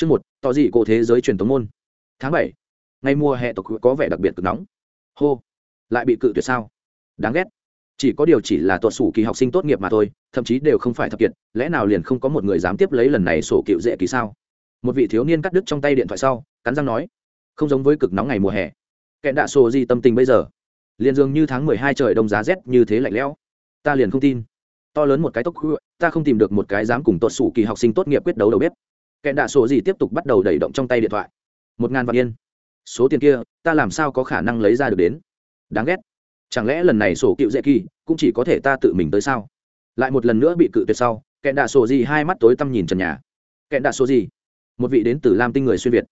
Chương một, tỏ gì cổ thế giới truyền thống môn. Tháng bảy, ngày mùa hè tộc có vẻ đặc biệt cực nóng. Hô, lại bị cự tuyệt sao? Đáng ghét. Chỉ có điều chỉ là tuột sủ kỳ học sinh tốt nghiệp mà thôi, thậm chí đều không phải thập kiệt, lẽ nào liền không có một người dám tiếp lấy lần này sổ cựu dễ kỳ sao? Một vị thiếu niên cắt đứt trong tay điện thoại sau, cắn răng nói, không giống với cực nóng ngày mùa hè. Kẻ đạ sổ gì tâm tình bây giờ? Liên dường như tháng mười hai trời đông giá rét như thế lạnh lẽo. Ta liền không tin. To lớn một cái tốc ta không tìm được một cái dám cùng tuột sủ kỳ học sinh tốt nghiệp quyết đấu đầu bếp kẻ đạ sổ gì tiếp tục bắt đầu đẩy động trong tay điện thoại. Một ngàn vạn yên. Số tiền kia, ta làm sao có khả năng lấy ra được đến? Đáng ghét. Chẳng lẽ lần này sổ cựu dễ kỳ, cũng chỉ có thể ta tự mình tới sao? Lại một lần nữa bị cự tuyệt sau, kẻ đạ sổ gì hai mắt tối tăm nhìn trần nhà. Kẻ đạ sổ gì? Một vị đến từ lam tinh người xuyên việt.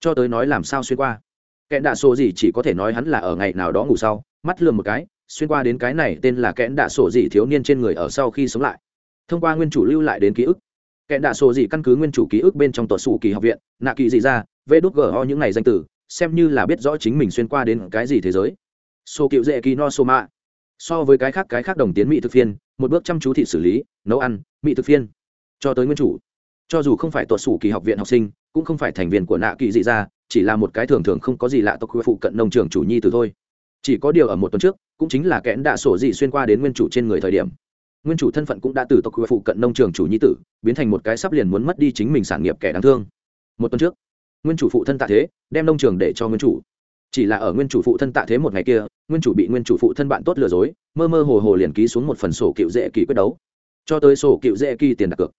Cho tới nói làm sao xuyên qua? Kẻ đạ sổ gì chỉ có thể nói hắn là ở ngày nào đó ngủ sau, mắt lườm một cái, xuyên qua đến cái này tên là kẽn đạ sổ gì thiếu niên trên người ở sau khi sống lại. Thông qua nguyên chủ lưu lại đến ký ức kẻ đạ sổ gì căn cứ nguyên chủ ký ức bên trong tuột sủ kỳ học viện nạ kỳ gì ra vê đốt ho những ngày danh tử, xem như là biết rõ chính mình xuyên qua đến cái gì thế giới. Sô cựu dễ kỳ no sô mạ. So với cái khác cái khác đồng tiến mỹ thực phiên một bước chăm chú thị xử lý nấu ăn mỹ thực phiên. Cho tới nguyên chủ. Cho dù không phải tuột sủ kỳ học viện học sinh cũng không phải thành viên của nạ kỳ dị ra chỉ là một cái thường thường không có gì lạ tộc phụ cận nông trường chủ nhi từ thôi. Chỉ có điều ở một tuần trước cũng chính là kẽn đạ sổ gì xuyên qua đến nguyên chủ trên người thời điểm nguyên chủ thân phận cũng đã từ tộc phụ cận nông trường chủ nhi tử, biến thành một cái sắp liền muốn mất đi chính mình sản nghiệp kẻ đáng thương. Một tuần trước, nguyên chủ phụ thân tạ thế, đem nông trường để cho nguyên chủ. Chỉ là ở nguyên chủ phụ thân tạ thế một ngày kia, nguyên chủ bị nguyên chủ phụ thân bạn tốt lừa dối, mơ mơ hồ hồ liền ký xuống một phần sổ cựu dễ kỳ quyết đấu. Cho tới sổ cựu dễ kỳ tiền đặt cược.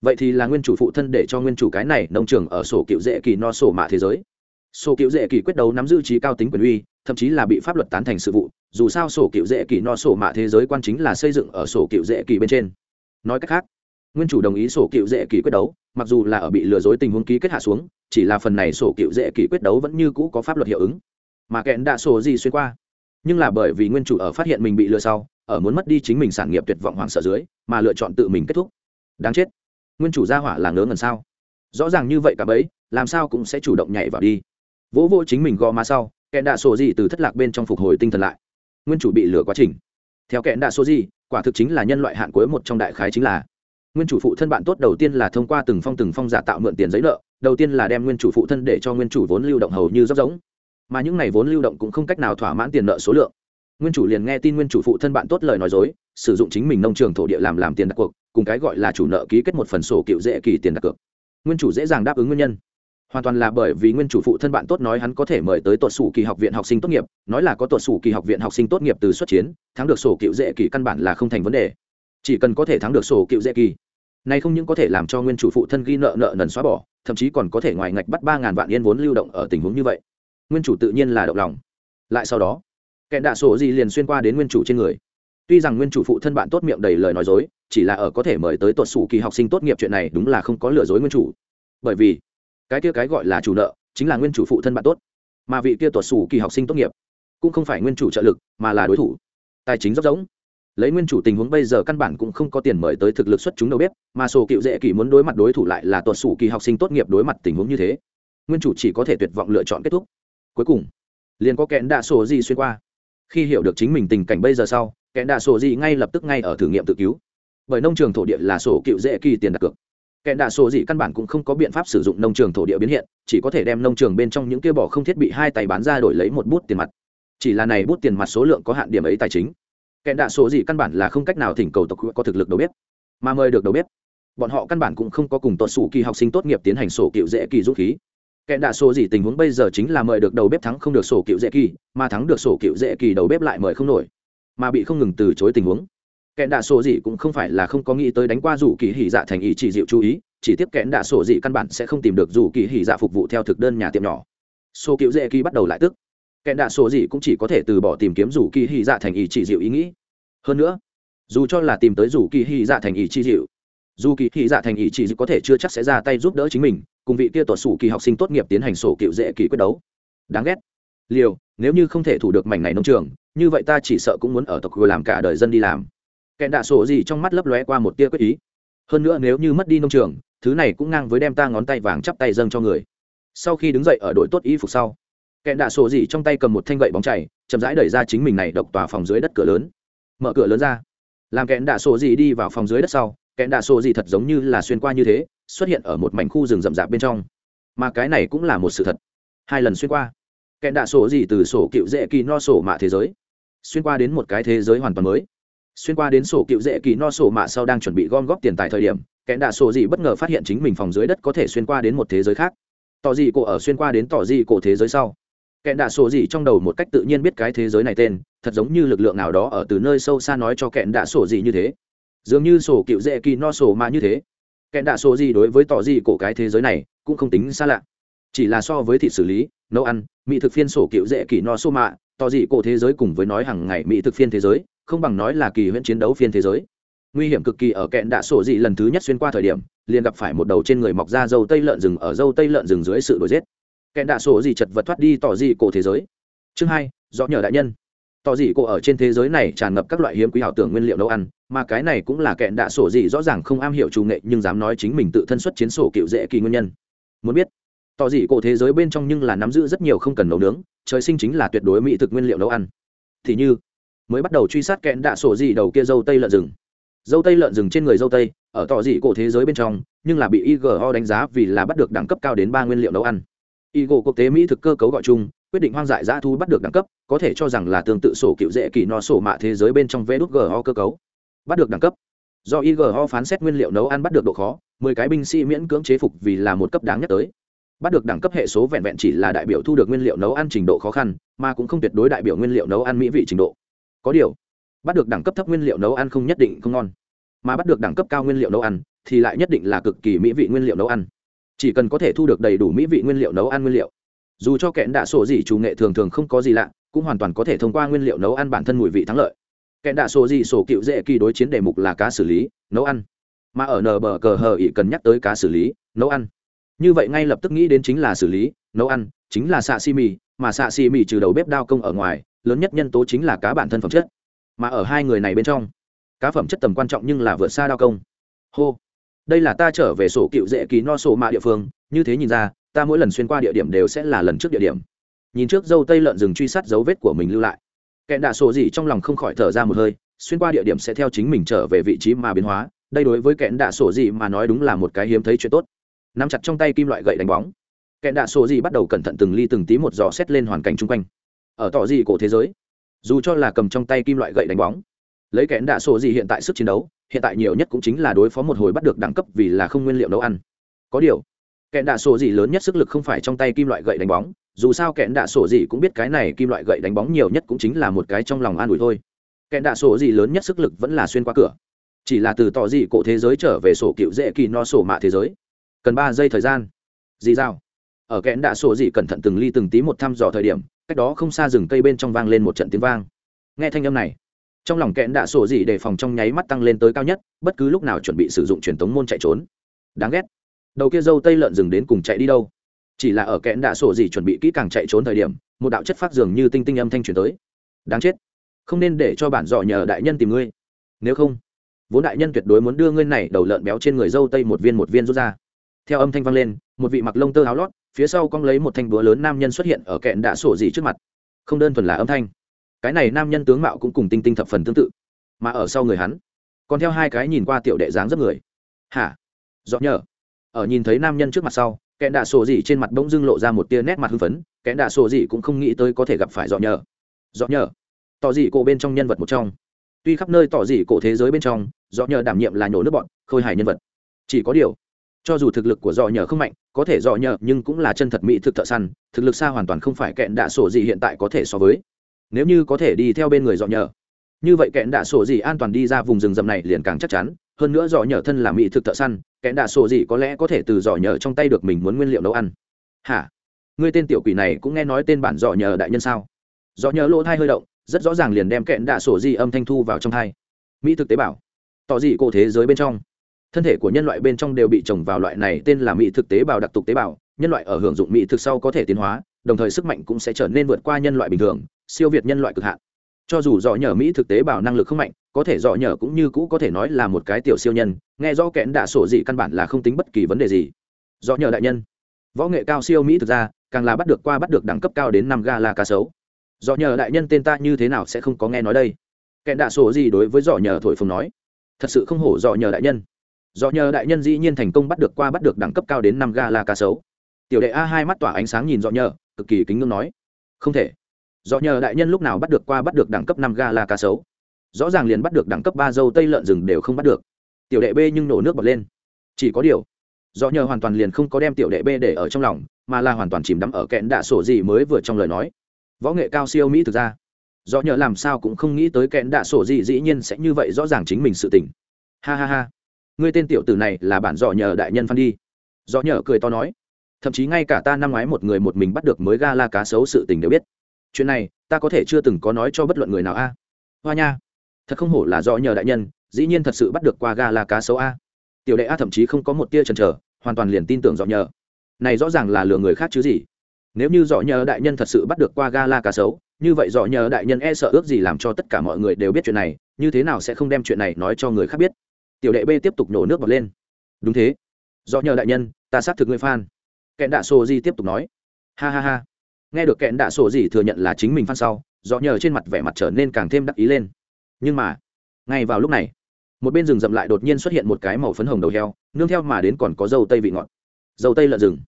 Vậy thì là nguyên chủ phụ thân để cho nguyên chủ cái này nông trường ở sổ cựu dễ kỳ no sổ mạ thế giới sổ cựu dễ kỳ quyết đấu nắm giữ trí cao tính quyền uy, thậm chí là bị pháp luật tán thành sự vụ, dù sao sổ cựu dễ kỳ no sổ mạ thế giới quan chính là xây dựng ở sổ cựu dễ kỳ bên trên. Nói cách khác, nguyên chủ đồng ý sổ cựu dễ kỳ quyết đấu, mặc dù là ở bị lừa dối tình huống ký kết hạ xuống, chỉ là phần này sổ cựu dễ kỳ quyết đấu vẫn như cũ có pháp luật hiệu ứng. Mà kẹn đã sổ gì xuyên qua. Nhưng là bởi vì nguyên chủ ở phát hiện mình bị lừa sau, ở muốn mất đi chính mình sản nghiệp tuyệt vọng hoảng sợ dưới, mà lựa chọn tự mình kết thúc. Đáng chết. Nguyên chủ gia hỏa là ngớ ngần sao? Rõ ràng như vậy cả bấy, làm sao cũng sẽ chủ động nhảy vào đi vỗ vỗ chính mình gò má sau kẹn đạ sổ gì từ thất lạc bên trong phục hồi tinh thần lại. Nguyên chủ bị lửa quá trình. Theo kẹn đạ sổ gì, quả thực chính là nhân loại hạn cuối một trong đại khái chính là. Nguyên chủ phụ thân bạn tốt đầu tiên là thông qua từng phong từng phong giả tạo mượn tiền giấy nợ, đầu tiên là đem nguyên chủ phụ thân để cho nguyên chủ vốn lưu động hầu như dốc giống. Mà những này vốn lưu động cũng không cách nào thỏa mãn tiền nợ số lượng. Nguyên chủ liền nghe tin nguyên chủ phụ thân bạn tốt lời nói dối, sử dụng chính mình nông trường thổ địa làm làm tiền đặt cuộc cùng cái gọi là chủ nợ ký kết một phần sổ cựu dễ kỳ tiền đặt cược. Nguyên chủ dễ dàng đáp ứng nguyên nhân hoàn toàn là bởi vì nguyên chủ phụ thân bạn tốt nói hắn có thể mời tới tuột sủ kỳ học viện học sinh tốt nghiệp, nói là có tuột sủ kỳ học viện học sinh tốt nghiệp từ xuất chiến, thắng được sổ cựu dễ kỳ căn bản là không thành vấn đề. Chỉ cần có thể thắng được sổ cựu dễ kỳ, này không những có thể làm cho nguyên chủ phụ thân ghi nợ nợ nần xóa bỏ, thậm chí còn có thể ngoài ngạch bắt ba ngàn vạn yên vốn lưu động ở tình huống như vậy. Nguyên chủ tự nhiên là động lòng. Lại sau đó, kẻ đạ sổ gì liền xuyên qua đến nguyên chủ trên người. Tuy rằng nguyên chủ phụ thân bạn tốt miệng đầy lời nói dối, chỉ là ở có thể mời tới tuột sủ kỳ học sinh tốt nghiệp chuyện này đúng là không có lừa dối nguyên chủ. Bởi vì cái kia cái gọi là chủ nợ chính là nguyên chủ phụ thân bạn tốt, mà vị kia tuột xù kỳ học sinh tốt nghiệp cũng không phải nguyên chủ trợ lực, mà là đối thủ. Tài chính rất giống. Lấy nguyên chủ tình huống bây giờ căn bản cũng không có tiền mời tới thực lực xuất chúng đâu biết, mà sổ cựu dễ kỳ muốn đối mặt đối thủ lại là tuột xù kỳ học sinh tốt nghiệp đối mặt tình huống như thế. Nguyên chủ chỉ có thể tuyệt vọng lựa chọn kết thúc. Cuối cùng, liền có kẽn đạ sổ gì xuyên qua. Khi hiểu được chính mình tình cảnh bây giờ sau, kẽn đạ sổ gì ngay lập tức ngay ở thử nghiệm tự cứu. Bởi nông trường thổ địa là sổ cựu dễ kỳ tiền đặt cược kẻ đạ sổ dị căn bản cũng không có biện pháp sử dụng nông trường thổ địa biến hiện, chỉ có thể đem nông trường bên trong những kia bỏ không thiết bị hai tay bán ra đổi lấy một bút tiền mặt. Chỉ là này bút tiền mặt số lượng có hạn điểm ấy tài chính. Kẻ đạ sổ dị căn bản là không cách nào thỉnh cầu tộc có thực lực đầu bếp, mà mời được đầu bếp, bọn họ căn bản cũng không có cùng tuột sủ kỳ học sinh tốt nghiệp tiến hành sổ cựu dễ kỳ dũng khí. Kẻ đạ sổ dị tình huống bây giờ chính là mời được đầu bếp thắng không được sổ cựu dễ kỳ, mà thắng được sổ cựu dễ kỳ đầu bếp lại mời không nổi, mà bị không ngừng từ chối tình huống kẻ đạ sổ dị cũng không phải là không có nghĩ tới đánh qua rủ kỳ hỉ dạ thành ý chỉ dịu chú ý, chỉ tiếp kẽn đạ sổ dị căn bản sẽ không tìm được dù kỳ hỉ dạ phục vụ theo thực đơn nhà tiệm nhỏ. Số cựu dễ kỳ bắt đầu lại tức. Kẽn đạ sổ dị cũng chỉ có thể từ bỏ tìm kiếm dù kỳ hỉ dạ thành ý chỉ dịu ý nghĩ. Hơn nữa, dù cho là tìm tới dù kỳ hỉ dạ thành ý chỉ dịu, dù kỳ hỉ dạ thành ý chỉ dịu có thể chưa chắc sẽ ra tay giúp đỡ chính mình, cùng vị kia tuột sủ kỳ học sinh tốt nghiệp tiến hành sổ cựu dễ kỳ quyết đấu. Đáng ghét. Liều, nếu như không thể thủ được mảnh này nông trường, như vậy ta chỉ sợ cũng muốn ở tộc làm cả đời dân đi làm kẹn đạ sổ gì trong mắt lấp lóe qua một tia quyết ý. Hơn nữa nếu như mất đi nông trường, thứ này cũng ngang với đem ta ngón tay vàng chắp tay dâng cho người. Sau khi đứng dậy ở đội tốt y phục sau kẹn đạ sổ gì trong tay cầm một thanh gậy bóng chảy chậm rãi đẩy ra chính mình này độc tòa phòng dưới đất cửa lớn. Mở cửa lớn ra, làm kẹn đạ sổ gì đi vào phòng dưới đất sau kẹn đạ sổ gì thật giống như là xuyên qua như thế, xuất hiện ở một mảnh khu rừng rậm rạp bên trong. Mà cái này cũng là một sự thật. Hai lần xuyên qua kẹn đạ sổ gì từ sổ cựu dễ kỳ no sổ mạ thế giới, xuyên qua đến một cái thế giới hoàn toàn mới xuyên qua đến sổ cựu dễ kỳ no sổ mạ sau đang chuẩn bị gom góp tiền tại thời điểm kẹn đạ sổ gì bất ngờ phát hiện chính mình phòng dưới đất có thể xuyên qua đến một thế giới khác. Tỏ gì cổ ở xuyên qua đến tỏ gì cổ thế giới sau. Kẹn đạ sổ gì trong đầu một cách tự nhiên biết cái thế giới này tên, thật giống như lực lượng nào đó ở từ nơi sâu xa nói cho kẹn đạ sổ gì như thế. Dường như sổ cựu dễ kỳ no sổ mạ như thế. Kẹn đạ sổ gì đối với tỏ gì cổ cái thế giới này cũng không tính xa lạ. Chỉ là so với thịt xử lý, nấu ăn, mỹ thực phiên sổ cựu dễ kỳ no sổ mạ tỏ dị cổ thế giới cùng với nói hàng ngày mỹ thực phiên thế giới không bằng nói là kỳ huyễn chiến đấu phiên thế giới. Nguy hiểm cực kỳ ở kẹn đạ sổ dị lần thứ nhất xuyên qua thời điểm, liền gặp phải một đầu trên người mọc ra dâu tây lợn rừng ở dâu tây lợn rừng dưới sự đuổi giết. Kẹn đạ sổ dị chật vật thoát đi tỏ dị cổ thế giới. Chương hai do nhờ đại nhân. Tỏ dị cổ ở trên thế giới này tràn ngập các loại hiếm quý hảo tưởng nguyên liệu nấu ăn, mà cái này cũng là kẹn đạ sổ dị rõ ràng không am hiểu chủ nghệ nhưng dám nói chính mình tự thân xuất chiến sổ cựu dễ kỳ nguyên nhân. Muốn biết, tỏ dị cổ thế giới bên trong nhưng là nắm giữ rất nhiều không cần nấu nướng, trời sinh chính là tuyệt đối mỹ thực nguyên liệu nấu ăn. Thì như mới bắt đầu truy sát kẹn đạ sổ dị đầu kia dâu tây lợn rừng. Dâu tây lợn rừng trên người dâu tây, ở tỏ dị cổ thế giới bên trong, nhưng là bị igo đánh giá vì là bắt được đẳng cấp cao đến ba nguyên liệu nấu ăn. Igo quốc tế mỹ thực cơ cấu gọi chung, quyết định hoang dại dã thu bắt được đẳng cấp, có thể cho rằng là tương tự sổ cựu dễ kỳ no sổ mạ thế giới bên trong vê đốt go cơ cấu. Bắt được đẳng cấp. Do igo phán xét nguyên liệu nấu ăn bắt được độ khó, mười cái binh sĩ miễn cưỡng chế phục vì là một cấp đáng nhất tới. Bắt được đẳng cấp hệ số vẹn vẹn chỉ là đại biểu thu được nguyên liệu nấu ăn trình độ khó khăn, mà cũng không tuyệt đối đại biểu nguyên liệu nấu ăn mỹ vị trình độ có điều, bắt được đẳng cấp thấp nguyên liệu nấu ăn không nhất định không ngon. Mà bắt được đẳng cấp cao nguyên liệu nấu ăn, thì lại nhất định là cực kỳ mỹ vị nguyên liệu nấu ăn. Chỉ cần có thể thu được đầy đủ mỹ vị nguyên liệu nấu ăn nguyên liệu. Dù cho kẽn đạ sổ gì chủ nghệ thường thường không có gì lạ, cũng hoàn toàn có thể thông qua nguyên liệu nấu ăn bản thân mùi vị thắng lợi. Kẽn đạ sổ gì sổ cựu dễ kỳ đối chiến đề mục là cá xử lý, nấu ăn. Mà ở nờ bờ cờ hờ ỉ cần nhắc tới cá xử lý, nấu ăn. Như vậy ngay lập tức nghĩ đến chính là xử lý, nấu ăn, chính là xạ xi mì mà xạ xi mì trừ đầu bếp đao công ở ngoài lớn nhất nhân tố chính là cá bản thân phẩm chất. Mà ở hai người này bên trong, cá phẩm chất tầm quan trọng nhưng là vượt xa đao công. Hô, đây là ta trở về sổ cựu dễ ký no sổ mạ địa phương, như thế nhìn ra, ta mỗi lần xuyên qua địa điểm đều sẽ là lần trước địa điểm. Nhìn trước dâu tây lợn rừng truy sát dấu vết của mình lưu lại. Kẹn đạ sổ gì trong lòng không khỏi thở ra một hơi, xuyên qua địa điểm sẽ theo chính mình trở về vị trí mà biến hóa. Đây đối với kẹn đạ sổ gì mà nói đúng là một cái hiếm thấy chuyện tốt. Nắm chặt trong tay kim loại gậy đánh bóng. Kẹn đạ sổ gì bắt đầu cẩn thận từng ly từng tí một dò xét lên hoàn cảnh chung quanh ở tỏ gì cổ thế giới. Dù cho là cầm trong tay kim loại gậy đánh bóng, lấy kẽn đạ sổ gì hiện tại sức chiến đấu, hiện tại nhiều nhất cũng chính là đối phó một hồi bắt được đẳng cấp vì là không nguyên liệu nấu ăn. Có điều, kẽn đạ sổ gì lớn nhất sức lực không phải trong tay kim loại gậy đánh bóng, dù sao kẽn đạ sổ gì cũng biết cái này kim loại gậy đánh bóng nhiều nhất cũng chính là một cái trong lòng an ủi thôi. Kẽn đạ sổ gì lớn nhất sức lực vẫn là xuyên qua cửa, chỉ là từ tỏ gì cổ thế giới trở về sổ cựu dễ kỳ no sổ mạ thế giới. Cần ba giây thời gian. Gì sao ở kẽn đạ sổ dị cẩn thận từng ly từng tí một thăm dò thời điểm, cách đó không xa rừng cây bên trong vang lên một trận tiếng vang. Nghe thanh âm này, trong lòng kẽn đạ sổ dị đề phòng trong nháy mắt tăng lên tới cao nhất, bất cứ lúc nào chuẩn bị sử dụng truyền thống môn chạy trốn. Đáng ghét. Đầu kia dâu tây lợn rừng đến cùng chạy đi đâu? Chỉ là ở kẽn đạ sổ dị chuẩn bị kỹ càng chạy trốn thời điểm, một đạo chất phát dường như tinh tinh âm thanh truyền tới. Đáng chết. Không nên để cho bản dò nhờ đại nhân tìm ngươi. Nếu không, vốn đại nhân tuyệt đối muốn đưa ngươi này đầu lợn béo trên người dâu tây một viên một viên rút ra. Theo âm thanh vang lên, một vị mặc lông tơ áo lót phía sau cong lấy một thanh búa lớn nam nhân xuất hiện ở kẹn đạ sổ dị trước mặt. Không đơn thuần là âm thanh. Cái này nam nhân tướng mạo cũng cùng tinh tinh thập phần tương tự, mà ở sau người hắn, còn theo hai cái nhìn qua tiểu đệ dáng rất người. Hả? Rõ nhờ. Ở nhìn thấy nam nhân trước mặt sau kẻ đạ sổ dị trên mặt bỗng dưng lộ ra một tia nét mặt hưng phấn kẻ đạ sổ dị cũng không nghĩ tới có thể gặp phải rõ nhờ. Rõ nhờ. Tỏ dị cổ bên trong nhân vật một trong. Tuy khắp nơi tỏ dị cổ thế giới bên trong, rõ nhờ đảm nhiệm là nhổ nước bọn, khôi hài nhân vật. Chỉ có điều cho dù thực lực của dò nhờ không mạnh, có thể dò nhờ nhưng cũng là chân thật mỹ thực thợ săn, thực lực xa hoàn toàn không phải kẹn đạ sổ gì hiện tại có thể so với. Nếu như có thể đi theo bên người dò nhờ, như vậy kẹn đạ sổ gì an toàn đi ra vùng rừng rậm này liền càng chắc chắn. Hơn nữa dò nhờ thân là mỹ thực thợ săn, kẹn đạ sổ gì có lẽ có thể từ dò nhờ trong tay được mình muốn nguyên liệu nấu ăn. Hả? Ngươi tên tiểu quỷ này cũng nghe nói tên bản dò nhờ đại nhân sao? Dò nhờ lỗ thai hơi động, rất rõ ràng liền đem kẹn đạ sổ gì âm thanh thu vào trong thai. Mỹ thực tế bảo tỏ gì cổ thế giới bên trong thân thể của nhân loại bên trong đều bị trồng vào loại này tên là mỹ thực tế bào đặc tục tế bào, nhân loại ở hưởng dụng mỹ thực sau có thể tiến hóa, đồng thời sức mạnh cũng sẽ trở nên vượt qua nhân loại bình thường, siêu việt nhân loại cực hạn. Cho dù dọ nhờ mỹ thực tế bào năng lực không mạnh, có thể dọ nhờ cũng như cũ có thể nói là một cái tiểu siêu nhân, nghe rõ kẽn đạ sổ dị căn bản là không tính bất kỳ vấn đề gì. Dọ nhờ đại nhân. Võ nghệ cao siêu mỹ thực ra, càng là bắt được qua bắt được đẳng cấp cao đến năm ga là cá sấu. Dọ nhờ đại nhân tên ta như thế nào sẽ không có nghe nói đây? Kẽn đạ sổ gì đối với dọ nhờ thổi phồng nói. Thật sự không hổ dọ nhờ đại nhân do nhờ đại nhân dĩ nhiên thành công bắt được qua bắt được đẳng cấp cao đến năm ga là cá sấu. Tiểu đệ a hai mắt tỏa ánh sáng nhìn do nhờ, cực kỳ kính ngưỡng nói. Không thể. Do nhờ đại nhân lúc nào bắt được qua bắt được đẳng cấp năm ga là cá sấu? Rõ ràng liền bắt được đẳng cấp ba dâu tây lợn rừng đều không bắt được. Tiểu đệ b nhưng nổ nước bật lên. Chỉ có điều, do nhờ hoàn toàn liền không có đem tiểu đệ b để ở trong lòng, mà là hoàn toàn chìm đắm ở kẽn đạ sổ gì mới vừa trong lời nói. Võ nghệ cao siêu mỹ thực ra. Do nhờ làm sao cũng không nghĩ tới kẽn đạ sổ gì dĩ nhiên sẽ như vậy rõ ràng chính mình sự tình. Ha ha ha ngươi tên tiểu tử này là bản dọ nhờ đại nhân phan đi. Dọ nhờ cười to nói, thậm chí ngay cả ta năm ngoái một người một mình bắt được mới ga la cá sấu sự tình đều biết. Chuyện này, ta có thể chưa từng có nói cho bất luận người nào a. Hoa nha, thật không hổ là dọ nhờ đại nhân, dĩ nhiên thật sự bắt được qua ga la cá sấu a. Tiểu đệ a thậm chí không có một tia chần chờ, hoàn toàn liền tin tưởng dọ nhờ. Này rõ ràng là lừa người khác chứ gì. Nếu như dọ nhờ đại nhân thật sự bắt được qua ga la cá sấu, như vậy dọ nhờ đại nhân e sợ ước gì làm cho tất cả mọi người đều biết chuyện này, như thế nào sẽ không đem chuyện này nói cho người khác biết? Tiểu đệ b tiếp tục nổ nước bọt lên. Đúng thế. Do nhờ đại nhân, ta xác thực ngươi phan kẹn đạ sổ di tiếp tục nói. Ha ha ha. Nghe được kẹn đạ sổ gì thừa nhận là chính mình phan sau, do nhờ trên mặt vẻ mặt trở nên càng thêm đắc ý lên. Nhưng mà, ngay vào lúc này, một bên rừng rậm lại đột nhiên xuất hiện một cái màu phấn hồng đầu heo, nương theo mà đến còn có dâu tây vị ngọt. Dâu tây lợn rừng.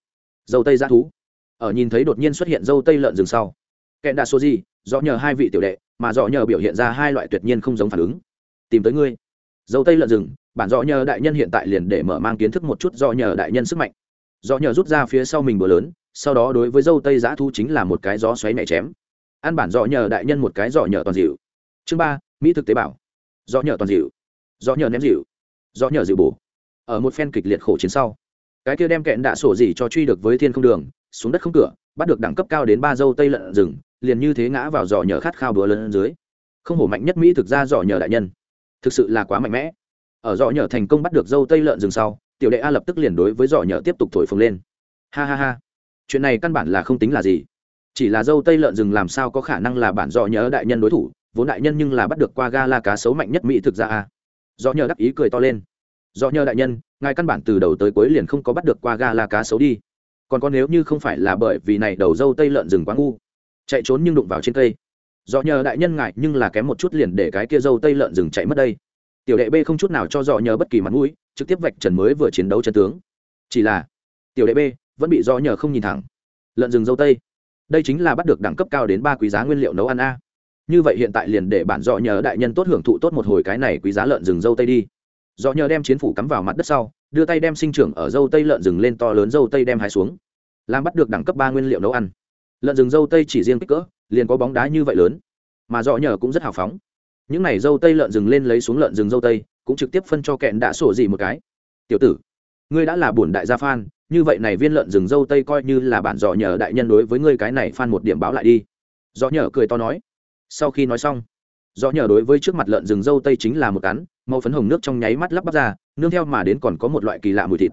Dâu tây g thú. Ở nhìn thấy đột nhiên xuất hiện dâu tây lợn rừng sau, kẹn đạ số gì do nhờ hai vị tiểu đệ, mà do nhờ biểu hiện ra hai loại tuyệt nhiên không giống phản ứng. Tìm tới ngươi. Dâu tây lợn rừng bản do nhờ đại nhân hiện tại liền để mở mang kiến thức một chút do nhờ đại nhân sức mạnh. Do nhờ rút ra phía sau mình bờ lớn, sau đó đối với dâu tây giã thu chính là một cái gió xoáy mẹ chém. Ăn bản dọ nhờ đại nhân một cái dọ nhờ toàn dịu. Chương ba, mỹ thực tế bảo dọ nhờ toàn dịu. Dọ nhờ ném dịu. Dọ nhờ dịu bổ. Ở một phen kịch liệt khổ chiến sau, cái kia đem kẹn đạ sổ gì cho truy được với thiên không đường, xuống đất không cửa, bắt được đẳng cấp cao đến ba dâu tây lợn rừng, liền như thế ngã vào giỏ nhờ khát khao bữa lớn dưới. Không hổ mạnh nhất mỹ thực ra giỏ nhờ đại nhân. Thực sự là quá mạnh mẽ ở dọ nhờ thành công bắt được dâu tây lợn rừng sau, tiểu đệ a lập tức liền đối với dọ nhờ tiếp tục thổi phồng lên. Ha ha ha. Chuyện này căn bản là không tính là gì. Chỉ là dâu tây lợn rừng làm sao có khả năng là bản dọ nhờ đại nhân đối thủ, vốn đại nhân nhưng là bắt được qua ga la cá sấu mạnh nhất mỹ thực ra a. Dọ nhờ đắc ý cười to lên. Dọ nhờ đại nhân, ngài căn bản từ đầu tới cuối liền không có bắt được qua ga la cá sấu đi. Còn có nếu như không phải là bởi vì này đầu dâu tây lợn rừng quá ngu, chạy trốn nhưng đụng vào trên cây. Dọ nhờ đại nhân ngại nhưng là kém một chút liền để cái kia dâu tây lợn rừng chạy mất đây tiểu đệ b không chút nào cho dò nhờ bất kỳ mặt mũi, trực tiếp vạch trần mới vừa chiến đấu chân tướng. Chỉ là, tiểu đệ b vẫn bị dò nhờ không nhìn thẳng. Lợn rừng dâu tây. Đây chính là bắt được đẳng cấp cao đến ba quý giá nguyên liệu nấu ăn a. Như vậy hiện tại liền để bản dọ nhờ đại nhân tốt hưởng thụ tốt một hồi cái này quý giá lợn rừng dâu tây đi. Dọ nhờ đem chiến phủ cắm vào mặt đất sau, đưa tay đem sinh trưởng ở dâu tây lợn rừng lên to lớn dâu tây đem hai xuống. Làm bắt được đẳng cấp ba nguyên liệu nấu ăn. Lợn rừng dâu tây chỉ riêng kích cỡ, liền có bóng đá như vậy lớn. Mà dọ nhờ cũng rất hào phóng những này dâu tây lợn rừng lên lấy xuống lợn rừng dâu tây, cũng trực tiếp phân cho kẹn đã sổ gì một cái. Tiểu tử, ngươi đã là bổn đại gia phan như vậy này viên lợn rừng dâu tây coi như là bản dọ nhờ đại nhân đối với ngươi cái này phan một điểm báo lại đi. Dọ nhờ cười to nói. Sau khi nói xong dọ nhờ đối với trước mặt lợn rừng dâu tây chính là một cắn, màu phấn hồng nước trong nháy mắt lắp bắp ra, nương theo mà đến còn có một loại kỳ lạ mùi thịt.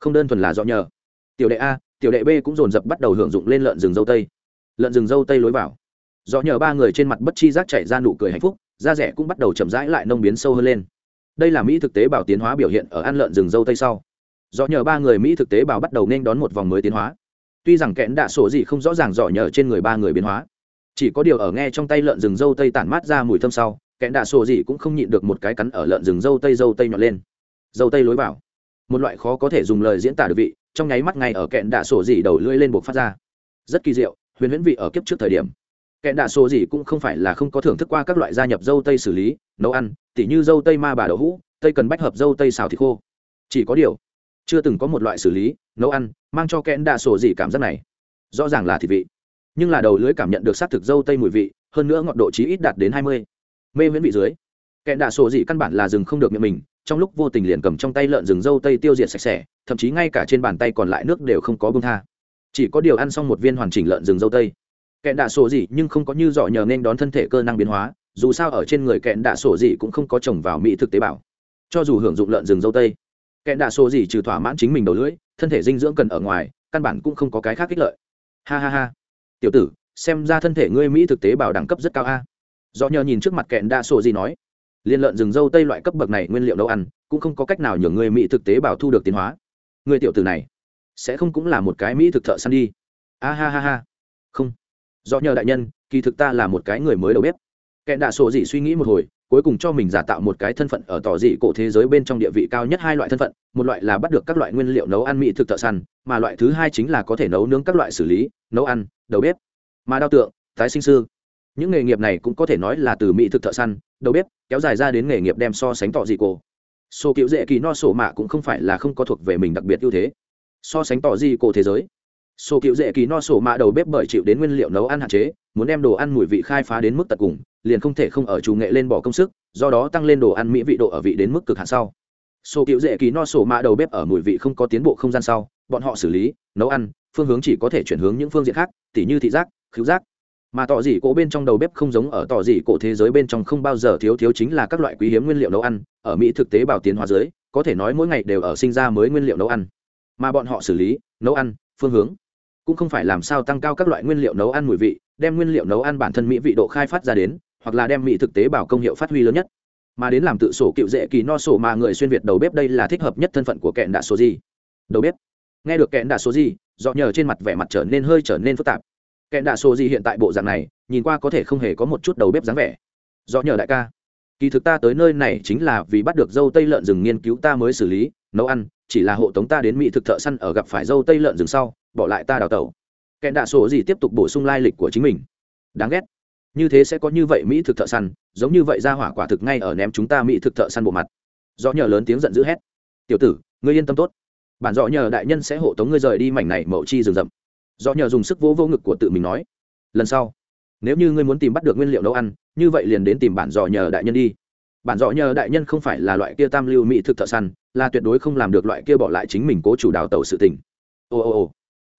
Không đơn thuần là dọ nhờ. Tiểu đệ a, tiểu đệ b cũng dồn dập bắt đầu hưởng dụng lên lợn rừng dâu tây. Lợn rừng dâu tây lối vào. Dọ nhờ ba người trên mặt bất chi giác chảy ra nụ cười hạnh phúc da rẻ cũng bắt đầu chậm rãi lại nông biến sâu hơn lên. Đây là mỹ thực tế bào tiến hóa biểu hiện ở ăn lợn rừng dâu tây sau. Do nhờ ba người mỹ thực tế bào bắt đầu nên đón một vòng mới tiến hóa. Tuy rằng kẽn đạ sổ gì không rõ ràng dò nhờ trên người ba người biến hóa, chỉ có điều ở nghe trong tay lợn rừng dâu tây tản mát ra mùi thơm sau, kẽn đạ sổ gì cũng không nhịn được một cái cắn ở lợn rừng dâu tây dâu tây nhọn lên. Dâu tây lối vào. Một loại khó có thể dùng lời diễn tả được vị, trong nháy mắt ngay ở kẽn đạ sổ gì đầu lưỡi lên buộc phát ra. Rất kỳ diệu, huyền huyễn vị ở kiếp trước thời điểm kẽn đạ sổ gì cũng không phải là không có thưởng thức qua các loại gia nhập dâu tây xử lý, nấu ăn, tỉ như dâu tây ma bà đậu hũ, tây cần bách hợp dâu tây xào thịt khô. Chỉ có điều, chưa từng có một loại xử lý, nấu ăn, mang cho kẽn đạ sổ gì cảm giác này. Rõ ràng là thịt vị, nhưng là đầu lưới cảm nhận được xác thực dâu tây mùi vị, hơn nữa ngọn độ chí ít đạt đến hai mươi. Mê miễn vị dưới kẽn đạ sổ gì căn bản là rừng không được miệng mình, trong lúc vô tình liền cầm trong tay lợn rừng dâu tây tiêu diệt sạch sẽ, thậm chí ngay cả trên bàn tay còn lại nước đều không có bông tha. Chỉ có điều ăn xong một viên hoàn chỉnh lợn rừng dâu tây kẹn đạ sổ gì nhưng không có như giỏi nhờ nên đón thân thể cơ năng biến hóa, dù sao ở trên người kẹn đạ sổ gì cũng không có trồng vào mỹ thực tế bào. Cho dù hưởng dụng lợn rừng dâu tây kẹn đạ sổ gì trừ thỏa mãn chính mình đầu lưỡi, thân thể dinh dưỡng cần ở ngoài, căn bản cũng không có cái khác ích lợi. Ha ha ha. Tiểu tử, xem ra thân thể ngươi mỹ thực tế bào đẳng cấp rất cao a. Do nhờ nhìn trước mặt kẹn đạ sổ gì nói, liên lợn rừng dâu tây loại cấp bậc này nguyên liệu nấu ăn, cũng không có cách nào nhường người mỹ thực tế bào thu được tiến hóa. Người tiểu tử này, sẽ không cũng là một cái mỹ thực thợ săn đi. A ha ha ha. Không do nhờ đại nhân, kỳ thực ta là một cái người mới đầu bếp. Kẹn đạ sổ dị suy nghĩ một hồi, cuối cùng cho mình giả tạo một cái thân phận ở tỏ dị cổ thế giới bên trong địa vị cao nhất hai loại thân phận, một loại là bắt được các loại nguyên liệu nấu ăn mỹ thực thợ săn, mà loại thứ hai chính là có thể nấu nướng các loại xử lý, nấu ăn, đầu bếp. Mà đao tượng, tái sinh sư. Những nghề nghiệp này cũng có thể nói là từ mỹ thực thợ săn, đầu bếp, kéo dài ra đến nghề nghiệp đem so sánh tỏ dị cổ. Sổ cựu dễ kỳ no sổ mạ cũng không phải là không có thuộc về mình đặc biệt ưu thế. So sánh tỏ dị cổ thế giới sổ cựu dễ kỳ no sổ mạ đầu bếp bởi chịu đến nguyên liệu nấu ăn hạn chế, muốn đem đồ ăn mùi vị khai phá đến mức tận cùng, liền không thể không ở chủ nghệ lên bỏ công sức, do đó tăng lên đồ ăn mỹ vị độ ở vị đến mức cực hạn sau. Sổ cựu dễ kỳ no sổ mạ đầu bếp ở mùi vị không có tiến bộ không gian sau, bọn họ xử lý, nấu ăn, phương hướng chỉ có thể chuyển hướng những phương diện khác, tỉ như thị giác, khứu giác. Mà tỏ dị cổ bên trong đầu bếp không giống ở tỏ dị cổ thế giới bên trong không bao giờ thiếu thiếu chính là các loại quý hiếm nguyên liệu nấu ăn, ở mỹ thực tế bảo tiến hóa giới có thể nói mỗi ngày đều ở sinh ra mới nguyên liệu nấu ăn. Mà bọn họ xử lý, nấu ăn, phương hướng cũng không phải làm sao tăng cao các loại nguyên liệu nấu ăn mùi vị, đem nguyên liệu nấu ăn bản thân mỹ vị độ khai phát ra đến, hoặc là đem mỹ thực tế bảo công hiệu phát huy lớn nhất. Mà đến làm tự sổ cựu dễ kỳ no sổ mà người xuyên việt đầu bếp đây là thích hợp nhất thân phận của kẹn đạ số gì? Đầu bếp. Nghe được kẹn đạ số gì, do nhờ trên mặt vẻ mặt trở nên hơi trở nên phức tạp. Kẹn đạ số gì hiện tại bộ dạng này, nhìn qua có thể không hề có một chút đầu bếp dáng vẻ. Do nhờ đại ca. Kỳ thực ta tới nơi này chính là vì bắt được dâu tây lợn rừng nghiên cứu ta mới xử lý, nấu ăn chỉ là hộ tống ta đến mỹ thực thợ săn ở gặp phải dâu tây lợn rừng sau, bỏ lại ta đào tẩu. Kẹn đạ số gì tiếp tục bổ sung lai lịch của chính mình. Đáng ghét. Như thế sẽ có như vậy mỹ thực thợ săn, giống như vậy ra hỏa quả thực ngay ở ném chúng ta mỹ thực thợ săn bộ mặt. Do nhờ lớn tiếng giận dữ hét. Tiểu tử, ngươi yên tâm tốt. Bản dọ nhờ đại nhân sẽ hộ tống ngươi rời đi mảnh này mậu chi rừng rậm. Do nhờ dùng sức vỗ vô ngực của tự mình nói, lần sau, nếu như ngươi muốn tìm bắt được nguyên liệu nấu ăn, như vậy liền đến tìm bản dò nhờ đại nhân đi bản dọ nhờ đại nhân không phải là loại kia tam lưu mỹ thực thợ săn, là tuyệt đối không làm được loại kia bỏ lại chính mình cố chủ đào tàu sự tình. Ồ ồ ồ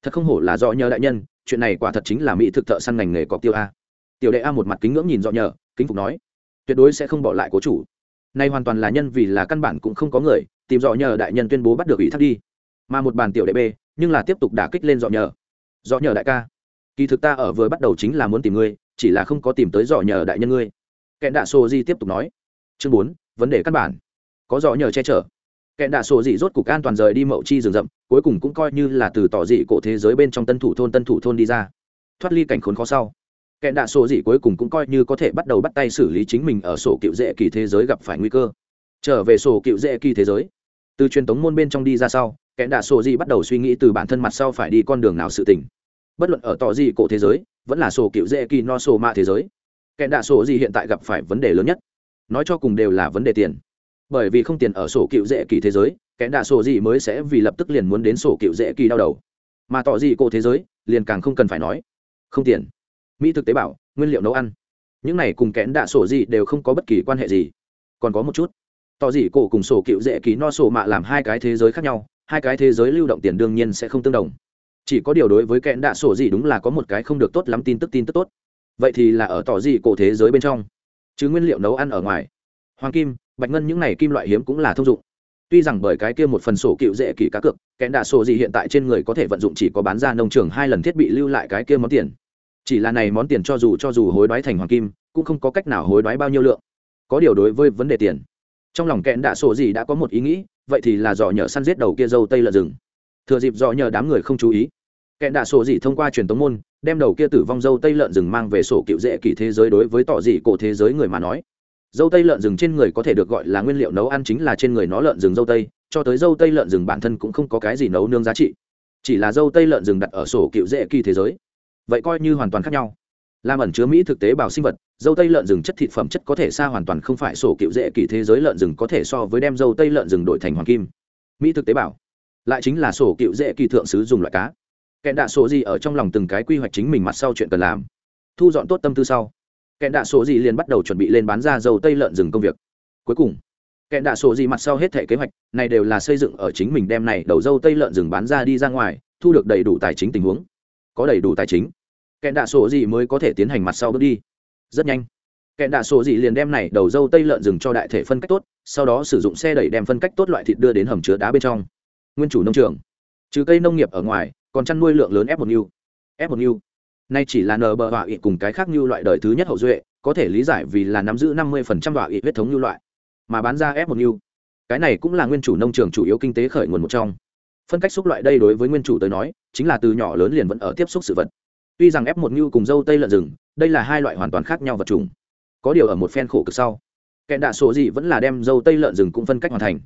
thật không hổ là dọ nhờ đại nhân, chuyện này quả thật chính là mỹ thực thợ săn ngành nghề cọc tiêu a. Tiểu đệ a một mặt kính ngưỡng nhìn dọ nhờ, kính phục nói, tuyệt đối sẽ không bỏ lại cố chủ. Nay hoàn toàn là nhân vì là căn bản cũng không có người, tìm dọ nhờ đại nhân tuyên bố bắt được ủy thác đi. Mà một bàn tiểu đệ b, nhưng là tiếp tục đả kích lên dọ nhờ. Dọ nhờ đại ca, kỳ thực ta ở vừa bắt đầu chính là muốn tìm ngươi, chỉ là không có tìm tới dọ nhờ đại nhân ngươi. Kẻ đạ sô di tiếp tục nói chương bốn, vấn đề căn bản. Có dọ nhờ che chở. Kẻ đạ sổ dị rốt cục an toàn rời đi mậu chi rừng rậm, cuối cùng cũng coi như là từ tỏ dị cổ thế giới bên trong tân thủ thôn tân thủ thôn đi ra. Thoát ly cảnh khốn khó sau, kẻ đạ sổ dị cuối cùng cũng coi như có thể bắt đầu bắt tay xử lý chính mình ở sổ cựu dễ kỳ thế giới gặp phải nguy cơ. Trở về sổ cựu dễ kỳ thế giới. Từ truyền tống môn bên trong đi ra sau, kẻ đạ sổ dị bắt đầu suy nghĩ từ bản thân mặt sau phải đi con đường nào sự tỉnh bất luận ở tỏ dị cổ thế giới, vẫn là sổ cựu dễ kỳ no sổ mạ thế giới, kẻ đạ sổ dị hiện tại gặp phải vấn đề lớn nhất nói cho cùng đều là vấn đề tiền. Bởi vì không tiền ở sổ cựu dễ kỳ thế giới, kẻ đạ sổ gì mới sẽ vì lập tức liền muốn đến sổ cựu dễ kỳ đau đầu. Mà tỏ gì cổ thế giới, liền càng không cần phải nói. Không tiền. Mỹ thực tế bảo, nguyên liệu nấu ăn. Những này cùng kẽn đạ sổ gì đều không có bất kỳ quan hệ gì. Còn có một chút. Tỏ gì cổ cùng sổ cựu dễ ký no sổ mạ làm hai cái thế giới khác nhau, hai cái thế giới lưu động tiền đương nhiên sẽ không tương đồng. Chỉ có điều đối với kẽn đạ sổ gì đúng là có một cái không được tốt lắm tin tức tin tức tốt. Vậy thì là ở tỏ gì cổ thế giới bên trong chứ nguyên liệu nấu ăn ở ngoài. Hoàng kim, bạch ngân những này kim loại hiếm cũng là thông dụng. Tuy rằng bởi cái kia một phần sổ cựu dễ kỳ cá cược kẽn đạ sổ gì hiện tại trên người có thể vận dụng chỉ có bán ra nông trường hai lần thiết bị lưu lại cái kia món tiền. Chỉ là này món tiền cho dù cho dù hối đoái thành hoàng kim, cũng không có cách nào hối đoái bao nhiêu lượng. Có điều đối với vấn đề tiền, trong lòng kẽn đạ sổ gì đã có một ý nghĩ, vậy thì là dò nhờ săn giết đầu kia dâu tây lợn rừng. Thừa dịp dò nhờ đám người không chú ý kẽn đạ sổ gì thông qua truyền tống môn, đem đầu kia tử vong dâu tây lợn rừng mang về sổ cựu dễ kỳ thế giới đối với tỏ dị cổ thế giới người mà nói. Dâu tây lợn rừng trên người có thể được gọi là nguyên liệu nấu ăn chính là trên người nó lợn rừng dâu tây, cho tới dâu tây lợn rừng bản thân cũng không có cái gì nấu nương giá trị. Chỉ là dâu tây lợn rừng đặt ở sổ cựu dễ kỳ thế giới. Vậy coi như hoàn toàn khác nhau. Làm ẩn chứa mỹ thực tế bào sinh vật, dâu tây lợn rừng chất thịt phẩm chất có thể xa hoàn toàn không phải sổ cựu dễ kỳ thế giới lợn rừng có thể so với đem dâu tây lợn rừng đổi thành hoàng kim. Mỹ thực tế bào, lại chính là sổ cựu dễ kỳ thượng sứ dùng loại cá kẹn đạ sổ gì ở trong lòng từng cái quy hoạch chính mình mặt sau chuyện cần làm. Thu dọn tốt tâm tư sau, kẹn đạ sổ gì liền bắt đầu chuẩn bị lên bán ra dầu tây lợn rừng công việc. Cuối cùng, kẹn đạ sổ gì mặt sau hết thể kế hoạch, này đều là xây dựng ở chính mình đem này đầu dâu tây lợn rừng bán ra đi ra ngoài, thu được đầy đủ tài chính tình huống. Có đầy đủ tài chính, kẹn đạ sổ gì mới có thể tiến hành mặt sau bước đi. Rất nhanh, kẹn đạ sổ gì liền đem này đầu dâu tây lợn rừng cho đại thể phân cách tốt, sau đó sử dụng xe đẩy đem phân cách tốt loại thịt đưa đến hầm chứa đá bên trong. Nguyên chủ nông trường, trừ cây nông nghiệp ở ngoài còn chăn nuôi lượng lớn f một new f một new nay chỉ là nờ bờ họa ị cùng cái khác như loại đời thứ nhất hậu duệ, có thể lý giải vì là nắm giữ năm mươi phần trăm họa ị huyết thống như loại, mà bán ra f một new cái này cũng là nguyên chủ nông trường chủ yếu kinh tế khởi nguồn một trong. Phân cách xúc loại đây đối với nguyên chủ tới nói, chính là từ nhỏ lớn liền vẫn ở tiếp xúc sự vật. Tuy rằng ép một như cùng dâu tây lợn rừng, đây là hai loại hoàn toàn khác nhau vật trùng có điều ở một phen khổ cực sau kẹn đạ số gì vẫn là đem dâu tây lợn rừng cũng phân cách hoàn thành.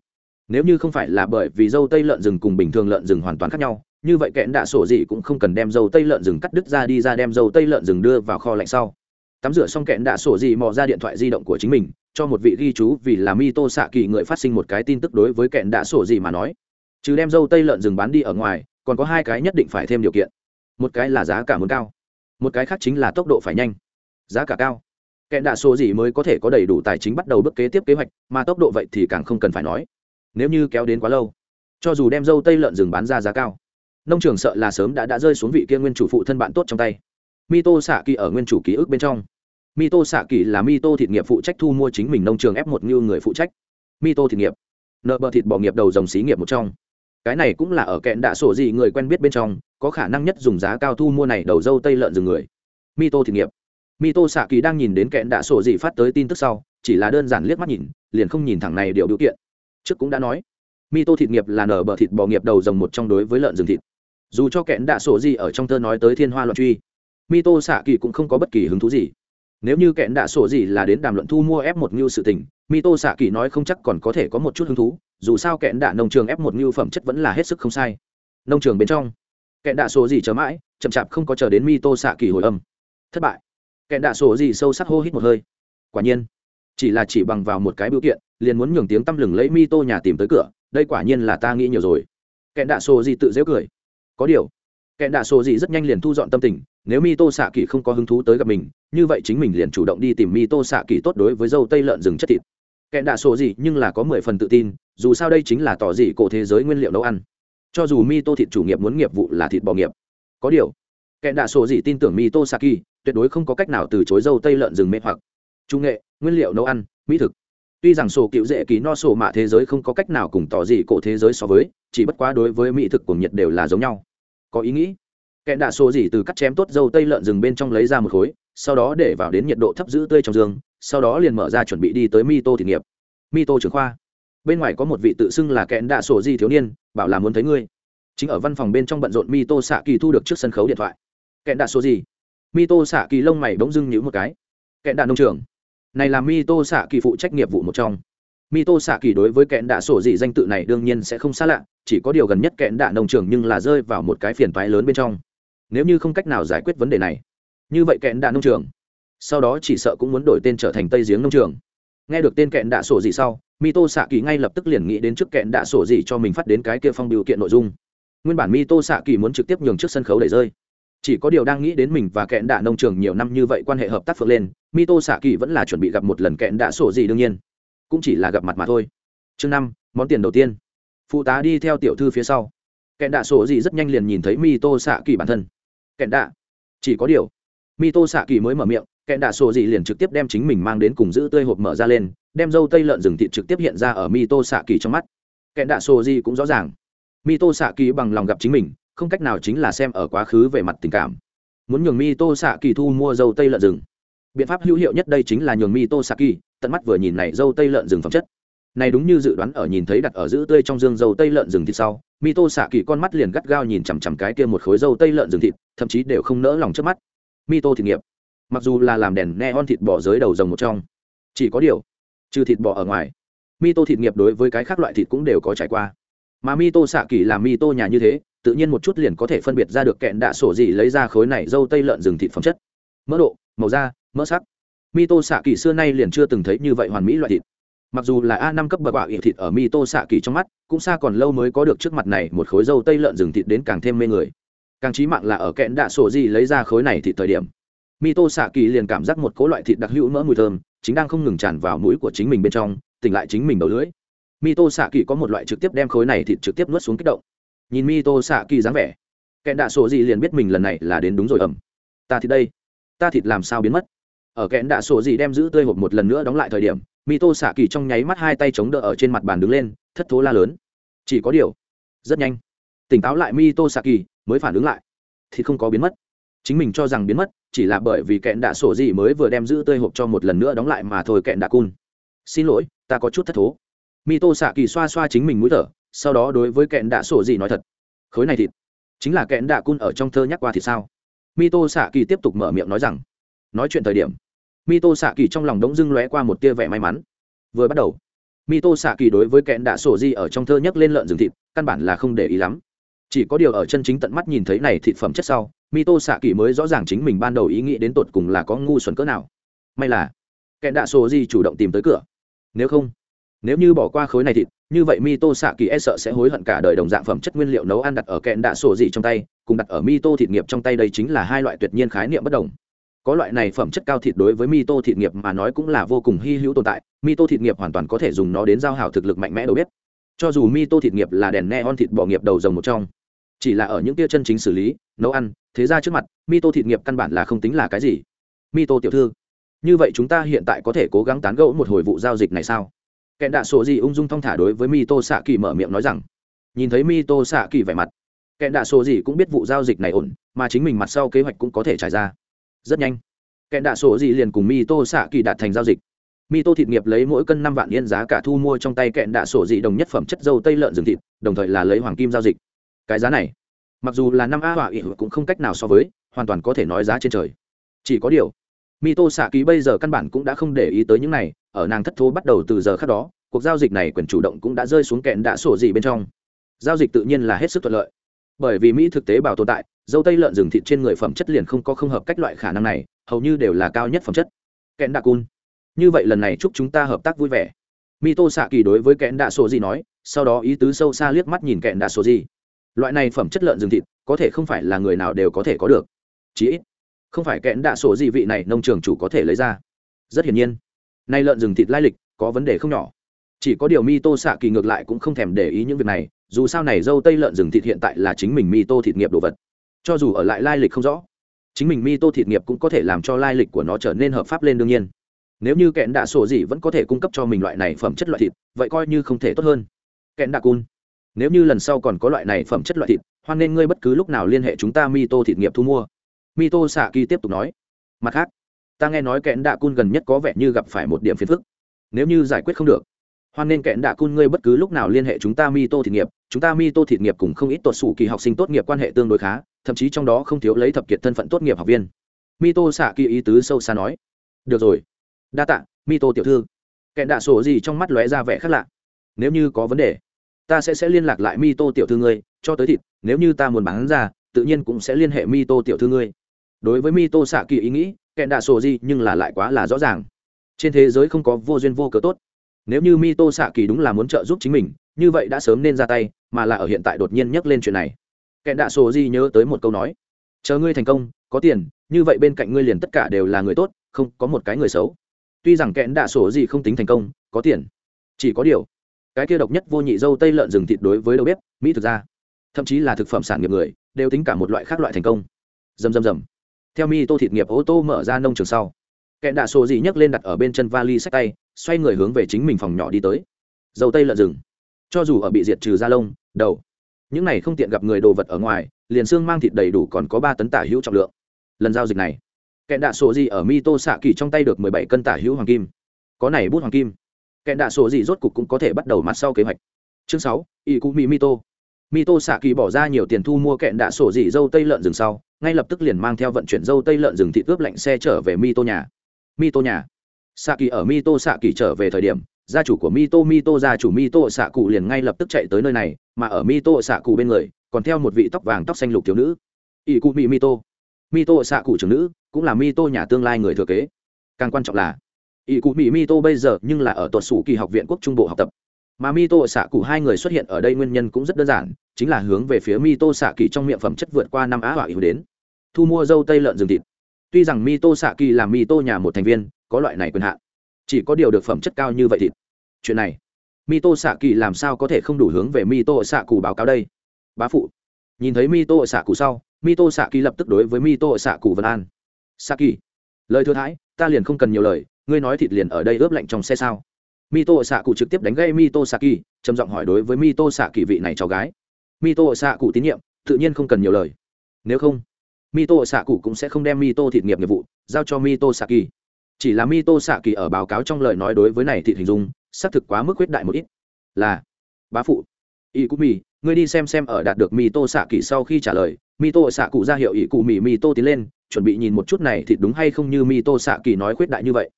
Nếu như không phải là bởi vì dâu tây lợn rừng cùng bình thường lợn rừng hoàn toàn khác nhau như vậy kẹn đạ sổ gì cũng không cần đem dâu tây lợn rừng cắt đứt ra đi, ra đem dâu tây lợn rừng đưa vào kho lạnh sau. Tắm rửa xong kẹn đạ sổ gì mò ra điện thoại di động của chính mình, cho một vị ghi chú vì là mi tô xạ kỳ người phát sinh một cái tin tức đối với kẹn đạ sổ gì mà nói. Chứ đem dâu tây lợn rừng bán đi ở ngoài, còn có hai cái nhất định phải thêm điều kiện. Một cái là giá cả muốn cao, một cái khác chính là tốc độ phải nhanh. Giá cả cao. Kẹn đạ sổ gì mới có thể có đầy đủ tài chính bắt đầu bước kế tiếp kế hoạch, mà tốc độ vậy thì càng không cần phải nói. Nếu như kéo đến quá lâu, cho dù đem dâu tây lợn rừng bán ra giá cao nông trường sợ là sớm đã đã rơi xuống vị kia nguyên chủ phụ thân bạn tốt trong tay. Mito xạ kỳ ở nguyên chủ ký ức bên trong. Mito xạ kỳ là mito thịt nghiệp phụ trách thu mua chính mình nông trường f một như người phụ trách. Mito thịt nghiệp. Nợ bờ thịt bò nghiệp đầu dòng xí nghiệp một trong. Cái này cũng là ở kẹn đạ sổ gì người quen biết bên trong, có khả năng nhất dùng giá cao thu mua này đầu dâu tây lợn rừng người. Mito thịt nghiệp. Mito xạ kỳ đang nhìn đến kẹn đạ sổ gì phát tới tin tức sau, chỉ là đơn giản liếc mắt nhìn, liền không nhìn thẳng này điều điều kiện. Trước cũng đã nói, mito thịt nghiệp là nở bờ thịt bò nghiệp đầu dòng một trong đối với lợn rừng thịt dù cho kẹn đạ sổ gì ở trong thơ nói tới thiên hoa loạn truy, mito xạ kỳ cũng không có bất kỳ hứng thú gì. Nếu như kẹn đạ sổ gì là đến đàm luận thu mua f một ngưu sự tình, mito xạ kỳ nói không chắc còn có thể có một chút hứng thú, dù sao kẹn đạ nông trường f một ngưu phẩm chất vẫn là hết sức không sai. Nông trường bên trong, kẹn đạ sổ gì chờ mãi, chậm chạp không có chờ đến mito xạ kỳ hồi âm. Thất bại. Kẹn đạ sổ gì sâu sắc hô hít một hơi. Quả nhiên, chỉ là chỉ bằng vào một cái biểu kiện, liền muốn nhường tiếng tăm lừng lấy mito nhà tìm tới cửa, đây quả nhiên là ta nghĩ nhiều rồi. Kẹn đạ sổ gì tự dễ cười có điều kẹn đạ sổ gì rất nhanh liền thu dọn tâm tình, nếu mi tô xạ kỳ không có hứng thú tới gặp mình, như vậy chính mình liền chủ động đi tìm mi tô xạ kỳ tốt đối với dâu tây lợn rừng chất thịt. Kẹn đạ sổ gì nhưng là có mười phần tự tin, dù sao đây chính là tỏ dị cổ thế giới nguyên liệu nấu ăn. Cho dù mi tô thịt chủ nghiệp muốn nghiệp vụ là thịt bò nghiệp. Có điều kẹn đạ sổ gì tin tưởng mi tô xạ kỳ tuyệt đối không có cách nào từ chối dâu tây lợn rừng mê hoặc. Trung nghệ, nguyên liệu nấu ăn, mỹ thực tuy rằng sổ cựu dễ ký no sổ mạ thế giới không có cách nào cùng tỏ gì cổ thế giới so với, chỉ bất quá đối với mỹ thực của nhiệt đều là giống nhau. Có ý nghĩ? Kẻ đạ sổ gì từ cắt chém tốt dâu tây lợn rừng bên trong lấy ra một khối, sau đó để vào đến nhiệt độ thấp giữ tươi trong giường sau đó liền mở ra chuẩn bị đi tới mi tô thịt nghiệp mi tô trưởng khoa. Bên ngoài có một vị tự xưng là kẹn đạ sổ gì thiếu niên, bảo là muốn thấy ngươi. Chính ở văn phòng bên trong bận rộn mi tô xạ kỳ thu được trước sân khấu điện thoại. Kẹn đạ sổ gì? Mi tô xạ kỳ lông mày bỗng dưng nhíu một cái. Kẹn đạ nông trường này là mi tô xạ kỳ phụ trách nghiệp vụ một trong. Mi tô xạ kỳ đối với kẹn đạ sổ dị danh tự này đương nhiên sẽ không xa lạ, chỉ có điều gần nhất kẹn đạ nông trường nhưng là rơi vào một cái phiền toái lớn bên trong. Nếu như không cách nào giải quyết vấn đề này, như vậy kẹn đạ nông trường, sau đó chỉ sợ cũng muốn đổi tên trở thành tây giếng nông trường. Nghe được tên kẹn đạ sổ dị sau mi tô xạ kỳ ngay lập tức liền nghĩ đến trước kẹn đạ sổ dị cho mình phát đến cái kia phong biểu kiện nội dung. Nguyên bản mi tô xạ kỳ muốn trực tiếp nhường trước sân khấu để rơi chỉ có điều đang nghĩ đến mình và kẹn đạ nông trường nhiều năm như vậy quan hệ hợp tác phượng lên, mito xạ kỳ vẫn là chuẩn bị gặp một lần kẹn đạ sổ gì đương nhiên. Cũng chỉ là gặp mặt mà thôi. Chương năm, món tiền đầu tiên. Phụ tá đi theo tiểu thư phía sau. Kẹn đạ sổ gì rất nhanh liền nhìn thấy mito xạ kỳ bản thân. Kẹn đạ. Chỉ có điều. Mito xạ kỳ mới mở miệng, kẹn đạ sổ gì liền trực tiếp đem chính mình mang đến cùng giữ tươi hộp mở ra lên, đem dâu tây lợn rừng thịt trực tiếp hiện ra ở mito xạ kỳ trong mắt. Kẹn đạ sổ gì cũng rõ ràng. Mito xạ kỳ bằng lòng gặp chính mình không cách nào chính là xem ở quá khứ về mặt tình cảm. Muốn nhường mi tô xạ kỳ thu mua dâu tây lợn rừng. Biện pháp hữu hiệu nhất đây chính là nhường mi tô xạ kỳ tận mắt vừa nhìn này dâu tây lợn rừng phẩm chất. Này đúng như dự đoán ở nhìn thấy đặt ở giữ tươi trong dương dâu tây lợn rừng thịt sau mi tô xạ kỳ con mắt liền gắt gao nhìn chằm chằm cái kia một khối dâu tây lợn rừng thịt, thậm chí đều không nỡ lòng trước mắt. Mi tô thịt nghiệp. Mặc dù là làm đèn ne on thịt bò dưới đầu rồng một trong, chỉ có điều, trừ thịt bò ở ngoài mi tô thịt nghiệp đối với cái khác loại thịt cũng đều có trải qua. Mà mi tô xạ kỳ làm mi tô nhà như thế tự nhiên một chút liền có thể phân biệt ra được kẹn đạ sổ gì lấy ra khối này dâu tây lợn rừng thịt phẩm chất. Mỡ độ, màu da, mỡ sắc. Mi tô xạ kỳ xưa nay liền chưa từng thấy như vậy hoàn mỹ loại thịt. Mặc dù là a năm cấp bậc quả ỉ thịt ở mi tô xạ kỳ trong mắt, cũng xa còn lâu mới có được trước mặt này một khối dâu tây lợn rừng thịt đến càng thêm mê người. Càng trí mạng là ở kẹn đạ sổ gì lấy ra khối này thịt thời điểm mi tô xạ kỳ liền cảm giác một cố loại thịt đặc hữu mỡ mùi thơm, chính đang không ngừng tràn vào mũi của chính mình bên trong, tỉnh lại chính mình đầu lưỡi. Mi tô xạ kỳ có một loại trực tiếp đem khối này thịt trực tiếp nuốt xuống kích động nhìn mi tô xạ kỳ dáng vẻ. Kẹn đạ sổ gì liền biết mình lần này là đến đúng rồi ẩm ta thịt đây. Ta thịt làm sao biến mất? Ở kẽn đạ sổ gì đem giữ tươi hộp một lần nữa đóng lại thời điểm, mi tô xạ kỳ trong nháy mắt hai tay chống đỡ ở trên mặt bàn đứng lên, thất thố la lớn. Chỉ có điều, rất nhanh, tỉnh táo lại mi tô xạ kỳ, mới phản ứng lại. Thì không có biến mất. Chính mình cho rằng biến mất, chỉ là bởi vì kẹn đạ sổ gì mới vừa đem giữ tươi hộp cho một lần nữa đóng lại mà thôi kẹn đạ cun. Xin lỗi, ta có chút thất thố. Mi tô xạ kỳ xoa xoa chính mình mũi thở sau đó đối với kẹn đạ sổ gì nói thật, khối này thịt chính là kẹn đạ cun ở trong thơ nhắc qua thì sao? Mito xạ kỳ tiếp tục mở miệng nói rằng, nói chuyện thời điểm mito xạ kỳ trong lòng đống dưng lóe qua một tia vẻ may mắn. Vừa bắt đầu mito xạ kỳ đối với kẹn đạ sổ di ở trong thơ nhấc lên lợn rừng thịt, căn bản là không để ý lắm. Chỉ có điều ở chân chính tận mắt nhìn thấy này thịt phẩm chất sau mito xạ kỳ mới rõ ràng chính mình ban đầu ý nghĩ đến tột cùng là có ngu xuẩn cỡ nào. May là, kẹn đạ sổ di chủ động tìm tới cửa. Nếu không, nếu như bỏ qua khối này thịt như vậy mito xạ kỳ e sợ sẽ hối hận cả đời đồng dạng phẩm chất nguyên liệu nấu ăn đặt ở kẹn đạ sổ dị trong tay, cùng đặt ở mito thịt nghiệp trong tay đây chính là hai loại tuyệt nhiên khái niệm bất đồng. Có loại này phẩm chất cao thịt đối với mito thịt nghiệp mà nói cũng là vô cùng hy hữu tồn tại, mito thịt nghiệp hoàn toàn có thể dùng nó đến giao hảo thực lực mạnh mẽ đầu bếp. Cho dù mito thịt nghiệp là đèn neon thịt bò nghiệp đầu rồng một trong, chỉ là ở những tia chân chính xử lý, nấu ăn, thế ra trước mặt, mito thịt nghiệp căn bản là không tính là cái gì. Mito tiểu thư, như vậy chúng ta hiện tại có thể cố gắng tán gẫu một hồi vụ giao dịch này sao? Kẹn đạ sổ gì ung dung thong thả đối với mito xạ kỳ mở miệng nói rằng, nhìn thấy mito xạ kỳ vẻ mặt, kẹn đạ sổ gì cũng biết vụ giao dịch này ổn, mà chính mình mặt sau kế hoạch cũng có thể trải ra. Rất nhanh, kẹn đạ sổ gì liền cùng mito xạ kỳ đạt thành giao dịch. Mito thịt nghiệp lấy mỗi cân năm vạn yên giá cả thu mua trong tay kẹn đạ sổ dị đồng nhất phẩm chất dâu tây lợn rừng thịt, đồng thời là lấy hoàng kim giao dịch. Cái giá này, mặc dù là năm a hỏa ỉ cũng không cách nào so với, hoàn toàn có thể nói giá trên trời. Chỉ có điều mito xạ ký bây giờ căn bản cũng đã không để ý tới những này ở nàng thất thố bắt đầu từ giờ khác đó, cuộc giao dịch này quyền chủ động cũng đã rơi xuống kẹn đã sổ gì bên trong. Giao dịch tự nhiên là hết sức thuận lợi. Bởi vì mỹ thực tế bảo tồn tại, dâu tây lợn rừng thịt trên người phẩm chất liền không có không hợp cách loại khả năng này, hầu như đều là cao nhất phẩm chất. Kẽn đạ cun. Như vậy lần này chúc chúng ta hợp tác vui vẻ. Mi tô xạ kỳ đối với kẽn đạ sổ gì nói, sau đó ý tứ sâu xa liếc mắt nhìn kẽn đạ sổ gì. Loại này phẩm chất lợn rừng thịt, có thể không phải là người nào đều có thể có được. Chí ít, không phải kẽn đạ sổ gì vị này nông trường chủ có thể lấy ra. Rất hiển nhiên nay lợn rừng thịt lai lịch có vấn đề không nhỏ. Chỉ có điều mi tô xạ kỳ ngược lại cũng không thèm để ý những việc này, dù sao này dâu tây lợn rừng thịt hiện tại là chính mình mi tô thịt nghiệp đồ vật. Cho dù ở lại lai lịch không rõ, chính mình mi tô thịt nghiệp cũng có thể làm cho lai lịch của nó trở nên hợp pháp lên đương nhiên. Nếu như kẽn đạ sổ gì vẫn có thể cung cấp cho mình loại này phẩm chất loại thịt, vậy coi như không thể tốt hơn. Kẽn đạ cun, nếu như lần sau còn có loại này phẩm chất loại thịt, hoan nên ngươi bất cứ lúc nào liên hệ chúng ta mi tô thịt nghiệp thu mua. Mi tô xạ kỳ tiếp tục nói. Mặt khác ta nghe nói kẽn đạ cun gần nhất có vẻ như gặp phải một điểm phiền phức. Nếu như giải quyết không được, hoan nên kẽn đạ cun ngươi bất cứ lúc nào liên hệ chúng ta mi tô thị nghiệp. Chúng ta mi tô thị nghiệp cùng không ít tuột sủ kỳ học sinh tốt nghiệp quan hệ tương đối khá, thậm chí trong đó không thiếu lấy thập kiệt thân phận tốt nghiệp học viên. Mi tô xạ kỳ ý tứ sâu xa nói. Được rồi. Đa tạ mi tô tiểu thư. Kẽn đạ sổ gì trong mắt lóe ra vẻ khác lạ. Nếu như có vấn đề, ta sẽ sẽ liên lạc lại mi tô tiểu thư ngươi, cho tới thịt. Nếu như ta muốn bán ra, tự nhiên cũng sẽ liên hệ mi tô tiểu thư ngươi. Đối với mi tô xạ kỳ ý nghĩ kẹn đạ sổ gì nhưng là lại quá là rõ ràng. Trên thế giới không có vô duyên vô cớ tốt. Nếu như mito xạ kỳ đúng là muốn trợ giúp chính mình, như vậy đã sớm nên ra tay, mà là ở hiện tại đột nhiên nhắc lên chuyện này. Kẻ đạ sổ gì nhớ tới một câu nói, chờ ngươi thành công, có tiền, như vậy bên cạnh ngươi liền tất cả đều là người tốt, không có một cái người xấu. Tuy rằng kẽn đạ sổ gì không tính thành công, có tiền, chỉ có điều, cái kia độc nhất vô nhị dâu tây lợn rừng thịt đối với đầu bếp, mỹ thực ra, thậm chí là thực phẩm sản nghiệp người, đều tính cả một loại khác loại thành công. Dầm dầm dầm theo mi tô thịt nghiệp ô tô mở ra nông trường sau kẹn đạ sổ gì nhấc lên đặt ở bên chân vali sách tay, xoay người hướng về chính mình phòng nhỏ đi tới. Dầu tây lợn rừng. Cho dù ở bị diệt trừ da lông, đầu, những này không tiện gặp người đồ vật ở ngoài, liền xương mang thịt đầy đủ còn có ba tấn tả hữu trọng lượng. Lần giao dịch này kẹn đạ sổ gì ở mi tô xạ kỳ trong tay được mười bảy cân tả hữu hoàng kim. Có này bút hoàng kim. Kẹn đạ sổ gì rốt cục cũng có thể bắt đầu mặt sau kế hoạch. Chương sáu, y cụ mỹ mi tô. Mi tô xạ kỳ bỏ ra nhiều tiền thu mua kẹn đạ sổ gì dâu tây lợn rừng sau ngay lập tức liền mang theo vận chuyển dâu tây lợn rừng thịt ướp lạnh xe trở về mi tô nhà. Mi tô nhà. Xạ kỳ ở mi tô xạ kỳ trở về thời điểm, gia chủ của mi tô mi tô gia chủ mi tô xạ cụ liền ngay lập tức chạy tới nơi này, mà ở mi tô xạ cụ bên người, còn theo một vị tóc vàng tóc xanh lục thiếu nữ. Ỷ cụ mỹ mi tô mi tô xạ cụ trưởng nữ, cũng là mi tô nhà tương lai người thừa kế. Càng quan trọng là ỷ cụ mỹ mi tô bây giờ nhưng là ở tuột sủ kỳ học viện quốc trung bộ học tập. Mà mi tô xạ cụ hai người xuất hiện ở đây nguyên nhân cũng rất đơn giản chính là hướng về phía mi tô xạ kỳ trong miệng phẩm chất vượt qua năm á hỏa yếu đến. Thu mua dâu tây lợn rừng thịt. Tuy rằng mi tô xạ kỳ là mi tô nhà một thành viên, có loại này quyền hạn, chỉ có điều được phẩm chất cao như vậy thịt. Chuyện này mi tô xạ kỳ làm sao có thể không đủ hướng về mi tô xạ cù báo cáo đây? Bá phụ, nhìn thấy mi tô xạ cù sau mi tô xạ kỳ lập tức đối với mi tô xạ cù vân an. Xạ kỳ lời thừa thãi, ta liền không cần nhiều lời, ngươi nói thịt liền ở đây ướp lạnh trong xe sao? Mi tô xạ cụ trực tiếp đánh gây mi tô xạ kỳ trầm giọng hỏi đối với mi tô xạ kỳ vị này cháu gái mi tô xạ cụ tín nhiệm, tự nhiên không cần nhiều lời. Nếu không mi tô xạ cụ cũng sẽ không đem mi tô thịt nghiệp nghiệp vụ giao cho mi tô xạ kỳ chỉ là mi tô xạ kỳ ở báo cáo trong lời nói đối với này thịt hình dung, xác thực quá mức quyết đại một ít. Là, bá phụ y cụ mì ngươi đi xem xem ở đạt được mi tô xạ kỳ sau khi trả lời mi tô xạ cụ ra hiệu y cụ mì mi tô tiến lên, chuẩn bị nhìn một chút này thịt đúng hay không như mi tô xạ kỳ nói quyết đại như vậy.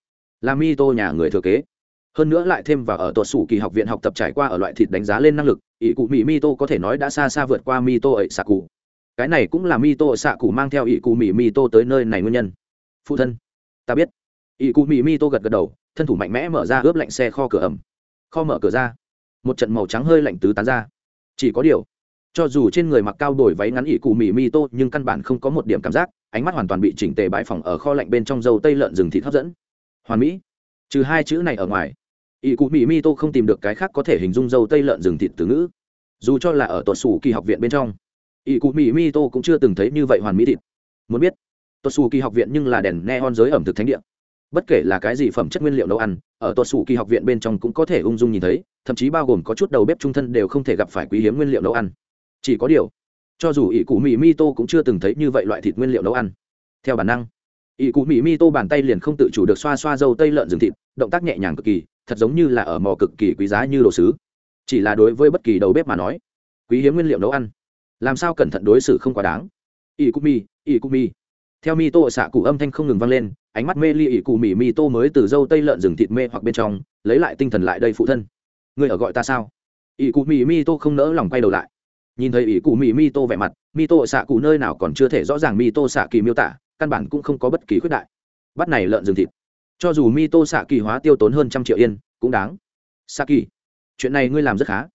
Là mi tô nhà người thừa kế hơn nữa lại thêm vào ở tuột sủ kỳ học viện học tập trải qua ở loại thịt đánh giá lên năng lực, ỷ cụ mỹ mi tô có thể nói đã xa xa vượt qua mi tô ấy xạ cụ cái này cũng là mi tô xạ cụ mang theo ỷ cụ mỹ mi tô tới nơi này nguyên nhân. Phụ thân, ta biết. Ỷ cụ mỹ mi tô gật gật đầu, thân thủ mạnh mẽ mở ra ướp lạnh xe kho cửa ẩm. Kho mở cửa ra, một trận màu trắng hơi lạnh tứ tán ra. Chỉ có điều, cho dù trên người mặc cao đổi váy ngắn ỷ cụ mỹ mi tô, nhưng căn bản không có một điểm cảm giác, ánh mắt hoàn toàn bị chỉnh tề bãi phòng ở kho lạnh bên trong dầu tây lợn rừng thịt hấp dẫn. Hoàn mỹ. Trừ hai chữ này ở ngoài ỷ cụ mỹ mi tô không tìm được cái khác có thể hình dung dầu tây lợn rừng thịt từ ngữ. Dù cho là ở tuột xù kỳ học viện bên trong ỷ cụ mỹ mi tô cũng chưa từng thấy như vậy hoàn mỹ thịt. Muốn biết tuột xù kỳ học viện nhưng là đèn neon giới ẩm thực thánh địa. Bất kể là cái gì phẩm chất nguyên liệu nấu ăn, ở tuột xù kỳ học viện bên trong cũng có thể ung dung nhìn thấy, thậm chí bao gồm có chút đầu bếp trung thân đều không thể gặp phải quý hiếm nguyên liệu nấu ăn. Chỉ có điều, cho dù ỷ cụ mỹ mi tô cũng chưa từng thấy như vậy loại thịt nguyên liệu nấu ăn. Theo bản năng ỷ cụ mỹ mi tô bàn tay liền không tự chủ được xoa xoa dâu tây lợn rừng thịt, động tác nhẹ nhàng cực kỳ thật giống như là ở mò cực kỳ quý giá như đồ sứ. Chỉ là đối với bất kỳ đầu bếp mà nói, quý hiếm nguyên liệu nấu ăn. Làm sao cẩn thận đối xử không quá đáng. Ỷ cụ mi ỷ cụ mi theo mi tô xạ cụ âm thanh không ngừng vang lên, ánh mắt mê ly ỷ cụ mỹ mi tô mới từ dâu tây lợn rừng thịt mê hoặc bên trong, lấy lại tinh thần lại đây phụ thân. Người ở gọi ta sao? Ỷ cụ mỹ mi tô không nỡ lòng quay đầu lại. Nhìn thấy ỷ cụ mỹ mi tô vẻ mặt mi tô xạ cụ nơi nào còn chưa thể rõ ràng mi tô xạ kỳ miêu tả, căn bản cũng không có bất kỳ khuyết đại. Bắt này lợn rừng thịt cho dù mi tô xạ kỳ hóa tiêu tốn hơn trăm triệu yên, cũng đáng. Xạ kỳ chuyện này ngươi làm rất khá.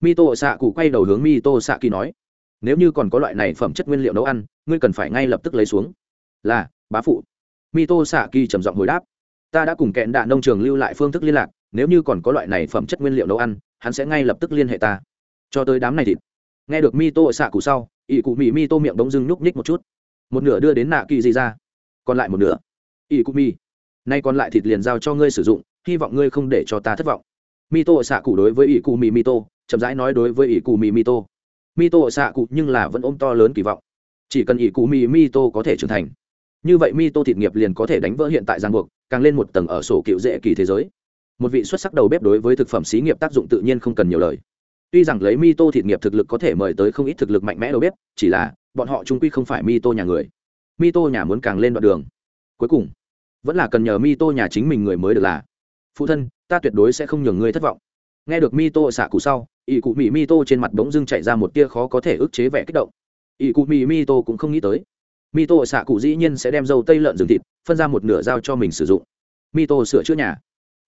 Mi tô xạ cụ quay đầu hướng mi tô xạ kỳ nói, nếu như còn có loại này phẩm chất nguyên liệu nấu ăn, ngươi cần phải ngay lập tức lấy xuống. Là, bá phụ. Mi tô xạ kỳ trầm giọng hồi đáp, ta đã cùng kẹn đạ nông trường lưu lại phương thức liên lạc, nếu như còn có loại này phẩm chất nguyên liệu nấu ăn, hắn sẽ ngay lập tức liên hệ ta. Cho tới đám này thịt. Nghe được mi tô xạ cụ sau ỵ cụ mỹ mi tô miệng bỗng dưng nhúc nhích một chút. Một nửa đưa đến nạ kỳ gì ra, còn lại một nửa. Ỵ cụ mi nay còn lại thịt liền giao cho ngươi sử dụng, hy vọng ngươi không để cho ta thất vọng. Mito xạ cụ đối với ỷ cụ mì mito chậm rãi nói đối với ỷ cụ mì mito mito xạ cụ nhưng là vẫn ôm to lớn kỳ vọng. Chỉ cần ỷ cụ mì mito có thể trưởng thành. Như vậy mito thịt nghiệp liền có thể đánh vỡ hiện tại giang buộc, càng lên một tầng ở sổ cựu dễ kỳ thế giới. Một vị xuất sắc đầu bếp đối với thực phẩm xí nghiệp tác dụng tự nhiên không cần nhiều lời. Tuy rằng lấy mito thịt nghiệp thực lực có thể mời tới không ít thực lực mạnh mẽ đầu bếp, chỉ là bọn họ trung quy không phải mito nhà người. Mito nhà muốn càng lên đoạn đường. Cuối cùng vẫn là cần nhờ mi tô nhà chính mình người mới được là. Phụ thân, ta tuyệt đối sẽ không nhường ngươi thất vọng. Nghe được mi tô xạ cụ sau, ỷ cụ mỹ mi tô trên mặt bỗng dưng chạy ra một tia khó có thể ức chế vẻ kích động. Ỷ cụ mỹ mi tô cũng không nghĩ tới. Mi tô xạ cụ dĩ nhiên sẽ đem dâu tây lợn rừng thịt phân ra một nửa dao cho mình sử dụng. Mi tô sửa chữa nhà.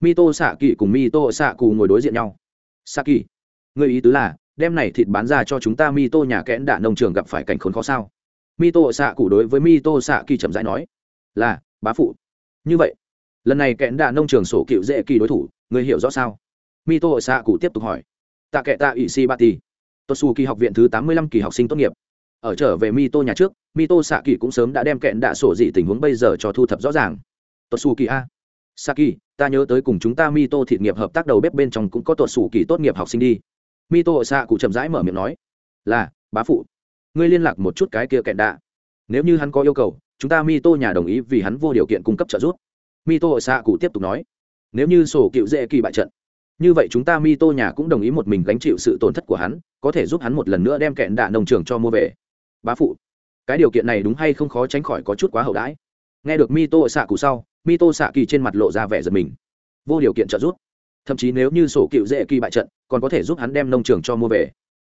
Mi tô xạ kỳ cùng mi tô xạ cụ ngồi đối diện nhau. Xạ kỳ người ý tứ là, đem này thịt bán ra cho chúng ta mi tô nhà kẽn đạ nông trường gặp phải cảnh khốn khó sao? Mi tô xạ cụ đối với mi tô xạ kỳ chậm rãi nói, là, bá phụ như vậy, lần này kẽn đạ nông trường sổ cựu dễ kỳ đối thủ, người hiểu rõ sao? Mi tô xạ cụ tiếp tục hỏi. Tạ kệ tạ ỵ si ba ti tốt xù kỳ học viện thứ tám mươi lăm kỳ học sinh tốt nghiệp. Ở trở về mi tô nhà trước mi tô xạ kỳ cũng sớm đã đem kẽn đạ sổ dị tình huống bây giờ cho thu thập rõ ràng. Tốt xù kỳ a. Sa kỳ, ta nhớ tới cùng chúng ta mi tô thịt nghiệp hợp tác đầu bếp bên trong cũng có tuột xù kỳ tốt nghiệp học sinh đi. Mi tô xạ cụ chậm rãi mở miệng nói. Là, bá phụ. Ngươi liên lạc một chút cái kia kẹn đạ. Nếu như hắn có yêu cầu chúng ta mi tô nhà đồng ý vì hắn vô điều kiện cung cấp trợ giúp. Mi tô xạ cụ tiếp tục nói, nếu như sổ cựu dễ kỳ bại trận, như vậy chúng ta mi tô nhà cũng đồng ý một mình gánh chịu sự tổn thất của hắn, có thể giúp hắn một lần nữa đem kẹn đạ nông trường cho mua về. Bá phụ, cái điều kiện này đúng hay không khó tránh khỏi có chút quá hậu đãi. Nghe được mi tô xạ cụ sau mi tô xạ kỳ trên mặt lộ ra vẻ giật mình. Vô điều kiện trợ giúp. Thậm chí nếu như sổ cựu dễ kỳ bại trận, còn có thể giúp hắn đem nông trường cho mua về.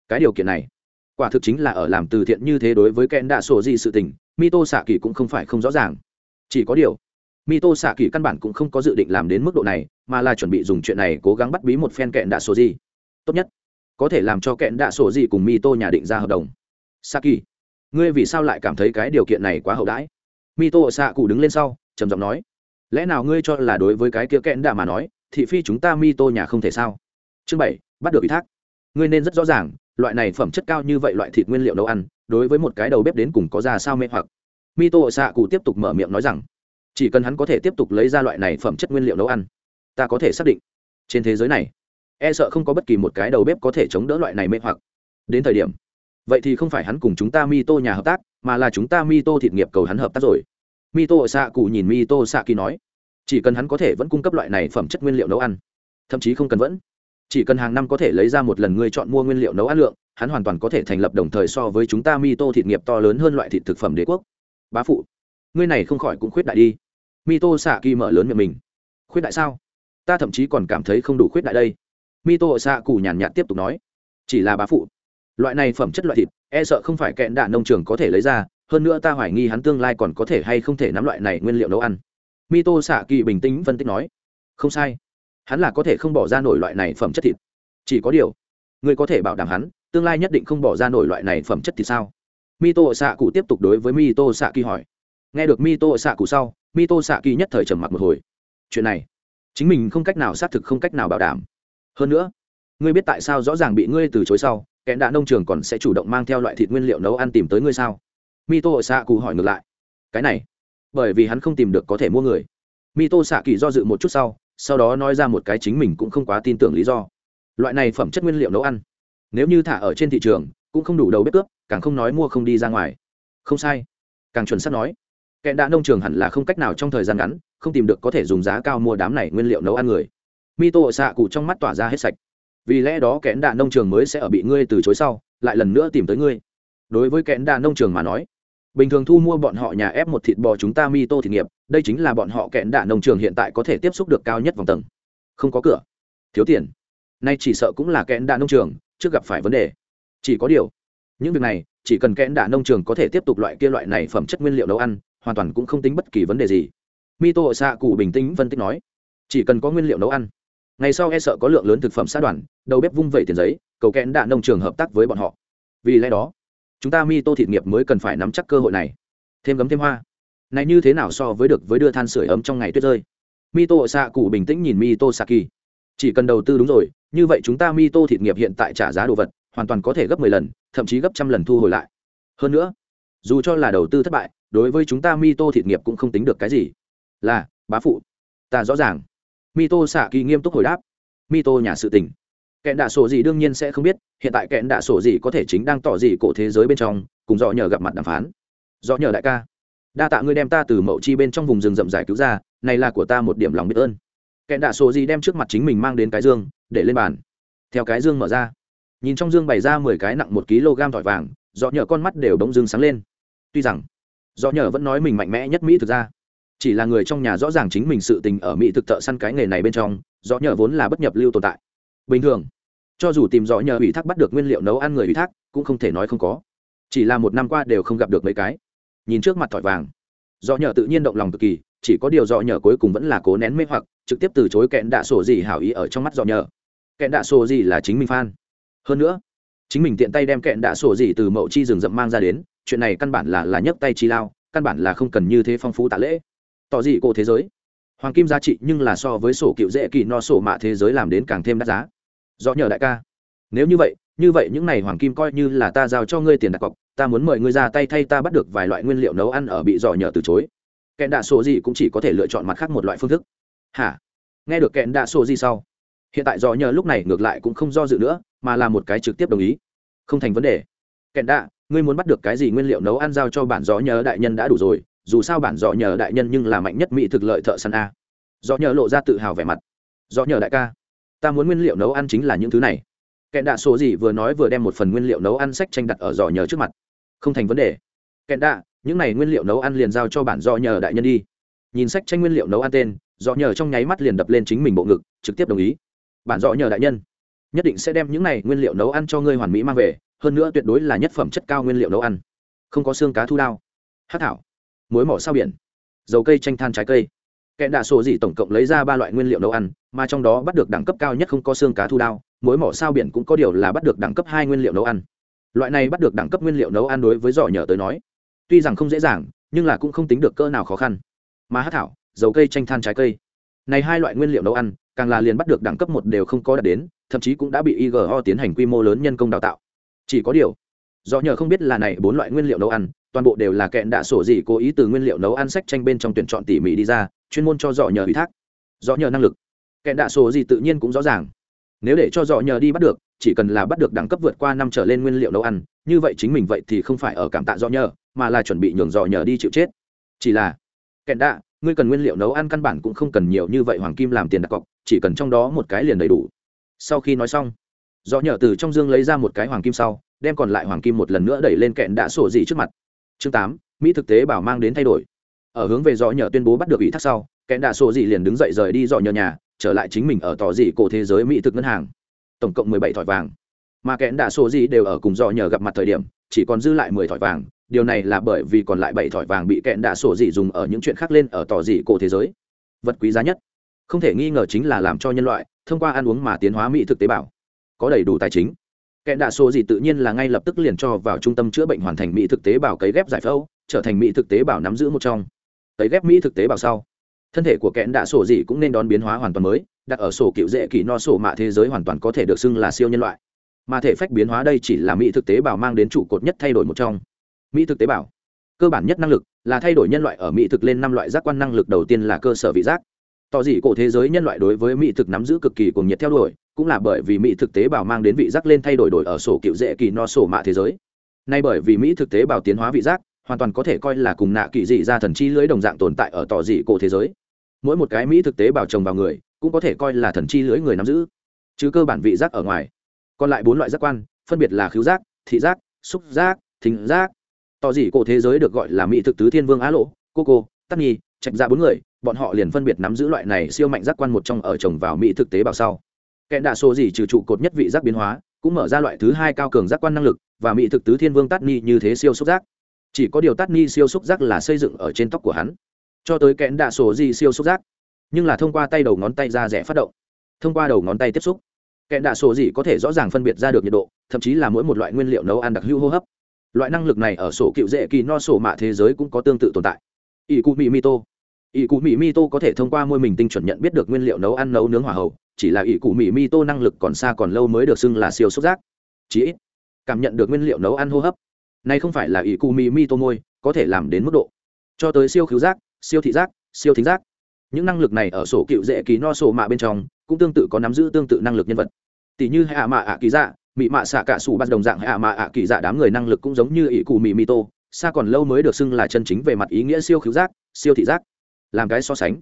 Cái điều kiện này quả thực chính là ở làm từ thiện như thế đối với kẽn đạ sổ gì sự tình, mito xạ kỳ cũng không phải không rõ ràng. Chỉ có điều, mito xạ kỳ căn bản cũng không có dự định làm đến mức độ này, mà là chuẩn bị dùng chuyện này cố gắng bắt bí một phen kẹn đạ sổ gì. Tốt nhất, có thể làm cho kẹn đạ sổ gì cùng mito nhà định ra hợp đồng. Xạ kỳ ngươi vì sao lại cảm thấy cái điều kiện này quá hậu đãi? Mito xạ cụ đứng lên sau, trầm giọng nói, lẽ nào ngươi cho là đối với cái kia kẽn đạ mà nói, thị phi chúng ta mito nhà không thể sao? Chương bảy, bắt được ủy thác. Ngươi nên rất rõ ràng loại này phẩm chất cao như vậy loại thịt nguyên liệu nấu ăn, đối với một cái đầu bếp đến cùng có ra sao mê hoặc. Mito xạ cụ tiếp tục mở miệng nói rằng, chỉ cần hắn có thể tiếp tục lấy ra loại này phẩm chất nguyên liệu nấu ăn, ta có thể xác định, trên thế giới này e sợ không có bất kỳ một cái đầu bếp có thể chống đỡ loại này mê hoặc. Đến thời điểm, vậy thì không phải hắn cùng chúng ta mi tô nhà hợp tác, mà là chúng ta mi tô thịt nghiệp cầu hắn hợp tác rồi. Mi tô xạ cụ nhìn mi tô xạ kỳ nói, chỉ cần hắn có thể vẫn cung cấp loại này phẩm chất nguyên liệu nấu ăn, thậm chí không cần vẫn chỉ cần hàng năm có thể lấy ra một lần ngươi chọn mua nguyên liệu nấu ăn lượng, hắn hoàn toàn có thể thành lập đồng thời so với chúng ta mi tô thịt nghiệp to lớn hơn loại thịt thực phẩm đế quốc. Bá phụ, ngươi này không khỏi cũng khuyết đại đi. Mi tô xạ kỳ mở lớn miệng mình. Khuyết đại sao? Ta thậm chí còn cảm thấy không đủ khuyết đại đây. Mi tô xạ cù nhàn nhạt tiếp tục nói. Chỉ là bá phụ, loại này phẩm chất loại thịt e sợ không phải kẹn đạn nông trường có thể lấy ra, hơn nữa ta hoài nghi hắn tương lai còn có thể hay không thể nắm loại này nguyên liệu nấu ăn. Mi tô xạ kỳ bình tĩnh phân tích nói. Không sai hắn là có thể không bỏ ra nổi loại này phẩm chất thịt. Chỉ có điều, người có thể bảo đảm hắn, tương lai nhất định không bỏ ra nổi loại này phẩm chất thì sao? Mi tô xạ cụ tiếp tục đối với mi tô xạ kỳ hỏi. Nghe được mi tô xạ cụ sau mi tô xạ kỳ nhất thời trầm mặc một hồi. Chuyện này, chính mình không cách nào xác thực, không cách nào bảo đảm. Hơn nữa, ngươi biết tại sao rõ ràng bị ngươi từ chối sau, kẻ đã nông trường còn sẽ chủ động mang theo loại thịt nguyên liệu nấu ăn tìm tới ngươi sao? Mi tô xạ cụ hỏi ngược lại. Cái này, bởi vì hắn không tìm được có thể mua người. Mi tô xạ kỳ do dự một chút sau sau đó nói ra một cái chính mình cũng không quá tin tưởng lý do. Loại này phẩm chất nguyên liệu nấu ăn, nếu như thả ở trên thị trường, cũng không đủ đầu bếp cướp, càng không nói mua không đi ra ngoài. Không sai. Càng chuẩn xác nói, kẻ đạ nông trường hẳn là không cách nào trong thời gian ngắn, không tìm được có thể dùng giá cao mua đám này nguyên liệu nấu ăn người. Mi tô xạ cụ trong mắt tỏa ra hết sạch. Vì lẽ đó kẽn đạ nông trường mới sẽ ở bị ngươi từ chối sau, lại lần nữa tìm tới ngươi. Đối với kẽn đạ nông trường mà nói bình thường thu mua bọn họ nhà ép một thịt bò chúng ta mi tô thịt nghiệp, đây chính là bọn họ kẹn đạ nông trường hiện tại có thể tiếp xúc được cao nhất vòng tầng. Không có cửa. Thiếu tiền. Nay chỉ sợ cũng là kẽn đạ nông trường, trước gặp phải vấn đề. Chỉ có điều, những việc này, chỉ cần kẽn đạ nông trường có thể tiếp tục loại kia loại này phẩm chất nguyên liệu nấu ăn, hoàn toàn cũng không tính bất kỳ vấn đề gì. Mi tô xạ cụ bình tĩnh phân tích nói, chỉ cần có nguyên liệu nấu ăn, ngày sau e sợ có lượng lớn thực phẩm xã đoàn, đầu bếp vung vẩy tiền giấy, cầu kẽn đạ nông trường hợp tác với bọn họ. Vì lẽ đó chúng ta mi tô thịt nghiệp mới cần phải nắm chắc cơ hội này. Thêm gấm thêm hoa. Này như thế nào so với được với đưa than sửa ấm trong ngày tuyết rơi? Mi tô xạ cụ bình tĩnh nhìn mi tô kỳ. Chỉ cần đầu tư đúng rồi, như vậy chúng ta mi tô thịt nghiệp hiện tại trả giá đồ vật, hoàn toàn có thể gấp mười lần, thậm chí gấp trăm lần thu hồi lại. Hơn nữa, dù cho là đầu tư thất bại, đối với chúng ta mi tô thịt nghiệp cũng không tính được cái gì. Là, bá phụ, ta rõ ràng. Mi tô xạ kỳ nghiêm túc hồi đáp. Mi tô nhà sự tình kẹn đạ sổ gì đương nhiên sẽ không biết, hiện tại kẹn đạ sổ gì có thể chính đang tỏ gì cổ thế giới bên trong, cùng dọ nhờ gặp mặt đàm phán. Dọ nhờ đại ca, đa tạ ngươi đem ta từ mậu chi bên trong vùng rừng rậm giải cứu ra, này là của ta một điểm lòng biết ơn. Kẹn đạ sổ gì đem trước mặt chính mình mang đến cái dương, để lên bàn. Theo cái dương mở ra, nhìn trong dương bày ra mười cái nặng một kg thỏi vàng, dọ nhờ con mắt đều đống dương sáng lên. Tuy rằng, dọ nhờ vẫn nói mình mạnh mẽ nhất mỹ thực ra, chỉ là người trong nhà rõ ràng chính mình sự tình ở mỹ thực thợ săn cái nghề này bên trong, dọ nhờ vốn là bất nhập lưu tồn tại bình thường. Cho dù tìm rõ nhờ ủy thác bắt được nguyên liệu nấu ăn người ủy thác, cũng không thể nói không có. Chỉ là một năm qua đều không gặp được mấy cái. Nhìn trước mặt thỏi vàng do nhờ tự nhiên động lòng cực kỳ, chỉ có điều do nhờ cuối cùng vẫn là cố nén mê hoặc, trực tiếp từ chối kẹn đạ sổ gì hảo ý ở trong mắt do nhờ. Kẹn đạ sổ gì là chính mình phan hơn nữa, chính mình tiện tay đem kẹn đạ sổ gì từ mậu chi rừng rậm mang ra đến, chuyện này căn bản là là nhấc tay chi lao, căn bản là không cần như thế phong phú tạ lễ. Tỏ gì cô thế giới? Hoàng kim giá trị nhưng là so với sổ cựu dễ kỳ no sổ mạ thế giới làm đến càng thêm đắt giá. Do nhờ đại ca. Nếu như vậy như vậy những này hoàng kim coi như là ta giao cho ngươi tiền đặt cọc, ta muốn mời ngươi ra tay thay ta bắt được vài loại nguyên liệu nấu ăn ở bị dò nhờ từ chối. Kẹn đạ sổ gì cũng chỉ có thể lựa chọn mặt khác một loại phương thức. Hả? Nghe được kẹn đạ sổ gì sau, hiện tại dò nhờ lúc này ngược lại cũng không do dự nữa, mà là một cái trực tiếp đồng ý. Không thành vấn đề. Kẹn đạ, ngươi muốn bắt được cái gì nguyên liệu nấu ăn giao cho bản dò nhờ đại nhân đã đủ rồi dù sao bản dọ nhờ đại nhân nhưng là mạnh nhất mỹ thực lợi thợ săn a. Dọ nhờ lộ ra tự hào vẻ mặt. Dọ nhờ đại ca, ta muốn nguyên liệu nấu ăn chính là những thứ này. Kẹn đạ số gì vừa nói vừa đem một phần nguyên liệu nấu ăn sách tranh đặt ở dọ nhờ trước mặt. Không thành vấn đề. Kẹn đạ, những này nguyên liệu nấu ăn liền giao cho bản dọ nhờ đại nhân đi. Nhìn sách tranh nguyên liệu nấu ăn tên dọ nhờ trong nháy mắt liền đập lên chính mình bộ ngực, trực tiếp đồng ý. Bản dọ nhờ đại nhân, nhất định sẽ đem những này nguyên liệu nấu ăn cho ngươi hoàn mỹ mang về, hơn nữa tuyệt đối là nhất phẩm chất cao nguyên liệu nấu ăn. Không có xương cá thu đao. Hát thảo muối mỏ sao biển, dầu cây chanh than trái cây. Kẽ đạ sổ dị tổng cộng lấy ra ba loại nguyên liệu nấu ăn, mà trong đó bắt được đẳng cấp cao nhất không có xương cá thu đao, muối mỏ sao biển cũng có điều là bắt được đẳng cấp hai nguyên liệu nấu ăn. Loại này bắt được đẳng cấp nguyên liệu nấu ăn đối với giỏ nhờ tới nói, tuy rằng không dễ dàng, nhưng là cũng không tính được cỡ nào khó khăn. Mà hát thảo, dầu cây chanh than trái cây, này hai loại nguyên liệu nấu ăn, càng là liền bắt được đẳng cấp một đều không có đạt đến, thậm chí cũng đã bị igo tiến hành quy mô lớn nhân công đào tạo. Chỉ có điều do nhờ không biết là này bốn loại nguyên liệu nấu ăn, toàn bộ đều là kẹn đạ sổ gì cố ý từ nguyên liệu nấu ăn sách tranh bên trong tuyển chọn tỉ mỉ đi ra, chuyên môn cho dọ nhờ ủy thác. Dọ nhờ năng lực. Kẹn đạ sổ gì tự nhiên cũng rõ ràng. Nếu để cho dọ nhờ đi bắt được, chỉ cần là bắt được đẳng cấp vượt qua năm trở lên nguyên liệu nấu ăn, như vậy chính mình vậy thì không phải ở cảm tạ dọ nhờ, mà là chuẩn bị nhường dọ nhờ đi chịu chết. Chỉ là, kẹn đạ, ngươi cần nguyên liệu nấu ăn căn bản cũng không cần nhiều như vậy hoàng kim làm tiền đặt cọc, chỉ cần trong đó một cái liền đầy đủ. Sau khi nói xong, dọ nhờ từ trong dương lấy ra một cái hoàng kim sau đem còn lại hoàng kim một lần nữa đẩy lên kẹn đã sổ dị trước mặt. Chương tám, mỹ thực tế bảo mang đến thay đổi. Ở hướng về dọ nhờ tuyên bố bắt được ủy thác sau, kẹn đã sổ dị liền đứng dậy rời đi dọ nhờ nhà, trở lại chính mình ở tỏ dị cổ thế giới mỹ thực ngân hàng. Tổng cộng mười bảy thỏi vàng. Mà kẽn đạ sổ dị đều ở cùng dọ nhờ gặp mặt thời điểm, chỉ còn dư lại mười thỏi vàng, điều này là bởi vì còn lại bảy thỏi vàng bị kẽn đạ sổ dị dùng ở những chuyện khác lên ở tỏ dị cổ thế giới. Vật quý giá nhất. Không thể nghi ngờ chính là làm cho nhân loại thông qua ăn uống mà tiến hóa mỹ thực tế bào có đầy đủ tài chính kẽn đạ số gì tự nhiên là ngay lập tức liền cho vào trung tâm chữa bệnh hoàn thành mỹ thực tế bào cấy ghép giải phẫu, trở thành mỹ thực tế bào nắm giữ một trong. Cấy ghép mỹ thực tế bào sau, thân thể của kẽn đạ sổ gì cũng nên đón biến hóa hoàn toàn mới, đặt ở sổ cựu dễ kỳ no sổ mạ thế giới hoàn toàn có thể được xưng là siêu nhân loại. Mà thể phách biến hóa đây chỉ là mỹ thực tế bào mang đến trụ cột nhất thay đổi một trong. Mỹ thực tế bào, cơ bản nhất năng lực là thay đổi nhân loại ở mỹ thực lên năm loại giác quan năng lực đầu tiên là cơ sở vị giác tỏ dị cổ thế giới nhân loại đối với mỹ thực nắm giữ cực kỳ cuồng nhiệt theo đuổi, cũng là bởi vì mỹ thực tế bào mang đến vị giác lên thay đổi đổi ở sổ cựu dễ kỳ no sổ mạ thế giới. Nay bởi vì mỹ thực tế bào tiến hóa vị giác, hoàn toàn có thể coi là cùng nạ kỳ dị ra thần chi lưới đồng dạng tồn tại ở tỏ dị cổ thế giới. Mỗi một cái mỹ thực tế bào trồng vào người, cũng có thể coi là thần chi lưới người nắm giữ. Chứ cơ bản vị giác ở ngoài. Còn lại bốn loại giác quan, phân biệt là khứu giác, thị giác, xúc giác, thính giác. Tỏ dị cổ thế giới được gọi là mỹ thực tứ thiên vương á lỗ cô cô, tắc nhi, trạch ra bốn người bọn họ liền phân biệt nắm giữ loại này siêu mạnh giác quan một trong ở trồng vào mỹ thực tế bảo sau. Kẻ đạ số gì trừ trụ cột nhất vị giác biến hóa, cũng mở ra loại thứ hai cao cường giác quan năng lực, và mỹ thực tứ thiên vương tát ni như thế siêu xúc giác. Chỉ có điều tát ni siêu xúc giác là xây dựng ở trên tóc của hắn. Cho tới kẽn đạ sổ gì siêu xúc giác, nhưng là thông qua tay đầu ngón tay ra rẻ phát động. Thông qua đầu ngón tay tiếp xúc kẽn đạ sổ gì có thể rõ ràng phân biệt ra được nhiệt độ, thậm chí là mỗi một loại nguyên liệu nấu ăn đặc hữu hô hấp. Loại năng lực này ở sổ cựu dễ kỳ no sổ mạ thế giới cũng có tương tự tồn tại. Ỷ cụ mỹ mito ỷ cụ mỹ mi tô có thể thông qua môi mình tinh chuẩn nhận biết được nguyên liệu nấu ăn, nấu nướng hỏa hậu, chỉ là ỷ cụ mỹ mi tô năng lực còn xa còn lâu mới được xưng là siêu xúc giác. Chỉ ít, cảm nhận được nguyên liệu nấu ăn hô hấp. Này không phải là ỷ cụ mỹ mi tô môi, có thể làm đến mức độ. Cho tới siêu khứu giác, siêu thị giác, siêu thính giác. Những năng lực này ở sổ cựu dễ ký no sổ mạ bên trong, cũng tương tự có nắm giữ tương tự năng lực nhân vật. Tỷ như hạ mạ ạ kỳ dạ mị mạ xạ cả sủ bắt đồng dạng hạ mạ ạ kỳ dạ đám người năng lực cũng giống như ỷ cụ mỹ mi tô, xa còn lâu mới được xưng là chân chính về mặt ý nghĩa siêu khứu giác, siêu thị giác làm cái so sánh.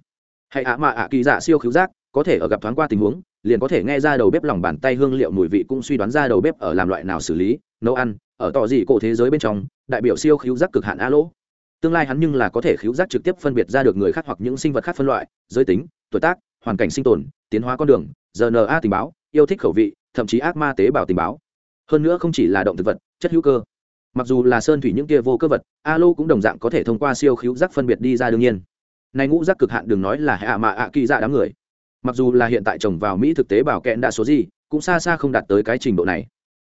Hay hạ mạ ạ kỳ dạ siêu khứu giác, có thể ở gặp thoáng qua tình huống, liền có thể nghe ra đầu bếp lòng bàn tay hương liệu mùi vị cũng suy đoán ra đầu bếp ở làm loại nào xử lý, nấu ăn, ở tỏ dị cổ thế giới bên trong, đại biểu siêu khứu giác cực hạn a lỗ. Tương lai hắn nhưng là có thể khứu giác trực tiếp phân biệt ra được người khác hoặc những sinh vật khác phân loại, giới tính, tuổi tác, hoàn cảnh sinh tồn, tiến hóa con đường rna tình báo, yêu thích khẩu vị, thậm chí ác ma tế bào tình báo. Hơn nữa không chỉ là động thực vật, chất hữu cơ. Mặc dù là sơn thủy những kia vô cơ vật alo cũng đồng dạng có thể thông qua siêu khứu giác phân biệt đi ra đương nhiên này ngũ giác cực hạn đừng nói là hạ mạ ạ kỳ dạ đám người. Mặc dù là hiện tại trồng vào mỹ thực tế bảo kẽn đa số gì, cũng xa xa không đạt tới cái trình độ này.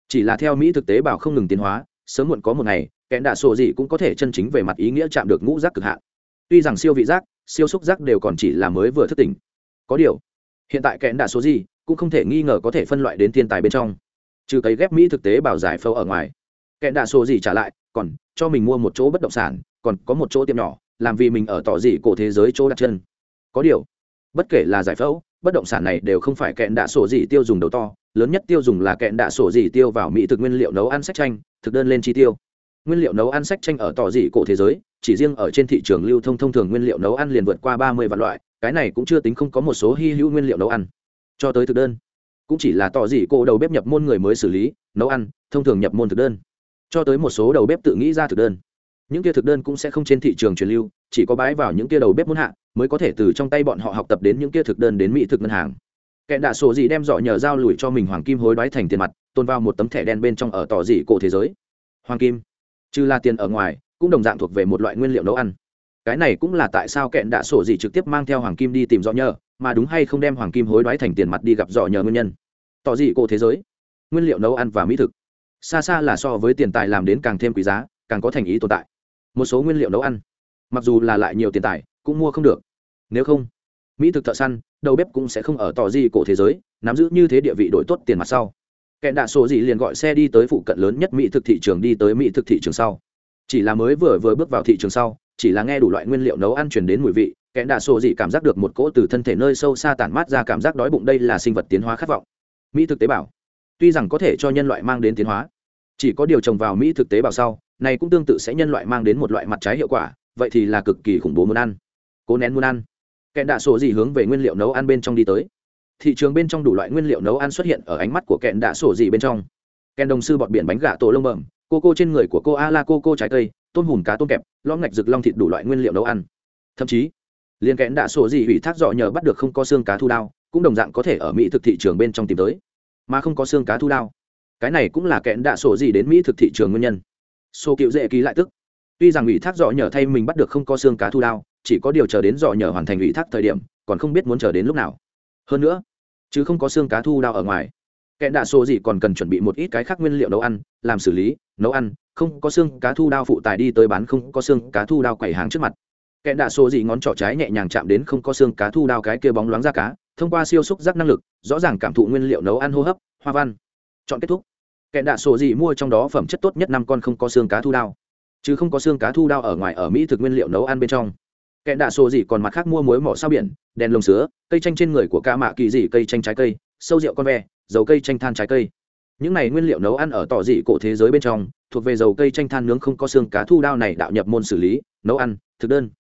Chỉ là theo mỹ thực tế bảo không ngừng tiến hóa, sớm muộn có một ngày, kẽn đa số gì cũng có thể chân chính về mặt ý nghĩa chạm được ngũ giác cực hạn. Tuy rằng siêu vị giác, siêu xúc giác đều còn chỉ là mới vừa thức tỉnh. Có điều, hiện tại kẽn đa số gì cũng không thể nghi ngờ có thể phân loại đến thiên tài bên trong. Trừ cấy ghép mỹ thực tế bảo giải phâu ở ngoài, kẽn đa số gì trả lại, còn cho mình mua một chỗ bất động sản, còn có một chỗ tiệm nhỏ làm vì mình ở tỏ dị cổ thế giới chỗ đặt chân. Có điều, bất kể là giải phẫu, bất động sản này đều không phải kẹn đạ sổ gì tiêu dùng đầu to, lớn nhất tiêu dùng là kẹn đạ sổ gì tiêu vào mỹ thực nguyên liệu nấu ăn sách tranh, thực đơn lên chi tiêu. Nguyên liệu nấu ăn sách tranh ở tỏ dị cổ thế giới, chỉ riêng ở trên thị trường lưu thông thông thường nguyên liệu nấu ăn liền vượt qua ba mươi vạn loại, cái này cũng chưa tính không có một số hy hữu nguyên liệu nấu ăn. Cho tới thực đơn, cũng chỉ là tỏ dị cổ đầu bếp nhập môn người mới xử lý, nấu ăn, thông thường nhập môn thực đơn. Cho tới một số đầu bếp tự nghĩ ra thực đơn những kia thực đơn cũng sẽ không trên thị trường truyền lưu, chỉ có bái vào những kia đầu bếp muốn hạ, mới có thể từ trong tay bọn họ học tập đến những kia thực đơn đến mỹ thực ngân hàng. Kẻ đạ sổ gì đem dọ nhờ giao lùi cho mình hoàng kim hối đoái thành tiền mặt, tôn vào một tấm thẻ đen bên trong ở tỏ dị cổ thế giới. Hoàng kim, trừ là tiền ở ngoài, cũng đồng dạng thuộc về một loại nguyên liệu nấu ăn. Cái này cũng là tại sao kẹn đạ sổ gì trực tiếp mang theo hoàng kim đi tìm dọ nhờ, mà đúng hay không đem hoàng kim hối đoái thành tiền mặt đi gặp dọ nhờ nguyên nhân? Tỏ dị cổ thế giới, nguyên liệu nấu ăn và mỹ thực. Xa xa là so với tiền tài làm đến càng thêm quý giá, càng có thành ý tồn tại một số nguyên liệu nấu ăn. Mặc dù là lại nhiều tiền tài, cũng mua không được. Nếu không, mỹ thực thợ săn, đầu bếp cũng sẽ không ở tò di cổ thế giới, nắm giữ như thế địa vị đổi tốt tiền mặt sau. Kẻ đạ sổ gì liền gọi xe đi tới phụ cận lớn nhất mỹ thực thị trường đi tới mỹ thực thị trường sau. Chỉ là mới vừa vừa bước vào thị trường sau, chỉ là nghe đủ loại nguyên liệu nấu ăn truyền đến mùi vị kẻ đạ sổ gì cảm giác được một cỗ từ thân thể nơi sâu xa tản mát ra cảm giác đói bụng đây là sinh vật tiến hóa khát vọng. Mỹ thực tế bảo tuy rằng có thể cho nhân loại mang đến tiến hóa chỉ có điều trồng vào mỹ thực tế bảo sau, này cũng tương tự sẽ nhân loại mang đến một loại mặt trái hiệu quả, vậy thì là cực kỳ khủng bố muốn ăn. Cố nén muốn ăn. Kẹn đạ sổ gì hướng về nguyên liệu nấu ăn bên trong đi tới. Thị trường bên trong đủ loại nguyên liệu nấu ăn xuất hiện ở ánh mắt của kẹn đạ sổ gì bên trong. Kèn đồng sư bọt biển bánh gà tổ lông bẩm, cô cô trên người của cô a la cô cô trái cây, tôm hùm cá tôm kẹp, lõm ngạch rực long thịt đủ loại nguyên liệu nấu ăn. Thậm chí, liền kẽn đạ sổ gì ủy thác dọ nhờ bắt được không có xương cá thu đao, cũng đồng dạng có thể ở mỹ thực thị trường bên trong tìm tới. Mà không có xương cá thu đao cái này cũng là kẽn đạ sổ gì đến mỹ thực thị trường nguyên nhân. Sổ cựu dễ ký lại tức. Tuy rằng ủy thác dọ nhờ thay mình bắt được không có xương cá thu đao, chỉ có điều chờ đến dọ nhờ hoàn thành ủy thác thời điểm, còn không biết muốn chờ đến lúc nào. Hơn nữa, chứ không có xương cá thu đao ở ngoài kẽn đạ sổ gì còn cần chuẩn bị một ít cái khác nguyên liệu nấu ăn, làm xử lý, nấu ăn, không có xương cá thu đao phụ tài đi tới bán không có xương cá thu đao quầy hàng trước mặt. Kẹn đạ số gì ngón trỏ trái nhẹ nhàng chạm đến không có xương cá thu đao cái kia bóng loáng ra cá, thông qua siêu xúc giác năng lực, rõ ràng cảm thụ nguyên liệu nấu ăn hô hấp, hoa văn. Chọn kết thúc kẹn đạ số gì mua trong đó phẩm chất tốt nhất năm con không có xương cá thu đao. Chứ không có xương cá thu đao ở ngoài ở mỹ thực nguyên liệu nấu ăn bên trong. Kẹn đạ số gì còn mặt khác mua muối mỏ sao biển, đèn lồng sứa, cây chanh trên người của ca mạ kỳ dị cây chanh trái cây, sâu rượu con ve, dầu cây chanh than trái cây. Những này nguyên liệu nấu ăn ở tỏ dị cổ thế giới bên trong, thuộc về dầu cây chanh than nướng không có xương cá thu đao này đạo nhập môn xử lý, nấu ăn, thực đơn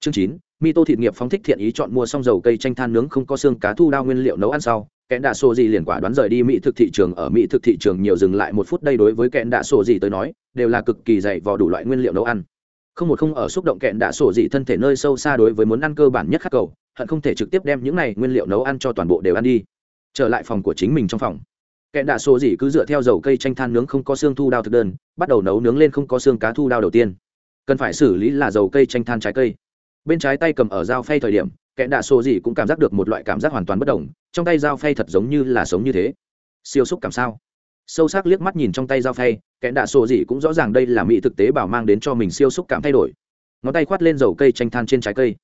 chương chín mi tô thịt nghiệp phóng thích thiện ý chọn mua xong dầu cây chanh than nướng không có xương cá thu đao nguyên liệu nấu ăn sau kẽn đạ sổ gì liền quả đoán rời đi mỹ thực thị trường, ở mỹ thực thị trường nhiều dừng lại một phút đây đối với kẽn đạ sổ gì tới nói, đều là cực kỳ dày vò đủ loại nguyên liệu nấu ăn. Không một không ở xúc động kẽn đạ sổ gì thân thể nơi sâu xa đối với muốn ăn cơ bản nhất khắc cầu, hận không thể trực tiếp đem những này nguyên liệu nấu ăn cho toàn bộ đều ăn đi. Trở lại phòng của chính mình trong phòng. Kẽn đạ sổ gì cứ dựa theo dầu cây chanh than nướng không có xương thu đao thực đơn, bắt đầu nấu nướng lên không có xương cá thu đao đầu tiên. Cần phải xử lý là dầu cây chanh than trái cây bên trái tay cầm ở dao phay thời điểm, kẻ đạ sổ gì cũng cảm giác được một loại cảm giác hoàn toàn bất đồng, trong tay dao phay thật giống như là sống như thế. Siêu xúc cảm sao? Sâu sắc liếc mắt nhìn trong tay dao phay, kẻ đạ sổ gì cũng rõ ràng đây là mỹ thực tế bảo mang đến cho mình siêu xúc cảm thay đổi. Ngón tay khoát lên dầu cây tranh than trên trái cây.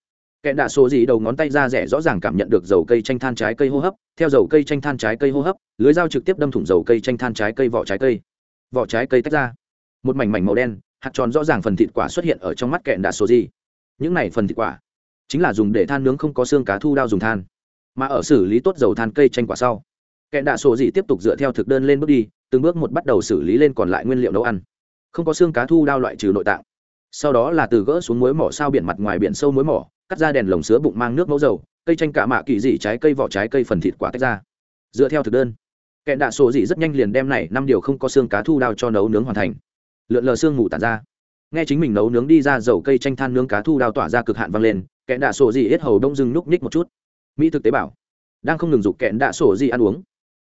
Kẻ đạ sổ gì đầu ngón tay ra rẻ rõ ràng cảm nhận được dầu cây tranh than trái cây hô hấp, theo dầu cây tranh than trái cây hô hấp, lưới dao trực tiếp đâm thủng dầu cây tranh than trái cây vỏ trái cây. Vỏ trái cây tách ra. Một mảnh mảnh màu đen, hạt tròn rõ ràng phần thịt quả xuất hiện ở trong mắt kẹn đạ sổ gì những này phần thịt quả chính là dùng để than nướng không có xương cá thu đao dùng than. Mà ở xử lý tốt dầu than cây tranh quả sau kẹn đạ sổ dị tiếp tục dựa theo thực đơn lên bước đi, từng bước một bắt đầu xử lý lên còn lại nguyên liệu nấu ăn. Không có xương cá thu đao loại trừ nội tạng. Sau đó là từ gỡ xuống muối mỏ sao biển mặt ngoài biển sâu muối mỏ, cắt ra đèn lồng sứa bụng mang nước mẫu dầu, cây tranh cả mạ kỳ dị trái cây vỏ trái cây phần thịt quả tách ra. Dựa theo thực đơn kẹn đạ sổ dị rất nhanh liền đem này năm điều không có xương cá thu đao cho nấu nướng hoàn thành. Lượn lờ xương ngủ tàn ra nghe chính mình nấu nướng đi ra dầu cây tranh than nướng cá thu đao tỏa ra cực hạn vang lên kẽn đạ sổ gì hết hầu đông dưng núc ních một chút. Mỹ thực tế bảo đang không ngừng dục kẽn đạ sổ gì ăn uống.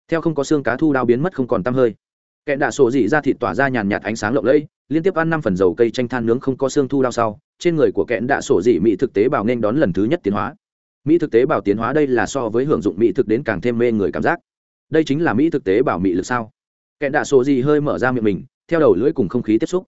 Theo không có xương cá thu đao biến mất không còn tăm hơi. Kẽn đạ sổ gì ra thịt tỏa ra nhàn nhạt ánh sáng lộng lẫy, liên tiếp ăn năm phần dầu cây tranh than nướng không có xương thu đao sau, trên người của kẽn đạ sổ dị mỹ thực tế bảo nên đón lần thứ nhất tiến hóa. Mỹ thực tế bảo tiến hóa đây là so với hưởng dụng mỹ thực đến càng thêm mê người cảm giác. Đây chính là mỹ thực tế bảo mỹ lực sao? Kẽn đạ sổ dị hơi mở ra miệng mình, theo đầu lưỡi cùng không khí tiếp xúc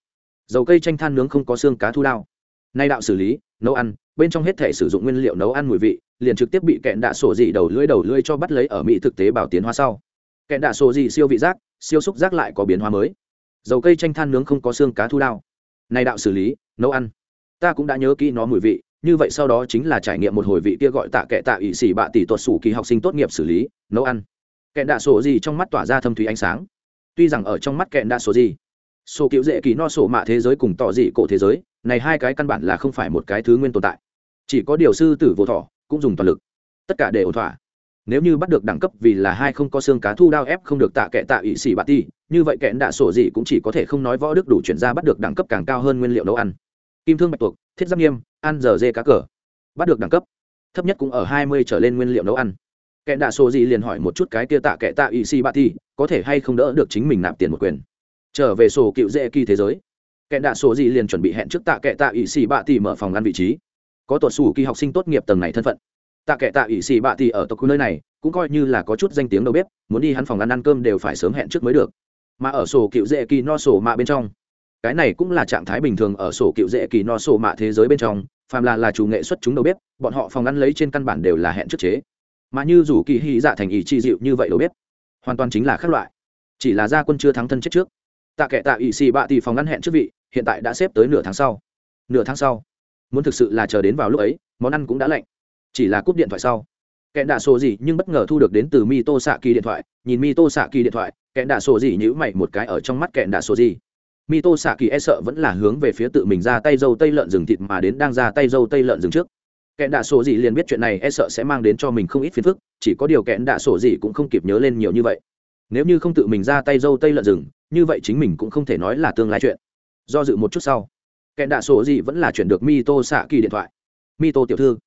dầu cây tranh than nướng không có xương cá thu đao. Nay đạo xử lý, nấu ăn, bên trong hết thể sử dụng nguyên liệu nấu ăn mùi vị, liền trực tiếp bị kẹn đạ sổ dị đầu lưỡi đầu lưỡi cho bắt lấy ở mỹ thực tế bảo tiến hóa sau. Kẹn đạ sổ dị siêu vị giác, siêu xúc giác lại có biến hóa mới. Dầu cây tranh than nướng không có xương cá thu đao. Nay đạo xử lý, nấu ăn. Ta cũng đã nhớ kỹ nó mùi vị, như vậy sau đó chính là trải nghiệm một hồi vị kia gọi tạ kệ tạ ỵ sĩ bạ tỷ tuột sủ kỳ học sinh tốt nghiệp xử lý, nấu ăn. Kẹn đạ sổ gì trong mắt tỏa ra thâm thúy ánh sáng. Tuy rằng ở trong mắt kẹn đạ sổ gì sổ cựu dễ kỳ no sổ mạ thế giới cùng tỏ dị cổ thế giới, này hai cái căn bản là không phải một cái thứ nguyên tồn tại. Chỉ có điều sư tử vô thọ, cũng dùng toàn lực. Tất cả để ổn thỏa. Nếu như bắt được đẳng cấp vì là hai không có xương cá thu đao ép không được tạ kệ tạ ỵ xỉ bạt ti như vậy kẽn đạ sổ gì cũng chỉ có thể không nói võ đức đủ chuyển ra bắt được đẳng cấp càng cao hơn nguyên liệu nấu ăn. Kim thương bạch tuộc, thiết giáp nghiêm, ăn giờ dê cá cờ. Bắt được đẳng cấp, thấp nhất cũng ở hai mươi trở lên nguyên liệu nấu ăn. Kẽn đạ sổ gì liền hỏi một chút cái kia tạ kệ tạ ỵ xỉ bạt ti có thể hay không đỡ được chính mình nạp tiền một quyền trở về sổ cựu dễ kỳ thế giới. Kẻ đạ sổ gì liền chuẩn bị hẹn trước tạ kệ tạ ỵ xì bạ tỷ mở phòng ăn vị trí. Có tuột sủ kỳ học sinh tốt nghiệp tầng này thân phận. Tạ kệ tạ ỵ xì bạ tỷ ở tộc khu nơi này cũng coi như là có chút danh tiếng đầu bếp, muốn đi hắn phòng ăn ăn cơm đều phải sớm hẹn trước mới được. Mà ở sổ cựu dễ kỳ no sổ mạ bên trong cái này cũng là trạng thái bình thường ở sổ cựu dễ kỳ no sổ mạ thế giới bên trong phàm là là chủ nghệ xuất chúng đầu bếp, bọn họ phòng ăn lấy trên căn bản đều là hẹn trước chế. Mà như rủ kỳ hy dạ thành ý chi dịu như vậy đầu bếp, hoàn toàn chính là khác loại. Chỉ là gia quân chưa thắng thân chết trước tạ kệ tạ ỵ xì bạ tỷ phòng ngăn hẹn trước vị, hiện tại đã xếp tới nửa tháng sau. Nửa tháng sau. Muốn thực sự là chờ đến vào lúc ấy, món ăn cũng đã lạnh. Chỉ là cúp điện thoại sau. Kẹn đạ sổ gì nhưng bất ngờ thu được đến từ mi tô xạ kỳ điện thoại. Nhìn mi tô xạ kỳ điện thoại, kẹn đạ sổ gì nhữ mày một cái ở trong mắt kẹn đạ sổ gì. Mi tô xạ kỳ e sợ vẫn là hướng về phía tự mình ra tay dâu tây lợn rừng thịt mà đến đang ra tay dâu tây lợn rừng trước. Kẹn đạ sổ gì liền biết chuyện này e sợ sẽ mang đến cho mình không ít phiền phức, chỉ có điều kẹn đạ sổ gì cũng không kịp nhớ lên nhiều như vậy. Nếu như không tự mình ra tay dâu tây lợn rừng như vậy chính mình cũng không thể nói là tương lai chuyện. Do dự một chút sau, kẹn đạ sổ gì vẫn là chuyển được mi tô xạ kỳ điện thoại. Mi tô tiểu thư,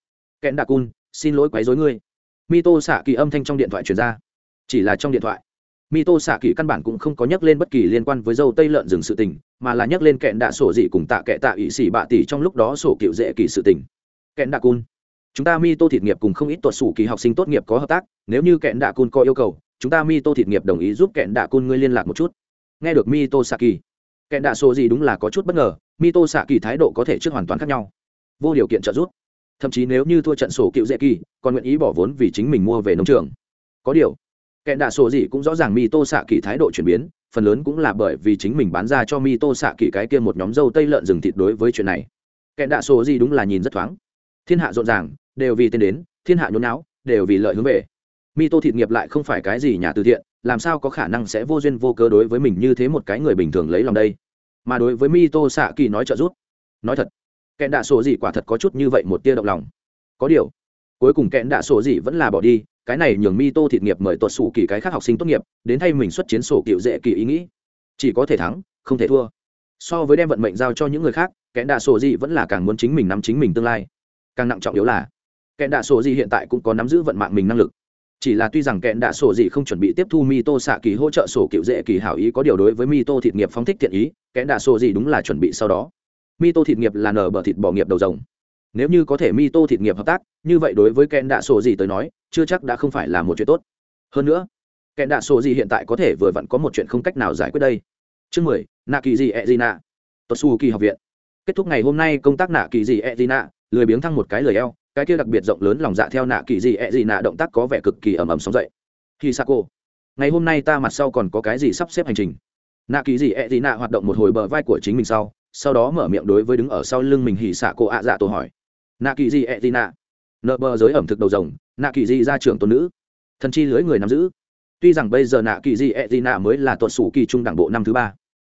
kẹn đạ cun, xin lỗi quấy dối ngươi. Mi tô xạ kỳ âm thanh trong điện thoại truyền ra. Chỉ là trong điện thoại mi tô xạ kỳ căn bản cũng không có nhắc lên bất kỳ liên quan với dâu tây lợn rừng sự tình, mà là nhắc lên kẹn đạ sổ dị cùng tạ kệ tạ ỵ xỉ bạ tỷ trong lúc đó sổ cựu dễ kỳ sự tình. Kẹn đạ cun, chúng ta mi tô thịt nghiệp cùng không ít tuột sủ kỳ học sinh tốt nghiệp có hợp tác, nếu như kẹn đạ cun có yêu cầu, chúng ta mi tô thịt nghiệp đồng ý giúp kẹn đạ cun ngươi liên lạc một chút nghe được Mito tô xạ kỳ kẹn đạ sổ gì đúng là có chút bất ngờ Mito tô xạ kỳ thái độ có thể trước hoàn toàn khác nhau. Vô điều kiện trợ giúp. Thậm chí nếu như thua trận sổ cựu dễ kỳ, còn nguyện ý bỏ vốn vì chính mình mua về nông trường. Có điều kẹn đạ sổ gì cũng rõ ràng Mito tô xạ kỳ thái độ chuyển biến, phần lớn cũng là bởi vì chính mình bán ra cho Mito tô xạ kỳ cái kia một nhóm dâu tây lợn rừng thịt đối với chuyện này. Kẹn đạ sổ gì đúng là nhìn rất thoáng. Thiên hạ rộn ràng, đều vì tên đến, thiên hạ nhốn não đều vì lợi hướng về. Mito thịt nghiệp lại không phải cái gì nhà từ thiện làm sao có khả năng sẽ vô duyên vô cớ đối với mình như thế một cái người bình thường lấy lòng đây? Mà đối với mi tô xạ kỳ nói trợ giúp. Nói thật, kẹn đạ sổ gì quả thật có chút như vậy một tia động lòng. Có điều, cuối cùng kẹn đạ sổ gì vẫn là bỏ đi, cái này nhường mi tô thịt nghiệp mời tuột sủ kỳ cái khác học sinh tốt nghiệp, đến thay mình xuất chiến sổ cựu dễ kỳ ý nghĩ. Chỉ có thể thắng, không thể thua. So với đem vận mệnh giao cho những người khác, kẹn đạ sổ gì vẫn là càng muốn chính mình nắm chính mình tương lai. Càng nặng trọng yếu là, kẹn đạ sổ gì hiện tại cũng có nắm giữ vận mạng mình năng lực chỉ là tuy rằng kẹn đạ sổ gì không chuẩn bị tiếp thu mi tô xạ kỳ hỗ trợ sổ cựu dễ kỳ hảo ý có điều đối với mi tô thịt nghiệp phóng thích thiện ý, kẹn đạ sổ gì đúng là chuẩn bị sau đó. Mi tô thịt nghiệp là nở bờ thịt bỏ nghiệp đầu rồng. Nếu như có thể mi tô thịt nghiệp hợp tác, như vậy đối với kẹn đạ sổ gì tới nói, chưa chắc đã không phải là một chuyện tốt. Hơn nữa, kẹn đạ sổ gì hiện tại có thể vừa vặn có một chuyện không cách nào giải quyết đây. Chương mười, nạ kỳ gì e gì nạ tốt su kỳ học viện. Kết thúc ngày hôm nay, công tác nạ kỳ gì e gì nạ lười biếng thăng một cái lời eo cái kia đặc biệt rộng lớn lòng dạ theo nạ kỳ gì e gì nạ động tác có vẻ cực kỳ ầm ầm sóng dậy. Khi sa cô ngày hôm nay ta mặt sau còn có cái gì sắp xếp hành trình? Nạ kỳ gì e gì nạ hoạt động một hồi bờ vai của chính mình sau sau đó mở miệng đối với đứng ở sau lưng mình hỉ xạ cô ạ dạ tổ hỏi. Nạ kỳ gì e gì nạ? Nợ bờ giới ẩm thực đầu rồng, nạ kỳ gì ra trưởng tôn nữ. Thần chi lưới người nắm giữ. Tuy rằng bây giờ nạ kỳ gì e gì nạ mới là tuột sủ kỳ trung đảng bộ năm thứ ba.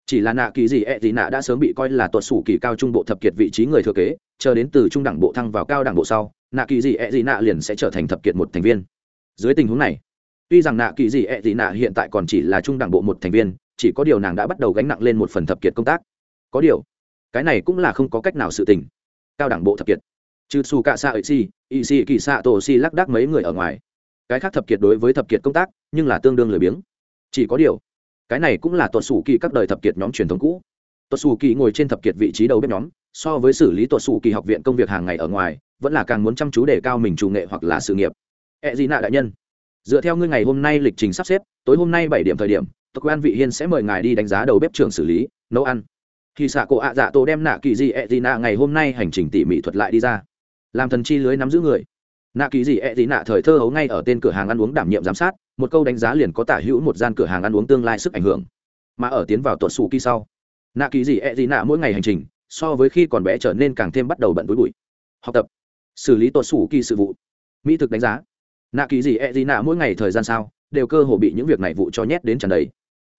Chỉ là nạ kỳ gì e gì nạ đã sớm bị coi là tuột sủ kỳ cao trung bộ thập kiệt vị trí người thừa kế chờ đến từ trung đảng bộ thăng vào cao đảng bộ sau, nạ kỳ dị ẹ dị nạ liền sẽ trở thành thập kiệt một thành viên. Dưới tình huống này, tuy rằng nạ kỳ dị ẹ dị nạ hiện tại còn chỉ là trung đảng bộ một thành viên, chỉ có điều nàng đã bắt đầu gánh nặng lên một phần thập kiệt công tác. Có điều, cái này cũng là không có cách nào sự tình. Cao đảng bộ thập kiệt. Trừ su cạ xạ ấy si ị si kỳ xạ tổ si lắc đắc mấy người ở ngoài. Cái khác thập kiệt đối với thập kiệt công tác, nhưng là tương đương lười biếng. Chỉ có điều, cái này cũng là tuột xù kỳ các đời thập kiệt nhóm truyền thống cũ. Tuột xù kỳ ngồi trên thập kiệt vị trí đầu bếp nhóm so với xử lý tuột sủ kỳ học viện công việc hàng ngày ở ngoài, vẫn là càng muốn chăm chú để cao mình chủ nghệ hoặc là sự nghiệp. E ẹ gì nạ đại nhân, dựa theo ngươi ngày hôm nay lịch trình sắp xếp, tối hôm nay bảy điểm thời điểm, tộc quan vị hiên sẽ mời ngài đi đánh giá đầu bếp trưởng xử lý, nấu ăn. Khi xạ cổ ạ dạ tổ đem nạ kỳ gì e ẹ gì nạ ngày hôm nay hành trình tỉ mỉ thuật lại đi ra. Làm thần chi lưới nắm giữ người. Nạ kỳ gì e ẹ gì nạ thời thơ hấu ngay ở tên cửa hàng ăn uống đảm nhiệm giám sát, một câu đánh giá liền có tả hữu một gian cửa hàng ăn uống tương lai sức ảnh hưởng. Mà ở tiến vào tuột xù kỳ sau, nạ kỳ gì ẹ gì nạ mỗi ngày hành trình so với khi còn bé trở nên càng thêm bắt đầu bận túi bụi. Học tập. Xử lý tuột xù kỳ sự vụ. Mỹ thực đánh giá. Nạ kỳ gì e gì nạ mỗi ngày thời gian sao, đều cơ hồ bị những việc này vụ cho nhét đến tràn đầy.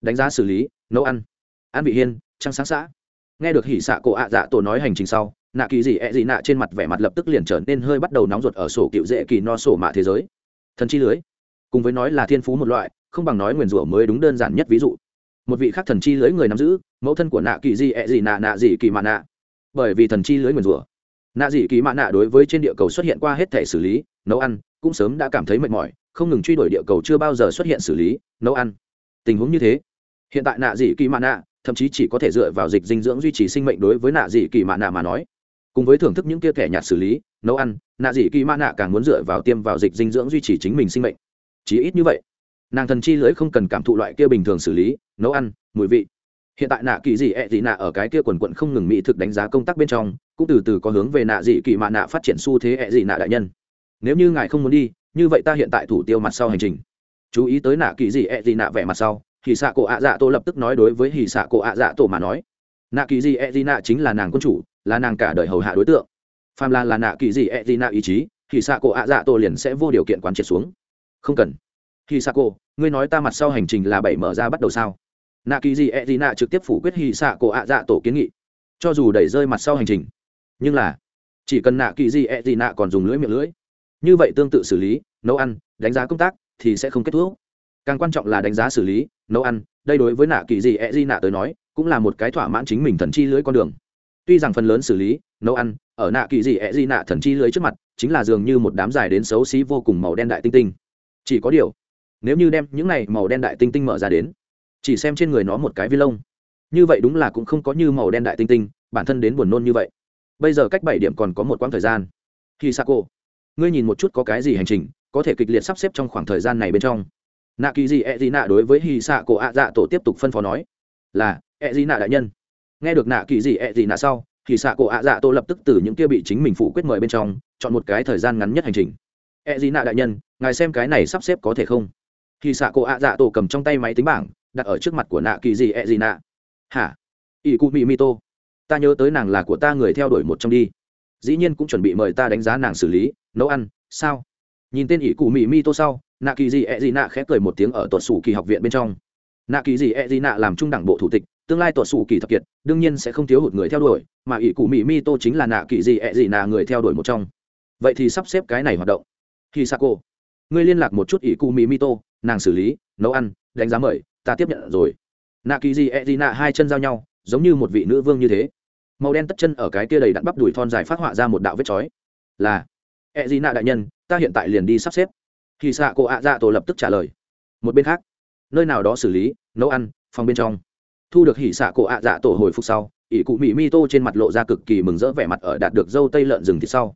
Đánh giá xử lý, nấu ăn. Ăn vị hiên, trăng sáng xã. Nghe được hỉ xạ cổ ạ dạ tổ nói hành trình sau, nạ kỳ gì e gì nạ trên mặt vẻ mặt lập tức liền trở nên hơi bắt đầu nóng ruột ở sổ cựu dễ kỳ no sổ mạ thế giới. Thần chi lưới. Cùng với nói là thiên phú một loại, không bằng nói nguyền rủa mới đúng đơn giản nhất ví dụ một vị khác thần chi lưới người nắm giữ, mẫu thân của nạ kỳ gì ẹ、e、gì nạ nạ gì kỳ mạ nạ. Bởi vì thần chi lưới nguyền rủa, nạ dị kỳ mạ nạ đối với trên địa cầu xuất hiện qua hết thể xử lý, nấu ăn, cũng sớm đã cảm thấy mệt mỏi, không ngừng truy đuổi địa cầu chưa bao giờ xuất hiện xử lý, nấu ăn. Tình huống như thế, hiện tại nạ dị kỳ mạ nạ, thậm chí chỉ có thể dựa vào dịch dinh dưỡng duy trì sinh mệnh đối với nạ dị kỳ mạ nạ mà nói. Cùng với thưởng thức những kia kẻ nhạt xử lý, nấu ăn, nạ dị kỳ mạ nạ càng muốn dựa vào tiêm vào dịch dinh dưỡng duy trì chính mình sinh mệnh. Chỉ ít như vậy nàng thần chi lưỡi không cần cảm thụ loại kia bình thường xử lý, nấu ăn, mùi vị. Hiện tại nạ kỳ dị ẹ dị nạ ở cái kia quần quận không ngừng mỹ thực đánh giá công tác bên trong, cũng từ từ có hướng về nạ dị kỳ mạ nạ phát triển xu thế ẹ dị nạ đại nhân. Nếu như ngài không muốn đi, như vậy ta hiện tại thủ tiêu mặt sau hành trình. Chú ý tới nạ kỳ dị ẹ dị nạ vẻ mặt sau hì xạ cổ ạ dạ tổ lập tức nói đối với hì xạ cổ ạ dạ tổ mà nói. Nạ kỳ dị ẹ dị nạ chính là nàng quân chủ, là nàng cả đời hầu hạ đối tượng. Phàm là là nạ kỳ dị ẹ dị nạ ý chí hì xạ cổ ạ dạ tổ liền sẽ vô điều kiện quán triệt xuống. Không cần hì xạ cổ ngươi nói ta mặt sau hành trình là bảy mở ra bắt đầu sao? Nạ kỳ dị ẹ dị nạ trực tiếp phủ quyết hì xạ cổ ạ dạ tổ kiến nghị. Cho dù đẩy rơi mặt sau hành trình, nhưng là, chỉ cần nạ kỳ dị ẹ dị nạ còn dùng lưỡi miệng lưỡi, như vậy tương tự xử lý, nấu ăn, đánh giá công tác thì sẽ không kết thúc. Càng quan trọng là đánh giá xử lý, nấu ăn, đây đối với nạ kỳ dị ẹ di nạ tới nói, cũng là một cái thỏa mãn chính mình thần chi lưới con đường. Tuy rằng phần lớn xử lý, nấu ăn, ở nạ kỳ dị ẹ di nạ thần chi lưới trước mặt, chính là dường như một đám dài đến xấu xí vô cùng màu đen đại tinh tinh. Chỉ có điều nếu như đem những này màu đen đại tinh tinh mở ra đến, chỉ xem trên người nó một cái vi lông. Như vậy đúng là cũng không có như màu đen đại tinh tinh, bản thân đến buồn nôn như vậy. Bây giờ cách bảy điểm còn có một quãng thời gian. Khi sa cô ngươi nhìn một chút có cái gì hành trình có thể kịch liệt sắp xếp trong khoảng thời gian này bên trong. Nạ kỳ gì e gì nạ đối với hy xạ cổ ạ dạ tổ tiếp tục phân phó nói, là e gì nạ đại nhân. Nghe được nạ kỳ gì e gì nạ sau thì xạ cổ ạ dạ tổ lập tức từ những kia bị chính mình phụ quyết mời bên trong, chọn một cái thời gian ngắn nhất hành trình. E gì nạ đại nhân, ngài xem cái này sắp xếp có thể không? Khi xạ cổ ạ dạ tổ cầm trong tay máy tính bảng, đặt ở trước mặt của nạ kỳ gì e d nạ. Hả? Ỷ cụ Mị mi tô. Ta nhớ tới nàng là của ta người theo đuổi một trong đi. Dĩ nhiên cũng chuẩn bị mời ta đánh giá nàng xử lý, nấu ăn, sao? Nhìn tên ỷ cụ Mị mi tô sau, nạ kỳ gì e d nạ khẽ cười một tiếng ở tuột sủ kỳ học viện bên trong. Nạ kỳ gì e d nạ làm trung đẳng bộ thủ tịch, tương lai tuột sủ kỳ thập kiệt, đương nhiên sẽ không thiếu hụt người theo đuổi, mà ỷ cụ Mị mi tô chính là nạ kỳ gì e d nạ người theo đuổi một trong. Vậy thì sắp xếp cái này hoạt động. Khi sa cô ngươi liên lạc một chút ỷ cụ mỹ mito, nàng xử lý nấu ăn đánh giá mời ta tiếp nhận rồi. Nạ kỳ di e di nạ hai chân giao nhau giống như một vị nữ vương như thế. Màu đen tất chân ở cái kia đầy đặn bắp đùi thon dài phát họa ra một đạo vết chói. Là e di nạ đại nhân ta hiện tại liền đi sắp xếp. Khi xạ cô ạ dạ tổ lập tức trả lời. Một bên khác nơi nào đó xử lý nấu ăn phòng bên trong. Thu được hỉ xạ cổ ạ dạ tổ hồi phục sau ỷ cụ mỹ mi tô trên mặt lộ ra cực kỳ mừng rỡ vẻ mặt ở đạt được dâu tây lợn rừng thịt sau.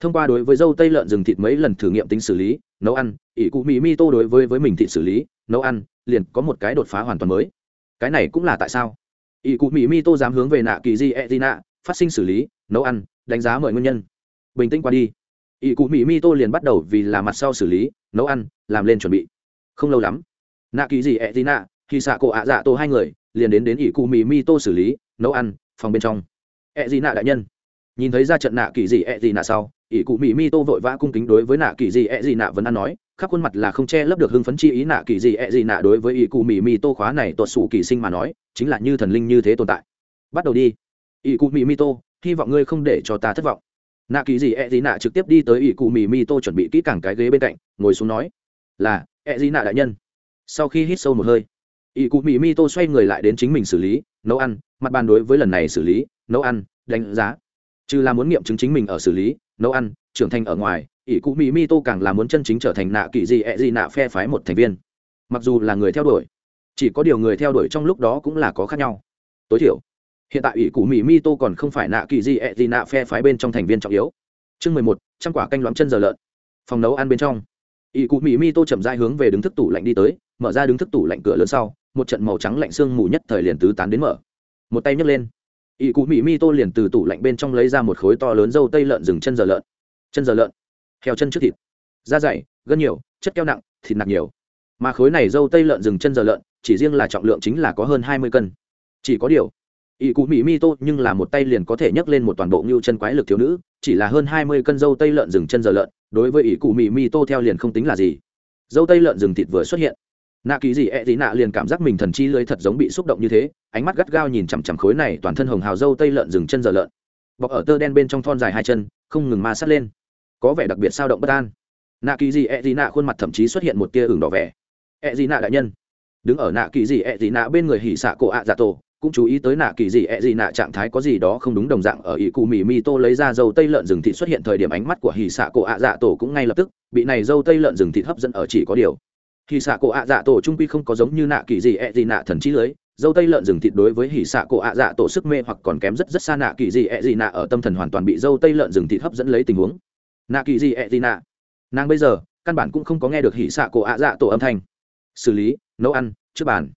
Thông qua đối với dâu tây lợn rừng thịt mấy lần thử nghiệm tính xử lý nấu ăn, ỷ cụ mỹ mi tô đối với với mình thị xử lý, nấu ăn, liền có một cái đột phá hoàn toàn mới. Cái này cũng là tại sao? Ỷ cụ mỹ mi tô dám hướng về nạ kỳ di e d nạ, phát sinh xử lý, nấu ăn, đánh giá mọi nguyên nhân. Bình tĩnh qua đi. Ỷ cụ mỹ mi tô liền bắt đầu vì là mặt sau xử lý, nấu ăn, làm lên chuẩn bị. Không lâu lắm, nạ kỳ gì e tí nạ, khi xạ cổ ạ dạ tô hai người, liền đến đến ỷ cụ mỹ mi tô xử lý, nấu ăn, phòng bên trong. E gì nạ đại nhân nhìn thấy ra trận nạ kỳ gì ẹ gì nạ sau, ỷ cụ mỹ mi tô vội vã cung kính đối với nạ kỳ gì ẹ gì nạ vẫn ăn nói, khắp khuôn mặt là không che lấp được hưng phấn chi ý nạ kỳ gì ẹ gì nạ đối với ỷ cụ mỹ mi tô khóa này tuột sủ kỳ sinh mà nói, chính là như thần linh như thế tồn tại. Bắt đầu đi. Ỷ cụ mỹ mi tô, hy vọng ngươi không để cho ta thất vọng. Nạ kỳ gì e dị nạ trực tiếp đi tới ỷ cụ mỹ mi tô chuẩn bị kỹ càng cái ghế bên cạnh, ngồi xuống nói, là e dị nạ đại nhân. Sau khi hít sâu một hơi, ỷ cụ mỹ mi tô xoay người lại đến chính mình xử lý, nấu ăn, mặt bàn đối với lần này xử lý, nấu ăn, đánh giá trừ là muốn nghiệm chứng chính mình ở xử lý, nấu ăn, trưởng thành ở ngoài, ỷ cụ mỹ mi tô càng là muốn chân chính trở thành nạ kỳ gì e gì nạ phe phái một thành viên. Mặc dù là người theo đuổi, chỉ có điều người theo đuổi trong lúc đó cũng là có khác nhau. Tối thiểu, hiện tại ủy cụ mỹ mi tô còn không phải nạ kỳ gì, ẹ gì nạ phe phái bên trong thành viên trọng yếu. Chương mười một, trăm quả canh loãng chân giờ lợn. Phòng nấu ăn bên trong, ỷ cụ mỹ mi tô chậm dai hướng về đứng thức tủ lạnh đi tới, mở ra đứng thức tủ lạnh cửa lớn sau, một trận màu trắng lạnh sương mù nhất thời liền tứ tán đến mở. Một tay nhấc lên ỷ cụ mỹ mi tô liền từ tủ lạnh bên trong lấy ra một khối to lớn dâu tây lợn rừng chân giờ lợn. Chân giờ lợn. Heo chân trước thịt. Da dày, gân nhiều, chất keo nặng, thịt nặng nhiều. Mà khối này dâu tây lợn rừng chân giờ lợn, chỉ riêng là trọng lượng chính là có hơn hai mươi cân. Chỉ có điều ỷ cụ mỹ mi tô nhưng là một tay liền có thể nhấc lên một toàn bộ ngưu chân quái lực thiếu nữ, chỉ là hơn hai mươi cân dâu tây lợn rừng chân giờ lợn, đối với ỷ cụ mỹ mi tô theo liền không tính là gì. Dâu tây lợn rừng thịt vừa xuất hiện nạ kỳ gì ẹ dị nạ liền cảm giác mình thần chi lưới thật giống bị xúc động như thế, ánh mắt gắt gao nhìn chằm chằm khối này toàn thân hồng hào dâu tây lợn rừng chân giờ lợn. Bọc ở tơ đen bên trong thon dài hai chân, không ngừng ma sát lên. Có vẻ đặc biệt sao động bất an. Nạ kỳ gì ẹ dị nạ khuôn mặt thậm chí xuất hiện một tia ửng đỏ vẻ. Ẹ dị nạ đại nhân. Đứng ở nạ kỳ gì ẹ dị nạ bên người hỉ xạ cổ ạ dạ tổ, cũng chú ý tới nạ kỳ gì ẹ gì nạ trạng thái có gì đó không đúng đồng dạng ở ỷ cụ mì mi tô lấy ra dâu tây lợn rừng thịt xuất hiện thời điểm ánh mắt của hỉ xạ cổ ạ dạ tổ cũng ngay lập tức, bị này dâu tây lợn rừng thịt hấp dẫn ở chỉ có điều hì xạ cổ ạ dạ tổ trung quy không có giống như nạ kỳ gì ẹ、e、gì gì nạ thần trí lưới, dâu tây lợn rừng thịt đối với hì xạ cổ ạ dạ tổ sức mê hoặc còn kém rất rất xa nạ kỳ gì ẹ、e、gì gì nạ ở tâm thần hoàn toàn bị dâu tây lợn rừng thịt hấp dẫn lấy tình huống. Nạ kỳ gì ẹ、e、gì gì nạ. Nàng bây giờ, căn bản cũng không có nghe được hì xạ cổ ạ dạ tổ âm thanh. Xử lý, nấu ăn, trước bàn.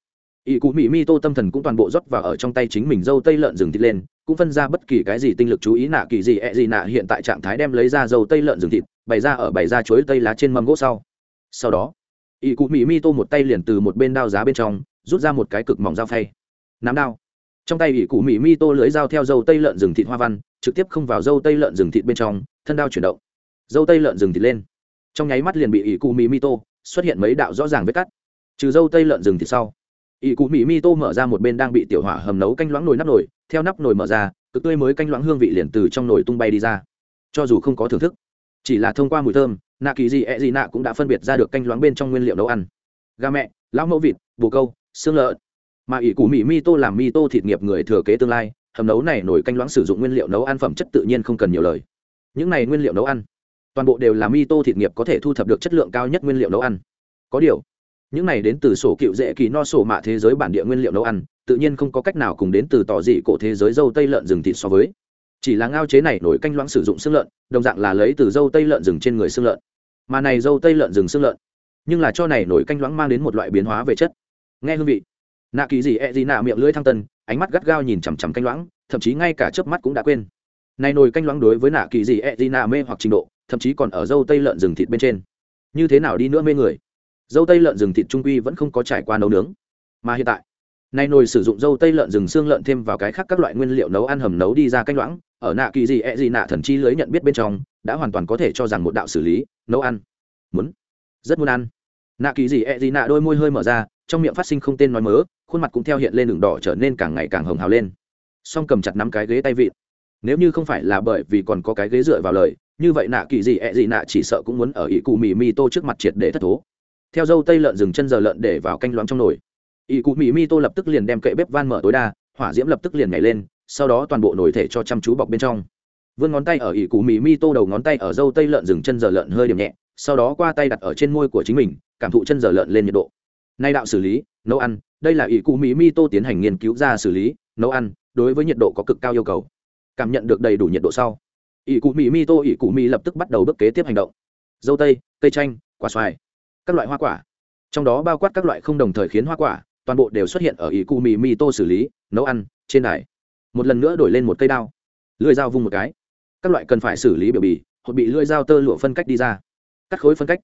Ỵ cụ mỹ mi tô tâm thần cũng toàn bộ rót vào ở trong tay chính mình dâu tây lợn rừng thịt lên, cũng phân ra bất kỳ cái gì tinh lực chú ý nạ kỳ gì ẹ、e、gì gì nạ hiện tại trạng thái đem lấy ra dâu tây lợn rừng thịt, bày ra ở bày ra chuối tây lá trên mâm gỗ sau. Sau đó ỷ cụ mỹ mi tô một tay liền từ một bên đao giá bên trong, rút ra một cái cực mỏng dao phay. Nắm đao. Trong tay ỷ cụ mỹ mi tô lưới dao theo dâu tây lợn rừng thịt hoa văn, trực tiếp không vào dâu tây lợn rừng thịt bên trong, thân đao chuyển động. Dâu tây lợn rừng thịt lên. Trong nháy mắt liền bị ỷ cụ mỹ mi tô xuất hiện mấy đạo rõ ràng vết cắt. Trừ dâu tây lợn rừng thịt sau ỷ cụ mỹ mi tô mở ra một bên đang bị tiểu hỏa hầm nấu canh loãng nồi nắp nồi, theo nắp nồi mở ra, cực tươi mới canh loãng hương vị liền từ trong nồi tung bay đi ra. Cho dù không có thưởng thức, chỉ là thông qua mùi thơm nạ kỳ gì ẹ gì nạ cũng đã phân biệt ra được canh loãng bên trong nguyên liệu nấu ăn. Gà mẹ, lão mẫu vịt, bồ câu, xương lợn. Mà ỷ củ mỹ mi tô làm mi tô thịt nghiệp người thừa kế tương lai, hầm nấu này nổi canh loãng sử dụng nguyên liệu nấu ăn phẩm chất tự nhiên không cần nhiều lời. Những này nguyên liệu nấu ăn, toàn bộ đều là mi tô thịt nghiệp có thể thu thập được chất lượng cao nhất nguyên liệu nấu ăn. Có điều, những này đến từ sổ cựu dễ kỳ no sổ mạ thế giới bản địa nguyên liệu nấu ăn, tự nhiên không có cách nào cùng đến từ tỏ dị cổ thế giới dâu tây lợn rừng thịt so với chỉ là ngao chế này nổi canh loãng sử dụng xương lợn, đồng dạng là lấy từ dâu tây lợn rừng trên người xương lợn. Mà này dâu tây lợn rừng xương lợn, nhưng là cho này nổi canh loãng mang đến một loại biến hóa về chất. Nghe hương vị. Nạ kỳ gì e gì nạ miệng lưỡi thăng tân, ánh mắt gắt gao nhìn chằm chằm canh loãng, thậm chí ngay cả chớp mắt cũng đã quên. Này nồi canh loãng đối với nạ kỳ gì e gì nạ mê hoặc trình độ, thậm chí còn ở dâu tây lợn rừng thịt bên trên. Như thế nào đi nữa mê người? Dâu tây lợn rừng thịt trung quy vẫn không có trải qua nấu nướng. Mà hiện tại nay nồi sử dụng dâu tây lợn rừng xương lợn thêm vào cái khác các loại nguyên liệu nấu ăn hầm nấu đi ra canh loãng ở nạ kỳ gì e gì nạ thần chi lưới nhận biết bên trong, đã hoàn toàn có thể cho rằng một đạo xử lý, nấu ăn. Muốn. Rất muốn ăn. Nạ kỳ gì e gì nạ đôi môi hơi mở ra, trong miệng phát sinh không tên nói mớ, khuôn mặt cũng theo hiện lên đường đỏ trở nên càng ngày càng hồng hào lên. Song cầm chặt nắm cái ghế tay vịt nếu như không phải là bởi vì còn có cái ghế dựa vào lời, như vậy nạ kỳ gì, ẹ gì nạ chỉ sợ cũng muốn ở ỷ cụ mì mi tô trước mặt triệt để thất thố. Theo dâu tây lợn dừng chân giờ lợn để vào canh loãng trong nồi. Ỷ cụ mì mi tô lập tức liền đem kệ bếp van mở tối đa, hỏa diễm lập tức liền nhảy lên sau đó toàn bộ nồi thể cho chăm chú bọc bên trong. Vươn ngón tay ở ỉ cụ mì mi tô đầu ngón tay ở dâu tây lợn dừng chân giờ lợn hơi điểm nhẹ, sau đó qua tay đặt ở trên môi của chính mình, cảm thụ chân giờ lợn lên nhiệt độ. Nay đạo xử lý, nấu ăn, đây là ỉ cụ mì mi tô tiến hành nghiên cứu ra xử lý, nấu ăn, đối với nhiệt độ có cực cao yêu cầu. Cảm nhận được đầy đủ nhiệt độ sau ỉ cụ mì mi tô ỉ cụ mì lập tức bắt đầu bước kế tiếp hành động. Dâu tây, cây chanh, quả xoài, các loại hoa quả. Trong đó bao quát các loại không đồng thời khiến hoa quả, toàn bộ đều xuất hiện ở ỉ cụ mì mi tô xử lý, nấu ăn, trên đài một lần nữa đổi lên một cây đao. Lưỡi dao vung một cái. Các loại cần phải xử lý biểu bì hoặc bị lưỡi dao tơ lụa phân cách đi ra. Cắt khối phân cách.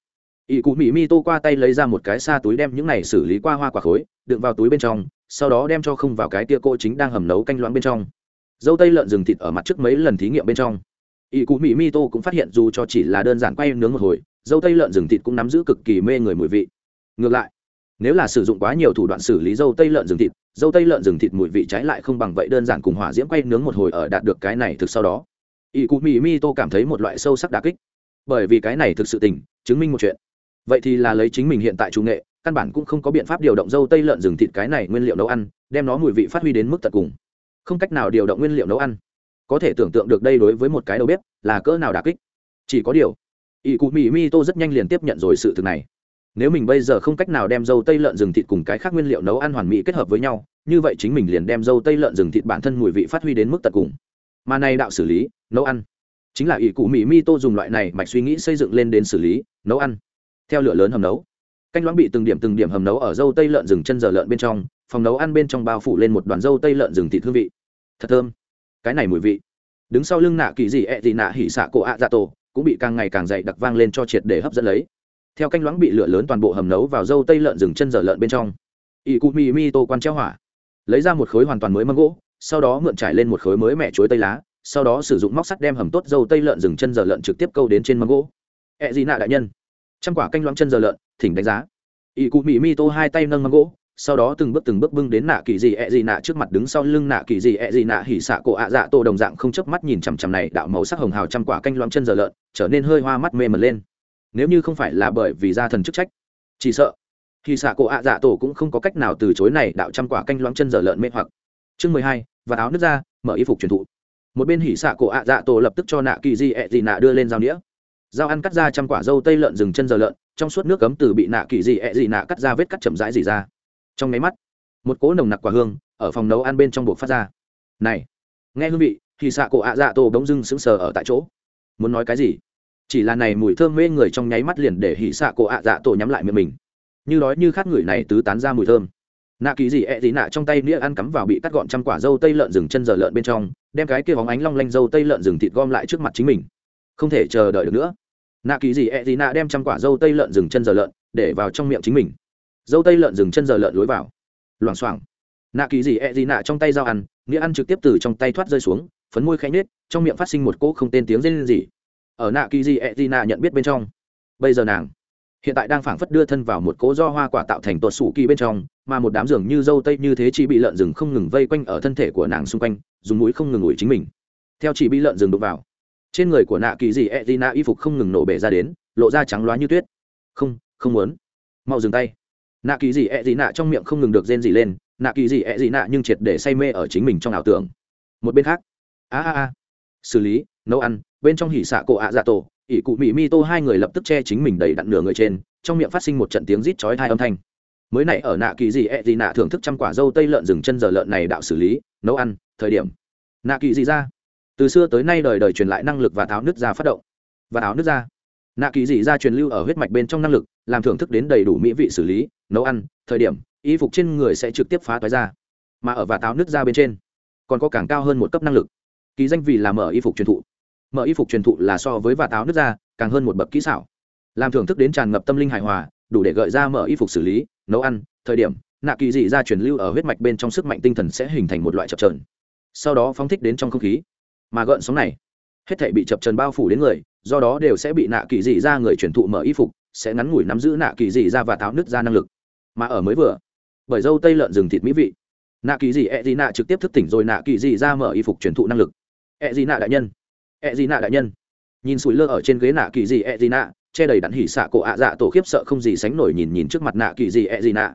Ỷ cụ mỹ mi tô qua tay lấy ra một cái xa túi đem những này xử lý qua hoa quả khối, đựng vào túi bên trong, sau đó đem cho không vào cái tia cô chính đang hầm nấu canh loãng bên trong. Dâu tây lợn rừng thịt ở mặt trước mấy lần thí nghiệm bên trong. Ỷ cụ mỹ mi tô cũng phát hiện dù cho chỉ là đơn giản quay nướng một hồi, dâu tây lợn rừng thịt cũng nắm giữ cực kỳ mê người mùi vị. Ngược lại nếu là sử dụng quá nhiều thủ đoạn xử lý dâu tây lợn rừng thịt, dâu tây lợn rừng thịt mùi vị trái lại không bằng vậy đơn giản cùng hỏa diễm quay nướng một hồi ở đạt được cái này thực sau đó. Ỷ cụ mỹ mi tô cảm thấy một loại sâu sắc đà kích. Bởi vì cái này thực sự tình, chứng minh một chuyện. Vậy thì là lấy chính mình hiện tại chủ nghệ, căn bản cũng không có biện pháp điều động dâu tây lợn rừng thịt cái này nguyên liệu nấu ăn, đem nó mùi vị phát huy đến mức tận cùng. Không cách nào điều động nguyên liệu nấu ăn. Có thể tưởng tượng được đây đối với một cái đầu bếp là cỡ nào đà kích. Chỉ có điều ỷ cụ mỹ mi tô rất nhanh liền tiếp nhận rồi sự thực này nếu mình bây giờ không cách nào đem dâu tây lợn rừng thịt cùng cái khác nguyên liệu nấu ăn hoàn mỹ kết hợp với nhau, như vậy chính mình liền đem dâu tây lợn rừng thịt bản thân mùi vị phát huy đến mức tận cùng. Mà này đạo xử lý, nấu ăn, chính là ỷ cụ mỹ mi tô dùng loại này mạch suy nghĩ xây dựng lên đến xử lý, nấu ăn, theo lửa lớn hầm nấu. Canh loãng bị từng điểm từng điểm hầm nấu ở dâu tây lợn rừng chân giờ lợn bên trong, phòng nấu ăn bên trong bao phủ lên một đoàn dâu tây lợn rừng thịt hương vị. Thật thơm. Cái này mùi vị. Đứng sau lưng nạ kỳ dị ẹ、e、thì nạ hỉ xạ cổ ạ dạ tổ, cũng bị càng ngày càng dày đặc vang lên cho triệt để hấp dẫn lấy theo canh loãng bị lửa lớn toàn bộ hầm nấu vào dâu tây lợn rừng chân dở lợn bên trong. Ỷ cụ mì mi tô quan treo hỏa. Lấy ra một khối hoàn toàn mới mâm gỗ, sau đó mượn trải lên một khối mới mẹ chuối tây lá, sau đó sử dụng móc sắt đem hầm tốt dâu tây lợn rừng chân dở lợn trực tiếp câu đến trên mâm gỗ. Ẹ gì nạ đại nhân. Trăm quả canh loãng chân dở lợn, thỉnh đánh giá. Ỷ cụ mì mi tô hai tay nâng mâm gỗ, sau đó từng bước từng bước bưng đến nạ kỳ dị e ẹ dị nạ trước mặt đứng sau lưng nạ kỳ dị e ẹ dị nạ hỉ xạ cổ ạ dạ tô đồng dạng không chớp mắt nhìn chằm chằm này, đạo màu sắc hồng hào trăm quả canh loãng chân giờ lợn, trở nên hơi hoa mắt mê mẩn lên nếu như không phải là bởi vì gia thần chức trách. Chỉ sợ, thì xạ cổ ạ dạ tổ cũng không có cách nào từ chối này đạo trăm quả canh loãng chân dở lợn mê hoặc. Chương mười hai và áo nước ra, mở y phục truyền thụ. Một bên hỉ xạ cổ ạ dạ tổ lập tức cho nạ kỳ di ẹ dị nạ đưa lên dao đĩa dao ăn cắt ra trăm quả dâu tây lợn rừng chân dở lợn, trong suốt nước cấm từ bị nạ kỳ di ẹ dị nạ cắt ra vết cắt chậm rãi dị ra. Trong máy mắt, một cỗ nồng nặc quả hương ở phòng nấu ăn bên trong buộc phát ra. Này, nghe hương vị, thì xạ cổ ạ dạ tổ bỗng dưng sững sờ ở tại chỗ. Muốn nói cái gì? Chỉ là này mùi thơm mê người trong nháy mắt liền để hỉ xạ cổ ạ dạ tổ nhắm lại miệng mình. Như đói như khát người này tứ tán ra mùi thơm. Nạ kỳ gì ẹ、e、gì nạ trong tay nĩa ăn cắm vào bị cắt gọn trăm quả dâu tây lợn rừng chân giờ lợn bên trong, đem cái kia bóng ánh long lanh dâu tây lợn rừng thịt gom lại trước mặt chính mình. Không thể chờ đợi được nữa. Nạ kỳ gì ẹ、e、gì nạ đem trăm quả dâu tây lợn rừng chân giờ lợn để vào trong miệng chính mình. Dâu tây lợn rừng chân giờ lợn lối vào. Loảng xoảng. Nạ kỳ gì ẹ gì nạ trong tay dao ăn, nĩa ăn trực tiếp từ trong tay thoát rơi xuống, phấn môi khẽ nết trong miệng phát sinh một cỗ không tên tiếng rên gì ở nạ kỳ gì ẹ gì nhận biết bên trong. Bây giờ nàng hiện tại đang phảng phất đưa thân vào một cố do hoa quả tạo thành tuột sủ kỳ bên trong, mà một đám giường như dâu tây như thế chỉ bị lợn rừng không ngừng vây quanh ở thân thể của nàng xung quanh, dùng mũi không ngừng ủi chính mình. Theo chỉ bị lợn rừng đụng vào, trên người của nạ kỳ gì ẹ gì y phục không ngừng nổ bể ra đến, lộ ra trắng loá như tuyết. Không không muốn. Mau dừng tay. Nạ kỳ gì ẹ gì trong miệng không ngừng được rên gì lên, nạ kỳ gì ẹ gì nhưng triệt để say mê ở chính mình trong ảo tưởng. Một bên khác. A a a. Xử lý nấu ăn, bên trong hỉ xạ cổ ạ dạ tổ ỉ cụ mỹ mi tô, hai người lập tức che chính mình đầy đặn nửa người trên, trong miệng phát sinh một trận tiếng rít chói hai âm thanh. Mới này ở nạ kỳ gì ẹ gì nạ thưởng thức trăm quả dâu tây lợn rừng chân giờ lợn này đạo xử lý, nấu ăn, thời điểm. Nạ kỳ gì ra? Từ xưa tới nay đời đời truyền lại năng lực và tháo nước ra phát động. Và tháo nước ra. Nạ kỳ dị ra truyền lưu ở huyết mạch bên trong năng lực, làm thưởng thức đến đầy đủ mỹ vị xử lý, nấu ăn, thời điểm, y phục trên người sẽ trực tiếp phá toái ra. Mà ở và táo nước ra bên trên, còn có càng cao hơn một cấp năng lực. Ký danh vì là mở y phục truyền thụ mở y phục truyền thụ là so với và táo nước ra càng hơn một bậc kỹ xảo. Làm thưởng thức đến tràn ngập tâm linh hài hòa, đủ để gợi ra mở y phục xử lý, nấu ăn, thời điểm, nạ kỳ dị ra truyền lưu ở huyết mạch bên trong sức mạnh tinh thần sẽ hình thành một loại chập trờn sau đó phóng thích đến trong không khí. Mà gợn sóng này, hết thể bị chập trần bao phủ đến người, do đó đều sẽ bị nạ kỳ dị ra người truyền thụ mở y phục, sẽ ngắn ngủi nắm giữ nạ kỳ dị ra và táo nứt ra năng lực. Mà ở mới vừa, bởi dâu tây lợn rừng thịt mỹ vị, nạ kỳ dị e dị nạ trực tiếp thức tỉnh rồi nạ kỳ dị ra mở y phục truyền thụ năng lực. E dị nạ đại nhân E ẹ dị nạ đại nhân. Nhìn sủi lơ ở trên ghế nạ kỳ dị ẹ dị nạ che đầy đặn hỉ xạ cổ ạ dạ tổ khiếp sợ không gì sánh nổi nhìn nhìn trước mặt nạ kỳ dị ẹ dị nạ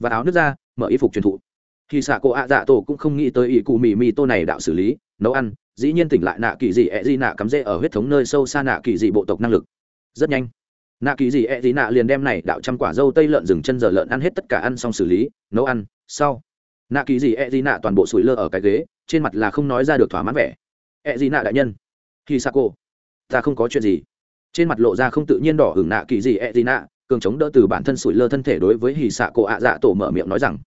và áo nước ra, mở y phục truyền thụ. Hỉ xạ cổ ạ dạ tổ cũng không nghĩ tới ý cụ mì mì tô này đạo xử lý, nấu ăn, dĩ nhiên tỉnh lại nạ kỳ dị ẹ dị nạ cắm rễ ở huyết thống nơi sâu xa nạ kỳ dị bộ tộc năng lực. Rất nhanh, nạ kỳ dị ẹ dị nạ liền đem này đạo trăm quả dâu tây lợn rừng chân giờ lợn ăn hết tất cả ăn xong xử lý, nấu ăn, sau. Nạ kỳ dị ẹ dị nạ toàn bộ sủi lơ ở cái ghế, trên mặt là không nói ra được thỏa mãn vẻ. E ẹ dị nạ đại nhân khi xa cô ta không có chuyện gì. Trên mặt lộ ra không tự nhiên đỏ hưởng nạ kỳ dị E dị nạ cường chống đỡ từ bản thân sủi lơ thân thể đối với hì xạ cổ ạ dạ tổ mở miệng nói rằng.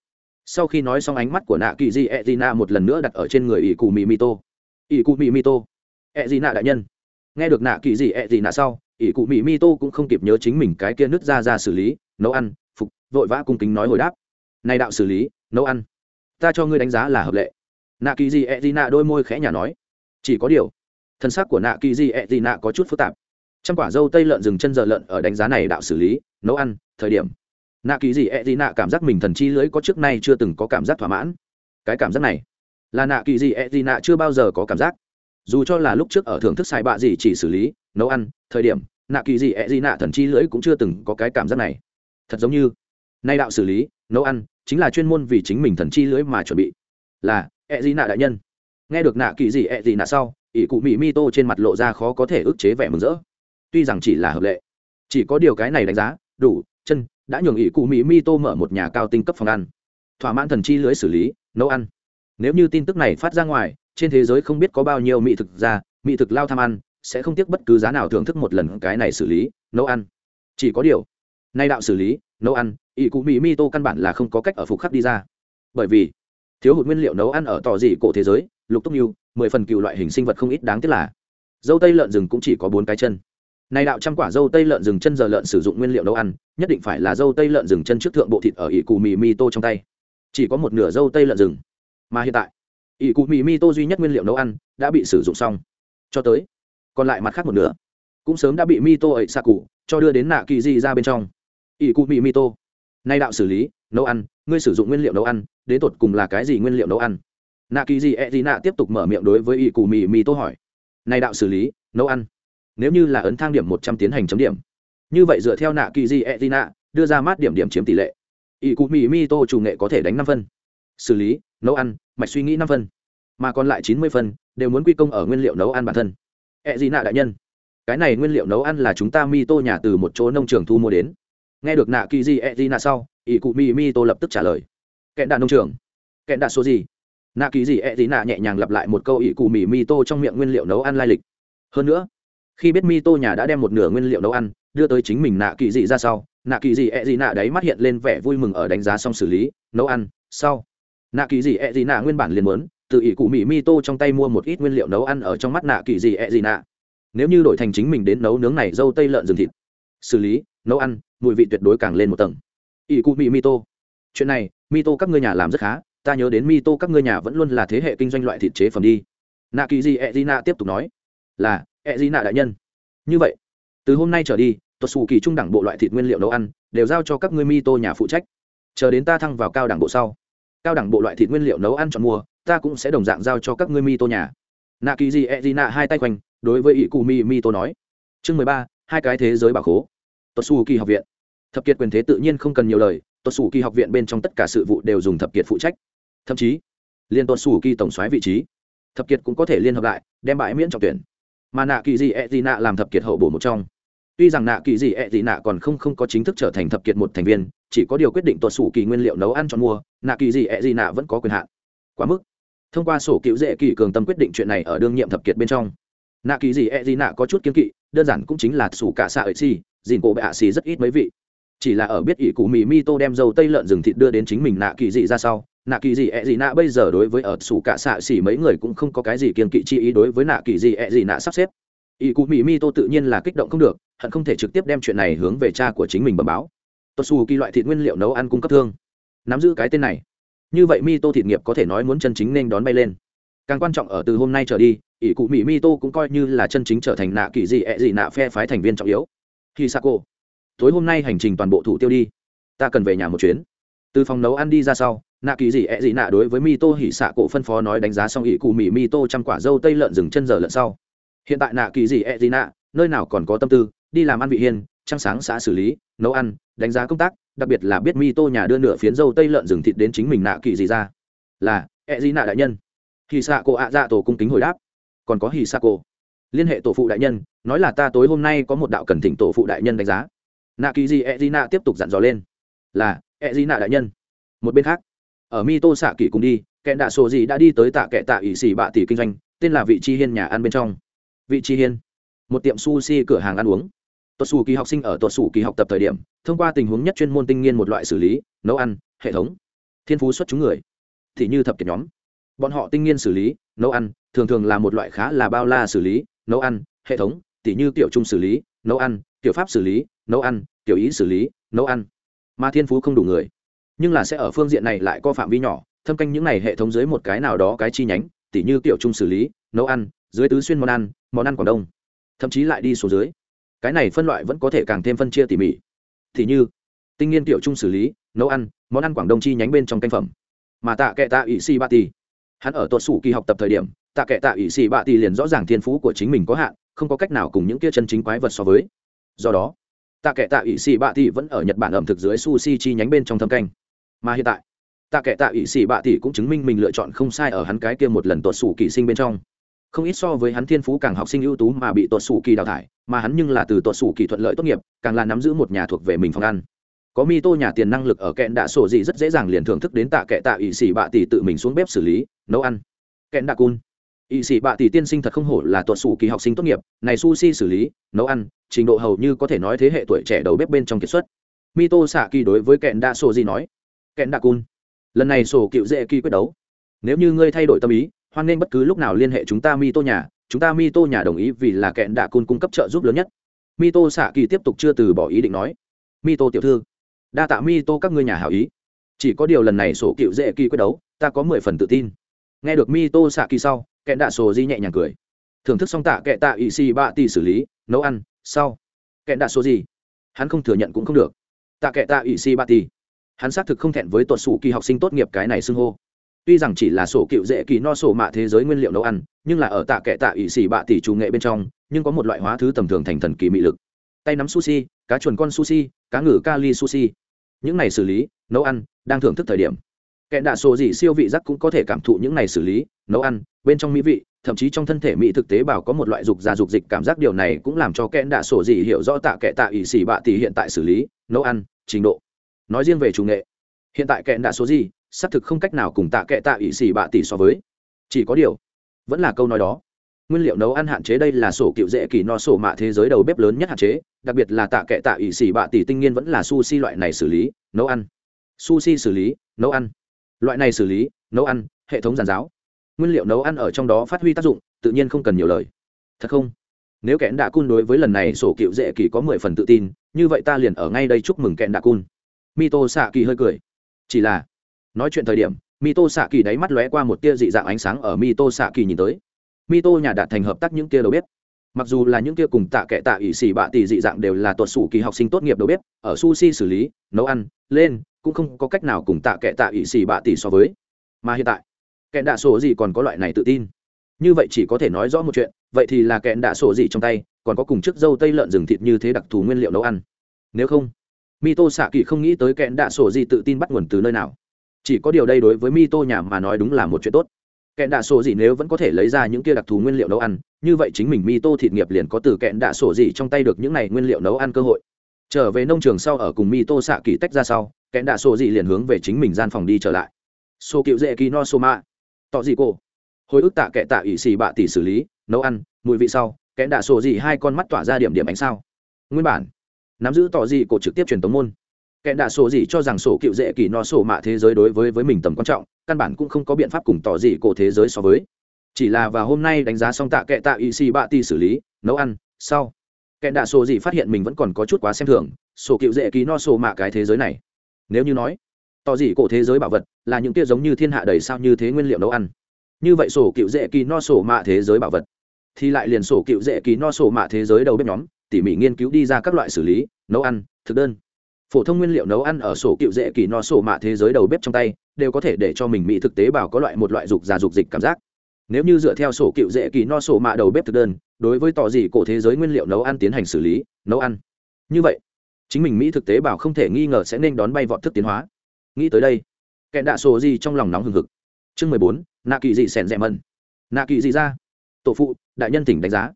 Sau khi nói xong ánh mắt của nạ kỳ dị E dị nạ một lần nữa đặt ở trên người ỷ cụ mì mì tô ỷ cụ mì mì tô ẹ nạ đại nhân. Nghe được nạ kỳ dị E dị nạ sau ỷ cụ mì mì tô cũng không kịp nhớ chính mình cái kia nứt ra ra xử lý, nấu ăn, phục, vội vã cung kính nói hồi đáp. Này đạo xử lý, nấu ăn. Ta cho ngươi đánh giá là hợp lệ. Nạ kỳ di e d nạ đôi môi khẽ nhà nói. Chỉ có điều thân xác của nạ kỳ di e d nạ có chút phức tạp. Trăm quả dâu tây lợn rừng chân giờ lợn ở đánh giá này đạo xử lý, nấu ăn, thời điểm. Nạ kỳ di e d nạ cảm giác mình thần chi lưới có trước nay chưa từng có cảm giác thỏa mãn. Cái cảm giác này là nạ kỳ di e d nạ chưa bao giờ có cảm giác. Dù cho là lúc trước ở thưởng thức sai bạ gì chỉ xử lý, nấu ăn, thời điểm, nạ kỳ gì ẹ gì nạ thần chi lưỡi cũng chưa từng có cái cảm giác này. Thật giống như, nay đạo xử lý, nấu ăn, chính là chuyên môn vì chính mình thần chi lưỡi mà chuẩn bị. Là, ẹ gì nạ đại nhân. Nghe được nạ kỳ gì ẹ gì nạ sau ỷ cụ mỹ mi tô trên mặt lộ ra khó có thể ức chế vẻ mừng rỡ. Tuy rằng chỉ là hợp lệ, chỉ có điều cái này đánh giá, đủ, chân, đã nhường ỷ cụ mỹ mi tô mở một nhà cao tinh cấp phòng ăn. Thỏa mãn thần chi lưới xử lý, nấu ăn. Nếu như tin tức này phát ra ngoài, trên thế giới không biết có bao nhiêu mỹ thực ra mỹ thực lao tham ăn, sẽ không tiếc bất cứ giá nào thưởng thức một lần cái này xử lý, nấu ăn. Chỉ có điều, nay đạo xử lý, nấu ăn, ỷ cụ mỹ mi tô căn bản là không có cách ở phục khắc đi ra. Bởi vì, thiếu hụt nguyên liệu nấu ăn ở tò dị cổ thế giới lục túc nhu mười phần cựu loại hình sinh vật không ít đáng tiếc là, dâu tây lợn rừng cũng chỉ có bốn cái chân. Này đạo trăm quả dâu tây lợn rừng chân giờ lợn sử dụng nguyên liệu nấu ăn, nhất định phải là dâu tây lợn rừng chân trước thượng bộ thịt ở ỷ cù mì mi tô trong tay. Chỉ có một nửa dâu tây lợn rừng. Mà hiện tại, ỷ cù mì mi tô duy nhất nguyên liệu nấu ăn đã bị sử dụng xong. Cho tới, còn lại mặt khác một nửa, cũng sớm đã bị mi tô ấy xa cụ, cho đưa đến nạ kỳ di ra bên trong. Ỷ cụ mì mi tô. Nay đạo xử lý, nấu ăn, ngươi sử dụng nguyên liệu nấu ăn, đến tột cùng là cái gì nguyên liệu nấu ăn? Nạ kỳ di e d nạ tiếp tục mở miệng đối với y cù mì mì tô hỏi. Này đạo xử lý, nấu ăn. Nếu như là ấn thang điểm một trăm tiến hành chấm điểm. Như vậy dựa theo nạ kỳ di e d nạ, đưa ra mát điểm điểm chiếm tỷ lệ. Y cù mì mì tô chủ nghệ có thể đánh năm phân. Xử lý, nấu ăn, mạch suy nghĩ năm phân. Mà còn lại chín mươi phân, đều muốn quy công ở nguyên liệu nấu ăn bản thân. E ẹ gì nạ đại nhân, cái này nguyên liệu nấu ăn là chúng ta mi tô nhà từ một chỗ nông trường thu mua đến. Nghe được nạ kỳ gì ẹ gì nạ sau ỷ cụ mi mi tô lập tức trả lời. Kẹn đạn nông trường. Kẹn đạn số gì? Nạ kỳ gì ẹ gì nạ nhẹ nhàng lặp lại một câu ỷ cụ mì mi tô trong miệng nguyên liệu nấu ăn lai lịch. Hơn nữa, khi biết mi tô nhà đã đem một nửa nguyên liệu nấu ăn đưa tới chính mình nạ kỳ gì ra sau, nạ kỳ gì ẹ gì nạ đấy mắt hiện lên vẻ vui mừng ở đánh giá xong xử lý, nấu ăn sau. Nạ kỳ gì ẹ gì nạ nguyên bản liền muốn từ ỷ cụ mỹ mi tô trong tay mua một ít nguyên liệu nấu ăn ở trong mắt nạ kỳ gì ẹ gì nạ. Nếu như đổi thành chính mình đến nấu nướng này dâu tây lợn rừng thịt, xử lý, nấu ăn, mùi vị tuyệt đối càng lên một tầng. Ỷ cụ mỹ mi tô. Chuyện này, mi tô các ngươi nhà làm rất khá ta nhớ đến mi tô các ngươi nhà vẫn luôn là thế hệ kinh doanh loại thịt chế phẩm đi. Nạ kỳ gì ẹ gì nạ tiếp tục nói, là ẹ gì nạ đại nhân. Như vậy, từ hôm nay trở đi tuột xù kỳ trung đẳng bộ loại thịt nguyên liệu nấu ăn, đều giao cho các ngươi mi tô nhà phụ trách. Chờ đến ta thăng vào cao đẳng bộ sau, cao đẳng bộ loại thịt nguyên liệu nấu ăn chọn mua, ta cũng sẽ đồng dạng giao cho các ngươi mi tô nhà. Nạ kỳ gì e d nạ hai tay quanh, đối với ỷ cụ mi mi tô nói, chương mười ba, hai cái thế giới bảo khố. Tuột xù kỳ học viện. Thập kiệt quyền thế tự nhiên không cần nhiều lời tuột xù kỳ học viện bên trong tất cả sự vụ đều dùng thập kiệt phụ trách thậm chí liên tuột sủ kỳ tổng xoáy vị trí thập kiệt cũng có thể liên hợp lại đem bãi miễn trọng tuyển mà nạ kỳ dị ẹ dị nạ làm thập kiệt hậu bổ một trong tuy rằng nạ kỳ dị ẹ dị nạ còn không không có chính thức trở thành thập kiệt một thành viên chỉ có điều quyết định tuột sủ kỳ nguyên liệu nấu ăn cho mua nạ kỳ dị ẹ dị nạ vẫn có quyền hạn quá mức thông qua sổ cựu dễ kỳ cường tâm quyết định chuyện này ở đương nhiệm thập kiệt bên trong nạ kỳ dị ẹ dị nạ có chút kiên kỵ đơn giản cũng chính là sủ cả xạ ấy xì, dìn cổ bệ ạ xì rất ít mấy vị chỉ là ở biết ỷ cụ mì mi tô đem dầu tây lợn rừng thịt đưa đến chính mình nạ kỳ dị ra sau nạ kỳ gì ẹ gì nạ bây giờ đối với ở sủ cả xạ xỉ mấy người cũng không có cái gì kiên kỵ chi ý đối với nạ kỳ gì ẹ gì nạ sắp xếp. Ỷ cụ mỹ mi tô tự nhiên là kích động không được, hận không thể trực tiếp đem chuyện này hướng về cha của chính mình bẩm báo. Tốt xù kỳ loại thịt nguyên liệu nấu ăn cung cấp thương. Nắm giữ cái tên này. Như vậy mi tô thịt nghiệp có thể nói muốn chân chính nên đón bay lên. Càng quan trọng ở từ hôm nay trở đi ỷ cụ mỹ mi tô cũng coi như là chân chính trở thành nạ kỳ dị ẹ dị nạ phe phái thành viên trọng yếu. Khi sa cô tối hôm nay hành trình toàn bộ thủ tiêu đi. Ta cần về nhà một chuyến từ phòng nấu ăn đi ra sau, nạ kỳ dị ẹ dị nạ đối với mi tô hỉ xạ cổ phân phó nói đánh giá xong ỷ cụ mỹ mi tô trăm quả dâu tây lợn rừng chân giờ lợn sau. Hiện tại nạ kỳ dị ẹ dị nạ, nơi nào còn có tâm tư, đi làm ăn vị hiên trăng sáng xã xử lý, nấu ăn, đánh giá công tác, đặc biệt là biết mi tô nhà đưa nửa phiến dâu tây lợn rừng thịt đến chính mình nạ kỳ dị ra. Là, ẹ dị nạ đại nhân. Hỉ xạ cổ ạ dạ tổ cung kính hồi đáp. Còn có hỉ xạ cổ. Liên hệ tổ phụ đại nhân, nói là ta tối hôm nay có một đạo cần thỉnh tổ phụ đại nhân đánh giá. Nạ kỳ dị ẹ dị nạ tiếp tục dặn dò lên. Là E ẹ dị nạ đại nhân. Một bên khác, ở mi tô xạ kỳ cùng đi kẹn đạ sổ gì đã đi tới tạ kẹ tạ ỵ xỉ bạ tỷ kinh doanh, tên là vị chi hiên nhà ăn bên trong. Vị chi hiên, một tiệm sushi cửa hàng ăn uống. Tuột xù kỳ học sinh ở tuột xù kỳ học tập thời điểm, thông qua tình huống nhất chuyên môn tinh nghiên một loại xử lý, nấu ăn, hệ thống. Thiên phú xuất chúng người. Thì như thập kiệt nhóm. Bọn họ tinh nghiên xử lý, nấu ăn, thường thường là một loại khá là bao la xử lý, nấu ăn, hệ thống, tỉ như kiểu chung xử lý, nấu ăn kiểu pháp xử lý, nấu ăn kiểu ý xử lý, nấu ăn mà thiên phú không đủ người. Nhưng là sẽ ở phương diện này lại có phạm vi nhỏ, thâm canh những này hệ thống dưới một cái nào đó cái chi nhánh, tỉ như kiểu chung xử lý, nấu ăn, dưới tứ xuyên món ăn món ăn quảng đông. Thậm chí lại đi số dưới. Cái này phân loại vẫn có thể càng thêm phân chia tỉ mỉ. Thì như, tinh nghiên tiểu chung xử lý, nấu ăn, món ăn quảng đông chi nhánh bên trong canh phẩm. Mà tạ kệ tạ ỵ si ba tỷ hắn ở tuột sủ kỳ học tập thời điểm, tạ kệ tạ ỵ si ba tỷ liền rõ ràng thiên phú của chính mình có hạn, không có cách nào cùng những kia chân chính quái vật so với. Do đó tạ kệ tạ ỵ si Bạ tỷ vẫn ở nhật bản ẩm thực dưới sushi chi nhánh bên trong thâm canh. Mà hiện tại, tạ kệ tạ ỵ si Bạ tỷ cũng chứng minh mình lựa chọn không sai ở hắn cái kia một lần tuột sủ kỳ sinh bên trong. Không ít so với hắn thiên phú càng học sinh ưu tú mà bị tuột sủ kỳ đào thải, mà hắn nhưng là từ tuột sủ kỳ thuận lợi tốt nghiệp, càng là nắm giữ một nhà thuộc về mình phòng ăn. Có mi tô nhà tiền năng lực ở kẹn đạ sổ gì rất dễ dàng liền thưởng thức đến tạ kệ tạ ỵ sĩ bạ tỷ tự mình xuống bếp xử lý, nấu ăn. Kẹn đạ cun. Ỵ sĩ bạ tỷ tiên sinh thật không hổ là tuột sủ kỳ học sinh tốt nghiệp, này sushi xử lý, nấu ăn trình độ hầu như có thể nói thế hệ tuổi trẻ đầu bếp bên trong kiệt xuất. Mito xạ kỳ đối với kẹn đạ sổ gì nói, kẹn đạ cun lần này sổ cựu dễ kỳ quyết đấu. Nếu như ngươi thay đổi tâm ý, hoan nghênh bất cứ lúc nào liên hệ chúng ta mito nhà, chúng ta mito nhà đồng ý vì là kẹn đạ cun cung cấp trợ giúp lớn nhất. Mito xạ kỳ tiếp tục chưa từ bỏ ý định nói, mito tiểu thư, đa tạ mito các ngươi nhà hảo ý. Chỉ có điều lần này sổ cựu dễ kỳ quyết đấu, ta có mười phần tự tin. Nghe được mito xạ kỳ sau, kẹn đạ sổ di nhẹ nhàng cười. Thưởng thức xong tạ kệ tạ ỵ xì bạ tỷ xử lý, nấu ăn sau. Kẹn đạ số gì? Hắn không thừa nhận cũng không được. Tạ kệ tạ ỵ xì ba tỷ hắn xác thực không thẹn với tuột sủ kỳ học sinh tốt nghiệp cái này xưng hô. Tuy rằng chỉ là sổ cựu dễ kỳ no sổ mạ thế giới nguyên liệu nấu ăn, nhưng là ở tạ kệ tạ ỵ xì bạ tỷ chủ nghệ bên trong, nhưng có một loại hóa thứ tầm thường thành thần kỳ mị lực. Tay nắm sushi, cá chuồn con sushi, cá ngừ kali sushi. Những này xử lý, nấu ăn, đang thưởng thức thời điểm. Kệ đạ sổ gì siêu vị giác cũng có thể cảm thụ những này xử lý, nấu ăn, bên trong mỹ vị thậm chí trong thân thể mỹ thực tế bảo có một loại dục già dục dịch cảm giác điều này cũng làm cho kẽn đạ sổ gì hiểu rõ tạ kẻ tạ ỷ xì bạ tỷ hiện tại xử lý, nấu ăn, trình độ. Nói riêng về chủ nghệ, hiện tại kẽn đạ số gì xác thực không cách nào cùng tạ kẻ tạ ỷ xì bạ tỷ so với. Chỉ có điều, vẫn là câu nói đó. Nguyên liệu nấu ăn hạn chế đây là sổ cựu dễ kỳ no sổ mạ thế giới đầu bếp lớn nhất hạn chế, đặc biệt là tạ kệ tạ ỷ xỉ bạ tỷ tinh nhiên vẫn là sushi loại này xử lý, nấu ăn. Sushi xử lý, nấu ăn. Loại này xử lý, nấu ăn, hệ thống giàn giáo nguyên liệu nấu ăn ở trong đó phát huy tác dụng, tự nhiên không cần nhiều lời. Thật không? Nếu kẽn đạ cun đối với lần này sổ cựu dễ kỳ có mười phần tự tin, như vậy ta liền ở ngay đây chúc mừng kẽn đạ cun. Mito xạ kỳ hơi cười. Chỉ là, nói chuyện thời điểm mito xạ kỳ đáy mắt lóe qua một tia dị dạng ánh sáng ở mito xạ kỳ nhìn tới. Mito nhà đạt thành hợp tác những tia đầu bếp. Mặc dù là những kia cùng tạ kệ tạ ỷ xì bạ tỷ dị dạng đều là tuột sủ kỳ học sinh tốt nghiệp đầu bếp, ở sushi xử lý, nấu ăn, lên, cũng không có cách nào cùng tạ kệ tạ ỷ xì bạ tỷ so với. Mà hiện tại kẹn đạ sổ gì còn có loại này tự tin. Như vậy chỉ có thể nói rõ một chuyện, vậy thì là kẹn đạ sổ gì trong tay, còn có cùng chiếc dâu tây lợn rừng thịt như thế đặc thù nguyên liệu nấu ăn. Nếu không mi tô xạ kỳ không nghĩ tới kẹn đạ sổ gì tự tin bắt nguồn từ nơi nào. Chỉ có điều đây đối với mi tô nhà mà nói đúng là một chuyện tốt. Kẹn đạ sổ gì nếu vẫn có thể lấy ra những kia đặc thù nguyên liệu nấu ăn, như vậy chính mình mi tô thịt nghiệp liền có từ kẹn đạ sổ gì trong tay được những này nguyên liệu nấu ăn cơ hội. Trở về nông trường sau ở cùng mi tô xạ kỳ tách ra sau kẹn đạ sổ gì liền hướng về chính mình gian phòng đi trở lại. Sô cựu dễ kỳ no sô tỏ gì cô? Hồi ức tạ kệ tạ ỵ xì bạ tỷ xử lý, nấu ăn, mùi vị sau kẽ đạ sổ gì hai con mắt tỏa ra điểm điểm ánh sao. Nguyên bản, nắm giữ tỏ gì cổ trực tiếp truyền tống môn. Kẽ đạ sổ gì cho rằng sổ cựu dễ kỳ no sổ mạ thế giới đối với với mình tầm quan trọng, căn bản cũng không có biện pháp cùng tỏ gì cổ thế giới so với. Chỉ là vào hôm nay đánh giá xong tạ kệ tạ ỵ xì bạ tỷ xử lý, nấu ăn, sau kẽ đạ sổ gì phát hiện mình vẫn còn có chút quá xem thường, sổ cựu dễ kỳ no sổ mạ cái thế giới này. Nếu như nói tỏ gì cổ thế giới bảo vật, là những kia giống như thiên hạ đầy sao như thế nguyên liệu nấu ăn. Như vậy sổ cựu dễ kỳ no sổ mạ thế giới bảo vật. Thì lại liền sổ cựu dễ kỳ no sổ mạ thế giới đầu bếp nhóm, tỉ mỉ nghiên cứu đi ra các loại xử lý, nấu ăn, thực đơn. Phổ thông nguyên liệu nấu ăn ở sổ cựu dễ kỳ no sổ mạ thế giới đầu bếp trong tay, đều có thể để cho mình mỹ thực tế bảo có loại một loại dục già dục dịch cảm giác. Nếu như dựa theo sổ cựu dễ kỳ no sổ mạ đầu bếp thực đơn, đối với tỏ gì cổ thế giới nguyên liệu nấu ăn tiến hành xử lý, nấu ăn. Như vậy, chính mình mỹ thực tế bảo không thể nghi ngờ sẽ nên đón bay vọt thức tiến hóa nghĩ tới đây, kẻ đạ sổ gì trong lòng nóng hừng hực. Chương mười bốn, nạ kỳ dị sẻn rẻ mần. Nạ kỳ dị ra. Tổ phụ, đại nhân tỉnh đánh giá.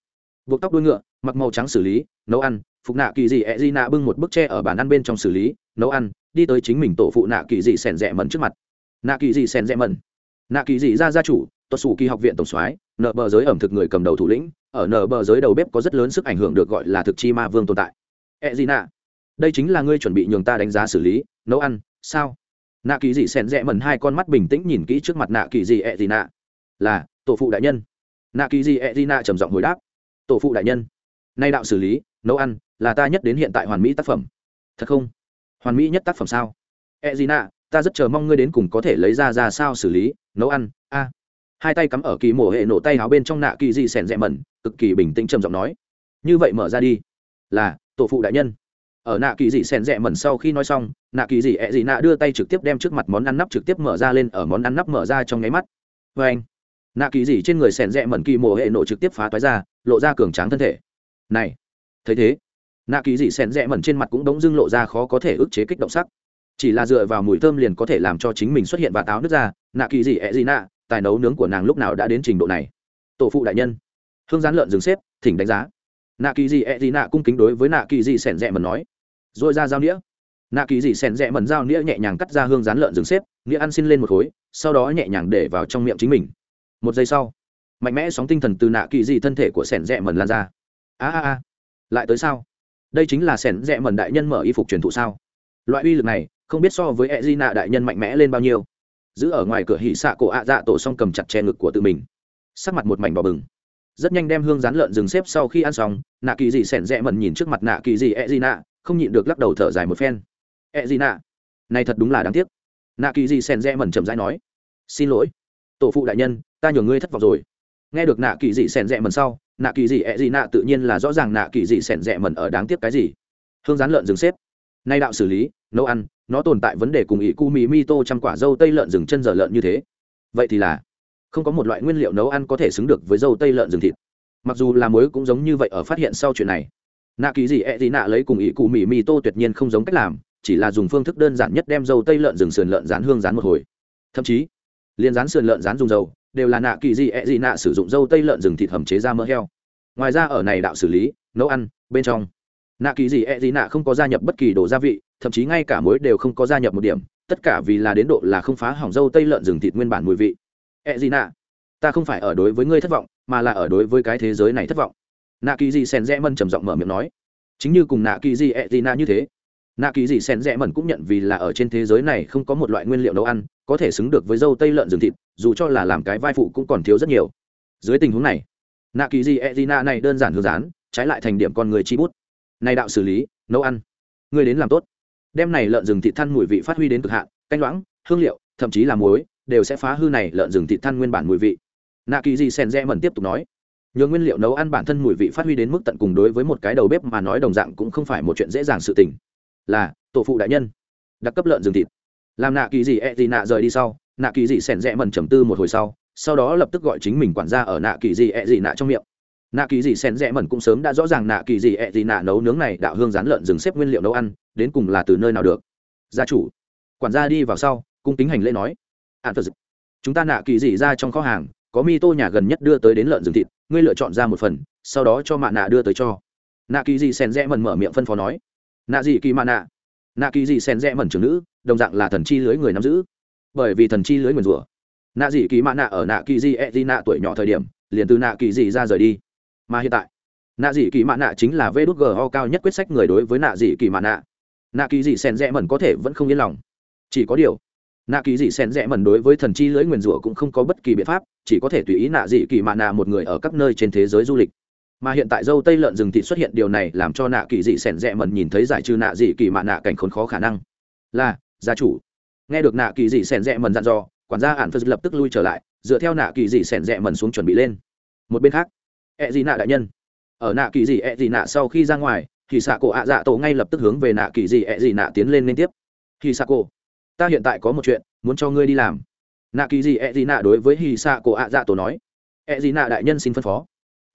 Buộc tóc đuôi ngựa, mặc màu trắng xử lý, nấu ăn, phục nạ kỳ dị ẹ di nạ bưng một bức tre ở bàn ăn bên trong xử lý, nấu ăn, đi tới chính mình tổ phụ nạ kỳ dị sẻn rẻ mần trước mặt. Nạ kỳ dị sẻn rẻ mần. Nạ kỳ dị ra gia chủ, tuật sủ kỳ học viện tổng soái, nợ bờ giới ẩm thực người cầm đầu thủ lĩnh, ở nợ bờ giới đầu bếp có rất lớn sức ảnh hưởng được gọi là thực chi ma vương tồn tại. Ẹ di nạ, đây chính là ngươi chuẩn bị nhường ta đánh giá xử lý, nấu ăn, sao? Nạ kỳ dị xèn rẽ mần hai con mắt bình tĩnh nhìn kỹ trước mặt nạ kỳ dị ẹ dị nạ. Là, tổ phụ đại nhân. Nạ kỳ dị ẹ dị nạ trầm giọng hồi đáp. Tổ phụ đại nhân. Nay đạo xử lý, nấu ăn, là ta nhất đến hiện tại hoàn mỹ tác phẩm. Thật không? Hoàn mỹ nhất tác phẩm sao? Ẹ dị nạ, ta rất chờ mong ngươi đến cùng có thể lấy ra ra sao xử lý, nấu ăn, a. Hai tay cắm ở kỳ mổ hệ nổ tay áo bên trong nạ kỳ dị xèn rẽ mần cực kỳ bình tĩnh trầm giọng nói. Như vậy mở ra đi. Là, tổ phụ đại nhân ở nạ kỳ dị xèn rẽ mẩn sau khi nói xong, nạ kỳ dị ẹ dị nạ đưa tay trực tiếp đem trước mặt món ăn nắp trực tiếp mở ra lên, ở món ăn nắp mở ra trong nháy mắt. Vê anh nạ kỳ dị trên người xèn rẽ mẩn kỳ mồ hệ nổ trực tiếp phá toái ra, lộ ra cường tráng thân thể. Này, thấy thế, nạ kỳ dị xèn rẽ mẩn trên mặt cũng đống dưng lộ ra khó có thể ức chế kích động sắc. Chỉ là dựa vào mùi thơm liền có thể làm cho chính mình xuất hiện và táo nước ra, nạ kỳ dị ẹ dị nạ, tài nấu nướng của nàng lúc nào đã đến trình độ này? Tổ phụ đại nhân, hương gián lợn dừng xếp, thỉnh đánh giá. Nạ kỳ dị ẹ dị nạ cung kính đối với nạ kỳ dị xèn rẽ mẩn nói rồi ra dao nĩa. Nạ kỳ dị sẻn rẽ mần dao nĩa nhẹ nhàng cắt ra hương rán lợn rừng xếp, nghĩa ăn xin lên một khối, sau đó nhẹ nhàng để vào trong miệng chính mình. Một giây sau, mạnh mẽ sóng tinh thần từ nạ kỳ dị thân thể của sẻn rẽ mần lan ra. A a a, lại tới sao? Đây chính là sẻn rẽ mần đại nhân mở y phục truyền thụ sao? Loại uy lực này, không biết so với e di nạ đại nhân mạnh mẽ lên bao nhiêu. Giữ ở ngoài cửa hỉ xạ cổ ạ dạ tổ xong cầm chặt che ngực của tự mình. Sắc mặt một mảnh đỏ bừng. Rất nhanh đem hương rán lợn rừng xếp sau khi ăn xong, nạ kỳ dị sẻn rẽ mần nhìn trước mặt nạ kỳ dị e di nạ không nhịn được lắc đầu thở dài một phen. Ẹ gì nạ? Này thật đúng là đáng tiếc. Nạ kỳ gì sen rẽ mẩn chậm rãi nói. Xin lỗi, tổ phụ đại nhân, ta nhường ngươi thất vọng rồi. Nghe được nạ kỳ dị sen rẽ mẩn sau, nạ kỳ dị ẹ gì nạ tự nhiên là rõ ràng nạ kỳ dị sen rẽ mẩn ở đáng tiếc cái gì. Hương rán lợn rừng xếp. Nay đạo xử lý, nấu ăn, nó tồn tại vấn đề cùng ý cu mì mi tô trăm quả dâu tây lợn rừng chân giờ lợn như thế. Vậy thì là không có một loại nguyên liệu nấu ăn có thể xứng được với dâu tây lợn rừng thịt. Mặc dù là muối cũng giống như vậy ở phát hiện sau chuyện này nạ kỳ gì ẹ、e、gì nạ lấy cùng ý cụ mì mì tô tuyệt nhiên không giống cách làm, chỉ là dùng phương thức đơn giản nhất đem dầu tây lợn rừng sườn lợn rán hương rán một hồi. Thậm chí, liền rán sườn lợn rán dùng dầu, đều là nạ kỳ gì ẹ、e、gì nạ sử dụng dâu tây lợn rừng thịt hầm chế ra mỡ heo. Ngoài ra ở này đạo xử lý, nấu ăn, bên trong, nạ kỳ gì ẹ、e、gì nạ không có gia nhập bất kỳ đồ gia vị, thậm chí ngay cả muối đều không có gia nhập một điểm, tất cả vì là đến độ là không phá hỏng dâu tây lợn rừng thịt nguyên bản mùi vị. Ẹ、e、gì nạ, ta không phải ở đối với ngươi thất vọng, mà là ở đối với cái thế giới này thất vọng nạ kỳ dị sen rẽ mân trầm giọng mở miệng nói. Chính như cùng nạ kỳ dị e ẹ tì nạ như thế. Nạ kỳ dị sen rẽ mân cũng nhận vì là ở trên thế giới này không có một loại nguyên liệu nấu ăn, có thể xứng được với dâu tây lợn rừng thịt, dù cho là làm cái vai phụ cũng còn thiếu rất nhiều. Dưới tình huống này, nạ kỳ dị e ẹ tì nạ này đơn giản hương gián trái lại thành điểm con người chi bút. Này đạo xử lý, nấu ăn người đến làm tốt. Đem này lợn rừng thịt than mùi vị phát huy đến cực hạn, canh loãng, hương liệu, thậm chí là muối, đều sẽ phá hư này lợn rừng thịt than nguyên bản mùi vị. Nạ kỳ dị sen rẽ mần tiếp tục nói nhờ nguyên liệu nấu ăn bản thân mùi vị phát huy đến mức tận cùng đối với một cái đầu bếp mà nói đồng dạng cũng không phải một chuyện dễ dàng sự tình. Là, tổ phụ đại nhân. Đặc cấp lợn rừng thịt. Làm nạ kỳ gì e gì nạ rời đi sau, nạ kỳ gì sẻn rẽ mần trầm tư một hồi sau sau đó lập tức gọi chính mình quản gia ở nạ kỳ gì e gì nạ trong miệng. Nạ kỳ gì sẻn rẽ mần cũng sớm đã rõ ràng nạ kỳ gì e gì nạ nấu nướng này đạo hương rán lợn rừng xếp nguyên liệu nấu ăn, đến cùng là từ nơi nào được. Gia chủ. Quản gia đi vào sau, cung tính hành lễ nói. An phật chúng ta nạ kỳ dị ra trong kho hàng, có mi tô nhà gần nhất đưa tới đến lợn rừng thịt ngươi lựa chọn ra một phần, sau đó cho mạ nạ đưa tới cho. Nạ kỳ dị sen rẽ mần mở miệng phân phó nói. Nạ dị kỳ mạ nạ. Nạ kỳ dị sen rẽ mần trưởng nữ, đồng dạng là thần chi lưới người nắm giữ. Bởi vì thần chi lưới nguyền rủa. Nạ dị kỳ mạ nạ ở nạ kỳ dị e di nạ tuổi nhỏ thời điểm, liền từ nạ kỳ dị ra rời đi. Mà hiện tại, nạ dị kỳ mạ nạ chính là vê đốt ho cao nhất quyết sách người đối với nạ dị kỳ mạ nạ. Nạ kỳ dị sen rẽ mần có thể vẫn không yên lòng. Chỉ có điều nạ kỳ dị sen rẽ mần đối với thần chi lưỡi nguyền rủa cũng không có bất kỳ biện pháp, chỉ có thể tùy ý nạ dị kỳ mạ nạ một người ở các nơi trên thế giới du lịch. Mà hiện tại dâu tây lợn rừng thịt xuất hiện điều này làm cho nạ kỳ dị sen rẽ mần nhìn thấy giải trừ nạ dị kỳ mạ nạ cảnh khốn khó khả năng. Là, gia chủ. Nghe được nạ kỳ dị sen rẽ mần dặn dò, quản gia ạn phật lập tức lui trở lại, dựa theo nạ kỳ dị sen rẽ mần xuống chuẩn bị lên. Một bên khác ẹ dị nạ đại nhân. Ở nạ kỳ dị ẹ dị nạ sau khi ra ngoài thì xạ cổ ạ dạ tổ ngay lập tức hướng về nạ kỳ dị ẹ dị nạ tiến lên liên tiếp. Thì xạ cổ ta hiện tại có một chuyện muốn cho ngươi đi làm. Nạ kỳ gì ẹ gì nạ đối với hì xạ cổ ạ dạ tổ nói. Ẹ gì nạ đại nhân xin phân phó.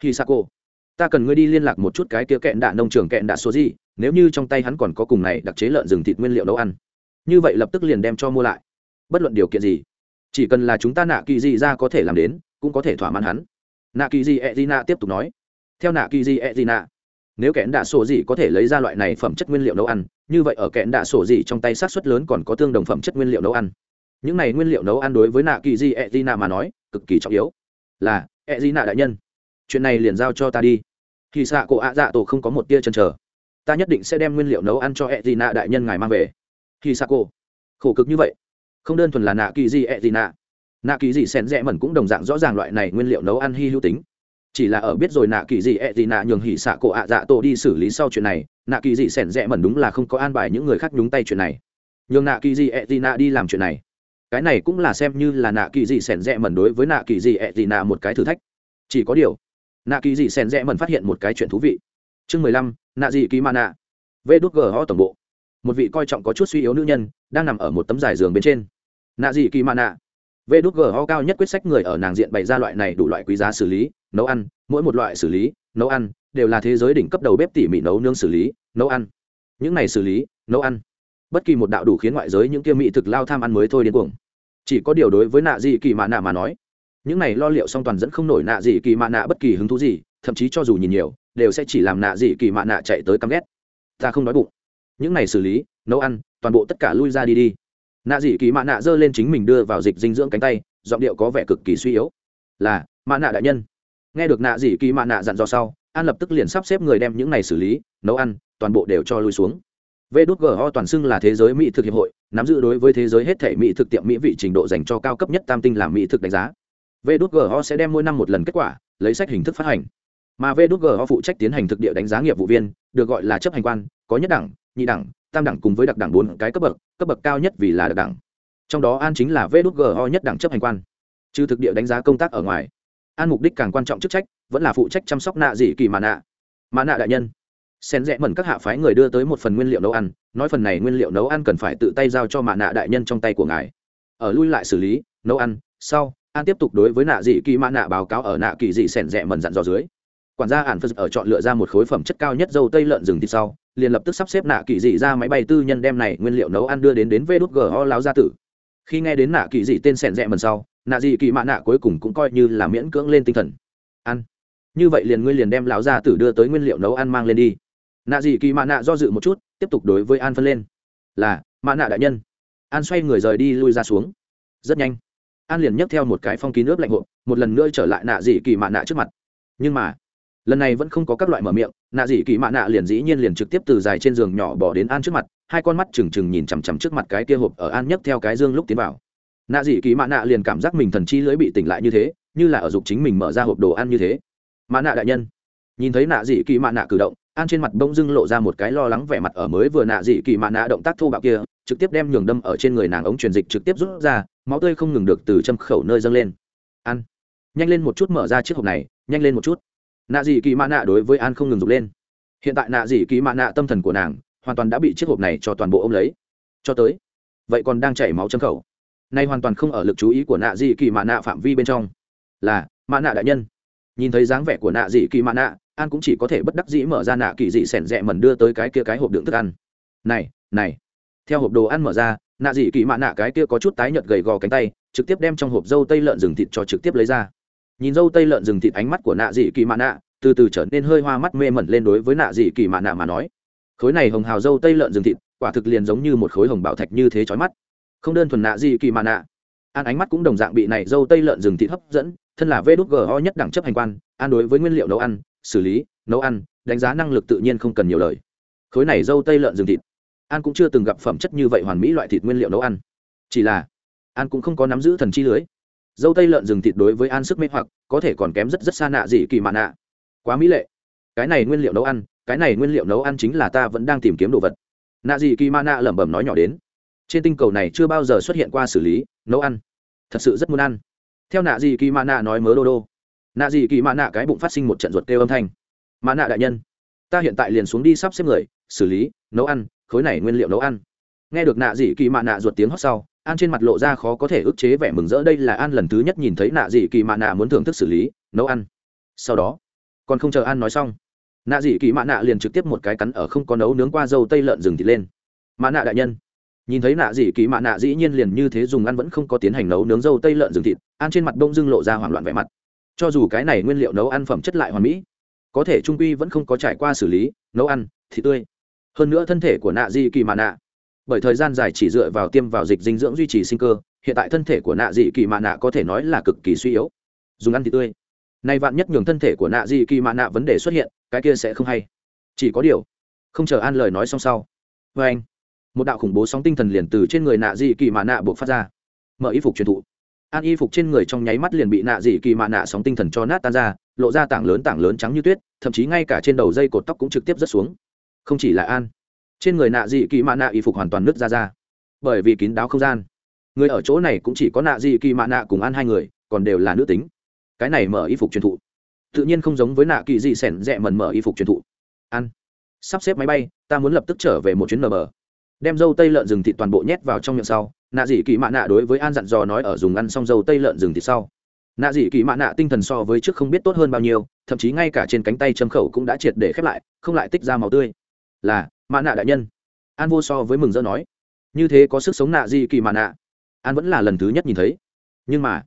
Hì xạ cổ ta cần ngươi đi liên lạc một chút cái kia kẹn đạ nông trường kẹn đạ số gì nếu như trong tay hắn còn có cùng này đặc chế lợn rừng thịt nguyên liệu nấu ăn. Như vậy lập tức liền đem cho mua lại. Bất luận điều kiện gì chỉ cần là chúng ta nạ kỳ gì ra có thể làm đến cũng có thể thỏa mãn hắn. Nạ kỳ gì e gì nạ tiếp tục nói. Theo nạ kỳ gì e gì nạ, nếu kẽn đạ sổ gì có thể lấy ra loại này phẩm chất nguyên liệu nấu ăn như vậy ở kẽn đạ sổ gì trong tay sát xuất lớn còn có tương đồng phẩm chất nguyên liệu nấu ăn. Những này nguyên liệu nấu ăn đối với nạ kỳ di e d i mà nói, cực kỳ trọng yếu. Là e d i đại nhân, chuyện này liền giao cho ta đi. Khi xạ cổ ạ dạ tổ không có một tia chân trở ta nhất định sẽ đem nguyên liệu nấu ăn cho e d i đại nhân ngài mang về. Khi xạ cổ, khổ cực như vậy, không đơn thuần là nạ kỳ di e d i nạ kỳ di sen rẽ mẩn cũng đồng dạng rõ ràng loại này nguyên liệu nấu ăn hy hữu tính chỉ là ở biết rồi nạ kỳ dị ẹ dị nạ nhường hỉ xạ cổ ạ dạ tổ đi xử lý sau chuyện này, nạ kỳ dị sẻn rẽ mẩn đúng là không có an bài những người khác nhúng tay chuyện này. Nhường nạ kỳ dị ẹ dị nạ đi làm chuyện này. Cái này cũng là xem như là nạ kỳ dị sẻn rẽ mẩn đối với nạ kỳ dị ẹ dị nạ một cái thử thách. Chỉ có điều, nạ kỳ dị sẻn rẽ mẩn phát hiện một cái chuyện thú vị. Chương mười lăm, nạ dị kỳ ma nạ. Vê đốt gờ ho tổng bộ. Một vị coi trọng có chút suy yếu nữ nhân, đang nằm ở một tấm dài giường bên trên. Nạ dị kỳ ma nạ. Vê đốt gờ ho cao nhất quyết sách người ở nàng diện bày ra loại này đủ loại quý giá xử lý nấu ăn, mỗi một loại xử lý, nấu ăn, đều là thế giới đỉnh cấp đầu bếp tỉ mỉ nấu nương xử lý, nấu ăn. Những này xử lý, nấu ăn. Bất kỳ một đạo đủ khiến ngoại giới những kia mỹ thực lao tham ăn mới thôi đến cuồng. Chỉ có điều đối với nạ dị kỳ mạ nạ mà nói, những này lo liệu song toàn dẫn không nổi nạ dị kỳ mạ nạ bất kỳ hứng thú gì, thậm chí cho dù nhìn nhiều, đều sẽ chỉ làm nạ dị kỳ mạ nạ chạy tới căm ghét. Ta không đói bụng. Những này xử lý, nấu ăn, toàn bộ tất cả lui ra đi đi. Nạ dị kỳ mạ nạ giơ lên chính mình đưa vào dịch dinh dưỡng cánh tay, giọng điệu có vẻ cực kỳ suy yếu. Là, mạ nạ đại nhân nghe được nạ dị kỳ mạ nạ dặn dò sau, an lập tức liền sắp xếp người đem những này xử lý, nấu ăn, toàn bộ đều cho lui xuống. Vê đốt gò toàn xưng là thế giới mỹ thực hiệp hội, nắm giữ đối với thế giới hết thể mỹ thực tiệm mỹ vị trình độ dành cho cao cấp nhất tam tinh làm mỹ thực đánh giá. Vê đốt gò sẽ đem mỗi năm một lần kết quả, lấy sách hình thức phát hành. Mà vê đốt gò phụ trách tiến hành thực địa đánh giá nghiệp vụ viên, được gọi là chấp hành quan, có nhất đẳng, nhị đẳng, tam đẳng cùng với đặc đẳng bốn cái cấp bậc cấp bậc cao nhất vì là đặc đẳng. Trong đó an chính là vê đốt gò nhất đẳng chấp hành quan. Trừ thực địa đánh giá công tác ở ngoài an mục đích càng quan trọng chức trách, vẫn là phụ trách chăm sóc nạ dị kỳ mà nạ. Mà nạ đại nhân. Xen rẽ mẩn các hạ phái người đưa tới một phần nguyên liệu nấu ăn, nói phần này nguyên liệu nấu ăn cần phải tự tay giao cho mạ nạ đại nhân trong tay của ngài. Ở lui lại xử lý, nấu ăn, sau, an tiếp tục đối với nạ dị kỳ mạ nạ báo cáo ở nạ kỳ dị sẻn rẽ mẩn dặn dò dưới. Quản gia ản phật ở chọn lựa ra một khối phẩm chất cao nhất dâu tây lợn rừng thịt sau, liền lập tức sắp xếp nạ kỳ dị ra máy bay tư nhân đem này nguyên liệu nấu ăn đưa đến đến vê đốt gho láo gia tử. Khi nghe đến nạ kỳ dị tên sẻn rẽ mẩn sau nạ dị kỳ mạ nạ cuối cùng cũng coi như là miễn cưỡng lên tinh thần. Ăn. Như vậy liền ngươi liền đem lão gia tử đưa tới nguyên liệu nấu ăn mang lên đi. Nạ dị kỳ mạ nạ do dự một chút, tiếp tục đối với an phân lên. Là, mạ nạ đại nhân. An xoay người rời đi lui ra xuống. Rất nhanh. An liền nhấc theo một cái phong kín ướp lạnh hộp, một lần nữa trở lại nạ dị kỳ mạ nạ trước mặt. Nhưng mà, lần này vẫn không có các loại mở miệng, nạ dị kỳ mạ nạ liền dĩ nhiên liền trực tiếp từ dài trên giường nhỏ bỏ đến an trước mặt, hai con mắt trừng trừng nhìn chằm chằm trước mặt cái kia hộp ở an nhấc theo cái dương lúc tiến vào nạ dị kỳ mạ nạ liền cảm giác mình thần chi lưới bị tỉnh lại như thế, như là ở dục chính mình mở ra hộp đồ ăn như thế. Mạ nạ đại nhân, nhìn thấy nạ dị kỳ mạ nạ cử động, an trên mặt bông dưng lộ ra một cái lo lắng vẻ mặt ở mới vừa nạ dị kỳ mạ nạ động tác thô bạo kia, trực tiếp đem nhường đâm ở trên người nàng ống truyền dịch trực tiếp rút ra, máu tươi không ngừng được từ châm khẩu nơi dâng lên. An, nhanh lên một chút mở ra chiếc hộp này, nhanh lên một chút. Nạ dị kỳ mạ nạ đối với an không ngừng rục lên. Hiện tại nạ dị kỳ mạ nạ tâm thần của nàng hoàn toàn đã bị chiếc hộp này cho toàn bộ ô m lấy. Cho tới, vậy còn đang chảy máu châm khẩu nay hoàn toàn không ở lực chú ý của nạ dị kỳ mạ nạ phạm vi bên trong. Là, mạ nạ đại nhân. Nhìn thấy dáng vẻ của nạ dị kỳ mạ nạ, an cũng chỉ có thể bất đắc dĩ mở ra nạ kỳ dị sẻn rẽ mần đưa tới cái kia cái hộp đựng thức ăn. Này này. Theo hộp đồ ăn mở ra, nạ dị kỳ mạ nạ cái kia có chút tái nhợt gầy gò cánh tay, trực tiếp đem trong hộp dâu tây lợn rừng thịt cho trực tiếp lấy ra. Nhìn dâu tây lợn rừng thịt ánh mắt của nạ dị kỳ mạ nạ, từ từ trở nên hơi hoa mắt mê mẩn lên đối với nạ dị kỳ mạ nạ mà nói. Khối này hồng hào dâu tây lợn rừng thịt, quả thực liền giống như một khối hồng bảo thạch như thế chói mắt không đơn thuần nạ gì kỳ mà nạ. An ánh mắt cũng đồng dạng bị này dâu tây lợn rừng thịt hấp dẫn, thân là vê đút ho nhất đẳng chấp hành quan, an đối với nguyên liệu nấu ăn, xử lý, nấu ăn, đánh giá năng lực tự nhiên không cần nhiều lời. Khối này dâu tây lợn rừng thịt, an cũng chưa từng gặp phẩm chất như vậy hoàn mỹ loại thịt nguyên liệu nấu ăn. Chỉ là, an cũng không có nắm giữ thần chi lưới. Dâu tây lợn rừng thịt đối với an sức mê hoặc, có thể còn kém rất rất xa nạ gì kỳ mạ nạ. Quá mỹ lệ. Cái này nguyên liệu nấu ăn, cái này nguyên liệu nấu ăn chính là ta vẫn đang tìm kiếm đồ vật. Nạ gì kỳ mạ nạ lẩm bẩm nói nhỏ đến trên tinh cầu này chưa bao giờ xuất hiện qua xử lý, nấu ăn. Thật sự rất muốn ăn. Theo nạ gì kỳ mạ nạ nói mớ đô đô. Nạ gì kỳ mạ nạ cái bụng phát sinh một trận ruột kêu âm thanh. Mạ nạ đại nhân, ta hiện tại liền xuống đi sắp xếp người, xử lý, nấu ăn, khối này nguyên liệu nấu ăn. Nghe được nạ dị kỳ mạ nạ ruột tiếng hót sau an trên mặt lộ ra khó có thể ức chế vẻ mừng rỡ. Đây là an lần thứ nhất nhìn thấy nạ dị kỳ mạ nạ muốn thưởng thức xử lý, nấu ăn. Sau đó, còn không chờ an nói xong, nạ dị kỳ mạ nạ liền trực tiếp một cái cắn ở không có nấu nướng qua dâu tây lợn rừng thịt lên. Mạ nạ đại nhân nhìn thấy nạ dị kỳ mạ nạ dĩ nhiên liền như thế dùng ăn vẫn không có tiến hành nấu nướng dâu tây lợn rừng thịt an trên mặt đông dưng lộ ra hoảng loạn vẻ mặt. Cho dù cái này nguyên liệu nấu ăn phẩm chất lại hoàn mỹ, có thể trung quy vẫn không có trải qua xử lý, nấu ăn, thịt tươi. Hơn nữa thân thể của nạ dị kỳ mạ nạ, bởi thời gian dài chỉ dựa vào tiêm vào dịch dinh dưỡng duy trì sinh cơ, hiện tại thân thể của nạ dị kỳ mạ nạ có thể nói là cực kỳ suy yếu. Dùng ăn thịt tươi. Nay vạn nhất nhường thân thể của nạ dị kỳ mạ nạ vấn đề xuất hiện, cái kia sẽ không hay. Chỉ có điều, không chờ an lời nói xong sau. Vê anh một đạo khủng bố sóng tinh thần liền từ trên người nạ dị kỳ mạ nạ buộc phát ra. Mở y phục truyền thụ. An y phục trên người trong nháy mắt liền bị nạ dị kỳ mạ nạ sóng tinh thần cho nát tan ra, lộ ra tảng lớn tảng lớn trắng như tuyết, thậm chí ngay cả trên đầu dây cột tóc cũng trực tiếp rớt xuống. Không chỉ là an, trên người nạ dị kỳ mạ nạ y phục hoàn toàn nứt ra ra. Bởi vì kín đáo không gian, người ở chỗ này cũng chỉ có nạ dị kỳ mạ nạ cùng an hai người, còn đều là nữ tính. Cái này mở y phục truyền thụ, tự nhiên không giống với nạ kỳ dị sẻn rẽ mần mở y phục truyền thụ. An, sắp xếp máy bay, ta muốn lập tức trở về một chuyến nờ bờ đem dâu tây lợn rừng thịt toàn bộ nhét vào trong miệng sau, nạ dị kỳ mạ nạ đối với an dặn dò nói ở dùng ăn xong dâu tây lợn rừng thịt sau. Nạ dị kỳ mạ nạ tinh thần so với trước không biết tốt hơn bao nhiêu, thậm chí ngay cả trên cánh tay châm khẩu cũng đã triệt để khép lại, không lại tích ra màu tươi. Là, mạ nạ đại nhân. An vô so với mừng rỡ nói. Như thế có sức sống nạ dị kỳ mạ nạ. An vẫn là lần thứ nhất nhìn thấy. Nhưng mà,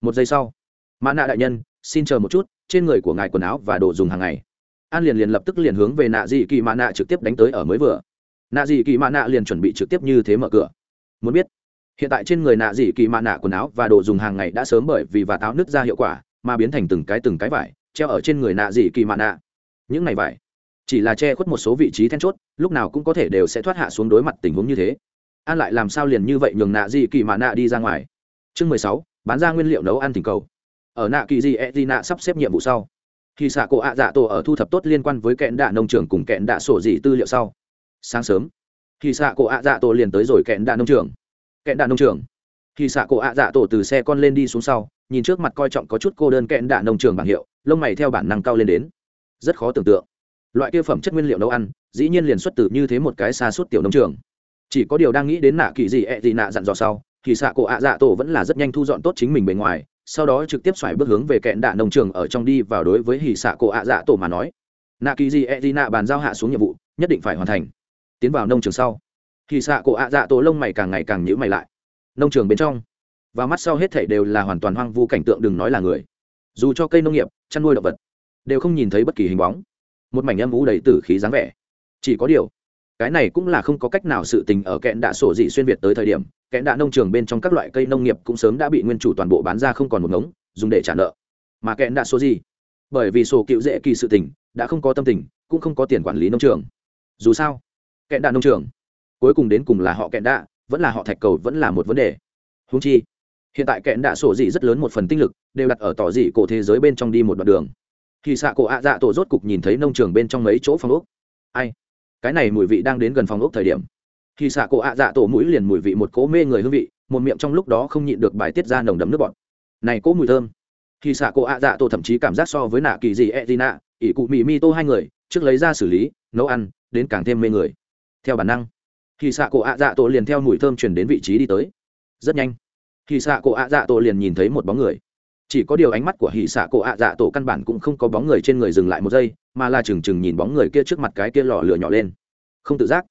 một giây sau, mạ nạ đại nhân, xin chờ một chút, trên người của ngài quần áo và đồ dùng hàng ngày. An liền liền lập tức liền hướng về nạ dị kỳ mạ nạ trực tiếp đánh tới ở mới vừa nạ dị kỳ mạ nạ liền chuẩn bị trực tiếp như thế mở cửa. Muốn biết, hiện tại trên người nạ dị kỳ mạ nạ quần áo và đồ dùng hàng ngày đã sớm bởi vì và táo nứt ra hiệu quả mà biến thành từng cái từng cái vải, treo ở trên người nạ dị kỳ mạ nạ. Những này vải, chỉ là che khuất một số vị trí then chốt, lúc nào cũng có thể đều sẽ thoát hạ xuống đối mặt tình huống như thế. An lại làm sao liền như vậy nhường nạ dị kỳ mạ nạ đi ra ngoài? Chương mười sáu, bán ra nguyên liệu nấu ăn thỉnh cầu. Ở nạ kỳ dị e d nạ sắp xếp nhiệm vụ sau. Khi xạ cổ ạ dạ tổ ở thu thập tốt liên quan với kẽn đạ nông trường cùng kẽn đạ sổ dị tư liệu sau sáng sớm. Khi xạ cổ ạ dạ tổ liền tới rồi kẹn đạn nông trường. Kẹn đạn nông trường. Khi xạ cổ ạ dạ tổ từ xe con lên đi xuống sau, nhìn trước mặt coi trọng có chút cô đơn kẽn đạ nông trường bảng hiệu, lông mày theo bản năng cao lên đến. Rất khó tưởng tượng. Loại kia phẩm chất nguyên liệu nấu ăn, dĩ nhiên liền xuất từ như thế một cái xa suốt tiểu nông trường. Chỉ có điều đang nghĩ đến nạ kỳ gì ẹ gì nạ dặn dò sau, thì xạ cổ ạ dạ tổ vẫn là rất nhanh thu dọn tốt chính mình bề ngoài, sau đó trực tiếp xoài bước hướng về kẹn đạ nông trường ở trong đi vào đối với hì xạ cổ ạ dạ tổ mà nói. Nạ kỳ gì ẹ gì nạ bàn giao hạ xuống nhiệm vụ, nhất định phải hoàn thành tiến vào nông trường sau. Thì xạ cổ ạ dạ tổ lông mày càng ngày càng nhữ mày lại. Nông trường bên trong, và mắt sau hết thảy đều là hoàn toàn hoang vu cảnh tượng đừng nói là người. Dù cho cây nông nghiệp, chăn nuôi động vật, đều không nhìn thấy bất kỳ hình bóng. Một mảnh âm vũ đầy tử khí dáng vẻ. Chỉ có điều, cái này cũng là không có cách nào sự tình ở kẽn đạ sổ dị xuyên việt tới thời điểm, kẽn đạ nông trường bên trong các loại cây nông nghiệp cũng sớm đã bị nguyên chủ toàn bộ bán ra không còn một ngống, dùng để trả nợ. Mà kẽn đạ sổ dị, bởi vì sổ cựu dễ kỳ sự tình, đã không có tâm tình, cũng không có tiền quản lý nông trường. Dù sao kẹn đạ nông trường. Cuối cùng đến cùng là họ kẹn đạ, vẫn là họ thạch cầu, vẫn là một vấn đề. Húng chi, hiện tại kẹn đạ sổ dị rất lớn một phần tinh lực, đều đặt ở tỏ dị cổ thế giới bên trong đi một đoạn đường. Khi xạ cổ ạ dạ tổ rốt cục nhìn thấy nông trường bên trong mấy chỗ phòng ốc. Ai? Cái này mùi vị đang đến gần phòng ốc thời điểm. Khi xạ cổ ạ dạ tổ mũi liền mùi vị một cỗ mê người hương vị, một miệng trong lúc đó không nhịn được bài tiết ra nồng đấm nước bọt. Này cỗ mùi thơm. Khi xạ cổ ạ dạ tổ thậm chí cảm giác so với nạ kỳ dị e d nạ ỷ cụ mì mi tô hai người, trước lấy ra xử lý, nấu ăn, đến càng thêm mê người theo bản năng khi xạ cổ ạ dạ tổ liền theo mùi thơm chuyển đến vị trí đi tới. Rất nhanh khi xạ cổ ạ dạ tổ liền nhìn thấy một bóng người. Chỉ có điều ánh mắt của hỉ xạ cổ ạ dạ tổ căn bản cũng không có bóng người trên người dừng lại một giây, mà là chừng chừng nhìn bóng người kia trước mặt cái kia lò lửa nhỏ lên. Không tự giác,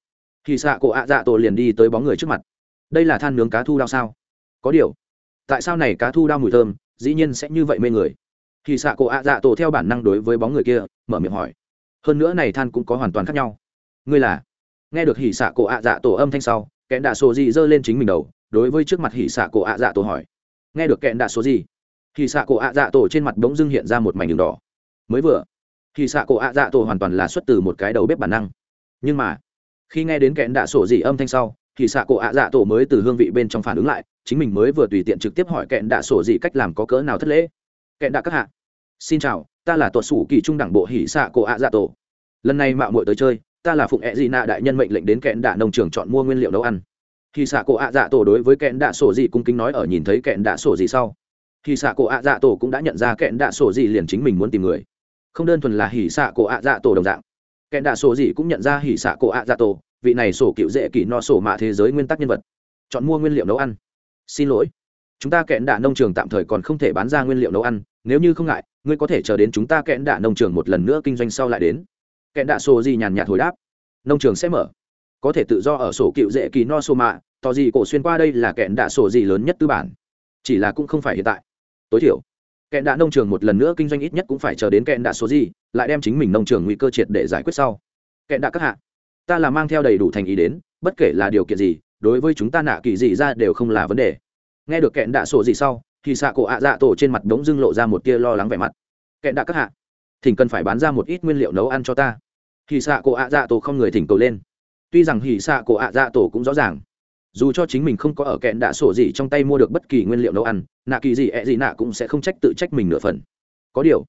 hỉ xạ cổ ạ dạ tổ liền đi tới bóng người trước mặt. Đây là than nướng cá thu đao sao? Có điều, tại sao này cá thu đao mùi thơm, dĩ nhiên sẽ như vậy mê người? Thì xạ cổ ạ dạ tổ theo bản năng đối với bóng người kia, mở miệng hỏi. Hơn nữa này than cũng có hoàn toàn khác nhau. Ngươi là? Nghe được hỉ xạ cổ ạ dạ tổ âm thanh sau kẽn đạ sổ gì giơ lên chính mình đầu, đối với trước mặt hỉ xạ cổ ạ dạ tổ hỏi. Nghe được kẽn đạ số gì hỉ xạ cổ ạ dạ tổ trên mặt bỗng dưng hiện ra một mảnh đường đỏ. Mới vừa, hỉ xạ cổ ạ dạ tổ hoàn toàn là xuất từ một cái đầu bếp bản năng. Nhưng mà, khi nghe đến kẽn đạ sổ gì âm thanh sau thì xạ cổ ạ dạ tổ mới từ hương vị bên trong phản ứng lại, chính mình mới vừa tùy tiện trực tiếp hỏi kẽn đạ sổ gì cách làm có cỡ nào thất lễ. Kẽn đạ các hạ, xin chào, ta là tuột sủ kỳ trung đảng bộ hỉ xạ cổ ạ dạ tổ. Lần này mạo muội tới chơi ta là phụng ẹ dị nạ đại nhân mệnh lệnh đến kẽn đạ nông trường chọn mua nguyên liệu nấu ăn. Khi xạ cổ ạ dạ tổ đối với kẽn đạ sổ dị cung kính nói ở nhìn thấy kẽn đạ sổ dị sau. Khi xạ cổ ạ dạ tổ cũng đã nhận ra kẽn đạ sổ dị liền chính mình muốn tìm người. Không đơn thuần là hỉ xạ cổ ạ dạ tổ đồng dạng. Kẽn đạ sổ dị cũng nhận ra hỉ xạ cổ ạ dạ tổ, vị này sổ cựu dễ kỷ no sổ mạ thế giới nguyên tắc nhân vật. Chọn mua nguyên liệu nấu ăn. Xin lỗi. Chúng ta kẽn đạ nông trường tạm thời còn không thể bán ra nguyên liệu nấu ăn, nếu như không ngại, ngươi có thể chờ đến chúng ta kẽn đạ nông trường một lần nữa kinh doanh sau lại đến kẹn đạ sổ gì nhàn nhạt hồi đáp. Nông trường sẽ mở. Có thể tự do ở sổ cựu dễ kỳ no sô mạ tò gì cổ xuyên qua đây là kẹn đạ sổ gì lớn nhất tư bản. Chỉ là cũng không phải hiện tại. Tối thiểu kẹn đạ nông trường một lần nữa kinh doanh ít nhất cũng phải chờ đến kẹn đạ số gì, lại đem chính mình nông trường nguy cơ triệt để giải quyết sau. Kẹn đạ các hạ, ta là mang theo đầy đủ thành ý đến, bất kể là điều kiện gì, đối với chúng ta nạ kỳ gì ra đều không là vấn đề. Nghe được kẹn đạ sổ gì sau, thì xạ cổ ạ dạ tổ trên mặt đống dưng lộ ra một tia lo lắng vẻ mặt. Kẹn đạ các hạ, thỉnh cần phải bán ra một ít nguyên liệu nấu ăn cho ta hì xạ cổ ạ dạ tổ không người thỉnh cầu lên. Tuy rằng hỉ xạ cổ ạ dạ tổ cũng rõ ràng, dù cho chính mình không có ở kẹn đạ sổ gì trong tay mua được bất kỳ nguyên liệu nấu ăn, nạ kỳ gì ẹ gì nạ cũng sẽ không trách tự trách mình nửa phần. Có điều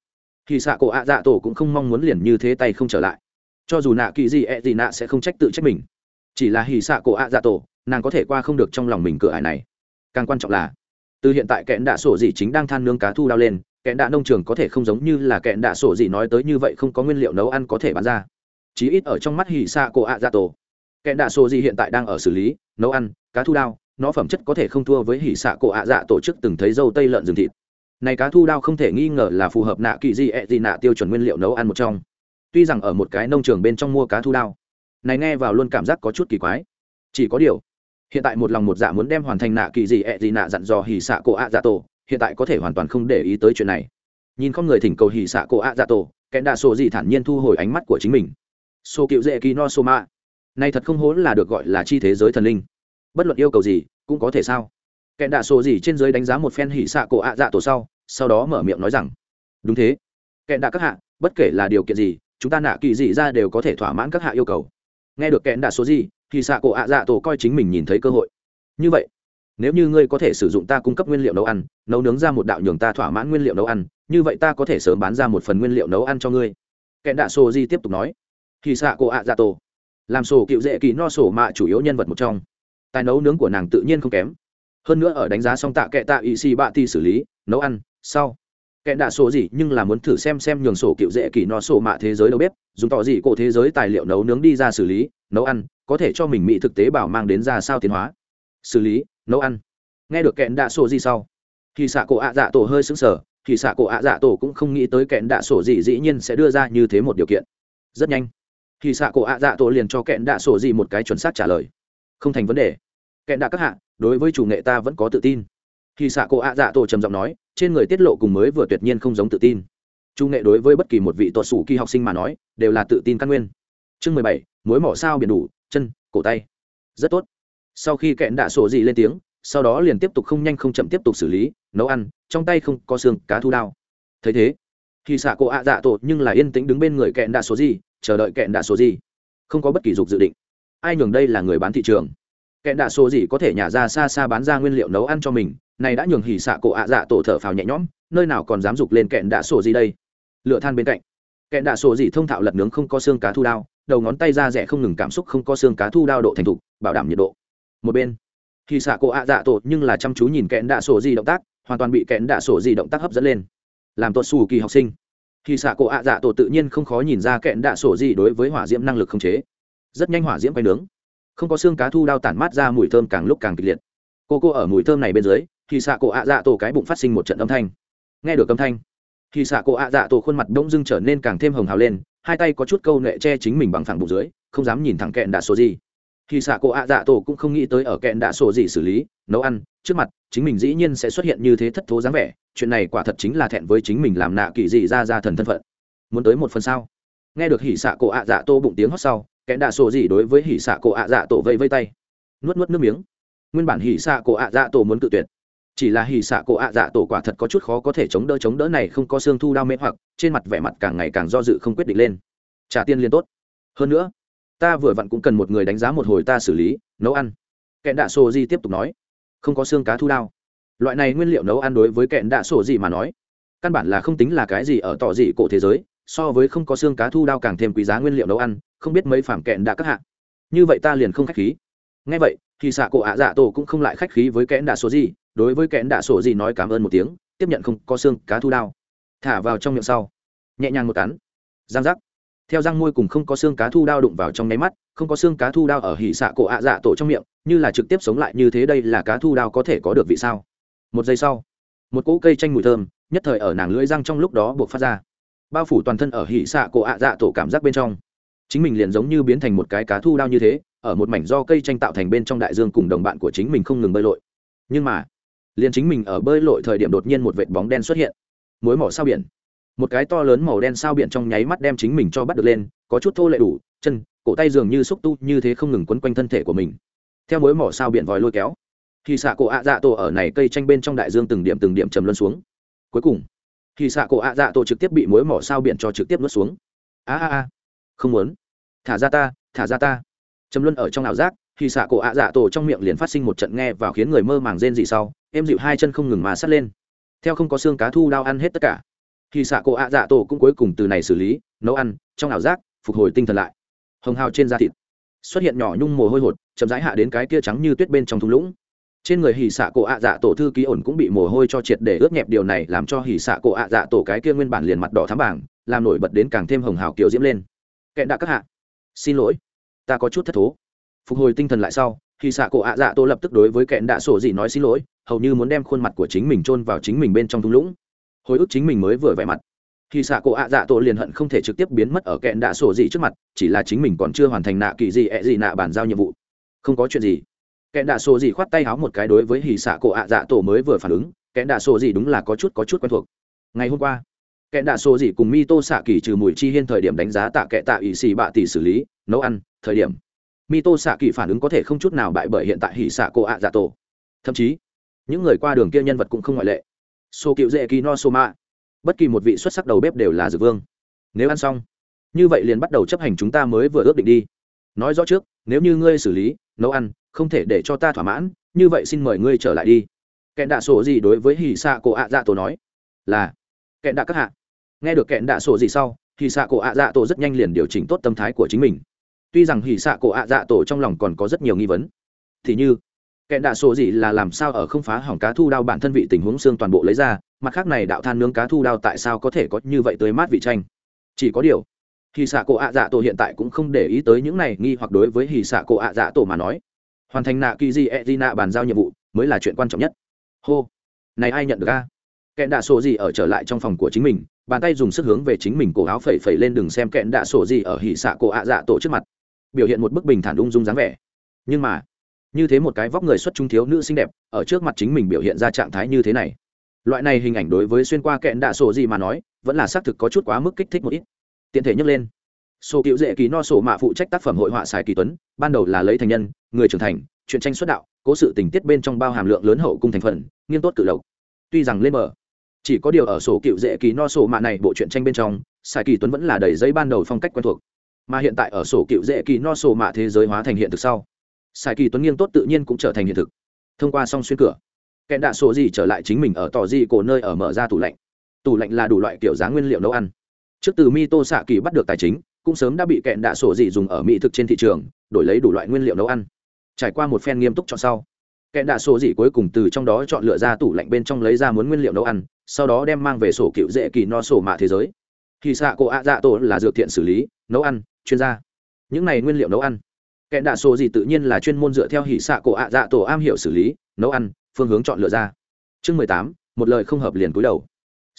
hì xạ cổ ạ dạ tổ cũng không mong muốn liền như thế tay không trở lại. Cho dù nạ kỳ gì ẹ gì nạ sẽ không trách tự trách mình, chỉ là hì xạ cổ ạ dạ tổ, nàng có thể qua không được trong lòng mình cửa ải này. Càng quan trọng là, từ hiện tại kẽn đạ sổ gì chính đang than nướng cá thu đao lên kẽn đạ nông trường có thể không giống như là kẽn đạ sổ gì nói tới như vậy không có nguyên liệu nấu ăn có thể bán ra chí ít ở trong mắt hỉ xạ cổ ạ dạ tổ. Kẽn đạ sô gì hiện tại đang ở xử lý, nấu ăn, cá thu đao, nó phẩm chất có thể không thua với hỉ xạ cổ ạ dạ tổ chức từng thấy dâu tây lợn rừng thịt. Này cá thu đao không thể nghi ngờ là phù hợp nạ kỳ di ẹ gì nạ tiêu chuẩn nguyên liệu nấu ăn một trong. Tuy rằng ở một cái nông trường bên trong mua cá thu đao, này nghe vào luôn cảm giác có chút kỳ quái. Chỉ có điều, hiện tại một lòng một dạ muốn đem hoàn thành nạ kỳ gì ẹ gì nạ dặn dò hỉ xạ cổ ạ dạ tổ, hiện tại có thể hoàn toàn không để ý tới chuyện này. Nhìn con người thỉnh cầu hỉ xạ cổ ạ dạ tổ kẽn đa sổ gì thản nhiên thu hồi ánh mắt của chính mình sô cựu dễ kỳ no sô mạ. Này thật không hố là được gọi là chi thế giới thần linh. Bất luận yêu cầu gì, cũng có thể sao? Kẻ đạ sổ gì trên giới đánh giá một phen hỉ xạ cổ ạ dạ tổ sau sau đó mở miệng nói rằng, đúng thế. Kẻ đạ các hạ, bất kể là điều kiện gì, chúng ta nạ kỳ gì ra đều có thể thỏa mãn các hạ yêu cầu. Nghe được kẻ đạ số gì thì xạ cổ ạ dạ tổ coi chính mình nhìn thấy cơ hội. Như vậy, nếu như ngươi có thể sử dụng ta cung cấp nguyên liệu nấu ăn, nấu nướng ra một đạo nhường ta thỏa mãn nguyên liệu nấu ăn, như vậy ta có thể sớm bán ra một phần nguyên liệu nấu ăn cho ngươi. Kẻ đạ sổ gì tiếp tục nói thì xạ cổ ạ dạ tổ. Làm sổ cựu dễ kỳ no sổ mạ chủ yếu nhân vật một trong. Tài nấu nướng của nàng tự nhiên không kém. Hơn nữa ở đánh giá xong tạ kệ tạ ỵ xì bạ ti xử lý, nấu ăn, sau. Kệ đạ sổ gì nhưng là muốn thử xem xem nhường sổ cựu dễ kỳ no sổ mạ thế giới đâu bếp dùng tỏ gì cổ thế giới tài liệu nấu nướng đi ra xử lý, nấu ăn, có thể cho mình mỹ thực tế bảo mang đến ra sao tiến hóa. Xử lý, nấu ăn. Nghe được kệ đạ sổ gì sau, thì xạ cổ ạ dạ tổ hơi sững sờ, thì xạ cổ ạ dạ tổ cũng không nghĩ tới kệ đạ sổ gì dĩ nhiên sẽ đưa ra như thế một điều kiện. Rất nhanh thì xạ cổ ạ dạ tổ liền cho kẹn đạ sổ gì một cái chuẩn xác trả lời. Không thành vấn đề. Kẹn đạ các hạ, đối với chủ nghệ ta vẫn có tự tin. Thì xạ cổ ạ dạ tổ trầm giọng nói, trên người tiết lộ cùng mới vừa tuyệt nhiên không giống tự tin. Chủ nghệ đối với bất kỳ một vị tuột sủ kỳ học sinh mà nói, đều là tự tin căn nguyên. Chương mười bảy mối mỏ sao biển đủ, chân, cổ tay. Rất tốt. Sau khi kẹn đạ sổ gì lên tiếng, sau đó liền tiếp tục không nhanh không chậm tiếp tục xử lý, nấu ăn, trong tay không có xương, cá thu đao. Thấy thế, thì xạ cổ ạ dạ tổ nhưng là yên tĩnh đứng bên người kẹn đạ sổ gì chờ đợi kẹn đạ số gì. Không có bất kỳ dục dự định. Ai nhường đây là người bán thị trường? Kẹn đạ số gì có thể nhả ra xa xa bán ra nguyên liệu nấu ăn cho mình, này đã nhường hỉ xạ cổ ạ dạ tổ thở phào nhẹ nhõm, nơi nào còn dám dục lên kẹn đạ sổ gì đây? Lựa than bên cạnh. Kẹn đạ sổ gì thông thạo lật nướng không có xương cá thu đao, đầu ngón tay ra rẻ không ngừng cảm xúc không có xương cá thu đao độ thành thục, bảo đảm nhiệt độ. Một bên, hỉ xạ cổ ạ dạ tổ nhưng là chăm chú nhìn kẹn đạ sổ gì động tác, hoàn toàn bị kẹn đạ sổ gì động tác hấp dẫn lên. Làm tuột xù kỳ học sinh thì xạ cổ ạ dạ tổ tự nhiên không khó nhìn ra kẹn đạ sổ gì đối với hỏa diễm năng lực không chế. Rất nhanh hỏa diễm quay nướng. Không có xương cá thu đao tản mát ra mùi thơm càng lúc càng kịch liệt. Cô cô ở mùi thơm này bên dưới, thì xạ cổ ạ dạ tổ cái bụng phát sinh một trận âm thanh. Nghe được âm thanh, thì xạ cổ ạ dạ tổ khuôn mặt bỗng dưng trở nên càng thêm hồng hào lên, hai tay có chút câu nệ che chính mình bằng phẳng bụng dưới, không dám nhìn thẳng kẹn đạ sổ gì. Thì xạ cổ ạ dạ tổ cũng không nghĩ tới ở kẹn đạ sổ gì xử lý, nấu ăn, trước mặt, chính mình dĩ nhiên sẽ xuất hiện như thế thất thố dáng vẻ chuyện này quả thật chính là thẹn với chính mình làm nạ kỳ dị ra ra thần thân phận. Muốn tới một phần sao? Nghe được hỉ xạ cổ ạ dạ tô bụng tiếng hót sau kẽn đạ sổ gì đối với hỉ xạ cổ ạ dạ tổ vây vây tay. Nuốt nuốt nước miếng. Nguyên bản hỉ xạ cổ ạ dạ tổ muốn tự tuyệt. Chỉ là hỉ xạ cổ ạ dạ tổ quả thật có chút khó có thể chống đỡ chống đỡ này không có xương thu đau mê hoặc, trên mặt vẻ mặt càng ngày càng do dự không quyết định lên. Trả tiền liên tốt. Hơn nữa, ta vừa vặn cũng cần một người đánh giá một hồi ta xử lý, nấu ăn. Kẽn đạ sổ gì tiếp tục nói. Không có xương cá thu đao loại này nguyên liệu nấu ăn đối với kẹn đạ sổ gì mà nói, căn bản là không tính là cái gì ở tỏ dị cổ thế giới, so với không có xương cá thu đao càng thêm quý giá nguyên liệu nấu ăn, không biết mấy phản kẹn đã các hạ. Như vậy ta liền không khách khí. Ngay vậy, thì xạ cổ ạ dạ tổ cũng không lại khách khí với kẽn đạ số gì, đối với kẽn đạ số gì nói cảm ơn một tiếng, tiếp nhận không có xương cá thu đao. Thả vào trong miệng sau. Nhẹ nhàng một cắn. Răng rắc theo răng môi cùng không có xương cá thu đao đụng vào trong nháy mắt, không có xương cá thu đao ở hỉ xạ cổ ạ dạ tổ trong miệng, như là trực tiếp sống lại như thế đây là cá thu đao có thể có được vị sao? Một giây sau, một cỗ cây chanh mùi thơm, nhất thời ở nàng lưỡi răng trong lúc đó buộc phát ra. Bao phủ toàn thân ở hỉ xạ cổ ạ dạ tổ cảm giác bên trong. Chính mình liền giống như biến thành một cái cá thu đao như thế, ở một mảnh do cây tranh tạo thành bên trong đại dương cùng đồng bạn của chính mình không ngừng bơi lội. Nhưng mà, liền chính mình ở bơi lội thời điểm đột nhiên một vệt bóng đen xuất hiện. Mối mỏ sao biển. Một cái to lớn màu đen sao biển trong nháy mắt đem chính mình cho bắt được lên, có chút thô lệ đủ, chân, cổ tay dường như xúc tu như thế không ngừng quấn quanh thân thể của mình. Theo mối mỏ sao biển vòi lôi kéo thì xạ cổ ạ dạ tổ ở này cây tranh bên trong đại dương từng điểm từng điểm trầm luân xuống. Cuối cùng, thì xạ cổ ạ dạ tổ trực tiếp bị mối mỏ sao biển cho trực tiếp nuốt xuống. A a a, không muốn. Thả ra ta, thả ra ta. Trầm luân ở trong ảo giác, thì xạ cổ ạ dạ tổ trong miệng liền phát sinh một trận nghe vào khiến người mơ màng rên dị sau em dịu hai chân không ngừng mà sắt lên. Theo không có xương cá thu đao ăn hết tất cả, thì xạ cổ ạ dạ tổ cũng cuối cùng từ này xử lý, nấu ăn, trong ảo giác, phục hồi tinh thần lại. Hồng hào trên da thịt, xuất hiện nhỏ nhung mồ hôi hột, chậm rãi hạ đến cái kia trắng như tuyết bên trong thung lũng trên người hỉ xạ cổ ạ dạ tổ thư ký ổn cũng bị mồ hôi cho triệt để ướt nhẹp điều này làm cho hỉ xạ cổ ạ dạ tổ cái kia nguyên bản liền mặt đỏ thắm bảng, làm nổi bật đến càng thêm hồng hào kiểu diễm lên. Kẹn đã các hạ. Xin lỗi. Ta có chút thất thố. Phục hồi tinh thần lại sau, hỉ xạ cổ ạ dạ tổ lập tức đối với kẹn đã sổ gì nói xin lỗi, hầu như muốn đem khuôn mặt của chính mình chôn vào chính mình bên trong thung lũng. Hồi ức chính mình mới vừa vẻ mặt. Khi xạ cổ ạ dạ tổ liền hận không thể trực tiếp biến mất ở kẹn đạ sổ gì trước mặt, chỉ là chính mình còn chưa hoàn thành nạ kỳ gì, ẹ gì nạ bàn giao nhiệm vụ. Không có chuyện gì kẹn đạ sổ gì khoát tay háo một cái đối với hì xạ cổ ạ dạ tổ mới vừa phản ứng kẹn đạ sổ gì đúng là có chút có chút quen thuộc. Ngày hôm qua kẹn đạ sổ gì cùng mi tô xạ kỳ trừ mùi chi hiên thời điểm đánh giá tạ kẽ tạ ỵ xì bạ tỷ xử lý, nấu ăn, thời điểm. Mi tô xạ kỳ phản ứng có thể không chút nào bại bởi hiện tại hì xạ cổ ạ dạ tổ. Thậm chí, những người qua đường kia nhân vật cũng không ngoại lệ. Sô cựu dễ kỳ no sô ma. Bất kỳ một vị xuất sắc đầu bếp đều là dược vương. Nếu ăn xong, như vậy liền bắt đầu chấp hành chúng ta mới vừa ước định đi. Nói rõ trước, nếu như ngươi xử lý, nấu ăn không thể để cho ta thỏa mãn, như vậy xin mời ngươi trở lại đi. Kẹn đạ sổ gì đối với hì xạ cổ ạ dạ tổ nói? Là, kẹn đạ các hạ. Nghe được kẹn đạ sổ gì sau hì xạ cổ ạ dạ tổ rất nhanh liền điều chỉnh tốt tâm thái của chính mình. Tuy rằng hì xạ cổ ạ dạ tổ trong lòng còn có rất nhiều nghi vấn. Thì như, kẹn đạ sổ gì là làm sao ở không phá hỏng cá thu đao bản thân vị tình huống xương toàn bộ lấy ra, mặt khác này đạo than nướng cá thu đao tại sao có thể có như vậy tới mát vị tranh chỉ có điều hì xạ cổ ạ dạ tổ hiện tại cũng không để ý tới những này nghi hoặc đối với hì xạ cổ ạ dạ tổ mà nói hoàn thành nạ kỳ di e di nạ bàn giao nhiệm vụ mới là chuyện quan trọng nhất. Hô, này ai nhận được a? Kẹn đạ sổ gì ở trở lại trong phòng của chính mình, bàn tay dùng sức hướng về chính mình cổ áo phẩy phẩy lên đừng xem kẹn đạ sổ gì ở hỉ xạ cổ ạ dạ tổ trước mặt. Biểu hiện một bức bình thản ung dung dáng vẻ. Nhưng mà, như thế một cái vóc người xuất trung thiếu nữ xinh đẹp, ở trước mặt chính mình biểu hiện ra trạng thái như thế này. Loại này hình ảnh đối với xuyên qua kẹn đạ sổ gì mà nói, vẫn là xác thực có chút quá mức kích thích một ít. Tiện thể nhấc lên sổ cựu dễ ký no sổ mạ phụ trách tác phẩm hội họa xài kỳ tuấn, ban đầu là lấy thành nhân, người trưởng thành, chuyện tranh xuất đạo, cố sự tình tiết bên trong bao hàm lượng lớn hậu cung thành phần, nghiêm tốt cự lộc. Tuy rằng lên mở chỉ có điều ở sổ cựu dễ kỳ no sổ mạ này bộ truyện tranh bên trong xài kỳ tuấn vẫn là đầy giấy ban đầu phong cách quen thuộc. Mà hiện tại ở sổ cựu dễ kỳ no sổ mạ thế giới hóa thành hiện thực sau xài kỳ tuấn nghiêm tốt tự nhiên cũng trở thành hiện thực. Thông qua song xuyên cửa kẹn đạ sổ gì trở lại chính mình ở tỏ di cổ nơi ở mở ra tủ lạnh. Tủ lạnh là đủ loại kiểu giá nguyên liệu nấu ăn. Trước từ mi tô xạ kỳ bắt được tài chính cũng sớm đã bị kẹn đạ sổ gì dùng ở mỹ thực trên thị trường, đổi lấy đủ loại nguyên liệu nấu ăn. Trải qua một phen nghiêm túc chọn sau, kẹn đạ sổ gì cuối cùng từ trong đó chọn lựa ra tủ lạnh bên trong lấy ra muốn nguyên liệu nấu ăn, sau đó đem mang về sổ cựu dễ kỳ no sổ mạ thế giới. Khi xạ cổ ạ dạ tổ là dược thiện xử lý, nấu ăn, chuyên gia. Những này nguyên liệu nấu ăn, kẹn đạ sổ gì tự nhiên là chuyên môn dựa theo hỉ xạ cổ ạ dạ tổ am hiểu xử lý, nấu ăn, phương hướng chọn lựa ra. Chương mười tám, một lời không hợp liền cúi đầu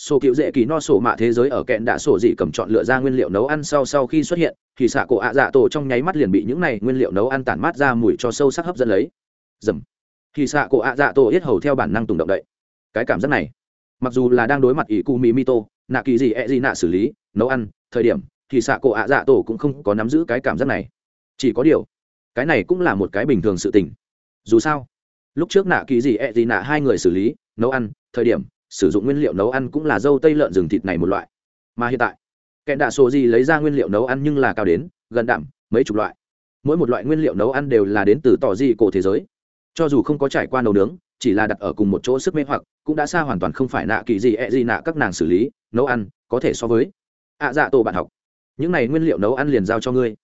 sổ cựu dễ kỳ no sổ mạ thế giới ở kẹn đã sổ dị cầm chọn lựa ra nguyên liệu nấu ăn sau sau khi xuất hiện, thì xạ cổ ạ dạ tổ trong nháy mắt liền bị những này nguyên liệu nấu ăn tản mát ra mùi cho sâu sắc hấp dẫn lấy. Dầm. Thì xạ cổ ạ dạ tổ yết hầu theo bản năng tùng động đậy. Cái cảm giác này, mặc dù là đang đối mặt ỷ cụ mỹ mito nạ kỳ gì e gì nạ xử lý, nấu ăn, thời điểm, thì xạ cổ ạ dạ tổ cũng không có nắm giữ cái cảm giác này. Chỉ có điều, cái này cũng là một cái bình thường sự tình. Dù sao, lúc trước nạ kỳ gì e gì nạ hai người xử lý, nấu ăn, thời điểm sử dụng nguyên liệu nấu ăn cũng là dâu tây lợn rừng thịt này một loại. Mà hiện tại kẹn đạ sổ gì lấy ra nguyên liệu nấu ăn nhưng là cao đến gần đạm, mấy chục loại. Mỗi một loại nguyên liệu nấu ăn đều là đến từ tỏ di cổ thế giới. Cho dù không có trải qua nấu nướng, chỉ là đặt ở cùng một chỗ sức mê hoặc, cũng đã xa hoàn toàn không phải nạ kỳ gì ẹ gì nạ các nàng xử lý, nấu ăn, có thể so với. Ạ dạ tổ bạn học, những này nguyên liệu nấu ăn liền giao cho ngươi.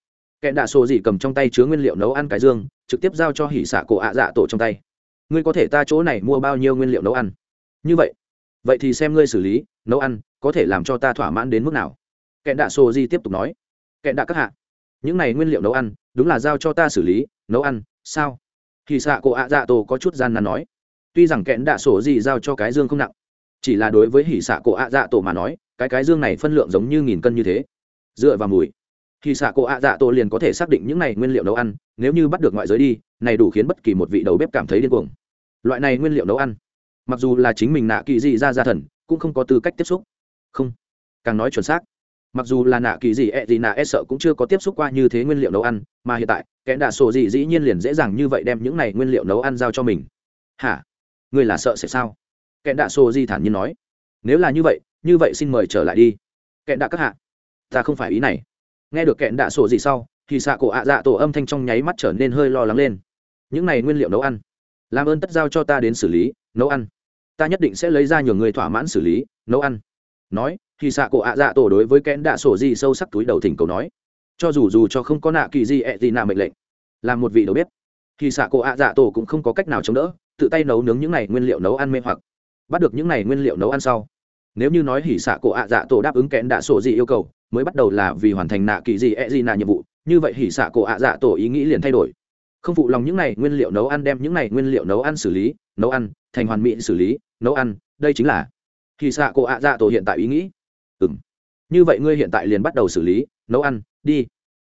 Kẹn đạ sổ gì cầm trong tay chứa nguyên liệu nấu ăn cái dương, trực tiếp giao cho hỉ xạ cổ ạ dạ tổ trong tay. Ngươi có thể ta chỗ này mua bao nhiêu nguyên liệu nấu ăn? Như vậy vậy thì xem ngươi xử lý, nấu ăn, có thể làm cho ta thỏa mãn đến mức nào? Kẹn đạ sô di tiếp tục nói. Kẹn đạ các hạ, những này nguyên liệu nấu ăn, đúng là giao cho ta xử lý, nấu ăn, sao? Thì xạ cổ ạ dạ tổ có chút gian nan nói. Tuy rằng kẽn đạ sổ gì giao cho cái dương không nặng, chỉ là đối với hỉ xạ cổ ạ dạ tổ mà nói, cái cái dương này phân lượng giống như nghìn cân như thế. Dựa vào mùi thì xạ cổ ạ dạ tổ liền có thể xác định những này nguyên liệu nấu ăn, nếu như bắt được ngoại giới đi, này đủ khiến bất kỳ một vị đầu bếp cảm thấy điên cuồng. Loại này nguyên liệu nấu ăn mặc dù là chính mình nạ kỳ dị ra ra thần, cũng không có tư cách tiếp xúc. Không. Càng nói chuẩn xác. Mặc dù là nạ kỳ dị e gì nạ e sợ cũng chưa có tiếp xúc qua như thế nguyên liệu nấu ăn, mà hiện tại, kẻ đạ sổ gì dĩ nhiên liền dễ dàng như vậy đem những này nguyên liệu nấu ăn giao cho mình. Hả? Người là sợ sẽ sao? Kẻ đạ sổ gì thản nhiên nói. Nếu là như vậy như vậy xin mời trở lại đi. Kẻ đạ các hạ. Ta không phải ý này. Nghe được kẹn đạ sổ gì sau, thì xạ cổ ạ dạ tổ âm thanh trong nháy mắt trở nên hơi lo lắng lên. Những này nguyên liệu nấu ăn. Làm ơn tất giao cho ta đến xử lý, nấu ăn ta nhất định sẽ lấy ra nhiều người thỏa mãn xử lý, nấu ăn. Nói, thì xạ cổ ạ dạ tổ đối với kẽn đạ sổ gì sâu sắc túi đầu thỉnh cầu nói. Cho dù dù cho không có nạ kỳ gì ẹ gì nạ mệnh lệnh làm một vị đầu bếp. Thì xạ cổ ạ dạ tổ cũng không có cách nào chống đỡ, tự tay nấu nướng những này nguyên liệu nấu ăn mê hoặc. Bắt được những này nguyên liệu nấu ăn sau, nếu như nói hỉ xạ cổ ạ dạ tổ đáp ứng kẽn đạ sổ gì yêu cầu, mới bắt đầu là vì hoàn thành nạ kỳ gì ẹ gì nạ nhiệm vụ, như vậy hỉ xạ cổ ạ dạ tổ ý nghĩ liền thay đổi. Không phụ lòng những này nguyên liệu nấu ăn đem những này nguyên liệu nấu ăn xử lý nấu ăn, thành hoàn mỹ xử lý, nấu ăn, đây chính là khi xạ cổ ạ dạ tổ hiện tại ý nghĩ. Ừ m như vậy ngươi hiện tại liền bắt đầu xử lý, nấu ăn, đi.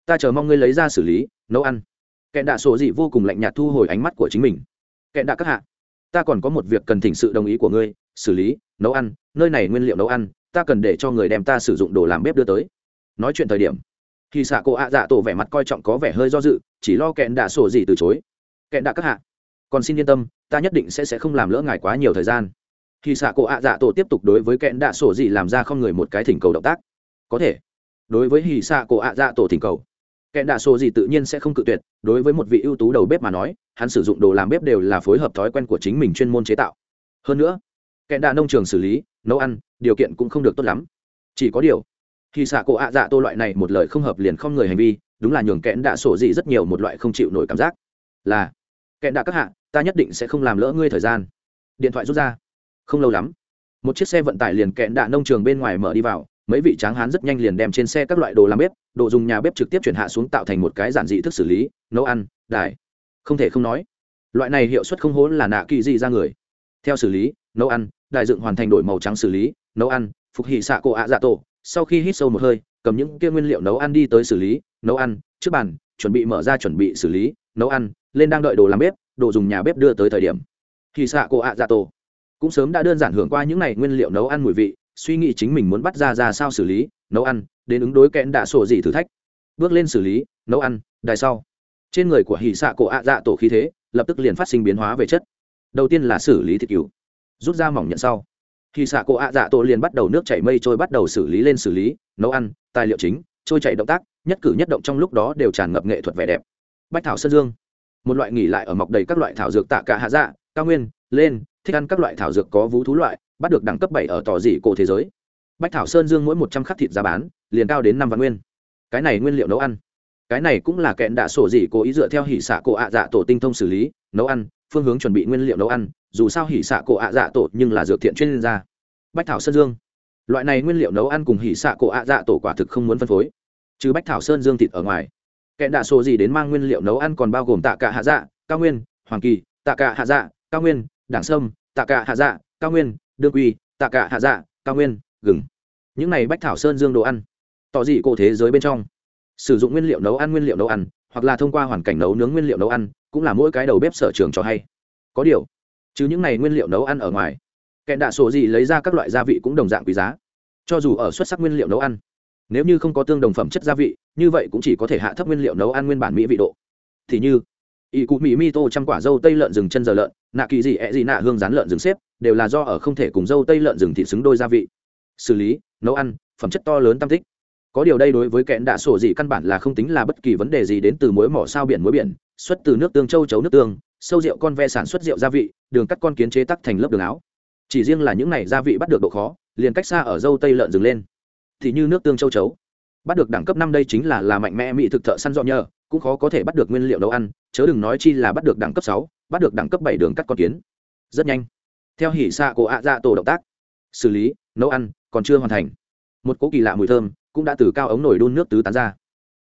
Ta chờ mong ngươi lấy ra xử lý, nấu ăn. Kẹn đạ sổ dị vô cùng lạnh nhạt thu hồi ánh mắt của chính mình. Kẹn đạ các hạ, ta còn có một việc cần thỉnh sự đồng ý của ngươi, xử lý, nấu ăn, nơi này nguyên liệu nấu ăn, ta cần để cho người đem ta sử dụng đồ làm bếp đưa tới. Nói chuyện thời điểm, khi xạ cổ ạ dạ tổ vẻ mặt coi trọng có vẻ hơi do dự, chỉ lo kẹn đạ sổ gì từ chối. Kẹn đạ các hạ, còn xin yên tâm ta nhất định sẽ sẽ không làm lỡ ngài quá nhiều thời gian. Khi xạ cổ ạ dạ tổ tiếp tục đối với kẹn đạ sổ gì làm ra không người một cái thỉnh cầu động tác. Có thể. Đối với hì xạ cổ ạ dạ tổ thỉnh cầu, kẹn đạ sổ gì tự nhiên sẽ không cự tuyệt. Đối với một vị ưu tú đầu bếp mà nói, hắn sử dụng đồ làm bếp đều là phối hợp thói quen của chính mình chuyên môn chế tạo. Hơn nữa, kẹn đạ nông trường xử lý, nấu ăn, điều kiện cũng không được tốt lắm. Chỉ có điều khi xạ cổ ạ dạ tổ loại này một lời không hợp liền không người hành vi, đúng là nhường kẽn đạ sổ dị rất nhiều một loại không chịu nổi cảm giác. Là kẽn đạ các hạ ta nhất định sẽ không làm lỡ ngươi thời gian. Điện thoại rút ra. Không lâu lắm, một chiếc xe vận tải liền kẹn đạ nông trường bên ngoài mở đi vào, mấy vị tráng hán rất nhanh liền đem trên xe các loại đồ làm bếp, đồ dùng nhà bếp trực tiếp chuyển hạ xuống tạo thành một cái giản dị thức xử lý, nấu ăn, đài. Không thể không nói, loại này hiệu suất không hỗn là nạ kỳ gì ra người. Theo xử lý, nấu ăn đại dựng hoàn thành đổi màu trắng xử lý, nấu ăn, phục hỉ xạ cổ ạ dạ tổ. Sau khi hít sâu một hơi, cầm những kia nguyên liệu nấu ăn đi tới xử lý, nấu ăn, trước bàn, chuẩn bị mở ra chuẩn bị xử lý, nấu ăn, lên đang đợi đồ làm bếp đồ dùng nhà bếp đưa tới thời điểm. Thì xạ cổ ạ dạ tổ. Cũng sớm đã đơn giản hưởng qua những n à y nguyên liệu nấu ăn mùi vị, suy nghĩ chính mình muốn bắt ra ra sao xử lý, nấu ăn, đến ứng đối kẽn đạ sổ gì thử thách. Bước lên xử lý, nấu ăn, đài sau. Trên người của hì xạ cổ ạ dạ tổ khí thế, lập tức liền phát sinh biến hóa về chất. Đầu tiên là xử lý thịt cứu rút ra mỏng nhận sau. Hì xạ cổ ạ dạ tổ liền bắt đầu nước chảy mây trôi bắt đầu xử lý lên xử lý, nấu ăn, tài liệu chính, trôi chảy động tác, nhất cử nhất động trong lúc đó đều tràn ngập nghệ thuật vẻ đẹp. Bách thảo sơn dương một loại nghỉ lại ở mọc đầy các loại thảo dược tạ cả hạ dạ cao nguyên, lên, thích ăn các loại thảo dược có vú thú loại, bắt được đẳng cấp bảy ở tỏ dị cổ thế giới. Bách thảo sơn dương mỗi một trăm khắc thịt giá bán, liền cao đến năm vạn nguyên. Cái này nguyên liệu nấu ăn. Cái này cũng là kẹn đạ sổ dị cố ý dựa theo hỉ xạ cổ ạ dạ tổ tinh thông xử lý, nấu ăn, phương hướng chuẩn bị nguyên liệu nấu ăn, dù sao hỉ xạ cổ ạ dạ tổ nhưng là dược thiện chuyên gia. Bách thảo sơn dương. Loại này nguyên liệu nấu ăn cùng hỉ xạ cổ ạ dạ tổ quả thực không muốn phân phối. Trừ bách thảo sơn dương thịt ở ngoài kẽ đạ sổ gì đến mang nguyên liệu nấu ăn còn bao gồm tạ cả hạ dạ cao nguyên, hoàng kỳ, tạ cả hạ dạ cao nguyên, đảng sâm, tạ cả hạ dạ cao nguyên, đương quy, tạ cả hạ dạ cao nguyên, gừng. Những này bách thảo sơn dương đồ ăn, tỏ dị cổ thế giới bên trong. Sử dụng nguyên liệu nấu ăn nguyên liệu nấu ăn, hoặc là thông qua hoàn cảnh nấu nướng nguyên liệu nấu ăn, cũng là mỗi cái đầu bếp sở trường cho hay. Có điều chứ những này nguyên liệu nấu ăn ở ngoài, kẻ đạ sổ gì lấy ra các loại gia vị cũng đồng dạng quý giá. Cho dù ở xuất sắc nguyên liệu nấu ăn, nếu như không có tương đồng phẩm chất gia vị như vậy cũng chỉ có thể hạ thấp nguyên liệu nấu ăn nguyên bản mỹ vị độ. Thì như ỷ cụ mỹ mi tô trăm quả dâu tây lợn rừng chân giờ lợn, nạ kỳ gì ẹ gì nạ hương rán lợn rừng xếp, đều là do ở không thể cùng dâu tây lợn rừng thịt xứng đôi gia vị. Xử lý, nấu ăn, phẩm chất to lớn tam tích. Có điều đây đối với kẽn đạ sổ gì căn bản là không tính là bất kỳ vấn đề gì đến từ mối mỏ sao biển muối biển, xuất từ nước tương châu chấu nước tương, sâu rượu con ve sản xuất rượu gia vị, đường cắt con kiến chế tắc thành lớp đường áo. Chỉ riêng là những này gia vị bắt được độ khó, liền cách xa ở dâu tây lợn rừng lên. Thì như nước tương châu chấu bắt được đẳng cấp năm đây chính là là mạnh mẽ mỹ thực thợ săn dọn nhờ, cũng khó có thể bắt được nguyên liệu nấu ăn, chớ đừng nói chi là bắt được đẳng cấp sáu, bắt được đẳng cấp bảy đường cắt con kiến. Rất nhanh. Theo hỉ xạ của ạ dạ tổ động tác, xử lý, nấu ăn, còn chưa hoàn thành. Một cỗ kỳ lạ mùi thơm cũng đã từ cao ống nổi đun nước tứ tán ra.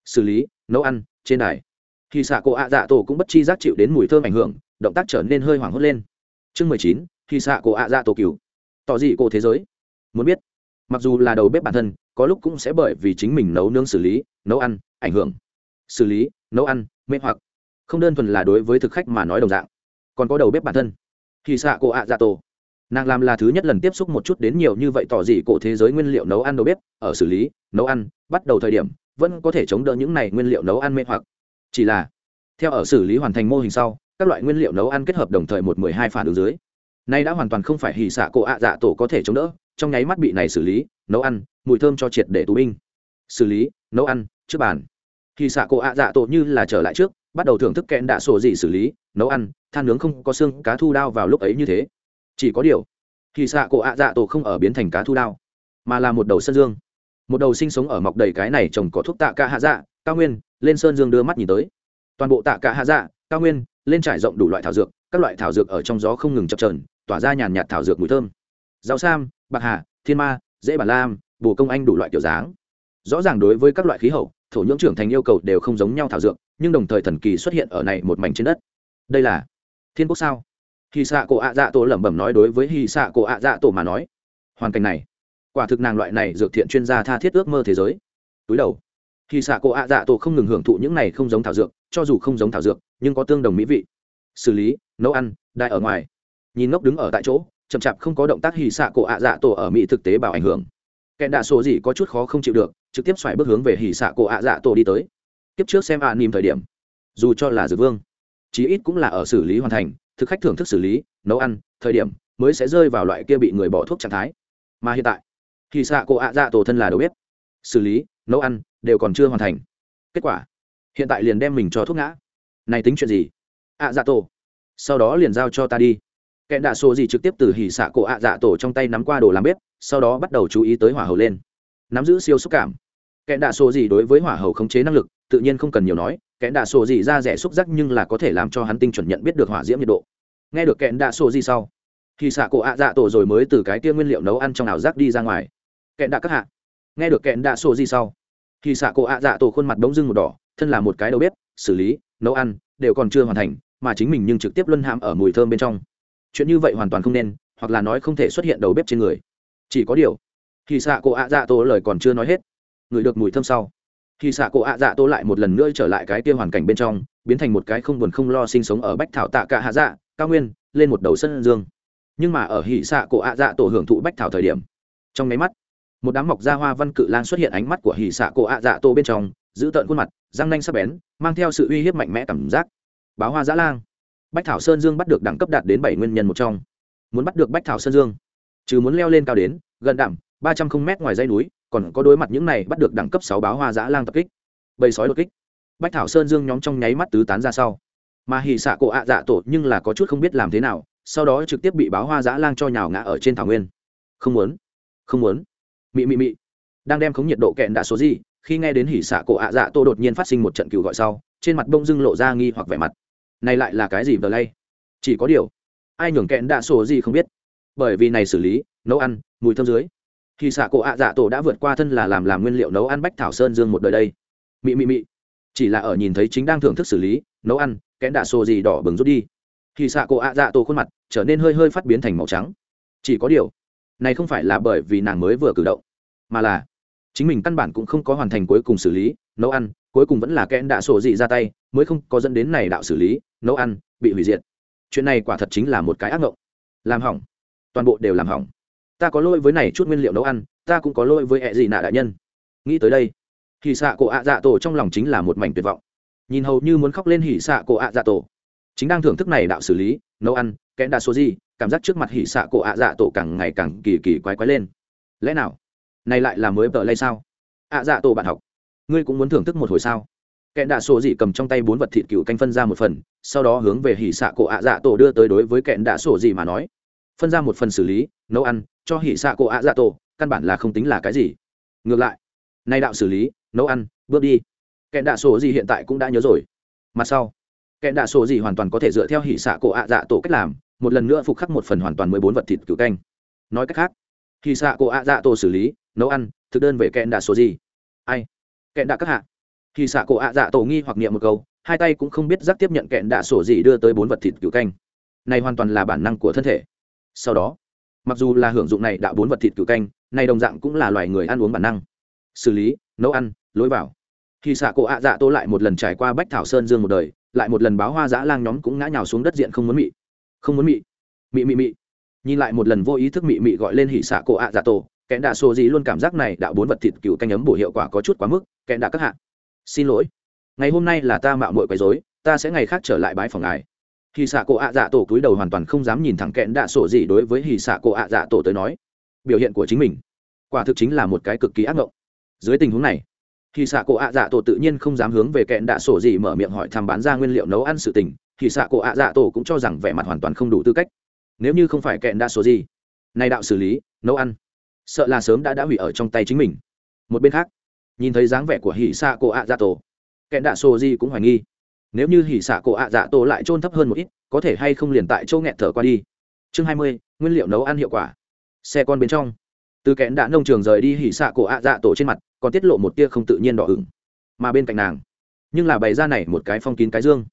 Xử lý, nấu ăn, trên đài. Hỉ xạ của ạ dạ tổ cũng bất chi giác chịu đến mùi thơm ảnh hưởng, động tác trở nên hơi hoảng hốt lên. Chương mười chín, hỉ xạ của ạ dạ tổ cửu. Tỏ dị cổ thế giới. Muốn biết mặc dù là đầu bếp bản thân, có lúc cũng sẽ bởi vì chính mình nấu nướng xử lý, nấu ăn, ảnh hưởng. Xử lý, nấu ăn, mê hoặc. Không đơn thuần là đối với thực khách mà nói đồng dạng. Còn có đầu bếp bản thân. Khi xạ cổ ạ dạ tổ. Nàng làm là thứ nhất lần tiếp xúc một chút đến nhiều như vậy tỏ dị cổ thế giới nguyên liệu nấu ăn đầu bếp, ở xử lý, nấu ăn, bắt đầu thời điểm, vẫn có thể chống đỡ những này nguyên liệu nấu ăn mê hoặc. Chỉ là, theo ở xử lý hoàn thành mô hình sau, các loại nguyên liệu nấu ăn kết hợp đồng thời một mười hai phản ứng dưới. Nay đã hoàn toàn không phải hì xạ cổ ạ dạ tổ có thể chống đỡ trong nháy mắt bị này xử lý, nấu ăn, mùi thơm cho triệt để tù binh. Xử lý, nấu ăn, trước bàn. Khi xạ cổ ạ dạ tổ như là trở lại trước, bắt đầu thưởng thức kẽn đạ sổ dị xử lý, nấu ăn, than nướng không có xương cá thu đao vào lúc ấy như thế. Chỉ có điều, khi xạ cổ ạ dạ tổ không ở biến thành cá thu đao, mà là một đầu sơn dương. Một đầu sinh sống ở mọc đầy cái này trồng có thuốc tạ ca hạ dạ cao nguyên, lên sơn dương đưa mắt nhìn tới. Toàn bộ tạ ca hạ dạ cao nguyên, lên trải rộng đủ loại thảo dược, các loại thảo dược ở trong gió không ngừng chập trờn tỏa ra nhàn nhạt thảo dược mùi thơm. Rau sam bạc hà, thiên ma, dễ bản lam, bồ công anh đủ loại kiểu dáng. Rõ ràng đối với các loại khí hậu, thổ nhưỡng trưởng thành yêu cầu đều không giống nhau thảo dược, nhưng đồng thời thần kỳ xuất hiện ở này một mảnh trên đất. Đây là thiên quốc sao? Hì xạ cổ ạ dạ tổ lẩm bẩm nói đối với hì xạ cổ ạ dạ tổ mà nói. Hoàn cảnh này, quả thực nàng loại này dược thiện chuyên gia tha thiết ước mơ thế giới. Túi đầu. Hì xạ cổ ạ dạ tổ không ngừng hưởng thụ những này không giống thảo dược, cho dù không giống thảo dược, nhưng có tương đồng mỹ vị. Xử lý, nấu ăn, đại ở ngoài. Nhìn ngốc đứng ở tại chỗ chậm chạp không có động tác hì xạ cổ ạ dạ tổ ở mỹ thực tế bảo ảnh hưởng. Kẻ đạ sổ gì có chút khó không chịu được, trực tiếp xoài bước hướng về hì xạ cổ ạ dạ tổ đi tới. Tiếp trước xem ạ à nìm thời điểm, dù cho là dược vương, chí ít cũng là ở xử lý hoàn thành, thực khách thưởng thức xử lý, nấu ăn, thời điểm mới sẽ rơi vào loại kia bị người bỏ thuốc trạng thái. Mà hiện tại, hì xạ cổ ạ dạ tổ thân là đầu bếp. Xử lý, nấu ăn đều còn chưa hoàn thành. Kết quả, hiện tại liền đem mình cho thuốc ngã. Này tính chuyện gì? Ạ dạ tổ, sau đó liền giao cho ta đi kẻ đạ sổ gì trực tiếp từ hỉ xạ cổ ạ dạ tổ trong tay nắm qua đồ làm bếp, sau đó bắt đầu chú ý tới hỏa hầu lên. Nắm giữ siêu xúc cảm. Kẻ đạ sổ gì đối với hỏa hầu khống chế năng lực, tự nhiên không cần nhiều nói, kẻ đạ sổ gì ra rẻ xúc giác nhưng là có thể làm cho hắn tinh chuẩn nhận biết được hỏa diễm nhiệt độ. Nghe được kẻ đạ sổ gì sau, hỉ xạ cổ ạ dạ tổ rồi mới từ cái kia nguyên liệu nấu ăn trong ảo giác đi ra ngoài. Kẻ đạ các hạ. Nghe được kẻ đạ sổ gì sau, hỉ xạ cổ ạ dạ tổ khuôn mặt bỗng dưng một đỏ, thân là một cái đầu bếp, xử lý, nấu ăn, đều còn chưa hoàn thành, mà chính mình nhưng trực tiếp luân hãm ở mùi thơm bên trong chuyện như vậy hoàn toàn không nên, hoặc là nói không thể xuất hiện đầu bếp trên người. Chỉ có điều khi xạ cổ ạ dạ tô lời còn chưa nói hết. Người được mùi thơm sau. Khi xạ cổ ạ dạ tô lại một lần nữa trở lại cái kia hoàn cảnh bên trong, biến thành một cái không buồn không lo sinh sống ở bách thảo tạ cả hạ dạ cao nguyên, lên một đầu sân dương. Nhưng mà ở hỉ xạ cổ ạ dạ tổ hưởng thụ bách thảo thời điểm, trong máy mắt, một đám mọc da hoa văn cự lan xuất hiện ánh mắt của hỉ xạ cổ ạ dạ tổ bên trong, giữ tợn khuôn mặt, răng nanh sắc bén, mang theo sự uy hiếp mạnh mẽ cảm giác. Báo hoa dã lang bách thảo sơn dương bắt được đẳng cấp đạt đến bảy nguyên nhân một trong. Muốn bắt được bách thảo sơn dương, trừ muốn leo lên cao đến, gần đảm ba trăm không m ngoài dây núi, còn có đối mặt những này bắt được đẳng cấp sáu báo hoa dã lang tập kích. Bầy sói đột kích. Bách thảo sơn dương nhóm trong nháy mắt tứ tán ra sau. Mà hì xạ cổ ạ dạ tổ nhưng là có chút không biết làm thế nào, sau đó trực tiếp bị báo hoa dã lang cho nhào ngã ở trên thảo nguyên. Không muốn không muốn. Mị mị mị. Đang đem khống nhiệt độ kẹn đã số gì, khi nghe đến hỉ xạ cổ ạ dạ tô đột nhiên phát sinh một trận cựu gọi sau, trên mặt bông dưng lộ ra nghi hoặc vẻ mặt này lại là cái gì vờ lay? Chỉ có điều, ai nhường kẹn đạ sổ gì không biết. Bởi vì này xử lý, nấu ăn, mùi thơm dưới. Khi xạ cổ ạ dạ tổ đã vượt qua thân là làm làm nguyên liệu nấu ăn bách thảo sơn dương một đời đây. Mị mị mị. Chỉ là ở nhìn thấy chính đang thưởng thức xử lý, nấu ăn kẽn đạ sổ gì đỏ bừng rút đi. Khi xạ cổ ạ dạ tổ khuôn mặt trở nên hơi hơi phát biến thành màu trắng. Chỉ có điều, này không phải là bởi vì nàng mới vừa cử động, mà là chính mình căn bản cũng không có hoàn thành cuối cùng xử lý, nấu ăn, cuối cùng vẫn là kẽn đạ sổ dị ra tay, mới không có dẫn đến này đạo xử lý nấu ăn, bị hủy diệt. Chuyện này quả thật chính là một cái ác mộng làm hỏng. Toàn bộ đều làm hỏng. Ta có lỗi với này chút nguyên liệu nấu ăn, ta cũng có lỗi với ẹ gì nạ đại nhân. Nghĩ tới đây, hỉ xạ cổ ạ dạ tổ trong lòng chính là một mảnh tuyệt vọng. Nhìn hầu như muốn khóc lên hỉ xạ cổ ạ dạ tổ. Chính đang thưởng thức này đạo xử lý, nấu ăn, kẽn đa số gì, cảm giác trước mặt hỉ xạ cổ ạ dạ tổ càng ngày càng kỳ kỳ quái quái lên. Lẽ nào, này lại là mới vợ lay sao? Ạ dạ tổ bạn học, ngươi cũng muốn thưởng thức một hồi sao? Kẻ đạ sổ dị cầm trong tay bốn vật thịt cựu canh phân ra một phần, sau đó hướng về hỉ xạ cổ ạ dạ tổ đưa tới đối với kẻ đạ sổ dị mà nói. Phân ra một phần xử lý, nấu ăn, cho hỉ xạ cổ ạ dạ tổ, căn bản là không tính là cái gì. Ngược lại, nay đạo xử lý, nấu ăn, bước đi. Kẻ đạ sổ dị hiện tại cũng đã nhớ rồi. Mặt sau, kẻ đạ sổ dị hoàn toàn có thể dựa theo hỉ xạ cổ ạ dạ tổ cách làm, một lần nữa phục khắc một phần hoàn toàn mười bốn vật thịt cựu canh. Nói cách khác, hỉ xạ cổ ạ dạ tổ xử lý, nấu ăn, thực đơn về kẻ đạ sổ dị ai? Kẻ đạ các hạ khi xạ cổ ạ dạ tổ nghi hoặc niệm một câu, hai tay cũng không biết giác tiếp nhận kẹn đạ sổ gì đưa tới bốn vật thịt cựu canh. Này hoàn toàn là bản năng của thân thể. Sau đó, mặc dù là hưởng dụng này đạo bốn vật thịt cựu canh, này đồng dạng cũng là loài người ăn uống bản năng. Xử lý, nấu ăn, lối vào. Khi xạ cổ ạ dạ tổ lại một lần trải qua bách thảo sơn dương một đời, lại một lần báo hoa dã lang nhóm cũng ngã nhào xuống đất diện không muốn mị. Không muốn mị. Mị mị mị. Nhìn lại một lần vô ý thức mị mị gọi lên hỉ xạ cổ ạ dạ tổ kẽn đạ sổ gì luôn cảm giác này đạo bốn vật thịt cựu canh ấm bổ hiệu quả có chút quá mức kẽn đạ các hạ xin lỗi. Ngày hôm nay là ta mạo muội quấy rối, ta sẽ ngày khác trở lại bái phòng ngài. Hì xạ cổ ạ dạ tổ cúi đầu hoàn toàn không dám nhìn thẳng kẽn đạ sổ gì đối với hì xạ cổ ạ dạ tổ tới nói. Biểu hiện của chính mình, quả thực chính là một cái cực kỳ ác mộng dưới tình huống này hì xạ cổ ạ dạ tổ tự nhiên không dám hướng về kẽn đạ sổ gì mở miệng hỏi thăm bán ra nguyên liệu nấu ăn sự tình. Hì xạ cổ ạ dạ tổ cũng cho rằng vẻ mặt hoàn toàn không đủ tư cách. Nếu như không phải kẽn đạ sổ gì nay đạo xử lý, nấu ăn, sợ là sớm đã đã hủy ở trong tay chính mình. Một bên khác nhìn thấy dáng vẻ của hỉ xạ cổ ạ dạ tổ. Kẹn đạ sô di cũng hoài nghi. Nếu như hỉ xạ cổ ạ dạ tổ lại trôn thấp hơn một ít, có thể hay không liền tại châu nghẹt thở qua đi. Chương hai mươi, nguyên liệu nấu ăn hiệu quả. Xe con bên trong. Từ kẽn đạ nông trường rời đi hỉ xạ cổ ạ dạ tổ trên mặt, còn tiết lộ một tia không tự nhiên đỏ ửng. Mà bên cạnh nàng, nhưng là bày ra này một cái phong kín cái dương.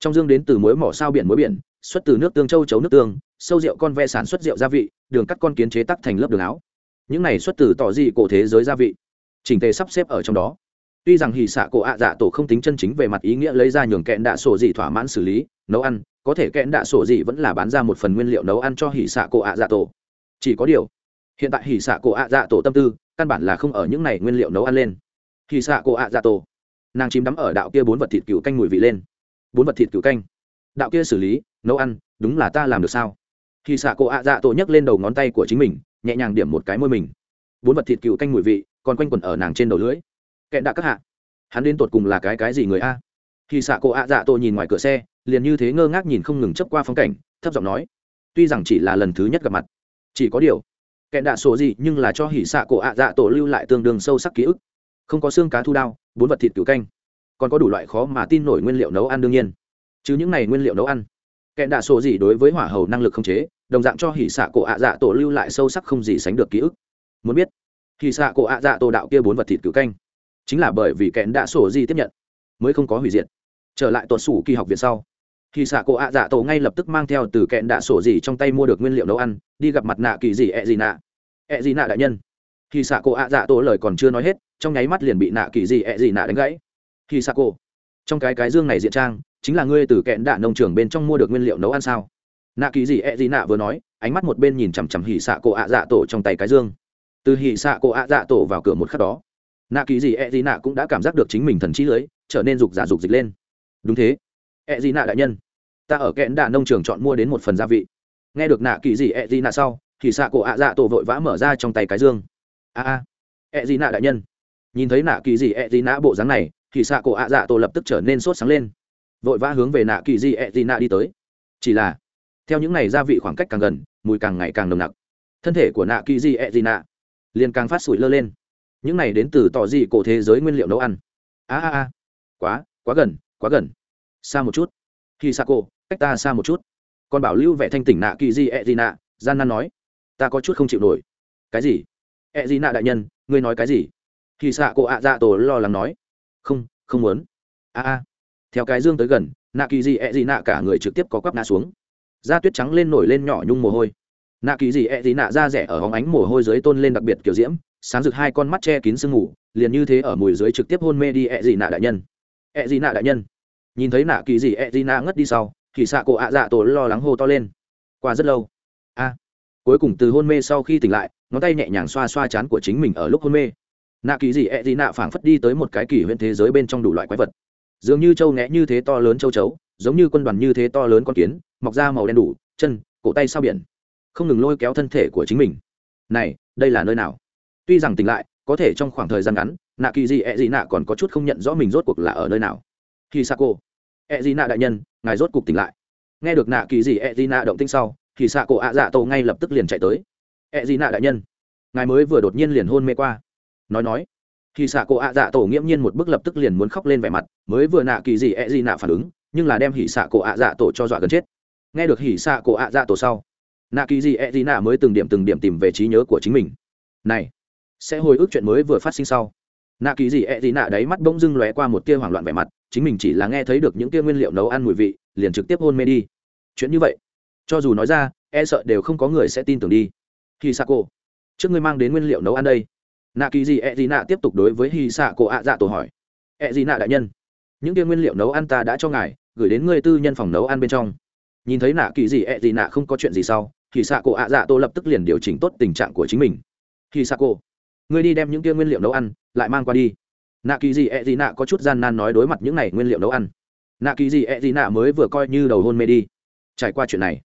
Trong dương đến từ muối mỏ sao biển muối biển, xuất từ nước tương châu chấu nước tương, sâu rượu con ve sản xuất rượu gia vị, đường cắt con kiến chế tắc thành lớp đường áo. Những này xuất từ tỏ dị cổ thế giới gia vị? Chỉnh tề sắp xếp ở trong đó. Tuy rằng hì xạ cổ ạ dạ tổ không tính chân chính về mặt ý nghĩa lấy ra nhường kẽn đạ sổ dị thỏa mãn xử lý, nấu ăn, có thể kẽn đạ sổ dị vẫn là bán ra một phần nguyên liệu nấu ăn cho hì xạ cổ ạ dạ tổ. Chỉ có điều, hiện tại hì xạ cổ ạ dạ tổ tâm tư, căn bản là không ở những này nguyên liệu nấu ăn lên. Hì xạ cổ ạ dạ tổ, nàng chìm đắm ở đạo kia bốn vật thịt cựu canh mùi vị lên. Bốn vật thịt cựu canh. Đạo kia xử lý, nấu ăn, đúng là ta làm được sao? Hì xạ cổ ạ dạ tổ nhấc lên đầu ngón tay của chính mình, nhẹ nhàng điểm một cái môi mình bốn vật thịt cựu canh mùi vị, còn quanh quẩn ở nàng trên đầu lưỡi. Kẹn đạ các hạ. Hắn đến tột cùng là cái cái gì người a? Khi xạ cổ ạ dạ tổ nhìn ngoài cửa xe, liền như thế ngơ ngác nhìn không ngừng chấp qua phong cảnh, thấp giọng nói, tuy rằng chỉ là lần thứ nhất gặp mặt, chỉ có điều, kẹn đạ sổ gì nhưng là cho hỉ xạ cổ ạ dạ tổ lưu lại tương đương sâu sắc ký ức. Không có xương cá thu đao, bốn vật thịt cựu canh. Còn có đủ loại khó mà tin nổi nguyên liệu nấu ăn đương nhiên. Chứ những này nguyên liệu nấu ăn, kẹn đạ sổ gì đối với hỏa hầu năng lực không chế, đồng dạng cho hỉ xạ cổ ạ dạ tổ lưu lại sâu sắc không gì sánh được ký ức muốn biết. Hỉ xạ cổ ạ dạ tổ đạo kia bốn vật thịt cử canh. Chính là bởi vì kẽn đã sổ gì tiếp nhận, mới không có hủy diệt. Trở lại tuột sủ kỳ học viện sau hỉ xạ cổ ạ dạ tổ ngay lập tức mang theo từ kẽn đã sổ gì trong tay mua được nguyên liệu nấu ăn, đi gặp mặt nạ kỳ gì ẹ gì nạ. Ẹ gì nạ đại nhân. Hỉ xạ cổ ạ dạ tổ lời còn chưa nói hết, trong nháy mắt liền bị nạ kỳ gì ẹ gì nạ đánh gãy. Hỉ xạ cổ, trong cái cái dương này diện trang, chính là ngươi từ kẽn đạ nông trường bên trong mua được nguyên liệu nấu ăn sao? Nạ kỳ gì ẹ gì nạ vừa nói, ánh mắt một bên nhìn chằm chằm hỉ xạ cổ ạ dạ tổ trong tay cái dương từ hỉ xạ cổ ạ dạ tổ vào cửa một khắc đó, nạ kỳ gì ẹ gì nạ cũng đã cảm giác được chính mình thần trí lưới trở nên rục giả rục dịch lên. Đúng thế, ẹ gì nạ đại nhân, ta ở kẽn đạ nông trường chọn mua đến một phần gia vị. Nghe được nạ kỳ gì ẹ gì nạ sau thì xạ cổ ạ dạ tổ vội vã mở ra trong tay cái dương. A a, ẹ gì nạ đại nhân. Nhìn thấy nạ kỳ gì ẹ gì nạ bộ dáng này thì xạ cổ ạ dạ tổ lập tức trở nên sốt sáng lên. Vội vã hướng về nạ kỳ gì ẹ gì nạ đi tới. Chỉ là, theo những ngày gia vị khoảng cách càng gần, mùi càng ngày càng nồng nặc. Thân thể của nạ kỳ gì ẹ dị nạ liền càng phát sủi lơ lên. Những này đến từ tỏ dị cổ thế giới nguyên liệu nấu ăn. A a a. Quá quá gần quá gần. Xa một chút. Khi xa cô cách ta xa một chút. Còn bảo lưu vẻ thanh tỉnh nạ kỳ di e ẹ gì nạ, gian nan nói. Ta có chút không chịu nổi. Cái gì? E ẹ gì nạ đại nhân, ngươi nói cái gì? Khi xạ cô ạ dạ tổ lo lắng nói. Không không muốn. A a. Theo cái dương tới gần, nạ kỳ di e ẹ gì nạ cả người trực tiếp có quắp ngã xuống. Da tuyết trắng lên nổi lên nhỏ nhung mồ hôi nạ kỳ gì ẹ、e、gì nạ da rẻ ở hóng ánh mồ hôi dưới tôn lên đặc biệt kiểu diễm, sáng rực hai con mắt che kín sương ngủ liền như thế ở mùi dưới trực tiếp hôn mê đi ẹ、e、gì nạ đại nhân. Ẹ、e、gì nạ đại nhân. Nhìn thấy nạ kỳ gì ẹ、e、gì nạ ngất đi sau, thì xạ cổ ạ dạ tổ lo lắng hô to lên. Qua rất lâu. A. Cuối cùng từ hôn mê sau khi tỉnh lại, ngón tay nhẹ nhàng xoa xoa chán của chính mình ở lúc hôn mê. Nạ kỳ gì ẹ、e、gì nạ phảng phất đi tới một cái kỷ huyện thế giới bên trong đủ loại quái vật. Dường như châu nghẽ như thế to lớn châu chấu, giống như quân đoàn như thế to lớn con kiến, mọc da màu đen đủ, chân, cổ tay sao biển không ngừng lôi kéo thân thể của chính mình. Này, đây là nơi nào? Tuy rằng tỉnh lại, có thể trong khoảng thời gian ngắn nạ kỳ gì ẹ、e、gì nạ còn có chút không nhận rõ mình rốt cuộc là ở nơi nào. Khi sa cô ẹ、e、gì nạ đại nhân, ngài rốt cuộc tỉnh lại. Nghe được nạ kỳ gì ẹ、e、gì nạ động tinh sau thì xạ cổ ạ dạ tổ ngay lập tức liền chạy tới. Ẹ、e、gì nạ đại nhân, ngài mới vừa đột nhiên liền hôn mê qua. Nói nói thì xạ cổ ạ dạ tổ nghiễm nhiên một bước lập tức liền muốn khóc lên vẻ mặt, mới vừa nạ kỳ gì ẹ、e、gì nạ phản ứng, nhưng là đem hỉ xạ cổ ạ dạ tổ cho dọa gần chết. Nghe được hỉ xạ cổ ạ dạ tổ sau nạ kỳ gì ẹ、e、gì nạ mới từng điểm từng điểm tìm về trí nhớ của chính mình. Này, sẽ hồi ức chuyện mới vừa phát sinh sau. Nạ kỳ gì ẹ、e、gì nạ đáy mắt bỗng dưng lóe qua một tia hoảng loạn vẻ mặt, chính mình chỉ là nghe thấy được những tia nguyên liệu nấu ăn mùi vị, liền trực tiếp hôn mê đi. Chuyện như vậy, cho dù nói ra e sợ đều không có người sẽ tin tưởng đi. Khi sa cô trước ngươi mang đến nguyên liệu nấu ăn đây. Nạ kỳ gì e d nạ tiếp tục đối với hi sa cô ạ dạ tổ hỏi. E d nạ đại nhân, những tia nguyên liệu nấu ăn ta đã cho ngài, gửi đến ngươi tư nhân phòng nấu ăn bên trong. Nhìn thấy nạ kỳ gì e gì nạ không có chuyện gì sau thì xạ cổ ạ dạ Tô lập tức liền điều chỉnh tốt tình trạng của chính mình. Khi xạ cổ ngươi đi đem những kia nguyên liệu nấu ăn, lại mang qua đi. Nạ kỳ gì ẹ gì nạ có chút gian nan nói đối mặt những này nguyên liệu nấu ăn. Nạ kỳ gì ẹ gì nạ mới vừa coi như đầu hôn mê đi. Trải qua chuyện này,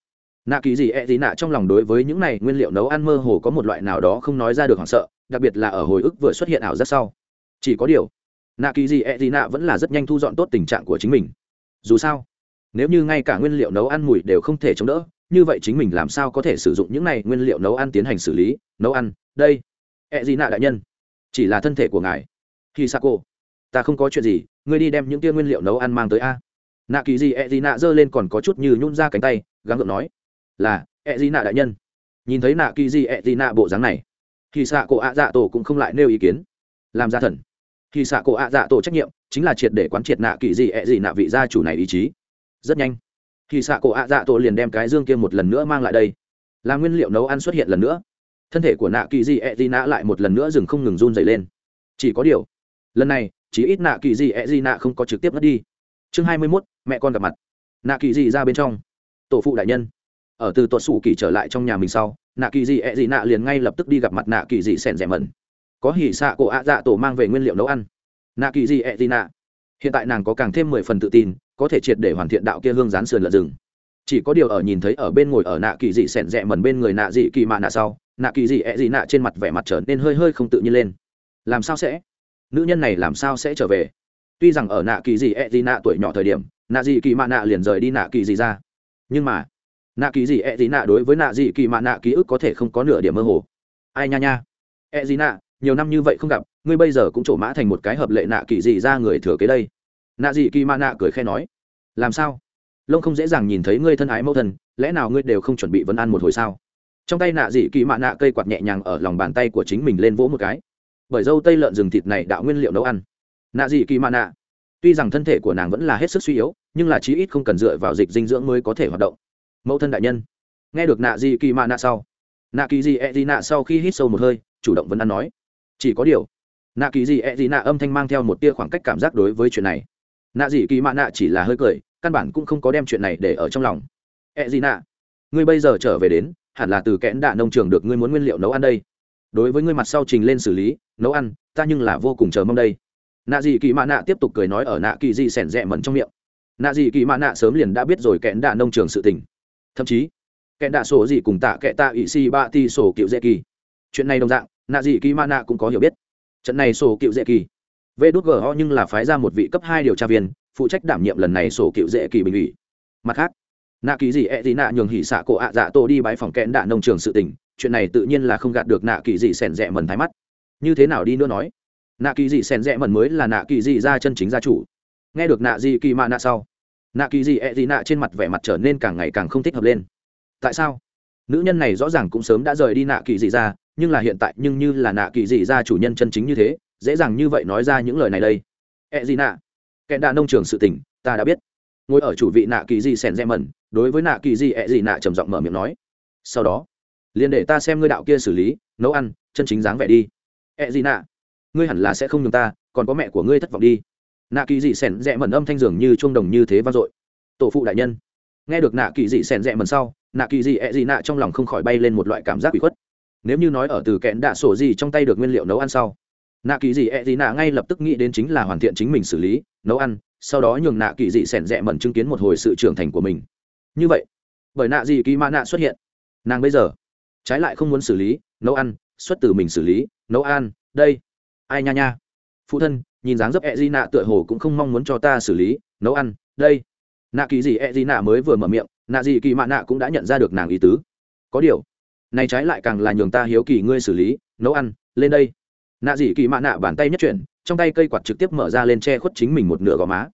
nạ kỳ gì ẹ gì nạ trong lòng đối với những này nguyên liệu nấu ăn mơ hồ có một loại nào đó không nói ra được hoảng sợ, đặc biệt là ở hồi ức vừa xuất hiện ảo giác sau. Chỉ có điều, nạ kỳ gì ẹ gì nạ vẫn là rất nhanh thu dọn tốt tình trạng của chính mình. Dù sao, nếu như ngay cả nguyên liệu nấu ăn mùi đều không thể chống đỡ như vậy chính mình làm sao có thể sử dụng những này nguyên liệu nấu ăn tiến hành xử lý? Nấu ăn, đây e gì nạ đại nhân? Chỉ là thân thể của ngài. Khi sa cô ta không có chuyện gì, ngươi đi đem những tia nguyên liệu nấu ăn mang tới a. Nạ kỳ gì e gì nạ giơ lên còn có chút như nhún ra cánh tay, gắng gượng nói, là e gì nạ đại nhân. Nhìn thấy nạ kỳ gì e gì nạ bộ dáng này khi xạ cổ ạ dạ tổ cũng không lại nêu ý kiến. Làm ra thần. Khi xạ cổ ạ dạ tổ trách nhiệm chính là triệt để quán triệt nạ kỳ gì e gì nạ vị gia chủ này ý chí. Rất nhanh thì xạ cổ ạ dạ tổ liền đem cái dương kia một lần nữa mang lại đây. Là nguyên liệu nấu ăn xuất hiện lần nữa. Thân thể của nạ kỳ di e di nạ lại một lần nữa dừng không ngừng run dày lên. Chỉ có điều, lần này chỉ ít nạ kỳ di e di nạ không có trực tiếp mất đi. Chương hai mươi mốt, mẹ con gặp mặt. Nạ kỳ di ra bên trong. Tổ phụ đại nhân. Ở từ tuột sủ kỳ trở lại trong nhà mình sau, nạ kỳ dị e dị nạ liền ngay lập tức đi gặp mặt nạ kỳ dị sẻn rẻ mẩn. Có hỉ xạ cổ ạ dạ tổ mang về nguyên liệu nấu ăn. Nạ kỳ dị e dị nạ. Hiện tại nàng có càng thêm mười phần tự tin có thể triệt để hoàn thiện đạo kia hương rán sườn lợn rừng. Chỉ có điều ở nhìn thấy ở bên ngồi ở nạ kỳ dị sẻn rẽ mẩn bên người nạ dị kỳ mạ nạ sau, nạ kỳ dị ẹ dị nạ trên mặt vẻ mặt trở nên hơi hơi không tự nhiên lên. Làm sao sẽ? Nữ nhân này làm sao sẽ trở về? Tuy rằng ở nạ kỳ dị ẹ dị nạ tuổi nhỏ thời điểm, nạ dị kỳ mạ nạ liền rời đi nạ kỳ dị ra. Nhưng mà, nạ kỳ dị e dị nạ đối với nạ dị kỳ mạ nạ ký ức có thể không có nửa điểm mơ hồ. Ai nha nha. E dị nạ, nhiều năm như vậy không gặp, ngươi bây giờ cũng trổ mã thành một cái hợp lệ nạ kỳ dị ra người thừa kế đây nạ dị kỳ mạ nạ cười khe nói, làm sao? Lông không dễ dàng nhìn thấy ngươi thân ái mẫu thân, lẽ nào ngươi đều không chuẩn bị vấn ăn một hồi sao? Trong tay nạ dị kỳ mạ nạ cây quạt nhẹ nhàng ở lòng bàn tay của chính mình lên vỗ một cái. Bởi dâu tây lợn rừng thịt này đạo nguyên liệu nấu ăn. Nạ dị kỳ mạ nạ, tuy rằng thân thể của nàng vẫn là hết sức suy yếu, nhưng là chí ít không cần dựa vào dịch dinh dưỡng mới có thể hoạt động. Mẫu thân đại nhân, nghe được nạ dị kỳ mạ nạ sau, nạ kỳ dị e dị nạ sau khi hít sâu một hơi, chủ động vấn ăn nói, chỉ có điều. Nạ kỳ dị e dị nạ âm thanh mang theo một tia khoảng cách cảm giác đối với chuyện này nạ dị kỳ mạ nạ chỉ là hơi cười, căn bản cũng không có đem chuyện này để ở trong lòng. E dị nạ, ngươi bây giờ trở về đến, hẳn là từ kẽn đạ nông trường được ngươi muốn nguyên liệu nấu ăn đây. Đối với ngươi mặt sau trình lên xử lý, nấu ăn, ta nhưng là vô cùng chờ mong đây. Nạ dị kỳ mạ nạ tiếp tục cười nói ở nạ kỳ dị sẻn rẽ mẩn trong miệng. Nạ dị kỳ mạ nạ sớm liền đã biết rồi kẽn đạ nông trường sự tình. Thậm chí, kẽn đạ sổ dị cùng tạ kẽ tạ ỵ si ba ti sổ cựu dễ kỳ. Chuyện này đồng dạng, nạ dị kỳ mạ nạ cũng có hiểu biết. Trận này sổ cựu dễ kỳ vê đốt gò nhưng là phái ra một vị cấp hai điều tra viên, phụ trách đảm nhiệm lần này sổ cựu dễ kỳ bình ủy. Mặt khác, nạ kỳ dị e dị nạ nhường hỉ xạ cổ ạ dạ tô đi bãi phòng kẽn đạ nông trường sự tỉnh chuyện này tự nhiên là không gạt được nạ kỳ dị sẻn rẽ mần thái mắt. Như thế nào đi nữa nói? Nạ kỳ dị sẻn rẽ mần mới là nạ kỳ dị ra chân chính gia chủ. Nghe được nạ dị kỳ mạ nạ sau, nạ kỳ dị ẹ dị nạ trên mặt vẻ mặt trở nên càng ngày càng không thích hợp lên. Tại sao? Nữ nhân này rõ ràng cũng sớm đã rời đi nạ kỳ dị ra, nhưng là hiện tại nhưng như là nạ kỳ dị ra chủ nhân chân chính như thế dễ dàng như vậy nói ra những lời này đây. Ẹ gì nạ? Kẹn đạ nông trường sự tình, ta đã biết. Ngồi ở chủ vị nạ kỳ dị sèn rẽ mẩn, đối với nạ kỳ dị ẹ gì nạ trầm giọng mở miệng nói. Sau đó, liền để ta xem ngươi đạo kia xử lý, nấu ăn, chân chính dáng vẻ đi. Ẹ gì nạ? Ngươi hẳn là sẽ không nhường ta, còn có mẹ của ngươi thất vọng đi. Nạ kỳ dị sẻn rẽ mẩn âm thanh dường như chuông đồng như thế vang dội. Tổ phụ đại nhân. Nghe được nạ kỳ dị sèn rẽ mẩn sau, nạ kỳ dị ẹ dị nạ trong lòng không khỏi bay lên một loại cảm giác bị khuất. Nếu như nói ở từ kẽn đạ sổ gì trong tay được nguyên liệu nấu ăn sau nạ kỳ dị ẹ dị nạ ngay lập tức nghĩ đến chính là hoàn thiện chính mình xử lý, nấu ăn, sau đó nhường nạ kỳ dị sẻn rẽ mần chứng kiến một hồi sự trưởng thành của mình. Như vậy, bởi nạ dị kỳ mã nạ xuất hiện. Nàng bây giờ, trái lại không muốn xử lý, nấu ăn, xuất từ mình xử lý, nấu ăn, đây. Ai nha nha. Phụ thân, nhìn dáng dấp e di nạ tựa hồ cũng không mong muốn cho ta xử lý, nấu ăn, đây. Nạ kỳ gì e di nạ mới vừa mở miệng, nạ gì kỳ mạ nạ cũng đã nhận ra được nàng ý tứ. Có điều, này trái lại càng là nhường ta hiếu kỳ ngươi xử lý, nấu ăn, lên đây nạ dị kỳ mạ nạ bàn tay nhất chuyển, trong tay cây quạt trực tiếp mở ra lên che khuất chính mình một nửa gò má.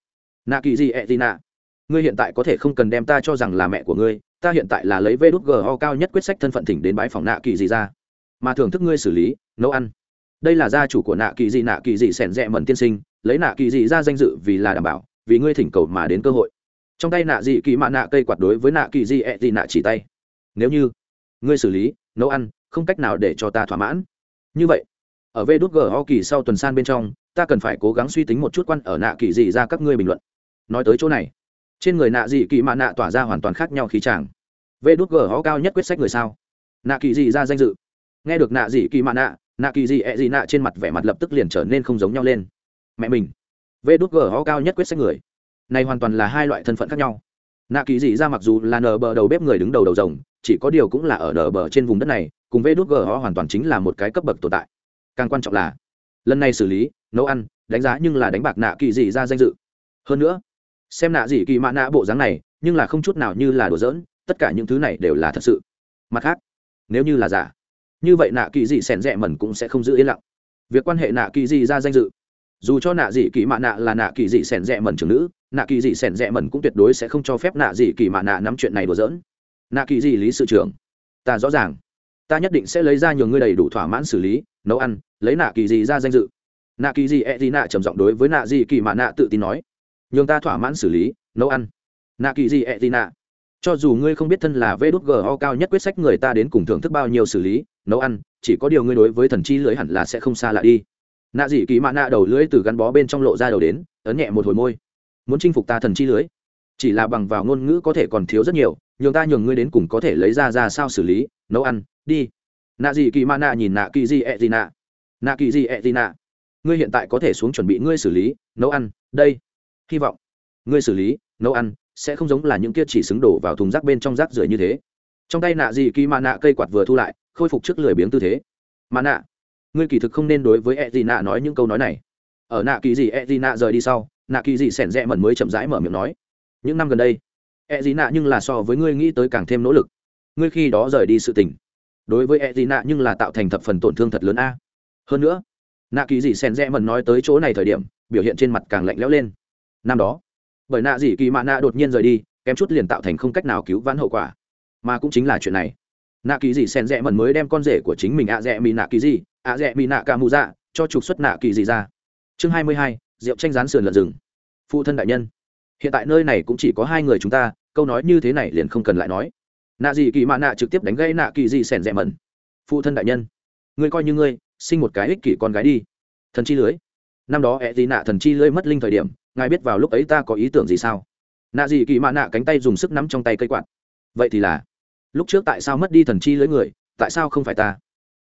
Nạ kỳ dị ẹ dị nạ, ngươi hiện tại có thể không cần đem ta cho rằng là mẹ của ngươi, ta hiện tại là lấy vê đút ho cao nhất quyết sách thân phận thỉnh đến bãi phòng nạ kỳ dị ra. Mà thưởng thức ngươi xử lý, nấu ăn. Đây là gia chủ của nạ kỳ dị nạ kỳ dị sẻn rẽ mẩn tiên sinh, lấy nạ kỳ dị ra danh dự vì là đảm bảo, vì ngươi thỉnh cầu mà đến cơ hội. Trong tay nạ dị kỳ mạ nạ cây quạt đối với nạ kỳ dị ẹ dị nạ chỉ tay. Nếu như ngươi xử lý, nấu ăn, không cách nào để cho ta thỏa mãn. Như vậy ở vê đút g ho kỳ sau tuần san bên trong, ta cần phải cố gắng suy tính một chút quan ở nạ kỳ dị ra các ngươi bình luận. Nói tới chỗ này, trên người nạ dị kỳ mạ nạ tỏa ra hoàn toàn khác nhau khí tràng vê đút g ho cao nhất quyết sách người sao? Nạ kỳ dị ra danh dự. Nghe được nạ dị kỳ mạ nạ nạ kỳ dị ẹ dị nạ trên mặt vẻ mặt lập tức liền trở nên không giống nhau lên. Mẹ mình, vê đút g ho cao nhất quyết sách người. Này hoàn toàn là hai loại thân phận khác nhau. Nạ kỳ dị ra mặc dù là nờ bờ đầu bếp người đứng đầu đầu rồng, chỉ có điều cũng là ở nờ bờ trên vùng đất này, cùng vê đút g ho hoàn toàn chính là một cái cấp bậc tồn tại càng quan trọng là, lần này xử lý, nấu ăn, đánh giá nhưng là đánh bạc nạ kỳ dị ra danh dự. Hơn nữa, xem nạ dị kỳ mạ nạ bộ dáng này, nhưng là không chút nào như là đùa giỡn, tất cả những thứ này đều là thật sự. Mặt khác, nếu như là giả, như vậy nạ kỳ dị sẻn rẽ mẩn cũng sẽ không giữ yên lặng. Việc quan hệ nạ kỳ dị ra danh dự. Dù cho nạ dị kỳ mạ nạ là nạ kỳ dị sẻn rẽ mẩn trưởng nữ, nạ kỳ dị sẻn rẽ mẩn cũng tuyệt đối sẽ không cho phép nạ dị kỳ mạ nạ nắm chuyện này đùa giỡn. Nạ kỳ dị lý sự trưởng, ta rõ ràng, ta nhất định sẽ lấy ra nhiều ngươi đầy đủ thỏa mãn xử lý nấu ăn, lấy nạ kỳ gì ra danh dự. Nạ kỳ gì e gì nạ trầm giọng đối với nạ gì kỳ mà nạ tự tin nói. Nhường ta thỏa mãn xử lý, nấu ăn. Nạ kỳ gì e gì nạ. Cho dù ngươi không biết thân là vê đốt go cao nhất quyết sách người ta đến cùng thưởng thức bao nhiêu xử lý, nấu ăn, chỉ có điều ngươi đối với thần chi lưới hẳn là sẽ không xa lạ đi. Nạ dị kỳ mạ nạ đầu lưới từ gắn bó bên trong lộ ra đầu đến, ấn nhẹ một hồi môi. Muốn chinh phục ta thần chi lưới chỉ là bằng vào ngôn ngữ có thể còn thiếu rất nhiều, nhường ta nhường ngươi đến cùng có thể lấy ra ra sao xử lý, nấu ăn, đi nạ dị kỳ mana nạ nhìn nạ kỳ dị ẹ dị nạ. Nạ kỳ dị ẹ dị nạ. Ngươi hiện tại có thể xuống chuẩn bị ngươi xử lý, nấu ăn, đây. Hy vọng. Ngươi xử lý, nấu ăn, sẽ không giống là những kia chỉ xứng đổ vào thùng rác bên trong rác rưởi như thế. Trong tay nạ dị kỳ mạ nạ cây quạt vừa thu lại, khôi phục trước lười biếng tư thế. Mạ nạ, ngươi kỳ thực không nên đối với e d nạ nói những câu nói này. Ở nạ kỳ dị e d nạ rời đi sau, nạ kỳ dị sẻn rẽ mẩn mới chậm rãi mở miệng nói. Những năm gần đây e d nạ nhưng là so với ngươi nghĩ tới càng thêm nỗ lực. Ngươi khi đó rời đi sự tình đối với e d nạ nhưng là tạo thành thập phần tổn thương thật lớn a. Hơn nữa, nạ kỳ dị sen rẽ mẩn nói tới chỗ này thời điểm, biểu hiện trên mặt càng lạnh lẽo lên. Năm đó, bởi nạ dị kỳ mạ nạ đột nhiên rời đi, kém chút liền tạo thành không cách nào cứu vãn hậu quả. Mà cũng chính là chuyện này. Nạ kỳ dị sen rẽ mẩn mới đem con rể của chính mình ạ rẽ mì nạ kỳ dị ạ rẽ mì nạ ca mù dạ cho trục xuất nạ kỳ dị ra. Chương hai mươi hai, rượu tranh rán sườn lợn rừng. Phụ thân đại nhân, hiện tại nơi này cũng chỉ có hai người chúng ta, câu nói như thế này liền không cần lại nói nạ dị kỳ mạ nạ trực tiếp đánh gây nạ kỳ dị sẻn rẻ mẩn. Phụ thân đại nhân, ngươi coi như ngươi, sinh một cái ích kỷ con gái đi. Thần chi lưới. Năm đó ẹ dị nạ thần chi lưới mất linh thời điểm, ngài biết vào lúc ấy ta có ý tưởng gì sao? Nạ dị kỳ mạ nạ cánh tay dùng sức nắm trong tay cây quạt. Vậy thì là, lúc trước tại sao mất đi thần chi lưới người, tại sao không phải ta?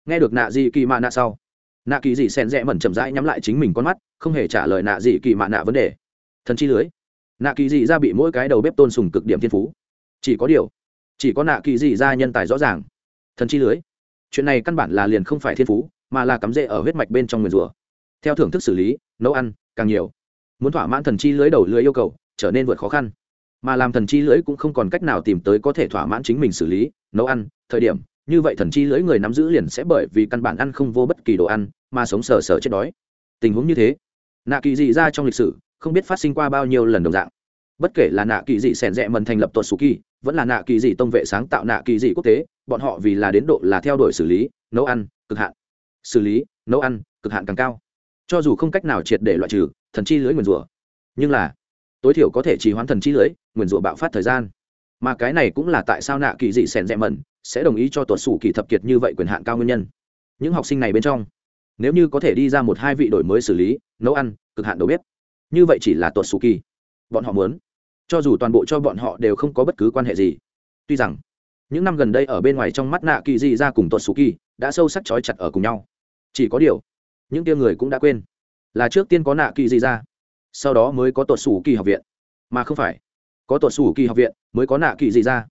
Nghe được nạ dị kỳ mạ nạ sau, nạ kỳ dị sen rẽ mẩn chậm rãi nhắm lại chính mình con mắt, không hề trả lời nạ dị kỳ mạ nạ vấn đề. Thần chi lưới. Nạ kỳ dị ra bị mỗi cái đầu bếp tôn sùng cực điểm thiên phú. Chỉ có điều chỉ có nạ kỳ dị ra nhân tài rõ ràng. Thần chi lưới. Chuyện này căn bản là liền không phải thiên phú, mà là cắm rễ ở huyết mạch bên trong nguyền rủa. Theo thưởng thức xử lý, nấu ăn, càng nhiều. Muốn thỏa mãn thần chi lưới đầu lưới yêu cầu, trở nên vượt khó khăn. Mà làm thần chi lưới cũng không còn cách nào tìm tới có thể thỏa mãn chính mình xử lý, nấu ăn, thời điểm, như vậy thần chi lưới người nắm giữ liền sẽ bởi vì căn bản ăn không vô bất kỳ đồ ăn, mà sống sờ sờ chết đói. Tình huống như thế, nạ kỳ dị ra trong lịch sử, không biết phát sinh qua bao nhiêu lần đồng dạng. Bất kể là nạ kỳ dị sẻn rẽ mần thành lập tuột sù kỳ vẫn là nạ kỳ dị tông vệ sáng tạo nạ kỳ dị quốc tế, bọn họ vì là đến độ là theo đuổi xử lý, nấu ăn, cực hạn. Xử lý, nấu ăn, cực hạn càng cao. Cho dù không cách nào triệt để loại trừ, thần chi lưới nguyền rủa. Nhưng là, tối thiểu có thể trì hoãn thần chi lưới, nguyền rủa bạo phát thời gian. Mà cái này cũng là tại sao nạ kỳ dị sèn rẽ mẩn sẽ đồng ý cho tuột sủ kỳ thập kiệt như vậy quyền hạn cao nguyên nhân. Những học sinh này bên trong, nếu như có thể đi ra một hai vị đổi mới xử lý, nấu ăn, cực hạn đầu bếp. Như vậy chỉ là tuột sủ kỳ. Bọn họ muốn cho dù toàn bộ cho bọn họ đều không có bất cứ quan hệ gì. Tuy rằng, những năm gần đây ở bên ngoài trong mắt nạ kỳ dị ra cùng tuột sù kỳ đã sâu sắc trói chặt ở cùng nhau. Chỉ có điều, những tia người cũng đã quên là trước tiên có nạ kỳ dị ra, sau đó mới có tuột sù kỳ học viện. Mà không phải, có tuột sù kỳ học viện mới có nạ kỳ dị ra.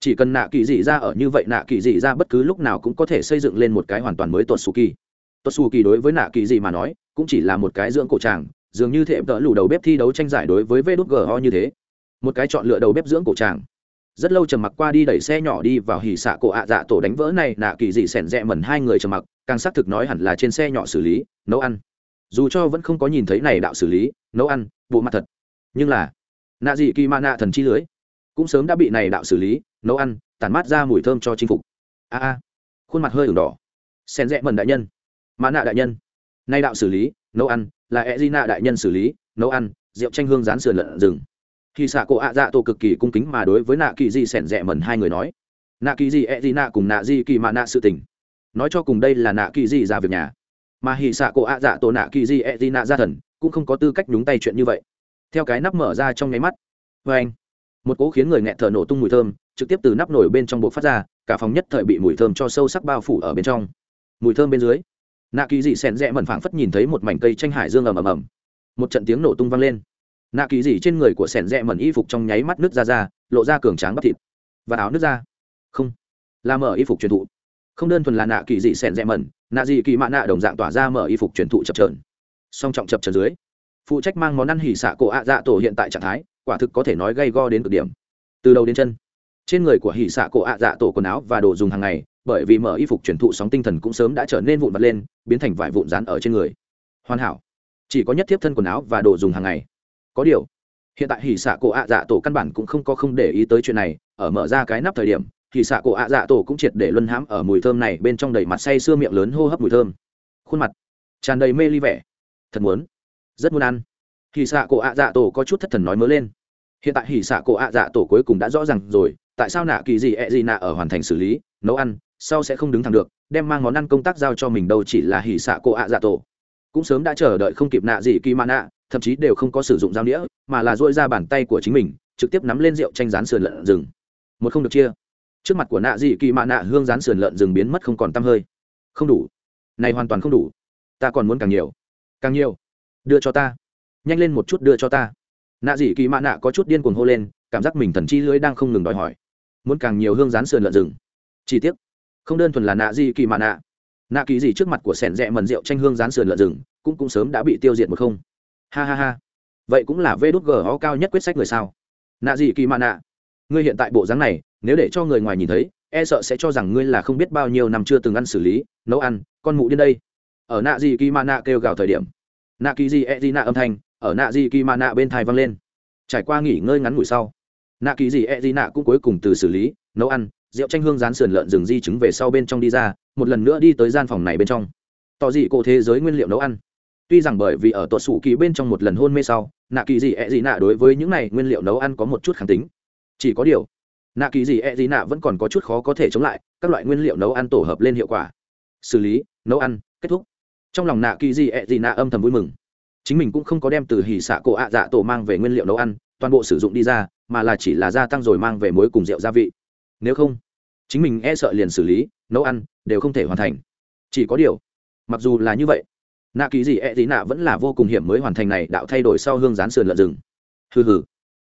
Chỉ cần nạ kỳ dị ra ở như vậy, nạ kỳ dị ra bất cứ lúc nào cũng có thể xây dựng lên một cái hoàn toàn mới tuột sù kỳ tuột sù kỳ đối với nạ kỳ dị mà nói cũng chỉ là một cái dưỡng cổ tràng, dường như thệm tợ lù đầu bếp thi đấu tranh giải đối với vê đốt gho như thế một cái chọn lựa đầu bếp dưỡng cổ tràng. Rất lâu trầm mặc qua đi đẩy xe nhỏ đi vào hỉ xạ cổ ạ dạ tổ đánh vỡ này, nạ kỳ dị sẻn rẽ mẩn hai người trầm mặc, càng xác thực nói hẳn là trên xe nhỏ xử lý, nấu ăn. Dù cho vẫn không có nhìn thấy này đạo xử lý, nấu ăn, bộ mặt thật. Nhưng là, nạ dị kỳ ma nạ thần chi lưới, cũng sớm đã bị này đạo xử lý, nấu ăn, tản mát ra mùi thơm cho chinh phục. A a, khuôn mặt hơi ửng đỏ. Sen rẽ mần đại nhân. Ma nạ đại nhân. Nay đạo xử lý, nấu ăn, là e di nạ đại nhân xử lý, nấu ăn, rượu tranh hương rán sườn lợn rừng khi xạ cổ ạ dạ tổ cực kỳ cung kính mà đối với nạ kỳ di sẻn rẽ mẩn hai người nói, nạ kỳ di e di nạ cùng nạ di kỳ mạ nạ sự tình. Nói cho cùng đây là nạ kỳ di ra việc nhà. Mà hì xạ cổ ạ dạ tổ nạ kỳ di e di nạ ra thần, cũng không có tư cách nhúng tay chuyện như vậy. Theo cái nắp mở ra trong nháy mắt vê anh. Một cỗ khiến người nghẹn thở nổ tung mùi thơm, trực tiếp từ nắp nổi bên trong bộ phát ra, cả phòng nhất thời bị mùi thơm cho sâu sắc bao phủ ở bên trong. Mùi thơm bên dưới, nạ kỳ dị xèn rẽ mẩn phảng phất nhìn thấy một mảnh cây tranh hải dương ầm ầm ầm. Một trận tiếng nổ tung vang lên nạ kỳ dị trên người của sẻn rẽ mẩn y phục trong nháy mắt nước ra ra, lộ ra cường tráng bắp thịt. Và áo nước ra. Không. Là mở y phục truyền thụ. Không đơn thuần là nạ kỳ dị sẻn rẽ mẩn, nạ dị kỳ mạ nạ đồng dạng tỏa ra mở y phục truyền thụ chập trờn song trọng chập trờn dưới, phụ trách mang món ăn hỉ xạ cổ ạ dạ tổ hiện tại trạng thái, quả thực có thể nói gây go đến cực điểm. Từ đầu đến chân, trên người của hỉ xạ cổ ạ dạ tổ quần áo và đồ dùng hàng ngày, bởi vì mở y phục truyền thụ sóng tinh thần cũng sớm đã trở nên vụn vặt lên, biến thành vải vụn dán ở trên người. Hoàn hảo. Chỉ có nhất thiếp thân quần áo và đồ dùng hàng ngày có điều, hiện tại hỉ xạ cổ ạ dạ tổ căn bản cũng không có không để ý tới chuyện này, ở mở ra cái nắp thời điểm, hỉ xạ cổ ạ dạ tổ cũng triệt để luân hãm ở mùi thơm này bên trong đầy mặt say sưa miệng lớn hô hấp mùi thơm. Khuôn mặt tràn đầy mê ly vẻ. Thật muốn, rất muốn ăn. Hỉ xạ cổ ạ dạ tổ có chút thất thần nói mới lên. Hiện tại hỉ xạ cổ ạ dạ tổ cuối cùng đã rõ ràng rồi, tại sao nạ kỳ gì ẹ gì nạ ở hoàn thành xử lý, nấu ăn, sau sẽ không đứng thẳng được, đem mang món ăn công tác giao cho mình đâu chỉ là hỉ xạ cổ ạ dạ tổ. Cũng sớm đã chờ đợi không kịp nạ gì kỳ mã nạ thậm chí đều không có sử dụng dao đĩa mà là dội ra bàn tay của chính mình, trực tiếp nắm lên rượu tranh rán sườn lợn rừng. Một không được chia. Trước mặt của nạ dị kỳ mạ nạ, hương rán sườn lợn rừng biến mất không còn t hơi. Không đủ. Này hoàn toàn không đủ. Ta còn muốn càng nhiều. Càng nhiều. Đưa cho ta. Nhanh lên một chút đưa cho ta. Nạ dị kỳ mạ nạ có chút điên cuồng hô lên, cảm giác mình thần chi lưỡi đang không ngừng đòi hỏi. Muốn càng nhiều hương rán sườn lợn rừng. Chi tiết không đơn thuần là nạ dị kỳ mạ nạ. Nạ kỳ gì trước mặt của sẻn rẽ mần rượu tranh hương rán sườn lợn rừng, cũng cũng sớm đã bị tiêu diệt một không ha ha ha. Vậy cũng là vê đốt gho cao nhất quyết sách người sao? Nạ gì kỳ mạ nạ? Ngươi hiện tại bộ dáng này, nếu để cho người ngoài nhìn thấy e sợ sẽ cho rằng ngươi là không biết bao nhiêu năm chưa từng ăn xử lý, nấu ăn, con mụ điên đây. Ở nạ gì kỳ mạ nạ kêu gào thời điểm, nạ kỳ gì e gì nạ âm thanh, ở nạ gì kỳ mạ nạ bên thai vang lên. Trải qua nghỉ ngơi ngắn ngủi sau, nạ kỳ gì e gì nạ cũng cuối cùng từ xử lý, nấu ăn, rượu tranh hương rán sườn lợn rừng di chứng về sau bên trong đi ra, một lần nữa đi tới gian phòng này bên trong. Tỏ dị cổ thế giới nguyên liệu nấu ăn? Tuy rằng bởi vì ở tuột sủ kỳ bên trong một lần hôn mê sau, nạ kỳ gì ẹ gì nạ đối với những này nguyên liệu nấu ăn có một chút kháng tính. Chỉ có điều, nạ kỳ gì ẹ gì nạ vẫn còn có chút khó có thể chống lại, các loại nguyên liệu nấu ăn tổ hợp lên hiệu quả. Xử lý, nấu ăn, kết thúc. Trong lòng nạ kỳ gì ẹ gì nạ âm thầm vui mừng. Chính mình cũng không có đem từ hỉ xạ cổ ạ dạ tổ mang về nguyên liệu nấu ăn, toàn bộ sử dụng đi ra, mà là chỉ là gia tăng rồi mang về muối cùng rượu gia vị. Nếu không, chính mình e sợ liền xử lý, nấu ăn đều không thể hoàn thành. Chỉ có điều, mặc dù là như vậy nạ kỳ gì ẹ、e、tí nạ vẫn là vô cùng hiểm mới hoàn thành này đạo thay đổi sau hương rán sườn lợn rừng. Hừ hừ.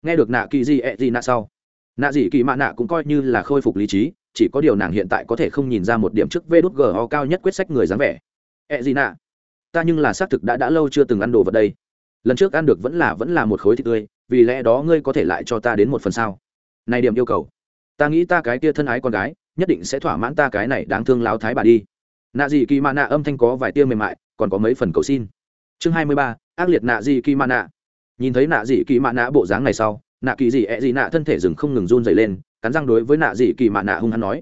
Nghe được nạ kỳ gì ẹ、e、tí nạ sau, nạ dị kỳ mạ nạ cũng coi như là khôi phục lý trí, chỉ có điều nàng hiện tại có thể không nhìn ra một điểm trước vê đốt gho cao nhất quyết sách người dáng vẻ. E gì nạ, ta nhưng là xác thực đã đã lâu chưa từng ăn đồ vật đây. Lần trước ăn được vẫn là vẫn là một khối thịt tươi, vì lẽ đó ngươi có thể lại cho ta đến một phần sao? Này điểm yêu cầu. Ta nghĩ ta cái kia thân ái con gái, nhất định sẽ thỏa mãn ta cái này đáng thương láo thái bà đi nạ dị kỳ mạ nạ âm thanh có vài tia mềm mại, còn có mấy phần cầu xin. Chương hai mươi ba, ác liệt nạ dị kỳ mạ nạ nhìn thấy nạ dị kỳ mạ nạ bộ dáng này sau, nạ kỳ dị ẹ、e、dị dị nạ thân thể rừng không ngừng run dày lên, cắn răng đối với nạ dị kỳ mạ nạ hung hăng nói.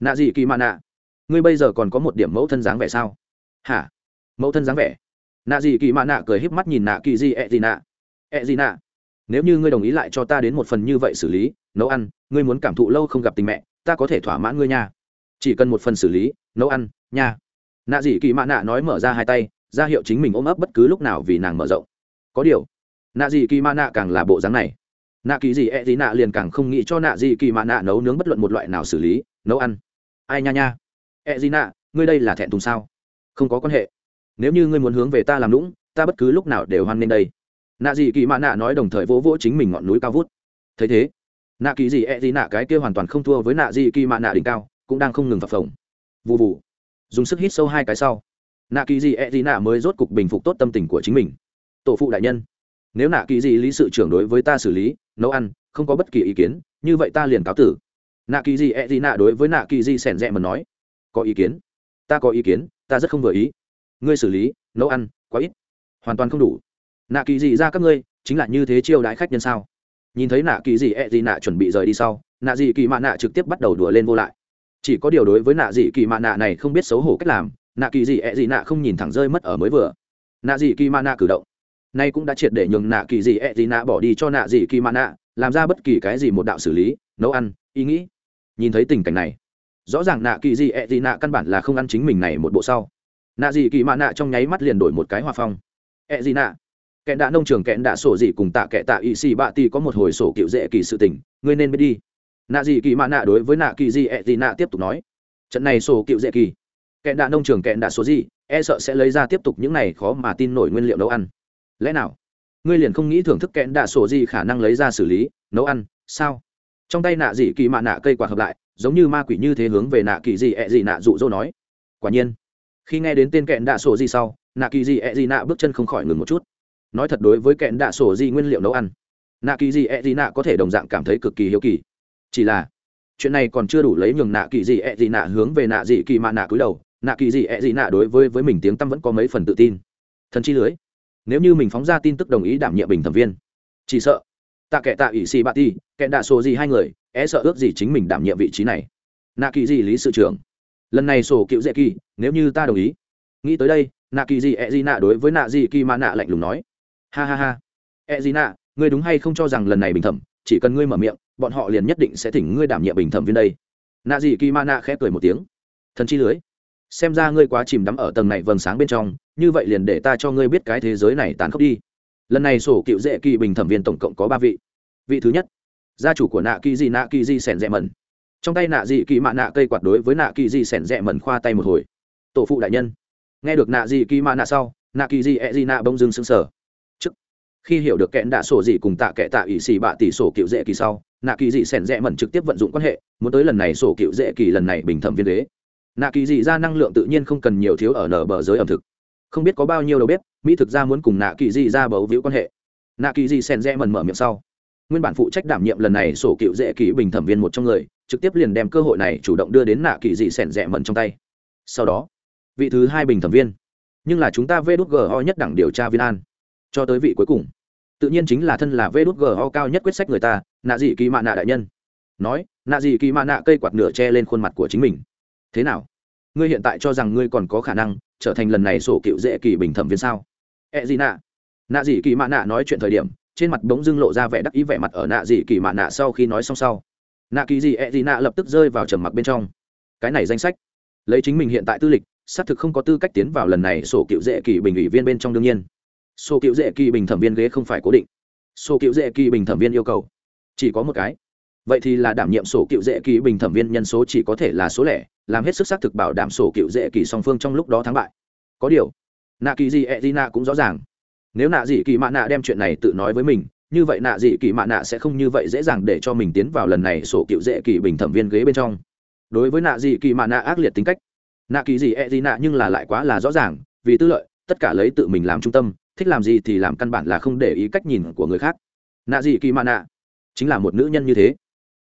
Nạ dị kỳ mạ nạ ngươi bây giờ còn có một điểm mẫu thân dáng vẻ sao? Hả? Mẫu thân dáng vẻ? Nạ dị kỳ mạ nạ cười híp mắt nhìn nạ kỳ dị ẹ、e、dị dị nạ ẹ、e、dị dị nạ nếu như ngươi đồng ý lại cho ta đến một phần như vậy xử lý, nấu ăn, ngươi muốn cảm thụ lâu không gặp tình mẹ, ta có thể thỏa mãn ngươi nha chỉ cần một phần xử lý, nấu ăn, nha. Nạ dị kỳ mạ nạ nói mở ra hai tay, ra hiệu chính mình ôm ấp bất cứ lúc nào vì nàng mở rộng. Có điều, nạ dị kỳ mạ nạ càng là bộ dáng này. Nạ kỳ dị ẹ e dị nạ liền càng không nghĩ cho nạ dị kỳ mạ nạ nấu nướng bất luận một loại nào xử lý, nấu ăn. Ai nha nha. E ẹ dị nạ, ngươi đây là thẹn thùng sao? Không có quan hệ. Nếu như ngươi muốn hướng về ta làm lũng ta bất cứ lúc nào đều hoan nghênh đây. Nạ dị kỳ mạ nạ nói đồng thời vỗ vỗ chính mình ngọn núi cao vút. Thấy thế, nạ kỳ dị ẹ e dị nạ cái kia hoàn toàn không thua với nạ dị kỳ mạ nạ đỉnh cao cũng đang không ngừng phập phồng. Vụ vụ dùng sức hít sâu hai cái sau. Nạ kỳ gì d gì nạ mới rốt cục bình phục tốt tâm tình của chính mình. Tổ phụ đại nhân, nếu nạ kỳ gì lý sự trưởng đối với ta xử lý, nấu ăn, không có bất kỳ ý kiến, như vậy ta liền cáo tử. Nạ kỳ gì d gì nạ đối với nạ kỳ gì sẻn rẽ mà nói, có ý kiến? Ta có ý kiến, ta rất không vừa ý. Ngươi xử lý, nấu ăn, quá ít. Hoàn toàn không đủ. Nạ kỳ gì ra các ngươi, chính là như thế chiêu đãi khách nhân sao? Nhìn thấy nạ kỳ gì d gì nạ chuẩn bị rời đi sau, nạ dị kỳ mạ nạ trực tiếp bắt đầu đùa lên vô lại chỉ có điều đối với nạ dị kỳ mạ nạ này không biết xấu hổ cách làm, nạ kỳ dị ẹ dị nạ không nhìn thẳng rơi mất ở mới vừa. Nạ dị kỳ mạ nạ cử động. Nay cũng đã triệt để nhường nạ kỳ dị ẹ dị nạ bỏ đi cho nạ dị kỳ mạ nạ, làm ra bất kỳ cái gì một đạo xử lý, nấu ăn, ý nghĩ. Nhìn thấy tình cảnh này, rõ ràng nạ kỳ dị ẹ dị nạ căn bản là không ăn chính mình này một bộ sau. Nạ dị kỳ mạ nạ trong nháy mắt liền đổi một cái hòa phong. Ẹ dị nạ. Kẹn đạ nông trường kẹn đạ sổ dị cùng tạ kẹ tạ y xì bạ ti có một hồi sổ cựu dễ kỳ sự tình, ngươi nên biết đi nạ dị kỳ mạ nạ đối với nạ kỳ dị e ẹ dị nạ tiếp tục nói, trận này sổ cựu dễ kỳ. Kẹn đạ nông trường kẹn đạ số gì e sợ sẽ lấy ra tiếp tục những này khó mà tin nổi nguyên liệu nấu ăn. Lẽ nào? Ngươi liền không nghĩ thưởng thức kẹn đạ sổ gì khả năng lấy ra xử lý, nấu ăn, sao? Trong tay nạ dị kỳ mạ nạ cây quạt hợp lại, giống như ma quỷ như thế hướng về nạ kỳ dị ẹ dị nạ dụ dỗ nói, quả nhiên. Khi nghe đến tên kẹn đạ sổ gì sau, nạ kỳ dị ẹ dị nạ bước chân không khỏi ngừng một chút. Nói thật đối với kẹn đạ sổ gì nguyên liệu nấu ăn, nạ kỳ dị ẹ dị nạ có thể đồng dạng cảm thấy cực kỳ hiếu kỳ chỉ là, chuyện này còn chưa đủ lấy nhường nạ kỳ dị ẹ dị nạ hướng về nạ dị kỳ mạ nạ cúi đầu. Nạ kỳ dị ẹ dị nạ đối với với mình tiếng tâm vẫn có mấy phần tự tin. Thần chi lưới. Nếu như mình phóng ra tin tức đồng ý đảm nhiệm bình thẩm viên. Chỉ sợ, tạ kệ tạ ỷ xì bạ ti kẹn đạ sổ gì hai người é e sợ ước gì chính mình đảm nhiệm vị trí này. Nạ kỳ dị lý sự trưởng. Lần này sổ cựu dễ kỳ, nếu như ta đồng ý. Nghĩ tới đây, nạ kỳ dị ẹ dị nạ đối với nạ dị kỳ mạ nạ lạnh lùng nói. Ha ha ha. Ẹ dị nạ ngươi đúng hay không cho rằng lần này bình thẩm, chỉ cần ngươi mở miệng, bọn họ liền nhất định sẽ thỉnh ngươi đảm nhiệm bình thẩm viên đây. Nạ dị kỳ ma nạ khẽ cười một tiếng. Thần chi lưới. Xem ra ngươi quá chìm đắm ở tầng này vầng sáng bên trong, như vậy liền để ta cho ngươi biết cái thế giới này tàn khốc đi. Lần này sổ cựu dễ kỳ bình thẩm viên tổng cộng có ba vị. Vị thứ nhất, gia chủ của nạ kỳ di, nạ kỳ di sẻn rẽ mẩn. Trong tay nạ dị kỳ mạ nạ cây quạt đối với nạ kỳ di sẻn rẽ mẩn khoa tay một hồi. Tổ phụ đại nhân. Nghe được nạ dị kỳ mạ nạ sau, nạ kỳ di e di nạ bông dưng sững sờ khi hiểu được kẽn đạ sổ dị cùng tạ kệ tạ ỷ xì bạ tỷ sổ cựu dễ kỳ sau, nạ kỳ dị sẻn rẽ mẩn trực tiếp vận dụng quan hệ, muốn tới lần này sổ cựu dễ kỳ lần này bình thẩm viên đế nạ kỳ dị ra năng lượng tự nhiên không cần nhiều thiếu ở nở bờ giới ẩm thực. Không biết có bao nhiêu đầu bếp, mỹ thực ra muốn cùng nạ kỳ dị ra bấu víu quan hệ. Nạ kỳ dị sẻn rẽ mẩn mở miệng sau. Nguyên bản phụ trách đảm nhiệm lần này sổ cựu dễ kỳ bình thẩm viên một trong người, trực tiếp liền đem cơ hội này chủ động đưa đến nạ kỳ dị sẻn rẽ mẩn trong tay. Sau đó, vị thứ hai bình thẩm viên. Nhưng là chúng ta vê đút ho nhất đẳng điều tra viên an cho tới vị cuối cùng. Tự nhiên chính là thân là vê đút ho cao nhất quyết sách người ta, nạ dị kỳ mạ nạ đại nhân. Nói, nạ dị kỳ mạ nạ cây quạt nửa che lên khuôn mặt của chính mình. Thế nào? Ngươi hiện tại cho rằng ngươi còn có khả năng trở thành lần này sổ cựu dễ kỳ bình thẩm viên sao? E ẹ gì nạ. Nạ dị kỳ mạ nạ nói chuyện thời điểm, trên mặt bỗng dưng lộ ra vẻ đắc ý vẻ mặt ở nạ dị kỳ mạ nạ sau khi nói xong sau. Nạ kỳ dị e ẹ gì nạ lập tức rơi vào trầm mặc bên trong. Cái này danh sách, lấy chính mình hiện tại tư lịch, xác thực không có tư cách tiến vào lần này sổ cựu dễ kỳ bình ủy viên bên trong đương nhiên sổ cựu dễ kỳ bình thẩm viên ghế không phải cố định. Sổ cựu dễ kỳ bình thẩm viên yêu cầu, chỉ có một cái. Vậy thì là đảm nhiệm sổ cựu dễ kỳ bình thẩm viên nhân số chỉ có thể là số lẻ, làm hết sức xác thực bảo đảm sổ cựu dễ kỳ song phương trong lúc đó thắng bại. Có điều, nạ kỳ gì e d nạ cũng rõ ràng, nếu nạ dị kỳ mạ nạ đem chuyện này tự nói với mình, như vậy nạ dị kỳ mạ nạ sẽ không như vậy dễ dàng để cho mình tiến vào lần này sổ cựu dễ kỳ bình thẩm viên ghế bên trong. Đối với nạ dị kỳ mạ nạ ác liệt tính cách, nạ kỳ gì e d nạ nhưng là lại quá là rõ ràng, vì tư lợi, tất cả lấy tự mình làm trung tâm thích làm gì thì làm căn bản là không để ý cách nhìn của người khác. Nạ dị kỳ mạ nạ chính là một nữ nhân như thế.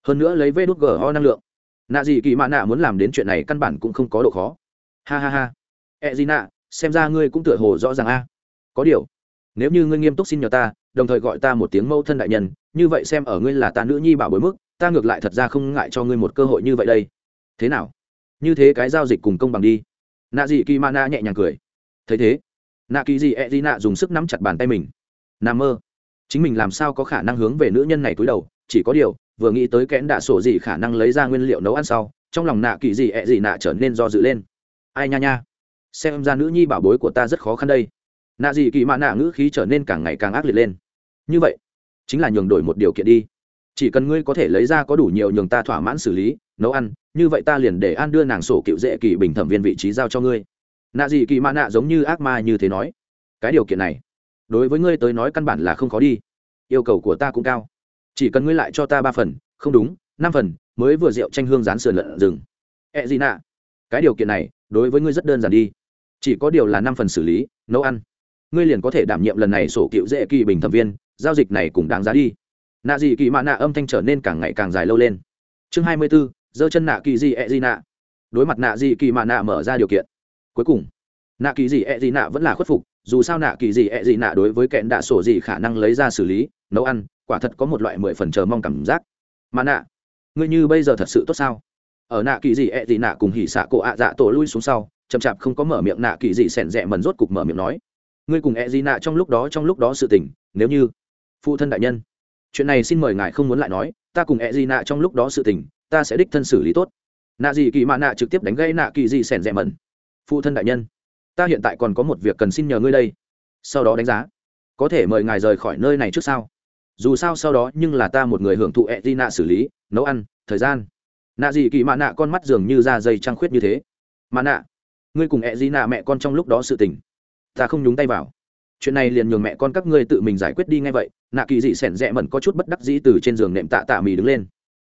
Hơn nữa lấy vê đốt gờ ho năng lượng. Nạ dị kỳ mạ nạ muốn làm đến chuyện này căn bản cũng không có độ khó. Ha ha ha. E gì nạ, xem ra ngươi cũng tựa hồ rõ ràng a. Có điều, nếu như ngươi nghiêm túc xin nhờ ta, đồng thời gọi ta một tiếng mâu thân đại nhân, như vậy xem ở ngươi là ta nữ nhi bảo bối mức, ta ngược lại thật ra không ngại cho ngươi một cơ hội như vậy đây. Thế nào? Như thế cái giao dịch cùng công bằng đi. Nạ dị kỳ mạ nạ nhẹ nhàng cười. Thấy thế nạ kỳ dị e d nạ dùng sức nắm chặt bàn tay mình. Nà mơ. Chính mình làm sao có khả năng hướng về nữ nhân này túi đầu? Chỉ có điều, vừa nghĩ tới kẽn đạ sổ gì khả năng lấy ra nguyên liệu nấu ăn sau, trong lòng nạ kỳ dị E dị nạ trở nên do dự lên. Ai nha nha. Xem ra nữ nhi bảo bối của ta rất khó khăn đây. Nạ gì kỳ mã nạ ngữ khí trở nên càng ngày càng ác liệt lên. Như vậy, chính là nhường đổi một điều kiện đi. Chỉ cần ngươi có thể lấy ra có đủ nhiều nhường ta thỏa mãn xử lý, nấu ăn, như vậy ta liền để an đưa nàng sổ cựu dễ kỳ bình thẩm viên vị trí giao cho ngươi nạ gì kỳ mã nạ giống như ác ma như thế nói. Cái điều kiện này, đối với ngươi tới nói căn bản là không khó đi. Yêu cầu của ta cũng cao. Chỉ cần ngươi lại cho ta ba phần, không đúng, năm phần, mới vừa rượu tranh hương rán sườn lợn rừng. Ẹ gì nạ? Cái điều kiện này, đối với ngươi rất đơn giản đi. Chỉ có điều là năm phần xử lý, nấu ăn. Ngươi liền có thể đảm nhiệm lần này sổ cựu dễ kỳ bình thẩm viên, giao dịch này cũng đáng giá đi. Nạ dị kỳ mã nạ âm thanh trở nên càng ngày càng dài lâu lên. Chương hai mươi b ố giơ chân nạ kỳ dị ẹ e gì nạ? Đối mặt nạ dị kỳ mã nạ mở ra điều kiện cuối cùng. Nạ kỳ gì ẹ gì nạ vẫn là khuất phục, dù sao nạ kỳ gì ẹ gì nạ đối với kẹn đạ sổ gì khả năng lấy ra xử lý, nấu ăn, quả thật có một loại mười phần chờ mong cảm giác. Mà nạ, ngươi như bây giờ thật sự tốt sao? Ở nạ kỳ gì ẹ gì nạ cùng hỉ xạ cổ ạ dạ tổ lui xuống sau, chậm chạp không có mở miệng nạ kỳ gì sẻn rẽ mần rốt cục mở miệng nói. Ngươi cùng e ẹ gì nạ trong lúc đó, trong lúc đó sự tình, nếu như phụ thân đại nhân, chuyện này xin mời ngài không muốn lại nói, ta cùng e ẹ gì nạ trong lúc đó sự tình, ta sẽ đích thân xử lý tốt. Nạ gì kỳ mạ nạ trực tiếp đánh gây nạ kỳ gì sẻn rẽ mần phụ thân đại nhân, ta hiện tại còn có một việc cần xin nhờ ngươi đây. Sau đó đánh giá, có thể mời ngài rời khỏi nơi này trước sau dù sao sau đó nhưng là ta một người hưởng thụ ẹ di nạ xử lý, nấu ăn, thời gian. Nạ gì kỳ mạ nạ con mắt dường như da dây trăng khuyết như thế. Mạ nạ, ngươi cùng ẹ di nạ mẹ con trong lúc đó sự tình, ta không nhúng tay vào. Chuyện này liền nhường mẹ con các ngươi tự mình giải quyết đi ngay vậy. Nạ kỳ dị sẻn rẽ mẩn có chút bất đắc dĩ từ trên giường nệm tạ tạ mì đứng lên.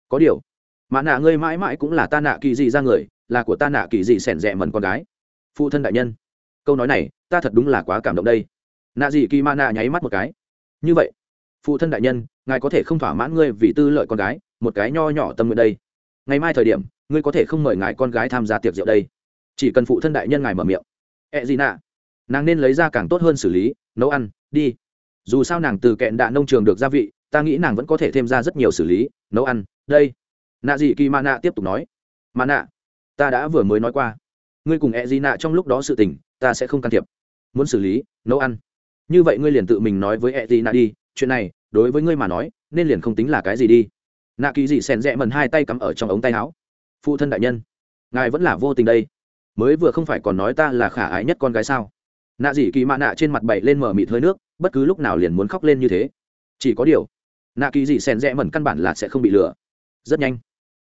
Có điều, mạ nạ ngươi mãi mãi cũng là ta nạ kỳ dị ra người, là của ta nạ kỳ dị sẻn rẽ mẩn con gái phụ thân đại nhân. Câu nói này, ta thật đúng là quá cảm động đây. Nạ dị kỳ ma nạ nháy mắt một cái. Như vậy, phụ thân đại nhân, ngài có thể không thỏa mãn ngươi vì tư lợi con gái, một cái nho nhỏ tâm nguyện đây. Ngày mai thời điểm, ngươi có thể không mời ngài con gái tham gia tiệc rượu đây. Chỉ cần phụ thân đại nhân ngài mở miệng. Ẹ gì nạ nàng nên lấy ra càng tốt hơn xử lý, nấu ăn, đi. Dù sao nàng từ kẹn đạ nông trường được gia vị, ta nghĩ nàng vẫn có thể thêm ra rất nhiều xử lý, nấu ăn, đây. Nạ dị kỳ ma nạ tiếp tục nói. Ma nạ ta đã vừa mới nói qua ngươi cùng e ẹ gì nạ trong lúc đó sự tình, ta sẽ không can thiệp. Muốn xử lý, nấu ăn. Như vậy ngươi liền tự mình nói với e ẹ gì nạ đi, chuyện này, đối với ngươi mà nói, nên liền không tính là cái gì đi. Nạ kỳ dị xèn rẽ mần hai tay cắm ở trong ống tay áo. Phụ thân đại nhân, ngài vẫn là vô tình đây. Mới vừa không phải còn nói ta là khả ái nhất con gái sao? Nạ dị kỳ mạ nạ trên mặt bậy lên mở mịt hơi nước, bất cứ lúc nào liền muốn khóc lên như thế. Chỉ có điều, nạ kỳ dị xèn rẽ mần căn bản là sẽ không bị lừa. Rất nhanh,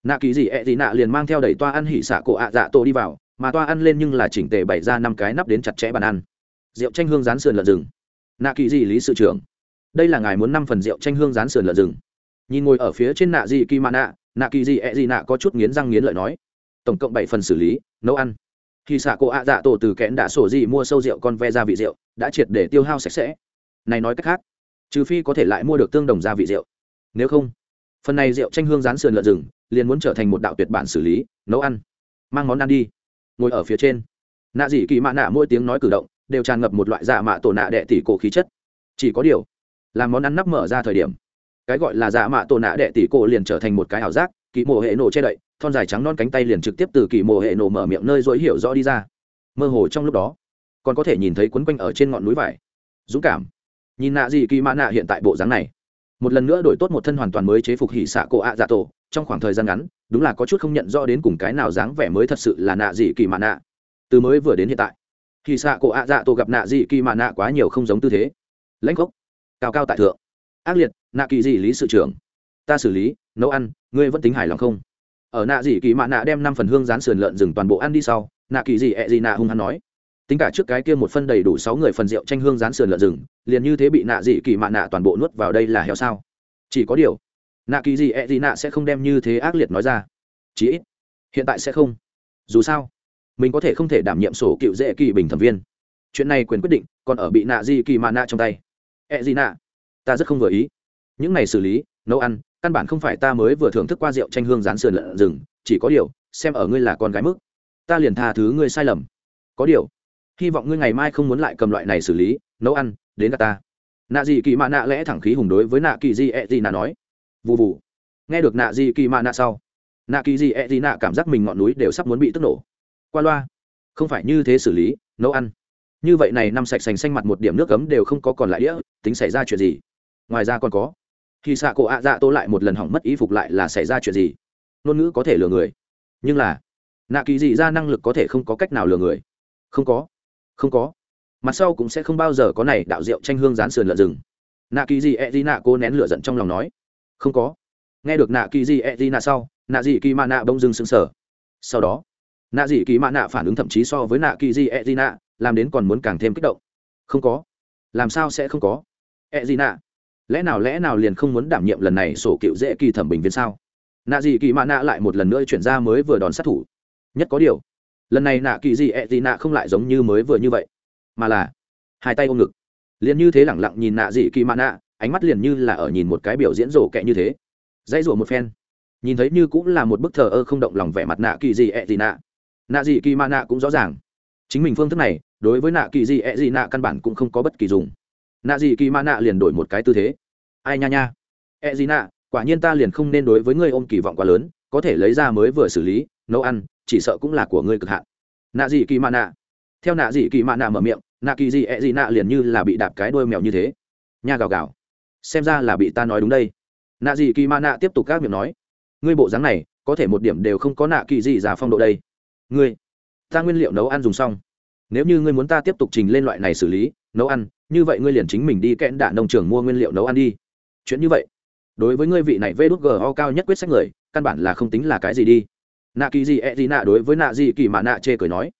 nạ kỳ dị e ẹ dị nạ liền mang theo đẩy toa ăn hỉ xả cổ ạ dạ tổ đi vào mà toa ăn lên nhưng là chỉnh tề bày ra năm cái nắp đến chặt chẽ bàn ăn. Rượu tranh hương rán sườn lợn rừng. Nạ kỳ gì lý sự trưởng. Đây là ngài muốn năm phần rượu tranh hương rán sườn lợn rừng. Nhìn ngồi ở phía trên nạ gì kỳ mạ nạ nạ kỳ gì ẹ e nạ có chút nghiến răng nghiến lợi nói. Tổng cộng bảy phần xử lý, nấu ăn. Khi xạ cô ạ dạ tổ từ kẽn đã sổ gì mua sâu rượu con ve gia vị rượu, đã triệt để tiêu hao sạch sẽ. Này nói cách khác, trừ phi có thể lại mua được tương đồng gia vị rượu. Nếu không, phần này rượu tranh hương rán sườn lợn rừng liền muốn trở thành một đạo tuyệt bản xử lý, nấu ăn. Mang món ăn đi ngồi ở phía trên. Nạ dị kỳ mạ nạ mỗi tiếng nói cử động đều tràn ngập một loại dạ mạ tổ nạ đệ tỷ cổ khí chất. Chỉ có điều, làm món ăn nắp mở ra thời điểm, cái gọi là dạ mạ tổ nạ đệ tỷ cổ liền trở thành một cái ảo giác kỳ mộ hệ nổ che đậy, thon dài trắng non cánh tay liền trực tiếp từ kỳ mộ hệ nổ mở miệng nơi dối hiểu rõ đi ra. Mơ hồ trong lúc đó, còn có thể nhìn thấy quấn quanh ở trên ngọn núi vải. Dũng cảm. Nhìn nạ gì kỳ mạ nạ hiện tại bộ dáng này, một lần nữa đổi tốt một thân hoàn toàn mới chế phục hỉ xạ cổ ạ dạ tổ trong khoảng thời gian ngắn, đúng là có chút không nhận rõ đến cùng cái nào dáng vẻ mới thật sự là nạ dị kỳ mạ nạ. Từ mới vừa đến hiện tại khi xạ cổ ạ dạ tổ gặp nạ dị kỳ mạ nạ quá nhiều không giống tư thế. Lãnh gốc cao cao tại thượng, ác liệt, nạ kỳ dị lý sự trưởng. Ta xử lý, nấu ăn, ngươi vẫn tính hài lòng không? Ở nạ dị kỳ mạ nạ đem năm phần hương rán sườn lợn rừng toàn bộ ăn đi sau, nạ kỳ dị ẹ dị nạ hung hắn nói. Tính cả trước cái kia một phân đầy đủ sáu người phần rượu tranh hương rán sườn lợn rừng, liền như thế bị nạ dị kỳ mạ nạ toàn bộ nuốt vào đây là heo sao? Chỉ có điều nạ kỳ gì ẹ gì nạ sẽ không đem như thế ác liệt nói ra. Chí ít, hiện tại sẽ không. Dù sao, mình có thể không thể đảm nhiệm sổ cựu dễ kỳ bình thẩm viên. Chuyện này quyền quyết định còn ở bị nạ gì kỳ mạ nạ trong tay. Ẹ gì nạ, ta rất không vừa ý. Những này xử lý, nấu ăn, căn bản không phải ta mới vừa thưởng thức qua rượu tranh hương rán sườn lợn rừng. Chỉ có điều, xem ở ngươi là con gái mức, ta liền tha thứ ngươi sai lầm. Có điều, hy vọng ngươi ngày mai không muốn lại cầm loại này xử lý, nấu ăn, đến cả ta. Nạ gì kỳ mạ nạ lẽ thẳng khí hùng đối với nạ kỳ di ẹ gì nạ nói vụ vụ nghe được nạ gì kỳ mạ nạ sau. Nạ kỳ di ẹ e gì nạ cảm giác mình ngọn núi đều sắp muốn bị tức nổ. Qua loa. Không phải như thế xử lý, nấu ăn. Như vậy này năm sạch sành xanh mặt một điểm nước cấm đều không có còn lại đĩa, tính xảy ra chuyện gì? Ngoài ra còn có. Khi xạ cổ ạ dạ tô lại một lần hỏng mất ý phục lại là xảy ra chuyện gì? Ngôn ngữ có thể lừa người. Nhưng là, nạ kỳ dị ra năng lực có thể không có cách nào lừa người. Không có. Không có. Mặt sau cũng sẽ không bao giờ có này đạo rượu tranh hương rán sườn lợn rừng. Nạ kỳ gì e d nạ cô nén lửa giận trong lòng nói không có. Nghe được nạ kỳ gì e di nạ sau, nạ dị kỳ mạ nạ bông dưng sững sờ. Sau đó, nạ dị kỳ mạ nạ phản ứng thậm chí so với nạ kỳ di e di nạ, làm đến còn muốn càng thêm kích động. Không có. Làm sao sẽ không có? E di nạ? Lẽ nào lẽ nào liền không muốn đảm nhiệm lần này sổ cựu dễ kỳ thẩm bình viên sao? Nạ dị kỳ mạ nạ lại một lần nữa chuyển ra mới vừa đòn sát thủ. Nhất có điều, lần này nạ kỳ dị e d nạ không lại giống như mới vừa như vậy, mà là hai tay ôm ngực. Liền như thế lẳng lặng nhìn nạ dị kỳ mạ nạ ánh mắt liền như là ở nhìn một cái biểu diễn rổ kẹ như thế. Dãy rủa một phen. Nhìn thấy như cũng là một bức thờ ơ không động lòng vẻ mặt nạ kỳ gì ẹ gì nạ. Nạ gì kỳ ma nạ cũng rõ ràng. Chính mình phương thức này, đối với nạ kỳ gì ẹ gì nạ căn bản cũng không có bất kỳ dùng. Nạ gì kỳ ma nạ liền đổi một cái tư thế. Ai nha nha. Ẹ gì nạ, quả nhiên ta liền không nên đối với ngươi ôm kỳ vọng quá lớn, có thể lấy ra mới vừa xử lý, nấu ăn, chỉ sợ cũng là của ngươi cực hạn. Nạ gì kỳ ma nạ. Theo nạ gì kỳ ma nạ mở miệng, nạ kỳ gì ẹ gì nạ liền như là bị đạp cái đôi mèo như thế. Nha gào gào xem ra là bị ta nói đúng đây. Nạ dị kỳ mạ nạ tiếp tục các miệng nói, ngươi bộ dáng này, có thể một điểm đều không có nạ kỳ dị giả phong độ đây. Ngươi, ta nguyên liệu nấu ăn dùng xong. Nếu như ngươi muốn ta tiếp tục trình lên loại này xử lý, nấu ăn, như vậy ngươi liền chính mình đi kẽn đạ nông trường mua nguyên liệu nấu ăn đi. Chuyện như vậy, đối với ngươi vị này vê đốt g o cao nhất quyết sách người, căn bản là không tính là cái gì đi. Nạ kỳ gì e gì nạ đối với nạ gì kỳ mạ nạ chê cười nói,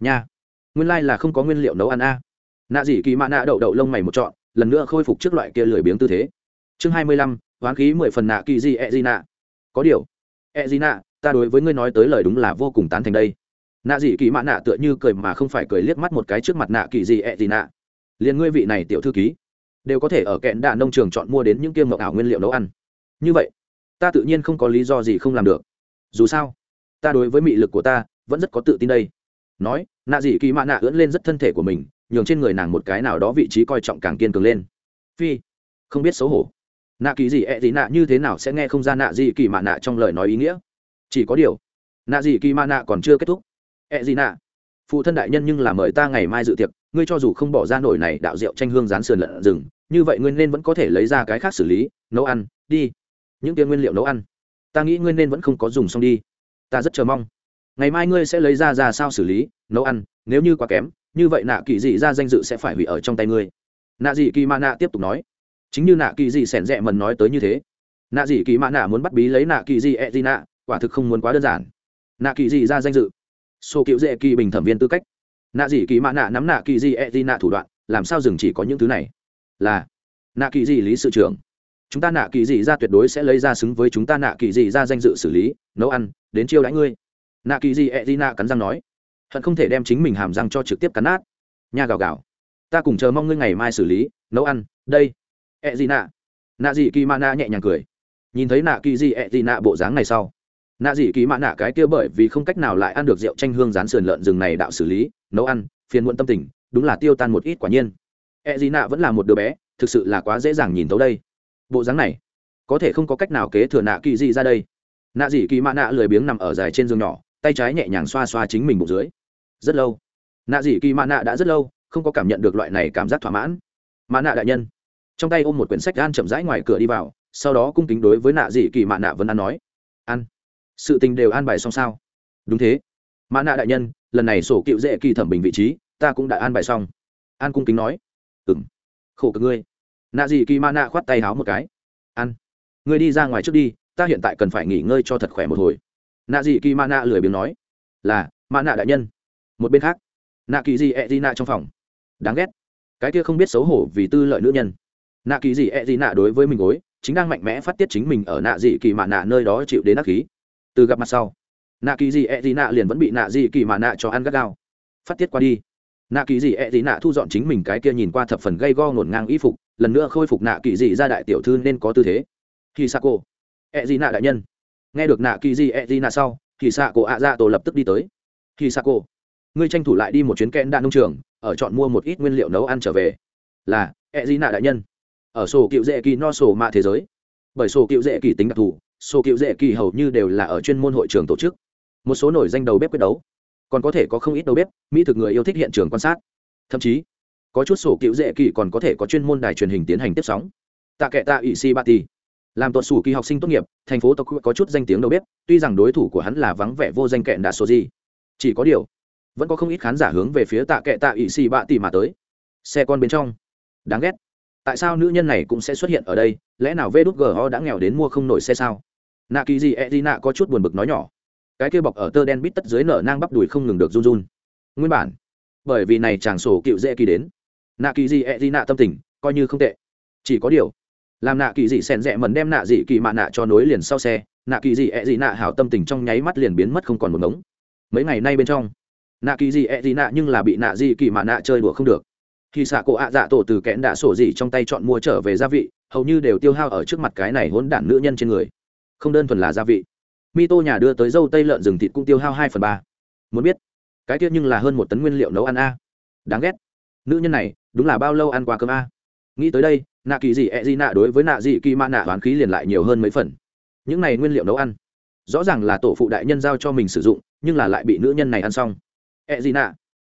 nha, nguyên lai、like、là không có nguyên liệu nấu ăn a. Nạ dị kỳ mạ nạ đậu đậu lông mày một trọn lần nữa khôi phục trước loại kia lười biếng tư thế. Chương hai mươi lăm, hoán khí mười phần nạ kỳ gì e di nạ. Có điều e di nạ, ta đối với ngươi nói tới lời đúng là vô cùng tán thành đây. Nạ dị kỳ mạ nạ tựa như cười mà không phải cười liếc mắt một cái trước mặt nạ kỳ gì e di nạ. Liền ngươi vị này tiểu thư ký, đều có thể ở kẹn đạ nông trường chọn mua đến những kiêm mộng ảo nguyên liệu nấu ăn. Như vậy, ta tự nhiên không có lý do gì không làm được. Dù sao, ta đối với mị lực của ta vẫn rất có tự tin đây. Nói, nạ dị kỳ mạ nạ ưỡn lên rất thân thể của mình nhường trên người nàng một cái nào đó vị trí coi trọng càng kiên cường lên. Phi, không biết xấu hổ. Nạ kỳ gì ẹ gì nạ như thế nào sẽ nghe không ra nạ gì kỳ mạ nạ trong lời nói ý nghĩa? Chỉ có điều, nạ gì kỳ mạ nạ còn chưa kết thúc. E ẹ gì nạ, phụ thân đại nhân nhưng là mời ta ngày mai dự tiệc, ngươi cho dù không bỏ ra nổi này đạo rượu tranh hương rán sườn lợn rừng, như vậy ngươi nên vẫn có thể lấy ra cái khác xử lý, nấu ăn, đi. Những kia nguyên liệu nấu ăn, ta nghĩ ngươi nên vẫn không có dùng xong đi. Ta rất chờ mong. Ngày mai ngươi sẽ lấy ra ra sao xử lý, nấu ăn, nếu như quá kém như vậy nạ kỳ dị ra danh dự sẽ phải hủy ở trong tay ngươi. Nạ dị kỳ mạ nạ tiếp tục nói. Chính như nạ kỳ dị sẻn rẽ mần nói tới như thế. Nạ dị kỳ mạ nạ muốn bắt bí lấy nạ kỳ dị e d nạ, quả thực không muốn quá đơn giản. Nạ kỳ dị ra danh dự. Sô cựu dễ kỳ bình thẩm viên tư cách. Nạ dị kỳ mạ nạ nắm nạ kỳ dị e d nạ thủ đoạn, làm sao dừng chỉ có những thứ này? Là, nạ kỳ dị lý sự trưởng. Chúng ta nạ kỳ dị ra tuyệt đối sẽ lấy ra xứng với chúng ta nạ kỳ dị ra danh dự xử lý, nấu ăn, đến chiêu đãi ngươi. Nạ kỳ dị e d nạ cắn răng nói hận không thể đem chính mình hàm răng cho trực tiếp cắn nát. Nha gào gào. Ta cùng chờ mong ngươi ngày mai xử lý, nấu ăn, đây. Ẹ gì nạ? Nạ gì kỳ mạ nạ nhẹ nhàng cười. Nhìn thấy nạ kỳ gì, ẹ gì nạ bộ dáng này sau. Nạ gì kỳ mạ nạ cái kia bởi vì không cách nào lại ăn được rượu tranh hương rán sườn lợn rừng này đạo xử lý, nấu ăn, phiền muộn tâm tình, đúng là tiêu tan một ít quả nhiên. Ẹ gì nạ vẫn là một đứa bé, thực sự là quá dễ dàng nhìn thấu đây. Bộ dáng này, có thể không có cách nào kế thừa nạ kỳ gì ra đây. Nạ gì kỳ mạ nạ lười biếng nằm ở dài trên giường nhỏ, tay trái nhẹ nhàng xoa xoa chính mình bụng dưới rất lâu. Nạ dị kỳ mạ nạ đã rất lâu không có cảm nhận được loại này cảm giác thỏa mãn. Mạ nạ đại nhân. Trong tay ôm một quyển sách gan chậm rãi ngoài cửa đi vào, sau đó cung kính đối với nạ dị kỳ mạ nạ vẫn ăn nói, ăn. Sự tình đều an bài xong sao? Đúng thế. Mạ nạ đại nhân, lần này sổ cựu dễ kỳ thẩm bình vị trí, ta cũng đã an bài xong. An cung kính nói ừng khổ cực ngươi. Nạ dị kỳ mạ nạ khoát tay háo một cái, ăn. Ngươi đi ra ngoài trước đi, ta hiện tại cần phải nghỉ ngơi cho thật khỏe một hồi. Nạ dị kỳ mạ nạ lười biếng nói, là, mạ nạ đại nhân một bên khác, nạ kỳ dị ẹ dị nạ trong phòng. Đáng ghét. Cái kia không biết xấu hổ vì tư lợi nữ nhân. Nạ kỳ dị ẹ dị nạ đối với mình gối, chính đang mạnh mẽ phát tiết chính mình ở nạ dị kỳ mạ nạ nơi đó chịu đến ác khí. Từ gặp mặt sau, nạ kỳ dị ẹ dị nạ liền vẫn bị nạ dị kỳ mạ nạ cho ăn gắt gao. Phát tiết qua đi, nạ kỳ dị ẹ dị nạ thu dọn chính mình cái kia nhìn qua thập phần gây go ngổn ngang y phục, lần nữa khôi phục nạ kỳ dị ra đại tiểu thư nên có tư thế. Khi sa cô ẹ dị nạ đại nhân. Nghe được nạ kỳ dị ẹ dị nạ sau thì sa cô ạ dạ tổ lập tức đi tới. Khi sa cô ngươi tranh thủ lại đi một chuyến kẽn đạn nông trường, ở chọn mua một ít nguyên liệu nấu ăn trở về. Là e dị nạ đại nhân. Ở sổ cựu dễ kỳ no sổ mạ thế giới. Bởi sổ cựu dễ kỳ tính đặc thù, sổ cựu dễ kỳ hầu như đều là ở chuyên môn hội trường tổ chức. Một số nổi danh đầu bếp quyết đấu. Còn có thể có không ít đầu bếp, mỹ thực người yêu thích hiện trường quan sát. Thậm chí, có chút sổ cựu dễ kỳ còn có thể có chuyên môn đài truyền hình tiến hành tiếp sóng. Tạ kệ tạ ỵ si ba ti làm tuột sủ kỳ học sinh tốt nghiệp, thành phố tộc có chút danh tiếng đầu bếp, tuy rằng đối thủ của hắn là vắng vẻ vô danh kẹn đã số gì chỉ có điều vẫn có không ít khán giả hướng về phía tạ kệ tạ ỵ xì bạ tỉ mà tới. Xe con bên trong. Đáng ghét. Tại sao nữ nhân này cũng sẽ xuất hiện ở đây? Lẽ nào vê đút gho đã nghèo đến mua không nổi xe sao? Nạ kỳ gì e d nạ có chút buồn bực nói nhỏ. Cái kia bọc ở tơ đen bít tất dưới nở nang bắp đùi không ngừng được run run. Nguyên bản, bởi vì này chàng sổ cựu dễ kỳ đến, nạ kỳ gì e d nạ tâm tình coi như không tệ. Chỉ có điều, làm nạ kỳ dị xèn rẽ mần đem nạ dị kỳ mạ nạ cho nối liền sau xe, nạ kỳ dị ẹ dị nạ hảo tâm tình trong nháy mắt liền biến mất không còn một ngống. Mấy ngày nay bên trong nạ kỳ gì, ẹ gì nạ nhưng là bị nạ gì kỳ mà nạ chơi đùa không được. Khi xạ cổ ạ dạ tổ từ kẽn đạ sổ gì trong tay chọn mua trở về gia vị, hầu như đều tiêu hao ở trước mặt cái này hỗn đản nữ nhân trên người. Không đơn thuần là gia vị. Mi tô nhà đưa tới dâu tây lợn rừng thịt cũng tiêu hao hai phần ba. Muốn biết, cái tiết nhưng là hơn một tấn nguyên liệu nấu ăn a. Đáng ghét. Nữ nhân này, đúng là bao lâu ăn qua cơm a? Nghĩ tới đây, nạ kỳ gì, ẹ gì nạ đối với nạ gì kỳ mạ nạ hoán khí liền lại nhiều hơn mấy phần. Những này nguyên liệu nấu ăn, rõ ràng là tổ phụ đại nhân giao cho mình sử dụng, nhưng là lại bị nữ nhân này ăn xong ẹ gì nạ?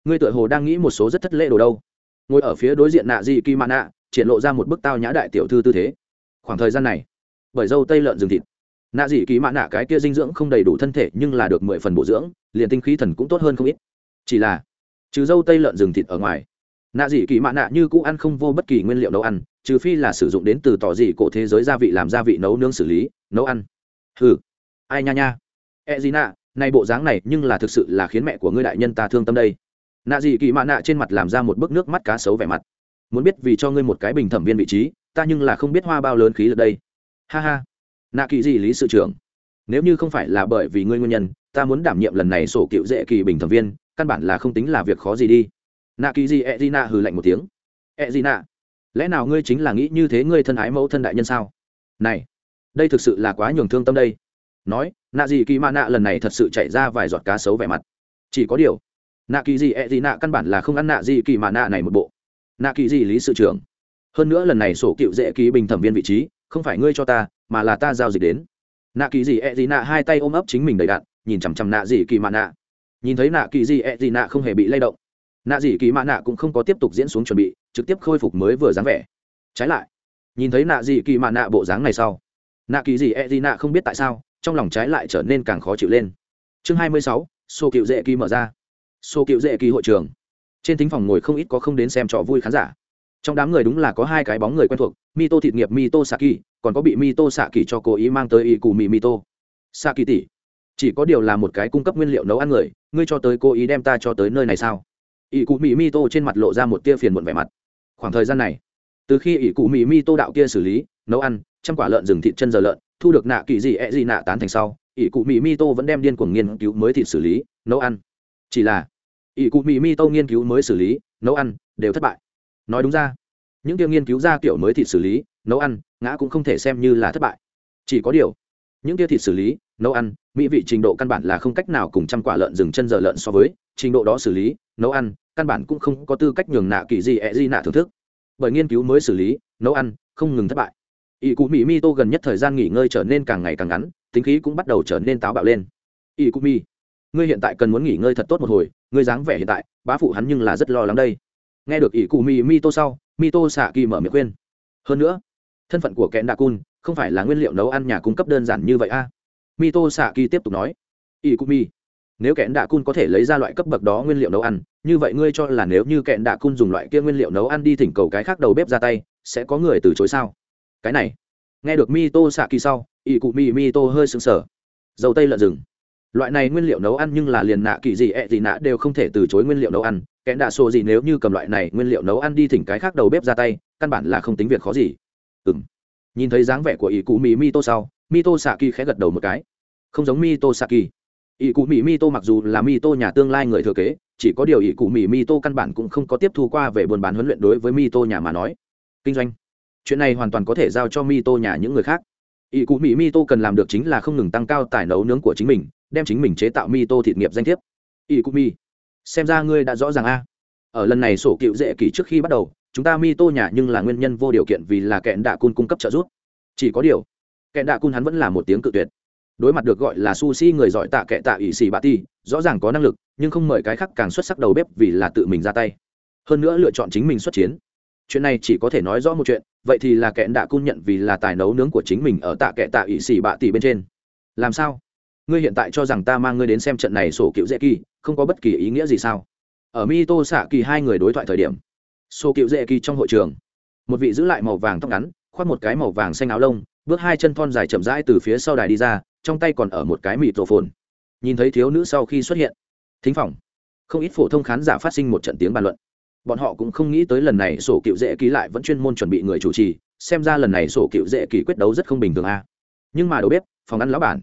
Ngươi tựa hồ đang nghĩ một số rất thất lễ đồ đâu. Ngồi ở phía đối diện nạ dị kỳ mạ nạ, triển lộ ra một bức tao nhã đại tiểu thư tư thế. Khoảng thời gian này, bởi dâu tây lợn rừng thịt. Nạ dị kỳ mạ nạ cái kia dinh dưỡng không đầy đủ thân thể nhưng là được mười phần bổ dưỡng, liền tinh khí thần cũng tốt hơn không ít. Chỉ là, trừ dâu tây lợn rừng thịt ở ngoài, nạ dị kỳ mạ nạ như cũ ăn không vô bất kỳ nguyên liệu nấu ăn, trừ phi là sử dụng đến từ tỏ dị cổ thế giới gia vị làm gia vị nấu nướng xử lý, nấu ăn. Ừ ai nha nha. E gì nạ nay bộ dáng này nhưng là thực sự là khiến mẹ của ngươi đại nhân ta thương tâm đây. Nạ dị kỳ mạ nạ trên mặt làm ra một bức nước mắt cá sấu vẻ mặt. Muốn biết vì cho ngươi một cái bình thẩm viên vị trí, ta nhưng là không biết hoa bao lớn khí lực đây. Ha ha. Nạ kỳ dị lý sự trưởng. Nếu như không phải là bởi vì ngươi nguyên nhân, ta muốn đảm nhiệm lần này sổ cựu dễ kỳ bình thẩm viên, căn bản là không tính là việc khó gì đi. Nạ kỳ dị e d i nạ hừ lạnh một tiếng. E d i nạ lẽ nào ngươi chính là nghĩ như thế ngươi thân ái mẫu thân đại nhân sao? Này, đây thực sự là quá nhường thương tâm đây nói, nạ gì kỳ mạ nạ lần này thật sự chạy ra vài giọt cá sấu vẻ mặt. Chỉ có điều, nạ kỳ gì e gì nạ căn bản là không ăn nạ gì kỳ mạ nạ này một bộ. Nạ kỳ gì lý sự trưởng. Hơn nữa lần này sổ cựu dễ ký bình thẩm viên vị trí, không phải ngươi cho ta, mà là ta giao dịch đến. Nạ kỳ gì e gì nạ hai tay ôm ấp chính mình đầy đạn, nhìn chằm chằm nạ gì kỳ mạ nạ. Nhìn thấy nạ kỳ gì e gì nạ không hề bị lay động, nạ gì kỳ mạ nạ cũng không có tiếp tục diễn xuống chuẩn bị, trực tiếp khôi phục mới vừa dáng vẻ. Trái lại, nhìn thấy nạ gì kỳ mạ nạ bộ dáng này sau, nạ kỳ gì e gì nạ không biết tại sao trong lòng trái lại trở nên càng khó chịu lên. Chương hai mươi sáu, sô cựu dễ kỳ mở ra. Sô cựu dễ kỳ hội trường. Trên thính phòng ngồi không ít có không đến xem trò vui khán giả. Trong đám người đúng là có hai cái bóng người quen thuộc mi tô thịt nghiệp mi tô xạ kỳ còn có bị mi tô xạ kỳ cho cố ý mang tới y cù mì mi tô xạ kỳ tỷ, chỉ có điều là một cái cung cấp nguyên liệu nấu ăn người, ngươi cho tới cố ý đem ta cho tới nơi này sao? Y cụ mỹ mi tô trên mặt lộ ra một tia phiền muộn vẻ mặt. Khoảng thời gian này, từ khi y cụ mỹ mi tô đạo kia xử lý, nấu ăn, trăm quả lợn rừng thịt chân giờ lợn thu được nạ kỳ gì, ẹ gì nạ tán thành sau, ỷ cụ mỹ mi tô vẫn đem điên cuồng nghiên cứu mới thịt xử lý, nấu ăn. Chỉ là, ỷ cụ mỹ mi tô nghiên cứu mới xử lý, nấu ăn, đều thất bại. Nói đúng ra, những kia nghiên cứu ra kiểu mới thịt xử lý, nấu ăn, ngã cũng không thể xem như là thất bại. Chỉ có điều, những kia thịt xử lý, nấu ăn, mỹ vị trình độ căn bản là không cách nào cùng trăm quả lợn rừng chân giờ lợn so với, trình độ đó xử lý, nấu ăn, căn bản cũng không có tư cách nhường nạ kỳ gì, ẹ gì nạ thưởng thức. Bởi nghiên cứu mới xử lý, nấu ăn, không ngừng thất bại ỷ cụ mỹ mi tô gần nhất thời gian nghỉ ngơi trở nên càng ngày càng ngắn, tính khí cũng bắt đầu trở nên táo bạo lên. Ỷ cụ mi ngươi hiện tại cần muốn nghỉ ngơi thật tốt một hồi, ngươi dáng vẻ hiện tại, bá phụ hắn nhưng là rất lo lắng đây. Nghe được ỷ cụ mi mi tô sau, mi tô xạ kỳ mở miệng khuyên. Hơn nữa, thân phận của kẽn đạ cun không phải là nguyên liệu nấu ăn nhà cung cấp đơn giản như vậy a. À? mi tô xạ kỳ tiếp tục nói, ỷ cụ mi nếu kẽn đạ cun có thể lấy ra loại cấp bậc đó nguyên liệu nấu ăn, như vậy ngươi cho là nếu như kẽn đạ cun dùng loại kia nguyên liệu nấu ăn đi thỉnh cầu cái khác đầu bếp ra tay, sẽ có người từ chối sao? Cái này. Nghe được mi tô xạ kỳ sau ỷ cụ mi mi tô hơi sững sờ. Dầu tây lợn rừng. Loại này nguyên liệu nấu ăn nhưng là liền nạ kỳ gì, ẹ gì nạ đều không thể từ chối nguyên liệu nấu ăn. Kẽn đạ sổ gì nếu như cầm loại này nguyên liệu nấu ăn đi thỉnh cái khác đầu bếp ra tay, căn bản là không tính việc khó gì. Ừ m nhìn thấy dáng vẻ của ỷ cụ mi mi tô sau mi tô xạ kỳ khẽ gật đầu một cái. Không giống mi tô xạ kỳ ỷ cụ mỹ mi tô mặc dù là mi tô nhà tương lai người thừa kế, chỉ có điều ỷ cụ mỹ mi tô căn bản cũng không có tiếp thu qua về buôn bán huấn luyện đối với mi tô nhà mà nói. Kinh doanh chuyện này hoàn toàn có thể giao cho mi tô nhà những người khác. Ỷ cụ mỹ mi tô cần làm được chính là không ngừng tăng cao tài nấu nướng của chính mình, đem chính mình chế tạo mi tô thịt nghiệp danh thiếp. Ỷ cụ mi, xem ra ngươi đã rõ ràng a. Ở lần này sổ cựu dễ kỷ trước khi bắt đầu, chúng ta mi tô nhà nhưng là nguyên nhân vô điều kiện vì là kẹn đạ cun cung cấp trợ giúp. Chỉ có điều, kẹn đạ cun hắn vẫn là một tiếng cự tuyệt. Đối mặt được gọi là sushi người giỏi tạ kệ tạ ỵ xì bà ti, rõ ràng có năng lực, nhưng không mời cái khác càng xuất sắc đầu bếp vì là tự mình ra tay. Hơn nữa lựa chọn chính mình xuất chiến. Chuyện này chỉ có thể nói rõ một chuyện vậy thì là kẹn đã cung nhận vì là tài nấu nướng của chính mình ở tạ kệ tạ ỵ xỉ bạ tỷ bên trên. Làm sao? Ngươi hiện tại cho rằng ta mang ngươi đến xem trận này sổ cựu dễ kỳ, không có bất kỳ ý nghĩa gì sao? Ở mi tô xạ kỳ hai người đối thoại thời điểm, sổ cựu dễ kỳ trong hội trường, một vị giữ lại màu vàng tóc ngắn, khoác một cái màu vàng xanh áo lông, bước hai chân thon dài chậm rãi từ phía sau đài đi ra, trong tay còn ở một cái mịt rổ phồn nhìn thấy thiếu nữ sau khi xuất hiện, thính phòng, không ít phổ thông khán giả phát sinh một trận tiếng bàn luận bọn họ cũng không nghĩ tới lần này sổ cựu dễ ký lại vẫn chuyên môn chuẩn bị người chủ trì, xem ra lần này sổ cựu dễ kỳ quyết đấu rất không bình thường a. Nhưng mà đâu biết phòng ăn lão bản.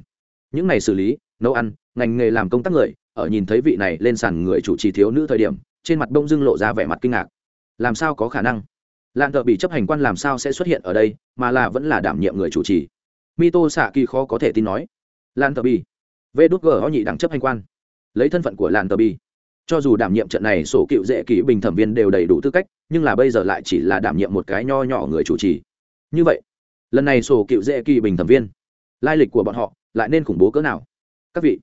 Những này xử lý, nấu ăn, ngành nghề làm công tác người, ở nhìn thấy vị này lên sàn người chủ trì thiếu nữ thời điểm, trên mặt bông dưng lộ ra vẻ mặt kinh ngạc. Làm sao có khả năng? Lạn thợ bị chấp hành quan làm sao sẽ xuất hiện ở đây, mà là vẫn là đảm nhiệm người chủ trì. Mito xạ kỳ khó có thể tin nói. Lan tờ bi vê đút g ho nhị đẳng chấp hành quan. Lấy thân phận của lan tờ bi cho dù đảm nhiệm trận này, sổ cựu dễ kỷ bình thẩm viên đều đầy đủ tư cách, nhưng là bây giờ lại chỉ là đảm nhiệm một cái nho nhỏ người chủ trì. Như vậy, lần này sổ cựu dễ kỳ bình thẩm viên, lai lịch của bọn họ lại nên khủng bố cỡ nào? Các vị,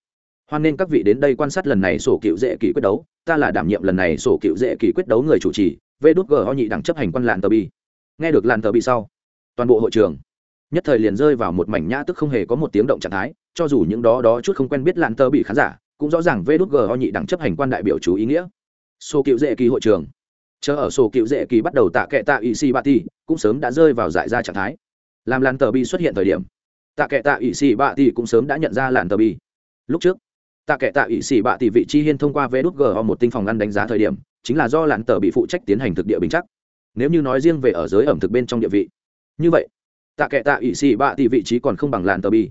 hoan nên các vị đến đây quan sát lần này sổ cựu dễ kỳ quyết đấu. Ta là đảm nhiệm lần này sổ cựu dễ kỳ quyết đấu người chủ trì, vê đút g ho nhị đẳng chấp hành quan lạn tờ bi. Nghe được lạn tờ bi sau, toàn bộ hội trường nhất thời liền rơi vào một mảnh nhã tức không hề có một tiếng động trạng thái. Cho dù những đó đó chút không quen biết lạn tờ bị khán giả cũng rõ ràng vê đút g ho nhị đẳng chấp hành quan đại biểu chú ý nghĩa. Sổ cựu dễ kỳ hội trường. Chờ ở sổ cựu dễ kỳ bắt đầu tạ kệ tạ ỵ xì bạ ti cũng sớm đã rơi vào giải ra trạng thái. Làm làn tờ bi xuất hiện thời điểm, tạ kệ tạ ỵ xì bạ ti cũng sớm đã nhận ra làn tờ bi. Lúc trước, tạ kệ tạ ỵ xì bạ ti vị chi hiên thông qua vê đút g ho một tinh phòng ăn đánh giá thời điểm, chính là do làn tờ bị phụ trách tiến hành thực địa bình chắc. Nếu như nói riêng về ở giới ẩm thực bên trong địa vị. Như vậy, tạ kệ tạ ỵ xì bạ ti vị trí còn không bằng làn tờ bi.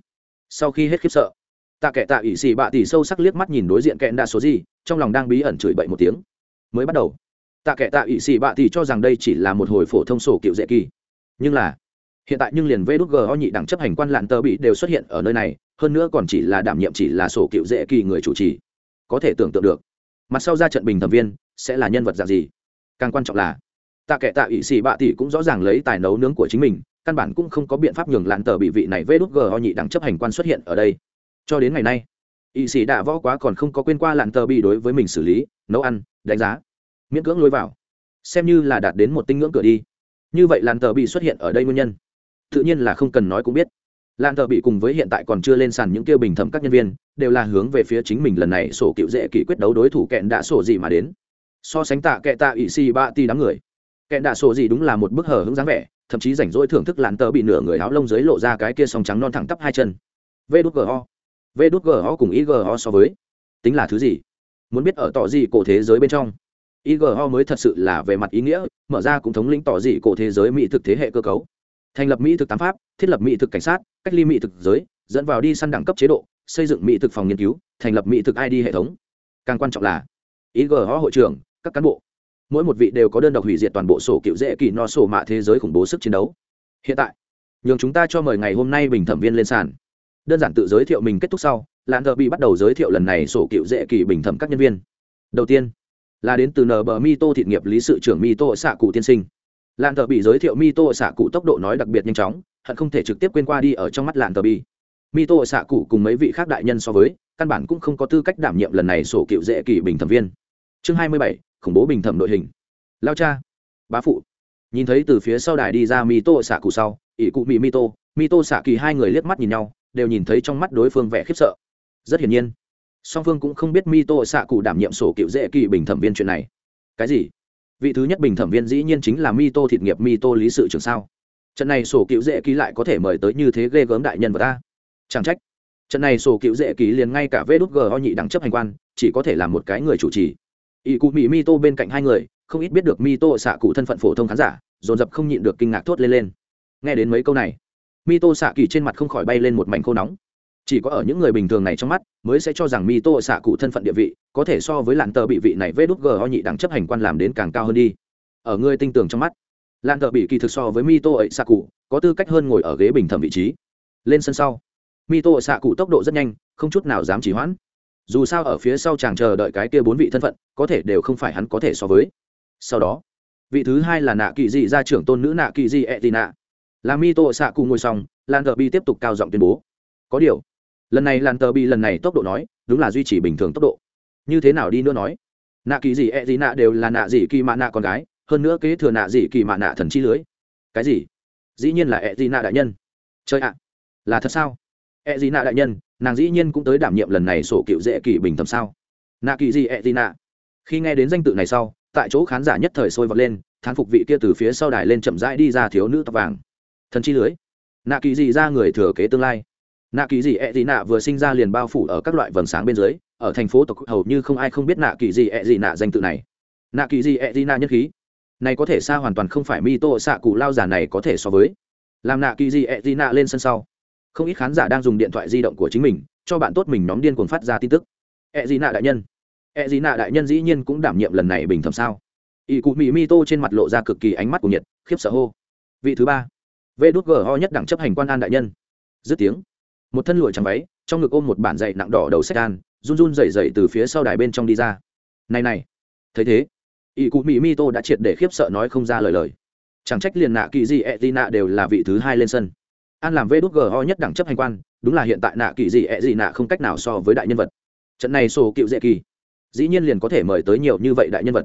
Sau khi hết khiếp sợ tạ kệ tạ ỷ xì bạ tỷ sâu sắc liếc mắt nhìn đối diện kẹn đa số gì, trong lòng đang bí ẩn chửi bậy một tiếng. Mới bắt đầu, tạ kệ tạ ỷ xì bạ tỷ cho rằng đây chỉ là một hồi phổ thông sổ cựu dễ kỳ. Nhưng là, hiện tại nhưng liền vê đút g ho nhị đẳng chấp hành quan lạn tờ bị đều xuất hiện ở nơi này, hơn nữa còn chỉ là đảm nhiệm chỉ là sổ cựu dễ kỳ người chủ trì. Có thể tưởng tượng được, mặt sau ra trận bình thẩm viên, sẽ là nhân vật dạng gì? Càng quan trọng là, tạ kệ tạ ỵ xì bạ tỷ cũng rõ ràng lấy tài nấu nướng của chính mình, căn bản cũng không có biện pháp nhường lạn tờ bị vị này vê đút g ho nhị đẳng chấp hành quan xuất hiện ở đây cho đến ngày nay y sĩ đạ võ quá còn không có quên qua lặn tờ bị đối với mình xử lý, nấu ăn, đánh giá, miễn cưỡng lôi vào, xem như là đạt đến một tinh ngưỡng cửa đi. Như vậy lặn tờ bị xuất hiện ở đây nguyên nhân, tự nhiên là không cần nói cũng biết. Lặn tờ bị cùng với hiện tại còn chưa lên sàn những kia bình thẩm các nhân viên, đều là hướng về phía chính mình lần này sổ cựu dễ kỷ quyết đấu đối thủ kẹn đã sổ gì mà đến. So sánh tạ kẹ tạ ỵ xì ba ti đám người, kẹn đạ sổ gì đúng là một bức hở hứng dáng vẻ, thậm chí rảnh rỗi thưởng thức làn tờ bị nửa người áo lông dưới lộ ra cái kia song trắng non thẳng tắp hai chân. Vê đút gho vê đút gho cùng ý gho so với tính là thứ gì muốn biết ở tỏ gì cổ thế giới bên trong IGO mới thật sự là về mặt ý nghĩa, mở ra cũng thống lĩnh tỏ gì cổ thế giới mỹ thực thế hệ cơ cấu. Thành lập mỹ thực tám pháp, thiết lập mỹ thực cảnh sát, cách ly mỹ thực giới, dẫn vào đi săn đẳng cấp chế độ, xây dựng mỹ thực phòng nghiên cứu, thành lập mỹ thực ID hệ thống. Càng quan trọng là IGO hội trưởng, các cán bộ, mỗi một vị đều có đơn độc hủy diệt toàn bộ sổ cựu dễ kỳ no sổ mạ thế giới khủng bố sức chiến đấu. Hiện tại, nhường chúng ta cho mời ngày hôm nay bình thẩm viên lên sàn. Đơn giản tự giới thiệu mình kết thúc sau, Lãn thợ bị bắt đầu giới thiệu lần này sổ cựu dễ kỳ bình thẩm các nhân viên. Đầu tiên, là đến từ nờ bờ mi tô thị nghiệp lý sự trưởng mi tô xạ cụ tiên sinh. Lạn thợ bị giới thiệu mi tô xạ cụ tốc độ nói đặc biệt nhanh chóng hận không thể trực tiếp quên qua đi ở trong mắt lạn thợ bị. Mi tô xạ cụ cùng mấy vị khác đại nhân so với căn bản cũng không có tư cách đảm nhiệm lần này sổ cựu dễ kỳ bình thẩm viên. Chương hai mươi bảy khủng bố bình thẩm đội hình. Lao cha bá phụ. Nhìn thấy từ phía sau đài đi ra mi tô xạ cụ sau ỷ cụ mỹ mi tô mi tô xạ kỳ hai người liếc mắt nhìn nhau đều nhìn thấy trong mắt đối phương vẻ khiếp sợ. Rất hiển nhiên, song phương cũng không biết mi tô xạ cụ đảm nhiệm sổ cựu dễ kỳ bình thẩm viên chuyện này. Cái gì? Vị thứ nhất bình thẩm viên dĩ nhiên chính là mi tô thịt nghiệp mi tô lý sự trưởng sao? Trận này sổ cựu dễ ký lại có thể mời tới như thế ghê gớm đại nhân vật ta? Chẳng trách. Trận này sổ cựu dễ ký liền ngay cả vê đút g ho nhị đẳng chấp hành quan, chỉ có thể là một cái người chủ trì. Ỵ cụ mỹ mi tô bên cạnh hai người, không ít biết được mi tô xạ cụ thân phận phổ thông khán giả, dồn dập không nhịn được kinh ngạc thốt lên lên. Nghe đến mấy câu này Mito xạ kỳ trên mặt không khỏi bay lên một mảnh khô nóng. Chỉ có ở những người bình thường này trong mắt mới sẽ cho rằng Mito xạ cụ thân phận địa vị, có thể so với lạn tờ bị vị này vê đút g ho nhị đẳng chấp hành quan làm đến càng cao hơn đi. Ở người tinh tường trong mắt lạn tờ bị kỳ thực so với Mito tô ấy xạ cụ có tư cách hơn ngồi ở ghế bình thẩm vị trí. Lên sân sau Mito xạ cụ tốc độ rất nhanh, không chút nào dám chỉ hoãn. Dù sao ở phía sau chàng chờ đợi cái kia bốn vị thân phận, có thể đều không phải hắn có thể so với. Sau đó, vị thứ hai là nạ kỳ dị gia trưởng tôn nữ nạ kỳ dị ẹ tị nạ là mi tô xạ cụ ngồi xong, lan tờ bi tiếp tục cao giọng tuyên bố. Có điều, lần này Lan tờ bi lần này tốc độ nói, đúng là duy trì bình thường tốc độ. Như thế nào đi nữa nói? Nạ kỳ gì e gì nạ đều là nạ gì kỳ mạ nạ con gái, hơn nữa kế thừa nạ gì kỳ mạ nạ thần chi lưới. Cái gì? Dĩ nhiên là e gì nạ đại nhân. Chơi ạ, là thật sao? E gì nạ đại nhân, nàng dĩ nhiên cũng tới đảm nhiệm lần này sổ cựu dễ kỳ bình thầm sao? Nạ kỳ gì e gì nạ. Khi nghe đến danh tự này sau, tại chỗ khán giả nhất thời sôi vọt lên, thán phục vị kia từ phía sau đài lên chậm rãi đi ra thiếu nữ tóc vàng thần chi lưới. Nạ kỳ dị ra người thừa kế tương lai. Nạ kỳ dị ẹ dị nạ vừa sinh ra liền bao phủ ở các loại vầng sáng bên dưới, ở thành phố tộc hầu như không ai không biết nạ kỳ dị ẹ dị nạ danh tự này. Nạ kỳ dị ẹ dị nạ nhất khí. Này có thể xa hoàn toàn không phải mi tô xạ cụ lao giả này có thể so với. Làm nạ kỳ dị ẹ dị nạ lên sân sau. Không ít khán giả đang dùng điện thoại di động của chính mình, cho bạn tốt mình nhóm điên cuồng phát ra tin tức. Ẹ dị nạ đại nhân. Ẹ dị nạ đại nhân dĩ nhiên cũng đảm nhiệm lần này bình thầm sao. Ỵ cụ mỹ mi tô trên mặt lộ ra cực kỳ ánh mắt của nhiệt, khiếp sợ hô. Vị thứ ba vê đút gờ ho nhất đẳng chấp hành quan an đại nhân. Dứt tiếng, một thân lụa trắng váy, trong ngực ôm một bản dạy nặng đỏ đầu sách an run run rẩy rẩy từ phía sau đài bên trong đi ra. Này này, thấy thế ỷ cụ mỹ mi tô đã triệt để khiếp sợ nói không ra lời lời. Chẳng trách liền nạ kỳ gì e di nạ đều là vị thứ hai lên sân. An làm vê đút gờ ho nhất đẳng chấp hành quan, đúng là hiện tại nạ kỳ gì e di nạ không cách nào so với đại nhân vật. Trận này sổ cựu dễ kỳ, dĩ nhiên liền có thể mời tới nhiều như vậy đại nhân vật.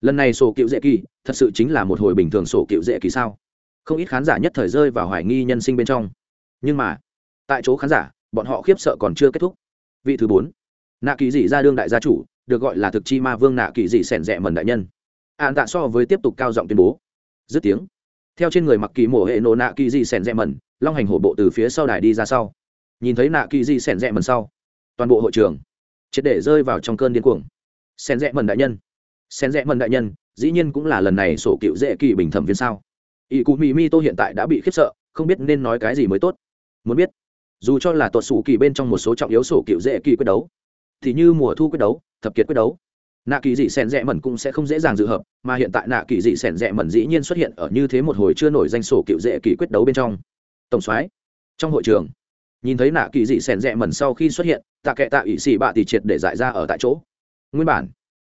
Lần này sổ cựu dễ kỳ, thật sự chính là một hồi bình thường sổ cựu dễ kỳ sao? Không ít khán giả nhất thời rơi vào hoài nghi nhân sinh bên trong. Nhưng mà, tại chỗ khán giả, bọn họ khiếp sợ còn chưa kết thúc. Vị thứ bốn, nạ kỳ dị ra đương đại gia chủ, được gọi là thực chi ma vương nạ kỳ dị sẻn rẽ mần đại nhân. Ạn tạ so với tiếp tục cao giọng tuyên bố. Dứt tiếng, theo trên người mặc kỳ mổ hệ nổ nạ kỳ dị sẻn rẽ mần, long hành hổ bộ từ phía sau đài đi ra sau. Nhìn thấy nạ kỳ dị sẻn rẽ mần sau, toàn bộ hội trường triệt để rơi vào trong cơn điên cuồng. Sẻn rẽ mần đại nhân, sẻn rẽ mần đại nhân, dĩ nhiên cũng là lần này sổ cựu dễ kỳ bình thẩm viên sao? Ỷ cụ mỹ mi tô hiện tại đã bị khiếp sợ, không biết nên nói cái gì mới tốt. Muốn biết, dù cho là tuột sủ kỳ bên trong một số trọng yếu sổ cựu dễ kỳ quyết đấu, thì như mùa thu quyết đấu, thập kiệt quyết đấu, nạ kỳ dị sẻn rẽ mẩn cũng sẽ không dễ dàng dự hợp, mà hiện tại nạ kỳ dị sẻn rẽ mẩn dĩ nhiên xuất hiện ở như thế một hồi chưa nổi danh sổ cựu dễ kỳ quyết đấu bên trong. Tổng soái, trong hội trường, nhìn thấy nạ kỳ dị sẻn rẽ mẩn sau khi xuất hiện, tạ kệ tạ ỷ xì bạ tỷ triệt để giải ra ở tại chỗ. Nguyên bản,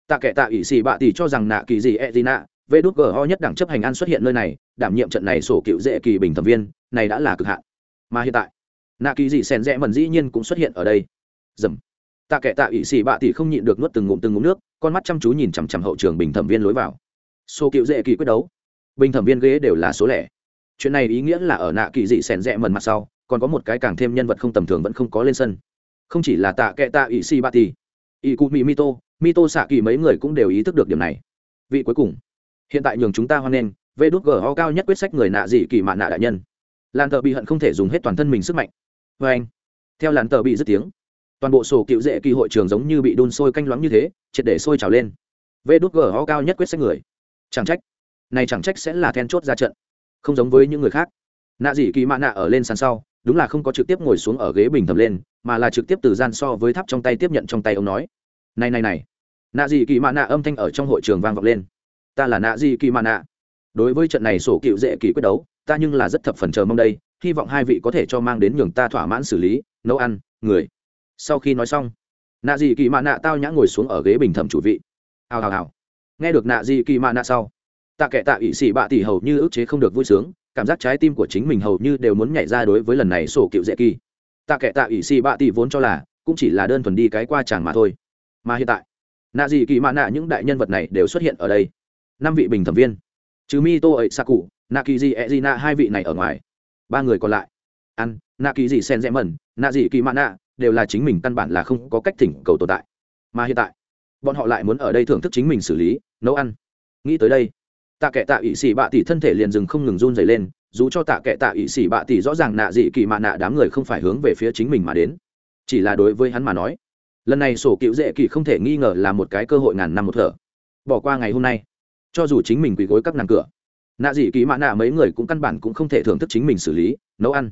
tạ kệ tạ ỷ xì bạ tỷ cho rằng nạ kỳ dị e d nạ vê đút gờ ho nhất đẳng chấp hành an xuất hiện nơi này, đảm nhiệm trận này sổ cựu dễ kỳ bình thẩm viên, này đã là cực hạn. Mà hiện tại nạ kỳ dị sen rẽ mần dĩ nhiên cũng xuất hiện ở đây. Dầm. Tạ kệ tạ ỵ xì bạ tỷ không nhịn được nuốt từng ngụm từng ngụm nước, con mắt chăm chú nhìn chằm chằm hậu trường bình thẩm viên lối vào. Số cựu dễ kỳ quyết đấu. Bình thẩm viên ghế đều là số lẻ. Chuyện này ý nghĩa là ở nạ kỳ dị sen rẽ mần mặt sau, còn có một cái càng thêm nhân vật không tầm thường vẫn không có lên sân. Không chỉ là tạ kệ tạ ỵ xì bạ tỷ ỵ cụ mỹ mito mito xạ kỳ mấy người cũng đều ý thức được điểm này. Vị cuối cùng hiện tại nhường chúng ta hoan nghênh, vê đốt gờ ho cao nhất quyết sách người nạ dị kỳ mạn nạ đại nhân. Làn tờ bị hận không thể dùng hết toàn thân mình sức mạnh. Vê anh. Theo làn tờ bị dứt tiếng, toàn bộ sổ cựu dễ kỳ hội trường giống như bị đun sôi canh loãng như thế, triệt để sôi trào lên. Vê đốt gờ ho cao nhất quyết sách người. Chẳng trách. Này chẳng trách sẽ là then chốt ra trận. Không giống với những người khác. Nạ dị kỳ mạn nạ ở lên sàn sau, đúng là không có trực tiếp ngồi xuống ở ghế bình thầm lên, mà là trực tiếp từ gian so với tháp trong tay tiếp nhận trong tay ông nói. Này này này. Nạ dị kỳ mạn nạ âm thanh ở trong hội trường vang vọng lên ta là nạ di kỳ mạ nạ. Đối với trận này sổ cựu dễ kỳ quyết đấu, ta nhưng là rất thập phần chờ mong đây, hy vọng hai vị có thể cho mang đến nhường ta thỏa mãn xử lý, nấu ăn, người. Sau khi nói xong, nạ dị kỳ mạ nạ tao nhã ngồi xuống ở ghế bình thẩm chủ vị. Hào hào hào. Nghe được nạ dị kỳ mạ nạ sau, tạ kệ tạ ỵ sĩ bạ tỷ hầu như ức chế không được vui sướng, cảm giác trái tim của chính mình hầu như đều muốn nhảy ra đối với lần này sổ cựu dễ kỳ. Tạ kệ tạ ỵ sĩ bạ tỷ vốn cho là, cũng chỉ là đơn thuần đi cái qua chàng mà thôi. Mà hiện tại, nạ dị kỳ mạ nạ những đại nhân vật này đều xuất hiện ở đây năm vị bình thẩm viên. Trừ mi tô ấy sa cụ nạ kỳ dị e d nạ hai vị này ở ngoài. Ba người còn lại. Ăn nạ kỳ dị sen rẽ mẩn nạ dị kỳ mã nạ đều là chính mình căn bản là không có cách thỉnh cầu tồn tại. Mà hiện tại, bọn họ lại muốn ở đây thưởng thức chính mình xử lý, nấu ăn. Nghĩ tới đây, tạ kệ tạ ỵ xỉ bạ tỷ thân thể liền dừng không ngừng run dày lên, dù cho tạ kệ tạ ỵ xỉ bạ tỷ rõ ràng nạ dị kỳ mạ nạ đám người không phải hướng về phía chính mình mà đến. Chỉ là đối với hắn mà nói, lần này sổ cựu dễ kỳ không thể nghi ngờ là một cái cơ hội ngàn năm một thở. Bỏ qua ngày hôm nay cho dù chính mình quỳ gối các nàng cửa, nạ dị kỳ mạ nạ mấy người cũng căn bản cũng không thể thưởng thức chính mình xử lý, nấu ăn.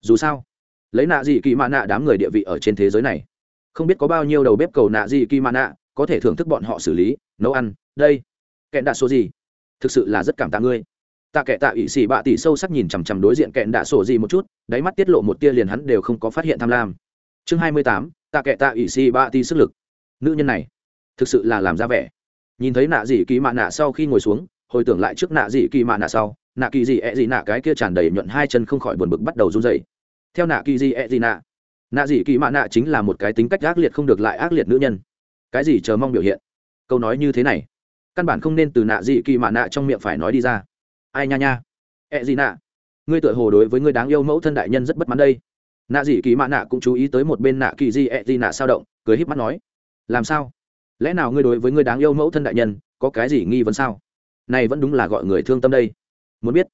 Dù sao, lấy nạ dị kỳ mạ nạ đám người địa vị ở trên thế giới này, không biết có bao nhiêu đầu bếp cầu nạ dị kỳ mạ nạ có thể thưởng thức bọn họ xử lý, nấu ăn. Đây, kẹn đạ số gì? Thực sự là rất cảm tạ ngươi. Tạ kệ tạ ỵ xì bạ tỷ sâu sắc nhìn chằm chằm đối diện kẹn đạ sổ gì một chút, đáy mắt tiết lộ một tia liền hắn đều không có phát hiện tham lam. Chương hai mươi tám, tạ kệ tạ ỵ xì bạ tỷ sức lực. Nữ nhân này, thực sự là làm ra vẻ nhìn thấy nạ dị kỳ mạ nạ sau khi ngồi xuống, hồi tưởng lại trước nạ dị kỳ mạ nạ sau, nạ kỳ dị ẹ dị nạ cái kia tràn đầy nhuận hai chân không khỏi buồn bực bắt đầu run dày theo nạ kỳ dị ẹ dị nạ nạ dị kỳ mạ nạ chính là một cái tính cách ác liệt không được lại ác liệt nữ nhân. Cái gì chờ mong biểu hiện? Câu nói như thế này, căn bản không nên từ nạ dị kỳ mạ nạ trong miệng phải nói đi ra. Ai nha nha? Ẹ dị nạ, ngươi tựa hồ đối với ngươi đáng yêu mẫu thân đại nhân rất bất mãn đây. Nạ dị kỳ mạ nạ cũng chú ý tới một bên nạ kỳ dị ẹ dị nạ sao động, cười híp mắt nói, làm sao? Lẽ nào ngươi đối với ngươi đáng yêu mẫu thân đại nhân, có cái gì nghi vấn sao? Này vẫn đúng là gọi người thương tâm đây. Muốn biết,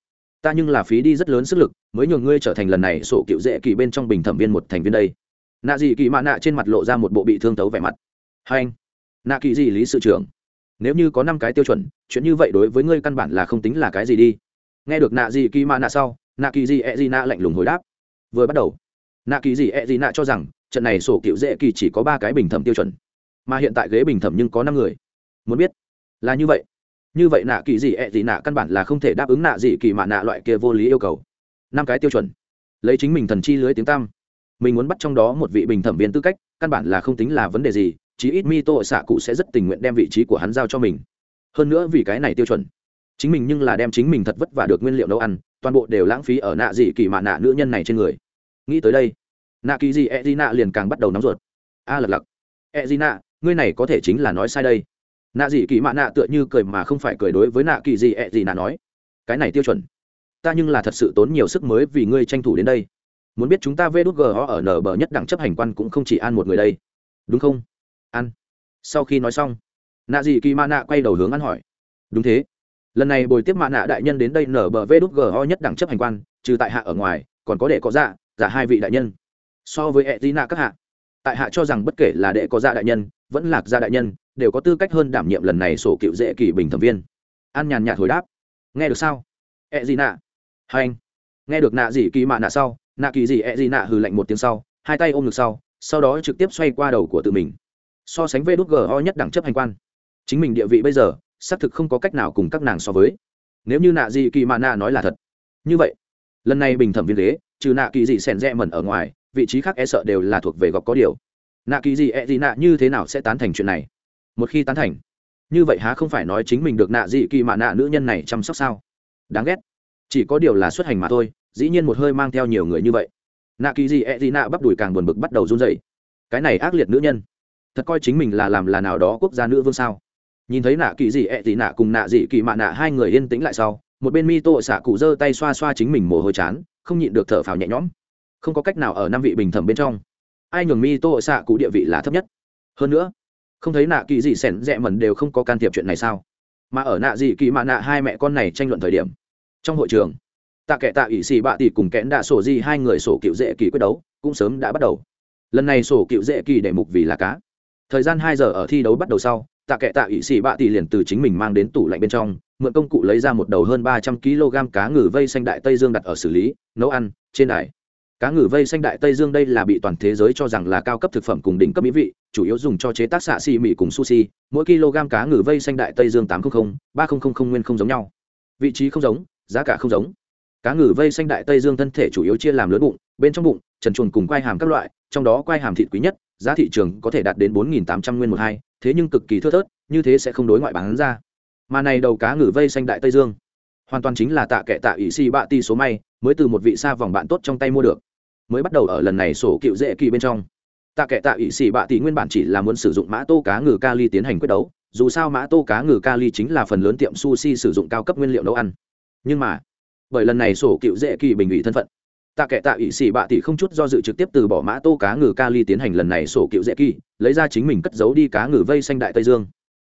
ta nhưng là phí đi rất lớn sức lực, mới nhường ngươi trở thành lần này sổ cựu dễ kỳ bên trong bình thẩm viên một thành viên đây. Nạ dị kỳ mạ nạ trên mặt lộ ra một bộ bị thương tấu vẻ mặt. Hai anh, nạ kỳ dị lý sự trưởng, nếu như có năm cái tiêu chuẩn, chuyện như vậy đối với ngươi căn bản là không tính là cái gì đi. Nghe được nạ dị kỳ mạ nạ sau, nạ kỳ dị e dị nạ lạnh lùng hồi đáp. Vừa bắt đầu, nạ kỳ dị e dị nạ cho rằng, trận này sổ cựu dễ kỳ chỉ có ba cái bình thẩm tiêu chuẩn mà hiện tại ghế bình thẩm nhưng có năm người. Muốn biết? Là như vậy. Như vậy nạ kỳ dị ẹ gì nạ căn bản là không thể đáp ứng nạ dị kỳ mạ nạ loại kia vô lý yêu cầu. Năm cái tiêu chuẩn. Lấy chính mình thần chi lưới tiếng tam mình muốn bắt trong đó một vị bình thẩm viên tư cách, căn bản là không tính là vấn đề gì, chí ít mi tô xạ cụ sẽ rất tình nguyện đem vị trí của hắn giao cho mình. Hơn nữa vì cái này tiêu chuẩn. Chính mình nhưng là đem chính mình thật vất vả được nguyên liệu nấu ăn, toàn bộ đều lãng phí ở nạ dị kỳ mạ nạ nữ nhân này trên người. Nghĩ tới đây, nạ kỳ dị e d nạ liền càng bắt đầu nóng ruột. A lật lặc. E d nạ ngươi này có thể chính là nói sai đây. Nạ dị kỳ mạ nạ tựa như cười mà không phải cười đối với nạ kỳ dị ẹ gì nạ nói, cái này tiêu chuẩn, ta nhưng là thật sự tốn nhiều sức mới vì ngươi tranh thủ đến đây. Muốn biết chúng ta vê đút g ở nở bờ nhất đẳng chấp hành quan cũng không chỉ ăn một người đây. Đúng không? Ăn. Sau khi nói xong, nạ dị kỳ mạ nạ quay đầu hướng ăn hỏi, đúng thế. Lần này bồi tiếp mạ nạ đại nhân đến đây nở bờ vê đút g nhất đẳng chấp hành quan, trừ tại hạ ở ngoài, còn có để có dạ giả hai vị đại nhân. So với ẹ tí nạ các hạ, tại hạ cho rằng bất kể là đệ có dạ đại nhân vẫn lạc gia đại nhân, đều có tư cách hơn đảm nhiệm lần này sổ cựu dễ kỳ bình thẩm viên. An nhàn nhạt hồi đáp. Nghe được sao? E ẹ gì nạ. Hai anh. Nghe được nạ gì kỳ mạ nạ sau, nạ kỳ gì ẹ gì nạ hừ lạnh một tiếng sau, hai tay ôm ngực sau sau đó trực tiếp xoay qua đầu của tự mình. So sánh với đốt ho nhất đẳng chấp hành quan. Chính mình địa vị bây giờ, xác thực không có cách nào cùng các nàng so với. Nếu như nạ gì kỳ mạ nạ nói là thật. Như vậy, lần này bình thẩm viên ghế, trừ nạ kỳ gì sèn rẽ mẩn ở ngoài, vị trí khác e sợ đều là thuộc về gọc có điều nạ kỳ gì ẹ gì nạ như thế nào sẽ tán thành chuyện này? Một khi tán thành, như vậy há không phải nói chính mình được nạ dị kỳ mà nạ nữ nhân này chăm sóc sao? Đáng ghét. Chỉ có điều là xuất hành mà thôi, dĩ nhiên một hơi mang theo nhiều người như vậy. Nạ kỳ gì ẹ gì nạ bắp đùi càng buồn bực bắt đầu run dậy cái này ác liệt nữ nhân, thật coi chính mình là làm là nào đó quốc gia nữ vương sao? Nhìn thấy nạ kỳ gì ẹ gì nạ cùng nạ dị kỳ mạ nạ hai người yên tĩnh lại sau, một bên mi tô xạ cụ giơ tay xoa xoa chính mình mồ hôi chán, không nhịn được thở phào nhẹ nhõm. Không có cách nào ở năm vị bình thẩm bên trong ai nhường mi tô xạ cụ địa vị là thấp nhất. Hơn nữa, không thấy nạ kỳ gì sẻn rẽ mẩn đều không có can thiệp chuyện này sao? Mà ở nạ gì kỳ mạ nạ hai mẹ con này tranh luận thời điểm, trong hội trường, tạ kệ tạ ỷ xì bạ tỷ cùng kẽn đạ sổ di hai người sổ cựu dễ kỳ quyết đấu cũng sớm đã bắt đầu. Lần này sổ cựu dễ kỳ để mục vì là cá. Thời gian hai giờ ở thi đấu bắt đầu sau, tạ kệ tạ ỷ xì bạ tỷ liền từ chính mình mang đến tủ lạnh bên trong, mượn công cụ lấy ra một đầu hơn ba trăm kg cá ngừ vây xanh đại tây dương đặt ở xử lý, nấu ăn, trên đài cá ngừ vây xanh đại tây dương đây là bị toàn thế giới cho rằng là cao cấp thực phẩm cùng đỉnh cấp mỹ vị, chủ yếu dùng cho chế tác xạ xì mì cùng sushi, mỗi kg cá ngừ vây xanh đại tây dương tám trăm linh ba nghìn nguyên không giống nhau. Vị trí không giống, giá cả không giống. Cá ngừ vây xanh đại tây dương thân thể chủ yếu chia làm lớn bụng, bên trong bụng, trần chuồn cùng quai hàm các loại, trong đó quai hàm thịt quý nhất, giá thị trường có thể đạt đến bốn tám trăm nguyên một hai, thế nhưng cực kỳ thưa thớt, như thế sẽ không đối ngoại bán ra. Mà này đầu cá ngừ vây xanh đại tây dương, hoàn toàn chính là tạ kệ tạ ỷ si bạ ti số may mới từ một vị xa vòng bạn tốt trong tay mua được. Mới bắt đầu ở lần này sổ cựu dễ kỳ bên trong. Tạ kệ tạ ỵ sĩ bạ tỷ nguyên bản chỉ là muốn sử dụng mã tô cá ngừ kali tiến hành quyết đấu, dù sao mã tô cá ngừ kali chính là phần lớn tiệm sushi sử dụng cao cấp nguyên liệu nấu ăn. Nhưng mà, bởi lần này sổ cựu dễ kỳ bình ủy thân phận, tạ kệ tạ ỵ sĩ bạ tỷ không chút do dự trực tiếp từ bỏ mã tô cá ngừ kali tiến hành lần này sổ cựu dễ kỳ, lấy ra chính mình cất giấu đi cá ngừ vây xanh đại tây dương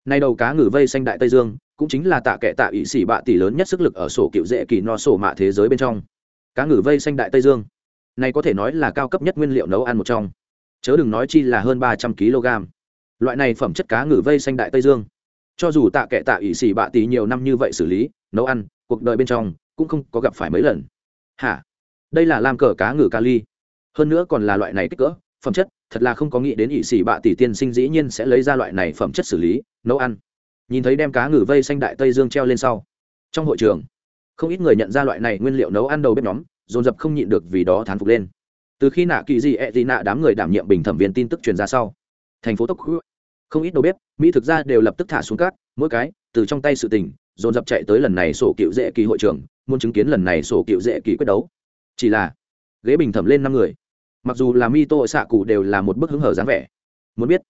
nay đầu cá ngừ vây xanh đại tây dương, cũng chính là tạ kệ tạ ỵ sĩ bạ tỷ lớn nhất sức lực ở sổ cựu dễ kỳ no sổ mạ thế giới bên trong. Cá ngừ vây xanh đại tây dương. Này có thể nói là cao cấp nhất nguyên liệu nấu ăn một trong. Chớ đừng nói chi là hơn ba trăm kg. Loại này phẩm chất cá ngừ vây xanh đại tây dương. Cho dù tạ kệ tạ ỵ xỉ bạ tỷ nhiều năm như vậy xử lý, nấu ăn, cuộc đời bên trong, cũng không có gặp phải mấy lần. Hả? Đây là làm cờ cá ngừ kali. Hơn nữa còn là loại này kích cỡ, phẩm chất thật là không có nghĩ đến ỵ xỉ bạ tỷ tiên sinh dĩ nhiên sẽ lấy ra loại này phẩm chất xử lý, nấu ăn. Nhìn thấy đem cá ngừ vây xanh đại tây dương treo lên sau. Trong hội trường, không ít người nhận ra loại này nguyên liệu nấu ăn đầu bếp nhóm, dồn dập không nhịn được vì đó thán phục lên. Từ khi nạ kỳ dị ẹ gì nạ đám người đảm nhiệm bình thẩm viên tin tức truyền ra sau, thành phố tốc không ít đầu bếp, mỹ thực ra đều lập tức thả xuống cát, mỗi cái, từ trong tay sự tình, dồn dập chạy tới lần này sổ cựu dễ kỳ hội trưởng muốn chứng kiến lần này sổ cựu dễ kỳ quyết đấu. Chỉ là, ghế bình thẩm lên năm người mặc dù là mi tô xạ cụ đều là một bức hứng hở dáng vẻ. Muốn biết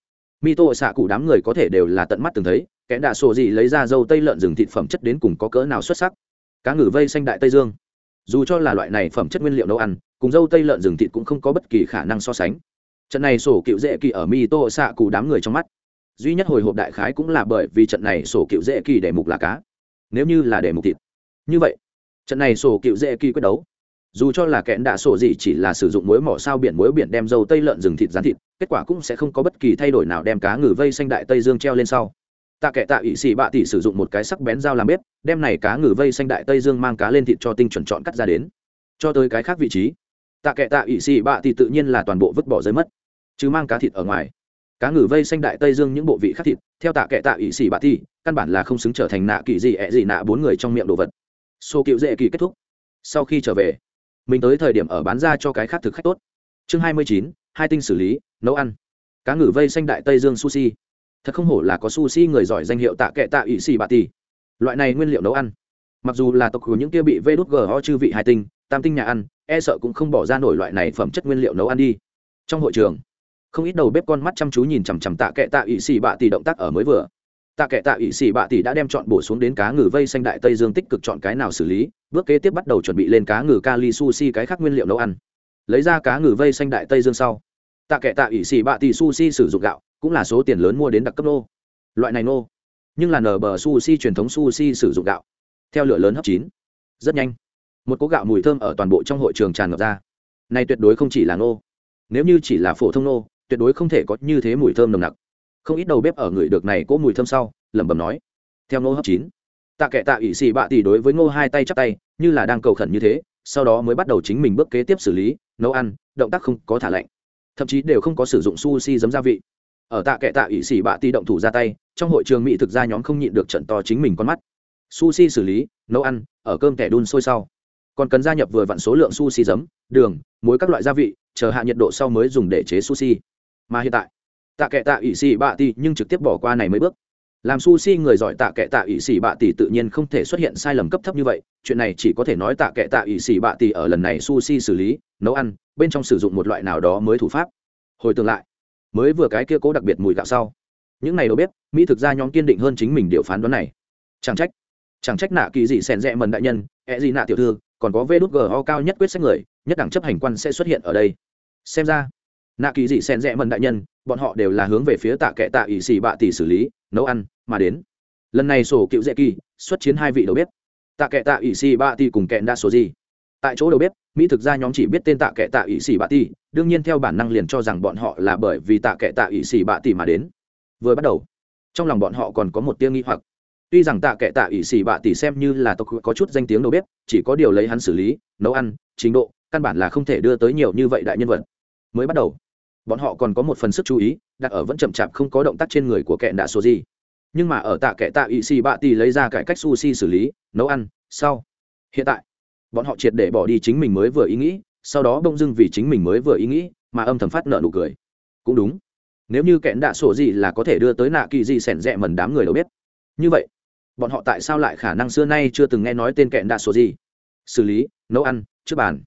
mi tô xạ cụ đám người có thể đều là tận mắt từng thấy, kẻ đạ sổ gì lấy ra dâu tây lợn rừng thịt phẩm chất đến cùng có cỡ nào xuất sắc. Cá ngừ vây xanh đại tây dương. Dù cho là loại này phẩm chất nguyên liệu nấu ăn, cùng dâu tây lợn rừng thịt cũng không có bất kỳ khả năng so sánh. Trận này sổ cựu dễ kỳ ở mi tô xạ cụ đám người trong mắt. Duy nhất hồi hộp đại khái cũng là bởi vì trận này sổ cựu dễ kỳ để mục là cá. Nếu như là để mục thịt. Như vậy, trận này sổ cựu dễ kỳ quyết đấu dù cho là kẽn đạ sổ gì chỉ là sử dụng muối mỏ sao biển muối biển đem dầu tây lợn rừng thịt rán thịt, kết quả cũng sẽ không có bất kỳ thay đổi nào đem cá ngừ vây xanh đại tây dương treo lên sau. Tạ kệ tạ ỵ xì bạ tỷ sử dụng một cái sắc bén dao làm bếp, đem này cá ngừ vây xanh đại tây dương mang cá lên thịt cho tinh chuẩn chọn cắt ra đến. Cho tới cái khác vị trí, tạ kệ tạ ỵ xì bạ thì tự nhiên là toàn bộ vứt bỏ rơi mất, chứ mang cá thịt ở ngoài. Cá ngừ vây xanh đại tây dương những bộ vị khác thịt, theo tạ kệ tạ ỵ xì bạ thì căn bản là không xứng trở thành nạ kỳ gì ẹ gì nạ bốn người trong miệng đồ vật. Xô cựu dễ kỳ kết thúc. Sau khi trở về mình tới thời điểm ở bán ra cho cái khác thực khách tốt. Chương hai mươi chín, hai tinh xử lý, nấu ăn. Cá ngừ vây xanh đại tây dương sushi. Thật không hổ là có sushi người giỏi danh hiệu tạ kệ tạ ỵ xì bà tì. Loại này nguyên liệu nấu ăn. Mặc dù là tộc của những kia bị vê đốt gờ ho chư vị hai tinh, tam tinh nhà ăn e sợ cũng không bỏ ra nổi loại này phẩm chất nguyên liệu nấu ăn đi. Trong hội trường, không ít đầu bếp con mắt chăm chú nhìn chằm chằm tạ kệ tạ ỵ xì bạ tì động tác ở mới vừa tạ kệ tạ ỵ xì bạ tỷ đã đem chọn bổ xuống đến cá ngừ vây xanh đại tây dương tích cực chọn cái nào xử lý, bước kế tiếp bắt đầu chuẩn bị lên cá ngừ kali sushi cái khác nguyên liệu nấu ăn. Lấy ra cá ngừ vây xanh đại tây dương sau, tạ kệ tạ ỵ xì bạ tỷ sushi sử dụng gạo, cũng là số tiền lớn mua đến đặc cấp nô. Loại này nô, nhưng là nở bờ sushi truyền thống sushi sử dụng gạo, theo lửa lớn hấp chín, rất nhanh. Một cỗ gạo mùi thơm ở toàn bộ trong hội trường tràn ngập ra. Này tuyệt đối không chỉ là nô, nếu như chỉ là phổ thông nô, tuyệt đối không thể có như thế mùi thơm nồng nặc không ít đầu bếp ở người được này cỗ mùi thơm sau, lẩm bẩm nói, theo Ngô hấp chín. Tạ kệ tạ ỵ xì bạ tỷ đối với ngô hai tay chắp tay, như là đang cầu khẩn như thế, sau đó mới bắt đầu chính mình bước kế tiếp xử lý, nấu ăn, động tác không có thả lạnh, thậm chí đều không có sử dụng sushi giấm gia vị. Ở tạ kệ tạ ỵ xì bạ Tỷ động thủ ra tay, trong hội trường mỹ thực ra nhóm không nhịn được trận to chính mình con mắt. Sushi xử lý, nấu ăn, ở cơm kẻ đun sôi sau. Còn cần gia nhập vừa vặn số lượng sushi giấm, đường, muối các loại gia vị, chờ hạ nhiệt độ sau mới dùng để chế sushi. Mà hiện tại tạ kệ tạ ỵ xì bạ Tỷ nhưng trực tiếp bỏ qua này mấy bước. Làm sushi người giỏi tạ kệ tạ ỵ xì bạ tỷ tự nhiên không thể xuất hiện sai lầm cấp thấp như vậy, chuyện này chỉ có thể nói tạ kệ tạ ỵ xì bạ tỷ ở lần này sushi xử lý, nấu ăn, bên trong sử dụng một loại nào đó mới thủ pháp. Hồi tương lại, mới vừa cái kia cố đặc biệt mùi gạo sau, những này đâu biết, mỹ thực ra nhóm kiên định hơn chính mình điều phán đoán này. Chẳng trách chẳng trách nạ kỳ dị xèn rẽ mần đại nhân ẹ gì nạ tiểu thư, còn có vê đút gò cao nhất quyết sách người, nhất đẳng chấp hành quan sẽ xuất hiện ở đây. Xem ra nạ kỳ dị xen rẽ mần đại nhân, bọn họ đều là hướng về phía tạ kệ tạ ỵ xì bạ tỷ xử lý, nấu ăn, mà đến. Lần này sổ cựu dễ kỳ, xuất chiến hai vị đầu bếp. Tạ kệ tạ ỵ xì bạ tỷ cùng kẹn đa số gì. Tại chỗ đầu bếp, mỹ thực ra nhóm chỉ biết tên tạ kệ tạ ỵ xì bạ tỷ đương nhiên theo bản năng liền cho rằng bọn họ là bởi vì tạ kệ tạ ỵ xì bạ tỷ mà đến. Vừa bắt đầu, trong lòng bọn họ còn có một tiếng nghi hoặc. Tuy rằng tạ kệ tạ ỵ xì bạ tỷ xem như là tộc có chút danh tiếng đầu bếp, chỉ có điều lấy hắn xử lý, nấu ăn, trình độ, căn bản là không thể đưa tới nhiều như vậy đại nhân vật mới bắt đầu. Bọn họ còn có một phần sức chú ý, đặt ở vẫn chậm chạp không có động tác trên người của kẹn đạ số gì nhưng mà ở tạ kệ tạ ỵ xì bạ tì lấy ra cải cách sushi xử lý, nấu ăn, sau. Hiện tại, bọn họ triệt để bỏ đi chính mình mới vừa ý nghĩ, sau đó bông dưng vì chính mình mới vừa ý nghĩ mà âm thầm phát nợ nụ cười. Cũng đúng. Nếu như kẽn đạ sổ gì là có thể đưa tới nạ kỳ gì sẻn rẽ mần đám người đâu biết như vậy, bọn họ tại sao lại khả năng xưa nay chưa từng nghe nói tên kẽn đạ sổ gì xử lý, nấu ăn, trước bàn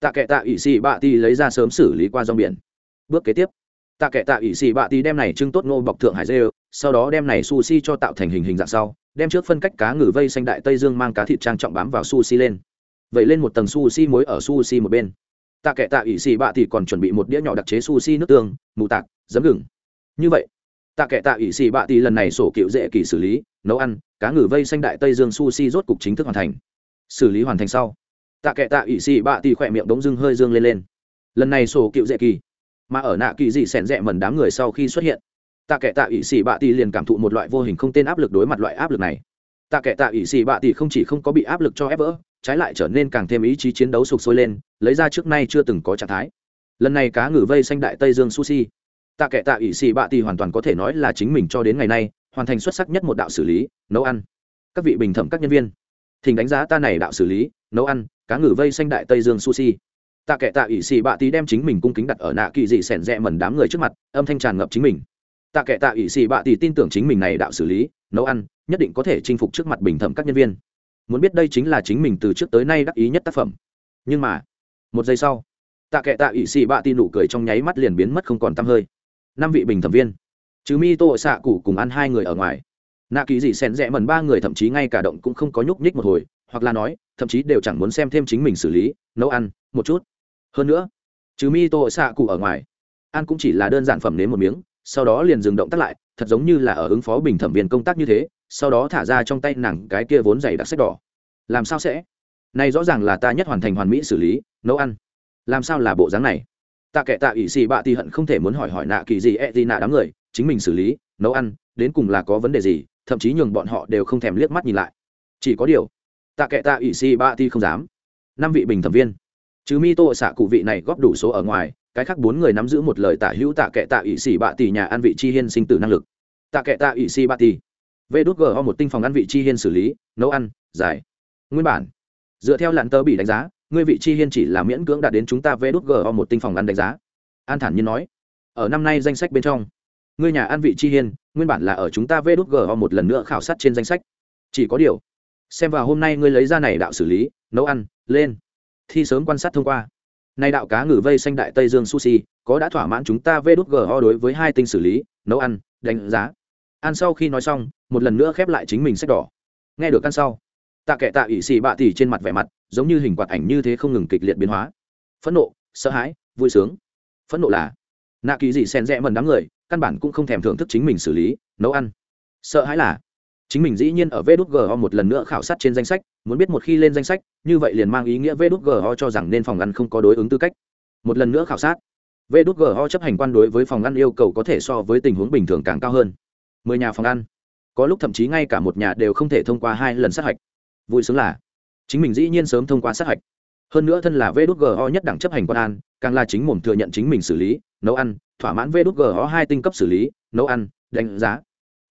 tạ kệ tạ ỵ xì bạ ti lấy ra sớm xử lý qua dòng biển. Bước kế tiếp. Tạ kệ tạ ỵ xì bạ ti đem này trưng tốt ngô bọc thượng hải dê sau đó đem này sushi cho tạo thành hình hình dạng sau, đem trước phân cách cá ngừ vây xanh đại tây dương mang cá thịt trang trọng bám vào sushi lên. Vậy lên một tầng sushi muối ở sushi một bên. Tạ kệ tạ ỵ xì bạ thì còn chuẩn bị một đĩa nhỏ đặc chế sushi nước tương, mù tạc, giấm gừng. Như vậy, tạ kệ tạ ỵ xì bạ thì lần này sổ cựu dễ kỳ xử lý, nấu ăn, cá ngừ vây xanh đại tây dương sushi rốt cục chính thức hoàn thành. Xử lý hoàn thành sau tạ kệ tạ ỵ xì bạ tì khỏe miệng đống dưng hơi dương lên lên. Lần này sổ cựu dễ kỳ, mà ở nạ kỳ dị sẻn rẽ mần đám người sau khi xuất hiện, tạ kệ tạ ỵ xì bạ tì liền cảm thụ một loại vô hình không tên áp lực đối mặt loại áp lực này. Tạ kệ tạ ỵ xì bạ tì không chỉ không có bị áp lực cho ép vỡ, trái lại trở nên càng thêm ý chí chiến đấu sục sôi lên, lấy ra trước nay chưa từng có trạng thái. Lần này cá ngừ vây xanh đại tây dương sushi, tạ kệ tạ ỵ xì bạ tì hoàn toàn có thể nói là chính mình cho đến ngày nay, hoàn thành xuất sắc nhất một đạo xử lý, nấu ăn. Các vị bình thẩm các nhân viên, thỉnh đánh giá ta này đạo xử lý, nấu ăn cá ngừ vây xanh đại tây dương sushi. Tạ kệ tạ ỷ xì bạ tí đem chính mình cung kính đặt ở nạ kỳ dị sẻn rẽ mẩn đám người trước mặt, âm thanh tràn ngập chính mình. Tạ kệ tạ ỷ xì bạ tí tin tưởng chính mình này đạo xử lý, nấu ăn, nhất định có thể chinh phục trước mặt bình thẩm các nhân viên. Muốn biết đây chính là chính mình từ trước tới nay đắc ý nhất tác phẩm. Nhưng mà, một giây sau, tạ kệ tạ ỷ xì bạ tí nụ cười trong nháy mắt liền biến mất không còn t hơi. Năm vị bình thẩm viên chứ mi tô xạ cụ cùng ăn hai người ở ngoài. Nạ kỳ dị xèn rẽ mần ba người thậm chí ngay cả động cũng không có nhúc nhích một hồi hoặc là nói, thậm chí đều chẳng muốn xem thêm chính mình xử lý, nấu ăn, một chút. Hơn nữa chứ mi tô xạ cụ ở ngoài, ăn cũng chỉ là đơn giản phẩm nếm một miếng, sau đó liền dừng động tắt lại, thật giống như là ở ứng phó bình thẩm viên công tác như thế, sau đó thả ra trong tay nàng cái kia vốn dày đặc sách đỏ. Làm sao sẽ? Này rõ ràng là ta nhất hoàn thành hoàn mỹ xử lý, nấu ăn. Làm sao là bộ dáng này? Tạ kệ tạ ỷ xì bạ thì hận không thể muốn hỏi hỏi nạ kỳ gì e gì nạ đám người, chính mình xử lý, nấu ăn, đến cùng là có vấn đề gì, thậm chí nhường bọn họ đều không thèm liếc mắt nhìn lại. Chỉ có điều tạ kệ tạ ỷ xì bạ ti không dám. Năm vị bình thẩm viên. Chứ mi tô xạ cụ vị này góp đủ số ở ngoài, cái khác bốn người nắm giữ một lời tạ hữu tạ kệ tạ ỷ xì bạ tỷ nhà ăn vị chi hiên sinh tử năng lực. Tạ kệ tạ ỷ xì bạ tỷ vê đốt g ho một tinh phòng ăn vị chi hiên xử lý, nấu ăn, giải. Nguyên bản, dựa theo lặn tơ bị đánh giá, ngươi vị chi hiên chỉ là miễn cưỡng đạt đến chúng ta vê đốt g ho một tinh phòng ăn đánh giá. An thản nhiên nói, ở năm nay danh sách bên trong, ngươi nhà ăn vị chi hiên, nguyên bản là ở chúng ta vê đốt g ho một lần nữa khảo sát trên danh sách. Chỉ có điều xem vào hôm nay ngươi lấy ra này đạo xử lý, nấu ăn, lên. Thi sớm quan sát thông qua. Nay đạo cá ngừ vây xanh đại tây dương sushi, có đã thỏa mãn chúng ta vê đốt g ho đối với hai tinh xử lý, nấu ăn, đánh giá. Ăn sau khi nói xong, một lần nữa khép lại chính mình sách đỏ. Nghe được ăn sau, tạ kệ tạ ỵ xì bạ tỉ trên mặt vẻ mặt, giống như hình quạt ảnh như thế không ngừng kịch liệt biến hóa. Phẫn nộ, sợ hãi, vui sướng. Phẫn nộ là, nạ kỳ dị xen rẽ mần đám người, căn bản cũng không thèm thưởng thức chính mình xử lý, nấu ăn. Sợ hãi là chính mình dĩ nhiên ở vê đút go một lần nữa khảo sát trên danh sách, muốn biết một khi lên danh sách, như vậy liền mang ý nghĩa vê đút go cho rằng nên phòng ăn không có đối ứng tư cách. Một lần nữa khảo sát vê đút go chấp hành quan đối với phòng ăn yêu cầu có thể so với tình huống bình thường càng cao hơn. Mười nhà phòng ăn có lúc thậm chí ngay cả một nhà đều không thể thông qua hai lần sát hạch. Vui sướng là, chính mình dĩ nhiên sớm thông qua sát hạch. Hơn nữa thân là vê đút go nhất đẳng chấp hành quan an, càng là chính mồm thừa nhận chính mình xử lý, nấu ăn, thỏa mãn vê đút go hai tinh cấp xử lý, nấu ăn, đánh giá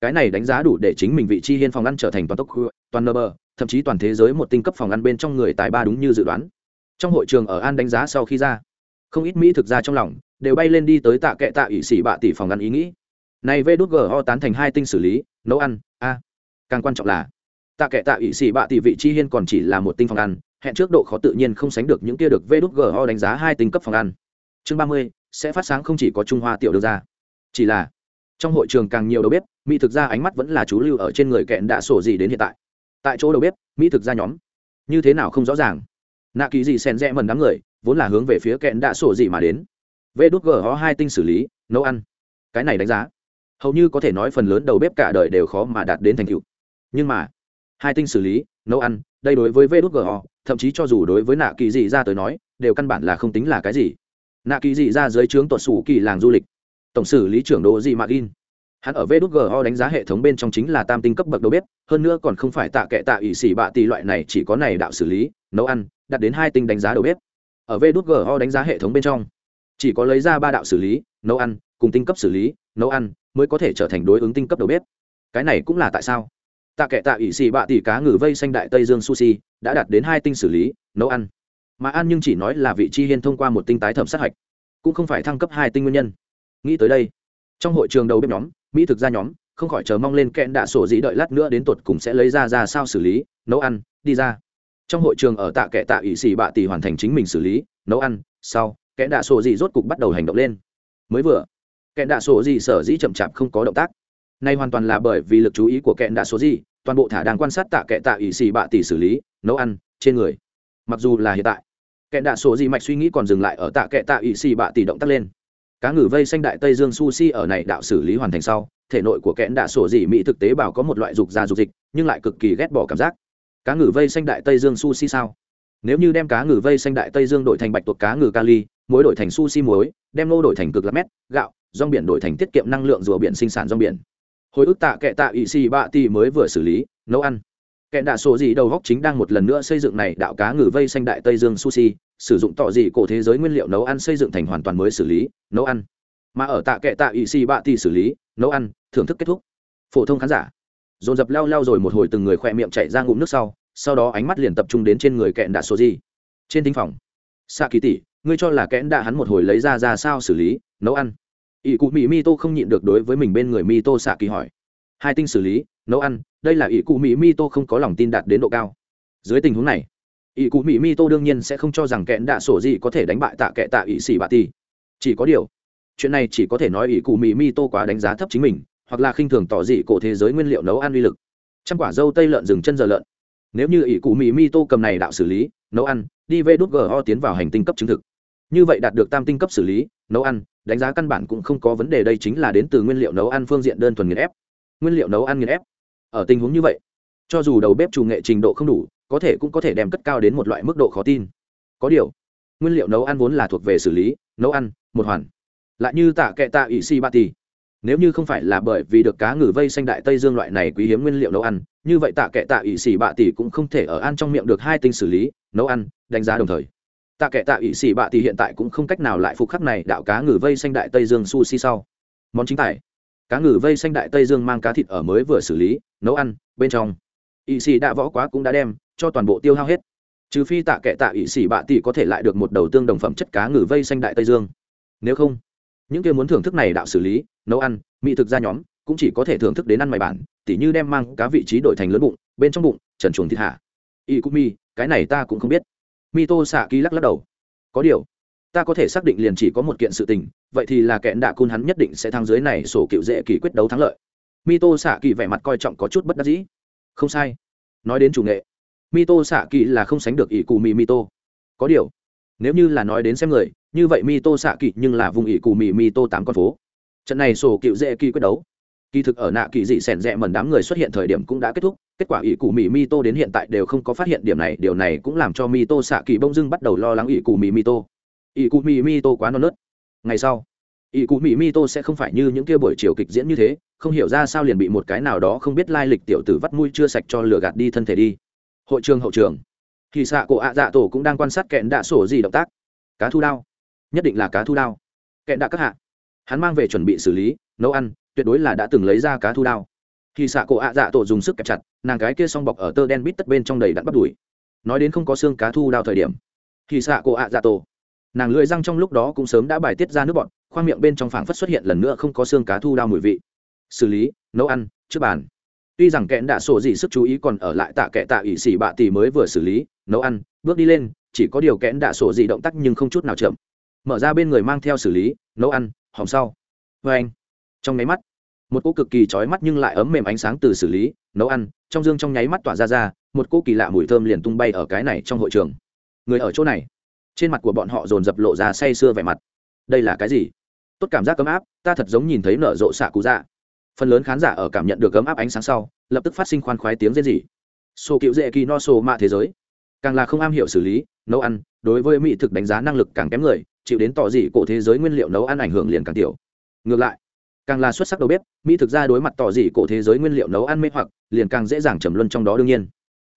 cái này đánh giá đủ để chính mình vị chi hiên phòng ăn trở thành toàn tốc toàn nơ bờ, thậm chí toàn thế giới một tinh cấp phòng ăn bên trong người tài ba đúng như dự đoán. Trong hội trường ở an đánh giá sau khi ra, không ít mỹ thực ra trong lòng đều bay lên đi tới tạ kệ tạ ủy sĩ bạ tỷ phòng ăn ý nghĩ. Này vê đút ho tán thành hai tinh xử lý, nấu ăn, a. Càng quan trọng là, tạ kệ tạ ủy sĩ bạ tỷ vị chi hiên còn chỉ là một tinh phòng ăn, hẹn trước độ khó tự nhiên không sánh được những kia được vê đút ho đánh giá hai tinh cấp phòng ăn. Chương ba mươi, sẽ phát sáng không chỉ có trung hoa tiểu đưa ra. Chỉ là, trong hội trường càng nhiều đầu bếp mỹ thực ra ánh mắt vẫn là chú lưu ở trên người kẹn đã sổ gì đến hiện tại. Tại chỗ đầu bếp, mỹ thực ra nhóm. Như thế nào không rõ ràng. Nạ kỳ gì xen rẽ mần đám người, vốn là hướng về phía kẹn đã sổ gì mà đến. Vê đút ho hai tinh xử lý, nấu ăn. Cái này đánh giá. Hầu như có thể nói phần lớn đầu bếp cả đời đều khó mà đạt đến thành tựu. Nhưng mà, hai tinh xử lý, nấu ăn, đây đối với vê đốt gò thậm chí cho dù đối với nạ kỳ dị ra tới nói, đều căn bản là không tính là cái gì. Nạ kỳ dị ra dưới trướng tuột sủ kỳ làng du lịch. Tổng xử lý trưởng đồ dị mạc in hắn ở vê đánh giá hệ thống bên trong chính là tam tinh cấp bậc đầu bếp, hơn nữa còn không phải tạ kệ tạ ỵ xỉ bạ tỷ loại này, chỉ có này đạo xử lý, nấu ăn đạt đến hai tinh đánh giá đầu bếp. Ở vê đánh giá hệ thống bên trong, chỉ có lấy ra ba đạo xử lý, nấu ăn, cùng tinh cấp xử lý, nấu ăn, mới có thể trở thành đối ứng tinh cấp đầu bếp. Cái này cũng là tại sao? Tạ kệ tạ ỵ xì bạ tỷ cá ngừ vây xanh đại tây dương sushi đã đạt đến hai tinh xử lý, nấu ăn. Mà ăn nhưng chỉ nói là vị chi hiên thông qua một tinh tái thẩm sát hạch, cũng không phải thăng cấp hai tinh nguyên nhân. Nghĩ tới đây, trong hội trường đầu bếp nhóm mỹ thực ra nhóm, không khỏi chờ mong lên kẽn đạ sổ dĩ đợi lát nữa đến tuột cùng sẽ lấy ra ra sao xử lý, nấu ăn, đi ra. Trong hội trường ở tạ kệ tạ ỵ xì bạ tỷ hoàn thành chính mình xử lý, nấu ăn, sau kẽn đạ sổ dĩ rốt cục bắt đầu hành động lên. Mới vừa kẽn đạ sổ dĩ sở dĩ chậm chạp không có động tác. Nay hoàn toàn là bởi vì lực chú ý của kẽn đạ sổ dĩ, toàn bộ thả đang quan sát tạ kệ tạ ỵ xì bạ tỷ xử lý, nấu ăn, trên người. Mặc dù là hiện tại kẽn đạ sổ dĩ mạch suy nghĩ còn dừng lại ở tạ kệ tạ ỵ xì bạ tỷ động tác lên cá ngừ vây xanh đại tây dương sushi ở này đạo xử lý hoàn thành sau, thể nội của kẽn đạ sổ dị mỹ thực tế bảo có một loại dục da dục dịch, nhưng lại cực kỳ ghét bỏ cảm giác. Cá ngừ vây xanh đại tây dương sushi sao? Nếu như đem cá ngừ vây xanh đại tây dương đổi thành bạch tuộc cá ngừ kali, muối đổi thành sushi muối, đem nô đổi thành cực lạc mét, gạo, rong biển đổi thành tiết kiệm năng lượng rùa biển sinh sản rong biển. Hồi ức tạ kệ tạ ỵ xì bạ ti mới vừa xử lý, nấu ăn. Kẹn đạ sổ gì đầu góc chính đang một lần nữa xây dựng này đạo cá ngừ vây xanh đại tây dương sushi, sử dụng tỏ dị cổ thế giới nguyên liệu nấu ăn xây dựng thành hoàn toàn mới xử lý, nấu ăn. Mà ở tạ kệ tạ ỵ xì bạ thì xử lý, nấu ăn, thưởng thức kết thúc. Phổ thông khán giả. Dồn dập leo leo rồi một hồi từng người khoe miệng chạy ra ngụm nước sau sau đó ánh mắt liền tập trung đến trên người kẹn đạ sổ gì. Trên thính phòng xạ kỳ tỷ, ngươi cho là kẽn đạ hắn một hồi lấy ra ra sao xử lý, nấu ăn. Ỵ cụ mỹ mi tô không nhịn được đối với mình bên người mi tô xạ kỳ hỏi. Hai tinh xử lý, nấu ăn đây là ỷ cụ mỹ mi tô không có lòng tin đạt đến độ cao. Dưới tình huống này, ỷ cụ mỹ mi tô đương nhiên sẽ không cho rằng kẽn đạ sổ gì có thể đánh bại tạ kệ tạ ỷ xỉ bà ti chỉ có điều, chuyện này chỉ có thể nói ỷ cụ mỹ mi tô quá đánh giá thấp chính mình, hoặc là khinh thường tỏ dị cổ thế giới nguyên liệu nấu ăn uy lực. Trăm quả dâu tây lợn rừng chân giờ lợn. Nếu như ỷ cụ mỹ mi tô cầm này đạo xử lý, nấu ăn, đi về đốt gho tiến vào hành tinh cấp chứng thực. Như vậy đạt được tam tinh cấp xử lý, nấu ăn, đánh giá căn bản cũng không có vấn đề, đây chính là đến từ nguyên liệu nấu ăn phương diện đơn thuần nghiền ép. Nguyên liệu nấu ăn nghiền ép ở tình huống như vậy, cho dù đầu bếp chủ nghệ trình độ không đủ, có thể cũng có thể đem cất cao đến một loại mức độ khó tin. Có điều, nguyên liệu nấu ăn vốn là thuộc về xử lý, nấu ăn, một hoàn. Lại như tạ kệ tạ ỵ si ba tì. Nếu như không phải là bởi vì được cá ngừ vây xanh đại tây dương loại này quý hiếm nguyên liệu nấu ăn, như vậy tạ kệ tạ ỵ xỉ bạ tỷ cũng không thể ở ăn trong miệng được hai tinh xử lý, nấu ăn, đánh giá đồng thời. Tạ kệ tạ ỵ xỉ bạ tỷ hiện tại cũng không cách nào lại phục khắc này đạo cá ngừ vây xanh đại tây dương sushi sau. Món chính tải. Cá ngừ vây xanh đại tây dương mang cá thịt ở mới vừa xử lý nấu ăn, bên trong. Ỵ sĩ đã võ quá cũng đã đem, cho toàn bộ tiêu hao hết. Trừ phi tạ kệ tạ ỵ sĩ bạ tỷ có thể lại được một đầu tương đồng phẩm chất cá ngừ vây xanh đại tây dương. Nếu không, những kia muốn thưởng thức này đạo xử lý, nấu ăn, mỹ thực ra nhóm, cũng chỉ có thể thưởng thức đến ăn mày bản, tỉ như đem mang cá vị trí đổi thành lớn bụng, bên trong bụng, trần chuồng thịt hạ. Y cũng mi cái này ta cũng không biết. Mi tô xạ ký lắc lắc đầu. Có điều, ta có thể xác định liền chỉ có một kiện sự tình, vậy thì là kẹn đạ cun hắn nhất định sẽ thăng dưới này sổ cựu dễ kỳ quyết đấu thắng lợi. Mito xạ kỳ vẻ mặt coi trọng có chút bất đắc dĩ. Không sai. Nói đến chủ nghệ Mito xạ kỳ là không sánh được ỷ cù mì Mito. có điều, nếu như là nói đến xem người, như vậy Mito xạ kỳ nhưng là vùng ỷ cù mì Mito tám con phố. Trận này sổ cựu dễ kỳ quyết đấu. Kỳ thực ở nạ kỳ dị sẻn rẽ mần đám người xuất hiện thời điểm cũng đã kết thúc. Kết quả ỷ cụ mì Mito đến hiện tại đều không có phát hiện điểm này. Điều này cũng làm cho Mito xạ kỳ bông dưng bắt đầu lo lắng ỷ cụ mì Mito. ỷ cụ mì Mito quá non nớt. Ngày sau ỷ cụ mỹ mi tô sẽ không phải như những kia buổi chiều kịch diễn như thế, không hiểu ra sao liền bị một cái nào đó không biết lai lịch tiểu tử vắt mũi chưa sạch cho lửa gạt đi thân thể đi. Hội trường, hậu trường. Thì xạ cổ ạ dạ tổ cũng đang quan sát kẹn đạ sổ gì động tác. Cá thu đao. Nhất định là cá thu đao. Kẹn đạ các hạ. Hắn mang về chuẩn bị xử lý, nấu ăn, tuyệt đối là đã từng lấy ra cá thu đao. Thì xạ cổ ạ dạ tổ dùng sức kẹp chặt, nàng gái kia s bọc ở tơ đen bít tất bên trong đầy đặn bắt đùi. Nói đến không có xương cá thu đao thời điểm thì xạ cổ ạ dạ tổ. Nàng lưỡi răng trong lúc đó cũng sớm đã bài tiết ra nước bọt khoang miệng bên trong phảng phất xuất hiện lần nữa không có xương cá thu đao mùi vị. Xử lý, nấu ăn, trước bàn. Tuy rằng kẽn đã sổ gì sức chú ý còn ở lại tạ kệ tạ ỷ xỉ bạ tỷ mới vừa xử lý, nấu ăn, bước đi lên, chỉ có điều kẽn đã sổ gì động tác nhưng không chút nào chậm. Mở ra bên người mang theo xử lý, nấu ăn, hòm sau. Vê anh, trong nháy mắt, một cỗ cực kỳ trói mắt nhưng lại ấm mềm ánh sáng từ xử lý, nấu ăn, trong dương trong nháy mắt tỏa ra ra, một cỗ kỳ lạ mùi thơm liền tung bay ở cái này trong hội trường. Người ở chỗ này. Trên mặt của bọn họ dồn dập lộ ra say sưa vẻ mặt. Đây là cái gì? Tốt cảm giác ấm áp, ta thật giống nhìn thấy nở rộ xạ cụ dạ. Phần lớn khán giả ở cảm nhận được ấm áp ánh sáng sau, lập tức phát sinh khoan khoái tiếng rên rỉ. Sổ cựu dễ kỳ no sổ mạ thế giới. Càng là không am hiểu xử lý, nấu ăn, đối với mỹ thực đánh giá năng lực càng kém người, chịu đến tỏ dị cổ thế giới nguyên liệu nấu ăn ảnh hưởng liền càng tiểu. Ngược lại, càng là xuất sắc đầu bếp, mỹ thực ra đối mặt tỏ dị cổ thế giới nguyên liệu nấu ăn mê hoặc, liền càng dễ dàng trầm luân trong đó đương nhiên.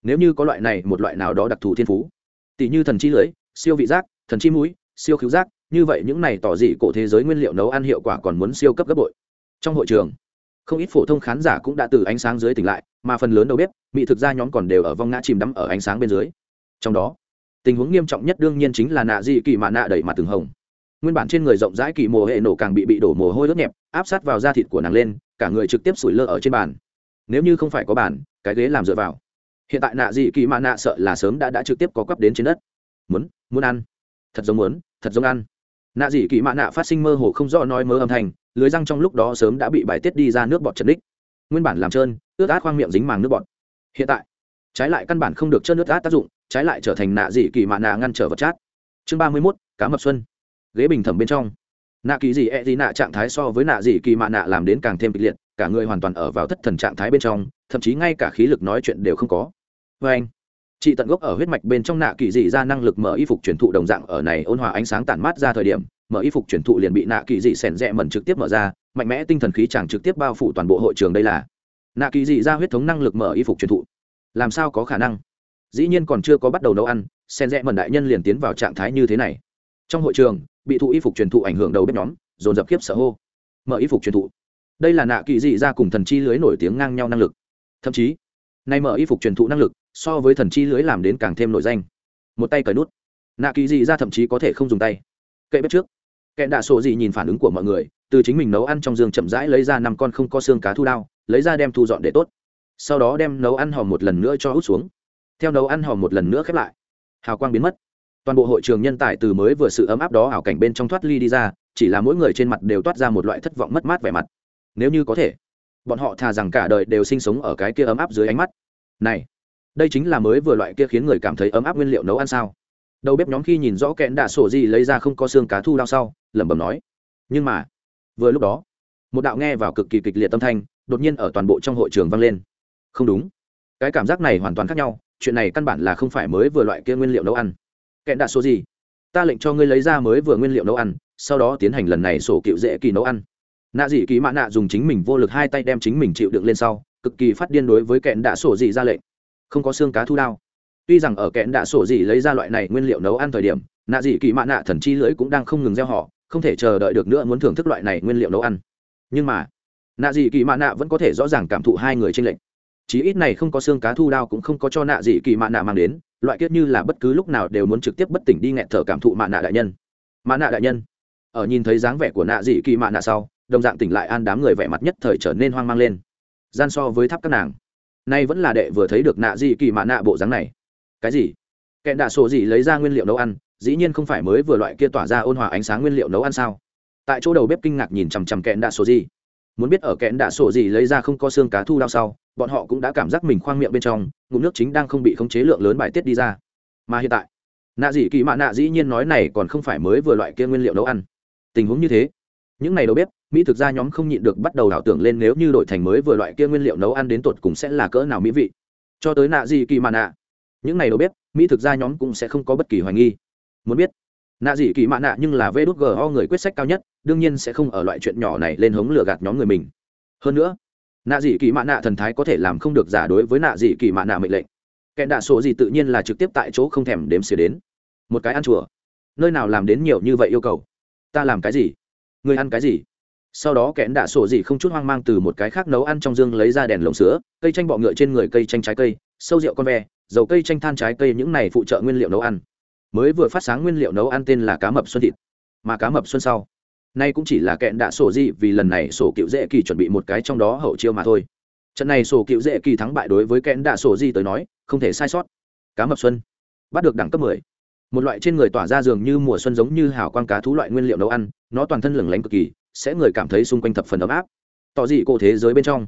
Nếu như có loại này một loại nào đó đặc thù thiên phú tỷ như thần chi lưới siêu vị giác, thần chi mũi, siêu cứu giác như vậy những này tỏ dị cổ thế giới nguyên liệu nấu ăn hiệu quả còn muốn siêu cấp gấp bội. Trong hội trường, không ít phổ thông khán giả cũng đã từ ánh sáng dưới tỉnh lại, mà phần lớn đầu bếp, mỹ thực ra nhóm còn đều ở vong ngã chìm đắm ở ánh sáng bên dưới. Trong đó, tình huống nghiêm trọng nhất đương nhiên chính là nạ dị kỳ mạ nạ đẩy mặt từng hồng. Nguyên bản trên người rộng rãi kỳ mồ hệ nổ càng bị bị đổ mồ hôi đốt nhẹp, áp sát vào da thịt của nàng lên, cả người trực tiếp sủi lơ ở trên bàn. Nếu như không phải có bàn, cái ghế làm dựa vào. Hiện tại nạ dị kỳ mạ nạ sợ là sớm đã đã trực tiếp có quắp đến trên đất. Muốn muốn ăn. Thật giống muốn, thật giống ăn nạ dị kỳ mạ nạ phát sinh mơ hồ không rõ nói mơ âm thanh, lưới răng trong lúc đó sớm đã bị bài tiết đi ra nước bọt chật đích. Nguyên bản làm trơn, ướt át khoang miệng dính màng nước bọt. Hiện tại, trái lại căn bản không được trơn ướt át tác dụng, trái lại trở thành nạ dị kỳ mạ nạ ngăn trở vật chát. Chương ba mươi mốt, cá mập xuân. Ghế bình thẩm bên trong. Nạ kỳ dị e dị nạ trạng thái so với nạ dị kỳ mạ nạ làm đến càng thêm kịch liệt, cả người hoàn toàn ở vào thất thần trạng thái bên trong, thậm chí ngay cả khí lực nói chuyện đều không có. Vê anh chị tận gốc ở huyết mạch bên trong nạ kỳ dị ra năng lực mở y phục truyền thụ đồng dạng ở này ôn hòa ánh sáng tản mát ra thời điểm, mở y phục truyền thụ liền bị nạ kỳ dị sẻn rẽ mẩn trực tiếp mở ra, mạnh mẽ tinh thần khí chẳng trực tiếp bao phủ toàn bộ hội trường đây là. Nạ kỳ dị ra huyết thống năng lực mở y phục truyền thụ. Làm sao có khả năng? Dĩ nhiên còn chưa có bắt đầu nấu ăn sen rẽ mẩn đại nhân liền tiến vào trạng thái như thế này. Trong hội trường, bị thụ y phục truyền thụ ảnh hưởng đầu bếp nhóm, dồn dập khiếp sợ hô. Mở y phục truyền thụ. Đây là nạ kỳ dị ra cùng thần chi lưới nổi tiếng ngang nhau năng lực. Thậm chí, nay mở y phục truyền thụ năng lực so với thần chi lưới làm đến càng thêm nổi danh. Một tay cởi nút. Nạ kỳ dị ra thậm chí có thể không dùng tay. Kệ bếp trước. Kẹn đạ sổ gì nhìn phản ứng của mọi người, từ chính mình nấu ăn trong giường chậm rãi lấy ra năm con không có xương cá thu đao, lấy ra đem thu dọn để tốt. Sau đó đem nấu ăn hòm một lần nữa cho hút xuống. Theo nấu ăn hòm một lần nữa khép lại, hào quang biến mất. Toàn bộ hội trường nhân tài từ mới vừa sự ấm áp đó ảo cảnh bên trong thoát ly đi ra, chỉ là mỗi người trên mặt đều toát ra một loại thất vọng mất mát vẻ mặt. Nếu như có thể, bọn họ thà rằng cả đời đều sinh sống ở cái kia ấm áp dưới ánh mắt. Này đây chính là mới vừa loại kia khiến người cảm thấy ấm áp nguyên liệu nấu ăn sao? Đầu bếp nhóm khi nhìn rõ kẽn đạ sổ gì lấy ra không có xương cá thu đao sau, lẩm bẩm nói. Nhưng mà, vừa lúc đó, một đạo nghe vào cực kỳ kịch liệt tâm thanh, đột nhiên ở toàn bộ trong hội trường vang lên. Không đúng. Cái cảm giác này hoàn toàn khác nhau, chuyện này căn bản là không phải mới vừa loại kia nguyên liệu nấu ăn. Kẹn đạ sổ gì? Ta lệnh cho ngươi lấy ra mới vừa nguyên liệu nấu ăn, sau đó tiến hành lần này sổ cựu dễ kỳ nấu ăn. Nạ dị kỳ mã nạ dùng chính mình vô lực hai tay đem chính mình chịu đựng lên sau, cực kỳ phát điên đối với kẹn đạ sổ dị ra lệnh không có xương cá thu đao. Tuy rằng ở kẹn đã sổ dị lấy ra loại này nguyên liệu nấu ăn thời điểm, nạ dị kỳ mạ nạ thần chi lưỡi cũng đang không ngừng gieo họ, không thể chờ đợi được nữa muốn thưởng thức loại này nguyên liệu nấu ăn. Nhưng mà, nạ dị kỳ mạ nạ vẫn có thể rõ ràng cảm thụ hai người tranh lệnh chí ít này không có xương cá thu đao cũng không có cho nạ dị kỳ mạ nạ mang đến, loại kiết như là bất cứ lúc nào đều muốn trực tiếp bất tỉnh đi nghẹn thở cảm thụ mạ nạ đại nhân. Mạ nạ đại nhân. Ở nhìn thấy dáng vẻ của nạ dị kỳ mạ nạ sau, đồng dạng tỉnh lại an đám người vẻ mặt nhất thời trở nên hoang mang lên. Gian so với tháp các nàng nay vẫn là đệ vừa thấy được nạ gì kỳ mạ nạ bộ dáng này. Cái gì? Kẹn đạ sổ gì lấy ra nguyên liệu nấu ăn, dĩ nhiên không phải mới vừa loại kia tỏa ra ôn hòa ánh sáng nguyên liệu nấu ăn sao? Tại chỗ đầu bếp kinh ngạc nhìn chằm chằm kẹn đạ sổ gì. Muốn biết ở kẽn đạ sổ gì lấy ra không có xương cá thu đao sau, bọn họ cũng đã cảm giác mình khoang miệng bên trong, ngụm nước chính đang không bị khống chế lượng lớn bài tiết đi ra. Mà hiện tại, nạ dị kỳ mạ nạ dĩ nhiên nói này còn không phải mới vừa loại kia nguyên liệu nấu ăn. Tình huống như thế những ngày đầu bếp mỹ thực ra nhóm không nhịn được bắt đầu đảo tưởng lên nếu như đổi thành mới vừa loại kia nguyên liệu nấu ăn đến tột cùng sẽ là cỡ nào mỹ vị. Cho tới nạ dị kỳ mà nạ. Những ngày đầu bếp mỹ thực ra nhóm cũng sẽ không có bất kỳ hoài nghi. Muốn biết, nạ dị kỳ mạ nạ nhưng là vê đốt g ho người quyết sách cao nhất, đương nhiên sẽ không ở loại chuyện nhỏ này lên hống lừa gạt nhóm người mình. Hơn nữa, nạ dị kỳ mạ nạ thần thái có thể làm không được giả đối với nạ dị kỳ mạ nạ mệnh lệnh. Kẻ đạ sổ gì tự nhiên là trực tiếp tại chỗ không thèm đếm xỉa đến. Một cái ăn chùa. Nơi nào làm đến nhiều như vậy yêu cầu? Ta làm cái gì? Người ăn cái gì? Sau đó kẽn đạ sổ gì không chút hoang mang từ một cái khác nấu ăn trong dương lấy ra đèn lồng sữa, cây chanh bọ ngựa trên người cây chanh trái cây, sâu rượu con ve, dầu cây chanh than trái cây những này phụ trợ nguyên liệu nấu ăn. Mới vừa phát sáng nguyên liệu nấu ăn tên là cá mập xuân thịt. Mà cá mập xuân sau, nay cũng chỉ là kẹn đạ sổ gì vì lần này sổ cựu dễ kỳ chuẩn bị một cái trong đó hậu chiêu mà thôi. Trận này sổ cựu dễ kỳ thắng bại đối với kẹn đạ sổ gì tới nói, không thể sai sót. Cá mập xuân bắt được đẳng cấp mười một loại trên người tỏa ra dường như mùa xuân giống như hào quang cá thú loại nguyên liệu nấu ăn, nó toàn thân lửng lánh cực kỳ, sẽ người cảm thấy xung quanh thập phần ấm áp. Tỏ dị cổ thế giới bên trong,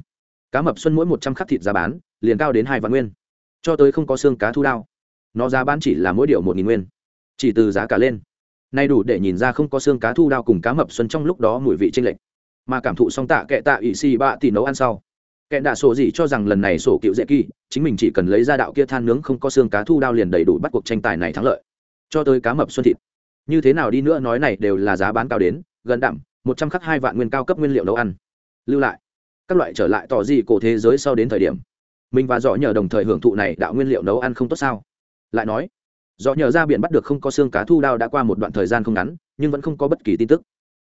cá mập xuân mỗi một trăm khắc thịt giá bán, liền cao đến hai vạn nguyên. Cho tới không có xương cá thu đao, nó giá bán chỉ là mỗi điệu một nghìn nguyên, chỉ từ giá cả lên. Nay đủ để nhìn ra không có xương cá thu đao cùng cá mập xuân trong lúc đó mùi vị tranh lệch. Mà cảm thụ xong tạ kệ tạ ỵ xì bạ thì nấu ăn sau, kẻ đạ sổ gì cho rằng lần này sổ cựu dễ kỳ, chính mình chỉ cần lấy ra đạo kia than nướng không có xương cá thu đao liền đầy đủ bắt cuộc tranh tài này thắng lợi cho tới cá mập xuân thịt. Như thế nào đi nữa nói này đều là giá bán cao đến, gần đậm một trăm khắc hai vạn nguyên cao cấp nguyên liệu nấu ăn. Lưu lại. Các loại trở lại tỏ gì cổ thế giới sau đến thời điểm. Mình và dọ nhờ đồng thời hưởng thụ này đạo nguyên liệu nấu ăn không tốt sao? Lại nói dọ nhờ ra biển bắt được không có xương cá thu đao đã qua một đoạn thời gian không ngắn, nhưng vẫn không có bất kỳ tin tức.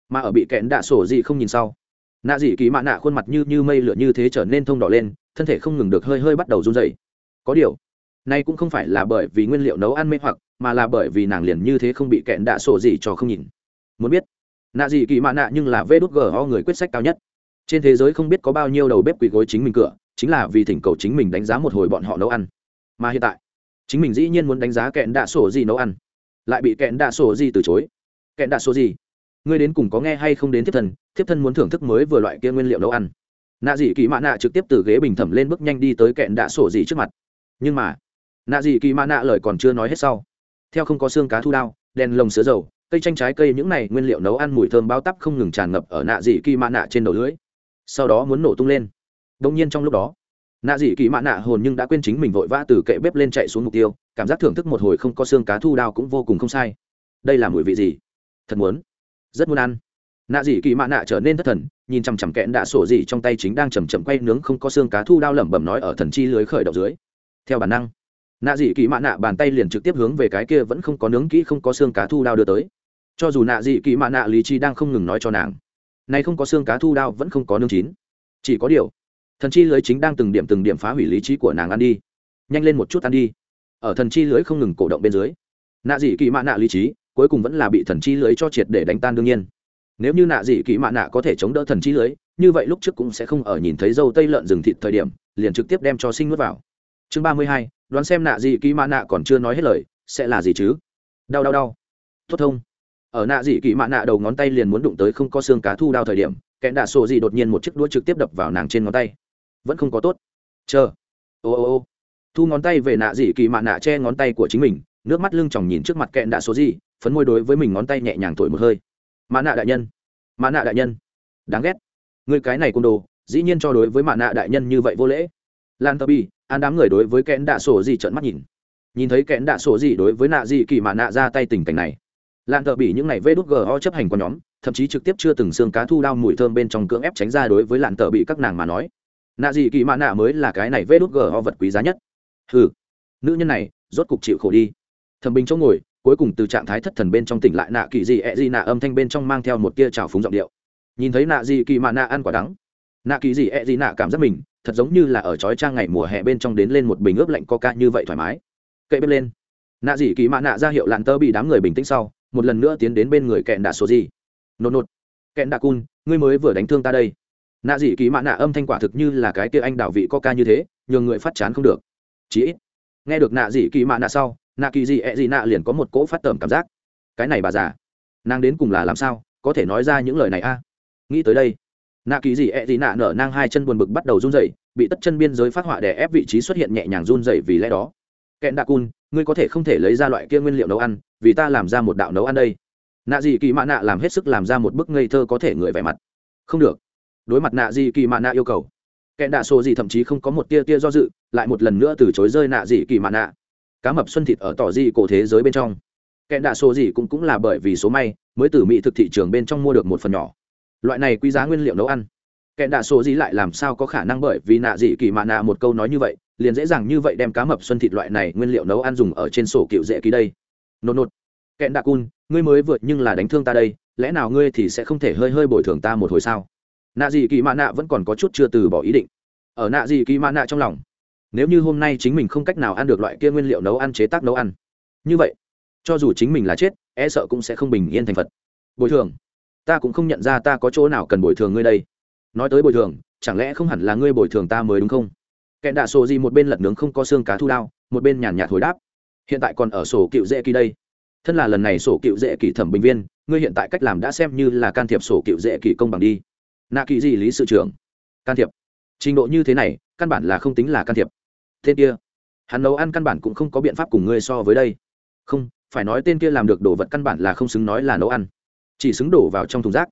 Mà ở bị kẹn đạ sổ gì không nhìn sau, nạ dị kỳ mạ nạ khuôn mặt như như mây lửa như thế trở nên thông đỏ lên, thân thể không ngừng được hơi hơi bắt đầu run dày có điều, nay cũng không phải là bởi vì nguyên liệu nấu ăn mê hoặc mà là bởi vì nàng liền như thế không bị kẹn đạ sổ gì cho không nhìn. Muốn biết, nạ gì kỳ mạ nạ nhưng là vê đốt g ho người quyết sách cao nhất. Trên thế giới không biết có bao nhiêu đầu bếp quỳ gối chính mình cửa, chính là vì thỉnh cầu chính mình đánh giá một hồi bọn họ nấu ăn. Mà hiện tại, chính mình dĩ nhiên muốn đánh giá kẹn đạ sổ gì nấu ăn. Lại bị kẹn đạ sổ gì từ chối. Kẹn đạ sổ gì? Ngươi đến cùng có nghe hay không đến thiếp thân thiếp thân muốn thưởng thức mới vừa loại kia nguyên liệu nấu ăn. Nạ dị kỳ mã nạ trực tiếp từ ghế bình thẩm lên bước nhanh đi tới kẹn đạ sổ gì trước mặt. Nhưng mà, nạ dị kỳ mã nạ lời còn chưa nói hết sau theo không có xương cá thu đao, đèn lồng sứa dầu, cây chanh trái cây những này nguyên liệu nấu ăn mùi thơm bao tắp không ngừng tràn ngập ở nạ dị kỳ mã nạ trên đầu lưỡi sau đó muốn nổ tung lên. Đông nhiên trong lúc đó, nạ dị kỳ mã nạ hồn nhưng đã quên chính mình vội vã từ kệ bếp lên chạy xuống mục tiêu, cảm giác thưởng thức một hồi không có xương cá thu đao cũng vô cùng không sai. Đây là mùi vị gì? Thật muốn. Rất muốn ăn. Nạ dị kỳ mã nạ trở nên thất thần, nhìn chằm chằm kẽn đạ sổ dị trong tay chính đang chầm chậm quay nướng không có xương cá thu đao lẩm bẩm nói ở thần chi lưới khởi động dưới. Theo bản năng nạ dị kỳ mã nạ bàn tay liền trực tiếp hướng về cái kia vẫn không có nướng kỹ, không có xương cá thu đao đưa tới. Cho dù nạ dị kỳ mã nạ lý chi đang không ngừng nói cho nàng nay không có xương cá thu đao vẫn không có nướng chín. Chỉ có điều, thần chi lưới chính đang từng điểm từng điểm phá hủy lý trí của nàng ăn đi. Nhanh lên một chút ăn đi. Ở thần chi lưới không ngừng cổ động bên dưới, nạ dị kỳ mã nạ lý trí cuối cùng vẫn là bị thần chi lưới cho triệt để đánh tan đương nhiên. Nếu như nạ dị kỳ mã nạ có thể chống đỡ thần chi lưới, như vậy lúc trước cũng sẽ không ở nhìn thấy dâu tây lợn rừng thịt thời điểm, liền trực tiếp đem cho sinh nuốt vào chương ba mươi hai, đoán xem nạ dị kỳ mã nạ còn chưa nói hết lời, sẽ là gì chứ? Đau đau đau. Tốt thông. Ở nạ dị kỳ mã nạ đầu ngón tay liền muốn đụng tới không có xương cá thu đao thời điểm kẽ đạ sổ dị đột nhiên một chiếc đũa trực tiếp đập vào nàng trên ngón tay. Vẫn không có tốt. Chờ. Ô ô ô. Thu ngón tay về nạ dị kỳ mạ nạ che ngón tay của chính mình, nước mắt lưng chòng nhìn trước mặt kẹn đạ số gì, phấn môi đối với mình ngón tay nhẹ nhàng thổi một hơi. Mã nạ đại nhân. Mã nạ đại nhân. Đáng ghét. Người cái này côn đồ, dĩ nhiên cho đối với mã nạ đại nhân như vậy vô lễ. Lan tơ bi an đám người đối với kẽn đạ sổ gì trợn mắt nhìn. Nhìn thấy kẽn đạ sổ gì đối với nạ gì kỳ mà nạ ra tay tình cảnh này, lạn thợ bị những này vê đút ho chấp hành qua nhóm, thậm chí trực tiếp chưa từng xương cá thu đao mùi thơm bên trong cưỡng ép tránh ra đối với lạn thợ bị các nàng mà nói. Nạ gì kỳ mà nạ mới là cái này vê đút ho vật quý giá nhất. Ừ nữ nhân này, rốt cục chịu khổ đi. Thẩm bình chỗ ngồi, cuối cùng từ trạng thái thất thần bên trong tỉnh lại nạ kỳ gì ẹ gì nạ âm thanh bên trong mang theo một tia trào phúng giọng điệu. Nhìn thấy nạ gì kỳ mạ nạ ăn quả đắng, nạ kỳ gì ẹ gì nạ cảm giác mình thật giống như là ở chói trang ngày mùa hè bên trong đến lên một bình ướp lạnh coca như vậy thoải mái. Cậy bếp lên. Nạ dị kỳ mạ nạ ra hiệu lạn tơ bị đám người bình tĩnh sau, một lần nữa tiến đến bên người kẹn đạ số gì nột nột. Kẹn đạ cun, ngươi mới vừa đánh thương ta đây. Nạ dị kỳ mạ nạ âm thanh quả thực như là cái kia anh đảo vị coca như thế, nhường người phát chán không được. Chí ít. Nghe được nạ dị kỳ mạ nạ sau, nạ kỳ dị ẹ e dị nạ liền có một cỗ phát tởm cảm giác. Cái này bà già, nàng đến cùng là làm sao, có thể nói ra những lời này a? Nghĩ tới đây nạ kỳ dị ẹ dị nạ nở nang hai chân buồn bực bắt đầu run rẩy, bị tất chân biên giới phát họa để ép vị trí xuất hiện nhẹ nhàng run rẩy vì lẽ đó. Kẹn đạ cun, ngươi có thể không thể lấy ra loại kia nguyên liệu nấu ăn, vì ta làm ra một đạo nấu ăn đây. Nạ dị kỳ mạ nạ làm hết sức làm ra một bức ngây thơ có thể người vẻ mặt. Không được. Đối mặt nạ dị kỳ mạ nạ yêu cầu. Kẹn đạ sổ gì thậm chí không có một tia tia do dự, lại một lần nữa từ chối rơi nạ dị kỳ mạ nạ. Cá mập xuân thịt ở tỏ dị cổ thế giới bên trong. Kẹn đạ sổ gì cũng cũng là bởi vì số may, mới từ mỹ thực thị trường bên trong mua được một phần nhỏ loại này quý giá nguyên liệu nấu ăn. Kẹn đạ sổ gì lại làm sao có khả năng bởi vì nạ dị kỳ mạ nạ một câu nói như vậy, liền dễ dàng như vậy đem cá mập xuân thịt loại này nguyên liệu nấu ăn dùng ở trên sổ cựu dễ ký đây. Nột nột. Kẹn đạ cun, ngươi mới vượt nhưng là đánh thương ta đây, lẽ nào ngươi thì sẽ không thể hơi hơi bồi thường ta một hồi sao? Nạ dị kỳ mạ nạ vẫn còn có chút chưa từ bỏ ý định. Ở nạ dị kỳ mạ nạ trong lòng, nếu như hôm nay chính mình không cách nào ăn được loại kia nguyên liệu nấu ăn chế tác nấu ăn, như vậy, cho dù chính mình là chết e sợ cũng sẽ không bình yên thành phật. Bồi thường ta cũng không nhận ra ta có chỗ nào cần bồi thường ngươi đây. Nói tới bồi thường, chẳng lẽ không hẳn là ngươi bồi thường ta mới đúng không? Kẻ đạ sổ gì một bên lật nướng không có xương cá thu đao, một bên nhàn nhạt hồi đáp. Hiện tại còn ở sổ cựu dễ kỳ đây. Thân là lần này sổ cựu dễ kỳ thẩm bình viên, ngươi hiện tại cách làm đã xem như là can thiệp sổ cựu dễ kỳ công bằng đi. Nạ kỳ gì lý sự trưởng. Can thiệp. Trình độ như thế này, căn bản là không tính là can thiệp. Tên kia, hắn nấu ăn căn bản cũng không có biện pháp cùng ngươi so với đây. Không, phải nói tên kia làm được đồ vật căn bản là không xứng nói là nấu ăn chỉ xứng đổ vào trong thùng rác.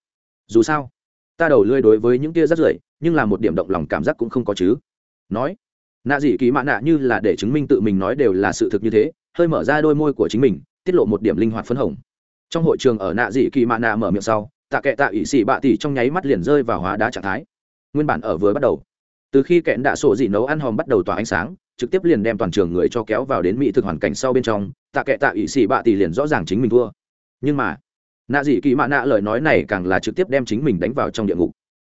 Dù sao, ta đầu lươi đối với những kia rất rưởi, nhưng là một điểm động lòng cảm giác cũng không có chứ. Nói, nạ dị kỳ mạ nạ như là để chứng minh tự mình nói đều là sự thực như thế, hơi mở ra đôi môi của chính mình, tiết lộ một điểm linh hoạt phấn hồng. Trong hội trường ở nạ dị kỳ mạ nạ mở miệng sau, tạ kệ tạ ỵ xỉ bạ tỉ trong nháy mắt liền rơi vào hóa đá trạng thái. Nguyên bản ở vừa bắt đầu. Từ khi kẹn đạ sổ dị nấu ăn hòm bắt đầu tỏa ánh sáng, trực tiếp liền đem toàn trường người cho kéo vào đến mỹ thực hoàn cảnh sau bên trong, tạ kệ tạ ỵ xỉ bạ tỉ liền rõ ràng chính mình thua. Nhưng mà nạ dị kỳ mạ nạ lời nói này càng là trực tiếp đem chính mình đánh vào trong địa ngục.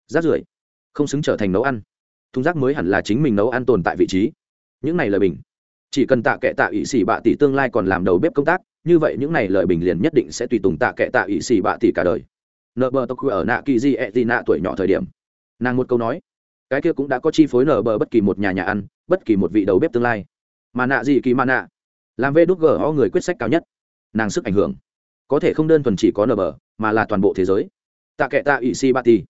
Rác rưởi, không xứng trở thành nấu ăn. Thùng rác mới hẳn là chính mình nấu ăn tồn tại vị trí. Những này lời bình. Chỉ cần tạ kệ tạ ỵ xỉ bạ tỷ tương lai còn làm đầu bếp công tác, như vậy những này lời bình liền nhất định sẽ tùy tùng tạ kệ tạ ỵ xỉ bạ tỷ cả đời. Nợ bờ tộc ở nạ kỳ di e ẹ tì nạ tuổi nhỏ thời điểm, nàng một câu nói, cái kia cũng đã có chi phối nở bờ bất kỳ một nhà nhà ăn, bất kỳ một vị đầu bếp tương lai. Mà nạ gì kỳ mà nạ, làm vê đút gờ ho người quyết sách cao nhất, nàng sức ảnh hưởng có thể không đơn thuần chỉ có nở bờ, mà là toàn bộ thế giới. Tạ kệ tạ ỵ xỉ bạ tỷ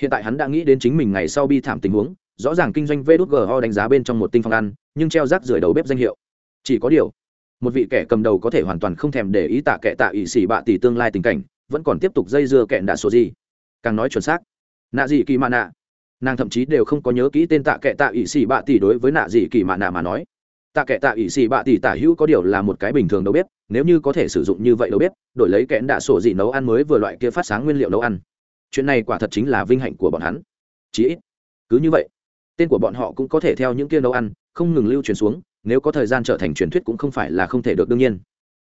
hiện tại hắn đã nghĩ đến chính mình ngày sau bi thảm tình huống, rõ ràng kinh doanh vê đút gho đánh giá bên trong một tinh phong ăn, nhưng treo rác rưởi đầu bếp danh hiệu. Chỉ có điều, một vị kẻ cầm đầu có thể hoàn toàn không thèm để ý tạ kệ tạ ỵ xỉ bạ tỷ tương lai tình cảnh, vẫn còn tiếp tục dây dưa kẹn đạ số gì. Càng nói chuẩn xác, nạ dị kỳ mạ nạ. Nàng thậm chí đều không có nhớ kỹ tên tạ kệ tạ ỵ xỉ bạ tỷ đối với nạ dị kỳ mạ nạ mà nói tạ kệ tạ ỷ xì bạ tỷ tả hữu có điều là một cái bình thường đâu biết. nếu như có thể sử dụng như vậy đâu biết, đổi lấy kẽn đạ sổ dị nấu ăn mới vừa loại kia phát sáng nguyên liệu nấu ăn. Chuyện này quả thật chính là vinh hạnh của bọn hắn. Chí ít cứ như vậy tên của bọn họ cũng có thể theo những kia nấu ăn không ngừng lưu truyền xuống nếu có thời gian trở thành truyền thuyết cũng không phải là không thể được đương nhiên.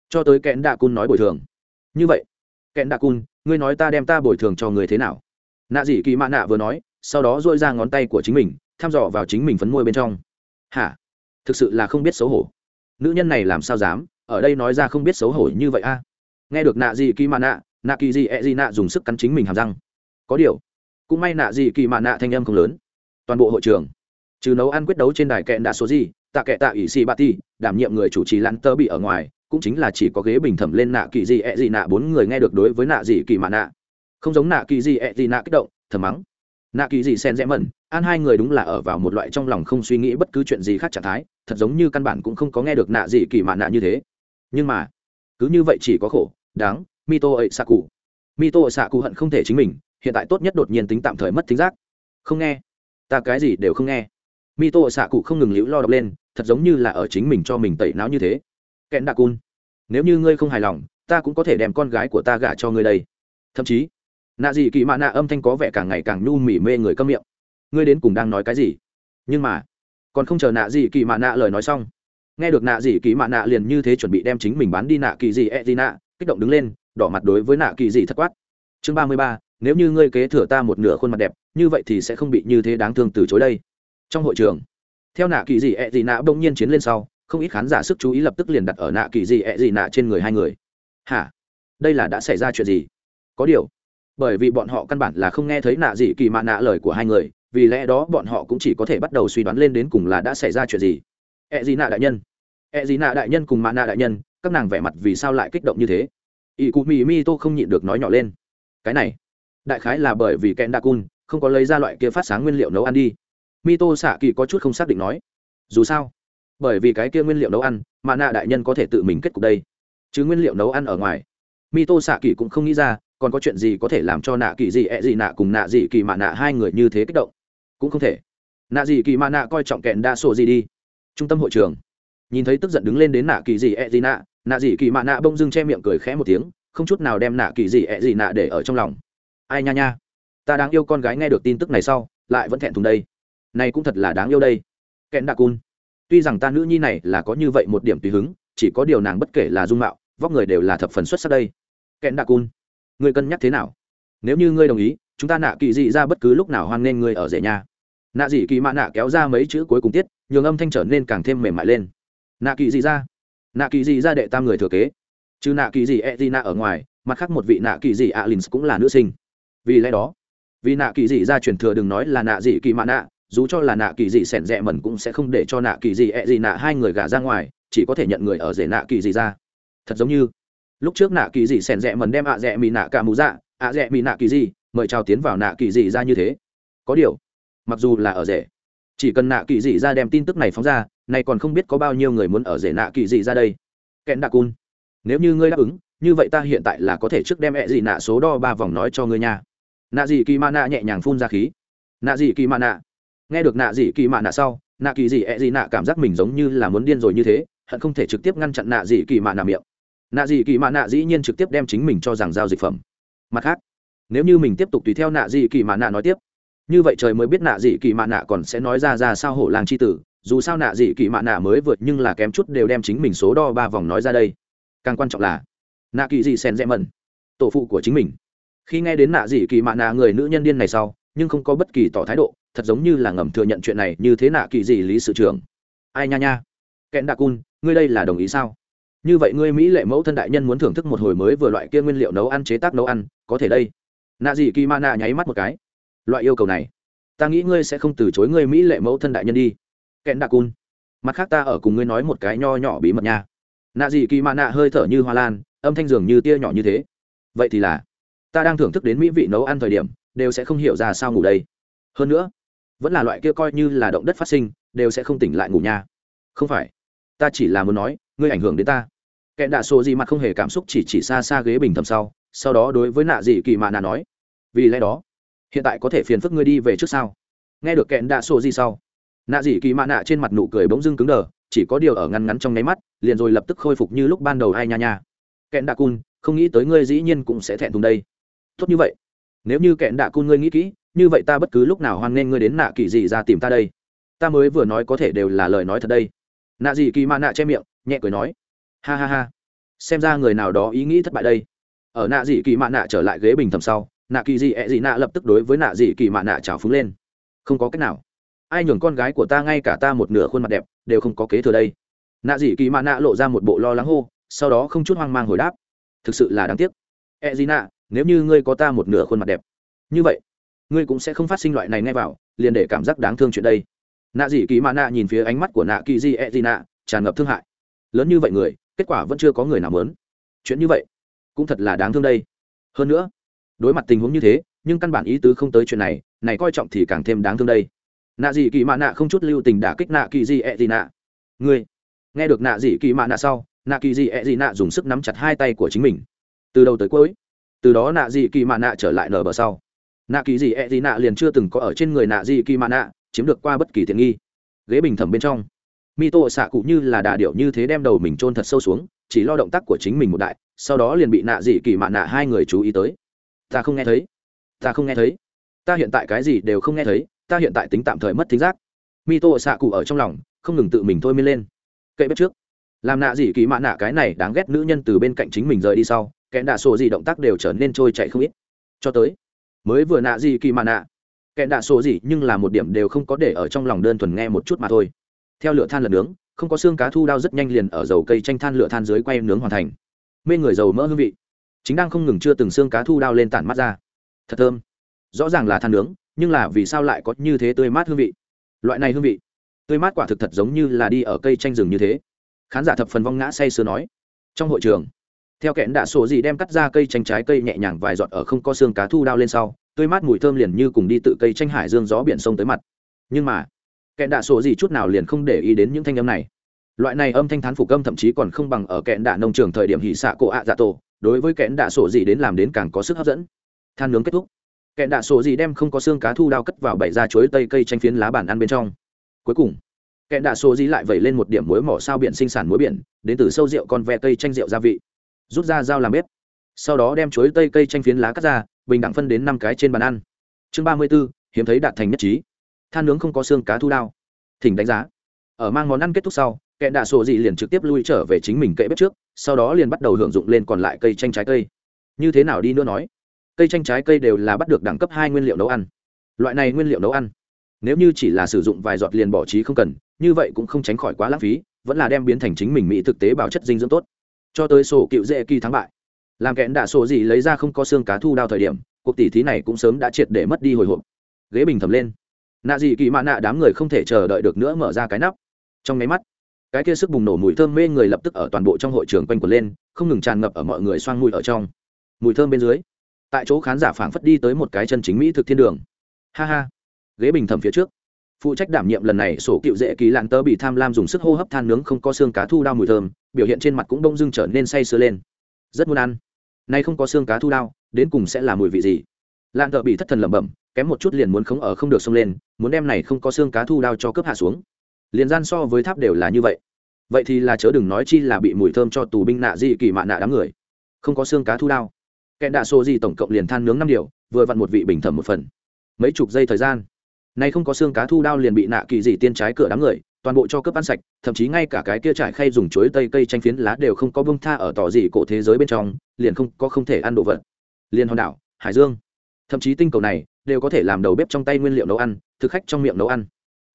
Cho tới kẽn đạ cun nói bồi thường. Như vậy kẽn đạ cun ngươi nói ta đem ta bồi thường cho người thế nào? Nạ dị kỳ mạ nạ vừa nói sau đó dội ra ngón tay của chính mình thăm dò vào chính mình phấn môi bên trong. Hả? Thực sự là không biết xấu hổ. Nữ nhân này làm sao dám, ở đây nói ra không biết xấu hổ như vậy a? Nghe được nạ gì kỳ mạ nạ nạ kỳ gì e gì nạ dùng sức cắn chính mình hàm răng. Có điều, cũng may nạ gì kỳ mạ nạ thanh âm không lớn. Toàn bộ hội trường, trừ nấu ăn quyết đấu trên đài kẹn đạ số gì, tạ kệ tạ ỷ xì bà ti đảm nhiệm người chủ trì lặn tơ bị ở ngoài, cũng chính là chỉ có ghế bình thẩm lên nạ kỳ gì ẹ gì nạ, bốn người nghe được đối với nạ gì kỳ mạ nạ. Không giống nạ kỳ gì ẹ gì nạ kích động, thầm mắng nạ kỳ dị sen rẽ mẩn, an hai người đúng là ở vào một loại trong lòng không suy nghĩ bất cứ chuyện gì khác trạng thái, thật giống như căn bản cũng không có nghe được nạ dị kỳ mạ nạ như thế. Nhưng mà, cứ như vậy chỉ có khổ, đáng, mito ấy xạ cụ mito xạ cụ hận không thể chính mình, hiện tại tốt nhất đột nhiên tính tạm thời mất thính giác. Không nghe. Ta cái gì đều không nghe. Mi tô xạ cụ không ngừng liễu lo đọc lên, thật giống như là ở chính mình cho mình tẩy não như thế. Kẽn đạ cun nếu như ngươi không hài lòng, ta cũng có thể đem con gái của ta gả cho ngươi đây. Thậm chí nạ gì kỳ mạ nạ âm thanh có vẻ càng ngày càng nhu mỉ mê người câm miệng. Ngươi đến cùng đang nói cái gì? Nhưng mà, còn không chờ nạ gì kỳ mạ nạ lời nói xong, nghe được nạ gì kỳ mạ nạ liền như thế chuẩn bị đem chính mình bán đi nạ kỳ gì e gì nạ, kích động đứng lên, đỏ mặt đối với nạ kỳ gì thật quát. Chương ba mươi ba, nếu như ngươi kế thừa ta một nửa khuôn mặt đẹp, như vậy thì sẽ không bị như thế đáng thương từ chối đây. Trong hội trường, theo nạ kỳ gì e gì nạ bỗng nhiên chiến lên sau, không ít khán giả sức chú ý lập tức liền đặt ở nạ kỳ gì e gì nạ trên người hai người. Hả? Đây là đã xảy ra chuyện gì? Có điều bởi vì bọn họ căn bản là không nghe thấy nạ gì kỳ mạ nạ lời của hai người, vì lẽ đó bọn họ cũng chỉ có thể bắt đầu suy đoán lên đến cùng là đã xảy ra chuyện gì. E Ẹ gì nạ đại nhân. E Ẹ gì nạ đại nhân cùng mạ nạ đại nhân, các nàng vẻ mặt vì sao lại kích động như thế? Ỷ cụ mì mi tô không nhịn được nói nhỏ lên. Cái này, đại khái là bởi vì kẽn đa cun không có lấy ra loại kia phát sáng nguyên liệu nấu ăn đi. Mi tô xạ kỳ có chút không xác định nói. Dù sao, bởi vì cái kia nguyên liệu nấu ăn mà nạ đại nhân có thể tự mình kết cục đây. Chứ nguyên liệu nấu ăn ở ngoài mi tô xạ kỳ cũng không nghĩ ra còn có chuyện gì có thể làm cho nạ kỳ gì, ẹ、e、gì nạ cùng nạ gì kỳ mạ nạ hai người như thế kích động? Cũng không thể. Nạ gì kỳ mạ nạ coi trọng kẹn đa sổ gì đi. Trung tâm hội trường. Nhìn thấy tức giận đứng lên đến nạ kỳ gì, ẹ、e、gì nạ nạ gì kỳ mạ nạ bông dưng che miệng cười khẽ một tiếng, không chút nào đem nạ kỳ gì, ẹ、e、gì nạ để ở trong lòng. Ai nha nha, ta đáng yêu con gái nghe được tin tức này sau, lại vẫn thẹn thùng đây. Này cũng thật là đáng yêu đây. Kẹn đạ cun. Tuy rằng ta nữ nhi này là có như vậy một điểm tùy hứng, chỉ có điều nàng bất kể là dung mạo, vóc người đều là thập phần xuất sắc đây. Kẹn đạ cun ngươi cân nhắc thế nào? Nếu như ngươi đồng ý, chúng ta nạ kỳ dị ra bất cứ lúc nào hoan nghênh ngươi ở rể nhà. Nạ dị kỳ mạ nạ kéo ra mấy chữ cuối cùng tiết, nhường âm thanh trở nên càng thêm mềm mại lên. Nạ kỳ dị ra. Nạ kỳ dị ra đệ tam người thừa kế. Chứ nạ kỳ dị e d nạ ở ngoài, mặt khác một vị nạ kỳ dị alin cũng là nữ sinh. Vì lẽ đó, vì nạ kỳ dị ra truyền thừa đừng nói là nạ dị kỳ mạ nạ, dù cho là nạ kỳ dị sẻn rẽ mẩn cũng sẽ không để cho nạ kỳ dị e d nạ hai người gả ra ngoài, chỉ có thể nhận người ở rể nạ kỳ dị ra. Thật giống như lúc trước nạ kỳ dị sẻn rẽ mần đem ạ rẽ mì nạ cả mù dạ ạ rẽ mì nạ kỳ dị mời chào tiến vào nạ kỳ dị ra như thế. Có điều, mặc dù là ở rể, chỉ cần nạ kỳ dị ra đem tin tức này phóng ra nay còn không biết có bao nhiêu người muốn ở rể nạ kỳ dị ra đây. Kẽn đạ cun, nếu như ngươi đáp ứng, như vậy ta hiện tại là có thể trước đem ẹ dị nạ số đo ba vòng nói cho ngươi nha. Nạ dị kỳ ma nạ nhẹ nhàng phun ra khí. Nạ dị kỳ ma nạ. Nghe được nạ dị kỳ ma nạ sau, nạ kỳ dị ẹ dị nạ cảm giác mình giống như là muốn điên rồi như thế, hận không thể trực tiếp ngăn chặn nạ dị kỳ ma nạ miệng nạ dị kỳ mạ nạ dĩ nhiên trực tiếp đem chính mình cho rằng giao dịch phẩm. Mặt khác, nếu như mình tiếp tục tùy theo nạ dị kỳ mạ nạ nói tiếp, như vậy trời mới biết nạ dị kỳ mạ nạ còn sẽ nói ra ra sao hổ làng c h i tử, dù sao nạ dị kỳ mạ nạ mới vượt nhưng là kém chút đều đem chính mình số đo ba vòng nói ra đây. Càng quan trọng là, nạ kỳ dị sen rẽ mẩn, tổ phụ của chính mình. Khi nghe đến nạ dị kỳ mạ nạ người nữ nhân điên này sau, nhưng không có bất kỳ tỏ thái độ, thật giống như là ngầm thừa nhận chuyện này như thế nạ kỳ dị lý sự trưởng. Ai nha nha. Kẽn đạ cun, ngươi đây là đồng ý sao? Như vậy ngươi mỹ lệ mẫu thân đại nhân muốn thưởng thức một hồi mới vừa loại kia nguyên liệu nấu ăn chế tác nấu ăn, có thể đây. Nạ dị kỳ ma nạ nháy mắt một cái. Loại yêu cầu này, ta nghĩ ngươi sẽ không từ chối ngươi mỹ lệ mẫu thân đại nhân đi. Kẽn đạ cun. Mặt khác ta ở cùng ngươi nói một cái nho nhỏ bí mật nha. Nạ dị kỳ ma nạ hơi thở như hoa lan, âm thanh dường như tia nhỏ như thế. Vậy thì là, ta đang thưởng thức đến mỹ vị nấu ăn thời điểm, đều sẽ không hiểu ra sao ngủ đây. Hơn nữa, vẫn là loại kia coi như là động đất phát sinh, đều sẽ không tỉnh lại ngủ nha. Không phải, ta chỉ là muốn nói ngươi ảnh hưởng đến ta. Kẻ đạ sổ gì mặt không hề cảm xúc chỉ chỉ xa xa ghế bình thầm sau sau đó đối với nạ dị kỳ mạ nạ nói, vì lẽ đó, hiện tại có thể phiền phức ngươi đi về trước sau nghe được kẹn đạ sổ gì sau, nạ dị kỳ mạ nạ trên mặt nụ cười bỗng dưng cứng đờ, chỉ có điều ở ngăn ngắn trong nháy mắt, liền rồi lập tức khôi phục như lúc ban đầu ai nha nha. Kẹn đạ cun, không nghĩ tới ngươi dĩ nhiên cũng sẽ thẹn thùng đây. Tốt như vậy. Nếu như kẹn đạ cun ngươi nghĩ kỹ, như vậy ta bất cứ lúc nào hoan nghênh ngươi đến nạ kỳ dị ra tìm ta đây. Ta mới vừa nói có thể đều là lời nói thật đây. Nạ dị kỳ mạ nạ che miệng nhẹ cười nói, ha ha ha, xem ra người nào đó ý nghĩ thất bại đây. Ở nạ dị kỳ mạ nạ trở lại ghế bình thầm sau, nạ kỳ dị ẹ dị nạ lập tức đối với nạ dị kỳ mạ nạ trào phúng lên. Không có cách nào. Ai nhường con gái của ta ngay cả ta một nửa khuôn mặt đẹp đều không có kế thừa đây. Nạ dị kỳ mạ nạ lộ ra một bộ lo lắng hô, sau đó không chút hoang mang hồi đáp, thực sự là đáng tiếc. Ẹ dị nạ, nếu như ngươi có ta một nửa khuôn mặt đẹp, như vậy, ngươi cũng sẽ không phát sinh loại này ngay vào, liền để cảm giác đáng thương chuyện đây. Nạ dị kỳ mạ nạ nhìn phía ánh mắt của nạ kỳ dị ẹ dị nạ, tràn ngập thương hại lớn như vậy người, kết quả vẫn chưa có người nào muốn. Chuyện như vậy cũng thật là đáng thương đây. Hơn nữa, đối mặt tình huống như thế, nhưng căn bản ý tứ không tới chuyện này này coi trọng thì càng thêm đáng thương đây. Nạ dị kỳ mạ nạ không chút lưu tình đả kích nạ kỳ dị ẹ dị nạ. Ngươi, nghe được nạ dị kỳ mạ nạ sau, nạ kỳ dị ẹ dị nạ dùng sức nắm chặt hai tay của chính mình. Từ đầu tới cuối, từ đó nạ dị kỳ mạ nạ trở lại nở bờ sau. Nạ kỳ gì ẹ gì nạ liền chưa từng có ở trên người nạ gì kỳ mạ nạ chiếm được qua bất kỳ tiện nghi. Ghế bình thẩm bên trong mi tô xạ cụ như là đà điệu như thế đem đầu mình trôn thật sâu xuống, chỉ lo động tác của chính mình một đại, sau đó liền bị nạ dị kỳ mạ nạ hai người chú ý tới. Ta không nghe thấy. Ta không nghe thấy. Ta hiện tại cái gì đều không nghe thấy, ta hiện tại tính tạm thời mất thính giác. Mi tô xạ cụ ở trong lòng, không ngừng tự mình thôi miên lên. Kệ bếp trước. Làm nạ dị kỳ mạ nạ cái này đáng ghét nữ nhân từ bên cạnh chính mình rời đi sau kẽn đạ sổ gì động tác đều trở nên trôi chạy không ít. Cho tới, mới vừa nạ dị kỳ mạ nạ kẽn đạ sổ gì nhưng là một điểm đều không có để ở trong lòng đơn thuần nghe một chút mà thôi theo lửa than lật nướng, không có xương cá thu đao rất nhanh liền ở dầu cây tranh than lửa than dưới quay nướng hoàn thành. Mê người dầu mỡ hương vị. Chính đang không ngừng chưa từng xương cá thu đao lên tản mắt ra. Thật thơm. Rõ ràng là than nướng, nhưng là vì sao lại có như thế tươi mát hương vị? Loại này hương vị, tươi mát quả thực thật giống như là đi ở cây tranh rừng như thế. Khán giả thập phần vong ngã say sưa nói. Trong hội trường, theo kẽn đạ sổ gì đem cắt ra cây tranh trái cây nhẹ nhàng vài giọt ở không có xương cá thu đao lên sau, tươi mát mùi thơm liền như cùng đi tự cây tranh hải dương gió biển sông tới mặt. Nhưng mà kẹn đạ sổ gì chút nào liền không để ý đến những thanh âm này. Loại này âm thanh thán phục âm thậm chí còn không bằng ở kẹn đạ nông trường thời điểm hỉ xạ cổ ạ dạ tổ, đối với kẽn đạ sổ gì đến làm đến càng có sức hấp dẫn. Than nướng kết thúc. Kẽn đạ sổ gì đem không có xương cá thu đao cất vào bảy ra chuối tây cây tranh phiến lá bản ăn bên trong. Cuối cùng kẽn đạ sổ gì lại vẩy lên một điểm muối mỏ sao biển sinh sản muối biển, đến từ sâu rượu con ve cây tranh rượu gia vị. Rút ra dao làm bếp. Sau đó đem chuối tây cây tranh phiến lá cắt ra, bình đẳng phân đến năm cái trên bàn ăn. Chương ba mươi b ố hiếm thấy đạt thành nhất trí than nướng không có xương cá thu đao. Thỉnh đánh giá. Ở mang món ăn kết thúc sau, kẻ đạ sổ dị liền trực tiếp lui trở về chính mình kệ bếp trước, sau đó liền bắt đầu hưởng dụng lên còn lại cây chanh trái cây. Như thế nào đi nữa nói? Cây chanh trái cây đều là bắt được đẳng cấp hai nguyên liệu nấu ăn. Loại này nguyên liệu nấu ăn, nếu như chỉ là sử dụng vài giọt liền bỏ trí không cần, như vậy cũng không tránh khỏi quá lãng phí, vẫn là đem biến thành chính mình mỹ thực tế bảo chất dinh dưỡng tốt. Cho tới sổ cựu dễ kỳ thắng bại. Làm kẽn đạ sổ gì lấy ra không có xương cá thu đao thời điểm, cuộc tỷ thí này cũng sớm đã triệt để mất đi hồi hộp. Ghế bình thầm lên nạ dị kỳ mạ nạ đám người không thể chờ đợi được nữa mở ra cái nắp. Trong máy mắt, cái kia sức bùng nổ mùi thơm mê người lập tức ở toàn bộ trong hội trường quanh quẩn lên, không ngừng tràn ngập ở mọi người xoang mùi ở trong. Mùi thơm bên dưới, tại chỗ khán giả phảng phất đi tới một cái chân chính mỹ thực thiên đường. Ha ha, ghế bình thầm phía trước, phụ trách đảm nhiệm lần này sổ cựu dễ kỳ lạng tơ bị tham lam dùng sức hô hấp than nướng không có xương cá thu đao mùi thơm, biểu hiện trên mặt cũng đông dưng trở nên say sưa lên. Rất muốn ăn. Nay không có xương cá thu đao đến cùng sẽ là mùi vị gì? Lạng tơ bị thất thần lẩm bẩm kém một chút liền muốn không ở không được xông lên, muốn đem này không có xương cá thu đao cho cướp hạ xuống. Liền gian so với tháp đều là như vậy. Vậy thì là chớ đừng nói chi là bị mùi thơm cho tù binh nạ gì kỳ mạ nạ đám người. Không có xương cá thu đao. Kẹn đạ xô gì tổng cộng liền than nướng năm điều, vừa vặn một vị bình thẩm một phần. Mấy chục giây thời gian, nay không có xương cá thu đao liền bị nạ kỳ dị tiên trái cửa đám người, toàn bộ cho cướp ăn sạch, thậm chí ngay cả cái kia trải khay dùng chuối tây cây tranh phiến lá đều không có bông tha ở tỏ gì cổ thế giới bên trong, liền không có không thể ăn đồ vật. Liền hòn đảo, hải dương. Thậm chí tinh cầu này đều có thể làm đầu bếp trong tay nguyên liệu nấu ăn, thực khách trong miệng nấu ăn,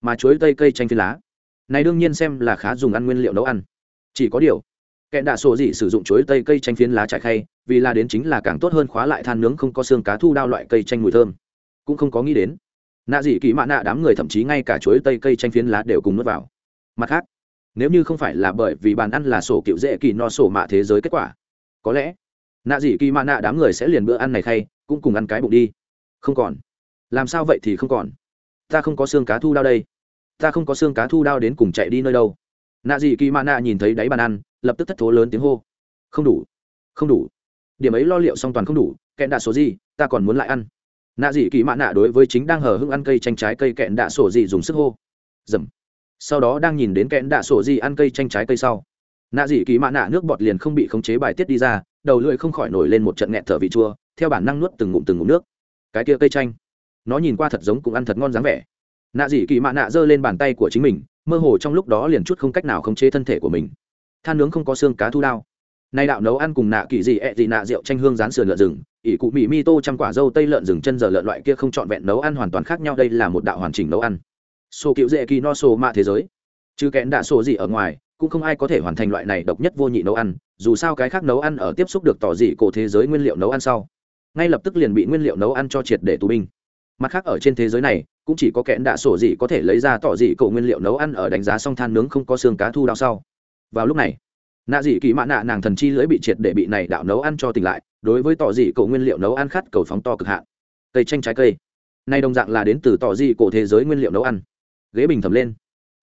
mà chuối, tây, cây, chanh, phi lá. Này đương nhiên xem là khá dùng ăn nguyên liệu nấu ăn. Chỉ có điều, kẻ đạ sổ dị sử dụng chuối, tây, cây, chanh phiến lá trải khay, vì là đến chính là càng tốt hơn khóa lại than nướng không có xương cá thu đao loại cây chanh mùi thơm. Cũng không có nghĩ đến, nạ dị kỳ mạ nạ đám người thậm chí ngay cả chuối, tây, cây, chanh phiến lá đều cùng nuốt vào. Mặt khác, nếu như không phải là bởi vì bàn ăn là sổ cựu dễ kỳ no sổ mạ thế giới kết quả, có lẽ nạ dị kỳ mạ nạ đám người sẽ liền bữa ăn này khay, cũng cùng ăn cái bụng đi không còn. Làm sao vậy thì không còn? Ta không có xương cá thu đao đây. Ta không có xương cá thu đao đến cùng chạy đi nơi đâu. Nạ dị kỳ mạ nạ nhìn thấy đáy bàn ăn, lập tức thất thố lớn tiếng hô. Không đủ. Không đủ. Điểm ấy lo liệu song toàn không đủ, kẹn đạ số gì, ta còn muốn lại ăn. Nạ dị kỳ mạ nạ đối với chính đang hờ hưng ăn cây chanh trái cây kẹn đạ sổ gì dùng sức hô. Dầm. Sau đó đang nhìn đến kẹn đạ sổ gì ăn cây chanh trái cây sau. Nạ dị kỳ mạ nạ nước bọt liền không bị khống chế bài tiết đi ra, đầu lưỡi không khỏi nổi lên một trận nghẹn thở vị chua, theo bản năng nuốt từng ngụm từng ngụm nước cái kia cây chanh. Nó nhìn qua thật giống cũng ăn thật ngon dáng vẻ. Nạ dị kỳ mạ nạ giơ lên bàn tay của chính mình, mơ hồ trong lúc đó liền chút không cách nào khống chế thân thể của mình. Than nướng không có xương cá thu đao. Nay đạo nấu ăn cùng nạ kỳ dị ẹ dị nạ rượu tranh hương rán sườn lợn rừng, ỷ cụ mì mi tô trăm quả dâu tây lợn rừng chân giờ lợn loại kia không trọn vẹn nấu ăn hoàn toàn khác nhau, đây là một đạo hoàn chỉnh nấu ăn. Sổ cựu dễ kỳ no sổ mạ thế giới. Chứ kẽn đạ sổ gì ở ngoài, cũng không ai có thể hoàn thành loại này độc nhất vô nhị nấu ăn, dù sao cái khác nấu ăn ở tiếp xúc được tỏ dị cổ thế giới nguyên liệu nấu ăn sau ngay lập tức liền bị nguyên liệu nấu ăn cho triệt để tù binh. Mặt khác ở trên thế giới này, cũng chỉ có kẽn đạ sổ dị có thể lấy ra tỏ dị cậu nguyên liệu nấu ăn ở đánh giá xong than nướng không có xương cá thu đao sau. Vào lúc này, nạ dị kỳ mạ nạ nàng thần chi lưỡi bị triệt để bị này đạo nấu ăn cho tỉnh lại, đối với tỏ dị cậu nguyên liệu nấu ăn khát cầu phóng to cực hạn. Cây tranh trái cây, nay đồng dạng là đến từ tỏ dị cổ thế giới nguyên liệu nấu ăn. Ghế bình thầm lên.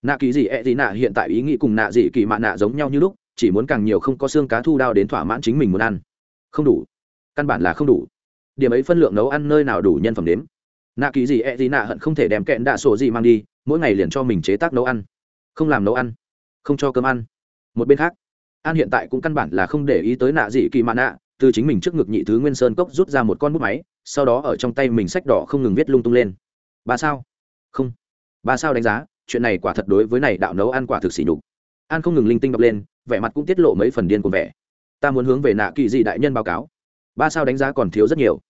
Nạ kỳ dị ẹ dị nạ hiện tại ý nghĩ cùng nạ dị kỳ mạ nạ giống nhau như lúc, chỉ muốn càng nhiều không có xương cá thu đao đến thỏa mãn chính mình muốn ăn. Không đủ. Căn bản là không đủ điểm ấy phân lượng nấu ăn nơi nào đủ nhân phẩm đếm. Nạ kỳ gì e gì nạ hận không thể đem kẹn đạ sổ gì mang đi, mỗi ngày liền cho mình chế tác nấu ăn. Không làm nấu ăn, không cho cơm ăn. Một bên khác, an hiện tại cũng căn bản là không để ý tới nạ gì kỳ mạ nạ, từ chính mình trước ngực nhị thứ nguyên sơn cốc rút ra một con bút máy, sau đó ở trong tay mình sách đỏ không ngừng viết lung tung lên. Ba sao? Không. Ba sao đánh giá, chuyện này quả thật đối với này đạo nấu ăn quả thực xỉ nhục. An không ngừng linh tinh đọc lên, vẻ mặt cũng tiết lộ mấy phần điên của vẻ. Ta muốn hướng về nạ kỳ dị đại nhân báo cáo. Ba sao đánh giá còn thiếu rất nhiều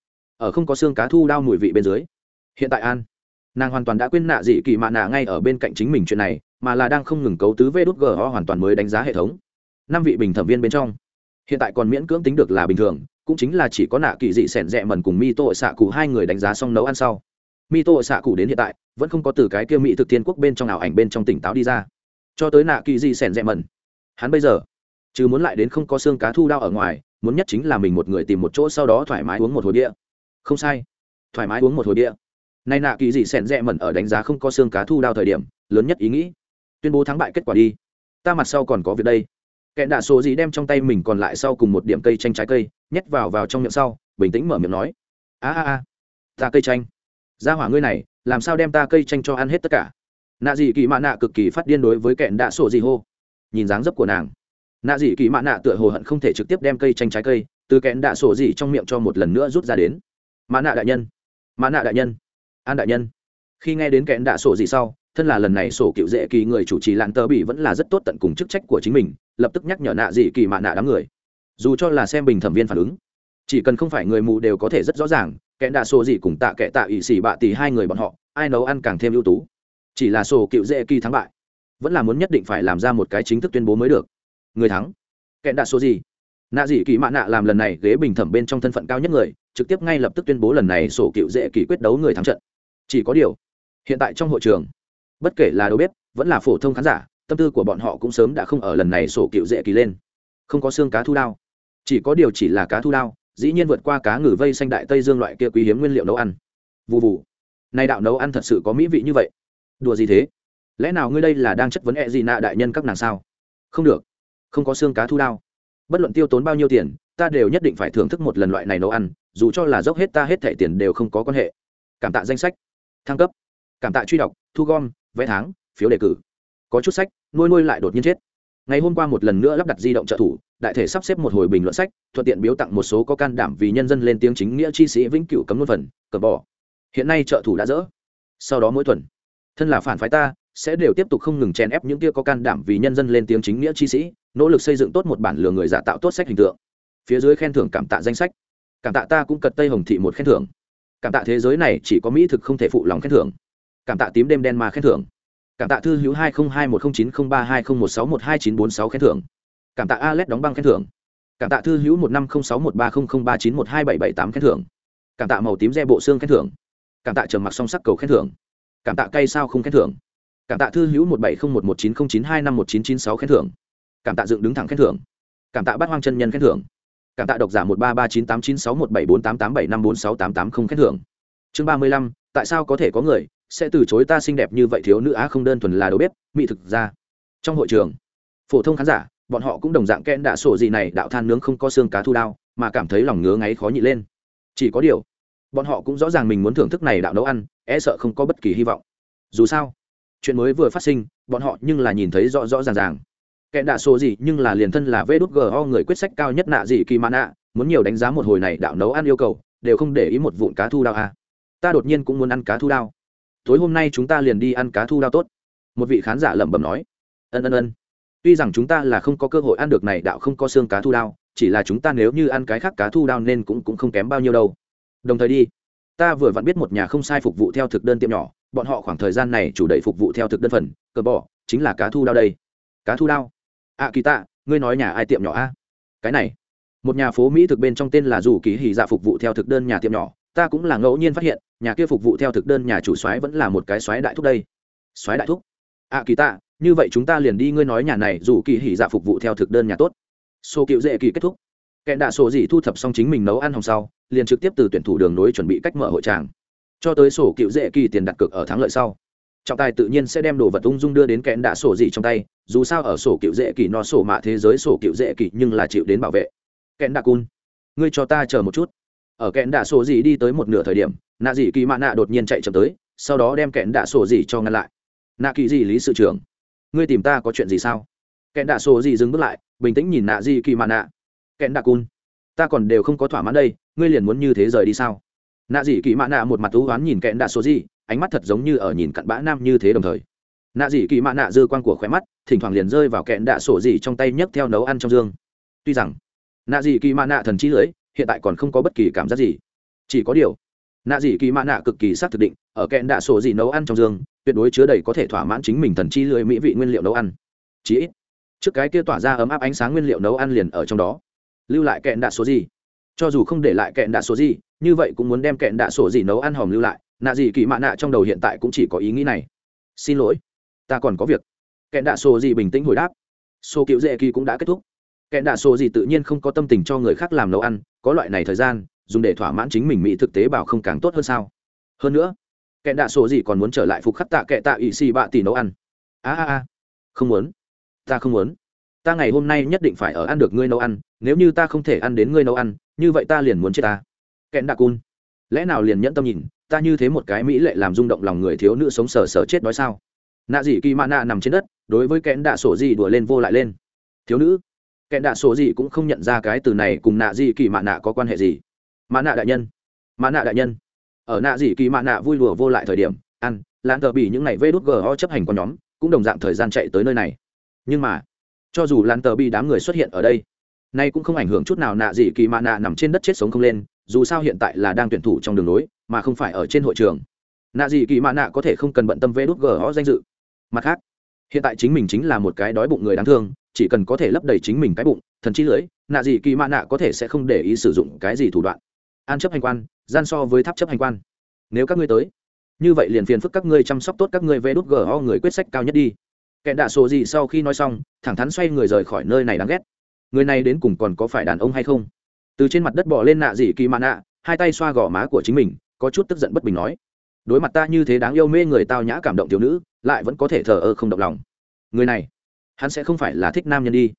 ở không có xương cá thu đao mùi vị bên dưới. Hiện tại an, nàng hoàn toàn đã quên nạ dị kỳ mạ nạ ngay ở bên cạnh chính mình chuyện này, mà là đang không ngừng cấu tứ vê đốt g ho hoàn toàn mới đánh giá hệ thống. Năm vị bình thẩm viên bên trong, hiện tại còn miễn cưỡng tính được là bình thường, cũng chính là chỉ có nạ kỳ dị sẻn rẽ mần cùng mi tô xạ cụ hai người đánh giá xong nấu ăn sau. Mi tô xạ cụ đến hiện tại, vẫn không có từ cái kia mỹ thực thiên quốc bên trong ảo ảnh bên trong tỉnh táo đi ra. Cho tới nạ kỳ dị sẻn rẽ mần hắn bây giờ, chứ muốn lại đến không có xương cá thu đao ở ngoài, muốn nhất chính là mình một người tìm một chỗ sau đó thoải mái uống một hồi bia không sai. Thoải mái uống một hồi địa nay nạ kỳ dị sẻn rẽ mẩn ở đánh giá không có xương cá thu đao thời điểm, lớn nhất ý nghĩ. Tuyên bố thắng bại kết quả đi. Ta mặt sau còn có việc đây. Kẹn đạ số gì đem trong tay mình còn lại sau cùng một điểm cây chanh trái cây, nhét vào vào trong miệng sau, bình tĩnh mở miệng nói. A a a. Ta cây chanh. Ra hỏa ngươi này, làm sao đem ta cây chanh cho ăn hết tất cả? Nạ dị kỳ mạ nạ cực kỳ phát điên đối với kẹn đạ sổ gì hô. Nhìn dáng dấp của nàng. Nạ dị kỳ mạ nạ tựa hồ hận không thể trực tiếp đem cây chanh trái cây, từ kẹn đạ sổ gì trong miệng cho một lần nữa rút ra đến mã nạ đại nhân. Mã nạ đại nhân. An đại nhân. Khi nghe đến kẹn đạ sổ gì sau, thân là lần này sổ cựu dễ kỳ người chủ trì lạn tờ bị vẫn là rất tốt tận cùng chức trách của chính mình, lập tức nhắc nhở nạ dị kỳ mạ nạ đám người. Dù cho là xem bình thẩm viên phản ứng, chỉ cần không phải người mù đều có thể rất rõ ràng kẻ đạ sổ gì cùng tạ kẽ tạ ỵ xỉ bạ tỷ hai người bọn họ, ai nấu ăn càng thêm ưu tú. Chỉ là sổ cựu dễ kỳ thắng bại, vẫn là muốn nhất định phải làm ra một cái chính thức tuyên bố mới được. Người thắng. Kẻ đạ sổ gì? Nạ dị kỳ mạ nạ làm lần này ghế bình thẩm bên trong thân phận cao nhất người trực tiếp ngay lập tức tuyên bố lần này sổ cựu dễ kỳ quyết đấu người thắng trận. Chỉ có điều, hiện tại trong hội trường, bất kể là đầu bếp, vẫn là phổ thông khán giả, tâm tư của bọn họ cũng sớm đã không ở lần này sổ cựu dễ kỳ lên. Không có xương cá thu đao. Chỉ có điều chỉ là cá thu đao, dĩ nhiên vượt qua cá ngừ vây xanh đại tây dương loại kia quý hiếm nguyên liệu nấu ăn. Vụ vụ này đạo nấu ăn thật sự có mỹ vị như vậy. Đùa gì thế? Lẽ nào ngươi đây là đang chất vấn e gì nạ đại nhân các nàng sao? Không được. Không có xương cá thu đao. Bất luận tiêu tốn bao nhiêu tiền, ta đều nhất định phải thưởng thức một lần loại này nấu ăn dù cho là dốc hết ta hết thẻ tiền đều không có quan hệ. Cảm tạ danh sách. Thăng cấp. Cảm tạ truy đọc, thu gom vé tháng, phiếu đề cử. Có chút sách, nuôi nuôi lại đột nhiên chết. Ngày hôm qua một lần nữa lắp đặt di động trợ thủ, đại thể sắp xếp một hồi bình luận sách, thuận tiện biếu tặng một số có can đảm vì nhân dân lên tiếng chính nghĩa chi sĩ vĩnh cửu cấm một phần, cờ bỏ hiện nay trợ thủ đã dỡ. Sau đó mỗi tuần, thân là phản phái ta, sẽ đều tiếp tục không ngừng chèn ép những kia có can đảm vì nhân dân lên tiếng chính nghĩa chi sĩ, nỗ lực xây dựng tốt một bản lừa người giả tạo tốt sách hình tượng. Phía dưới khen thưởng cảm tạ danh sách cảm tạ ta cũng cật tây hồng thị một khen thưởng cảm tạ thế giới này chỉ có mỹ thực không thể phụ lòng khen thưởng cảm tạ tím đêm đen mà khen thưởng cảm tạ thư hữu hai nghìn hai một trăm chín mươi ba hai nghìn một sáu một hai chín bốn sáu khen thưởng cảm tạ alex đóng băng khen thưởng cảm tạ thư hữu một năm không sáu một ba không không ba chín một hai bảy bảy tám khen thưởng cảm tạ màu tím re bộ xương khen thưởng cảm tạ trầm mặc song sắc cầu khen thưởng cảm tạ cây sao không khen thưởng cảm tạ thư hữu một bảy không một một chín không chín hai năm một chín chín sáu khen thưởng cảm tạ dựng đứng thẳng khen thưởng cảm tạ bát hoang chân nhân khen thưởng cảm tạ độc giả một ba ba chín tám chín sáu một bảy bốn tám tám bảy năm bốn sáu tám tám không khen thưởng. Chương ba mươi lăm, tại sao có thể có người sẽ từ chối ta xinh đẹp như vậy thiếu nữ á không đơn thuần là đầu bếp, mỹ thực ra trong hội trường, phổ thông khán giả, bọn họ cũng đồng dạng kẽn đạ sổ gì này, đạo than nướng không có xương cá thu đao, mà cảm thấy lòng ngứa ngáy khó nhị lên. Chỉ có điều, bọn họ cũng rõ ràng mình muốn thưởng thức này đạo nấu ăn e sợ không có bất kỳ hy vọng. Dù sao, chuyện mới vừa phát sinh, bọn họ nhưng là nhìn thấy rõ rõ ràng ràng. Kẻ đạ sổ gì nhưng là liền thân là vê đút ho người quyết sách cao nhất nạ gì kỳ mã nạ, muốn nhiều đánh giá một hồi này đạo nấu ăn yêu cầu, đều không để ý một vụn cá thu đao à. ta đột nhiên cũng muốn ăn cá thu đao. Tối hôm nay chúng ta liền đi ăn cá thu đao tốt. Một vị khán giả lẩm bẩm nói. Ân ân ân. Tuy rằng chúng ta là không có cơ hội ăn được này đạo không có xương cá thu đao, chỉ là chúng ta nếu như ăn cái khác cá thu đao nên cũng cũng không kém bao nhiêu đâu. Đồng thời đi. Ta vừa vặn biết một nhà không sai phục vụ theo thực đơn tiệm nhỏ, bọn họ khoảng thời gian này chủ đẩy phục vụ theo thực đơn phần, cờ bỏ chính là cá thu đao đây. Cá thu đao ạ kỳ tạ, ngươi nói nhà ai tiệm nhỏ a? Cái này, một nhà phố mỹ thực bên trong tên là dù kỳ hỉ dạ phục vụ theo thực đơn nhà tiệm nhỏ. Ta cũng là ngẫu nhiên phát hiện, nhà kia phục vụ theo thực đơn nhà chủ soái vẫn là một cái soái đại thúc đây. Soái đại thúc? À kỳ tạ, như vậy chúng ta liền đi ngươi nói nhà này, dù kỳ hỉ dạ phục vụ theo thực đơn nhà tốt. Số cựu dễ kỳ kết thúc. Kẹn đạ sổ gì thu thập xong chính mình nấu ăn hồng sau, liền trực tiếp từ tuyển thủ đường nối chuẩn bị cách mở hội tràng. Cho tới sổ cựu dễ kỳ tiền đặt cược ở thắng lợi sau trọng tài tự nhiên sẽ đem đồ vật ung dung đưa đến kẽn đạ sổ gì trong tay, dù sao ở sổ cựu dễ kỳ no sổ mạ thế giới sổ cựu dễ kỳ nhưng là chịu đến bảo vệ. Kẽn đạ cun, ngươi cho ta chờ một chút. Ở kẽn đạ sổ gì đi tới một nửa thời điểm, nạ dị kỳ mạ nạ đột nhiên chạy chậm tới, sau đó đem kẽn đạ sổ gì cho ngăn lại. Nạ kỳ dị lý sự trưởng, ngươi tìm ta có chuyện gì sao? Kẽn đạ sổ gì dừng bước lại, bình tĩnh nhìn nạ dị kỳ mạ nạ. Kẽn đạ cun, ta còn đều không có thỏa mãn đây, ngươi liền muốn như thế rời đi sao? Nạ dị kỳ mạ nạ một mặt thú oán nhìn kẽn đạ sổ gì ánh mắt thật giống như ở nhìn cặn bã nam như thế đồng thời. Nạ dị kỳ mạ nạ dư quan của khóe mắt, thỉnh thoảng liền rơi vào kẹn đạ sổ gì trong tay nhấc theo nấu ăn trong dương. Tuy rằng, nạ dị kỳ mạ nạ thần trí lưới, hiện tại còn không có bất kỳ cảm giác gì. Chỉ có điều, nạ dị kỳ mạ nạ cực kỳ xác thực định, ở kẹn đạ sổ gì nấu ăn trong dương, tuyệt đối chứa đầy có thể thỏa mãn chính mình thần chi lưới mỹ vị nguyên liệu nấu ăn. Chí ít, trước cái kia tỏa ra ấm áp ánh sáng nguyên liệu nấu ăn liền ở trong đó. Lưu lại kẹn đạ số gì. Cho dù không để lại kẹn đạ số gì, như vậy cũng muốn đem kẹn đạ sổ gì nấu ăn hòm lưu lại nạ gì kỳ mạ nạ trong đầu hiện tại cũng chỉ có ý nghĩ này. Xin lỗi, ta còn có việc. Kẹn đạ số gì bình tĩnh hồi đáp. Số cựu dễ kỳ cũng đã kết thúc. Kẹn đạ số gì tự nhiên không có tâm tình cho người khác làm nấu ăn, có loại này thời gian, dùng để thỏa mãn chính mình mỹ thực tế bảo không càng tốt hơn sao? Hơn nữa, kẹn đạ số gì còn muốn trở lại phục khắc tạ kệ tạ ỵ xì bạ tỷ nấu ăn. A a a, không muốn. Ta không muốn. Ta ngày hôm nay nhất định phải ở ăn được ngươi nấu ăn, nếu như ta không thể ăn đến ngươi nấu ăn, như vậy ta liền muốn chết ta. Kẹn đạ cun lẽ nào liền nhẫn tâm nhìn, ta như thế một cái mỹ lệ làm rung động lòng người thiếu nữ sống sờ sờ chết đói sao? Nạ dị kỳ mạ nạ nằm trên đất, đối với kẽn đạ sổ dị đùa lên vô lại lên. Thiếu nữ, kẽn đạ sổ dị cũng không nhận ra cái từ này cùng nạ dị kỳ mạ nạ có quan hệ gì. Mạ nạ đại nhân, mạ nạ đại nhân. Ở nạ dị kỳ mạ nạ vui đùa vô lại thời điểm, ăn lãn tờ bị những ngày vê đốt gờ chấp hành con nhóm, cũng đồng dạng thời gian chạy tới nơi này. Nhưng mà, cho dù lãn tờ bị đám người xuất hiện ở đây, nay cũng không ảnh hưởng chút nào nạ dị kỳ mạ nạ nằm trên đất chết sống không lên dù sao hiện tại là đang tuyển thủ trong đường lối, mà không phải ở trên hội trường. Nạ gì kỳ mạ nạ có thể không cần bận tâm vê đốt gờ danh dự. Mặt khác, hiện tại chính mình chính là một cái đói bụng người đáng thương, chỉ cần có thể lấp đầy chính mình cái bụng, thần chi lưới, nạ gì kỳ mạ nạ có thể sẽ không để ý sử dụng cái gì thủ đoạn. An chấp hành quan, gian so với tháp chấp hành quan. Nếu các ngươi tới, như vậy liền phiền phức các ngươi chăm sóc tốt các ngươi vê đốt gờ người quyết sách cao nhất đi. Kẻ đạ sổ gì sau khi nói xong, thẳng thắn xoay người rời khỏi nơi này đáng ghét. Người này đến cùng còn có phải đàn ông hay không? Từ trên mặt đất bỏ lên nạ dị kỳ mạn nạ, hai tay xoa gò má của chính mình, có chút tức giận bất bình nói. Đối mặt ta như thế đáng yêu mê người tao nhã cảm động thiếu nữ, lại vẫn có thể thờ ơ không động lòng. Người này, hắn sẽ không phải là thích nam nhân đi.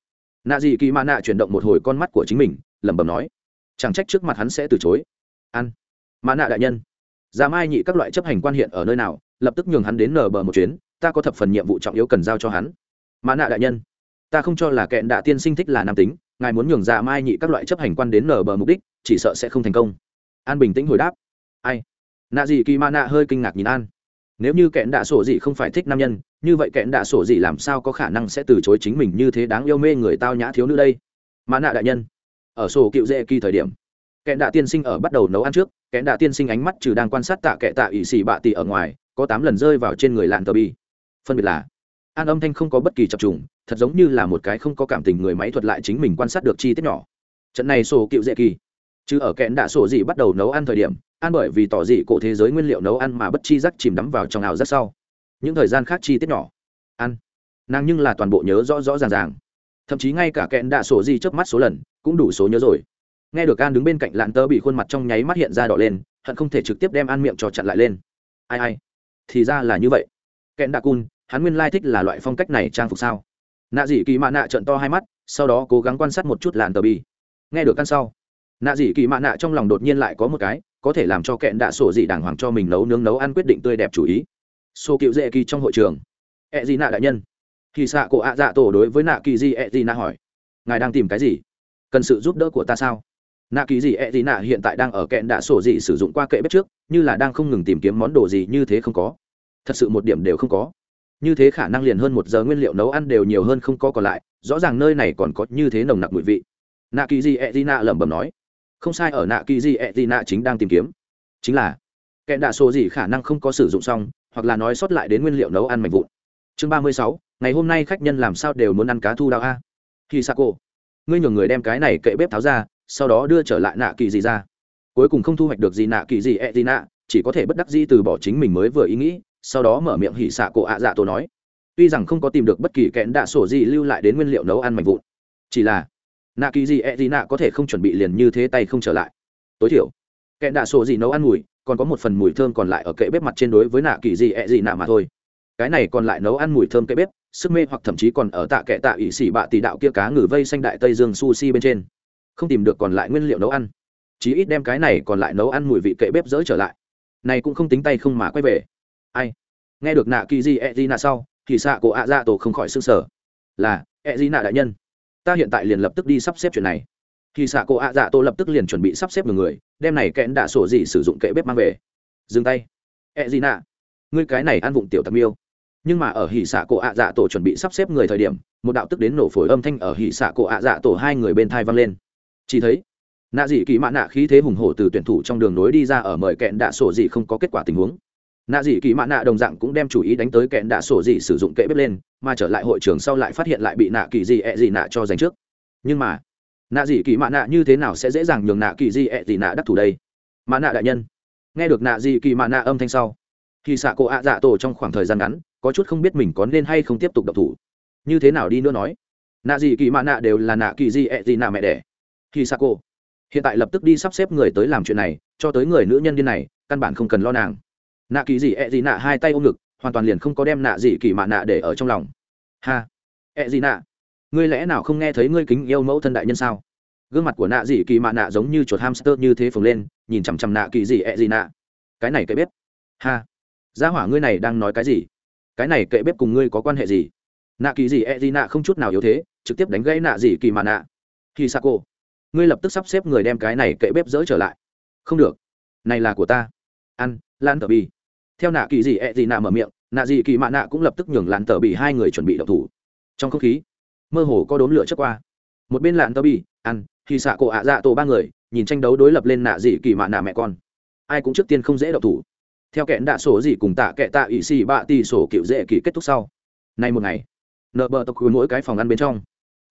Nạ dị kỳ mạn nạ chuyển động một hồi con mắt của chính mình, lẩm bẩm nói. Chẳng trách trước mặt hắn sẽ từ chối. Ăn mạn nạ đại nhân. Giá mai nhị các loại chấp hành quan hiện ở nơi nào, lập tức nhường hắn đến nở bờ một chuyến, ta có thập phần nhiệm vụ trọng yếu cần giao cho hắn. Mã nạ đại nhân ta không cho là kẹn đạ tiên sinh thích là nam tính, ngài muốn nhường dạ mai nhị các loại chấp hành quan đến nở bờ mục đích, chỉ sợ sẽ không thành công. An bình tĩnh hồi đáp. Ai? Nạ gì kỳ ma nạ hơi kinh ngạc nhìn an. Nếu như kẹn đạ sổ gì không phải thích nam nhân, như vậy kẹn đạ sổ gì làm sao có khả năng sẽ từ chối chính mình như thế đáng yêu mê người tao nhã thiếu nữ đây? Ma nạ đại nhân. Ở sổ cựu dễ kỳ thời điểm, kẹn đạ tiên sinh ở bắt đầu nấu ăn trước, kẹn đạ tiên sinh ánh mắt trừ đang quan sát tạ kệ tạ ỵ xì bạ tị ở ngoài, có tám lần rơi vào trên người lạn tờ bi. Phân biệt là an âm thanh không có bất kỳ chập trùng, thật giống như là một cái không có cảm tình người máy thuật lại chính mình quan sát được chi tiết nhỏ. Trận này sổ cựu dễ kỳ. Chứ ở kẽn đạ sổ gì bắt đầu nấu ăn thời điểm, an bởi vì tỏ dị cổ thế giới nguyên liệu nấu ăn mà bất chi giác chìm đắm vào trong ảo rất sau. Những thời gian khác chi tiết nhỏ. Ăn. Nàng nhưng là toàn bộ nhớ rõ rõ ràng ràng. Thậm chí ngay cả kẽn đạ sổ gì chớp mắt số lần, cũng đủ số nhớ rồi. Nghe được an đứng bên cạnh lạn tơ bị khuôn mặt trong nháy mắt hiện ra đỏ lên, hận không thể trực tiếp đem an miệng cho chặn lại lên. Ai ai? Thì ra là như vậy. Kẽn đạ cun hắn nguyên lai thích là loại phong cách này trang phục sao? Nạ dị kỳ mạ nạ trận to hai mắt, sau đó cố gắng quan sát một chút làn tờ bi. Nghe được căn sau, nạ dị kỳ mạ nạ trong lòng đột nhiên lại có một cái, có thể làm cho kẹn đạ sổ dị đàng hoàng cho mình nấu nướng nấu ăn quyết định tươi đẹp chủ ý. Sổ cựu dễ kỳ trong hội trường. Ẹ DỊ nạ đại nhân. Khi xạ cổ ạ dạ tổ đối với nạ kỳ dị ẹ DỊ nạ hỏi. Ngài đang tìm cái gì? Cần sự giúp đỡ của ta sao? Nạ kỳ dị ẹ DỊ nạ hiện tại đang ở kẹn đạ sổ dị sử dụng qua kệ bếp trước, như là đang không ngừng tìm kiếm món đồ gì như thế không có. Thật sự một điểm đều không có như thế khả năng liền hơn một giờ nguyên liệu nấu ăn đều nhiều hơn không có còn lại, rõ ràng nơi này còn có như thế nồng nặc mùi vị. Nạ kỳ di e d i nạ lẩm bẩm nói. Không sai ở nạ kỳ di e d i nạ chính đang tìm kiếm. Chính là kẹn đạ số gì khả năng không có sử dụng xong, hoặc là nói sót lại đến nguyên liệu nấu ăn mạnh vụn. Chương ba mươi sáu, ngày hôm nay khách nhân làm sao đều muốn ăn cá thu đào a? Khi sa cô ngươi nhường người đem cái này kệ bếp tháo ra, sau đó đưa trở lại nạ kỳ gì ra. Cuối cùng không thu hoạch được gì nạ kỳ gì e d nạ chỉ có thể bất đắc di từ bỏ chính mình mới vừa ý nghĩ sau đó mở miệng hỉ xạ cổ ạ dạ tổ nói, tuy rằng không có tìm được bất kỳ kẽn đạ sổ gì lưu lại đến nguyên liệu nấu ăn mạnh vụn, chỉ là nạ kỳ gì e gì nạ có thể không chuẩn bị liền như thế tay không trở lại. Tối thiểu, kẽn đạ sổ gì nấu ăn mùi, còn có một phần mùi thơm còn lại ở kệ bếp mặt trên đối với nạ kỳ gì e gì nạ mà thôi. Cái này còn lại nấu ăn mùi thơm kệ bếp, sức mê hoặc thậm chí còn ở tạ kệ tạ ỵ xỉ bạ tỷ đạo kia cá ngừ vây xanh đại tây dương sushi bên trên. Không tìm được còn lại nguyên liệu nấu ăn. Chí ít đem cái này còn lại nấu ăn mùi vị kệ bếp dỡ trở lại. Này cũng không tính tay không mà quay về ai? Nghe được nạ kỳ gì e gì nạ sau, thì xạ cổ ạ dạ tổ không khỏi s ư n g sở là e gì nạ đại nhân. Ta hiện tại liền lập tức đi sắp xếp chuyện này. Thì xạ cổ ạ dạ tổ lập tức liền chuẩn bị sắp xếp người người, đem này kẽn đạ sổ gì sử dụng kệ bếp mang về. Dừng tay. E gì nạ ngươi cái này ăn vụng tiểu tặc miêu. Nhưng mà ở hỉ xạ cổ ạ dạ tổ chuẩn bị sắp xếp người thời điểm, một đạo tức đến nổ phổi âm thanh ở hỉ xạ cổ ạ dạ tổ hai người bên thai vang lên. Chỉ thấy, nạ dị kỳ mạ nạ khí thế hùng hổ từ tuyển thủ trong đường nối đi ra ở mời kẹn đạ sổ dị không có kết quả tình huống nạ dị kỳ mạ nạ đồng dạng cũng đem chủ ý đánh tới kẹn đạ sổ dị sử dụng kệ bếp lên, mà trở lại hội trường sau lại phát hiện lại bị nạ kỳ dị ẹ e dị nạ cho giành trước. Nhưng mà, nạ dị kỳ mạ nạ như thế nào sẽ dễ dàng nhường nạ kỳ dị ẹ e dị nạ đắc thủ đây? Mạ nạ đại nhân, nghe được nạ dị kỳ mạ nạ âm thanh sau, thì xạ cô ạ dạ tổ trong khoảng thời gian ngắn, có chút không biết mình có nên hay không tiếp tục độc thủ. Như thế nào đi nữa nói? Nạ dị kỳ mạ nạ đều là nạ kỳ dị ẹ e dị nạ mẹ đẻ. Thì xạ cô hiện tại lập tức đi sắp xếp người tới làm chuyện này, cho tới người nữ nhân điên này, căn bản không cần lo nàng nạ kỳ dị ẹ dị nạ hai tay ôm ngực, hoàn toàn liền không có đem nạ dị kỳ mạ nạ để ở trong lòng. Ha! Ẹ dị nạ, ngươi lẽ nào không nghe thấy ngươi kính yêu mẫu thân đại nhân sao? Gương mặt của nạ dị kỳ mạ nạ giống như chuột hamster như thế phồng lên, nhìn chằm chằm nạ kỳ dị ẹ dị nạ. Cái này kệ bếp. Ha! Gia hỏa ngươi này đang nói cái gì? Cái này kệ bếp cùng ngươi có quan hệ gì? Nạ kỳ dị ẹ dị nạ không chút nào yếu thế, trực tiếp đánh gãy nạ dị kỳ mạ nạ. Khi sa cô ngươi lập tức sắp xếp người đem cái này kệ bếp dỡ trở lại. Không được. Này là của ta. Ăn, lan tờ bì theo nạ kỳ dị ẹ、e、gì nạ mở miệng, nạ dị kỳ mạ nạ cũng lập tức nhường lạn tờ bị hai người chuẩn bị đậu thủ. Trong không khí, mơ hồ có đốn lửa chất qua. Một bên lạn tờ bị ăn, thì xạ cổ ạ dạ tổ ba người, nhìn tranh đấu đối lập lên nạ dị kỳ mạ nạ mẹ con. Ai cũng trước tiên không dễ đậu thủ. Theo kẽn đạ sổ gì cùng tạ kệ tạ ỵ xì bạ tì sổ cựu dễ kỳ kết thúc sau. Nay một ngày, nợ bờ tộc mỗi cái phòng ăn bên trong,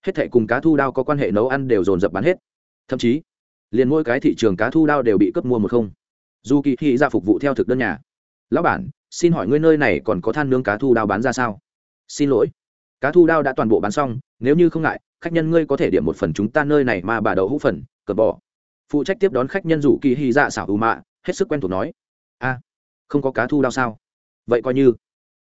hết thệ cùng cá thu đao có quan hệ nấu ăn đều dồn dập bán hết. Thậm chí, liền mỗi cái thị trường cá thu đao đều bị cướp mua một không. Dù kỳ thị ra phục vụ theo thực đơn nhà lão bản, xin hỏi ngươi nơi này còn có than nướng cá thu đao bán ra sao? Xin lỗi. Cá thu đao đã toàn bộ bán xong, nếu như không ngại, khách nhân ngươi có thể điểm một phần chúng ta nơi này mà bà đậu hũ phần, cờ bỏ phụ trách tiếp đón khách nhân rủ kỳ hy dạ xảo ù mạ, hết sức quen thuộc nói, a, không có cá thu đao sao? Vậy coi như,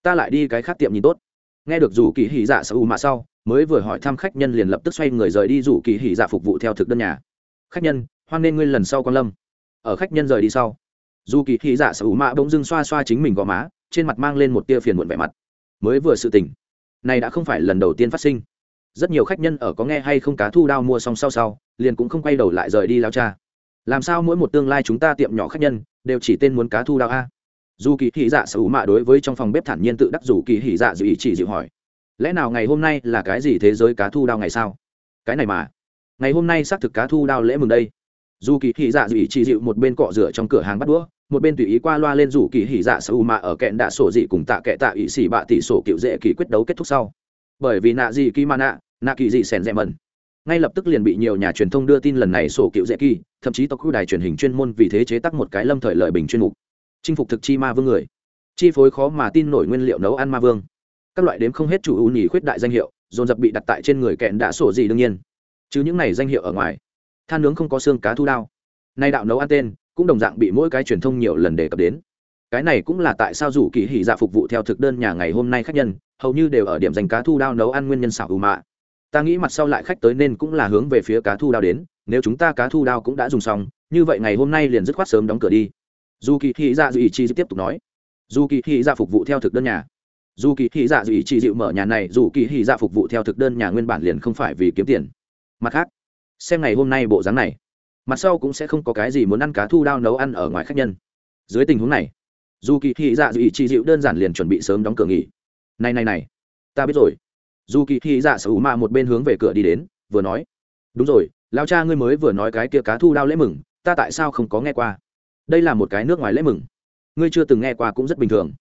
ta lại đi cái khác tiệm nhìn tốt. Nghe được rủ kỳ hỉ dạ xảo ưu mạ sau, mới vừa hỏi thăm khách nhân liền lập tức xoay người rời đi rủ kỳ hỉ dạ phục vụ theo thực đơn nhà. Khách nhân, hoan nên ngươi lần sau con lâm. Ở khách nhân rời đi sau dù kỳ thị dạ sở hữu mạ bỗng dưng xoa xoa chính mình gò má, trên mặt mang lên một tia phiền muộn vẻ mặt. Mới vừa sự tỉnh này đã không phải lần đầu tiên phát sinh. Rất nhiều khách nhân ở có nghe hay không cá thu đao mua xong sau sau, liền cũng không quay đầu lại rời đi lao cha. Làm sao mỗi một tương lai chúng ta tiệm nhỏ khách nhân, đều chỉ tên muốn cá thu đao a? Dù kỳ thị dạ sở hữu mạ đối với trong phòng bếp thản nhiên tự đắc dù kỳ thị dạ dự ý chỉ dịu hỏi. Lẽ nào ngày hôm nay là cái gì thế giới cá thu đao ngày sao? Cái này mà, ngày hôm nay xác thực cá thu đao lễ mừng đây dù kỳ hỉ dạ dị chỉ dịu một bên cọ rửa trong cửa hàng bắt đũa, một bên tùy ý qua loa lên rủ kỳ hỉ dạ sa u mạ ở kẹn đạ sổ dị cùng tạ kệ tạ ỵ xỉ bạ tỷ sổ cựu dễ kỳ quyết đấu kết thúc sau. Bởi vì nạ dị kỳ mà nạ nạ kỳ dị sèn dẹ mần ngay lập tức liền bị nhiều nhà truyền thông đưa tin lần này sổ cựu dễ kỳ, thậm chí tộc khu đài truyền hình chuyên môn vì thế chế tắc một cái lâm thời lợi bình chuyên mục. Chinh phục thực chi ma vương người. Chi phối khó mà tin nổi nguyên liệu nấu ăn ma vương. Các loại đếm không hết chủ ưu nhì khuyết đại danh hiệu, dồn dập bị đặt tại trên người kẹn đã sổ dị đương nhiên. Chứ những này danh hiệu ở ngoài than nướng không có xương cá thu đao. Nay đạo nấu ăn tên, cũng đồng dạng bị mỗi cái truyền thông nhiều lần đề cập đến. Cái này cũng là tại sao dù kỳ hỉ dạ phục vụ theo thực đơn nhà ngày hôm nay khách nhân, hầu như đều ở điểm dành cá thu đao nấu ăn nguyên nhân xảo ưu mạ. Ta nghĩ mặt sau lại khách tới nên cũng là hướng về phía cá thu đao đến, nếu chúng ta cá thu đao cũng đã dùng xong, như vậy ngày hôm nay liền dứt khoát sớm đóng cửa đi. Dù kỳ hỉ dạ dù ý chi tiếp tục nói. Dù kỳ hỉ dạ phục vụ theo thực đơn nhà. Dù kỳ hỉ dạ dù ý chi dịu mở nhà này, dù kỳ hỉ dạ phục vụ theo thực đơn nhà nguyên bản liền không phải vì kiếm tiền. Mặt khác xem ngày hôm nay bộ dáng này, mặt sau cũng sẽ không có cái gì muốn ăn cá thu đao nấu ăn ở ngoài khách nhân. Dưới tình huống này, dù kỳ thị dạ dù ý dịu đơn giản liền chuẩn bị sớm đóng cửa nghỉ. Này này này, ta biết rồi. Dù kỳ thị dạ sở hữu mạ một bên hướng về cửa đi đến, vừa nói, đúng rồi, lao cha ngươi mới vừa nói cái kia cá thu đao lễ mừng, ta tại sao không có nghe qua? Đây là một cái nước ngoài lễ mừng. Ngươi chưa từng nghe qua cũng rất bình thường.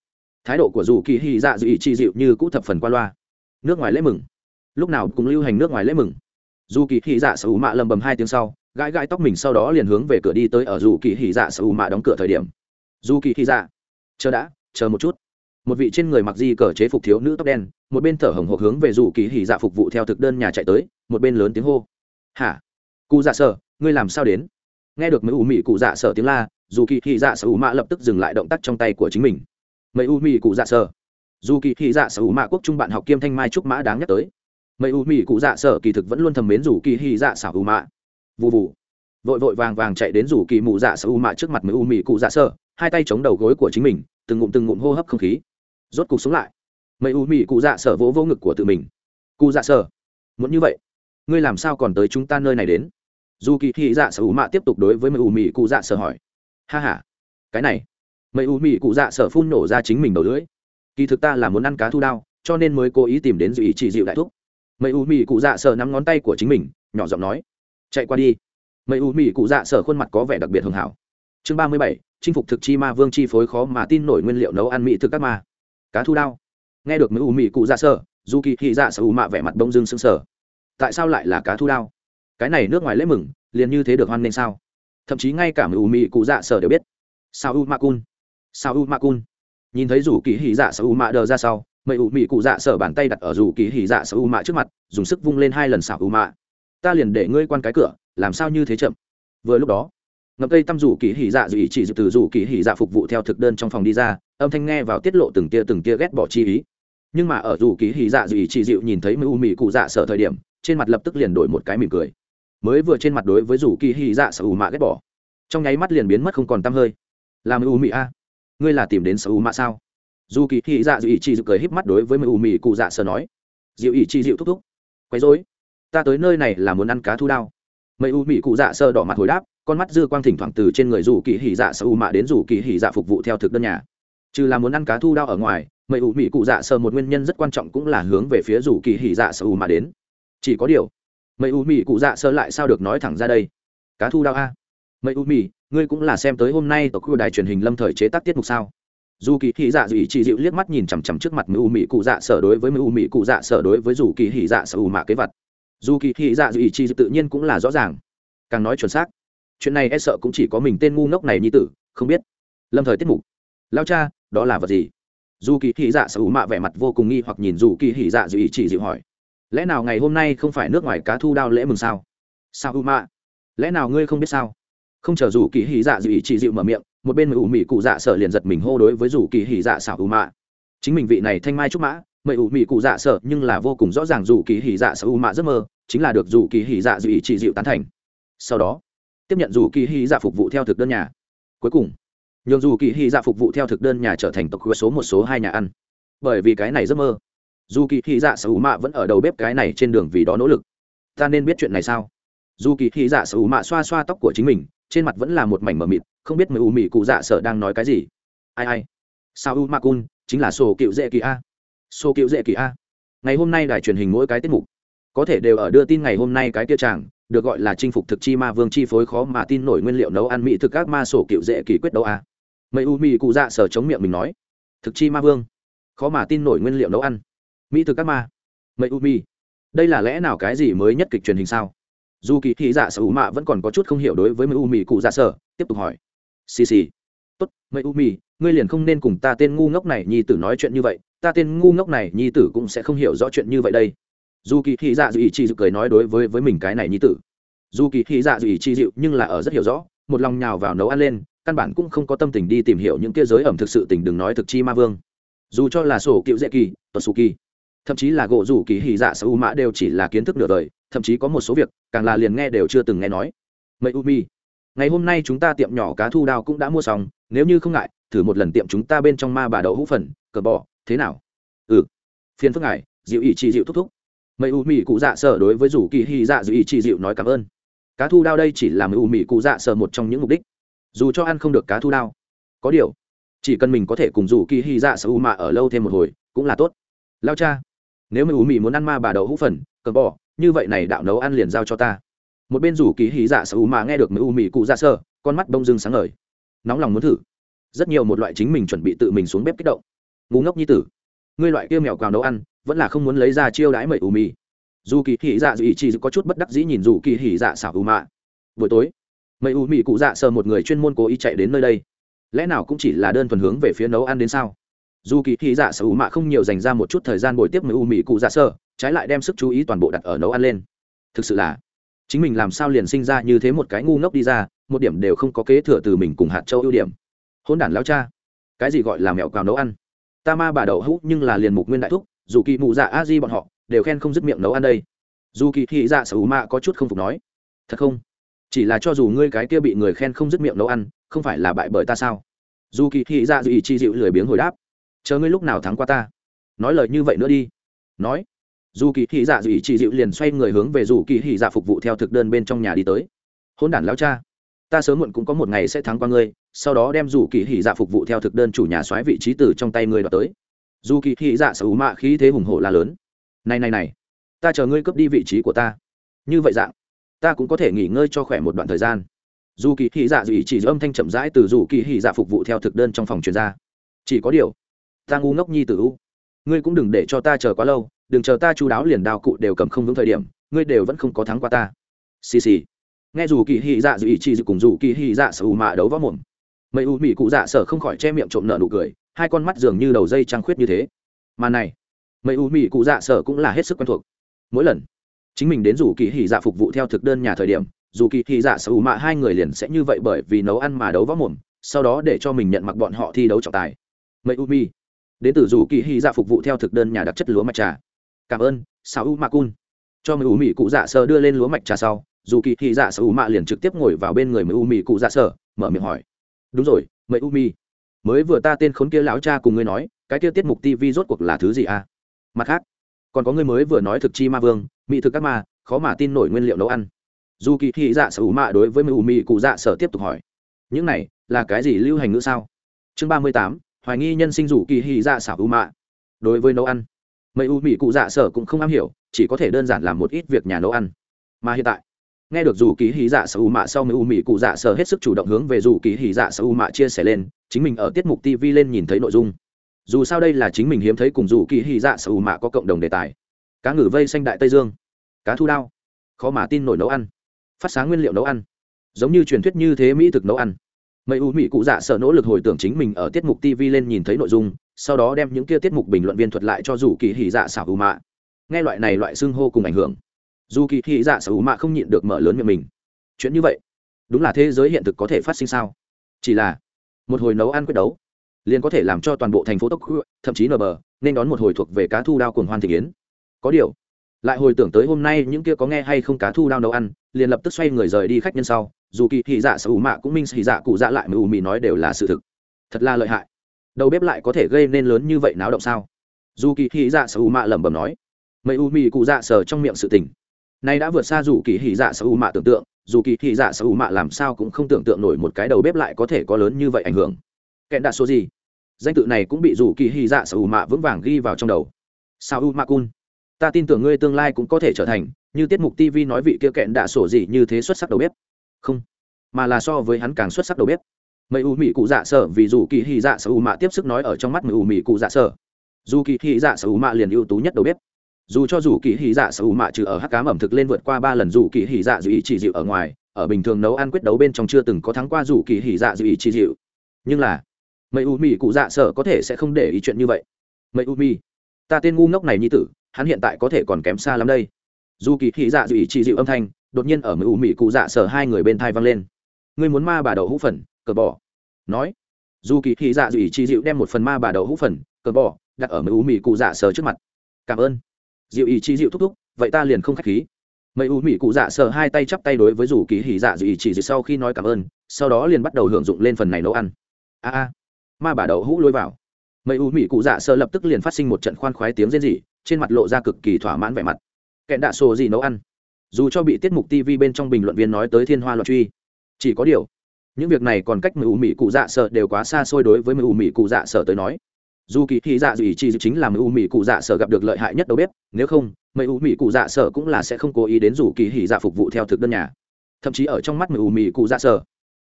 Thái độ của dù kỳ thị dạ dị ý dịu như cũ thập phần qua loa. Nước ngoài lễ mừng? Lúc nào cũng lưu hành nước ngoài lễ mừng? Dù kỳ Hỉ dạ sở hữu mạ lầm bầm hai tiếng sau, gãi gãi tóc mình sau đó liền hướng về cửa đi tới ở dù kỳ Hỉ dạ sở hữu mạ đóng cửa thời điểm. Dù kỳ Hỉ dạ chờ đã, chờ một chút. Một vị trên người mặc di cờ chế phục thiếu nữ tóc đen, một bên thở hồng hộc hướng về dù kỳ Hỉ dạ phục vụ theo thực đơn nhà chạy tới, một bên lớn tiếng hô. Hả? Cụ dạ sở, ngươi làm sao đến? Nghe được mấy u mị cụ dạ sở tiếng la, dù kỳ Hỉ dạ sở hữu mạ lập tức dừng lại động tác trong tay của chính mình. Mấy u mị cụ dạ sở. Dù kỳ Hỉ dạ sở hữu mạ quốc trung bạn học kiêm thanh mai trúc mã đáng nhắc tới mấy u mị cụ dạ sở kỳ thực vẫn luôn thầm mến rủ kỳ hy dạ xảo u mạ. Vụ vụ vội vội vàng vàng chạy đến rủ kỳ mụ dạ sở u mạ trước mặt mấy u mị cụ dạ sở, hai tay chống đầu gối của chính mình, từng ngụm từng ngụm hô hấp không khí. Rốt cục sống lại. Mấy u mị cụ dạ sở vỗ vỗ ngực của tự mình. Cụ dạ sở, muốn như vậy, ngươi làm sao còn tới chúng ta nơi này đến? Dù kỳ thị dạ sở u mạ tiếp tục đối với mấy u mị cụ dạ sở hỏi. Ha ha, cái này. Mấy u mị cụ dạ sở phun nổ ra chính mình đầu lưỡi. Kỳ thực ta là muốn ăn cá thu đao, cho nên mới cố ý tìm đến dự ý chỉ dịu đại thúc mấy u mì cụ dạ sở nắm ngón tay của chính mình, nhỏ giọng nói, chạy qua đi. Mấy u mì cụ dạ sở khuôn mặt có vẻ đặc biệt hưởng hảo. Chương ba mươi bảy, chinh phục thực chi ma vương chi phối khó mà tin nổi nguyên liệu nấu ăn mỹ thực các ma. Cá thu đao. Nghe được mấy u mì cụ dạ sở dù kỳ thị dạ sở u mạ vẻ mặt bông dưng sưng sờ. tại sao lại là cá thu đao? Cái này nước ngoài lễ mừng, liền như thế được hoan nên sao? Thậm chí ngay cả mấy u mì cụ dạ sở đều biết. Sao u ma cun. Sao u ma cun. Nhìn thấy rủ kỳ hỉ dạ sở u mạ đờ ra sau mẹ ủ mị cụ dạ sở bàn tay đặt ở rủ kỳ hỉ dạ sở u mạ trước mặt, dùng sức vung lên hai lần xảo u mạ. Ta liền để ngươi quan cái cửa, làm sao như thế chậm? Vừa lúc đó, ngập cây tăm rủ kỳ hỉ dạ dù ý chỉ từ rủ kỳ hỉ dạ phục vụ theo thực đơn trong phòng đi ra, âm thanh nghe vào tiết lộ từng tia từng tia ghét bỏ chi ý. Nhưng mà ở rủ kỳ hỉ dạ dù ý chỉ dịu nhìn thấy mưu mị cụ dạ sở thời điểm, trên mặt lập tức liền đổi một cái mỉm cười. Mới vừa trên mặt đối với rủ kỳ hỉ dạ sở u mạ ghét bỏ, trong nháy mắt liền biến mất không còn tăm hơi. Làm ưu mị a? Ngươi là tìm đến sở u mạ sao? Dù kỳ hỉ dạ dịu ý chỉ dịu cười híp mắt đối với mưu mì cụ dạ sờ nói, dịu ý chỉ dịu thúc thúc, quấy rối. Ta tới nơi này là muốn ăn cá thu đao. Mây u mỹ cụ dạ sơ đỏ mặt hồi đáp, con mắt dư quang thỉnh thoảng từ trên người dù kỳ hỉ dạ sơ u mạ đến dù kỳ hỉ dạ phục vụ theo thực đơn nhà. Trừ là muốn ăn cá thu đao ở ngoài mây u mỹ cụ dạ sơ một nguyên nhân rất quan trọng cũng là hướng về phía dù kỳ hỉ dạ sơ u mạ đến. Chỉ có điều mây u mỹ cụ dạ sơ lại sao được nói thẳng ra đây? Cá thu đao a. Mây u mỹ ngươi cũng là xem tới hôm nay tổ khu đài truyền hình lâm thời chế tác tiết mục sao? Dù kỳ hỉ dạ dù ý chỉ dịu liếc mắt nhìn chằm chằm trước mặt mưu mỹ cụ dạ sở đối với mưu mỹ cụ dạ sở đối với dù kỳ hỉ dạ sở u mạ kế vật. Dù kỳ hỉ dạ dù ý chí tự nhiên cũng là rõ ràng. Càng nói chuẩn xác, chuyện này e sợ cũng chỉ có mình tên ngu ngốc này như tử, không biết. Lâm thời tiết mục. Lao cha, đó là vật gì? Dù kỳ hỉ dạ sở hữu mạ vẻ mặt vô cùng nghi hoặc nhìn dù kỳ hỉ dạ dù ý chỉ dịu hỏi. Lẽ nào ngày hôm nay không phải nước ngoài cá thu đao lễ mừng sao? Sao u mạ? Lẽ nào ngươi không biết sao? Không chờ dù kỳ hỉ dạ dù ý chỉ dịu mở miệng một bên ủ mị cụ dạ sợ liền giật mình hô đối với dù kỳ hỉ dạ xảo ưu mạ. Chính mình vị này thanh mai trúc mã mậy ủ mị cụ dạ sợ nhưng là vô cùng rõ ràng dù kỳ hỉ dạ xảo ưu mạ giấc mơ, chính là được dù kỳ hỉ dạ dị ý chỉ dịu tán thành. Sau đó, tiếp nhận dù kỳ hỉ dạ phục vụ theo thực đơn nhà. Cuối cùng, nhường dù kỳ hỉ dạ phục vụ theo thực đơn nhà trở thành tộc khu số một số hai nhà ăn. Bởi vì cái này giấc mơ, dù kỳ hỉ dạ sở hữu mạ vẫn ở đầu bếp cái này trên đường vì đó nỗ lực. Ta nên biết chuyện này sao? Dù kỳ hỉ dạ sở hữu mạ xoa xoa tóc của chính mình trên mặt vẫn là một mảnh mờ mịt, không biết mười u mị cụ dạ sở đang nói cái gì. Ai ai, sao u ma cun, chính là sổ cựu dễ kỳ a. Sổ cựu dễ kỳ a. Ngày hôm nay đài truyền hình mỗi cái tiết mục, có thể đều ở đưa tin ngày hôm nay cái kia chàng, được gọi là chinh phục thực chi ma vương chi phối khó mà tin nổi nguyên liệu nấu ăn mỹ thực các ma sổ cựu dễ kỳ quyết đấu a. Mấy u mị cụ dạ sở chống miệng mình nói, thực chi ma vương, khó mà tin nổi nguyên liệu nấu ăn, mỹ thực các ma. Mấy u mị, đây là lẽ nào cái gì mới nhất kịch truyền hình sao? Dù kỳ thị dạ sở u mạ vẫn còn có chút không hiểu đối với mấy u mị cụ dạ sở, tiếp tục hỏi. Xì xì. Tốt mấy u mị ngươi liền không nên cùng ta tên ngu ngốc này nhi tử nói chuyện như vậy, ta tên ngu ngốc này nhi tử cũng sẽ không hiểu rõ chuyện như vậy đây. Dù kỳ thị dạ dù ý chi dịu cười nói đối với với mình cái này nhi tử. Dù kỳ thị dạ dù ý chi dịu nhưng là ở rất hiểu rõ, một lòng nhào vào nấu ăn lên, căn bản cũng không có tâm tình đi tìm hiểu những kia giới ẩm thực sự tình đừng nói thực chi ma vương. Dù cho là sổ cựu dễ kỳ tuật sù kỳ thậm chí là gỗ rủ kỳ hỉ dạ sa u mã đều chỉ là kiến thức nửa đời, thậm chí có một số việc, càng là liền nghe đều chưa từng nghe nói. Mây u mi, ngày hôm nay chúng ta tiệm nhỏ cá thu đao cũng đã mua xong, nếu như không ngại, thử một lần tiệm chúng ta bên trong ma bà đậu hũ phần, cờ bò, thế nào? Ừ. Phiền phức ngài, dịu ý chị dịu thúc thúc. Mây u mi cụ dạ sở đối với rủ kỳ hy dạ dịu ý chị dịu nói cảm ơn. Cá thu đao đây chỉ là mây u mi cụ dạ sở một trong những mục đích. Dù cho ăn không được cá thu đao, có điều, chỉ cần mình có thể cùng rủ kỳ hy dạ sở u mạ ở lâu thêm một hồi, cũng là tốt. Lao cha nếu mà u mì muốn ăn ma bà đậu hũ phần, cờ bò, như vậy này đạo nấu ăn liền giao cho ta. Một bên rủ kỳ hí dạ sở u mà nghe được mấy u mì cụ dạ sơ, con mắt bông dưng sáng ngời. Nóng lòng muốn thử. Rất nhiều một loại chính mình chuẩn bị tự mình xuống bếp kích động. Ngủ ngốc như tử, ngươi loại kia mèo quào nấu ăn, vẫn là không muốn lấy ra chiêu đãi mậy ủ mì dù kỳ hỉ dạ dù ý chỉ có chút bất đắc dĩ nhìn dù kỳ hỉ dạ xảo ủ mạ. Buổi tối mấy ủ mì cụ dạ sơ một người chuyên môn cố ý chạy đến nơi đây. Lẽ nào cũng chỉ là đơn thuần hướng về phía nấu ăn đến sao? Dù kỳ thị dạ sở ủ mạ không nhiều dành ra một chút thời gian buổi tiếp mậy U mì cụ dạ sơ trái lại đem sức chú ý toàn bộ đặt ở nấu ăn lên. Thực sự là, chính mình làm sao liền sinh ra như thế một cái ngu ngốc đi ra, một điểm đều không có kế thừa từ mình cùng hạt châu ưu điểm. Hôn đản lao cha, cái gì gọi là mẹo cào nấu ăn? Ta ma bà đậu hũ nhưng là liền mục nguyên đại thúc, dù kỳ mụ dạ a di bọn họ, đều khen không dứt miệng nấu ăn đây. Dù kỳ thị dạ sở hữu mạ có chút không phục nói, thật không? Chỉ là cho dù ngươi cái kia bị người khen không dứt miệng nấu ăn, không phải là bại bởi ta sao? Dù kỳ thị dạ dù ý chi dịu lười biếng hồi đáp chờ ngươi lúc nào thắng qua ta. Nói lời như vậy nữa đi. Nói. Dù kỳ thị dạ dù ý dịu liền xoay người hướng về dù kỳ thị dạ phục vụ theo thực đơn bên trong nhà đi tới. Hôn đản lao cha, ta sớm muộn cũng có một ngày sẽ thắng qua ngươi, sau đó đem dù kỳ thị dạ phục vụ theo thực đơn chủ nhà xoáy vị trí từ trong tay ngươi đoạt tới. Dù kỳ thị dạ sở hữu mạ khí thế hùng hổ là lớn. Này này này, ta chờ ngươi cướp đi vị trí của ta. Như vậy dạng, ta cũng có thể nghỉ ngơi cho khỏe một đoạn thời gian. Dù kỳ thị dạ dù ý chỉ âm thanh chậm rãi từ dù kỳ thị dạ phục vụ theo thực đơn trong phòng chuyên ra. Chỉ có điều ta ngu ngốc nhi tử u. Ngươi cũng đừng để cho ta chờ quá lâu, đừng chờ ta chú đáo liền đao cụ đều cầm không vững thời điểm, ngươi đều vẫn không có thắng qua ta. Xì xì. Nghe dù kỳ hy dạ dù ý chỉ cùng dù kỳ hy dạ sở u mạ đấu võ mồm. Mấy u mỹ cụ dạ sở không khỏi che miệng trộm nợ nụ cười, hai con mắt dường như đầu dây trăng khuyết như thế. Mà này, mấy u mỹ cụ dạ sở cũng là hết sức quen thuộc. Mỗi lần chính mình đến dù kỳ hỉ dạ phục vụ theo thực đơn nhà thời điểm, dù kỳ hỉ dạ sở hữu mạ hai người liền sẽ như vậy bởi vì nấu ăn mà đấu võ mồm, sau đó để cho mình nhận mặc bọn họ thi đấu trọng tài. Mấy u mi đến từ dù kỳ hy dạ phục vụ theo thực đơn nhà đặc chất lúa mạch trà. Cảm ơn sao u ma cun. Cho mười u mỹ cụ dạ sở đưa lên lúa mạch trà sau, dù kỳ hy dạ sở u mạ liền trực tiếp ngồi vào bên người mười u mỹ cụ dạ sở mở miệng hỏi. Đúng rồi mấy u mi, mới vừa ta tên khốn kia lão cha cùng ngươi nói, cái kia tiết mục tv rốt cuộc là thứ gì à? Mặt khác, còn có ngươi mới vừa nói thực chi ma vương, mỹ thực các ma, khó mà tin nổi nguyên liệu nấu ăn. Dù kỳ thị dạ sở hữu mạ đối với mưu mị cụ dạ sở tiếp tục hỏi. Những này là cái gì lưu hành ngữ sao? Chương ba mươi tám hoài nghi nhân sinh rủ kỳ hy dạ xảo u mạ. Đối với nấu ăn, mấy u mỹ cụ dạ sở cũng không am hiểu, chỉ có thể đơn giản làm một ít việc nhà nấu ăn. Mà hiện tại, nghe được dù kỳ hì dạ sở u mạ sau, mấy u mỹ cụ dạ sở hết sức chủ động hướng về dù kỳ hì dạ sở u mạ chia sẻ lên, chính mình ở tiết mục tv lên nhìn thấy nội dung. Dù sao đây là chính mình hiếm thấy cùng dù kỳ hy dạ sở u mạ có cộng đồng đề tài. Cá ngừ vây xanh đại tây dương, cá thu đao, khó mà tin nổi nấu ăn, phát sáng nguyên liệu nấu ăn, giống như truyền thuyết như thế mỹ thực nấu ăn mấy u mỹ cụ dạ sợ nỗ lực hồi tưởng chính mình ở tiết mục tv lên nhìn thấy nội dung, sau đó đem những kia tiết mục bình luận viên thuật lại cho dù kỳ hỉ dạ xảo hữu mạ. Nghe loại này loại xưng hô cùng ảnh hưởng, dù kỳ hỉ dạ xảo hữu mạ không nhịn được mở lớn miệng mình. Chuyện như vậy, đúng là thế giới hiện thực có thể phát sinh sao? Chỉ là, một hồi nấu ăn quyết đấu, liền có thể làm cho toàn bộ thành phố tốc thậm chí nở bờ, nên đón một hồi thuộc về cá thu đao cùng hoan thị yến. Có điều lại hồi tưởng tới hôm nay những kia có nghe hay không cá thu đao nấu ăn, liền lập tức xoay người rời đi khách nhân sau, dù kỳ thị dạ sở ủ mạ cũng minh sĩ dạ cụ dạ lại mà ủ mị nói đều là sự thực. Thật là lợi hại. Đầu bếp lại có thể gây nên lớn như vậy náo động sao? Dù kỳ thị dạ sở ủ mạ lẩm bẩm nói. Mấy u mị cụ dạ sở trong miệng sự tình. Nay đã vượt xa dù kỳ thị dạ sở ủ mạ tưởng tượng, dù kỳ thị dạ sở ủ mạ làm sao cũng không tưởng tượng nổi một cái đầu bếp lại có thể có lớn như vậy ảnh hưởng. Kẹn đạ số gì? Danh tự này cũng bị dù kỳ hy dạ sở u mạ vững vàng ghi vào trong đầu. Sao u ma cun? Ta tin tưởng ngươi tương lai cũng có thể trở thành như tiết mục tv nói vị kia kẹn đạ sổ gì như thế xuất sắc đầu bếp. Không mà là so với hắn càng xuất sắc đầu bếp. Mấy u mỹ cụ dạ sở vì dù kỳ hy dạ sở u mạ tiếp sức nói ở trong mắt mấy u mỹ cụ dạ sở. Dù kỳ hy dạ sở u mạ liền ưu tú nhất đầu bếp. Dù cho dù kỳ hy dạ sở u mạ trừ ở hắc cám ẩm thực lên vượt qua ba lần dù kỳ hy dạ dù ý chỉ dịu ở ngoài ở bình thường nấu ăn quyết đấu bên trong chưa từng có thắng qua dù kỳ hy dạ dù ý chỉ dịu. Nhưng là mấy u mỹ cụ dạ sở có thể sẽ không để ý chuyện như vậy. Mấy u mỹ, ta tên ngu ngốc này như tử hắn hiện tại có thể còn kém xa lắm đây. Dù kỳ thị dạ dù ý chỉ dịu âm thanh, đột nhiên ở mấy mỹ cụ dạ sở hai người bên thai vang lên. Ngươi muốn ma bà đậu hũ phần, cờ bỏ nói, dù kỳ thị dạ dù ý chỉ dịu đem một phần ma bà đậu hũ phần, cờ bỏ đặt ở mấy mỹ cụ dạ sở trước mặt. Cảm ơn. Dịu ý chỉ dịu thúc thúc, vậy ta liền không khách khí. Mấy u mỹ cụ dạ sở hai tay chắp tay đối với dù kỳ hỉ dạ dù ý chỉ dịu sau khi nói cảm ơn, sau đó liền bắt đầu hưởng dụng lên phần này nấu ăn. A a. Ma bà đậu hũ lôi vào. Mấy u mỹ cụ dạ sở lập tức liền phát sinh một trận khoan khoái tiếng rên rỉ trên mặt lộ ra cực kỳ thỏa mãn vẻ mặt. Kẹn đạ sổ gì nấu ăn. Dù cho bị tiết mục tv bên trong bình luận viên nói tới thiên hoa loạn truy, chỉ có điều, những việc này còn cách mười u mỹ cụ dạ sợ đều quá xa xôi đối với mười u mỹ cụ dạ sợ tới nói. Dù kỳ thị dạ dù ý chi chính là mười u mỹ cụ dạ sợ gặp được lợi hại nhất đâu biết nếu không mười u mỹ cụ dạ sợ cũng là sẽ không cố ý đến dù kỳ thị dạ phục vụ theo thực đơn nhà. Thậm chí ở trong mắt mười u mỹ cụ dạ sợ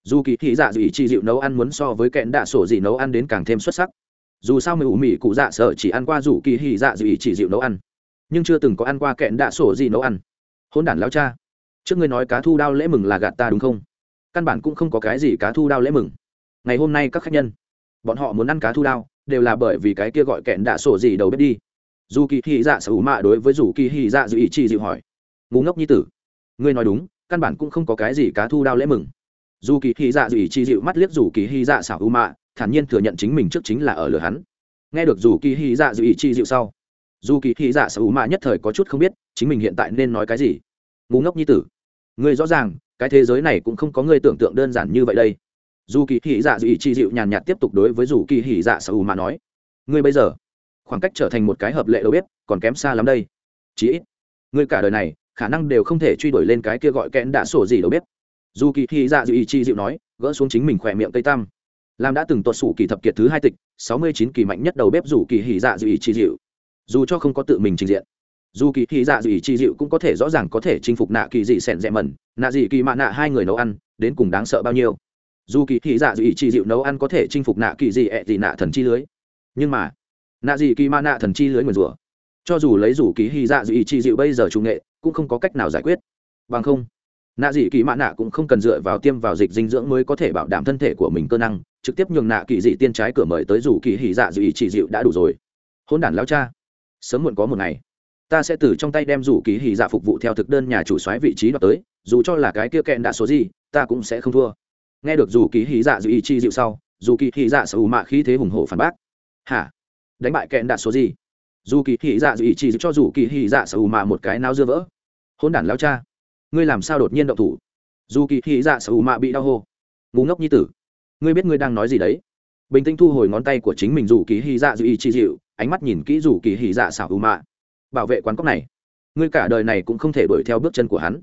dù kỳ thị dạ dù ý chi dịu nấu ăn muốn so với kẽn đạ sổ gì nấu ăn đến càng thêm xuất sắc dù sao mười ủ mì cụ dạ sợ chỉ ăn qua rủ kỳ hì dạ dị chỉ dịu nấu ăn, nhưng chưa từng có ăn qua kẹn đạ sổ gì nấu ăn. Hôn đản lao cha, trước ngươi nói cá thu đao lễ mừng là gạt ta đúng không? Căn bản cũng không có cái gì cá thu đao lễ mừng. Ngày hôm nay các khách nhân, bọn họ muốn ăn cá thu đao, đều là bởi vì cái kia gọi kẹn đạ sổ gì đầu bếp đi. Dù kỳ thị dạ sở hữu mạ đối với dù kỳ thị dạ dị ý chi dịu hỏi ngủ ngốc như tử, ngươi nói đúng, căn bản cũng không có cái gì cá thu đao lễ mừng. Dù kỳ hy dạ dị ý chi dịu mắt liếc dù kỳ hy dạ xảo ủ mạ thản nhiên thừa nhận chính mình trước chính là ở lừa hắn. Nghe được dù kỳ hy dạ dù ý chi dịu sau, dù kỳ hy dạ sở hữu mạ nhất thời có chút không biết chính mình hiện tại nên nói cái gì. Ngu ngốc như tử người rõ ràng, cái thế giới này cũng không có người tưởng tượng đơn giản như vậy đây. Dù kỳ hỉ dạ dị ý chi dịu nhàn nhạt tiếp tục đối với dù kỳ hỉ dạ sở hữu mà nói, ngươi bây giờ, khoảng cách trở thành một cái hợp lệ đâu biết còn kém xa lắm đây. Chí ít, ngươi cả đời này, khả năng đều không thể truy đuổi lên cái kia gọi kẽn đã sổ gì đâu biết dù kỳ hỉ dạ dị ý chi dịu nói, gỡ xuống chính mình khỏe miệng tây tam làm đã từng tuột sủ kỳ thập kiệt thứ hai tịch, sáu mươi chín kỳ mạnh nhất đầu bếp dù kỳ hỉ dạ dị ý chi dịu dù cho không có tự mình trình diện, dù kỳ hỉ dạ dị ý chi dịu cũng có thể rõ ràng có thể chinh phục nạ kỳ dị sẻn rẽ mẩn, nạ dị kỳ mạ nạ hai người nấu ăn, đến cùng đáng sợ bao nhiêu. Dù kỳ hỉ dạ dị ý chi dịu nấu ăn có thể chinh phục nạ kỳ dị ẹ dị nạ thần chi lưới. Nhưng mà, nạ dị kỳ mạ nạ thần chi lưới nguyền rủa, cho dù lấy dù kỳ hỉ dạ dị ý chi dịu bây giờ trung nghệ, cũng không có cách nào giải quyết. Bằng không, nạ dị kỳ mạ nạ cũng không cần dựa vào tiêm vào dịch dinh dưỡng mới có thể bảo đảm thân thể của mình cơ năng trực tiếp nhường nạ kỳ dị tiên trái cửa mời tới dù kỳ hỉ dạ dù ý chỉ dịu đã đủ rồi. Hôn đản lao cha, sớm muộn có một ngày, ta sẽ từ trong tay đem rủ kỳ hỉ dạ phục vụ theo thực đơn nhà chủ soái vị trí đoạt tới, dù cho là cái kia kẹn đã số gì, ta cũng sẽ không thua. Nghe được dù kỳ hỉ dạ dù ý chi dịu sau, dù kỳ hỉ dạ sở mạ khí thế hùng hổ phản bác. Hả? Đánh bại kẹn đã số gì? Dù kỳ hỉ dạ dù ý chi dịu cho dù kỳ hỉ dạ sở mạ một cái nao dưa vỡ. Hôn đản lao cha, ngươi làm sao đột nhiên động thủ? Dù kỳ hỉ dạ sở mạ bị đau hô. Ngu ngốc như tử ngươi biết ngươi đang nói gì đấy? Bình tĩnh thu hồi ngón tay của chính mình dù kỳ hỉ dạ dư ý chi dịu, ánh mắt nhìn kỹ dù kỳ hỉ dạ xảo ưu mạ. Bảo vệ quán cốc này. Ngươi cả đời này cũng không thể đuổi theo bước chân của hắn.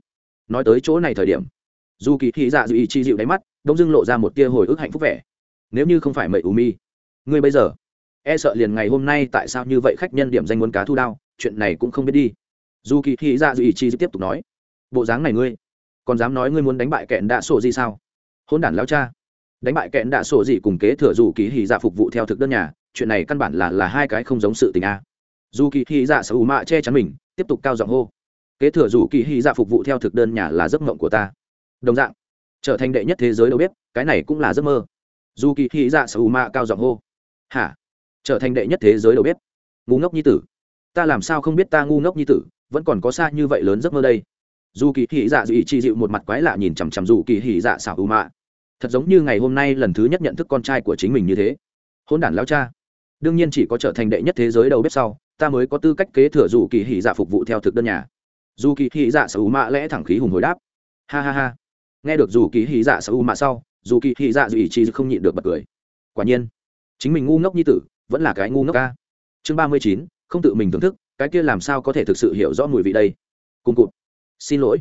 Nói tới chỗ này thời điểm, dù kỳ hỉ dạ dư ý chi dịu đáy mắt, đông dưng lộ ra một tia hồi ức hạnh phúc vẻ. Nếu như không phải mậy u mi, ngươi bây giờ e sợ liền ngày hôm nay tại sao như vậy khách nhân điểm danh muốn cá thu đao, chuyện này cũng không biết đi. Dù kỳ hỉ dạ dư ý chi tiếp tục nói, bộ dáng này ngươi, còn dám nói ngươi muốn đánh bại kẹn đạ sổ gì sao? Hôn đản lao cha đánh bại kẹn đạ sổ gì cùng kế thừa dù kỳ hỉ dạ phục vụ theo thực đơn nhà, chuyện này căn bản là là hai cái không giống sự tình a. Dù kỳ hỉ dạ sở hữu mạ che chắn mình, tiếp tục cao giọng hô. Kế thừa dù kỳ hỉ dạ phục vụ theo thực đơn nhà là giấc mộng của ta. Đồng dạng, trở thành đệ nhất thế giới đâu biết cái này cũng là giấc mơ. Dù kỳ hỉ dạ sở hữu mạ cao giọng hô. Hả? Trở thành đệ nhất thế giới đâu biết ngu ngốc như tử. Ta làm sao không biết ta ngu ngốc như tử, vẫn còn có xa như vậy lớn giấc mơ đây? Dù kỳ hỉ dạ dị ý chi dịu một mặt quái lạ nhìn chằm chằm dù kỳ hỉ dạ xảo ưu mạ thật giống như ngày hôm nay lần thứ nhất nhận thức con trai của chính mình như thế. Hôn đản lao cha. Đương nhiên chỉ có trở thành đệ nhất thế giới đầu bếp sau, ta mới có tư cách kế thừa dù kỳ hỉ dạ phục vụ theo thực đơn nhà. Dù kỳ hỉ dạ sở hữu mạ lẽ thẳng khí hùng hồi đáp. Ha ha ha. Nghe được dù kỳ hỉ dạ sở hữu mạ sau, dù kỳ hỉ dạ dù ý chi không nhịn được bật cười. Quả nhiên, chính mình ngu ngốc như tử, vẫn là cái ngu ngốc ca. Chương ba mươi chín, không tự mình thưởng thức, cái kia làm sao có thể thực sự hiểu rõ mùi vị đây? Cùng cụt. Xin lỗi.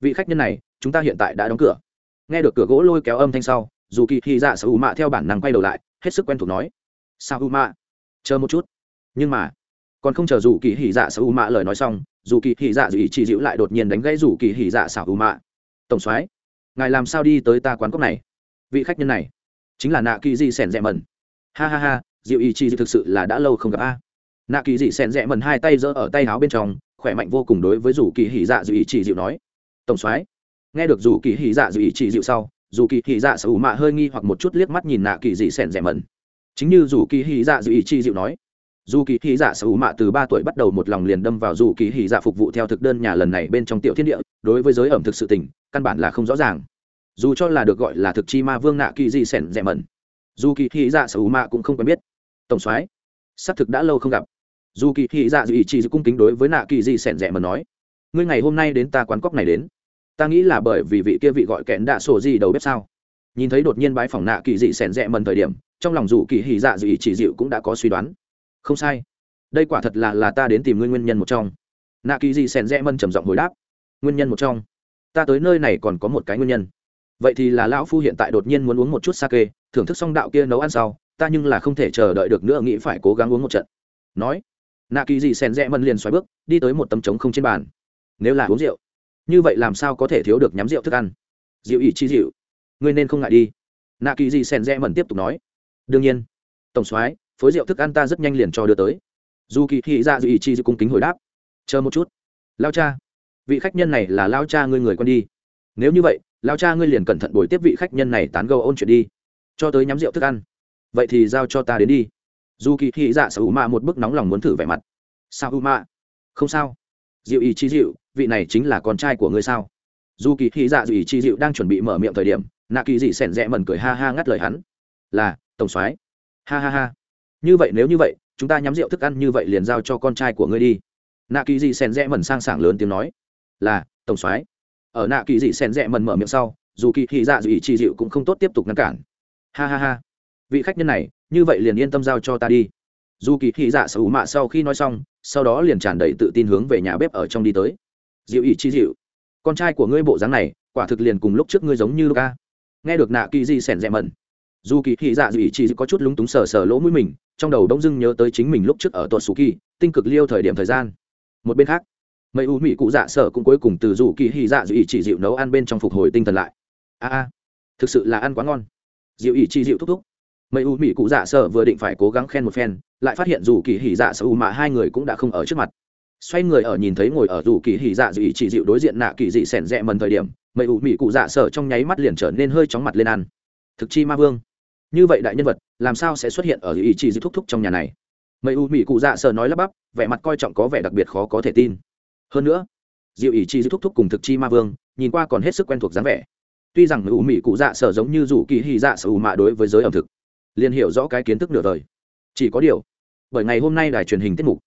Vị khách nhân này, chúng ta hiện tại đã đóng cửa nghe được cửa gỗ lôi kéo âm thanh sau dù kỳ hy dạ sở u mạ theo bản năng quay đầu lại, hết sức quen thuộc nói sao u mạ chờ một chút. Nhưng mà, còn không chờ dù kỳ hỉ dạ sở u mạ lời nói xong dù kỳ hỉ dạ dù ý chỉ dịu lại đột nhiên đánh gãy dù kỳ hỉ dạ xảo u mạ tổng soái, ngài làm sao đi tới ta quán cốc này? Vị khách nhân này chính là nạ kỳ di sẻn rẽ mần. Ha ha ha dịu ý chỉ thực sự là đã lâu không gặp a. Nạ kỳ dị sẻn rẽ mần hai tay giơ ở tay áo bên trong, khỏe mạnh vô cùng đối với dù kỳ hỉ dạ dù ý chỉ dịu nói, tổng soái nghe được dù kỳ hỉ dạ dù ý chỉ dịu sau, dù kỳ hỉ dạ sở hữu mạ hơi nghi hoặc một chút liếc mắt nhìn nạ kỳ dị sẻn rẻ mẩn. Chính như dù kỳ hỉ dạ dù ý chỉ dịu nói, dù kỳ hỉ dạ sở hữu mạ từ ba tuổi bắt đầu một lòng liền đâm vào dù kỳ hỉ dạ phục vụ theo thực đơn nhà lần này bên trong tiểu thiên địa, đối với giới ẩm thực sự tình, căn bản là không rõ ràng. Dù cho là được gọi là thực chi ma vương nạ kỳ dị sẻn rẻ mẩn, dù kỳ hỉ dạ sở hữu mạ cũng không quen biết. Tổng soái, xác thực đã lâu không gặp. Dù kỳ hỉ dạ dù ý chỉ cung kính đối với nạ kỳ dị sẻn rẻ mẩn nói, ngươi ngày hôm nay đến ta quán cóc này đến ta nghĩ là bởi vì vị kia vị gọi kẽn đạ sổ gì đầu bếp sao? Nhìn thấy đột nhiên bái phòng nạ kỳ dị sẻn rẽ mần thời điểm, trong lòng dù kỳ hỉ dạ dị chỉ dịu cũng đã có suy đoán. Không sai. Đây quả thật là là ta đến tìm nguyên nguyên nhân một trong. Nạ kỳ dị sẻn rẽ mần trầm giọng hồi đáp. Nguyên nhân một trong. Ta tới nơi này còn có một cái nguyên nhân. Vậy thì là lão phu hiện tại đột nhiên muốn uống một chút sake, thưởng thức xong đạo kia nấu ăn sau, ta nhưng là không thể chờ đợi được nữa nghĩ phải cố gắng uống một trận. Nói, nạ kỳ dị xèn rẽ mân liền xoáy bước, đi tới một tấm trống không trên bàn. Nếu là uống rượu như vậy làm sao có thể thiếu được nhắm rượu thức ăn? Rượu ý chi rượu ngươi nên không ngại đi. Nạ kỳ di sen rẽ mẩn tiếp tục nói. Đương nhiên, tổng soái, phối rượu thức ăn ta rất nhanh liền cho đưa tới. Dù kỳ thị ra dù ý chi cung kính hồi đáp. Chờ một chút. Lao cha. Vị khách nhân này là lao cha ngươi người con đi. Nếu như vậy, lao cha ngươi liền cẩn thận bồi tiếp vị khách nhân này tán gâu ôn chuyện đi. Cho tới nhắm rượu thức ăn. Vậy thì giao cho ta đến đi. Dù kỳ thị dạ sở hữu mạ một bức nóng lòng muốn thử vẻ mặt. Sao hữu mạ không sao dịu ý chi dịu, vị này chính là con trai của ngươi sao? Dù kỳ thị dạ dù ý chi dịu đang chuẩn bị mở miệng thời điểm, nạ kỳ dị sẻn rẽ mần cười ha ha ngắt lời hắn. Là, tổng soái. Ha ha ha. Như vậy nếu như vậy, chúng ta nhắm rượu thức ăn như vậy liền giao cho con trai của ngươi đi. Nạ kỳ dị sẻn rẽ mần sang sảng lớn tiếng nói. Là, tổng soái. Ở nạ kỳ dị sẻn rẽ mần mở miệng sau, dù kỳ thị dạ dù ý chi dịu cũng không tốt tiếp tục ngăn cản. Ha ha ha. Vị khách nhân này, như vậy liền yên tâm giao cho ta đi dù kỳ thị dạ sở hữu mạ sau khi nói xong, sau đó liền tràn đầy tự tin hướng về nhà bếp ở trong đi tới. Dịu ý chi dịu con trai của ngươi bộ dáng này, quả thực liền cùng lúc trước ngươi giống như luka. Nghe được nạ kỳ Di sẻn rẽ mẩn. Dù kỳ thị dạ dịu ý chi có chút lúng túng sờ sờ lỗ mũi mình, trong đầu đông dưng nhớ tới chính mình lúc trước ở tuột sù kỳ tinh cực liêu thời điểm thời gian. Một bên khác, mấy u mỹ cụ dạ sở cũng cuối cùng từ dù kỳ hy dạ dịu ý chỉ dịu nấu ăn bên trong phục hồi tinh thần lại. A a, thực sự là ăn quá ngon. Dịu ý chi dịu thúc thúc mấy u mỹ cụ dạ sở vừa định phải cố gắng khen một phen, lại phát hiện dù kỳ hỉ dạ sở u mạ hai người cũng đã không ở trước mặt. Xoay người ở nhìn thấy ngồi ở dù kỳ hỉ dạ dị chỉ dịu đối diện nạ kỳ dị sẻn rẽ mần thời điểm mấy u mỹ cụ dạ sở trong nháy mắt liền trở nên hơi chóng mặt lên ăn. Thực chi ma vương. Như vậy đại nhân vật, làm sao sẽ xuất hiện ở ý chỉ dịu thúc thúc trong nhà này? Mấy u mỹ cụ dạ sở nói lắp bắp, vẻ mặt coi trọng có vẻ đặc biệt khó có thể tin. Hơn nữa diệu ý chi thúc thúc cùng thực chi ma vương, nhìn qua còn hết sức quen thuộc dáng vẻ. Tuy rằng ủ mỹ cụ dạ sở giống như rủ kỳ Hỉ dạ sở u mạ đối với giới ẩm thực liền hiểu rõ cái kiến thức nửa đời. Chỉ có điều, bởi ngày hôm nay đài truyền hình tiết mục,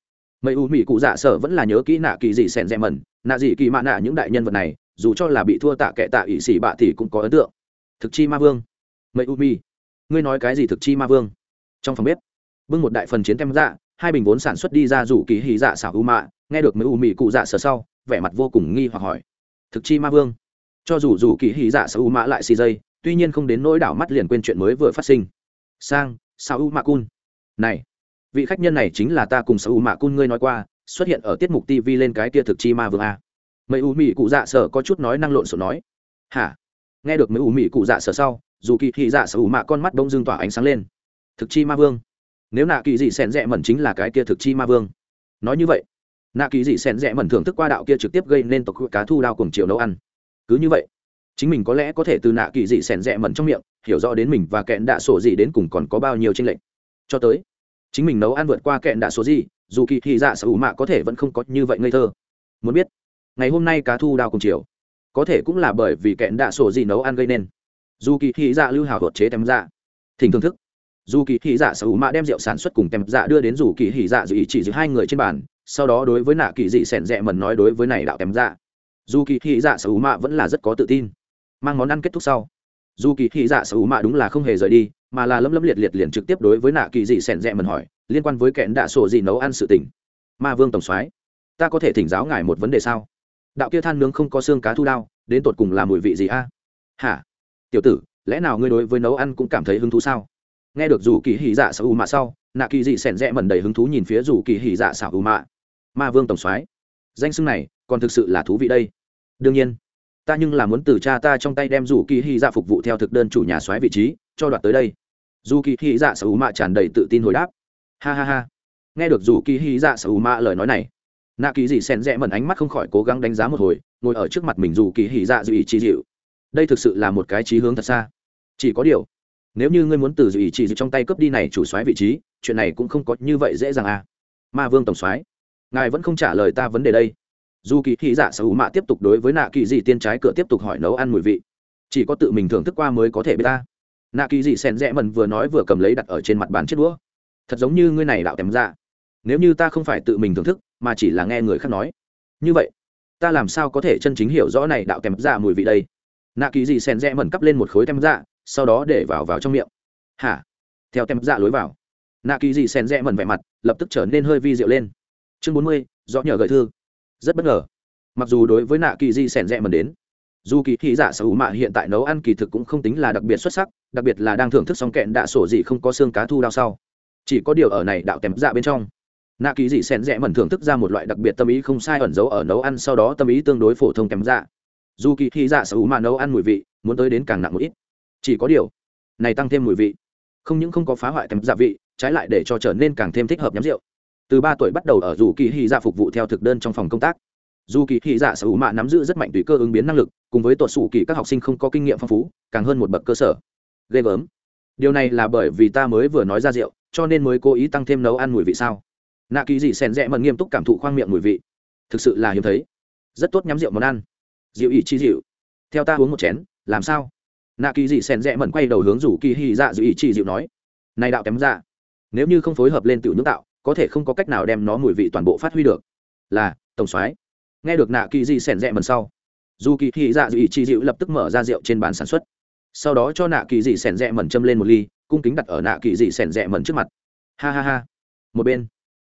mấy u mỹ cụ dạ sở vẫn là nhớ kỹ nạ kỳ dị sèn rẽ mẩn, nạ dị kỳ mạ nạ những đại nhân vật này, dù cho là bị thua tạ kệ tạ ỵ xỉ bạ thì cũng có ấn tượng. Thực chi ma vương, mấy u mi ngươi nói cái gì thực chi ma vương? Trong phòng bếp, bưng một đại phần chiến tem dạ hai bình vốn sản xuất đi ra rủ kỳ hì dạ xảo u mạ, nghe được mấy u mỹ cụ dạ sở sau, vẻ mặt vô cùng nghi hoặc hỏi, thực chi ma vương? Cho dù dù kỳ hì dạ xảo u mạ lại xì dây, tuy nhiên không đến nỗi đảo mắt liền quên chuyện mới vừa phát sinh sang sao u mạ cun này, vị khách nhân này chính là ta cùng sao u mạ cun ngươi nói qua, xuất hiện ở tiết mục tv lên cái kia thực chi ma vương a. Mấy u mỹ cụ dạ sở có chút nói năng lộn xộn nói. Hả? Nghe được mấy u mỹ cụ dạ sở sau, dù kỳ thị dạ sở u mạ con mắt đông dương tỏa ánh sáng lên. Thực chi ma vương? Nếu nạ kỳ dị xèn rẽ mẩn chính là cái kia thực chi ma vương? Nói như vậy, nạ kỳ dị xèn rẽ mẩn thưởng thức qua đạo kia trực tiếp gây nên tộc cá thu đao cùng chiều nấu ăn. Cứ như vậy, chính mình có lẽ có thể từ nạ kỳ dị xèn rẽ mẩn trong miệng hiểu rõ đến mình và kẹn đạ sổ gì đến cùng còn có bao nhiêu tranh lệch. Cho tới, chính mình nấu ăn vượt qua kẹn đạ sổ gì, dù kỳ thị dạ sở hữu mạ có thể vẫn không có như vậy ngây thơ. Muốn biết, ngày hôm nay cá thu đào cùng chiều, có thể cũng là bởi vì kẹn đạ sổ gì nấu ăn gây nên. Dù kỳ thị dạ lưu hào đột chế tem dạ thỉnh thưởng thức. Dù kỳ thị dạ sở hữu mạ đem rượu sản xuất cùng tem dạ đưa đến dù kỳ thị dạ dự ý chỉ giữ hai người trên bàn, sau đó đối với nạ kỳ dị sẻn rẽ mần nói đối với này đạo tem dạ. Dù kỳ thị dạ sở hữu mạ vẫn là rất có tự tin. Mang món ăn kết thúc sau dù kỳ hỉ dạ sở hữu mạ đúng là không hề rời đi, mà là lấm lấm liệt liệt liền trực tiếp đối với nạ kỳ dị sẻn rẽ mần hỏi, liên quan với kẹn đạ sổ gì nấu ăn sự tình. Ma vương tổng soái, ta có thể thỉnh giáo ngài một vấn đề sao? Đạo kia than nướng không có xương cá thu đao, đến tột cùng là mùi vị gì a? Hả? Tiểu tử, lẽ nào ngươi đối với nấu ăn cũng cảm thấy hứng thú sao? Nghe được dù kỳ hỉ dạ sở u mạ sau, nạ kỳ dị sẻn rẽ mẩn đầy hứng thú nhìn phía dù kỳ hỉ dạ sở u mạ. Ma vương tổng soái, danh xưng này còn thực sự là thú vị đây. Đương nhiên ta nhưng là muốn từ cha ta trong tay đem dù kỳ hỉ dạ phục vụ theo thực đơn chủ nhà soái vị trí, cho đoạt tới đây. Dù kỳ hỉ dạ sở hữu mạ tràn đầy tự tin hồi đáp. Ha ha ha. Nghe được dù kỳ hỉ dạ sở hữu mạ lời nói này nạ kỳ dị sen rẽ mẩn ánh mắt không khỏi cố gắng đánh giá một hồi, ngồi ở trước mặt mình dù kỳ hỉ dạ dự ý chi dịu. Đây thực sự là một cái trí hướng thật xa. Chỉ có điều, nếu như ngươi muốn từ dự ý dịu trong tay cướp đi này chủ soái vị trí, chuyện này cũng không có như vậy dễ dàng à. Ma vương tổng soái, ngài vẫn không trả lời ta vấn đề đây dù kỳ thị giả dạ sở hữu mạ tiếp tục đối với nạ kỳ dị tiên trái cửa tiếp tục hỏi nấu ăn mùi vị. Chỉ có tự mình thưởng thức qua mới có thể biết ta. Nạ kỳ dị sen rẽ mần vừa nói vừa cầm lấy đặt ở trên mặt bàn chết đũa. Thật giống như ngươi này đạo tèm ra nếu như ta không phải tự mình thưởng thức, mà chỉ là nghe người khác nói. Như vậy, ta làm sao có thể chân chính hiểu rõ này đạo tèm ra mùi vị đây? Nạ kỳ dị sen rẽ mần cắp lên một khối tem ra sau đó để vào vào trong miệng. Hả? Theo tem ra lối vào. Nạ kỳ dị sen rẽ mẩn vẻ mặt, lập tức trở nên hơi vi diệu lên. Chương bốn mươi do nhờ gợi thư rất bất ngờ. Mặc dù đối với nạ kỳ di sẻn rẽ mần đến, dù kỳ thị dạ sở hữu mạ hiện tại nấu ăn kỳ thực cũng không tính là đặc biệt xuất sắc, đặc biệt là đang thưởng thức xong kẹn đạ sổ gì không có xương cá thu đao sau. Chỉ có điều ở này đạo kèm dạ bên trong, nạ kỳ dị sẻn rẽ mần thưởng thức ra một loại đặc biệt tâm ý không sai ẩn giấu ở nấu ăn sau đó tâm ý tương đối phổ thông kèm dạ. Dù kỳ thị dạ sở hữu mạ nấu ăn mùi vị, muốn tới đến càng nặng một ít. Chỉ có điều, này tăng thêm mùi vị, không những không có phá hoại tầm dạ vị, trái lại để cho trở nên càng thêm thích hợp nhắm rượu từ ba tuổi bắt đầu ở dù kỳ hy dạ phục vụ theo thực đơn trong phòng công tác. Dù kỳ hy dạ sở hữu mạ nắm giữ rất mạnh tùy cơ ứng biến năng lực, cùng với tuột sủ kỳ các học sinh không có kinh nghiệm phong phú, càng hơn một bậc cơ sở. Ghê gớm. Điều này là bởi vì ta mới vừa nói ra rượu, cho nên mới cố ý tăng thêm nấu ăn mùi vị sao? Nạ kỳ dị xèn rẽ mần nghiêm túc cảm thụ khoang miệng mùi vị. Thực sự là hiếm thấy. Rất tốt nhắm rượu món ăn. Rượu ý chi rượu. Theo ta uống một chén, làm sao? Nạ kỳ dị sen rẽ mẩn quay đầu hướng rủ kỳ hy dạ dự ý chỉ rượu nói. Này đạo kém dạ nếu như không phối hợp lên tiểu nước tạo có thể không có cách nào đem nó mùi vị toàn bộ phát huy được. Là, tổng soái. Nghe được nạ kỳ dị sẻn rẽ mần sau, dù kỳ thị dạ dị chi dịu lập tức mở ra rượu trên bàn sản xuất. Sau đó cho nạ kỳ dị sẻn rẽ mần châm lên một ly, cung kính đặt ở nạ kỳ dị sẻn rẽ mần trước mặt. Ha ha ha. Một bên,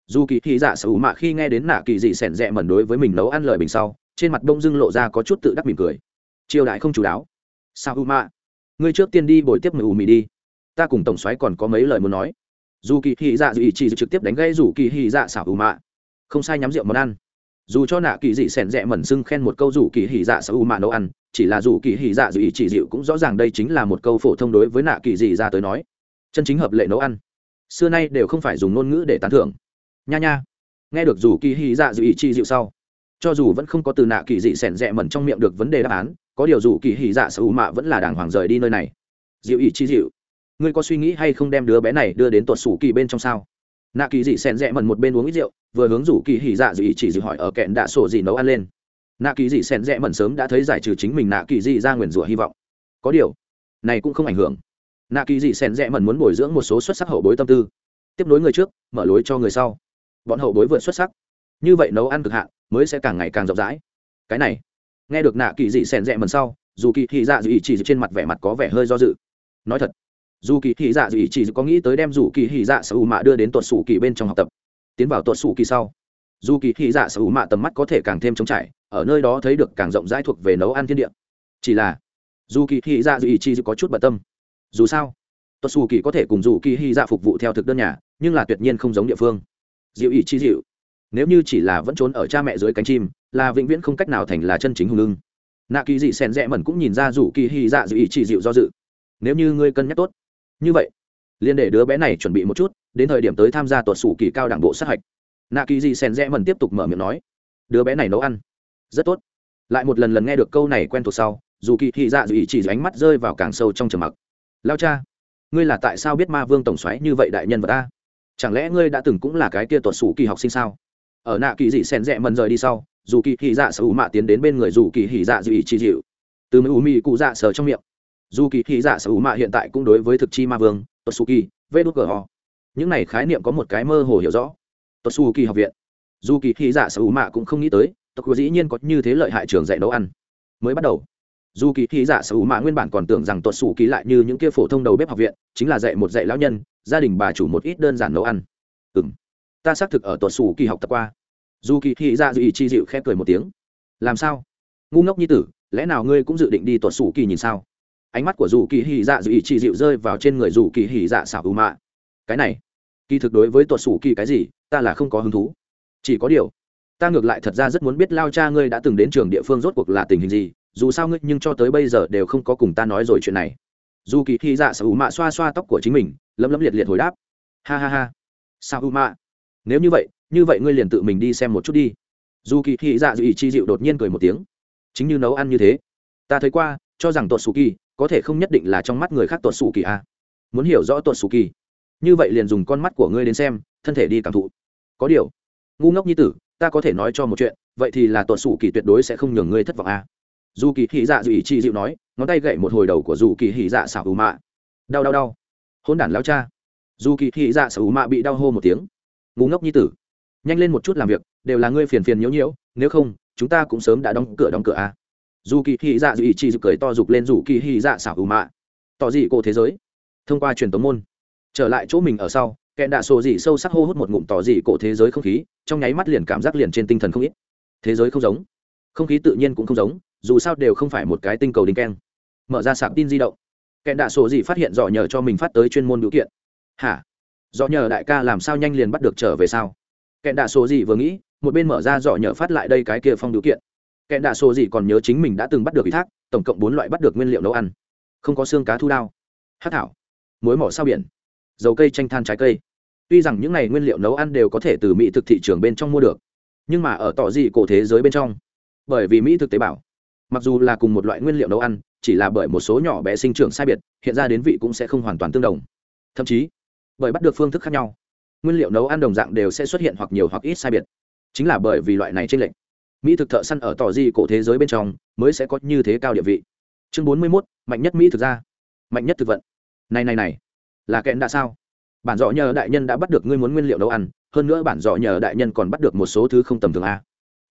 dù kỳ thị dạ sở hữu mạ khi nghe đến nạ kỳ dị sẻn rẽ mần đối với mình nấu ăn lời bình sau, trên mặt bông dưng lộ ra có chút tự đắc mỉm cười. Chiêu đại không chú đáo. Sao hữu mạ ngươi trước tiên đi bồi tiếp mười ù mì đi. Ta cùng tổng xoáy còn có mấy lời muốn nói dù kỳ hy dạ dị chỉ trực tiếp đánh gây rủ kỳ hy dạ xảo ủ mạ. Không sai, nhắm rượu món ăn. Dù cho nạ kỳ dị sẻn rẽ mẩn xưng khen một câu rủ kỳ hỉ dạ xảo u mạ nấu ăn, chỉ là rủ kỳ hỉ dạ dị chỉ dịu cũng rõ ràng đây chính là một câu phổ thông đối với nạ kỳ dị ra tới nói. Chân chính hợp lệ nấu ăn. Xưa nay đều không phải dùng ngôn ngữ để tán thưởng. Nha nha. Nghe được rủ kỳ hỉ dạ dị chỉ dịu sau, cho dù vẫn không có từ nạ kỳ dị sẻn rẽ mẩn trong miệng được vấn đề đáp án, có điều rủ kỳ hỉ dạ xảo u mạ vẫn là đàng hoàng rời đi nơi này. Dịu ý chỉ dịu ngươi có suy nghĩ hay không đem đứa bé này đưa đến tuột sủ kỳ bên trong sao? Nạ kỳ dị sen rẽ mần một bên uống ít rượu, vừa hướng rủ kỳ hỉ dạ dị chỉ dị hỏi ở kẹn đạ sổ gì nấu ăn lên. Nạ kỳ dị sen rẽ mần sớm đã thấy giải trừ chính mình nạ kỳ dị ra nguyền rủa hy vọng. Có điều, này cũng không ảnh hưởng. Nạ kỳ dị sen rẽ mần muốn bồi dưỡng một số xuất sắc hậu bối tâm tư. Tiếp nối người trước, mở lối cho người sau. Bọn hậu bối vượt xuất sắc. Như vậy nấu ăn cực hạn, mới sẽ càng ngày càng rộng rãi. Cái này, nghe được nạ kỳ dị sen rẽ mần sau, dù kỳ hỉ dạ dị chỉ dị trên mặt vẻ mặt có vẻ hơi do dự. Nói thật dù kỳ hỉ dạ dị chỉ có nghĩ tới đem dù kỳ hỉ dạ sở hữu mạ đưa đến tuột sủ kỳ bên trong học tập, tiến vào tuột sủ kỳ sau. Dù kỳ hỉ dạ sở hữu mạ tầm mắt có thể càng thêm trống trải, ở nơi đó thấy được càng rộng rãi thuộc về nấu ăn thiên địa. Chỉ là, dù kỳ hỉ dạ dị chỉ có chút bận tâm. Dù sao, tuột sủ kỳ có thể cùng dù kỳ hỉ dạ phục vụ theo thực đơn nhà, nhưng là tuyệt nhiên không giống địa phương. Dịu ý chi dịu nếu như chỉ là vẫn trốn ở cha mẹ dưới cánh chim, là vĩnh viễn không cách nào thành là chân chính hùng lưng nạ kỳ dị sen rẽ mẩn cũng nhìn ra dù kỳ hy dạ dịu ý chỉ dịu do dự. Nếu như ngươi cân nhắc tốt như vậy liên để đứa bé này chuẩn bị một chút, đến thời điểm tới tham gia tuột sủ kỳ cao đảng bộ sát hạch. Nạ kỳ di sen rẽ mần tiếp tục mở miệng nói, đứa bé này nấu ăn, rất tốt. Lại một lần lần nghe được câu này quen thuộc sau, dù kỳ thị dạ dù ý chỉ ánh mắt rơi vào càng sâu trong trầm mặc. Lao cha, ngươi là tại sao biết ma vương tổng xoáy như vậy đại nhân vật ta chẳng lẽ ngươi đã từng cũng là cái kia tuột sủ kỳ học sinh sao? Ở nạ kỳ dị sen rẽ mần rời đi sau, dù kỳ thị dạ sở hữu mạ tiến đến bên người dù kỳ hỉ dạ dù ý chỉ dịu. Từ mấy u mì cụ dạ sở trong miệng dù kỳ thị dạ sở hữu mạ hiện tại cũng đối với thực chi ma vương, totsuki vê đốt gờ ho những này khái niệm có một cái mơ hồ hiểu rõ. Totsuki học viện. Dù kỳ thị dạ sở hữu mạ cũng không nghĩ tới tộc dĩ nhiên có như thế lợi hại trường dạy nấu ăn. Mới bắt đầu, dù kỳ thị dạ sở hữu mạ nguyên bản còn tưởng rằng tuột xù kỳ lại như những kia phổ thông đầu bếp học viện, chính là dạy một dạy lão nhân, gia đình bà chủ một ít đơn giản nấu ăn. Ừ m ta xác thực ở tuột xù kỳ học tập qua. Dù kỳ thị dạ dị chi dịu khép cười một tiếng. Làm sao? Ngu ngốc như tử, lẽ nào ngươi cũng dự định đi tuột Sủ kỳ nhìn sao? Ánh mắt của dù kỳ hỉ dạ dù ý chỉ dịu rơi vào trên người dù kỳ hỉ dạ xảo ưu mạ. Cái này, kỳ thực đối với tuột sủ kỳ cái gì, ta là không có hứng thú. Chỉ có điều, ta ngược lại thật ra rất muốn biết lao cha ngươi đã từng đến trường địa phương rốt cuộc là tình hình gì, dù sao ngươi nhưng cho tới bây giờ đều không có cùng ta nói rồi chuyện này. Dù kỳ hỉ dạ xảo ưu mạ xoa xoa tóc của chính mình, lấm lấm liệt liệt hồi đáp. Ha ha ha. Xảo ưu mạ. Nếu như vậy như vậy ngươi liền tự mình đi xem một chút đi. Dù kỳ hỉ dạ dù ý chi dịu đột nhiên cười một tiếng. Chính như nấu ăn như thế. Ta thấy qua, cho rằng tuột sủ kỳ có thể không nhất định là trong mắt người khác tuột xù kỳ a muốn hiểu rõ tuột xù kỳ. Như vậy liền dùng con mắt của ngươi đến xem, thân thể đi cảm thụ. Có điều, ngu ngốc như tử, ta có thể nói cho một chuyện, vậy thì là tuột xù kỳ tuyệt đối sẽ không nhường ngươi thất vọng a dù kỳ hỉ dạ dù ý chị dịu nói, ngón tay gậy một hồi đầu của dù kỳ hỉ dạ xảo ù mạ. Đau đau đau. Hôn đản lao cha. Dù kỳ hỉ dạ xảo ù mạ bị đau hô một tiếng. Ngu ngốc như tử, nhanh lên một chút làm việc, đều là ngươi phiền phiền nhiễu nhiễu, nếu không, chúng ta cũng sớm đã đóng cửa đóng cửa a dù kỳ hy dạ dù ý dục cười to dục lên dù kỳ hy dạ xảo ưu mạ. Tỏ dị cổ thế giới. Thông qua truyền tống môn. Trở lại chỗ mình ở sau, kẹn đạ sổ dị sâu sắc hô hút một ngụm tỏ dị cổ thế giới không khí, trong nháy mắt liền cảm giác liền trên tinh thần không ít. Thế giới không giống. Không khí tự nhiên cũng không giống, dù sao đều không phải một cái tinh cầu đinh keng. Mở ra sạc tin di động. Kẹn đạ sổ dị phát hiện dò nhờ cho mình phát tới chuyên môn biểu kiện. Hả? Dò nhờ đại ca làm sao nhanh liền bắt được trở về sao? Kẹn đạ sổ dị vừa nghĩ, một bên mở ra dò nhờ phát lại đây cái kia phong biểu kiện kẹn đạ sổ gì còn nhớ chính mình đã từng bắt được ủy thác, tổng cộng bốn loại bắt được nguyên liệu nấu ăn. Không có xương cá thu đao. Hát thảo. Muối mỏ sao biển. Dầu cây chanh than trái cây. Tuy rằng những n à y nguyên liệu nấu ăn đều có thể từ mỹ thực thị trường bên trong mua được, nhưng mà ở tỏ dị cổ thế giới bên trong, bởi vì mỹ thực tế bảo mặc dù là cùng một loại nguyên liệu nấu ăn, chỉ là bởi một số nhỏ bé sinh trưởng sai biệt, hiện ra đến vị cũng sẽ không hoàn toàn tương đồng. Thậm chí, bởi bắt được phương thức khác nhau, nguyên liệu nấu ăn đồng dạng đều sẽ xuất hiện hoặc nhiều hoặc ít sai biệt. Chính là bởi vì loại này trên lệnh mỹ thực thợ săn ở tỏ di cổ thế giới bên trong mới sẽ có như thế cao địa vị. Chương bốn mươi mốt, mạnh nhất mỹ thực ra mạnh nhất thực vận. Này này này, là kẽn đã sao? Bản dọ nhờ đại nhân đã bắt được ngươi muốn nguyên liệu nấu ăn, hơn nữa bản dọ nhờ đại nhân còn bắt được một số thứ không tầm thường a.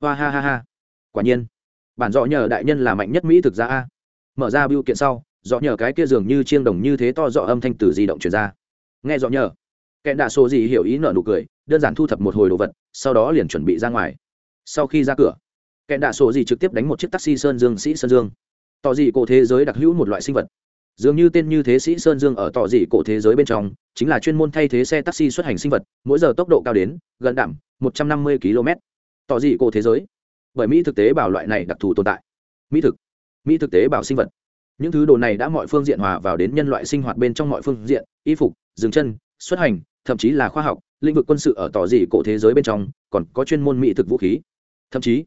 Hoa, ha ha ha. Quả nhiên, bản dọ nhờ đại nhân là mạnh nhất mỹ thực ra a. Mở ra biêu kiện sau, dọ nhờ cái kia dường như chiêng đồng như thế to dọ âm thanh từ di động truyền ra. Nghe dọ nhờ, kẹn đã số gì hiểu ý nợ nụ cười, đơn giản thu thập một hồi đồ vật, sau đó liền chuẩn bị ra ngoài. Sau khi ra cửa kẻ đạ sổ gì trực tiếp đánh một chiếc taxi sơn dương, sĩ sơn dương. Tỏ dị cổ thế giới đặc hữu một loại sinh vật. Dường như tên như thế sĩ sơn dương ở tỏ dị cổ thế giới bên trong, chính là chuyên môn thay thế xe taxi xuất hành sinh vật, mỗi giờ tốc độ cao đến, gần đảm một trăm năm mươi km. Tỏ dị cổ thế giới? Bởi mỹ thực tế bảo loại này đặc thù tồn tại. Mỹ thực. Mỹ thực tế bảo sinh vật. Những thứ đồ này đã mọi phương diện hòa vào đến nhân loại sinh hoạt bên trong mọi phương diện, y phục, dừng chân, xuất hành, thậm chí là khoa học, lĩnh vực quân sự ở tỏ dị cổ thế giới bên trong, còn có chuyên môn mỹ thực vũ khí. Thậm chí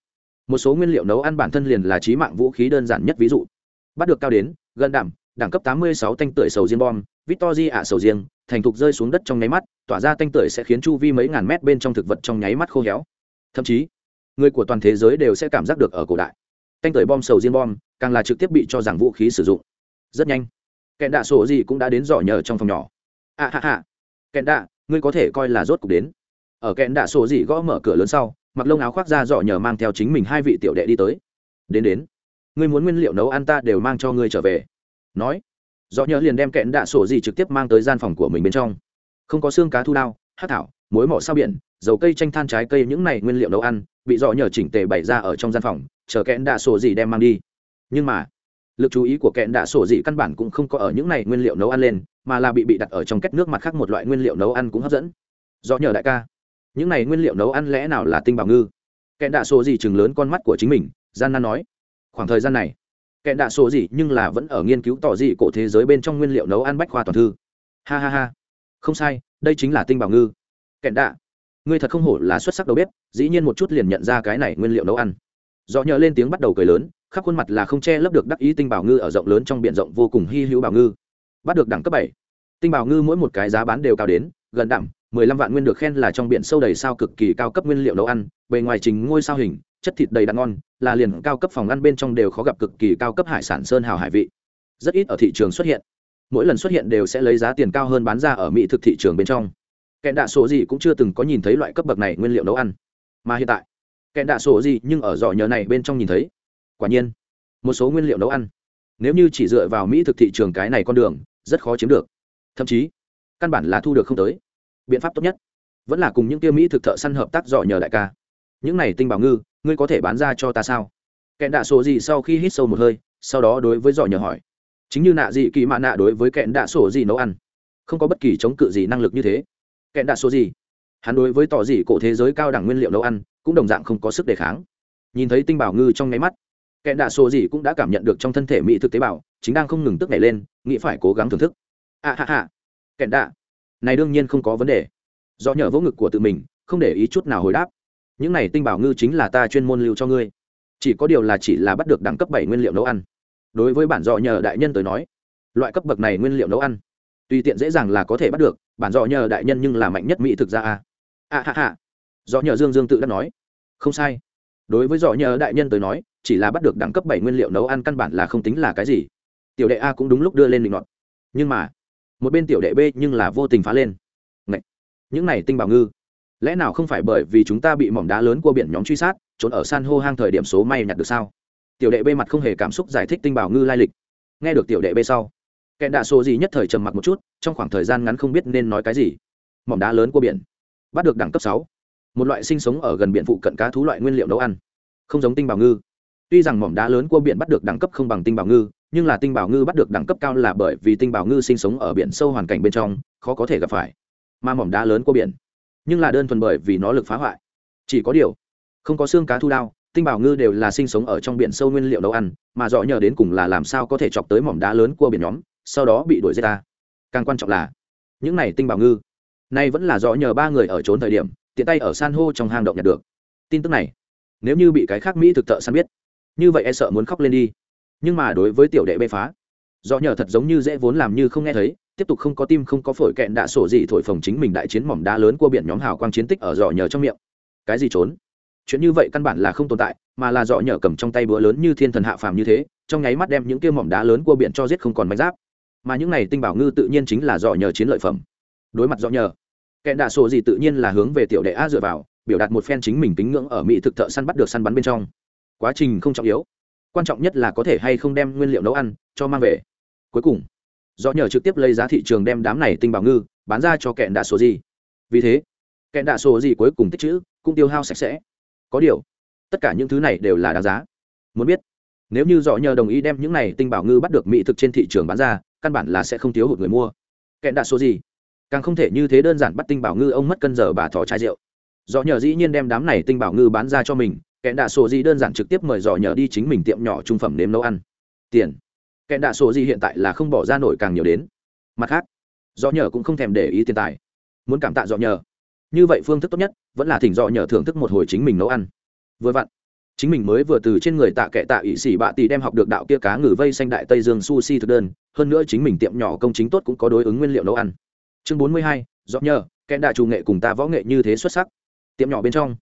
một số nguyên liệu nấu ăn bản thân liền là trí mạng vũ khí đơn giản nhất ví dụ. Bắt được cao đến, gần đảm, đẳng cấp 86 tanh tưởi sầu riêng bom, victory ạ sầu riêng, thành thục rơi xuống đất trong nháy mắt, tỏa ra tanh tưởi sẽ khiến chu vi mấy ngàn mét bên trong thực vật trong nháy mắt khô héo. Thậm chí, người của toàn thế giới đều sẽ cảm giác được ở cổ đại. Tanh tưởi bom sầu riêng bom, càng là trực tiếp bị cho rằng vũ khí sử dụng. Rất nhanh, kẹn đạ sổ gì cũng đã đến dò nhờ trong phòng nhỏ. A ha ha. Kẹn đạ, ngươi có thể coi là rốt cục đến. Ở kẹn đạ sổ gì gõ mở cửa lớn sau mặc lông áo khoác ra dọ nhờ mang theo chính mình hai vị tiểu đệ đi tới. Đến đến. Ngươi muốn nguyên liệu nấu ăn ta đều mang cho ngươi trở về. Nói. Dọ nhờ liền đem kẹn đạ sổ gì trực tiếp mang tới gian phòng của mình bên trong. Không có xương cá thu đao hát thảo, muối mỏ sao biển, dầu cây chanh than trái cây những này nguyên liệu nấu ăn bị dọ nhờ chỉnh tề bày ra ở trong gian phòng, chờ kẹn đạ sổ gì đem mang đi. Nhưng mà, lực chú ý của kẹn đạ sổ gì căn bản cũng không có ở những này nguyên liệu nấu ăn lên, mà là bị bị đặt ở trong kết nước mặt khác một loại nguyên liệu nấu ăn cũng hấp dẫn. Do nhờ đại ca những này nguyên liệu nấu ăn lẽ nào là tinh bảo ngư? Kẹn đạ sổ gì chừng lớn con mắt của chính mình, gian nan nói. Khoảng thời gian này, kẹn đạ sổ gì nhưng là vẫn ở nghiên cứu tỏ dị cổ thế giới bên trong nguyên liệu nấu ăn bách khoa toàn thư. Ha ha ha. Không sai, đây chính là tinh bảo ngư. Kẹn đạ, ngươi thật không hổ là xuất sắc đầu bếp, dĩ nhiên một chút liền nhận ra cái này nguyên liệu nấu ăn. Do nhờ lên tiếng bắt đầu cười lớn, khắp khuôn mặt là không che lấp được đắc ý tinh bảo ngư ở rộng lớn trong b i ể n rộng vô cùng hy hữu bảo ngư. Bắt được đẳng cấp bảy. Tinh bảo ngư mỗi một cái giá bán đều cao đến gần đẳng mười lăm vạn nguyên được khen là trong biển sâu đầy sao cực kỳ cao cấp nguyên liệu nấu ăn, bề ngoài chính ngôi sao hình, chất thịt đầy đặn ngon, là liền cao cấp phòng ăn bên trong đều khó gặp cực kỳ cao cấp hải sản sơn hào hải vị. Rất ít ở thị trường xuất hiện. Mỗi lần xuất hiện đều sẽ lấy giá tiền cao hơn bán ra ở mỹ thực thị trường bên trong. Kẹn đạ số gì cũng chưa từng có nhìn thấy loại cấp bậc này nguyên liệu nấu ăn. Mà hiện tại, kẹn đạ số gì nhưng ở giỏ nhờ này bên trong nhìn thấy. Quả nhiên, một số nguyên liệu nấu ăn, nếu như chỉ dựa vào mỹ thực thị trường cái này con đường, rất khó chiếm được. Thậm chí, căn bản là thu được không tới biện pháp tốt nhất. Vẫn là cùng những kia mỹ thực thợ săn hợp tác dò nhờ đại ca. Những này tinh bảo ngư, ngươi có thể bán ra cho ta sao? Kẹn đạ sổ gì sau khi hít sâu một hơi, sau đó đối với dò nhờ hỏi. Chính như nạ dị kỳ mạ nạ đối với kẹn đạ sổ gì nấu ăn. Không có bất kỳ chống cự gì năng lực như thế. Kẹn đạ sổ gì hắn đối với tỏ dị cổ thế giới cao đẳng nguyên liệu nấu ăn, cũng đồng dạng không có sức đề kháng. Nhìn thấy tinh bảo ngư trong nháy mắt, kẹn đạ sổ gì cũng đã cảm nhận được trong thân thể mỹ thực tế bào, chính đang không ngừng tức nảy lên, nghĩ phải cố gắng thưởng thức. A ha ha. Kẹn đạ này đương nhiên không có vấn đề. Do nhờ vỗ ngực của tự mình, không để ý chút nào hồi đáp. Những này tinh bảo ngư chính là ta chuyên môn lưu cho ngươi. Chỉ có điều là chỉ là bắt được đẳng cấp bảy nguyên liệu nấu ăn. Đối với bản dọ nhờ đại nhân tới nói, loại cấp bậc này nguyên liệu nấu ăn, tùy tiện dễ dàng là có thể bắt được, bản dọ nhờ đại nhân nhưng là mạnh nhất mỹ thực ra à? À ha ha. Dọ nhờ dương dương tự đã nói. Không sai. Đối với dọ nhờ đại nhân tới nói, chỉ là bắt được đẳng cấp bảy nguyên liệu nấu ăn căn bản là không tính là cái gì. Tiểu đệ a cũng đúng lúc đưa lên định luận nhưng mà một bên tiểu đệ b nhưng là vô tình phá lên. Ngậy! những này tinh bảo ngư, lẽ nào không phải bởi vì chúng ta bị mỏm đá lớn của biển nhóm truy sát, trốn ở san hô hang thời điểm số may nhặt được sao? Tiểu đệ b mặt không hề cảm xúc giải thích tinh bảo ngư lai lịch. Nghe được tiểu đệ b sau kẹn đạ số gì nhất thời trầm mặc một chút, trong khoảng thời gian ngắn không biết nên nói cái gì. Mỏm đá lớn của biển, bắt được đẳng cấp sáu, một loại sinh sống ở gần biển phụ cận cá thú loại nguyên liệu nấu ăn, không giống tinh bảo ngư. Tuy rằng mỏm đá lớn của biển bắt được đẳng cấp không bằng tinh bảo ngư nhưng là tinh bảo ngư bắt được đẳng cấp cao là bởi vì tinh bảo ngư sinh sống ở biển sâu hoàn cảnh bên trong, khó có thể gặp phải. Mà mỏm đá lớn của biển, nhưng là đơn thuần bởi vì nó lực phá hoại. Chỉ có điều, không có xương cá thu lao tinh bảo ngư đều là sinh sống ở trong biển sâu nguyên liệu nấu ăn, mà dọ nhờ đến cùng là làm sao có thể chọc tới mỏm đá lớn của biển nhóm, sau đó bị đuổi giết ta. Càng quan trọng là, những này tinh bảo ngư, nay vẫn là dọ nhờ ba người ở trốn thời điểm, tiện tay ở san hô trong hang động nhặt được. Tin tức này, nếu như bị cái khác mỹ thực thợ săn biết, như vậy e sợ muốn khóc lên đi nhưng mà đối với tiểu đệ bê phá, do nhờ thật giống như dễ vốn làm như không nghe thấy, tiếp tục không có tim không có phổi kẹn đạ sổ gì thổi phồng chính mình đại chiến mỏm đá lớn của biển nhóm hào quang chiến tích ở dọ nhờ trong miệng. Cái gì trốn? Chuyện như vậy căn bản là không tồn tại, mà là dọ nhờ cầm trong tay bữa lớn như thiên thần hạ phàm như thế, trong nháy mắt đem những kia mỏm đá lớn của biển cho giết không còn bánh giáp. Mà những này tinh bảo ngư tự nhiên chính là dọ nhờ chiến lợi phẩm. Đối mặt dọ nhờ, kẹn đạ sổ gì tự nhiên là hướng về tiểu đệ a dựa vào, biểu đạt một phen chính mình tính ngưỡng ở mỹ thực thợ săn bắt được săn bắn bên trong. Quá trình không trọng yếu quan trọng nhất là có thể hay không đem nguyên liệu nấu ăn cho mang về. Cuối cùng do nhờ trực tiếp lấy giá thị trường đem đám này tinh bảo ngư bán ra cho kẹn đạ số gì. Vì thế, kẹn đạ số gì cuối cùng tích chữ cũng tiêu hao sạch sẽ. Có điều, tất cả những thứ này đều là đáng giá. Muốn biết, nếu như dọ nhờ đồng ý đem những này tinh bảo ngư bắt được mỹ thực trên thị trường bán ra, căn bản là sẽ không thiếu hụt người mua. Kẹn đạ số gì, càng không thể như thế đơn giản bắt tinh bảo ngư ông mất cân giờ bà thỏ chai rượu. Dọ nhờ dĩ nhiên đem đám này tinh bảo ngư bán ra cho mình kẹn đạ số gì đơn giản trực tiếp mời dọ nhờ đi chính mình tiệm nhỏ trung phẩm nếm nấu ăn. Tiền. Kẹn đạ số gì hiện tại là không bỏ ra nổi càng nhiều đến. Mặt khác dọ nhờ cũng không thèm để ý tiền tài. Muốn cảm tạ dọ nhờ. Như vậy phương thức tốt nhất vẫn là thỉnh dọ nhờ thưởng thức một hồi chính mình nấu ăn. Vừa vặn, chính mình mới vừa từ trên người tạ kệ tạ ỵ sĩ bạ tỷ đem học được đạo kia cá ngừ vây xanh đại tây dương sushi thực đơn. Hơn nữa chính mình tiệm nhỏ công chính tốt cũng có đối ứng nguyên liệu nấu ăn. Chương bốn mươi hai do nhờ kẹn đạ chủ nghệ cùng ta võ nghệ như thế xuất sắc. Tiệm nhỏ bên trong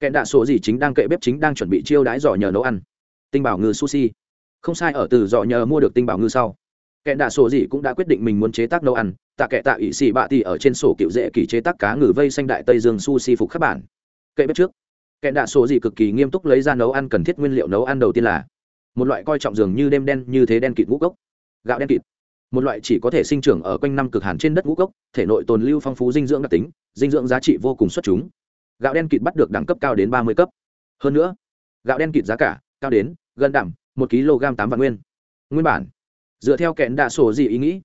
kẹn đạ sổ gì chính đang kệ bếp chính đang chuẩn bị chiêu đãi giỏ nhờ nấu ăn. Tinh bảo ngư sushi. Không sai, ở từ giỏ nhờ mua được tinh bảo ngư sau. Kẹn đạ sổ gì cũng đã quyết định mình muốn chế tác nấu ăn. Tạ kệ tạ ỵ xì bạ thì ở trên sổ cựu dễ kỳ chế tác cá ngừ vây xanh đại tây dương sushi phục khắc bản. Kệ bếp trước. Kẹn đạ sổ gì cực kỳ nghiêm túc lấy ra nấu ăn cần thiết nguyên liệu nấu ăn đầu tiên là một loại coi trọng dường như đêm đen như thế đen kịt ngũ cốc, gạo đen kịt. Một loại chỉ có thể sinh trưởng ở quanh năm cực hàn trên đất ngũ cốc, thể nội tồn lưu phong phú dinh dưỡng đặc tính, dinh dưỡng giá trị vô cùng xuất chúng gạo đen kịt bắt được đẳng cấp cao đến ba mươi cấp. Hơn nữa, gạo đen kịt giá cả cao đến gần đẳng một kg tám vạn nguyên. Nguyên bản, dựa theo kẹn đạ sổ gì ý nghĩ,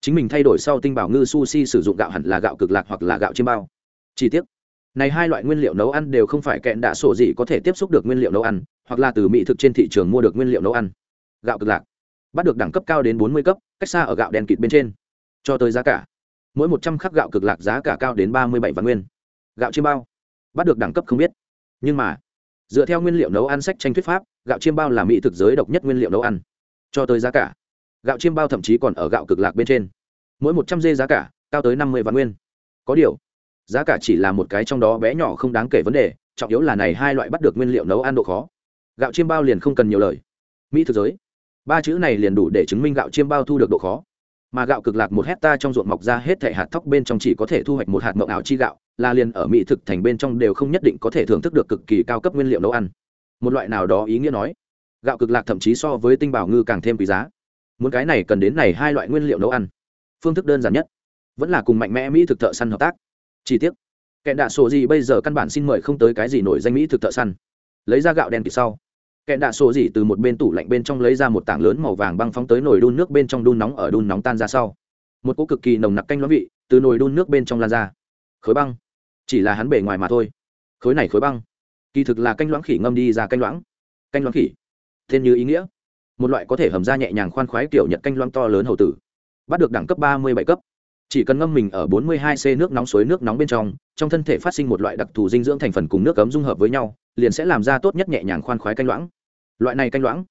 chính mình thay đổi sau tinh bảo ngư sushi sử dụng gạo hẳn là gạo cực lạc hoặc là gạo chiêm bao. Chi tiết này hai loại nguyên liệu nấu ăn đều không phải kẹn đạ sổ gì có thể tiếp xúc được nguyên liệu nấu ăn, hoặc là từ mỹ thực trên thị trường mua được nguyên liệu nấu ăn. Gạo cực lạc, bắt được đẳng cấp cao đến bốn mươi cấp, cách xa ở gạo đen kịt bên trên. Cho tới giá cả, mỗi một trăm khắc gạo cực lạc giá cả cao đến ba mươi bảy vạn nguyên. Gạo chiêm bao bắt được đẳng cấp không biết. Nhưng mà, dựa theo nguyên liệu nấu ăn sách tranh thuyết pháp, gạo chiêm bao là mỹ thực giới độc nhất nguyên liệu nấu ăn. Cho tới giá cả, gạo chiêm bao thậm chí còn ở gạo cực lạc bên trên. Mỗi một trăm dê giá cả, cao tới năm mươi vạn nguyên. Có điều, giá cả chỉ là một cái trong đó bé nhỏ không đáng kể vấn đề, trọng yếu là này hai loại bắt được nguyên liệu nấu ăn độ khó. Gạo chiêm bao liền không cần nhiều lời. Mỹ thực giới. Ba chữ này liền đủ để chứng minh gạo chiêm bao thu được độ khó mà gạo cực lạc một hecta trong ruộng mọc ra hết thể hạt thóc bên trong chỉ có thể thu hoạch một hạt mộng ảo chi gạo, là liền ở mỹ thực thành bên trong đều không nhất định có thể thưởng thức được cực kỳ cao cấp nguyên liệu nấu ăn. Một loại nào đó ý nghĩa nói, gạo cực lạc thậm chí so với tinh bảo ngư càng thêm quý giá. Muốn cái này cần đến này hai loại nguyên liệu nấu ăn. Phương thức đơn giản nhất, vẫn là cùng mạnh mẽ mỹ thực thợ săn hợp tác. Chi tiết kẹn đạ sổ gì bây giờ căn bản xin mời không tới cái gì nổi danh mỹ thực thợ săn. Lấy ra gạo đen kịp sau kẹn đạ sổ gì từ một bên tủ lạnh bên trong lấy ra một tảng lớn màu vàng băng phóng tới nồi đun nước bên trong đun nóng ở đun nóng tan ra sau. Một cỗ cực kỳ nồng nặc canh loãng vị từ nồi đun nước bên trong lan ra. Khối băng. Chỉ là hắn bề ngoài mà thôi. Khối này khối băng, kỳ thực là canh loãng khỉ ngâm đi ra canh loãng. Canh loãng khỉ. Tên như ý nghĩa. Một loại có thể hầm ra nhẹ nhàng khoan khoái kiểu nhật canh loãng to lớn hầu tử. Bắt được đẳng cấp ba mươi bảy cấp. Chỉ cần ngâm mình ở 42 c nước nóng suối nước nóng bên trong trong thân thể phát sinh một loại đặc thù dinh dưỡng thành phần cùng nước cấm dung hợp với nhau liền sẽ làm ra tốt nhất nhẹ nhàng khoan khoái canh loãng. Loại này canh loãng,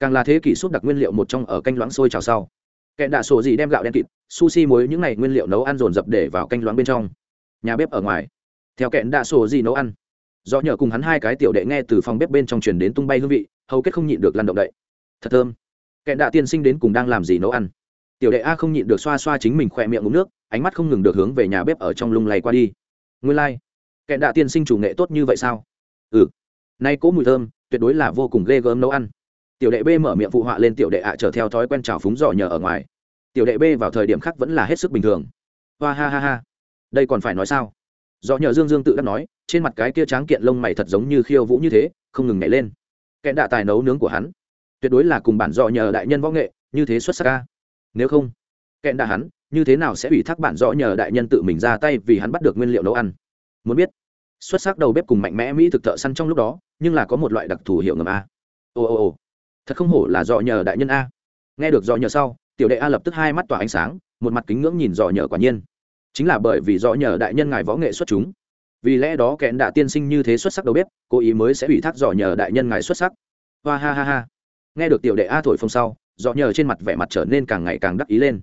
càng là thế kỷ suốt đặc nguyên liệu một trong ở canh loãng sôi trào sau. Kẹn đạ sổ gì đem gạo đen kịt, sushi muối những này nguyên liệu nấu ăn dồn dập để vào canh loãng bên trong. Nhà bếp ở ngoài, theo kẹn đạ sổ gì nấu ăn, do nhờ cùng hắn hai cái tiểu đệ nghe từ phòng bếp bên trong truyền đến tung bay hương vị, hầu kết không nhịn được lăn động đậy. Thật thơm. Kẹn đạ tiên sinh đến cùng đang làm gì nấu ăn? Tiểu đệ a không nhịn được xoa xoa chính mình khỏe miệng uống nước, ánh mắt không ngừng được hướng về nhà bếp ở trong lung lay qua đi. Nguyên lai、like. kẹn đạ tiên sinh chủ nghệ tốt như vậy sao? Ừ. Nay cỗ mùi thơm, tuyệt đối là vô cùng ghê gớm nấu ăn. Tiểu đệ b mở miệng phụ họa lên tiểu đệ ạ, trở theo thói quen trào phúng dò nhờ ở ngoài. Tiểu đệ b vào thời điểm khác vẫn là hết sức bình thường. Hoa ha ha ha. Đây còn phải nói sao? Do nhờ dương dương tự đắc nói, trên mặt cái kia tráng kiện lông mày thật giống như khiêu vũ như thế, không ngừng nhảy lên. Kẽ đạ tài nấu nướng của hắn. Tuyệt đối là cùng bản dò nhờ đại nhân võ nghệ, như thế xuất sắc ca nếu không, kẹn đạ hắn, như thế nào sẽ ủy thác bản rõ nhờ đại nhân tự mình ra tay vì hắn bắt được nguyên liệu nấu ăn? Muốn biết xuất sắc đầu bếp cùng mạnh mẽ mỹ thực thợ săn trong lúc đó, nhưng là có một loại đặc thù hiệu ngầm a. Ồ ồ ồ thật không hổ là dò nhờ đại nhân a. Nghe được dò nhờ sau, tiểu đệ a lập tức hai mắt tỏa ánh sáng, một mặt kính ngưỡng nhìn dò nhờ quả nhiên. Chính là bởi vì dò nhờ đại nhân ngài võ nghệ xuất chúng. Vì lẽ đó kẽn đã tiên sinh như thế xuất sắc đầu bếp, cố ý mới sẽ ủy thác dò nhờ đại nhân ngài xuất sắc. Hoa ha ha ha. Nghe được tiểu đệ a thổi phồng sau dò nhờ trên mặt vẻ mặt trở nên càng ngày càng đắc ý lên.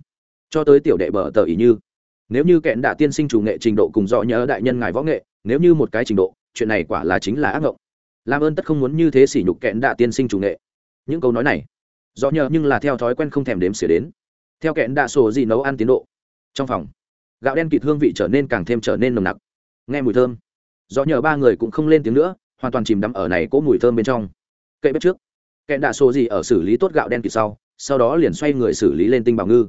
Cho tới tiểu đệ bờ tờ ý như nếu như kẹn đạ tiên sinh chủ nghệ trình độ cùng dọ nhớ đại nhân ngài võ nghệ, nếu như một cái trình độ, chuyện này quả là chính là ác ngộng. Làm ơn tất không muốn như thế sỉ nhục kẹn đạ tiên sinh chủ nghệ. Những câu nói này dọ nhờ nhưng là theo thói quen không thèm đếm xỉa đến. Theo kẹn đạ sổ gì nấu ăn tiến độ. Trong phòng, gạo đen kịt hương vị trở nên càng thêm trở nên nồng nặc. Nghe mùi thơm. Dọ nhờ ba người cũng không lên tiếng nữa, hoàn toàn chìm đắm ở này cỗ mùi thơm bên trong. Kệ bếp trước. Kẹn đạ sổ gì ở xử lý tốt gạo đen kịt sau sau đó liền xoay người xử lý lên tinh bảo ngư.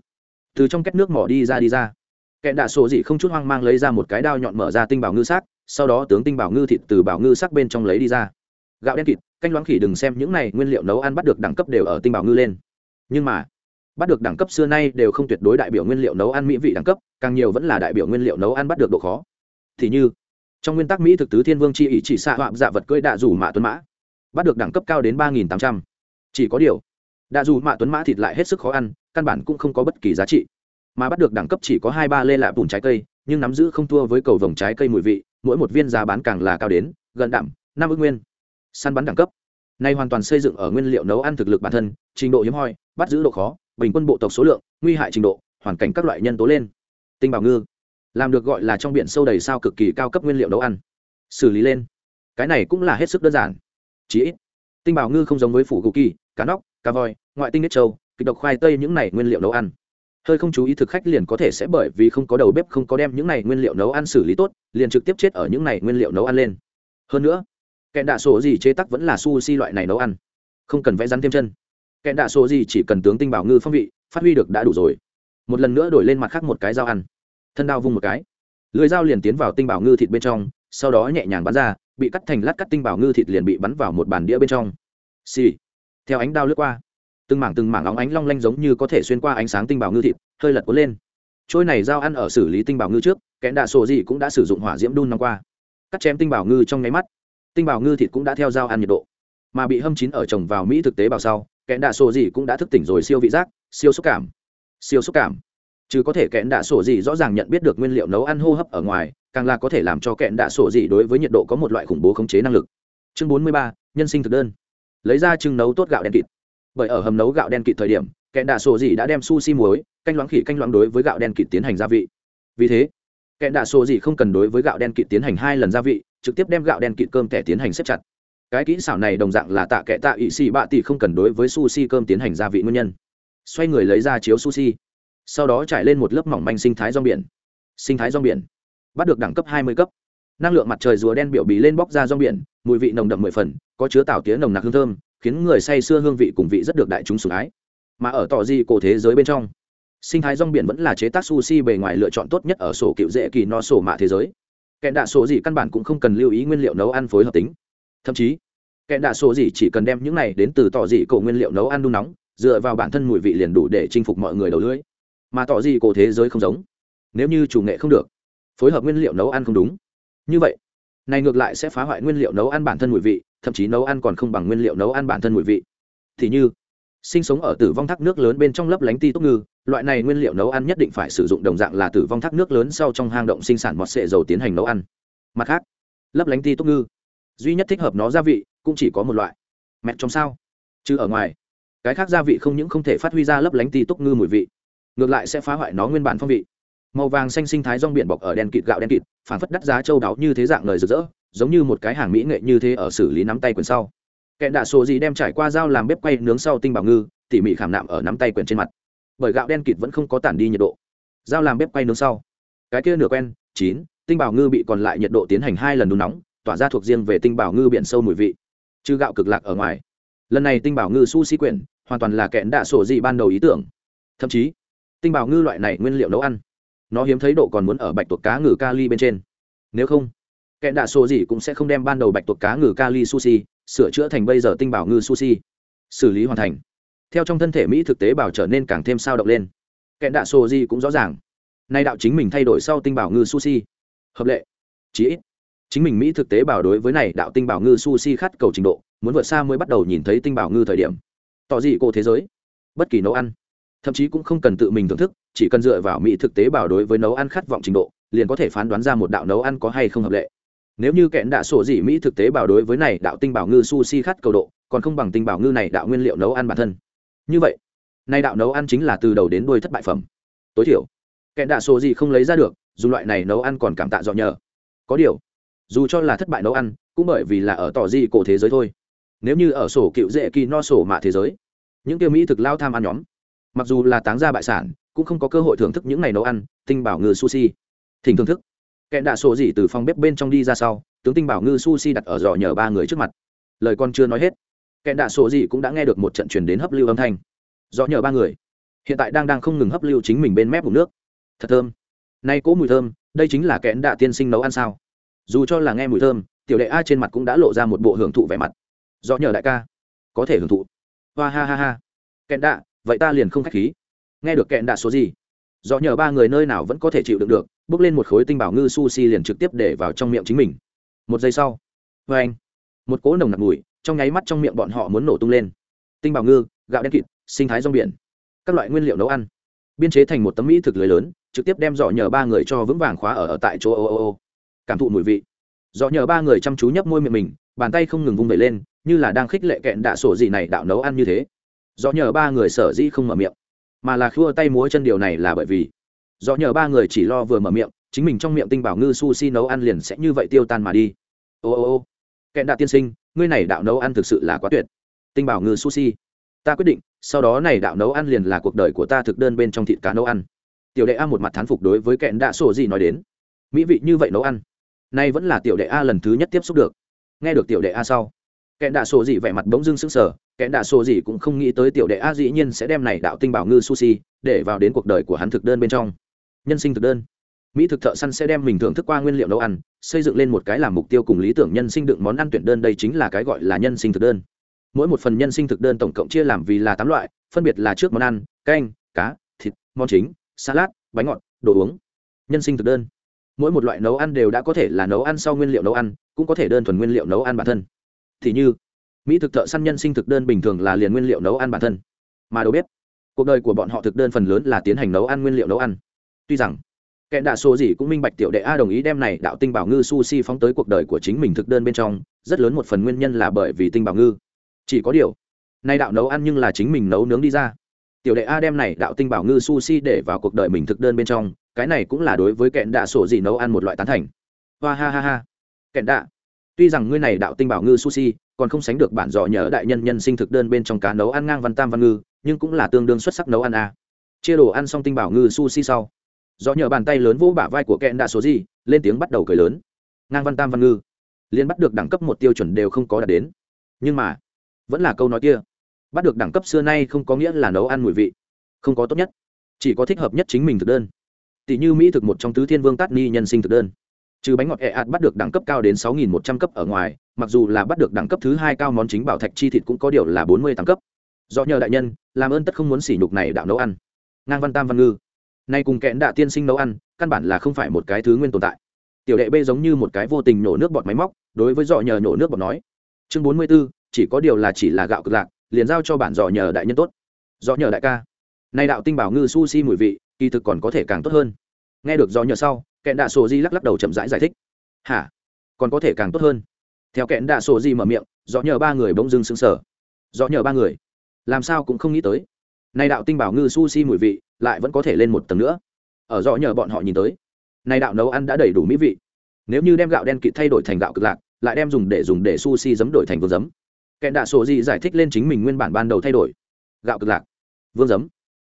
Từ trong két nước mỏ đi ra đi ra kẻ đạ sổ gì không chút hoang mang lấy ra một cái đao nhọn mở ra tinh bảo ngư xác, sau đó tướng tinh bảo ngư thịt từ bảo ngư sắc bên trong lấy đi ra. Gạo đen kịt, canh loãng khỉ đừng xem những này nguyên liệu nấu ăn bắt được đẳng cấp đều ở tinh bảo ngư lên. Nhưng mà, bắt được đẳng cấp xưa nay đều không tuyệt đối đại biểu nguyên liệu nấu ăn mỹ vị đẳng cấp, càng nhiều vẫn là đại biểu nguyên liệu nấu ăn bắt được độ khó. Thì như, trong nguyên tắc mỹ thực tứ thiên vương chi ý chỉ xạ hoạm dạ vật cưỡi đạ rủ mạ tuấn mã, bắt được đẳng cấp cao đến ba nghìn tám trăm. Chỉ có điều, đạ rủ mạ tuấn mã thịt lại hết sức khó ăn, căn bản cũng không có bất kỳ giá trị mà bắt được đẳng cấp chỉ có hai ba lê lạ bùn trái cây, nhưng nắm giữ không thua với cầu vồng trái cây mùi vị, mỗi một viên giá bán càng là cao đến gần đạm, năm ước nguyên. Săn bắn đẳng cấp. Nay hoàn toàn xây dựng ở nguyên liệu nấu ăn thực lực bản thân, trình độ hiếm hoi, bắt giữ độ khó, bình quân bộ tộc số lượng, nguy hại trình độ, hoàn cảnh các loại nhân tố lên. Tinh bảo ngư. Làm được gọi là trong biển sâu đầy sao cực kỳ cao cấp nguyên liệu nấu ăn. Xử lý lên. Cái này cũng là hết sức đơn giản. Chỉ ít, tinh bảo ngư không giống với phủ gù kỳ, cá nóc, cá voi, ngoại tinh nết trâu kịch độc khoai tây những này nguyên liệu nấu ăn hơi không chú ý thực khách liền có thể sẽ bởi vì không có đầu bếp không có đem những này nguyên liệu nấu ăn xử lý tốt, liền trực tiếp chết ở những này nguyên liệu nấu ăn lên. Hơn nữa, kẹn đạ sổ gì chế tắc vẫn là sushi loại này nấu ăn. Không cần vẽ rắn thêm chân. Kẹn đạ sổ gì chỉ cần tướng tinh bảo ngư phong vị, phát huy được đã đủ rồi. Một lần nữa đổi lên mặt khác một cái dao ăn. Thân đao vung một cái. Lưới dao liền tiến vào tinh bảo ngư thịt bên trong, sau đó nhẹ nhàng bắn ra, bị cắt thành lát cắt tinh bảo ngư thịt liền bị bắn vào một bàn đĩa bên trong. Xì、sì. theo ánh đao lướt qua từng mảng từng mảng óng ánh long lanh giống như có thể xuyên qua ánh sáng tinh bảo ngư thịt, hơi lật cuốn lên. Trôi này dao ăn ở xử lý tinh bảo ngư trước, kẽn đạ sổ gì cũng đã sử dụng hỏa diễm đun năm qua. Cắt chém tinh bảo ngư trong nháy mắt, tinh bảo ngư thịt cũng đã theo dao ăn nhiệt độ. Mà bị hâm chín ở trồng vào mỹ thực tế bào sau, kẽn đạ sổ gì cũng đã thức tỉnh rồi siêu vị giác, siêu xúc cảm. Siêu xúc cảm. Chứ có thể kẽn đạ sổ gì rõ ràng nhận biết được nguyên liệu nấu ăn hô hấp ở ngoài, càng là có thể làm cho kẽn đạ sổ gì đối với nhiệt độ có một loại khủng bố khống chế năng lực. Chương bốn mươi ba, nhân sinh thực đơn. Lấy ra chừng nấu tốt gạo đen kịt bởi ở hầm nấu gạo đen kịt thời điểm kẹn đạ sổ gì đã đem sushi muối, canh loãng khỉ canh loãng đối với gạo đen kịt tiến hành gia vị. Vì thế kẹn đạ sổ gì không cần đối với gạo đen kịt tiến hành hai lần gia vị, trực tiếp đem gạo đen kịt cơm thẻ tiến hành xếp chặt. Cái kỹ xảo này đồng dạng là tạ kệ tạ ỵ xì bạ tỷ không cần đối với sushi cơm tiến hành gia vị nguyên nhân. Xoay người lấy ra chiếu sushi, sau đó trải lên một lớp mỏng manh sinh thái rong biển. Sinh thái rong biển. Bắt được đẳng cấp hai mươi cấp. Năng lượng mặt trời rùa đen biểu bì lên bóc ra rong biển, mùi vị nồng đậm mười phần, có chứa tảo tía nồng nặc hương thơm khiến người say xưa hương vị cùng vị rất được đại chúng sủng ái. Mà ở tỏ di cổ thế giới bên trong, sinh thái rong biển vẫn là chế tác sushi bề ngoài lựa chọn tốt nhất ở sổ cựu dễ kỳ no sổ mạ thế giới. Kẹn đạ sổ gì căn bản cũng không cần lưu ý nguyên liệu nấu ăn phối hợp tính. Thậm chí, kẹn đạ sổ gì chỉ cần đem những này đến từ tỏ dị cổ nguyên liệu nấu ăn đun nóng, dựa vào bản thân mùi vị liền đủ để chinh phục mọi người đầu lưỡi. Mà tỏ dị cổ thế giới không giống. Nếu như chủ nghệ không được, phối hợp nguyên liệu nấu ăn không đúng. Như vậy, này ngược lại sẽ phá hoại nguyên liệu nấu ăn bản thân mùi vị thậm chí nấu ăn còn không bằng nguyên liệu nấu ăn bản thân mùi vị. Thì như, sinh sống ở tử vong thác nước lớn bên trong lấp lánh ti túc ngư, loại này nguyên liệu nấu ăn nhất định phải sử dụng đồng dạng là tử vong thác nước lớn sau trong hang động sinh sản mọt sệ dầu tiến hành nấu ăn. Mặt khác, lấp lánh ti túc ngư, duy nhất thích hợp nó gia vị cũng chỉ có một loại mẹ trong sao. Chứ ở ngoài, cái khác gia vị không những không thể phát huy ra lấp lánh ti túc ngư mùi vị, ngược lại sẽ phá hoại nó nguyên bản phong vị. Màu vàng xanh sinh thái rong biển bọc ở đen kịt gạo đen kịt phản phất đắt giá châu đáo như thế dạng lời rực rỡ giống như một cái hàng mỹ nghệ như thế ở xử lý nắm tay quyền sau. Kẹn đạ sổ gì đem trải qua dao làm bếp quay nướng sau tinh bảo ngư, tỉ mỉ khảm nạm ở nắm tay quyền trên mặt. Bởi gạo đen kịt vẫn không có tản đi nhiệt độ. Dao làm bếp quay nướng sau. Cái kia nửa quen, chín, tinh bảo ngư bị còn lại nhiệt độ tiến hành hai lần đun nóng, tỏa ra thuộc riêng về tinh bảo ngư biển sâu mùi vị. Chứ gạo cực lạc ở ngoài. Lần này tinh bảo ngư su si quyển, hoàn toàn là kẹn đạ sổ gì ban đầu ý tưởng. Thậm chí, tinh bảo ngư loại này nguyên liệu nấu ăn, nó hiếm thấy độ còn muốn ở bạch tuộc cá ngừ kali bên trên. Nếu không kẻ đạ sổ gì cũng sẽ không đem ban đầu bạch tuộc cá ngừ kali sushi sửa chữa thành bây giờ tinh bảo ngư sushi. Xử lý hoàn thành. Theo trong thân thể mỹ thực tế bảo trở nên càng thêm sao động lên. Kẻ đạ sổ gì cũng rõ ràng. Nay đạo chính mình thay đổi sau tinh bảo ngư sushi. Hợp lệ. Chí ít. Chính mình mỹ thực tế bảo đối với này đạo tinh bảo ngư sushi khát cầu trình độ, muốn vượt xa mới bắt đầu nhìn thấy tinh bảo ngư thời điểm. Tỏ dị cô thế giới. Bất kỳ nấu ăn. Thậm chí cũng không cần tự mình thưởng thức, chỉ cần dựa vào mỹ thực tế bảo đối với nấu ăn khát vọng trình độ, liền có thể phán đoán ra một đạo nấu ăn có hay không hợp lệ nếu như kẽn đã sổ dị mỹ thực tế bảo đối với này đạo tinh bảo ngư sushi khát cầu độ, còn không bằng tinh bảo ngư này đạo nguyên liệu nấu ăn bản thân. Như vậy nay đạo nấu ăn chính là từ đầu đến đuôi thất bại phẩm. Tối thiểu kẽn đã sổ dị không lấy ra được, dù loại này nấu ăn còn cảm tạ dọn nhờ. Có điều, dù cho là thất bại nấu ăn, cũng bởi vì là ở tỏ dị cổ thế giới thôi. Nếu như ở sổ cựu dễ kỳ no sổ mạ thế giới, những tiêu mỹ thực lao tham ăn nhóm, mặc dù là táng gia bại sản, cũng không có cơ hội thưởng thức những ngày nấu ăn, tinh bảo ngư sushi. Thỉnh thưởng thức kẹn đạ sổ gì từ phòng bếp bên trong đi ra sau, tướng tinh bảo ngư sushi đặt ở giỏ nhờ ba người trước mặt. Lời con chưa nói hết kẹn đạ sổ gì cũng đã nghe được một trận truyền đến hấp lưu âm thanh. Giỏ nhờ ba người, hiện tại đang đang không ngừng hấp lưu chính mình bên mép vùng nước. Thật thơm. Nay cỗ mùi thơm, đây chính là kẽn đạ tiên sinh nấu ăn sao? Dù cho là nghe mùi thơm, tiểu đệ a trên mặt cũng đã lộ ra một bộ hưởng thụ vẻ mặt. Do nhờ đại ca, có thể hưởng thụ. Hoa ha ha ha. Kẽn đạ vậy ta liền không k h á c h khí. Nghe được kẽn đạ số gì do nhờ ba người nơi nào vẫn có thể chịu đựng được bước lên một khối tinh bảo ngư sushi liền trực tiếp để vào trong miệng chính mình. Một giây sau vê anh một cỗ nồng nặc mùi trong nháy mắt trong miệng bọn họ muốn nổ tung lên. Tinh bảo ngư gạo đen kịt sinh thái rong biển các loại nguyên liệu nấu ăn. Biên chế thành một tấm mỹ thực lưới lớn trực tiếp đem dọ nhờ ba người cho vững vàng khóa ở, ở tại chỗ ô ô ô. Cảm thụ mùi vị. Dọ nhờ ba người chăm chú nhấp môi miệng mình bàn tay không ngừng vung vẩy lên như là đang khích lệ kẹn đạ sổ gì này đạo nấu ăn như thế. Dọ nhờ ba người sở dĩ không mở miệng mà là khua tay múa chân điều này là bởi vì do nhờ ba người chỉ lo vừa mở miệng, chính mình trong miệng tinh bảo ngư sushi nấu ăn liền sẽ như vậy tiêu tan mà đi. Ô ô ô, kẹn đạ tiên sinh, ngươi này đạo nấu ăn thực sự là quá tuyệt. Tinh bảo ngư sushi, ta quyết định, sau đó này đạo nấu ăn liền là cuộc đời của ta thực đơn bên trong thịt cá nấu ăn. Tiểu đệ a một mặt thán phục đối với kẹn đạ sổ gì nói đến. Mỹ vị như vậy nấu ăn, nay vẫn là tiểu đệ a lần thứ nhất tiếp xúc được. Nghe được tiểu đệ a sau, kẹn đạ sổ gì vẻ mặt bỗng dưng sững sờ, kẹn đạ sổ gì cũng không nghĩ tới tiểu đệ a dĩ nhiên sẽ đem này đạo tinh bảo ngư sushi để vào đến cuộc đời của hắn thực đơn bên trong nhân sinh thực đơn. Mỹ thực thợ săn sẽ đem mình thưởng thức qua nguyên liệu nấu ăn, xây dựng lên một cái làm mục tiêu cùng lý tưởng nhân sinh đựng món ăn tuyển đơn đây chính là cái gọi là nhân sinh thực đơn. Mỗi một phần nhân sinh thực đơn tổng cộng chia làm vì là tám loại, phân biệt là trước món ăn, canh, cá, thịt, món chính, salad, bánh ngọt, đồ uống. Nhân sinh thực đơn. Mỗi một loại nấu ăn đều đã có thể là nấu ăn sau nguyên liệu nấu ăn, cũng có thể đơn thuần nguyên liệu nấu ăn bản thân. Thì như, mỹ thực thợ săn nhân sinh thực đơn bình thường là liền nguyên liệu nấu ăn bản thân. Mà đâu biết, cuộc đời của bọn họ thực đơn phần lớn là tiến hành nấu ăn nguyên liệu nấu ăn tuy rằng, kẻ đạ số gì cũng minh bạch tiểu đệ a đồng ý đem này đạo tinh bảo ngư sushi phóng tới cuộc đời của chính mình thực đơn bên trong, rất lớn một phần nguyên nhân là bởi vì tinh bảo ngư. Chỉ có điều, nay đạo nấu ăn nhưng là chính mình nấu nướng đi ra. Tiểu đệ a đem này đạo tinh bảo ngư sushi để vào cuộc đời mình thực đơn bên trong, cái này cũng là đối với kẹn đạ sổ gì nấu ăn một loại tán thành. Hoa ha ha ha. Kẹn đạ tuy rằng ngươi này đạo tinh bảo ngư sushi còn không sánh được bản dò nhớ đại nhân nhân sinh thực đơn bên trong cá nấu ăn ngang văn tam văn ngư, nhưng cũng là tương đương xuất sắc nấu ăn a. Chia đồ ăn xong tinh bảo ngư sushi sau do nhờ bàn tay lớn vỗ bả vai của kẹn đa số gì, lên tiếng bắt đầu cười lớn. Ngang văn tam văn ngư. Liên bắt được đẳng cấp một tiêu chuẩn đều không có đạt đến. Nhưng mà, vẫn là câu nói kia. Bắt được đẳng cấp xưa nay không có nghĩa là nấu ăn mùi vị. Không có tốt nhất. Chỉ có thích hợp nhất chính mình thực đơn. Tỷ như mỹ thực một trong tứ thiên vương tát ni nhân sinh thực đơn. Trừ bánh ngọt ẹ ạt bắt được đẳng cấp cao đến sáu nghìn một trăm cấp ở ngoài, mặc dù là bắt được đẳng cấp thứ hai cao món chính bảo thạch chi thịt cũng có điều là bốn mươi tám cấp. Do nhờ đại nhân, làm ơn tất không muốn sỉ nhục này đạo nấu ăn. Ngang văn tam văn ngư nay cùng kẽn đạ tiên sinh nấu ăn căn bản là không phải một cái thứ nguyên tồn tại. Tiểu đệ b giống như một cái vô tình nhổ nước bọt máy móc đối với dọ nhờ nhổ nước bọt nói. Chương bốn mươi b ố chỉ có điều là chỉ là gạo cực lạc liền giao cho bản dọ nhờ đại nhân tốt. Dọ nhờ đại ca. Nay đạo tinh bảo ngư sushi mùi vị kỳ thực còn có thể càng tốt hơn. Nghe được dọ nhờ sau kẹn đạ sổ di lắc lắc đầu chậm rãi giải, giải thích. Hả? Còn có thể càng tốt hơn. Theo kẹn đạ sổ di mở miệng dọ nhờ ba người bỗng dưng xứng sở dọ nhờ ba người? Làm sao cũng không nghĩ tới nay đạo tinh bảo ngư sushi mùi vị, lại vẫn có thể lên một tầng nữa. Ở dọ nhờ bọn họ nhìn tới nay đạo nấu ăn đã đầy đủ mỹ vị. Nếu như đem gạo đen kịt thay đổi thành gạo cực lạc, lại đem dùng để dùng để sushi giấm đổi thành vương giấm. Kẹn đạ sổ di giải thích lên chính mình nguyên bản ban đầu thay đổi. Gạo cực lạc, vương giấm.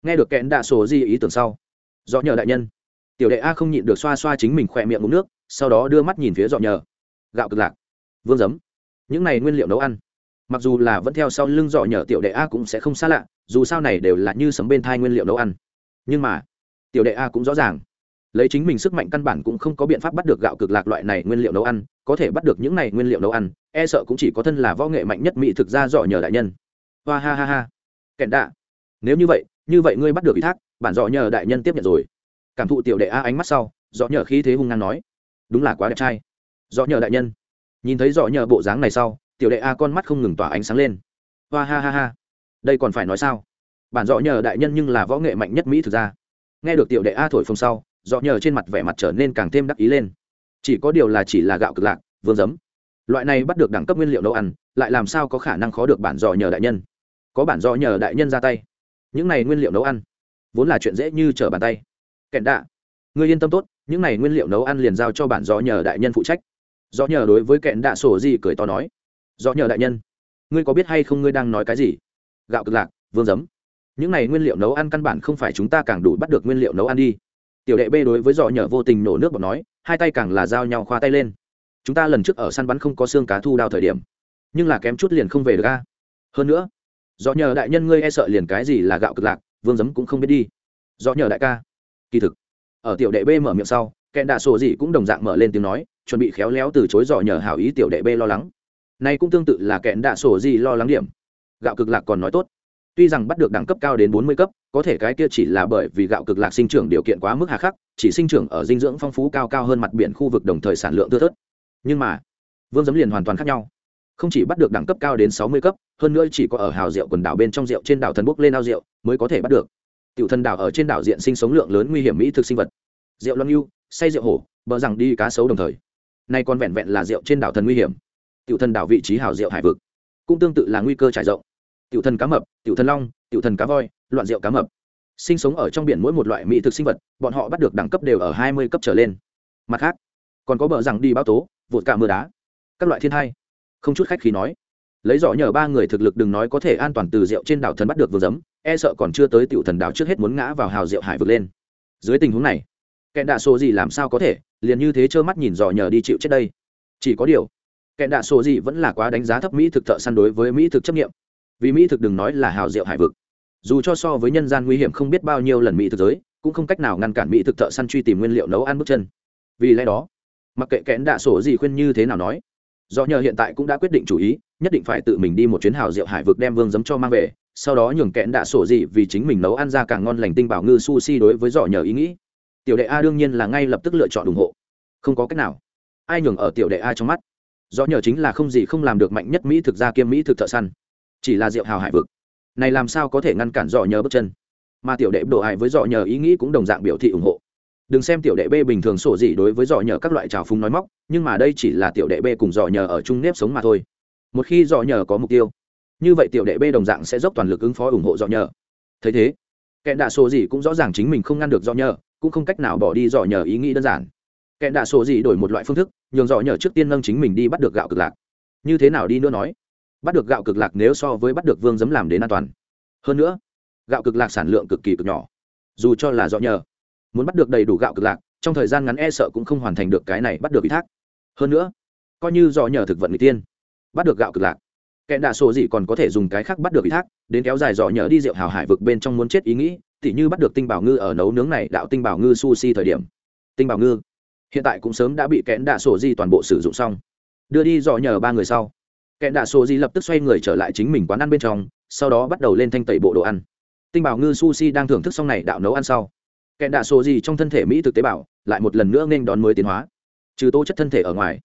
Nghe được kẹn đạ sổ di ý tưởng sau do nhờ đại nhân. Tiểu đệ a không nhịn được xoa xoa chính mình khỏe miệng uống nước, sau đó đưa mắt nhìn phía dọ nhờ. Gạo cực lạc, vương giấm. Những này nguyên liệu nấu ăn mặc dù là vẫn theo sau lưng dọ nhờ tiểu đệ a cũng sẽ không xa lạ, dù sao này đều là như sấm bên thai nguyên liệu nấu ăn. Nhưng mà, tiểu đệ a cũng rõ ràng, lấy chính mình sức mạnh căn bản cũng không có biện pháp bắt được gạo cực lạc loại này nguyên liệu nấu ăn, có thể bắt được những này nguyên liệu nấu ăn e sợ cũng chỉ có thân là võ nghệ mạnh nhất mỹ thực ra dọ nhờ đại nhân. Hoa ha ha ha. Kẹn đạ, nếu như vậy như vậy ngươi bắt được ủy thác, bản dọ nhờ đại nhân tiếp nhận rồi. Cảm thụ tiểu đệ a ánh mắt sau, dọ nhờ khí thế hung ngang nói, đúng là quá đẹp trai. Dọ nhờ đại nhân, nhìn thấy dọ nhờ bộ dáng này sau tiểu đệ a con mắt không ngừng tỏa ánh sáng lên. Hoa ha ha ha. Đây còn phải nói sao? Bản dọ nhờ đại nhân nhưng là võ nghệ mạnh nhất mỹ thực ra nghe được tiểu đệ a thổi phồng sau dọ nhờ trên mặt vẻ mặt trở nên càng thêm đắc ý lên. Chỉ có điều là chỉ là gạo cực lạc, vương giấm. Loại này bắt được đẳng cấp nguyên liệu nấu ăn, lại làm sao có khả năng khó được bản dọ nhờ đại nhân? Có bản dọ nhờ đại nhân ra tay. Những này nguyên liệu nấu ăn, vốn là chuyện dễ như trở bàn tay. Kẹn đạ, ngươi yên tâm tốt, những này nguyên liệu nấu ăn liền giao cho bản dọ nhờ đại nhân phụ trách. Dọ nhờ đối với kẹn đạ sổ gì cười to nói do nhờ đại nhân. Ngươi có biết hay không ngươi đang nói cái gì? Gạo cực lạc, vương giấm. Những này nguyên liệu nấu ăn căn bản không phải chúng ta càng đủ bắt được nguyên liệu nấu ăn đi. Tiểu đệ b đối với dò nhờ vô tình nổ nước bọt nói, hai tay càng là giao nhau khoa tay lên. Chúng ta lần trước ở săn bắn không có xương cá thu đao thời điểm, nhưng là kém chút liền không về được ga. hơn nữa do nhờ đại nhân ngươi e sợ liền cái gì là gạo cực lạc, vương giấm cũng không biết đi. Do nhờ đại ca. Kỳ thực, ở tiểu đệ b mở miệng sau kẹn đạ sổ gì cũng đồng dạng mở lên tiếng nói, chuẩn bị khéo léo từ chối dò nhờ hảo ý tiểu đệ b lo lắng này cũng tương tự là kẹn đạ sổ gì lo lắng điểm. Gạo cực lạc còn nói tốt. Tuy rằng bắt được đẳng cấp cao đến bốn mươi cấp, có thể cái kia chỉ là bởi vì gạo cực lạc sinh trưởng điều kiện quá mức hà khắc, chỉ sinh trưởng ở dinh dưỡng phong phú cao cao hơn mặt biển khu vực đồng thời sản lượng thưa thớt. Nhưng mà, vương giấm liền hoàn toàn khác nhau. Không chỉ bắt được đẳng cấp cao đến sáu mươi cấp, hơn nữa chỉ có ở hào rượu quần đảo bên trong rượu trên đảo thần bốc lên ao rượu mới có thể bắt được. Tiểu thần đảo ở trên đảo diện sinh sống lượng lớn nguy hiểm mỹ thực sinh vật. Rượu loan yêu say rượu hổ, bờ rằng đi cá sấu đồng thời. Nay còn vẹn vẹn là rượu trên đảo thần nguy hiểm tiểu thần đảo vị trí hào rượu hải vực, cũng tương tự là nguy cơ trải rộng. Tiểu thần cá mập, tiểu thần long, tiểu thần cá voi, loạn rượu cá mập. Sinh sống ở trong biển mỗi một loại mỹ thực sinh vật, bọn họ bắt được đẳng cấp đều ở hai mươi cấp trở lên. Mặt khác, còn có bờ rằng đi bao tố, vụt cả mưa đá, các loại thiên thai. Không chút khách khí nói. Lấy rõ nhờ ba người thực lực đừng nói có thể an toàn từ rượu trên đảo thần bắt được vừa giấm e sợ còn chưa tới tiểu thần đảo trước hết muốn ngã vào hào rượu hải vực lên. Dưới tình huống này, kẻ đạ số gì làm sao có thể, liền như thế trơ mắt nhìn dò nhờ đi chịu chết đây. Chỉ có điều kẻ đạ số gì vẫn là quá đánh giá thấp mỹ thực thợ săn đối với mỹ thực chấp nghiệm. Vì mỹ thực đừng nói là hào diệu hải vực. Dù cho so với nhân gian nguy hiểm không biết bao nhiêu lần mỹ thực giới, cũng không cách nào ngăn cản mỹ thực thợ săn truy tìm nguyên liệu nấu ăn bước chân. Vì lẽ đó, mặc kệ kẽn đạ sổ gì khuyên như thế nào nói, do nhờ hiện tại cũng đã quyết định chủ ý, nhất định phải tự mình đi một chuyến hào rượu hải vực đem vương giấm cho mang về, sau đó nhường kẽn đạ sổ gì vì chính mình nấu ăn ra càng ngon lành tinh bảo ngư sushi đối với dọ nhờ ý nghĩ. Tiểu đệ a đương nhiên là ngay lập tức lựa chọn ủng hộ. Không có cách nào. Ai nhường ở tiểu đệ a trong mắt? Do nhờ chính là không gì không làm được mạnh nhất mỹ thực ra kiêm mỹ thực thợ săn. Chỉ là rượu hào hải vực. Này làm sao có thể ngăn cản dò nhờ bước chân? Mà tiểu đệ độ hại với dò nhờ ý nghĩ cũng đồng dạng biểu thị ủng hộ. Đừng xem tiểu đệ b bình thường sổ gì đối với dò nhờ các loại trào phúng nói móc, nhưng mà đây chỉ là tiểu đệ b cùng dò nhờ ở chung nếp sống mà thôi. Một khi dò nhờ có mục tiêu, như vậy tiểu đệ b đồng dạng sẽ dốc toàn lực ứng phó ủng hộ dò nhờ. Thấy thế, kẻ đạ sổ gì cũng rõ ràng chính mình không ngăn được dò nhờ, cũng không cách nào bỏ đi dò nhờ ý nghĩ đơn giản. Kẻ đạ sổ gì đổi một loại phương thức nhường dọ nhờ trước tiên nâng chính mình đi bắt được gạo cực lạc. Như thế nào đi nữa nói? Bắt được gạo cực lạc nếu so với bắt được vương giấm làm đến an toàn. Hơn nữa, gạo cực lạc sản lượng cực kỳ cực nhỏ. Dù cho là dọ nhờ muốn bắt được đầy đủ gạo cực lạc, trong thời gian ngắn e sợ cũng không hoàn thành được cái này bắt được ủy thác. Hơn nữa, coi như dọ nhờ thực vận người tiên, bắt được gạo cực lạc, kẻ đạ sổ gì còn có thể dùng cái khác bắt được ủy thác, đến kéo dài dò nhờ đi rượu hào hải vực bên trong muốn chết ý nghĩ, tỉ như bắt được tinh bảo ngư ở nấu nướng này, đạo tinh bảo ngư sushi thời điểm. Tinh bảo ngư hiện tại cũng sớm đã bị kẽn đạ sổ di toàn bộ sử dụng xong. Đưa đi dò nhờ ba người sau. Kẽn đạ sổ di lập tức xoay người trở lại chính mình quán ăn bên trong, sau đó bắt đầu lên thanh tẩy bộ đồ ăn. Tinh bảo ngư sushi đang thưởng thức xong này đạo nấu ăn sau. Kẽn đạ sổ di trong thân thể mỹ thực tế bảo lại một lần nữa nên đón mới tiến hóa. Trừ tố chất thân thể ở ngoài,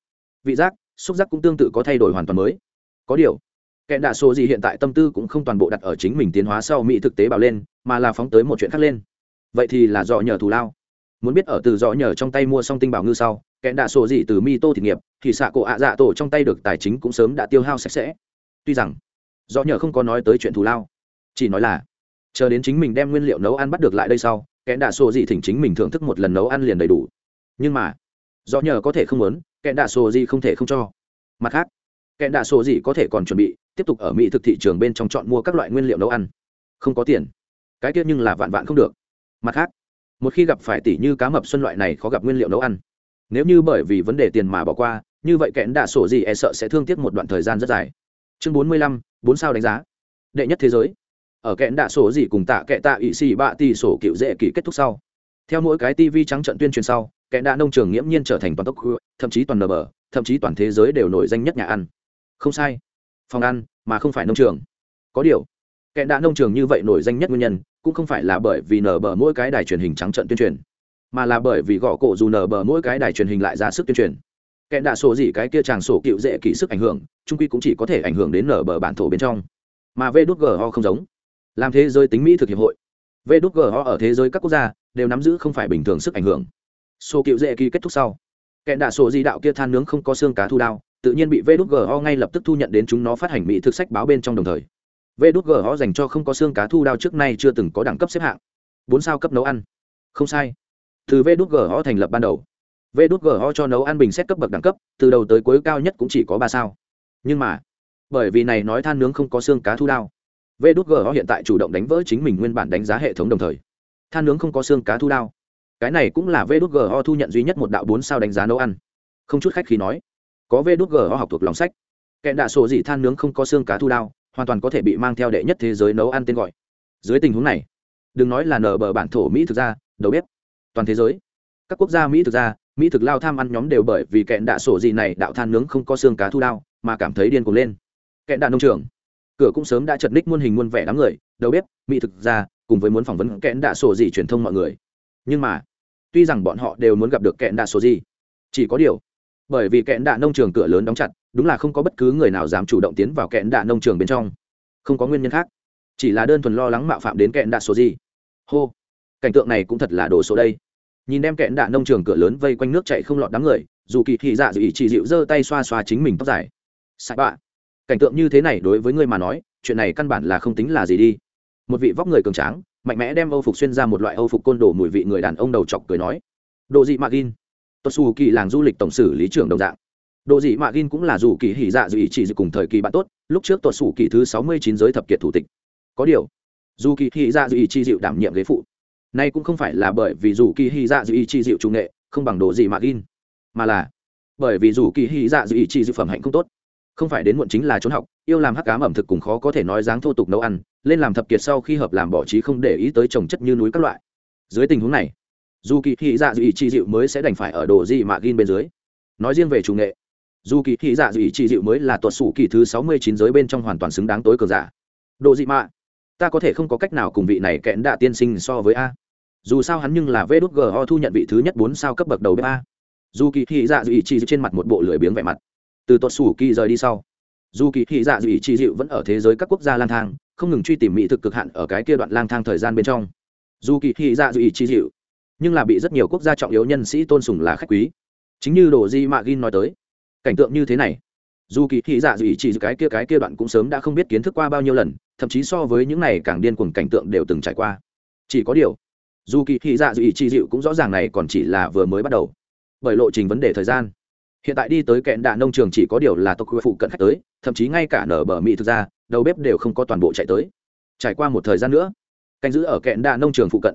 vị giác, xúc giác cũng tương tự có thay đổi hoàn toàn mới. Có điều, kẽn đạ số di hiện tại tâm tư cũng không toàn bộ đặt ở chính mình tiến hóa sau mỹ thực tế bảo lên, mà là phóng tới một chuyện khác lên. Vậy thì là dò nhờ thù lao muốn biết ở từ dọ nhờ trong tay mua xong tinh bảo ngư sau kẻ đạ sổ gì từ mi tô thị nghiệp, thì xạ cổ ạ dạ tổ trong tay được tài chính cũng sớm đã tiêu hao sạch sẽ. Tuy rằng dọ nhờ không có nói tới chuyện thù lao, chỉ nói là chờ đến chính mình đem nguyên liệu nấu ăn bắt được lại đây sau kẻ đạ sổ gì thỉnh chính mình thưởng thức một lần nấu ăn liền đầy đủ. Nhưng mà dọ nhờ có thể không muốn kẻ đạ sổ gì không thể không cho. Mặt khác kẻ đạ sổ gì có thể còn chuẩn bị, tiếp tục ở mỹ thực thị trường bên trong chọn mua các loại nguyên liệu nấu ăn. Không có tiền. Cái tiết nhưng là vạn vạn không được. Mặt khác một khi gặp phải tỷ như cá mập xuân loại này khó gặp nguyên liệu nấu ăn. Nếu như bởi vì vấn đề tiền mà bỏ qua, như vậy kẽn đạ sổ gì e sợ sẽ thương tiếc một đoạn thời gian rất dài. Chương bốn mươi lăm, bốn sao đánh giá. Đệ nhất thế giới. Ở kẽn đạ sổ gì cùng tạ kẽ tạ ỵ xì bạ tỷ sổ cựu dễ kỷ kết thúc sau. Theo mỗi cái tv trắng trận tuyên truyền sau, kẽn đạ nông trường nghiễm nhiên trở thành toàn tốc thậm chí toàn nờ bờ, thậm chí toàn thế giới đều nổi danh nhất nhà ăn. Không sai. Phòng ăn, mà không phải nông trường. Có điều kẻ đạ nông trường như vậy nổi danh nhất nguyên nhân cũng không phải là bởi vì nở bờ mỗi cái đài truyền hình trắng trận tuyên truyền, mà là bởi vì gõ cổ dù nở bờ mỗi cái đài truyền hình lại ra sức tuyên truyền. Kẻ đạ sổ gì cái kia chàng sổ cựu dễ kỹ sức ảnh hưởng, trung quy cũng chỉ có thể ảnh hưởng đến nở bờ bản thổ bên trong. Mà vê đút gho không giống. Làm thế giới tính mỹ thực hiệp hội. Vê đút gho ở thế giới các quốc gia đều nắm giữ không phải bình thường sức ảnh hưởng. Sổ cựu dễ kỹ kết thúc sau, kẻ đạ sổ gì đạo kia than nướng không có xương cá thu đao, tự nhiên bị vđgo ngay lập tức thu nhận đến chúng nó phát hành mỹ thực sách báo bên trong đồng thời vđgo dành cho không có xương cá thu đao trước nay chưa từng có đẳng cấp xếp hạng. Bốn sao cấp nấu ăn. Không sai. Từ vđgo thành lập ban đầu. Vđgo cho nấu ăn bình xét cấp bậc đẳng cấp, từ đầu tới cuối cao nhất cũng chỉ có ba sao. Nhưng mà, bởi vì này nói than nướng không có xương cá thu đao vđgo hiện tại chủ động đánh vỡ chính mình nguyên bản đánh giá hệ thống đồng thời, than nướng không có xương cá thu đao. Cái này cũng là vđgo thu nhận duy nhất một đạo bốn sao đánh giá nấu ăn. Không chút khách khi nói, có vê đút g học thuộc lòng sách. Kẹn đạ sổ dị than nướng không có xương cá thu đao hoàn toàn có thể bị mang theo đệ nhất thế giới nấu ăn tên gọi. Dưới tình huống này, đừng nói là nở bờ bản thổ mỹ thực ra, đầu bếp, toàn thế giới, các quốc gia mỹ thực ra, mỹ thực lao tham ăn nhóm đều bởi vì kẹn đạ sổ gì này đạo than nướng không có xương cá thu đao, mà cảm thấy điên cuồng lên. Kẹn đạ nông trường, cửa cũng sớm đã chật ních muôn hình muôn vẻ đám người, đầu bếp, mỹ thực ra, cùng với muốn phỏng vấn kẹn đạ sổ gì truyền thông mọi người. Nhưng mà, tuy rằng bọn họ đều muốn gặp được kẹn đạ sổ gì, chỉ có điều, bởi vì kẹn đạ nông trường cửa lớn đóng chặt đúng là không có bất cứ người nào dám chủ động tiến vào kẹn đạ nông trường bên trong. Không có nguyên nhân khác, chỉ là đơn thuần lo lắng mạo phạm đến kẹn đạ số gì. Hô, cảnh tượng này cũng thật là đồ số đây. Nhìn đem kẹn đạ nông trường cửa lớn vây quanh nước chạy không lọt đám người, dù kỳ thị dạ dù ý chỉ dịu giơ tay xoa xoa chính mình tóc dài. Sai bạ, cảnh tượng như thế này đối với ngươi mà nói, chuyện này căn bản là không tính là gì đi. Một vị vóc người cường tráng, mạnh mẽ đem âu phục xuyên ra một loại âu phục côn đồ mùi vị người đàn ông đầu chọc cười nói. Độ dị mạ gin tuất xù kỳ làng du lịch tổng sử lý trưởng đồng dạng độ dị mạ gin cũng là dù kỳ hỉ dạ dù ý chỉ cùng thời kỳ bạn tốt, lúc trước tuột sủ kỳ thứ sáu mươi chín giới thập kiệt thủ tịch. Có điều, dù kỳ hỉ dạ dù ý chi dịu đảm nhiệm ghế phụ. Nay cũng không phải là bởi vì dù kỳ hỉ dạ dù ý chi dịu trung nghệ, không bằng độ dị mạ gin mà là bởi vì dù kỳ hỉ dạ dù ý chi dự phẩm hạnh không tốt. Không phải đến muộn chính là trốn học, yêu làm hắc cá ẩm thực cùng khó có thể nói dáng thô tục nấu ăn, lên làm thập kiệt sau khi hợp làm bỏ trí không để ý tới trồng chất như núi các loại. Dưới tình huống này, dù kỳ hỉ dạ dù ý chi dịu mới sẽ đành phải ở đồ gì mà gin bên dưới. Nói riêng về chủ nghệ dù kỳ thị dạ dị trị dịu mới là tuột sủ kỳ thứ sáu mươi chín giới bên trong hoàn toàn xứng đáng tối cờ giả. Đồ dị mạ, ta có thể không có cách nào cùng vị này kẽn đạ tiên sinh so với a. Dù sao hắn nhưng là vê đốt ho thu nhận vị thứ nhất bốn sao cấp bậc đầu bếp a. Dù kỳ thị dạ dị trị dịu trên mặt một bộ lười biếng vẻ mặt. Từ tuột sủ kỳ rời đi sau, dù kỳ thị dạ dị trị dịu vẫn ở thế giới các quốc gia lang thang, không ngừng truy tìm mỹ thực cực hạn ở cái kia đoạn lang thang thời gian bên trong. Dù kỳ thị dạ dị trị dịu, nhưng là bị rất nhiều quốc gia trọng yếu nhân sĩ tôn sùng là khách quý. Chính như đồ di mạ gin nói tới cảnh tượng như thế này, dù kỳ thị dạ dù ý chỉ cái kia cái kia đoạn cũng sớm đã không biết kiến thức qua bao nhiêu lần, thậm chí so với những này càng điên cuồng cảnh tượng đều từng trải qua. Chỉ có điều, dù kỳ thị dạ dù ý chi dịu cũng rõ ràng này còn chỉ là vừa mới bắt đầu. Bởi lộ trình vấn đề thời gian. Hiện tại đi tới kẹn đạ nông trường chỉ có điều là tộc phụ cận khách tới, thậm chí ngay cả nở bờ mỹ thực ra, đầu bếp đều không có toàn bộ chạy tới. Trải qua một thời gian nữa, canh giữ ở kẹn đạ nông trường phụ cận.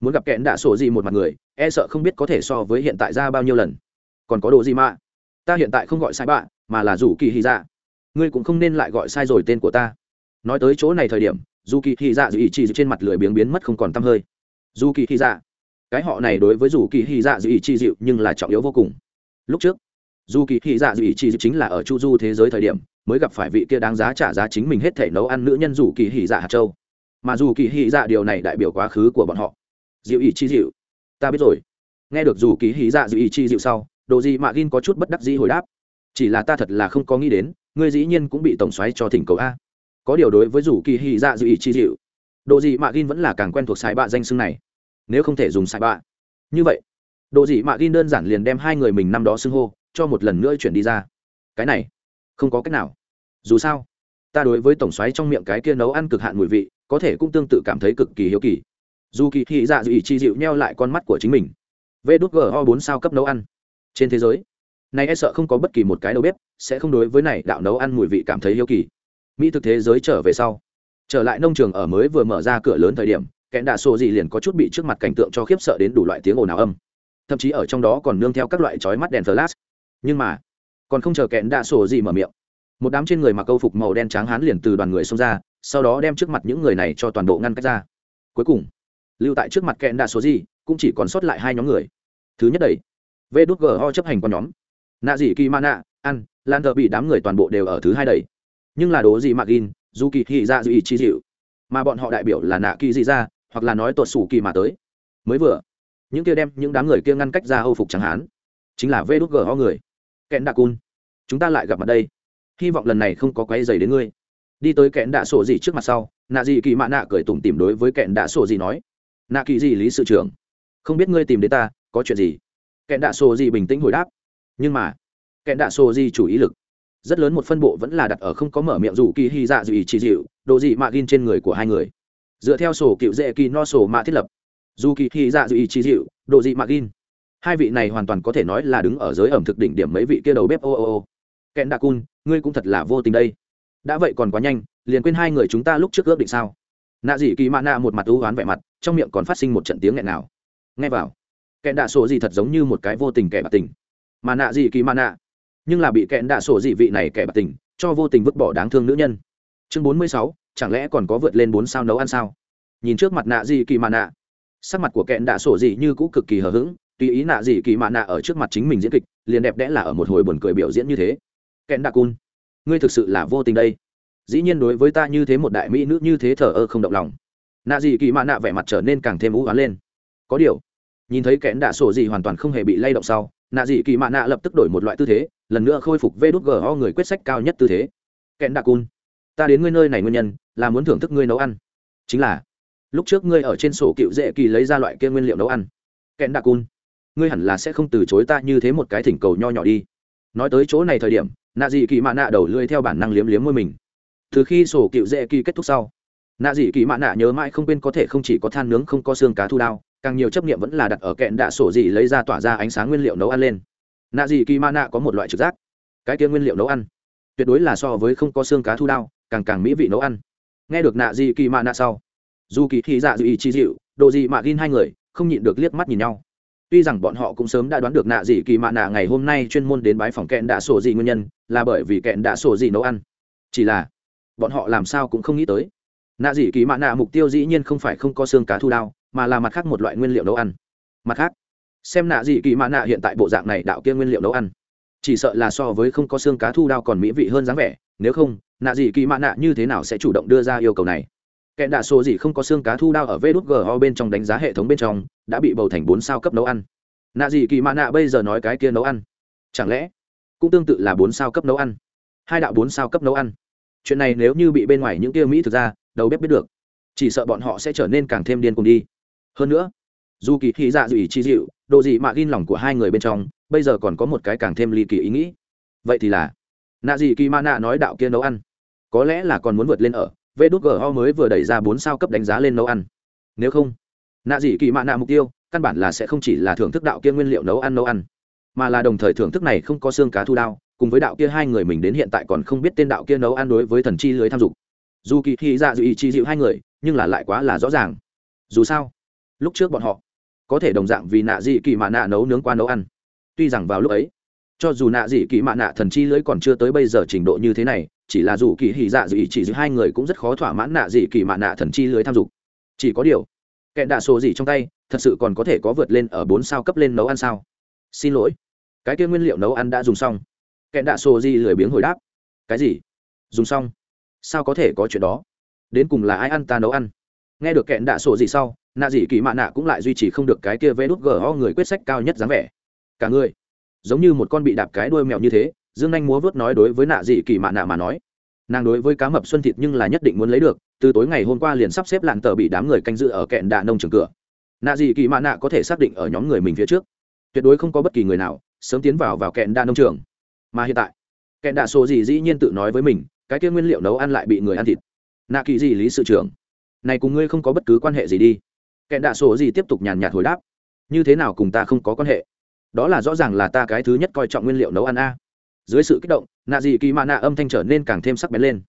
Muốn gặp kẹn đạ sổ gì một mặt người e sợ không biết có thể so với hiện tại ra bao nhiêu lần. Còn có đồ gì mà? Ta hiện tại không gọi sai bạ, mà là rủ kỳ hy dạ. Ngươi cũng không nên lại gọi sai rồi tên của ta. Nói tới chỗ này thời điểm dù kỳ hy dạ dù ý chi trên mặt lười biếng biến mất không còn tăm hơi. Dù kỳ hy dạ. Cái họ này đối với dù kỳ hy dạ dù ý chi dịu nhưng là trọng yếu vô cùng. Lúc trước dù kỳ hy dạ dù ý chi chính là ở chu du thế giới thời điểm, mới gặp phải vị kia đáng giá trả giá chính mình hết thể nấu ăn nữ nhân dù kỳ hy dạ hạt châu. Mà dù kỳ hy dạ điều này đại biểu quá khứ của bọn họ. Dịu ý chi dịu ta biết rồi. Nghe được dù kỳ hy dạ dịu ý chi dịu sau đồ gì mà gin có chút bất đắc dĩ hồi đáp. Chỉ là ta thật là không có nghĩ đến, ngươi dĩ nhiên cũng bị tổng xoáy cho thỉnh cầu a. Có điều đối với dù kỳ hy dạ dự ý chi dịu, đồ gì mà gin vẫn là càng quen thuộc sai bạ danh xưng này. Nếu không thể dùng sai bạ. Như vậy, đồ gì mà gin đơn giản liền đem hai người mình năm đó xưng hô, cho một lần nữa chuyển đi ra. Cái này, không có cách nào. Dù sao, ta đối với tổng xoáy trong miệng cái kia nấu ăn cực hạn mùi vị, có thể cũng tương tự cảm thấy cực kỳ hiếu kỳ. Dù kỳ thị dạ dị ý chi dịu neo lại con mắt của chính mình. Vê đốt ho bốn sao cấp nấu ăn trên thế giới. Này e sợ không có bất kỳ một cái đầu bếp sẽ không đối với này đạo nấu ăn mùi vị cảm thấy yêu kỳ. Mỹ thực thế giới trở về sau. Trở lại nông trường ở mới vừa mở ra cửa lớn thời điểm, kẽn đạ sổ gì liền có chút bị trước mặt cảnh tượng cho khiếp sợ đến đủ loại tiếng ồn ào âm. Thậm chí ở trong đó còn nương theo các loại chói mắt đèn flash. Nhưng mà, còn không chờ kẽn đạ sổ gì mở miệng, một đám trên người mặc câu phục màu đen trắng hán liền từ đoàn người xông ra, sau đó đem trước mặt những người này cho toàn bộ ngăn cách ra. Cuối cùng, lưu tại trước mặt kẽn đạ số gì cũng chỉ còn sót lại hai nhóm người. Thứ nhất đẩy vê đút ho chấp hành con nhóm. Nạ dị kỳ ma nạ ăn lan thợ bị đám người toàn bộ đều ở thứ hai đầy. nhưng là đố gì mạc in dù kỳ thị ra dù ý chi dịu. Mà bọn họ đại biểu là nạ kỳ dị ra hoặc là nói tuột xù kỳ mà tới. Mới vừa, những kia đem những đám người kia ngăn cách ra hâu phục chẳng hán. Chính là vê đút ho người. Kẽn đạ cun, chúng ta lại gặp mặt đây. Hy vọng lần này không có quấy dày đến ngươi. Đi tới kẽn đạ sổ gì trước mặt sau, nạ dị kỳ mạ nạ cười tủm tìm đối với kẽn đạ sổ gì nói, nạ kỳ gì lý sự trưởng, không biết ngươi tìm đến ta, có chuyện gì? Kẹn đạ sổ gì bình tĩnh hồi đáp. Nhưng mà, kẹn đạ sổ gì chủ ý lực rất lớn một phân bộ vẫn là đặt ở không có mở miệng dù kỳ hy dạ dù ý chỉ dịu, đồ gì mạ gin trên người của hai người. Dựa theo sổ cựu dễ kỳ no sổ mạ thiết lập, dù kỳ hy dạ dù ý chỉ dịu, đồ gì mạ gin hai vị này hoàn toàn có thể nói là đứng ở giới ẩm thực đỉnh điểm mấy vị kia đầu bếp. Ô ô ô. Kẹn đạ cun, ngươi cũng thật là vô tình đây. Đã vậy còn quá nhanh, liền quên hai người chúng ta lúc trước ước định sao? Nạ dị kỳ mạ nạ một mặt ưu oán vẻ mặt, trong miệng còn phát sinh một trận tiếng nghẹn nào nghe vào kẹn đạ sổ gì thật giống như một cái vô tình kẻ bạc tình. Mà nạ gì kỳ mà nạ. Nhưng là bị kẹn đạ sổ dị vị này kẻ bạc tình, cho vô tình vứt bỏ đáng thương nữ nhân. Chương bốn mươi sáu, chẳng lẽ còn có vượt lên bốn sao nấu ăn sao? Nhìn trước mặt nạ gì kỳ mà nạ. Sắc mặt của kẹn đạ sổ gì như cũ cực kỳ hờ hững, tùy ý nạ gì kỳ mà nạ ở trước mặt chính mình diễn kịch, liền đẹp đẽ là ở một hồi buồn cười biểu diễn như thế. Kẹn đạ cun, ngươi thực sự là vô tình đây. Dĩ nhiên đối với ta như thế một đại mỹ nữ như thế thờ ơ không động lòng. Nạ gì kỳ mạ nạ vẻ mặt trở nên càng thêm ú oán lên. Có điều nhìn thấy kẽn đạ sổ gì hoàn toàn không hề bị lay động sau, nạ dị kỳ mạ nạ lập tức đổi một loại tư thế, lần nữa khôi phục vê đút gờ ho người quyết sách cao nhất tư thế. Kẽn đạ cun, ta đến ngươi nơi này nguyên nhân, là muốn thưởng thức ngươi nấu ăn. Chính là, lúc trước ngươi ở trên sổ cựu dễ kỳ lấy ra loại kia nguyên liệu nấu ăn. Kẽn đạ cun, ngươi hẳn là sẽ không từ chối ta như thế một cái thỉnh cầu nho nhỏ đi. Nói tới chỗ này thời điểm, nạ dị kỳ mạ nạ đầu lưỡi theo bản năng liếm liếm môi mình. Từ khi sổ cựu dễ kỳ kết thúc sau nạ dị kỳ mạ nạ nhớ mãi không quên có thể không chỉ có than nướng không có xương cá thu đao, càng nhiều chấp nghiệm vẫn là đặt ở kẹn đạ sổ dị lấy ra tỏa ra ánh sáng nguyên liệu nấu ăn lên. Nạ dị kỳ mạ nạ có một loại trực giác, cái kia nguyên liệu nấu ăn, tuyệt đối là so với không có xương cá thu đao, càng càng mỹ vị nấu ăn. Nghe được nạ dị kỳ mạ nạ sau, dù kỳ thị dạ dị chi dịu độ dị mạ gin hai người không nhịn được liếc mắt nhìn nhau. Tuy rằng bọn họ cũng sớm đã đoán được nạ dị kỳ mạ nạ ngày hôm nay chuyên môn đến bái phòng kẹn đạ sổ dị nguyên nhân là bởi vì kẹn đạ sổ dị nấu ăn. Chỉ là, bọn họ làm sao cũng không nghĩ tới nạ dị kỳ mạ nạ mục tiêu dĩ nhiên không phải không có xương cá thu đao, mà là mặt khác một loại nguyên liệu nấu ăn. Mặt khác, xem nạ dị kỳ mạ nạ hiện tại bộ dạng này đạo kia nguyên liệu nấu ăn. Chỉ sợ là so với không có xương cá thu đao còn mỹ vị hơn dáng vẻ, nếu không, nạ dị kỳ mạ nạ như thế nào sẽ chủ động đưa ra yêu cầu này? Kẻ đạ số gì không có xương cá thu đao ở vê đút go bên trong đánh giá hệ thống bên trong, đã bị bầu thành bốn sao cấp nấu ăn. Nạ dị kỳ mạ nạ bây giờ nói cái kia nấu ăn, chẳng lẽ cũng tương tự là bốn sao cấp nấu ăn? Hai đạo bốn sao cấp nấu ăn. Chuyện này nếu như bị bên ngoài những kia mỹ thực ra đầu bếp biết được. Chỉ sợ bọn họ sẽ trở nên càng thêm điên cùng đi. Hơn nữa, dù kỳ thị dạ dị chi dịu độ dị mạ ghin lòng của hai người bên trong, bây giờ còn có một cái càng thêm ly kỳ ý nghĩ. Vậy thì là, nạ dị kỳ ma nạ nói đạo kia nấu ăn. Có lẽ là còn muốn vượt lên ở, vê đút ho mới vừa đẩy ra bốn sao cấp đánh giá lên nấu ăn. Nếu không, nạ dị kỳ mạ nạ mục tiêu, căn bản là sẽ không chỉ là thưởng thức đạo kia nguyên liệu nấu ăn nấu ăn, mà là đồng thời thưởng thức này không có xương cá thu đao, cùng với đạo kia hai người mình đến hiện tại còn không biết tên đạo kia nấu ăn đối với thần chi lưới tham dục dù kỳ thị dạ dù ý chi dịu hai người, nhưng là lại quá là rõ ràng. Dù sao, lúc trước bọn họ, có thể đồng dạng vì nạ dị kỳ mạ nạ nấu nướng qua nấu ăn. Tuy rằng vào lúc ấy, cho dù nạ dị kỳ mạ nạ thần chi lưới còn chưa tới bây giờ trình độ như thế này, chỉ là dù kỳ thị dạ dị chỉ giữ hai người cũng rất khó thỏa mãn nạ dị kỳ mạ nạ thần chi lưới tham dục. Chỉ có điều, kẻ đạ sổ gì trong tay, thật sự còn có thể có vượt lên ở bốn sao cấp lên nấu ăn sao? Xin lỗi, cái kia nguyên liệu nấu ăn đã dùng xong. Kẻ đạ sổ gì lười biếng hồi đáp. Cái gì? Dùng xong sao có thể có chuyện đó? Đến cùng là ai ăn ta nấu ăn? Nghe được kẹn đạ sổ gì sau, nạ dị kỳ mạ nạ cũng lại duy trì không được cái kia vê đút gờ ho người quyết sách cao nhất dáng vẻ. Cả người, giống như một con bị đạp cái đuôi mèo như thế, dương anh múa vớt nói đối với nạ dị kỳ mạ nạ mà nói. Nàng đối với cá mập xuân thịt nhưng là nhất định muốn lấy được, từ tối ngày hôm qua liền sắp xếp lạn tờ bị đám người canh giữ ở kẹn đạ nông trường cửa. Nạ dị kỳ mạ nạ có thể xác định ở nhóm người mình phía trước. Tuyệt đối không có bất kỳ người nào sớm tiến vào vào kẹn đạ nông trường. Mà hiện tại, kẹn đạ sổ gì dĩ nhiên tự nói với mình cái kia nguyên liệu nấu ăn lại bị người ăn thịt. Nạ kỳ gì lý sự trưởng, này cùng ngươi không có bất cứ quan hệ gì đi. Kẹn đạ sổ gì tiếp tục nhàn nhạt hồi đáp, như thế nào cùng ta không có quan hệ? Đó là rõ ràng là ta cái thứ nhất coi trọng nguyên liệu nấu ăn a. Dưới sự kích động, nạ dị kỳ mạ nạ âm thanh trở nên càng thêm sắc bén lên.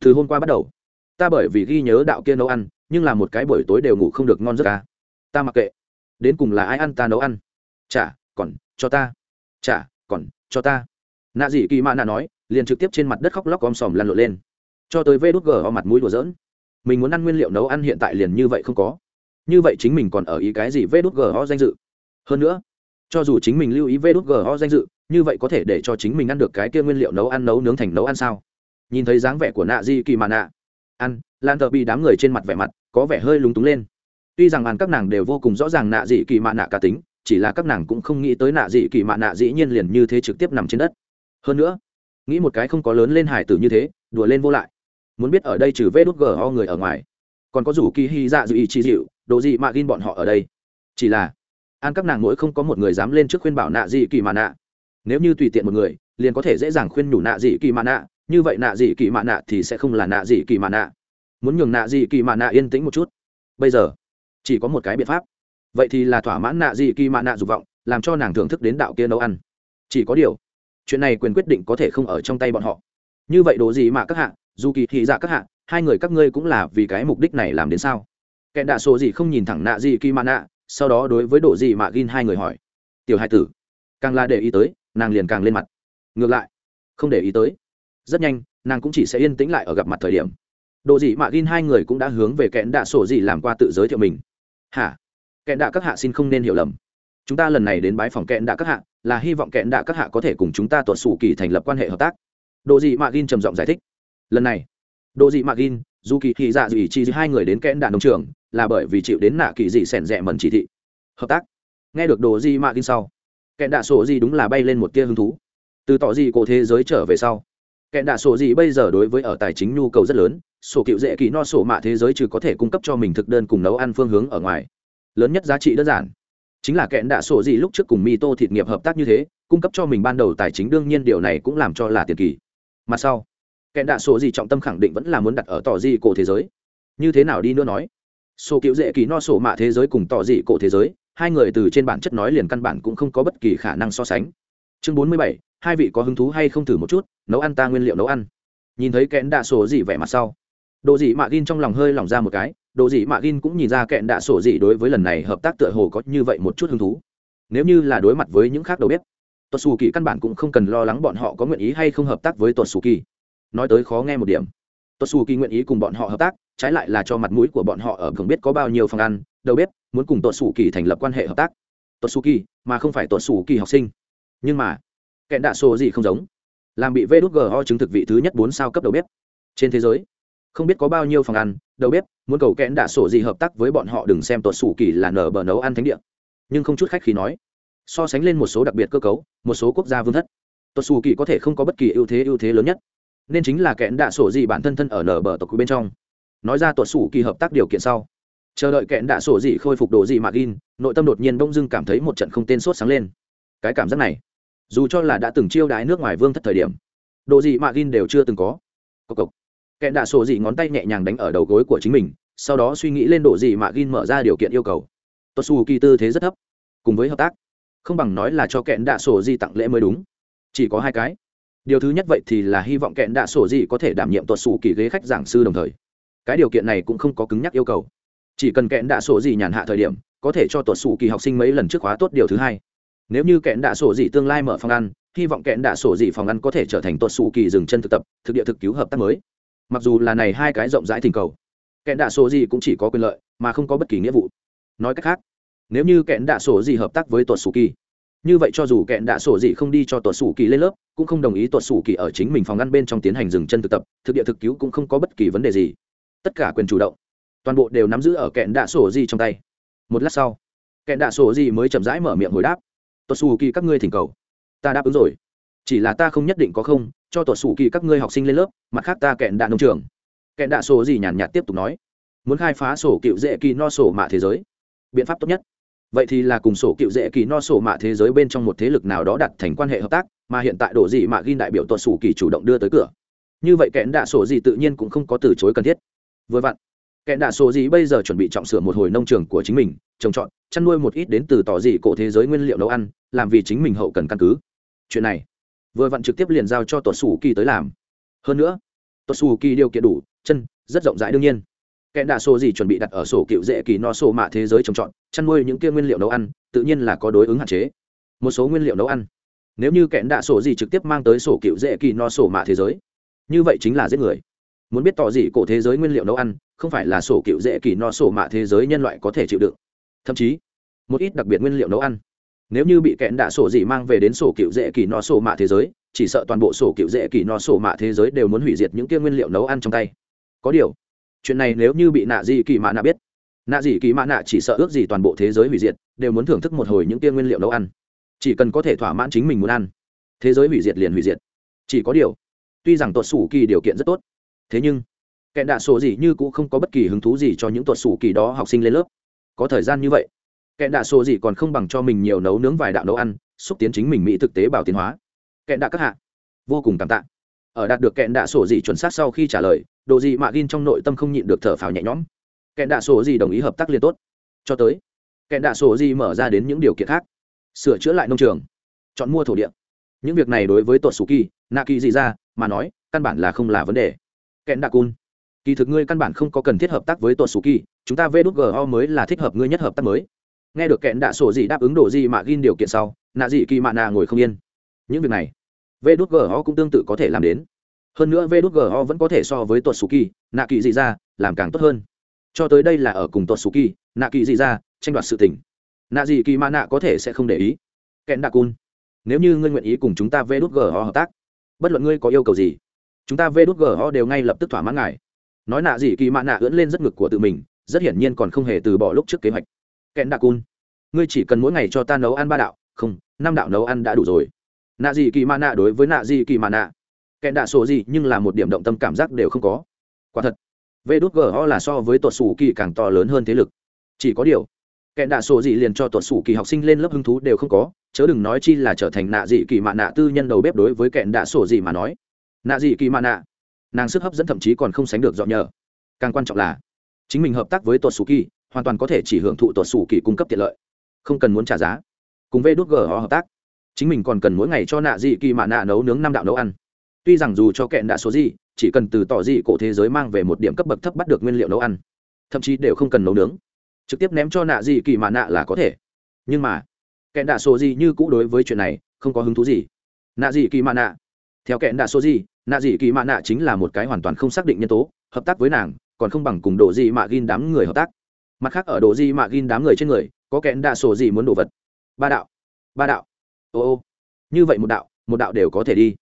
Từ hôm qua bắt đầu, ta bởi vì ghi nhớ đạo kia nấu ăn, nhưng là một cái buổi tối đều ngủ không được ngon giấc ca ta mặc kệ, đến cùng là ai ăn ta nấu ăn? Chả, còn cho ta. Chả, còn cho ta. Nạ dị kỳ mạ nạ nói liền trực tiếp trên mặt đất khóc lóc om sòm lăn lộn lên. Cho tới vê đút gờ o mặt mũi đùa dỡn mình muốn ăn nguyên liệu nấu ăn hiện tại liền như vậy không có. Như vậy chính mình còn ở ý cái gì vê đút gờ o danh dự? Hơn nữa, cho dù chính mình lưu ý vê đút gờ o danh dự, như vậy có thể để cho chính mình ăn được cái kia nguyên liệu nấu ăn nấu nướng thành nấu ăn sao? Nhìn thấy dáng vẻ của nạ di kỳ mà nạ ăn lan tờ bị đám người trên mặt vẻ mặt có vẻ hơi lúng túng lên. Tuy rằng ăn các nàng đều vô cùng rõ ràng nạ dị kỳ mạ nạ cá tính, chỉ là các nàng cũng không nghĩ tới nạ dị kỳ mạ nạ dĩ nhiên liền như thế trực tiếp nằm trên đất. Hơn nữa nghĩ một cái không có lớn lên hải tử như thế, đùa lên vô lại. Muốn biết ở đây trừ vê đốt gờ ho người ở ngoài, còn có rủ kỳ hy dạ dự ý chi dịu, đồ gì mà ghin bọn họ ở đây. Chỉ là, an các nàng mỗi không có một người dám lên trước khuyên bảo nạ dị kỳ mà nạ. Nếu như tùy tiện một người, liền có thể dễ dàng khuyên nhủ nạ dị kỳ mà nạ, như vậy nạ dị kỳ mà nạ thì sẽ không là nạ dị kỳ mà nạ. Muốn nhường nạ dị kỳ mà nạ yên tĩnh một chút. Bây giờ, chỉ có một cái biện pháp. Vậy thì là thỏa mãn nạ dị kỳ mà nạ dục vọng, làm cho nàng thưởng thức đến đạo kia nấu ăn. Chỉ có điều chuyện này quyền quyết định có thể không ở trong tay bọn họ. Như vậy đồ gì mà các hạ, dù kỳ thị dạ các hạ, hai người các ngươi cũng là vì cái mục đích này làm đến sao? Kẻ đạ sổ gì không nhìn thẳng nạ gì kỳ mạ nạ, sau đó đối với đồ gì mà gin hai người hỏi. Tiểu hai tử, càng là để ý tới, nàng liền càng lên mặt. Ngược lại, không để ý tới. Rất nhanh, nàng cũng chỉ sẽ yên tĩnh lại ở gặp mặt thời điểm. Đồ gì mà gin hai người cũng đã hướng về kẽn đạ sổ gì làm qua tự giới thiệu mình. Hả? Kẽn đạ các hạ xin không nên hiểu lầm. Chúng ta lần này đến bái phòng kẽn đạ các hạ là hy vọng kẹn đạ các hạ có thể cùng chúng ta tuột xù kỳ thành lập quan hệ hợp tác. Đồ dị mạ gin trầm giọng giải thích. Lần này đồ dị mạ gin, dù kỳ thị dạ dị chi hai người đến kẽn đạ nông trường, là bởi vì chịu đến nạ kỳ dị sẻn rẽ mần chỉ thị. Hợp tác. Nghe được đồ dị mạ gin sau kẽn đạ sổ dị đúng là bay lên một tia hứng thú. Từ tỏ dị cổ thế giới trở về sau kẽn đạ sổ dị bây giờ đối với ở tài chính nhu cầu rất lớn, sổ cựu dễ kỳ no sổ mạ thế giới trừ có thể cung cấp cho mình thực đơn cùng nấu ăn phương hướng ở ngoài. Lớn nhất giá trị đơn giản chính là kẽn đạ sổ gì lúc trước cùng mi tô thịt nghiệp hợp tác như thế, cung cấp cho mình ban đầu tài chính đương nhiên điều này cũng làm cho là tiền kỳ. Mặt sau kẽn đạ sổ gì trọng tâm khẳng định vẫn là muốn đặt ở tỏ gì cổ thế giới. Như thế nào đi nữa nói? Sổ cựu dễ kỳ no sổ mạ thế giới cùng tỏ dị cổ thế giới, hai người từ trên bản chất nói liền căn bản cũng không có bất kỳ khả năng so sánh. Chương bốn mươi bảy, hai vị có hứng thú hay không thử một chút, nấu ăn ta nguyên liệu nấu ăn. Nhìn thấy kẽn đạ sổ gì vẻ mặt sau, đồ dị mạ gin trong lòng hơi lỏng ra một cái đồ dị mạ gin cũng nhìn ra kẹn đạ sổ dị đối với lần này hợp tác tựa hồ có như vậy một chút hứng thú. Nếu như là đối mặt với những khác đầu bếp tuột xù kỳ căn bản cũng không cần lo lắng bọn họ có nguyện ý hay không hợp tác với tuột xù kỳ nói tới khó nghe một điểm tuột xù kỳ nguyện ý cùng bọn họ hợp tác, trái lại là cho mặt mũi của bọn họ ở cường biết có bao nhiêu phòng ăn, đầu bếp muốn cùng tuột xù kỳ thành lập quan hệ hợp tác. Tuột xù kỳ mà không phải tuột xù kỳ học sinh. Nhưng mà, kẹn đạ sổ dị không giống. Làm bị vê đốt ho chứng thực vị thứ nhất bốn sao cấp đầu bếp trên thế giới không biết có bao nhiêu phòng ăn, đầu bếp, muốn cầu kẽn đạ sổ gì hợp tác với bọn họ đừng xem tuột sủ kỳ là nở bờ nấu ăn thánh địa. Nhưng không chút khách khi nói, so sánh lên một số đặc biệt cơ cấu, một số quốc gia vương thất, tuột sủ kỳ có thể không có bất kỳ ưu thế ưu thế lớn nhất, nên chính là kẽn đạ sổ gì bản thân thân ở nở bờ tộc bên trong. Nói ra tuột sủ kỳ hợp tác điều kiện sau, chờ đợi kẽn đạ sổ gì khôi phục đồ gì mà gin, nội tâm đột nhiên bỗng dưng cảm thấy một trận không tên sốt sáng lên. Cái cảm giác này, dù cho là đã từng chiêu đái nước ngoài vương thất thời điểm, đồ gì mà gin đều chưa từng có. Cộc cộc kẹn đạ sổ dị ngón tay nhẹ nhàng đánh ở đầu gối của chính mình, sau đó suy nghĩ lên độ gì mà gin mở ra điều kiện yêu cầu. Tốt xù kỳ tư thế rất thấp, cùng với hợp tác. Không bằng nói là cho kẹn đạ sổ dị tặng lễ mới đúng. Chỉ có hai cái. Điều thứ nhất vậy thì là hy vọng kẹn đạ sổ dị có thể đảm nhiệm tuột sủ kỳ ghế khách giảng sư đồng thời. Cái điều kiện này cũng không có cứng nhắc yêu cầu. Chỉ cần kẹn đạ sổ dị nhàn hạ thời điểm, có thể cho tuột sủ kỳ học sinh mấy lần trước khóa tốt điều thứ hai. Nếu như kẹn đạ sổ dị tương lai mở phòng ăn, hy vọng kẹn đạ sổ dị phòng ăn có thể trở thành tuột sủ kỳ dừng chân thực tập, thực địa thực cứu hợp tác mới mặc dù là này hai cái rộng rãi thỉnh cầu kẽn đạ sổ gì cũng chỉ có quyền lợi, mà không có bất kỳ nghĩa vụ. Nói cách khác, nếu như kẽn đạ sổ gì hợp tác với tuột sủ kỳ, như vậy cho dù kẽn đạ sổ gì không đi cho tuột sủ kỳ lên lớp, cũng không đồng ý tuột sủ kỳ ở chính mình phòng ngăn bên trong tiến hành dừng chân thực tập, thực địa thực cứu cũng không có bất kỳ vấn đề gì. Tất cả quyền chủ động, toàn bộ đều nắm giữ ở kẽn đạ sổ gì trong tay. Một lát sau kẽn đạ sổ gì mới chậm rãi mở miệng hồi đáp, tuột sủ kỳ các ngươi thỉnh cầu, ta đáp ứng rồi. Chỉ là ta không nhất định có không cho tuột sủ kỳ các ngươi học sinh lên lớp, mặt khác ta kẹn đạ nông trường. Kẹn đạ sổ gì nhàn nhạt tiếp tục nói. Muốn khai phá sổ cựu dễ kỳ no sổ mạ thế giới. Biện pháp tốt nhất. Vậy thì là cùng sổ cựu dễ kỳ no sổ mạ thế giới bên trong một thế lực nào đó đặt thành quan hệ hợp tác, mà hiện tại đổ gì mạ ghi đại biểu tuột sủ kỳ chủ động đưa tới cửa. Như vậy kẹn đạ sổ gì tự nhiên cũng không có từ chối cần thiết. Vừa vặn, kẹn đạ sổ gì bây giờ chuẩn bị trọng sửa một hồi nông trường của chính mình, trồng trọt, chăn nuôi một ít đến từ tỏ dị cổ thế giới nguyên liệu nấu ăn, làm vì chính mình hậu cần căn cứ. Chuyện này vừa vặn trực tiếp liền giao cho tuột sủ kỳ tới làm. Hơn nữa tuột sủ kỳ điều kiện đủ, chân, rất rộng rãi đương nhiên. Kẻ đạ sổ gì chuẩn bị đặt ở sổ cựu dễ kỳ no sổ mạ thế giới trồng trọt, chăn nuôi những kia nguyên liệu nấu ăn, tự nhiên là có đối ứng hạn chế. Một số nguyên liệu nấu ăn. Nếu như kẻ đạ sổ gì trực tiếp mang tới sổ cựu dễ kỳ no sổ mạ thế giới, như vậy chính là giết người. Muốn biết tỏ gì cổ thế giới nguyên liệu nấu ăn, không phải là sổ cựu dễ kỳ no sổ mạ thế giới nhân loại có thể chịu đựng. Thậm chí, một ít đặc biệt nguyên liệu nấu ăn nếu như bị kẹn đạ sổ gì mang về đến sổ cựu dễ kỳ no sổ mạ thế giới, chỉ sợ toàn bộ sổ cựu dễ kỳ no sổ mạ thế giới đều muốn hủy diệt những kia nguyên liệu nấu ăn trong tay. Có điều, chuyện này nếu như bị nạ dị kỳ mạ nạ biết, nạ dị kỳ mạ nạ chỉ sợ ước gì toàn bộ thế giới hủy diệt, đều muốn thưởng thức một hồi những kia nguyên liệu nấu ăn. Chỉ cần có thể thỏa mãn chính mình muốn ăn, thế giới hủy diệt liền hủy diệt. Chỉ có điều, tuy rằng tuột sủ kỳ điều kiện rất tốt, thế nhưng, kẹn đạ sổ gì như cũng không có bất kỳ hứng thú gì cho những tuột sủ kỳ đó học sinh lên lớp. Có thời gian như vậy kẹn đạ sổ gì còn không bằng cho mình nhiều nấu nướng vài đạo nấu ăn, xúc tiến chính mình mỹ thực tế bảo tiến hóa. Kẹn đạ các hạ, vô cùng cảm tạ. Ở đạt được kẹn đạ sổ gì chuẩn xác sau khi trả lời, đồ gì mạ gin trong nội tâm không nhịn được thở phào nhẹ nhõm. Kẹn đạ sổ gì đồng ý hợp tác liên tốt. Cho tới kẹn đạ sổ gì mở ra đến những điều kiện khác. Sửa chữa lại nông trường, chọn mua thổ địa. Những việc này đối với tuột sù kỳ nạ kỳ gì ra mà nói, căn bản là không là vấn đề. Kẹn đạ cun, kỳ thực ngươi căn bản không có cần thiết hợp tác với tuột sù kỳ chúng ta vê đút go mới là thích hợp ngươi nhất hợp tác mới nghe được kẹn đạ sổ gì đáp ứng đồ gì mà gin điều kiện sau, nạ dị kỳ mạ nạ ngồi không yên. Những việc này vê đút gờ cũng tương tự có thể làm đến. Hơn nữa vđgo vẫn có thể so với tuột kỳ nạ kỳ dị ra, làm càng tốt hơn. Cho tới đây là ở cùng tuột kỳ nạ kỳ dị ra, tranh đoạt sự tỉnh nạ dị kỳ mạ nạ có thể sẽ không để ý. Kẽn đạ cun, nếu như ngươi nguyện ý cùng chúng ta vđgo hợp tác, bất luận ngươi có yêu cầu gì, chúng ta vđgo đều ngay lập tức thỏa mãn ngài. Nói nạ dị kỳ mạ nạ ưỡn lên rất ngực của tự mình, rất hiển nhiên còn không hề từ bỏ lúc trước kế hoạch kẽn đạ cun. Ngươi chỉ cần mỗi ngày cho ta nấu ăn ba đạo, không, năm đạo nấu ăn đã đủ rồi. Nạ dị kỳ mạ nạ đối với nạ dị kỳ mạ nạ. Kẽn đạ sổ gì nhưng là một điểm động tâm cảm giác đều không có. Quả thật vđgo là so với tuột xù kỳ càng to lớn hơn thế lực. Chỉ có điều kẽn đạ sổ gì liền cho tuột xù kỳ học sinh lên lớp hứng thú đều không có, chớ đừng nói chi là trở thành nạ dị kỳ mạ nạ tư nhân đầu bếp đối với kẽn đạ sổ gì mà nói. Nạ dị kỳ mạ nạ, nàng sức hấp dẫn thậm chí còn không sánh được dọn nhờ. Càng quan trọng là, chính mình hợp tác với tuột xù kỳ hoàn toàn có thể chỉ hưởng thụ tuột xù kỳ cung cấp tiện lợi. Không cần muốn trả giá. Cùng vê đốt g họ hợp tác, chính mình còn cần mỗi ngày cho nạ dị kỳ mạ nạ nấu nướng năm đạo nấu ăn. Tuy rằng dù cho kẹn đã số gì, chỉ cần từ tỏ dị cổ thế giới mang về một điểm cấp bậc thấp bắt được nguyên liệu nấu ăn, thậm chí đều không cần nấu nướng. Trực tiếp ném cho nạ dị kỳ mạ nạ là có thể. Nhưng mà, kẹn đạ số gì như cũ đối với chuyện này, không có hứng thú gì. Nạ dị kỳ mạ nạ. Theo kẹn đạ số gì, nạ dị kỳ mạ nạ chính là một cái hoàn toàn không xác định nhân tố, hợp tác với nàng, còn không bằng cùng đồ dị mạ gin đám người hợp tác mặt khác ở đồ gì mạ gin đám người trên người, có kẽn đa sổ gì muốn đồ vật? Ba đạo ba đạo. Ô ô, như vậy một đạo một đạo đều có thể đi.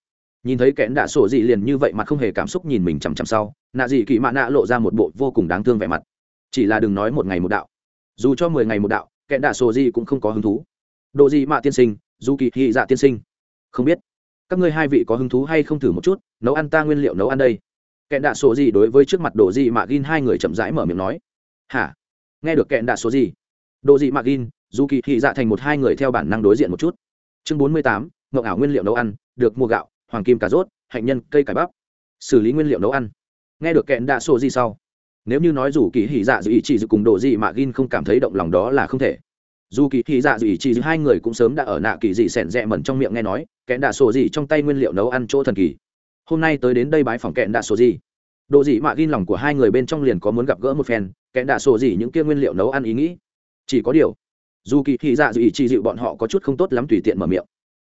Nhìn thấy kẽn đạ sổ gì liền như vậy mà không hề cảm xúc nhìn mình chằm chằm sau, nạ dị kỳ mạ nạ lộ ra một bộ vô cùng đáng thương vẻ mặt. Chỉ là đừng nói một ngày một đạo. Dù cho mười ngày một đạo kẽn đạ sổ gì cũng không có hứng thú. Đồ gì mạ tiên sinh, dù kỳ thị dạ tiên sinh. Không biết, các ngươi hai vị có hứng thú hay không thử một chút, nấu ăn ta nguyên liệu nấu ăn đây. Kẽn đạ sổ gì đối với trước mặt đồ gì mạ gin hai người chậm rãi mở miệng nói. Hả? Nghe được kẹn đạ số gì? Đồ gì mạc gin dù kỳ thị dạ thành một hai người theo bản năng đối diện một chút. Chương bốn mươi tám ngậu ảo nguyên liệu nấu ăn, được mua gạo, hoàng kim cà rốt, hạnh nhân, cây cải bắp. Xử lý nguyên liệu nấu ăn. Nghe được kẹn đạ số gì sau? Nếu như nói dù kỳ hỉ dạ dù ý chỉ dù cùng đồ gì mà gin không cảm thấy động lòng đó là không thể. Dù kỳ hỉ dạ dù ý chỉ dù hai người cũng sớm đã ở nạ kỳ dị sẻn rẽ mẩn trong miệng nghe nói, kẹn đạ sổ gì trong tay nguyên liệu nấu ăn chỗ thần kỳ. Hôm nay tới đến đây bái phòng kẹn đạ sổ gì. Đồ gì mà gin lòng của hai người bên trong liền có muốn gặp gỡ một phen kẹn đạ sổ gì những kia nguyên liệu nấu ăn ý nghĩ. Chỉ có điều, dù kỳ thị dạ dù ý chỉ dịu bọn họ có chút không tốt lắm tùy tiện mở miệng.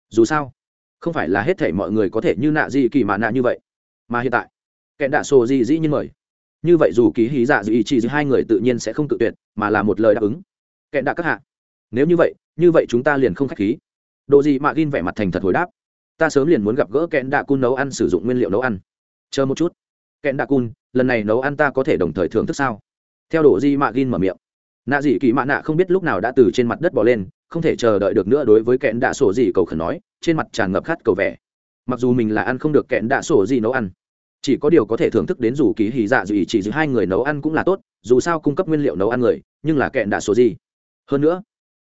Dù sao, không phải là hết thể mọi người có thể như nạ gì kỳ mà nạ như vậy. Mà hiện tại kẹn đạ sổ gì dĩ nhiên mời. Như vậy dù kỳ hí dạ dù ý chỉ dịu hai người tự nhiên sẽ không tự tuyệt, mà là một lời đáp ứng. Kẹn đạ các hạ, nếu như vậy như vậy chúng ta liền không khách khí. Độ gì mà gin vẻ mặt thành thật hồi đáp. Ta sớm liền muốn gặp gỡ kẹn đạ cun nấu ăn sử dụng nguyên liệu nấu ăn. Chờ một chút. Kẹn đạ cun, lần này nấu ăn ta có thể đồng thời thưởng thức sao? Theo độ di mạ gin mở miệng, nạ dị kỳ mạ nạ không biết lúc nào đã từ trên mặt đất bỏ lên, không thể chờ đợi được nữa đối với kẽn đạ sổ dị cầu khẩn nói, trên mặt tràn ngập khát cầu vẻ. Mặc dù mình là ăn không được kẽn đạ sổ dị nấu ăn, chỉ có điều có thể thưởng thức đến dù ký hì dạ dị chỉ giữ hai người nấu ăn cũng là tốt, dù sao cung cấp nguyên liệu nấu ăn người, nhưng là kẽn đạ sổ dị hơn nữa,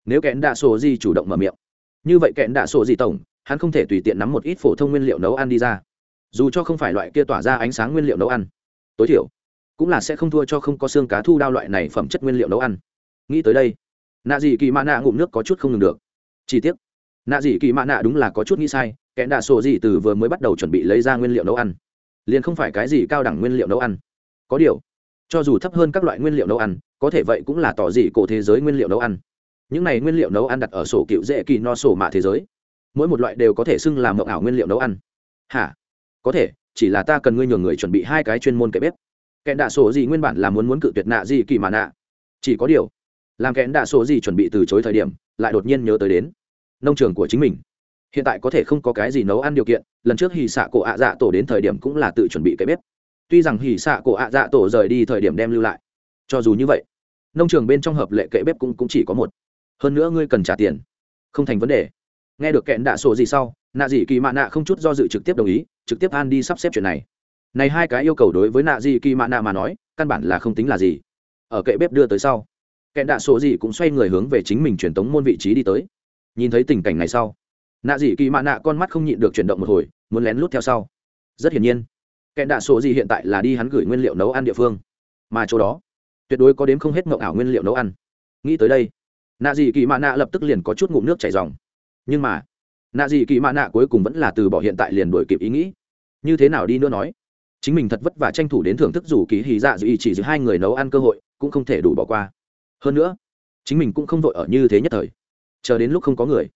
nếu kẽn đạ sổ dị chủ động mở miệng, như vậy kẽn đạ sổ dị tổng, hắn không thể tùy tiện nắm một ít phổ thông nguyên liệu nấu ăn đi ra. Dù cho không phải loại kia tỏa ra ánh sáng nguyên liệu nấu ăn. Tối thiểu cũng là sẽ không thua cho không có xương cá thu đao loại này phẩm chất nguyên liệu nấu ăn. Nghĩ tới đây, nạ dị kỳ mạ nạ ngụm nước có chút không ngừng được. Chi tiết nạ dị kỳ mạ nạ đúng là có chút nghĩ sai kẽ đạ sổ dị từ vừa mới bắt đầu chuẩn bị lấy ra nguyên liệu nấu ăn, liền không phải cái gì cao đẳng nguyên liệu nấu ăn. Có điều, cho dù thấp hơn các loại nguyên liệu nấu ăn, có thể vậy cũng là tỏ dị cổ thế giới nguyên liệu nấu ăn. Những này nguyên liệu nấu ăn đặt ở sổ cựu dễ kỳ no sổ mạ thế giới, mỗi một loại đều có thể xưng làm mộng ảo nguyên liệu nấu ăn. Hả? Có thể, chỉ là ta cần ngươi nhường người chuẩn bị hai cái chuyên môn kệ bếp kẽn đạ sổ gì nguyên bản là muốn muốn cự tuyệt nạ gì kỳ mà nạ. Chỉ có điều làm kẽn đạ sổ gì chuẩn bị từ chối thời điểm lại đột nhiên nhớ tới đến nông trường của chính mình. Hiện tại có thể không có cái gì nấu ăn điều kiện lần trước hì xạ cổ ạ dạ tổ đến thời điểm cũng là tự chuẩn bị cái bếp. Tuy rằng hì xạ cổ ạ dạ tổ rời đi thời điểm đem lưu lại cho dù như vậy nông trường bên trong hợp lệ kệ bếp cũng, cũng chỉ có một. Hơn nữa ngươi cần trả tiền không thành vấn đề. Nghe được kẽn đạ sổ gì sau nạ dị kỳ mạ nạ không chút do dự trực tiếp đồng ý trực tiếp an đi sắp xếp chuyện này này hai cái yêu cầu đối với nạ dị kỳ mạ nạ mà nói, căn bản là không tính là gì. Ở kệ bếp đưa tới sau, kẻ đạ sổ gì cũng xoay người hướng về chính mình truyền tống môn vị trí đi tới. Nhìn thấy tình cảnh này sau, nạ dị kỳ mạ nạ con mắt không nhịn được chuyển động một hồi, muốn lén lút theo sau. Rất hiển nhiên, kẻ đạ sổ gì hiện tại là đi hắn gửi nguyên liệu nấu ăn địa phương. Mà chỗ đó, tuyệt đối có đến không hết ngộng ảo nguyên liệu nấu ăn. Nghĩ tới đây, nạ dị kỳ mạ nạ lập tức liền có chút ngụm nước chảy dòng. Nhưng mà, nạ dị kỳ mạ nạ cuối cùng vẫn là từ bỏ hiện tại liền đổi kịp ý nghĩ. Như thế nào đi nữa nói? Chính mình thật vất vả tranh thủ đến thưởng thức dù kỳ hì dạ dù ý chỉ giữa hai người nấu ăn cơ hội, cũng không thể đủ bỏ qua. Hơn nữa, chính mình cũng không vội ở như thế nhất thời. Chờ đến lúc không có người,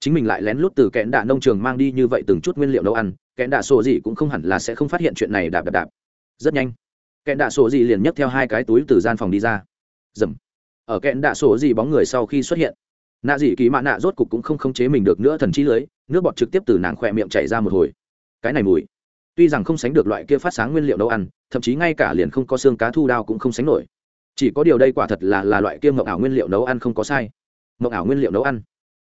chính mình lại lén lút từ kẽn đạ nông trường mang đi như vậy từng chút nguyên liệu nấu ăn, kẽn đạ sổ gì cũng không hẳn là sẽ không phát hiện chuyện này đạp đạp đạp. Rất nhanh, kẽn đạ sổ gì liền nhấc theo hai cái túi từ gian phòng đi ra. Dầm. Ở kẽn đạ sổ gì bóng người sau khi xuất hiện, nạ dị kỳ mạ nạ rốt cục cũng không khống chế mình được nữa thần trí lưới, nước bọt trực tiếp từ nàng khỏe miệng chảy ra một hồi. Cái này mùi tuy rằng không sánh được loại kia phát sáng nguyên liệu nấu ăn, thậm chí ngay cả liền không có xương cá thu đao cũng không sánh nổi. Chỉ có điều đây quả thật là là loại kia mộng ảo nguyên liệu nấu ăn không có sai. Mộng ảo nguyên liệu nấu ăn.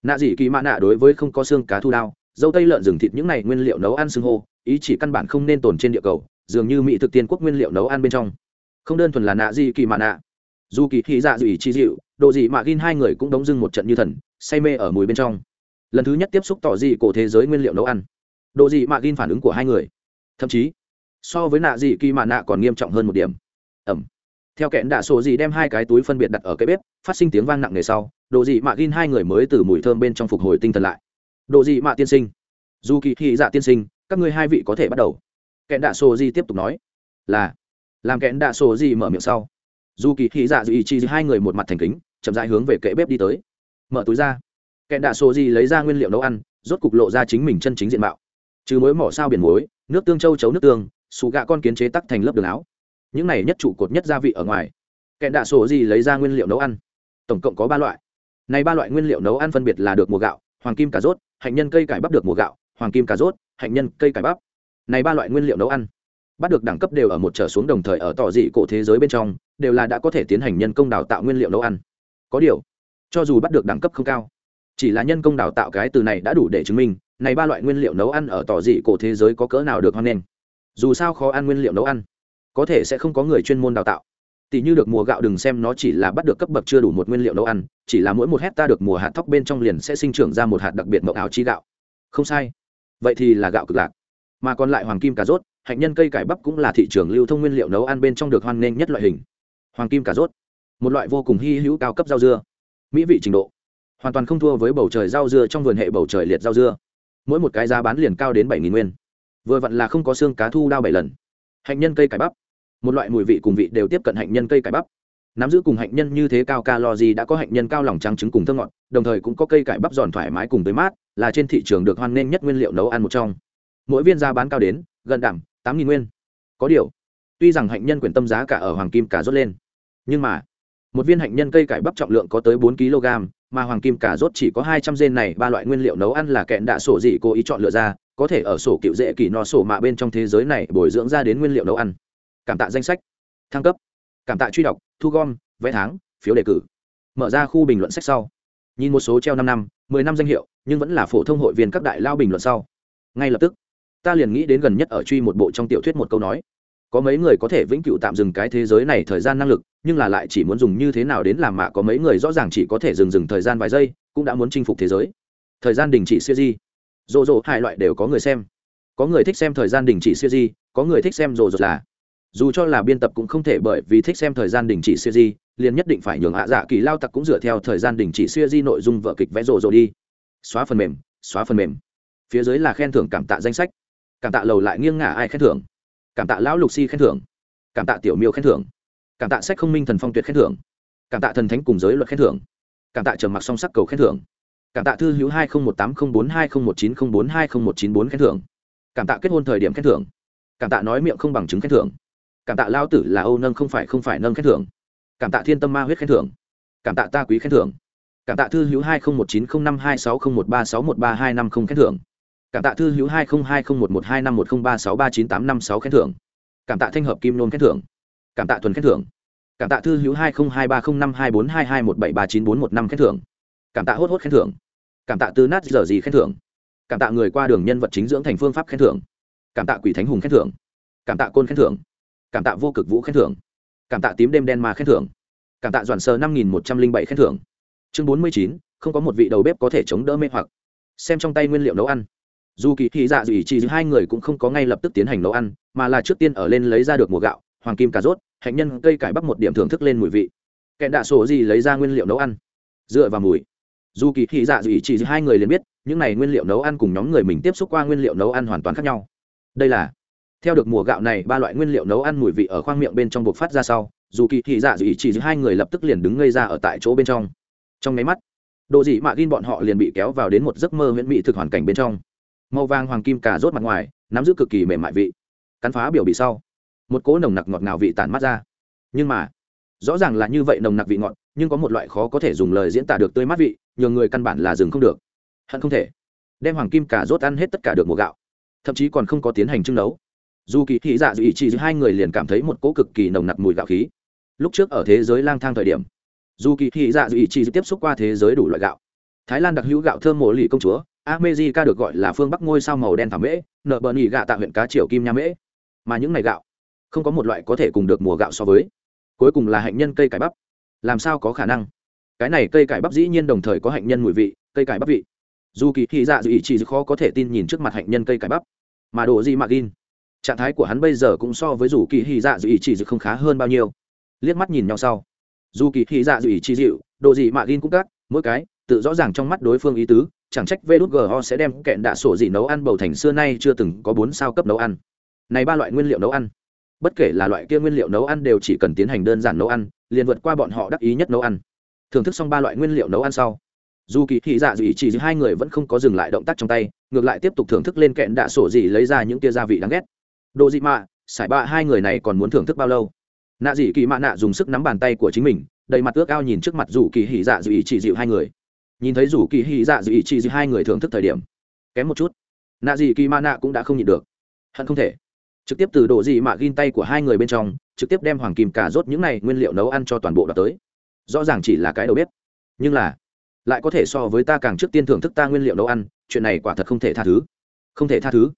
Nạ dị kỳ mã nạ đối với không có xương cá thu đao, dâu tây lợn rừng thịt những này nguyên liệu nấu ăn xương hô, ý chỉ căn bản không nên tồn trên địa cầu, dường như mỹ thực tiên quốc nguyên liệu nấu ăn bên trong. Không đơn thuần là nạ dị kỳ mã nạ. Dù kỳ thị dạ dị chi dịu độ dị mạ gin hai người cũng đóng dưng một trận như thần, say mê ở mùi bên trong. Lần thứ nhất tiếp xúc tỏ dị cổ thế giới nguyên liệu nấu ăn. Độ dị mạ gin phản ứng của hai người thậm chí so với nạ dị kỳ mạ nạ còn nghiêm trọng hơn một điểm. Ẩm. Theo kẽn đạ sổ dị đem hai cái túi phân biệt đặt ở cái bếp, phát sinh tiếng vang nặng nề sau độ dị mạ gin hai người mới từ mùi thơm bên trong phục hồi tinh thần lại. Độ dị mạ tiên sinh. Dù kỳ thị dạ tiên sinh, các ngươi hai vị có thể bắt đầu. Kẽn đạ sổ dị tiếp tục nói. Là. Làm kẽn đạ sổ dị mở miệng sau. Dù kỳ thị dạ dù ý chi hai người một mặt thành kính, chậm rãi hướng về kệ bếp đi tới. Mở túi ra. Kẽn đạ sổ dị lấy ra nguyên liệu nấu ăn, rốt cục lộ ra chính mình chân chính diện mạo trừ mối mỏ sao biển muối, nước tương châu chấu nước tương, xù gạ con kiến chế tắc thành lớp đường áo. Những này nhất trụ cột nhất gia vị ở ngoài. Kẹn đạ sổ gì lấy ra nguyên liệu nấu ăn. Tổng cộng có ba loại. Này ba loại nguyên liệu nấu ăn phân biệt là được mùa gạo, hoàng kim cà rốt, hạnh nhân cây cải bắp được mùa gạo, hoàng kim cà rốt, hạnh nhân cây cải bắp. Này ba loại nguyên liệu nấu ăn, bắt được đẳng cấp đều ở một trở xuống đồng thời ở tỏ dị cổ thế giới bên trong, đều là đã có thể tiến hành nhân công đào tạo nguyên liệu nấu ăn. Có điều, cho dù bắt được đẳng cấp không cao, chỉ là nhân công đào tạo cái từ này đã đủ để chứng minh này ba loại nguyên liệu nấu ăn ở tỏ dị cổ thế giới có cỡ nào được hoan nghênh? Dù sao khó ăn nguyên liệu nấu ăn, có thể sẽ không có người chuyên môn đào tạo. Tỷ như được mùa gạo đừng xem nó chỉ là bắt được cấp bậc chưa đủ một nguyên liệu nấu ăn, chỉ là mỗi một hecta được mùa hạt thóc bên trong liền sẽ sinh trưởng ra một hạt đặc biệt mẫu áo chi gạo. Không sai. Vậy thì là gạo cực lạc. Mà còn lại hoàng kim cà rốt, hạnh nhân cây cải bắp cũng là thị trường lưu thông nguyên liệu nấu ăn bên trong được hoan nghênh nhất loại hình. Hoàng kim cà rốt, một loại vô cùng hy hữu cao cấp rau dưa. Mỹ vị trình độ, hoàn toàn không thua với bầu trời rau dưa trong vườn hệ bầu trời liệt rau dưa mỗi một cái giá bán liền cao đến bảy nghìn nguyên. Vừa vặn là không có xương cá thu đao bảy lần. Hạnh nhân cây cải bắp. Một loại mùi vị cùng vị đều tiếp cận hạnh nhân cây cải bắp. Nắm giữ cùng hạnh nhân như thế cao ca lo gì đã có hạnh nhân cao lòng trắng trứng cùng thơ ngọt, đồng thời cũng có cây cải bắp giòn thoải mái cùng tới mát, là trên thị trường được hoan nghênh nhất nguyên liệu nấu ăn một trong. Mỗi viên giá bán cao đến, gần đảm, tám nghìn nguyên. Có điều, tuy rằng hạnh nhân quyển tâm giá cả ở hoàng kim cả rốt lên, nhưng mà, một viên hạnh nhân cây cải bắp trọng lượng có tới bốn kg mà hoàng kim cả rốt chỉ có hai trăm gen này, ba loại nguyên liệu nấu ăn là kẹn đạ sổ gì cô ý chọn lựa ra, có thể ở sổ cựu dễ kỳ no sổ mạ bên trong thế giới này bồi dưỡng ra đến nguyên liệu nấu ăn. Cảm tạ danh sách. Thăng cấp. Cảm tạ truy đọc, thu gom, vẽ tháng, phiếu đề cử. Mở ra khu bình luận sách sau. Nhìn một số treo năm năm, mười năm danh hiệu, nhưng vẫn là phổ thông hội viên các đại lao bình luận sau. Ngay lập tức, ta liền nghĩ đến gần nhất ở truy một bộ trong tiểu thuyết một câu nói có mấy người có thể vĩnh cửu tạm dừng cái thế giới này thời gian năng lực, nhưng là lại chỉ muốn dùng như thế nào đến làm mạ có mấy người rõ ràng chỉ có thể dừng dừng thời gian vài giây, cũng đã muốn chinh phục thế giới. Thời gian đình chỉ siêu di. Rộ rộ hai loại đều có người xem. Có người thích xem thời gian đình chỉ siêu di, có người thích xem rộ rộ là. Dù cho là biên tập cũng không thể bởi vì thích xem thời gian đình chỉ siêu di, liền nhất định phải nhường hạ dạ kỳ lao tặc cũng dựa theo thời gian đình chỉ siêu di nội dung vợ kịch vẽ rộ rộ đi. Xóa phần mềm, xóa phần mềm. Phía dưới là khen thưởng cảm tạ danh sách. Cảm tạ lầu lại nghiêng ngả ai khen thưởng cảm tạ lão lục si khen thưởng cảm tạ tiểu miêu khen thưởng cảm tạ sách không minh thần phong tuyệt khen thưởng cảm tạ thần thánh cùng giới luật khen thưởng cảm tạ trầm mặc song sắc cầu khen thưởng cảm tạ thư hữu hai nghìn một tám không bốn hai không một chín không bốn hai không một chín bốn khen thưởng cảm tạ kết hôn thời điểm khen thưởng cảm tạ nói miệng không bằng chứng khen thưởng cảm tạ lao tử là âu nâng không phải không phải nâng khen thưởng cảm tạ thiên tâm ma huyết khen thưởng cảm tạ ta quý khen thưởng cảm tạ thư hữu hai nghìn một chín không năm hai sáu không một ba sáu một ba hai năm không khen thưởng cảm tạ thư hữu hai nghìn hai không một một hai năm một không ba sáu ba chín tám năm sáu khen thưởng cảm tạ thanh hợp kim nôn khen thưởng cảm tạ thuần khen thưởng cảm tạ thư hữu hai nghìn hai ba không năm hai bốn hai hai một bảy ba chín bốn một năm khen thưởng cảm tạ hốt hốt khen thưởng cảm tạ tư nát giờ gì khen thưởng cảm tạ người qua đường nhân vật chính dưỡng thành phương pháp khen thưởng cảm tạ quỷ thánh hùng khen thưởng cảm tạ côn khen thưởng cảm tạ vô cực vũ khen thưởng cảm tạ tím đêm đen mà khen thưởng cảm tạ doàn sơ năm nghìn một trăm linh bảy khen thưởng chương bốn mươi chín không có một vị đầu bếp có thể chống đỡ mê hoặc xem trong tay nguyên liệu nấu ăn dù kỳ thị dạ dù ý chỉ hai người cũng không có ngay lập tức tiến hành nấu ăn, mà là trước tiên ở lên lấy ra được mùa gạo, hoàng kim cà rốt, hạnh nhân cây cải bắp một điểm thưởng thức lên mùi vị. Kẹn đạ sổ gì lấy ra nguyên liệu nấu ăn. Dựa vào mùi. Dù kỳ thị dạ dù ý chỉ hai người liền biết, những này nguyên liệu nấu ăn cùng nhóm người mình tiếp xúc qua nguyên liệu nấu ăn hoàn toàn khác nhau. Đây là, theo được mùa gạo này, ba loại nguyên liệu nấu ăn mùi vị ở khoang miệng bên trong bộc phát ra sau, dù kỳ thị dạ dù ý chỉ hai người lập tức liền đứng ngây ra ở tại chỗ bên trong. Trong máy mắt độ dị mạ gin bọn họ liền bị kéo vào đến một giấc mơ huyễn mị thực hoàn cảnh bên trong màu vàng hoàng kim cà rốt mặt ngoài, nắm giữ cực kỳ mềm mại vị. Cắn phá biểu bị sau, một cỗ nồng nặc ngọt ngào vị tản mắt ra. Nhưng mà, rõ ràng là như vậy nồng nặc vị ngọt, nhưng có một loại khó có thể dùng lời diễn tả được tươi mát vị nhờ người căn bản là dừng không được. Hận không thể, đem hoàng kim cà rốt ăn hết tất cả được mùa gạo. Thậm chí còn không có tiến hành trưng nấu. Dù kỳ thị dạ dù ý chỉ hai người liền cảm thấy một cỗ cực kỳ nồng nặc mùi gạo khí. Lúc trước ở thế giới lang thang thời điểm, dù kỳ thị dạ dù ý chỉ tiếp xúc qua thế giới đủ loại gạo. Thái lan đặc hữu gạo thơm mộ lì công chúa America được gọi là phương Bắc ngôi sao màu đen thảm mễ, nợ bờ nhị gạ tại huyện cá triều kim nha mễ. Mà những này gạo, không có một loại có thể cùng được mùa gạo so với. Cuối cùng là hạnh nhân cây cải bắp. Làm sao có khả năng? Cái này cây cải bắp dĩ nhiên đồng thời có hạnh nhân mùi vị, cây cải bắp vị. Dù kỳ thị dạ dù ý chỉ khó có thể tin nhìn trước mặt hạnh nhân cây cải bắp. Mà đồ gì mà gin? Trạng thái của hắn bây giờ cũng so với dù kỳ thị dạ dù ý chỉ không khá hơn bao nhiêu. Liếc mắt nhìn nhau sau, dù kỳ thị dạ dù ý chỉ dịu, đồ gì mà gin cũng cắt, mỗi cái tự rõ ràng trong mắt đối phương ý tứ chẳng trách vđgo sẽ đem kẹn đạ sổ dị nấu ăn bầu thành xưa nay chưa từng có bốn sao cấp nấu ăn. Này ba loại nguyên liệu nấu ăn. Bất kể là loại kia nguyên liệu nấu ăn đều chỉ cần tiến hành đơn giản nấu ăn, liền vượt qua bọn họ đắc ý nhất nấu ăn. Thưởng thức xong ba loại nguyên liệu nấu ăn sau, dù kỳ thị dạ dù ý chỉ hai người vẫn không có dừng lại động tác trong tay, ngược lại tiếp tục thưởng thức lên kẹn đạ sổ dị lấy ra những tia gia vị đáng ghét. Đồ dị mạ, sải bạ hai người này còn muốn thưởng thức bao lâu? Nạ dị kỳ mạ nạ dùng sức nắm bàn tay của chính mình, đầy mặt ước ao nhìn trước mặt dù kỳ hỉ dạ dù ý chỉ dịu hai người nhìn thấy rủ kỳ hy dạ dự ý dị hai người thưởng thức thời điểm. Kém một chút. Nạ dị kỳ ma nạ cũng đã không nhịn được. Hận không thể. Trực tiếp từ độ dị mạ ghin tay của hai người bên trong, trực tiếp đem hoàng kim cà rốt những này nguyên liệu nấu ăn cho toàn bộ đ tới. Rõ ràng chỉ là cái đầu bếp. Nhưng là, lại có thể so với ta càng trước tiên thưởng thức ta nguyên liệu nấu ăn, chuyện này quả thật không thể tha thứ. Không thể tha thứ.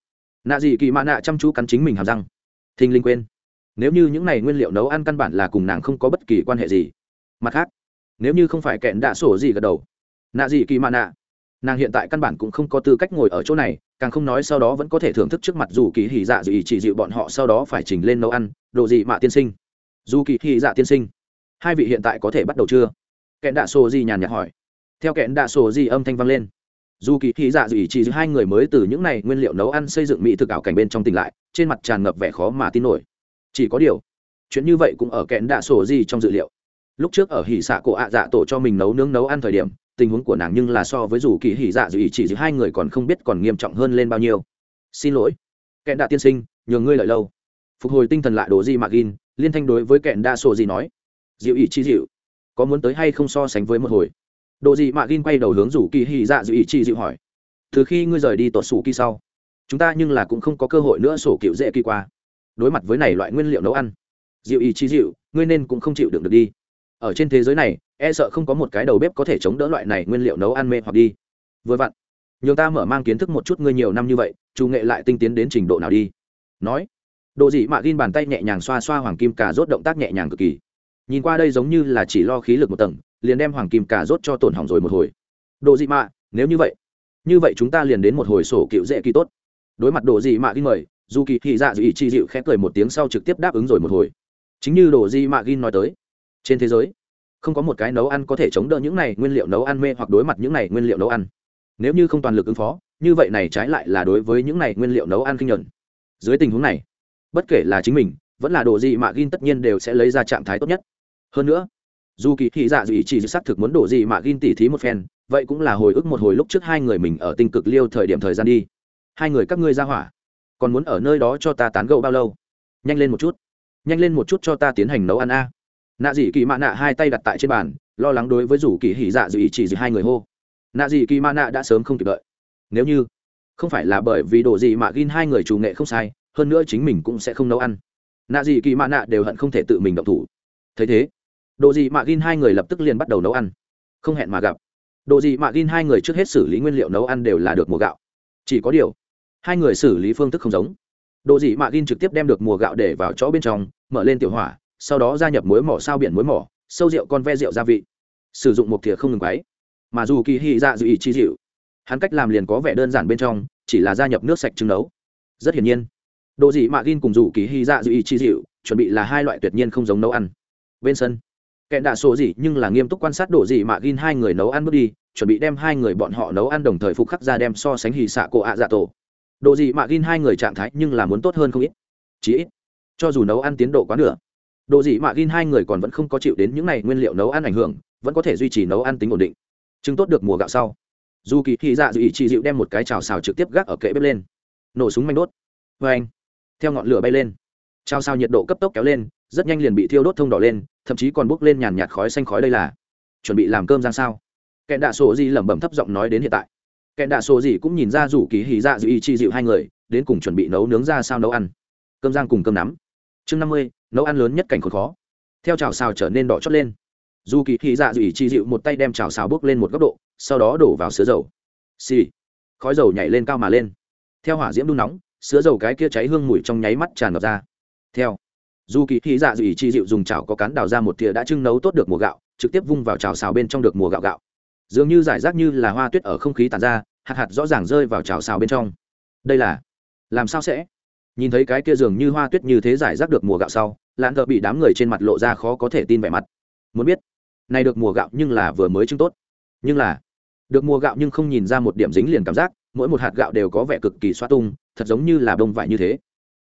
Nạ dị kỳ ma nạ chăm chú cắn chính mình hàm răng. Thinh linh quên. Nếu như những này nguyên liệu nấu ăn căn bản là cùng nàng không có bất kỳ quan hệ gì. Mặt khác, nếu như không phải kẹn đạ sổ gì gật đầu nạ dị kỳ mạ nạ. Nàng hiện tại căn bản cũng không có tư cách ngồi ở chỗ này, càng không nói sau đó vẫn có thể thưởng thức trước mặt dù kỳ hỉ dạ dù ý chỉ dịu bọn họ sau đó phải trình lên nấu ăn, đồ dị mạ tiên sinh. Dù kỳ hỉ dạ tiên sinh. Hai vị hiện tại có thể bắt đầu chưa? Kẽn đạ sổ gì nhàn nhạt hỏi. Theo kẽn đạ sổ gì âm thanh vang lên. Dù kỳ hỉ dạ dù ý chỉ hai người mới từ những này nguyên liệu nấu ăn xây dựng mỹ thực ảo cảnh bên trong tỉnh lại, trên mặt tràn ngập vẻ khó mà tin nổi. Chỉ có điều, chuyện như vậy cũng ở kẽn đạ sổ gì trong dự liệu. Lúc trước ở hỉ xạ cổ ạ dạ tổ cho mình nấu nướng nấu ăn thời điểm tình huống của nàng nhưng là so với dù kỳ hỉ dạ dù ý chỉ giữa hai người còn không biết còn nghiêm trọng hơn lên bao nhiêu. Xin lỗi. Kẹn đạ tiên sinh, nhường ngươi lợi lâu. Phục hồi tinh thần lại đồ di mạc in liên thanh đối với kẹn đa sổ gì nói. Dịu ý chi dịu có muốn tới hay không so sánh với một hồi? Đồ gì mạc in quay đầu hướng rủ kỳ hỉ dạ dịu ý chi dịu hỏi. Từ khi ngươi rời đi tuột sủ kỳ sau, chúng ta nhưng là cũng không có cơ hội nữa sổ kiểu dễ kỳ qua. Đối mặt với này loại nguyên liệu nấu ăn. Dịu ý chi dịu ngươi nên cũng không chịu đựng được đi. Ở trên thế giới này e sợ không có một cái đầu bếp có thể chống đỡ loại này nguyên liệu nấu ăn mê hoặc đi. Vừa vặn, nhường ta mở mang kiến thức một chút ngươi nhiều năm như vậy, chủ nghệ lại tinh tiến đến trình độ nào đi? Nói độ dị mạ gin bàn tay nhẹ nhàng xoa xoa hoàng kim cà rốt động tác nhẹ nhàng cực kỳ. Nhìn qua đây giống như là chỉ lo khí lực một tầng, liền đem hoàng kim cà rốt cho tổn hỏng rồi một hồi. Độ dị mạ, nếu như vậy như vậy chúng ta liền đến một hồi sổ cựu dễ kỳ tốt. Đối mặt độ dị mạ gin mời, dù kỳ thị dạ dù ý chi dịu khẽ cười một tiếng sau trực tiếp đáp ứng rồi một hồi. Chính như độ dị mạ gin nói tới, trên thế giới không có một cái nấu ăn có thể chống đỡ những này nguyên liệu nấu ăn mê hoặc đối mặt những này nguyên liệu nấu ăn. Nếu như không toàn lực ứng phó, như vậy này trái lại là đối với những này nguyên liệu nấu ăn kinh nhuận. Dưới tình huống này, bất kể là chính mình, vẫn là đồ gì mà gin tất nhiên đều sẽ lấy ra trạng thái tốt nhất. Hơn nữa, dù kỳ thị dạ dù ý chỉ xác thực muốn đồ gì mà gin tỉ thí một phen, vậy cũng là hồi ức một hồi lúc trước hai người mình ở tinh cực liêu thời điểm thời gian đi. Hai người các ngươi ra hỏa, còn muốn ở nơi đó cho ta tán gẫu bao lâu? Nhanh lên một chút. Nhanh lên một chút cho ta tiến hành nấu ăn a nạ dị kỳ mạ nạ hai tay đặt tại trên bàn, lo lắng đối với rủ kỳ hỉ dạ dị chỉ dị hai người hô. Nạ dị kỳ mạ nạ đã sớm không kịp đợi. Nếu như không phải là bởi vì đồ dị mạ gin hai người chủ nghệ không sai, hơn nữa chính mình cũng sẽ không nấu ăn. Nạ dị kỳ mạ nạ đều hận không thể tự mình động thủ. Thấy thế, đồ dị mạ gin hai người lập tức liền bắt đầu nấu ăn. Không hẹn mà gặp. Đồ dị mạ gin hai người trước hết xử lý nguyên liệu nấu ăn đều là được mùa gạo. Chỉ có điều, hai người xử lý phương thức không giống. Đồ dị mạ gin trực tiếp đem được mùa gạo để vào chỗ bên trong, mở lên tiểu hỏa sau đó gia nhập muối mỏ sao biển muối mỏ, sâu rượu con ve rượu gia vị. Sử dụng một thìa không ngừng quáy mà dù kỳ hy dạ dự ý chi dịu hắn cách làm liền có vẻ đơn giản bên trong, chỉ là gia nhập nước sạch trứng nấu. Rất hiển nhiên độ dị mạ gin cùng dù kỳ hy dạ dự ý chi dịu chuẩn bị là hai loại tuyệt nhiên không giống nấu ăn. Bên sân kẻ đạ sổ gì nhưng là nghiêm túc quan sát độ dị mạ gin hai người nấu ăn bước đi, chuẩn bị đem hai người bọn họ nấu ăn đồng thời phục khắc ra đem so sánh hì xạ cổ ạ dạ tổ. Độ dị mạ gin hai người trạng thái nhưng là muốn tốt hơn không ít. Chí ít, cho dù nấu ăn tiến độ quá nửa đồ dị mạ gin hai người còn vẫn không có chịu đến những này nguyên liệu nấu ăn ảnh hưởng, vẫn có thể duy trì nấu ăn tính ổn định. Trứng tốt được mùa gạo sau. Dù kỳ thị dạ dù ý chị dịu đem một cái chảo xào trực tiếp gác ở kệ bếp lên. Nổ súng manh đốt. Vê anh, theo ngọn lửa bay lên. Chảo xào nhiệt độ cấp tốc kéo lên, rất nhanh liền bị thiêu đốt thông đỏ lên, thậm chí còn bốc lên nhàn nhạt khói xanh khói đây là. Chuẩn bị làm cơm ra sao? Kẻ đạ sổ gì lẩm bẩm thấp giọng nói đến hiện tại. Kẻ đạ sổ gì cũng nhìn ra rủ kỳ hì dạ dù ý chi dịu hai người, đến cùng chuẩn bị nấu nướng ra sao nấu ăn. Cơm rang cùng cơm nắm. Chương năm mươi nấu ăn lớn nhất cảnh khốn khó. Theo chảo xào trở nên đỏ chót lên. Dù kỳ thị dạ dù ý chi dịu một tay đem chảo xào bước lên một góc độ, sau đó đổ vào sứa dầu. Xì. Khói dầu nhảy lên cao mà lên. Theo hỏa diễm đun nóng, sứa dầu cái kia cháy hương mùi trong nháy mắt tràn ngập ra. Theo. Dù kỳ thị dạ dù ý chi dịu dùng chảo có cán đào ra một thìa đã trưng nấu tốt được mùa gạo, trực tiếp vung vào chảo xào bên trong được mùa gạo gạo. Dường như giải rác như là hoa tuyết ở không khí tàn ra, hạt hạt rõ ràng rơi vào chảo xào bên trong. Đây là. Làm sao sẽ? Nhìn thấy cái kia dường như hoa tuyết như thế giải rác được mùa gạo sau, lãn thợ bị đám người trên mặt lộ ra khó có thể tin vẻ mặt. Muốn biết, này được mùa gạo nhưng là vừa mới trưng tốt. Nhưng là, được mùa gạo nhưng không nhìn ra một điểm dính liền cảm giác, mỗi một hạt gạo đều có vẻ cực kỳ xoa tung, thật giống như là bông vải như thế.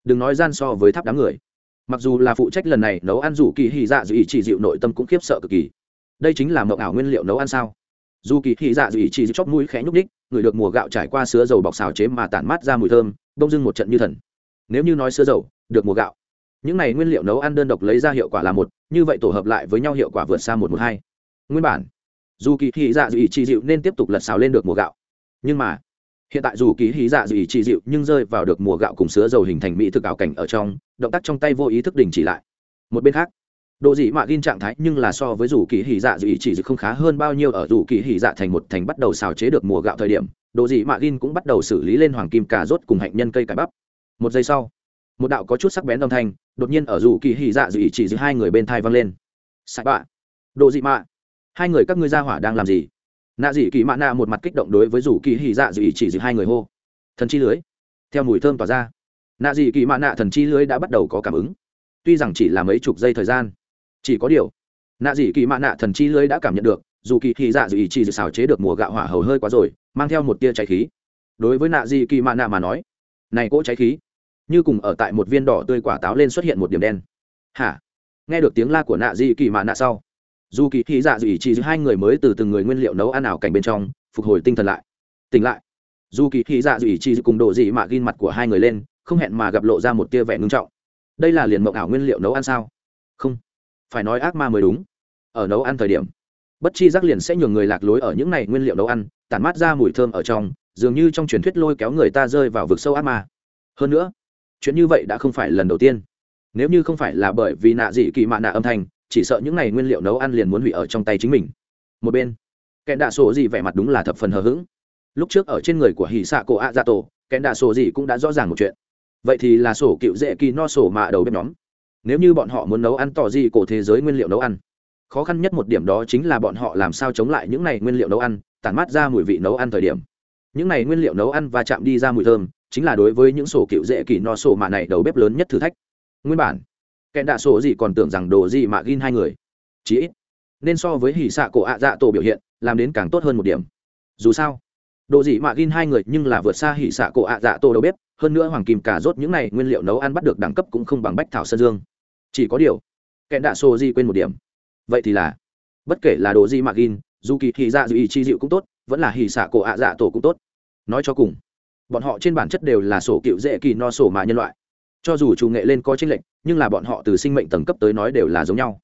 Đừng nói gian so với tháp đám người. Mặc dù là phụ trách lần này nấu ăn dù kỳ hy dạ dù ý chỉ dịu nội tâm cũng khiếp sợ cực kỳ. Đây chính là mộng ảo nguyên liệu nấu ăn sao? Dù kỳ hy dạ dù ý chỉ chóp mũi khẽ nhúc đích người được mùa gạo trải qua sứa dầu bọc xào chế mà tản mát ra mùi thơm đông dưng một trận như thần nếu như nói sữa dầu, được mùa gạo. Những này nguyên liệu nấu ăn đơn độc lấy ra hiệu quả là một, như vậy tổ hợp lại với nhau hiệu quả vượt xa một một hai. Nguyên bản, dù kỳ hì dạ dù ý chỉ dịu nên tiếp tục lật xào lên được mùa gạo. Nhưng mà, hiện tại dù kỳ hí dạ dù ý chỉ dịu nhưng rơi vào được mùa gạo cùng sữa dầu hình thành mỹ thực ảo cảnh ở trong, động tác trong tay vô ý thức đình chỉ lại. Một bên khác, độ dị mạ gin trạng thái nhưng là so với dù kỳ hỉ dạ dù ý chỉ dịu không khá hơn bao nhiêu ở dù kỳ hỉ dạ thành một thành bắt đầu xào chế được mùa gạo thời điểm, độ dị mạ gin cũng bắt đầu xử lý lên hoàng kim cà rốt cùng hạnh nhân cây cải bắp một giây sau, một đạo có chút sắc bén âm thanh đột nhiên ở dù kỳ hỉ dạ dù ý chỉ giữa hai người bên thai văng lên. Sài bạ. Độ dị mạ. Hai người các ngươi ra hỏa đang làm gì? Nạ dị kỳ mạ nạ một mặt kích động đối với rủ kỳ hì dạ dị chỉ dị hai người hô. Thần chi lưới. Theo mùi thơm tỏa ra, nạ dị kỳ mạ nạ thần chi lưới đã bắt đầu có cảm ứng. Tuy rằng chỉ là mấy chục giây thời gian, chỉ có điều, nạ dị kỳ mạ nạ thần chi lưới đã cảm nhận được dù kỳ hì dạ dị chỉ dị xào chế được mùa gạo hỏa hầu hơi quá rồi, mang theo một tia cháy khí. Đối với nạ dị kỳ mạ nạ mà nói, này cỗ cháy khí như cùng ở tại một viên đỏ tươi quả táo lên xuất hiện một điểm đen. Hả? Nghe được tiếng la của nạ dị kỳ mạ nạ sau. Dù kỳ thị dạ dù ý chỉ hai người mới từ từng người nguyên liệu nấu ăn ảo cảnh bên trong, phục hồi tinh thần lại. Tỉnh lại. Dù kỳ thị dạ dù ý chỉ cùng đổ dị mạ ghi mặt của hai người lên, không hẹn mà gặp lộ ra một tia vẻ ngưng trọng. Đây là liền mộng ảo nguyên liệu nấu ăn sao? Không. Phải nói ác ma mới đúng. Ở nấu ăn thời điểm, bất chi giác liền sẽ nhường người lạc lối ở những này nguyên liệu nấu ăn, tản mát ra mùi thơm ở trong, dường như trong truyền thuyết lôi kéo người ta rơi vào vực sâu ác ma. Hơn nữa chuyện như vậy đã không phải lần đầu tiên. Nếu như không phải là bởi vì nạ dị kỳ mạ nạ âm thanh, chỉ sợ những này nguyên liệu nấu ăn liền muốn hủy ở trong tay chính mình. Một bên kẻ đạ sổ gì vẻ mặt đúng là thập phần hờ hững. Lúc trước ở trên người của hỉ xạ cổ ạ dạ tổ kẻ đạ sổ gì cũng đã rõ ràng một chuyện. Vậy thì là sổ cựu dễ kỳ no sổ mạ đầu bếp nhóm. Nếu như bọn họ muốn nấu ăn tỏ gì cổ thế giới nguyên liệu nấu ăn, khó khăn nhất một điểm đó chính là bọn họ làm sao chống lại những này nguyên liệu nấu ăn, tản mát ra mùi vị nấu ăn thời điểm. Những này nguyên liệu nấu ăn và chạm đi ra mùi thơm chính là đối với những sổ cựu dễ kỳ no sổ mạ này đầu bếp lớn nhất thử thách. Nguyên bản, kẻ đạ sổ gì còn tưởng rằng đồ gì mà gin hai người. Chí ít, nên so với hỉ xạ cổ ạ dạ tổ biểu hiện, làm đến càng tốt hơn một điểm. Dù sao, đồ gì mà gin hai người nhưng là vượt xa hỉ xạ cổ ạ dạ tổ đầu bếp, hơn nữa hoàng kim cả rốt những này nguyên liệu nấu ăn bắt được đẳng cấp cũng không bằng bách thảo sơn dương. Chỉ có điều, kẻ đạ sổ gì quên một điểm. Vậy thì là, bất kể là đồ gì mà gin, dù kỳ hỉ dạ dù ý chi dịu cũng tốt, vẫn là hỉ xạ cổ ạ dạ tổ cũng tốt. Nói cho cùng bọn họ trên bản chất đều là sổ cựu dễ kỳ no sổ mà nhân loại. Cho dù chủ nghệ lên có tranh lệch, nhưng là bọn họ từ sinh mệnh tầng cấp tới nói đều là giống nhau.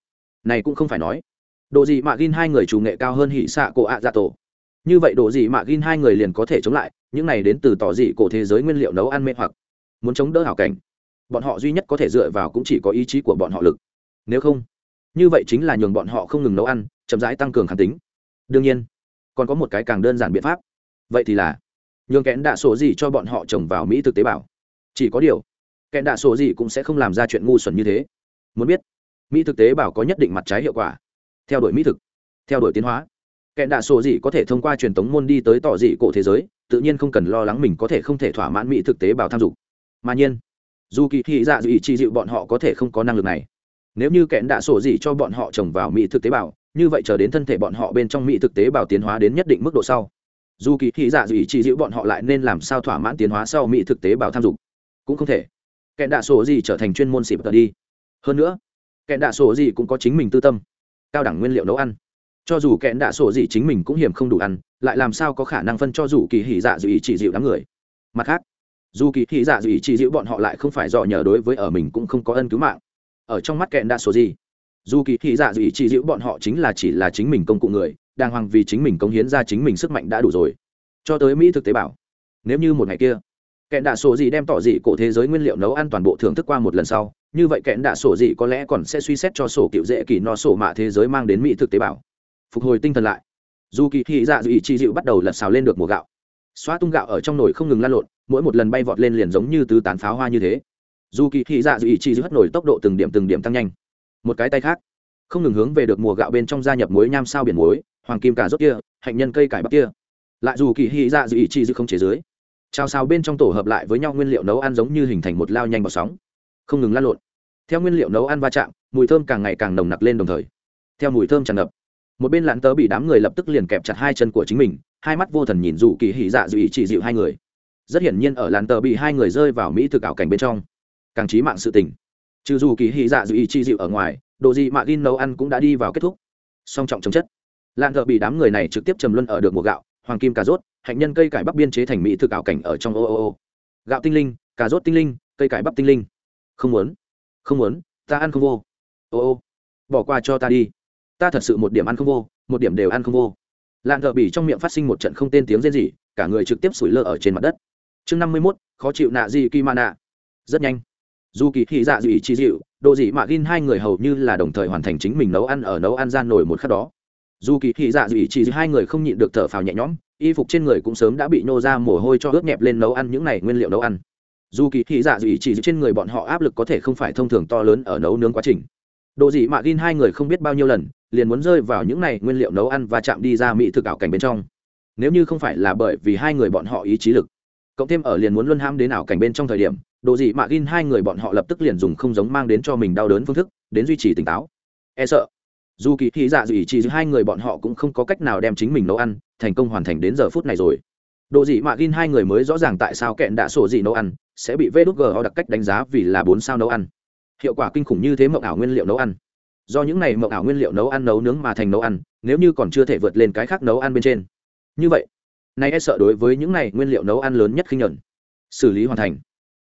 Này cũng không phải nói. Độ gì mà gin hai người chủ nghệ cao hơn hỉ xạ cổ ạ dạ tổ. Như vậy độ gì mà gin hai người liền có thể chống lại, những này đến từ tỏ dị cổ thế giới nguyên liệu nấu ăn mê hoặc. Muốn chống đỡ hảo cảnh, bọn họ duy nhất có thể dựa vào cũng chỉ có ý chí của bọn họ lực. Nếu không, như vậy chính là nhường bọn họ không ngừng nấu ăn, chậm rãi tăng cường kháng tính. Đương nhiên, còn có một cái càng đơn giản biện pháp. Vậy thì là nhường kẽn đạ sổ gì cho bọn họ trồng vào mỹ thực tế bảo chỉ có điều, kẽn đạ sổ gì cũng sẽ không làm ra chuyện ngu xuẩn như thế. Muốn biết, mỹ thực tế bảo có nhất định mặt trái hiệu quả? Theo đuổi mỹ thực, theo đuổi tiến hóa. Kẽn đạ sổ gì có thể thông qua truyền tống môn đi tới tỏ dị cổ thế giới, tự nhiên không cần lo lắng mình có thể không thể thỏa mãn mỹ thực tế bảo tham dục. Mà nhiên, dù kỳ thị dạ dị trị dịu bọn họ có thể không có năng lực này. Nếu như kẽn đạ sổ gì cho bọn họ trồng vào mỹ thực tế bảo như vậy chờ đến thân thể bọn họ bên trong mỹ thực tế bảo tiến hóa đến nhất định mức độ sau dù kỳ thị dạ dù ý chi dịu bọn họ lại nên làm sao thỏa mãn tiến hóa sau mỹ thực tế bảo tham dục? Cũng không thể. Kẻ đạ sổ gì trở thành chuyên môn xịp tờ đi. Hơn nữa kẻ đạ sổ gì cũng có chính mình tư tâm, cao đẳng nguyên liệu nấu ăn. Cho dù kẹn đạ sổ gì chính mình cũng hiểm không đủ ăn, lại làm sao có khả năng phân cho dù kỳ hỉ dạ dù ý chỉ dịu đám người? Mặt khác, dù kỳ hỉ dạ dù ý chỉ dịu bọn họ lại không phải dò nhờ đối với ở mình cũng không có ân cứu mạng. Ở trong mắt kẹn đạ sổ gì, dù kỳ hỉ dạ dù ý chỉ dịu bọn họ chính là chỉ là chính mình công cụ người đàng hoàng vì chính mình cống hiến ra chính mình sức mạnh đã đủ rồi. Cho tới mỹ thực tế bảo nếu như một ngày kia, kẹn đạ sổ gì đem tỏ dị cổ thế giới nguyên liệu nấu ăn toàn bộ thưởng thức qua một lần sau, như vậy kẹn đạ sổ gì có lẽ còn sẽ suy xét cho sổ cựu dễ kỳ no sổ mạ thế giới mang đến mỹ thực tế bảo phục hồi tinh thần lại. Dù kỳ thị dạ dị chi dịu bắt đầu lật xào lên được mùa gạo. Xóa tung gạo ở trong nồi không ngừng lan lộn, mỗi một lần bay vọt lên liền giống như tứ tán pháo hoa như thế. Dù kỳ thị dạ dị chi dịu hất nổi tốc độ từng điểm từng điểm tăng nhanh. Một cái tay khác không ngừng hướng về được mùa gạo bên trong gia nhập muối nham sao biển muối, hoàng kim cà rốt kia, hạnh nhân cây cải bắp kia. Lại dù kỳ hy dạ dự ý chi dự không chế dưới. Trao xào bên trong tổ hợp lại với nhau nguyên liệu nấu ăn giống như hình thành một lao nhanh bọt sóng. Không ngừng lan lộn. Theo nguyên liệu nấu ăn va chạm, mùi thơm càng ngày càng nồng nặc lên đồng thời. Theo mùi thơm tràn ngập, một bên lãn tớ bị đám người lập tức liền kẹp chặt hai chân của chính mình, hai mắt vô thần nhìn dù kỳ hỉ dạ dự ý chỉ dịu hai người. Rất hiển nhiên ở làn tờ bị hai người rơi vào mỹ thực ảo cảnh bên trong, càng trí mạng sự tình. Trừ dù kỳ hỉ dạ dự ý chi dịu ở ngoài đồ gì mà gin nấu ăn cũng đã đi vào kết thúc. Song trọng chống chất. Lạng thợ bị đám người này trực tiếp trầm luân ở được mùa gạo, hoàng kim cà rốt, hạnh nhân cây cải bắp biên chế thành mỹ thực ảo cảnh ở trong ô ô ô. Gạo tinh linh, cà rốt tinh linh, cây cải bắp tinh linh. Không muốn không muốn, ta ăn không vô. Ô ô, bỏ qua cho ta đi. Ta thật sự một điểm ăn không vô, một điểm đều ăn không vô. Lạn thợ bỉ trong miệng phát sinh một trận không tên tiếng rên rỉ, cả người trực tiếp sủi lơ ở trên mặt đất. Chương năm mươi mốt, khó chịu nạ gì kỳ mà nạ rất nhanh dù kỳ thị dạ dị chi dịu độ dị mạ gin hai người hầu như là đồng thời hoàn thành chính mình nấu ăn ở nấu ăn gian nổi một khắc đó. Dù kỳ thị dạ dị chi hai người không nhịn được thở phào nhẹ nhõm, y phục trên người cũng sớm đã bị nô ra mồ hôi cho ướt nhẹp lên nấu ăn những này nguyên liệu nấu ăn. Dù kỳ thị dạ dị chỉ trên người bọn họ áp lực có thể không phải thông thường to lớn ở nấu nướng quá trình. Độ dị mạ gin hai người không biết bao nhiêu lần, liền muốn rơi vào những này nguyên liệu nấu ăn và chạm đi ra mỹ thực ảo cảnh bên trong. Nếu như không phải là bởi vì hai người bọn họ ý chí lực cộng thêm ở liền muốn luân ham đến ảo cảnh bên trong thời điểm độ dị mạ gin hai người bọn họ lập tức liền dùng không giống mang đến cho mình đau đớn phương thức, đến duy trì tỉnh táo. E sợ. Dù kỳ thị dạ dị chỉ hai người bọn họ cũng không có cách nào đem chính mình nấu ăn, thành công hoàn thành đến giờ phút này rồi. Độ dị mạ gin hai người mới rõ ràng tại sao kẹn đã sổ dị nấu ăn, sẽ bị vê đút g đặc cách đánh giá vì là bốn sao nấu ăn. Hiệu quả kinh khủng như thế mộng ảo nguyên liệu nấu ăn. Do những này mộng ảo nguyên liệu nấu ăn nấu nướng mà thành nấu ăn, nếu như còn chưa thể vượt lên cái khác nấu ăn bên trên. Như vậy nay e sợ đối với những này nguyên liệu nấu ăn lớn nhất khinh nhuận. Xử lý hoàn thành.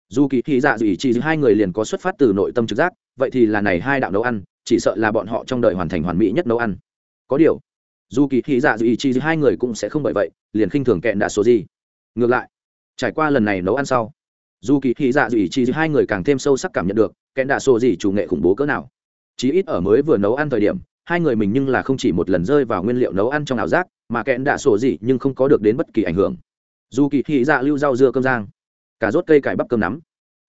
Dù kỳ thị dạ dù ý chỉ hai người liền có xuất phát từ nội tâm trực giác, vậy thì là này hai đạo nấu ăn, chỉ sợ là bọn họ trong đời hoàn thành hoàn mỹ nhất nấu ăn. Có điều, dù kỳ thị dạ dù ý chỉ hai người cũng sẽ không bởi vậy, liền khinh thường kẹn đã số gì. Ngược lại, trải qua lần này nấu ăn sau, dù kỳ thị dạ dù ý chỉ hai người càng thêm sâu sắc cảm nhận được kẹn đã số gì chủ nghệ khủng bố cỡ nào. Chí ít ở mới vừa nấu ăn thời điểm hai người mình nhưng là không chỉ một lần rơi vào nguyên liệu nấu ăn trong ảo giác, mà kẽn đạ sổ gì nhưng không có được đến bất kỳ ảnh hưởng. Dù kỳ thị dạ lưu rau dưa cơm giang cả rốt cây cải bắp cơm nắm,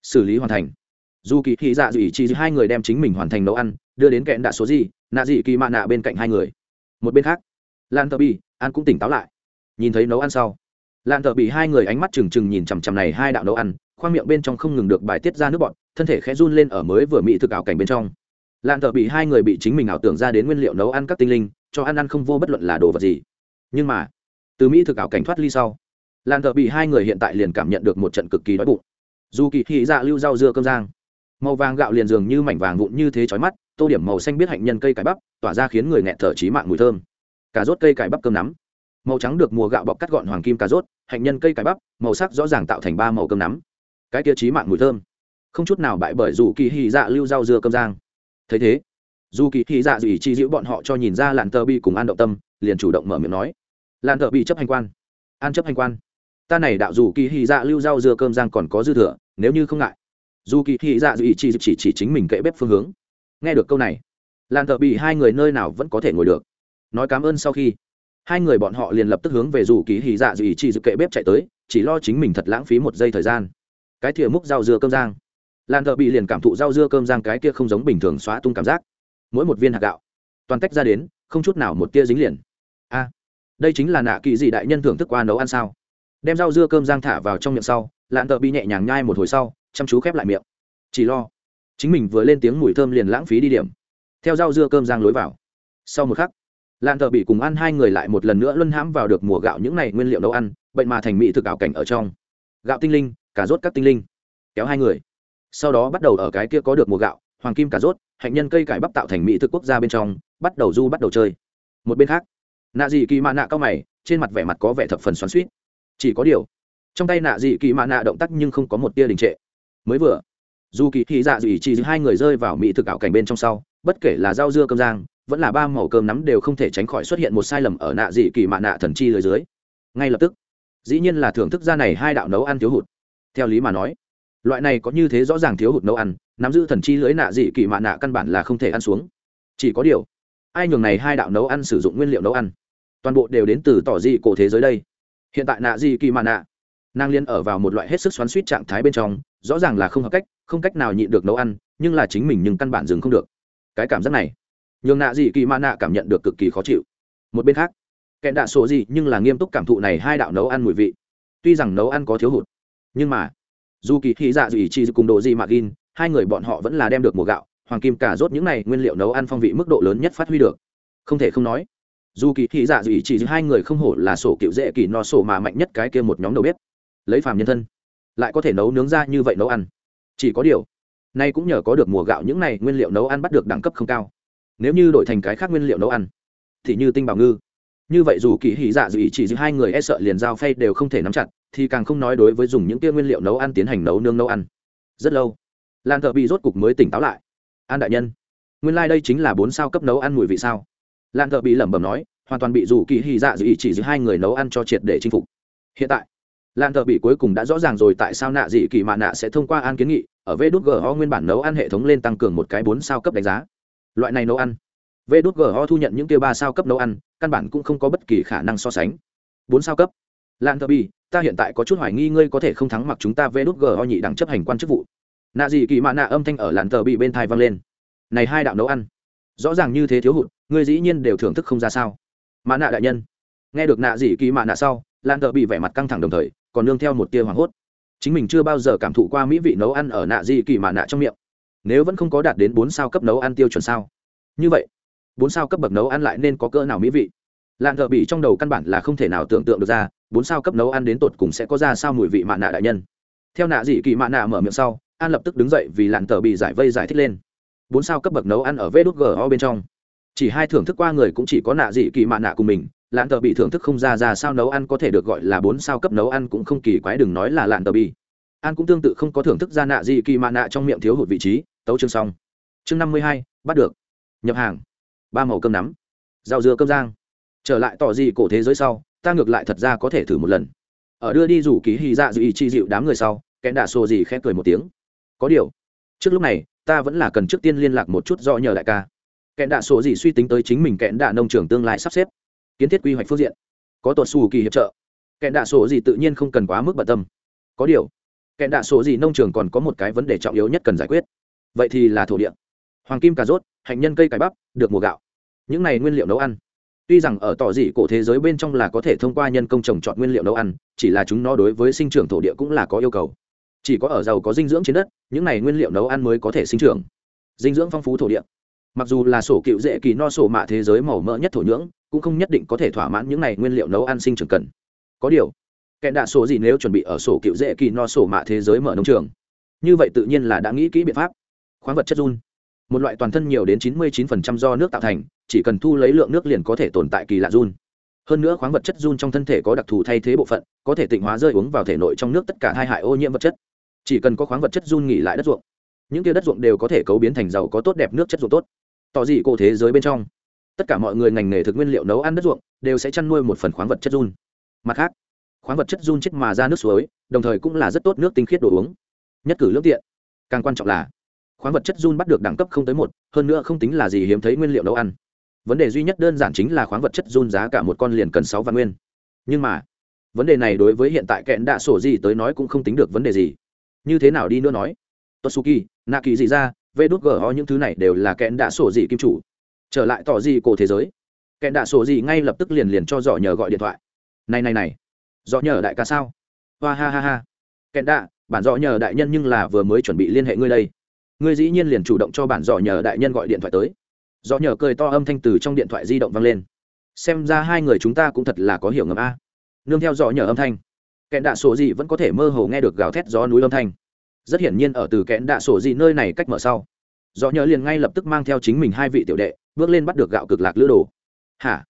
xử lý hoàn thành. Dù kỳ thị dạ dù ý chỉ hai người đem chính mình hoàn thành nấu ăn, đưa đến kẽn đạ số gì, nạ dị kỳ mạ nạ bên cạnh hai người. Một bên khác, lan tờ bi an cũng tỉnh táo lại. Nhìn thấy nấu ăn sau, lan tờ bị hai người ánh mắt trừng trừng nhìn chằm chằm này hai đạo nấu ăn, khoang miệng bên trong không ngừng được bài tiết ra nước bọt, thân thể khẽ run lên ở mới vừa mị thực ảo cảnh bên trong lạn thợ bị hai người bị chính mình ảo tưởng ra đến nguyên liệu nấu ăn các tinh linh, cho ăn ăn không vô bất luận là đồ vật gì. Nhưng mà, từ mỹ thực ảo cảnh thoát ly sau, lạn thợ bị hai người hiện tại liền cảm nhận được một trận cực kỳ đói bụng. Dù kỳ thị dạ lưu rau dưa cơm giang màu vàng gạo liền dường như mảnh vàng vụn như thế chói mắt, tô điểm màu xanh biết hạnh nhân cây cải bắp, tỏa ra khiến người nghẹt thở trí mạng mùi thơm. Cà rốt cây cải bắp cơm nắm, màu trắng được mùa gạo bọc cắt gọn hoàng kim cà rốt, hạnh nhân cây cải bắp, màu sắc rõ ràng tạo thành ba màu cơm nắm. Cái kia trí mạng mùi thơm, không chút nào bại bởi dù kỳ hy dạ lưu rau dưa cơm giang thấy thế, dù kỳ thị dạ dị chi giữ bọn họ cho nhìn ra làn tờ bi cùng an động tâm, liền chủ động mở miệng nói. Làn tờ bi chấp hành quan. An chấp hành quan. Ta này đạo dù kỳ thị dạ lưu rau dưa cơm giang còn có dư thừa, nếu như không ngại. Dù kỳ thị dạ dị chi chỉ chỉ chính mình kệ bếp phương hướng. Nghe được câu này làn tờ bi hai người nơi nào vẫn có thể ngồi được. Nói cảm ơn sau khi, hai người bọn họ liền lập tức hướng về dù kỳ thị dạ dị chi dự kệ bếp chạy tới, chỉ lo chính mình thật lãng phí một giây thời gian. Cái thìa múc rau dưa cơm giang lan thợ bị liền cảm thụ rau dưa cơm rang cái kia không giống bình thường xóa tung cảm giác. Mỗi một viên hạt gạo, toàn tách ra đến, không chút nào một tia dính liền. A, đây chính là nạ kỳ dị đại nhân thưởng thức qua nấu ăn sao? Đem rau dưa cơm rang thả vào trong miệng sau lạn thợ bị nhẹ nhàng nhai một hồi sau, chăm chú khép lại miệng. Chỉ lo, chính mình vừa lên tiếng mùi thơm liền lãng phí đi điểm. Theo rau dưa cơm rang lối vào. Sau một khắc lạn thợ bị cùng ăn hai người lại một lần nữa luân hãm vào được mùa gạo những này nguyên liệu nấu ăn, bệnh mà thành mỹ thực ảo cảnh ở trong. Gạo tinh linh, cà rốt các tinh linh. Kéo hai người sau đó bắt đầu ở cái kia có được mùa gạo, hoàng kim cà rốt, hạnh nhân cây cải bắp tạo thành mỹ thực quốc gia bên trong, bắt đầu du bắt đầu chơi. Một bên khác, nạ dị kỳ mạ nạ cao mày, trên mặt vẻ mặt có vẻ thập phần xoắn suýt chỉ có điều, trong tay nạ dị kỳ mạ nạ động tác nhưng không có một tia đình trệ. Mới vừa, dù kỳ thị dạ dị chỉ hai người rơi vào mỹ thực ảo cảnh bên trong sau, bất kể là rau dưa cơm giang vẫn là ba màu cơm nắm đều không thể tránh khỏi xuất hiện một sai lầm ở nạ dị kỳ mạ nạ thần chi lưới dưới. Ngay lập tức, dĩ nhiên là thưởng thức ra này hai đạo nấu ăn thiếu hụt. Theo lý mà nói loại này có như thế rõ ràng thiếu hụt nấu ăn, nắm giữ thần chi lưới nạ dị kỳ mạ nạ căn bản là không thể ăn xuống. Chỉ có điều, ai nhường này hai đạo nấu ăn sử dụng nguyên liệu nấu ăn? Toàn bộ đều đến từ tỏ dị cổ thế giới đây. Hiện tại nạ dị kỳ mạ nạ, nàng liên ở vào một loại hết sức xoắn suýt trạng thái bên trong, rõ ràng là không hợp cách, không cách nào nhịn được nấu ăn, nhưng là chính mình nhưng căn bản dừng không được. Cái cảm giác này, nhường nạ dị kỳ mạ nạ cảm nhận được cực kỳ khó chịu. Một bên khác kẻ đạ sổ gì nhưng là nghiêm túc cảm thụ này hai đạo nấu ăn mùi vị. Tuy rằng nấu ăn có thiếu hụt, nhưng mà dù kỳ thị dạ dị chi cùng đồ gì mà gin hai người bọn họ vẫn là đem được mùa gạo, hoàng kim cả rốt những này nguyên liệu nấu ăn phong vị mức độ lớn nhất phát huy được. Không thể không nói, dù kỳ thị dạ dị chỉ hai người không hổ là sổ cựu dễ kỳ no sổ mà mạnh nhất cái kia một nhóm đầu bếp. Lấy phàm nhân thân, lại có thể nấu nướng ra như vậy nấu ăn. Chỉ có điều, nay cũng nhờ có được mùa gạo những này nguyên liệu nấu ăn bắt được đẳng cấp không cao. Nếu như đổi thành cái khác nguyên liệu nấu ăn, thì như tinh bảo ngư. Như vậy dù kỳ hỉ dạ dù ý chỉ hai người e sợ liền dao phay đều không thể nắm chặt thì càng không nói đối với dùng những kia nguyên liệu nấu ăn tiến hành nấu nương nấu ăn. Rất lâu, lan thợ bị rốt cục mới tỉnh táo lại. An đại nhân, nguyên lai、like、đây chính là bốn sao cấp nấu ăn mùi vị sao? Lan thợ bị lẩm bẩm nói, hoàn toàn bị rủ kỳ hỉ dạ dị ý chỉ giữa hai người nấu ăn cho triệt để chinh phục. Hiện tại, lan thợ bị cuối cùng đã rõ ràng rồi tại sao nạ dị kỳ mạ nạ sẽ thông qua an kiến nghị, ở vê đút gho nguyên bản nấu ăn hệ thống lên tăng cường một cái bốn sao cấp đánh giá. Loại này nấu ăn vê đút gho thu nhận những kia ba sao cấp nấu ăn, căn bản cũng không có bất kỳ khả năng so sánh. Bốn sao cấp. Lan thợ bị ta hiện tại có chút hoài nghi ngươi có thể không thắng mặc chúng ta vê đút gho nhị đẳng chấp hành quan chức vụ. Nạ gì kỳ mạ nạ âm thanh ở làn tờ bị bên thai vang lên. Này hai đạo nấu ăn. Rõ ràng như thế thiếu hụt, ngươi dĩ nhiên đều thưởng thức không ra sao. Mạ nạ đại nhân. Nghe được nạ gì kỳ mạ nạ sau lan tờ bị vẻ mặt căng thẳng đồng thời, còn nương theo một tia hoảng hốt. Chính mình chưa bao giờ cảm thụ qua mỹ vị nấu ăn ở nạ gì kỳ mạ nạ trong miệng. Nếu vẫn không có đạt đến bốn sao cấp nấu ăn tiêu chuẩn sao? Như vậy, bốn sao cấp bậc nấu ăn lại nên có cỡ nào mỹ vị? Lạn thợ bị trong đầu căn bản là không thể nào tưởng tượng được ra bốn sao cấp nấu ăn đến tột cùng sẽ có ra sao mùi vị mạ nạ đại nhân. Theo nạ dị kỳ mạ nạ mở miệng sau, an lập tức đứng dậy vì lạn tờ bị giải vây giải thích lên. Bốn sao cấp bậc nấu ăn ở vê đốt go bên trong. Chỉ hai thưởng thức qua người cũng chỉ có nạ dị kỳ mạ nạ cùng mình, lạn tờ bị thưởng thức không ra ra sao nấu ăn có thể được gọi là bốn sao cấp nấu ăn cũng không kỳ quái đừng nói là lạn tờ bị. An cũng tương tự không có thưởng thức ra nạ dị kỳ mạ nạ trong miệng thiếu hụt vị trí, tấu chương xong. Chương năm mươi hai, bắt được. Nhập hàng. Ba màu cơm nắm. Rau dưa cơm giang trở lại tỏ dị cổ thế giới sau ta ngược lại thật ra có thể thử một lần. Ở đưa đi rủ ký hy dạ dị chi dịu đám người sau kẽn đạ sổ gì khẽ cười một tiếng. Có điều, trước lúc này, ta vẫn là cần trước tiên liên lạc một chút do nhờ đại ca. Kẽn đạ sổ gì suy tính tới chính mình kẽn đạ nông trường tương lai sắp xếp. Kiến thiết quy hoạch phương diện. Có tuột xù kỳ hiệp trợ. Kẽn đạ sổ gì tự nhiên không cần quá mức bận tâm. Có điều kẽn đạ sổ gì nông trường còn có một cái vấn đề trọng yếu nhất cần giải quyết. Vậy thì là thổ địa. Hoàng kim cà rốt, hạnh nhân cây cải bắp, được mùa gạo. Những này nguyên liệu nấu ăn tuy rằng ở tỏ dị cổ thế giới bên trong là có thể thông qua nhân công trồng trọt nguyên liệu nấu ăn, chỉ là chúng nó đối với sinh trưởng thổ địa cũng là có yêu cầu. Chỉ có ở giàu có dinh dưỡng trên đất, những này nguyên liệu nấu ăn mới có thể sinh trưởng. Dinh dưỡng phong phú thổ địa. Mặc dù là sổ cựu dễ kỳ no sổ mạ thế giới màu mỡ nhất thổ nhưỡng, cũng không nhất định có thể thỏa mãn những này nguyên liệu nấu ăn sinh trưởng cần. Có điều, kẻ đạ sổ gì nếu chuẩn bị ở sổ cựu dễ kỳ no sổ mạ thế giới mở nông trường, như vậy tự nhiên là đã nghĩ kỹ biện pháp. Khoáng vật chất run một loại toàn thân nhiều đến 99% do nước tạo thành, chỉ cần thu lấy lượng nước liền có thể tồn tại kỳ lạ run. Hơn nữa khoáng vật chất run trong thân thể có đặc thù thay thế bộ phận, có thể tịnh hóa rơi uống vào thể nội trong nước tất cả hai hại ô nhiễm vật chất. Chỉ cần có khoáng vật chất run nghỉ lại đất ruộng, những kia đất ruộng đều có thể cấu biến thành giàu có tốt đẹp nước chất ruộng tốt. Tỏ dị cổ thế giới bên trong, tất cả mọi người ngành nghề thực nguyên liệu nấu ăn đất ruộng đều sẽ chăn nuôi một phần khoáng vật chất run. Mặt khác, khoáng vật chất run chết mà ra nước suối, đồng thời cũng là rất tốt nước tinh khiết đồ uống. Nhất cử lương tiện, càng quan trọng là khoáng vật chất run bắt được đẳng cấp không tới một, hơn nữa không tính là gì hiếm thấy nguyên liệu nấu ăn. Vấn đề duy nhất đơn giản chính là khoáng vật chất run giá cả một con liền cần sáu vạn nguyên. Nhưng mà, vấn đề này đối với hiện tại kẽn đạ sổ gì tới nói cũng không tính được vấn đề gì. Như thế nào đi nữa nói? Tosuki nạ kỳ gì ra vê đốt gờ những thứ này đều là kẽn đạ sổ gì kim chủ. Trở lại tỏ gì cổ thế giới. Kẽn đạ sổ gì ngay lập tức liền liền cho dọ nhờ gọi điện thoại. Này này này dọ nhờ đại ca sao? Hoa ha ha ha. Kẽn đạ, bản dọ nhờ đại nhân nhưng là vừa mới chuẩn bị liên hệ ngươi đây ngươi dĩ nhiên liền chủ động cho bản dọ nhờ đại nhân gọi điện thoại tới. Dọ nhờ cười to âm thanh từ trong điện thoại di động vang lên. Xem ra hai người chúng ta cũng thật là có hiểu ngầm a. Nương theo dọ nhờ âm thanh kẽn đạ sổ gì vẫn có thể mơ hồ nghe được gào thét gió núi âm thanh. Rất hiển nhiên ở từ kẽn đạ sổ gì nơi này cách mở sau dọ nhờ liền ngay lập tức mang theo chính mình hai vị tiểu đệ, bước lên bắt được gạo cực lạc lữ đồ. Hả?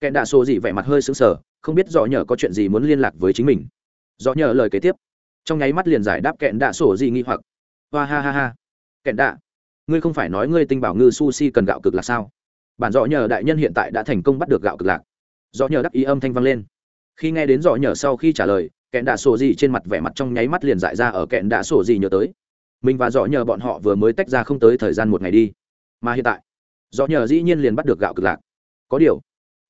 Kẹn đạ sổ gì vẻ mặt hơi sững sờ, không biết dò nhờ có chuyện gì muốn liên lạc với chính mình. Dò nhờ lời kế tiếp, trong nháy mắt liền giải đáp kẹn đạ sổ gì nghi hoặc. Hoa ha ha ha kẹn đạ. Ngươi không phải nói ngươi tinh bảo ngư sushi cần gạo cực là sao? Bản rõ nhờ đại nhân hiện tại đã thành công bắt được gạo cực lạc. Rõ nhờ đắc ý âm thanh vang lên. Khi nghe đến rõ nhờ sau khi trả lời, kẹn đạ sổ gì trên mặt vẻ mặt trong nháy mắt liền dại ra ở kẹn đạ sổ gì nhớ tới. Mình và rõ nhờ bọn họ vừa mới tách ra không tới thời gian một ngày đi. Mà hiện tại rõ nhờ dĩ nhiên liền bắt được gạo cực lạc. Có điều,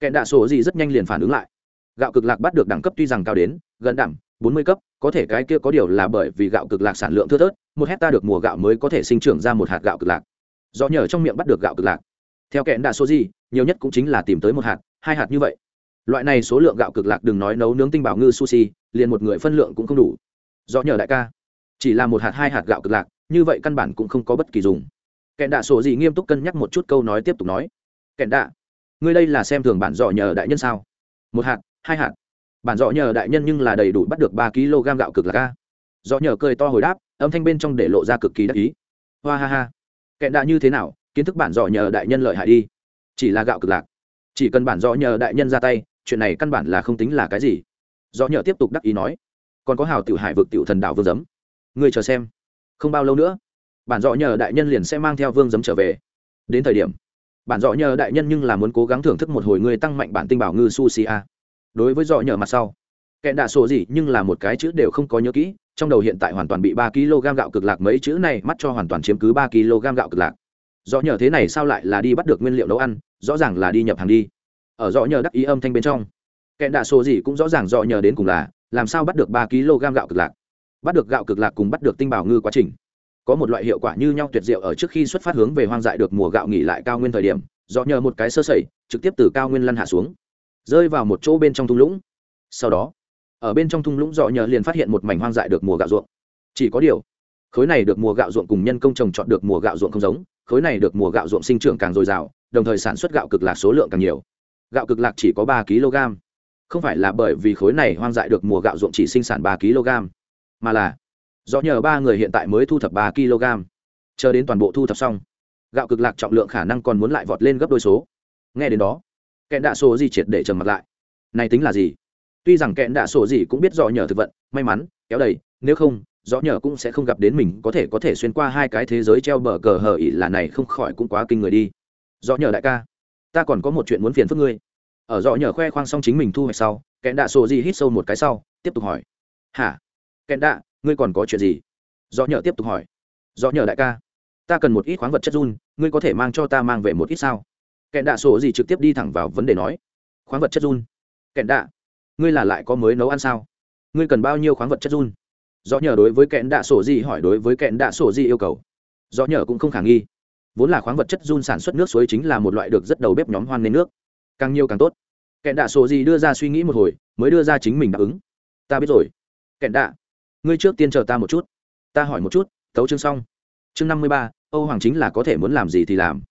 kẹn đạ sổ gì rất nhanh liền phản ứng lại. Gạo cực lạc bắt được đẳng cấp tuy rằng cao đến, gần đẳng bốn mươi cấp, có thể cái kia có điều là bởi vì gạo cực lạc sản lượng thưa thớt, một hecta được mùa gạo mới có thể sinh trưởng ra một hạt gạo cực lạc. Do nhờ trong miệng bắt được gạo cực lạc. Theo kẽn đạ số gì, nhiều nhất cũng chính là tìm tới một hạt, hai hạt như vậy. Loại này số lượng gạo cực lạc đừng nói nấu nướng tinh bảo ngư sushi, liền một người phân lượng cũng không đủ. Do nhờ đại ca. Chỉ là một hạt, hai hạt gạo cực lạc, như vậy căn bản cũng không có bất kỳ dùng. Kẽn đạ số gì nghiêm túc cân nhắc một chút câu nói tiếp tục nói. Kẽn đạ ngươi đây là xem thường bản dò nhờ đại nhân sao? Một hạt, hai hạt bản dọ nhờ đại nhân nhưng là đầy đủ bắt được ba kg gạo cực lạc ca dọ nhờ cười to hồi đáp, âm thanh bên trong để lộ ra cực kỳ đắc ý. Hoa ha ha. Kẹn đạ như thế nào, kiến thức bản dọ nhờ đại nhân lợi hại đi. Chỉ là gạo cực lạc. Chỉ cần bản dọ nhờ đại nhân ra tay, chuyện này căn bản là không tính là cái gì. Dọ nhờ tiếp tục đắc ý nói. Còn có hào tiểu hải vực tiểu thần đạo vương giấm. Ngươi chờ xem. Không bao lâu nữa, bản dọ nhờ đại nhân liền sẽ mang theo vương giấm trở về. Đến thời điểm, bản dọ nhờ đại nhân nhưng là muốn cố gắng thưởng thức một hồi ngươi tăng mạnh bản tinh bảo ngư sushi a đối với dọ nhờ mặt sau. Kẹn đạ sổ gì nhưng là một cái chữ đều không có nhớ kỹ, trong đầu hiện tại hoàn toàn bị ba kg gạo cực lạc mấy chữ này mắt cho hoàn toàn chiếm cứ ba kg gạo cực lạc. Rõ nhờ thế này sao lại là đi bắt được nguyên liệu nấu ăn, rõ ràng là đi nhập hàng đi. Ở rõ nhờ đắc ý âm thanh bên trong kẹn đạ sổ gì cũng rõ ràng rõ nhờ đến cùng là làm sao bắt được ba kg gạo cực lạc. Bắt được gạo cực lạc cùng bắt được tinh bảo ngư quá trình. Có một loại hiệu quả như nhau tuyệt diệu ở trước khi xuất phát hướng về hoang dại được mùa gạo nghỉ lại cao nguyên thời điểm do nhờ một cái sơ sẩy, trực tiếp từ cao nguyên lăn hạ xuống rơi vào một chỗ bên trong thung lũng. Sau đó, ở bên trong thung lũng dọ nhờ liền phát hiện một mảnh hoang dại được mùa gạo ruộng. Chỉ có điều, khối này được mùa gạo ruộng cùng nhân công trồng chọn được mùa gạo ruộng không giống, khối này được mùa gạo ruộng sinh trưởng càng dồi dào, đồng thời sản xuất gạo cực lạc số lượng càng nhiều. Gạo cực lạc chỉ có ba kg. Không phải là bởi vì khối này hoang dại được mùa gạo ruộng chỉ sinh sản ba kg, mà là do nhờ ba người hiện tại mới thu thập ba kg. Chờ đến toàn bộ thu thập xong, gạo cực lạc trọng lượng khả năng còn muốn lại vọt lên gấp đôi số. Nghe đến đó kẹn đạ số gì triệt để trầm mặt lại. Này tính là gì? Tuy rằng kẹn đạ sổ gì cũng biết rõ nhờ thực vận, may mắn, kéo đầy, nếu không, rõ nhờ cũng sẽ không gặp đến mình, có thể có thể xuyên qua hai cái thế giới treo bờ cờ hờ ỉ là này không khỏi cũng quá kinh người đi. Rõ nhờ đại ca, ta còn có một chuyện muốn phiền phức ngươi. Ở rõ nhờ khoe khoang xong chính mình thu hoạch sau, kẹn đạ sổ gì hít sâu một cái sau, tiếp tục hỏi. Hả? Kẹn đạ, ngươi còn có chuyện gì? Rõ nhờ tiếp tục hỏi. Rõ nhờ đại ca, ta cần một ít khoáng vật chất run, ngươi có thể mang cho ta mang về một ít sao? Kẹn đạ sổ gì trực tiếp đi thẳng vào vấn đề nói. Khoáng vật chất run. Kẹn đạ, ngươi là lại có mới nấu ăn sao? Ngươi cần bao nhiêu khoáng vật chất run? Do nhờ đối với kẹn đạ sổ gì hỏi đối với kẹn đạ sổ gì yêu cầu. Do nhờ cũng không khả nghi. Vốn là khoáng vật chất run sản xuất nước suối chính là một loại được rất đầu bếp nhóm hoan nên nước. Càng nhiều càng tốt. Kẹn đạ sổ gì đưa ra suy nghĩ một hồi, mới đưa ra chính mình đáp ứng. Ta biết rồi. Kẹn đạ, ngươi trước tiên chờ ta một chút. Ta hỏi một chút, tấu chương xong. Chương năm mươi ba, âu hoàng chính là có thể muốn làm gì thì làm.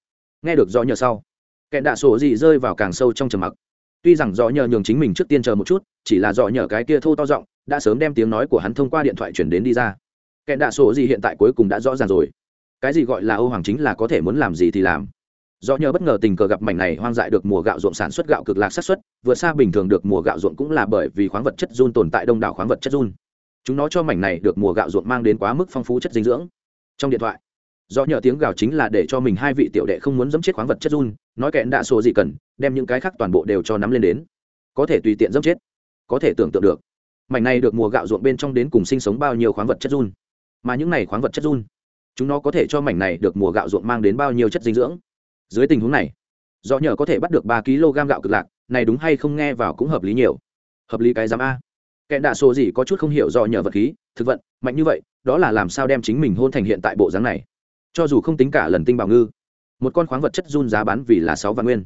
Nghe được do nhờ sau kẹn đạ sổ gì rơi vào càng sâu trong trầm mặc. Tuy rằng dò nhờ nhường chính mình trước tiên chờ một chút, chỉ là dò nhờ cái kia thô to giọng, đã sớm đem tiếng nói của hắn thông qua điện thoại chuyển đến đi ra. Kẹn đạ sổ gì hiện tại cuối cùng đã rõ ràng rồi. Cái gì gọi là âu hoàng chính là có thể muốn làm gì thì làm. Do nhờ bất ngờ tình cờ gặp mảnh này hoang dại được mùa gạo ruộng sản xuất gạo cực lạc sát xuất vượt xa bình thường được mùa gạo ruộng cũng là bởi vì khoáng vật chất run tồn tại đông đảo khoáng vật chất run. Chúng nó cho mảnh này được mùa gạo ruộng mang đến quá mức phong phú chất dinh dưỡng. Trong điện thoại do nhờ tiếng gạo chính là để cho mình hai vị tiểu đệ không muốn dẫm chết khoáng vật chất run nói kẹn đạ sổ gì cần, đem những cái khác toàn bộ đều cho nắm lên đến. Có thể tùy tiện dẫm chết. Có thể tưởng tượng được. Mảnh này được mùa gạo ruộng bên trong đến cùng sinh sống bao nhiêu khoáng vật chất run. Mà những này khoáng vật chất run, chúng nó có thể cho mảnh này được mùa gạo ruộng mang đến bao nhiêu chất dinh dưỡng? Dưới tình huống này, do nhờ có thể bắt được ba kg gạo cực lạc, này đúng hay không nghe vào cũng hợp lý nhiều. Hợp lý cái giám a. Kẹn đạ sổ gì có chút không hiểu do nhờ vật khí, thực vận, mạnh như vậy, đó là làm sao đem chính mình hôn thành hiện tại bộ dáng này. Cho dù không tính cả lần tinh bảo ngư một con khoáng vật chất run giá bán vì là sáu vạn nguyên,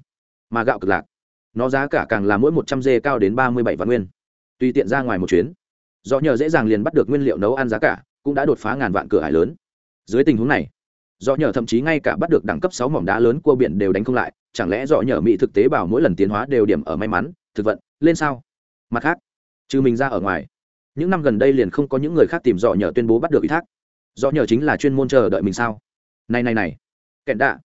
mà gạo cực lạc, nó giá cả càng là mỗi một trăm dê cao đến ba mươi bảy vạn nguyên. Tùy tiện ra ngoài một chuyến, do nhờ dễ dàng liền bắt được nguyên liệu nấu ăn giá cả, cũng đã đột phá ngàn vạn cửa hải lớn. Dưới tình huống này, do nhờ thậm chí ngay cả bắt được đẳng cấp sáu mỏm đá lớn cua biển đều đánh không lại, chẳng lẽ do nhờ mỹ thực tế bảo mỗi lần tiến hóa đều điểm ở may mắn, thực vận, lên sao? Mặt khác, trừ mình ra ở ngoài, những năm gần đây liền không có những người khác tìm dọ nhờ tuyên bố bắt được ủy thác. Do nhờ chính là chuyên môn chờ đợi mình sao? Này này này, kẹn đạ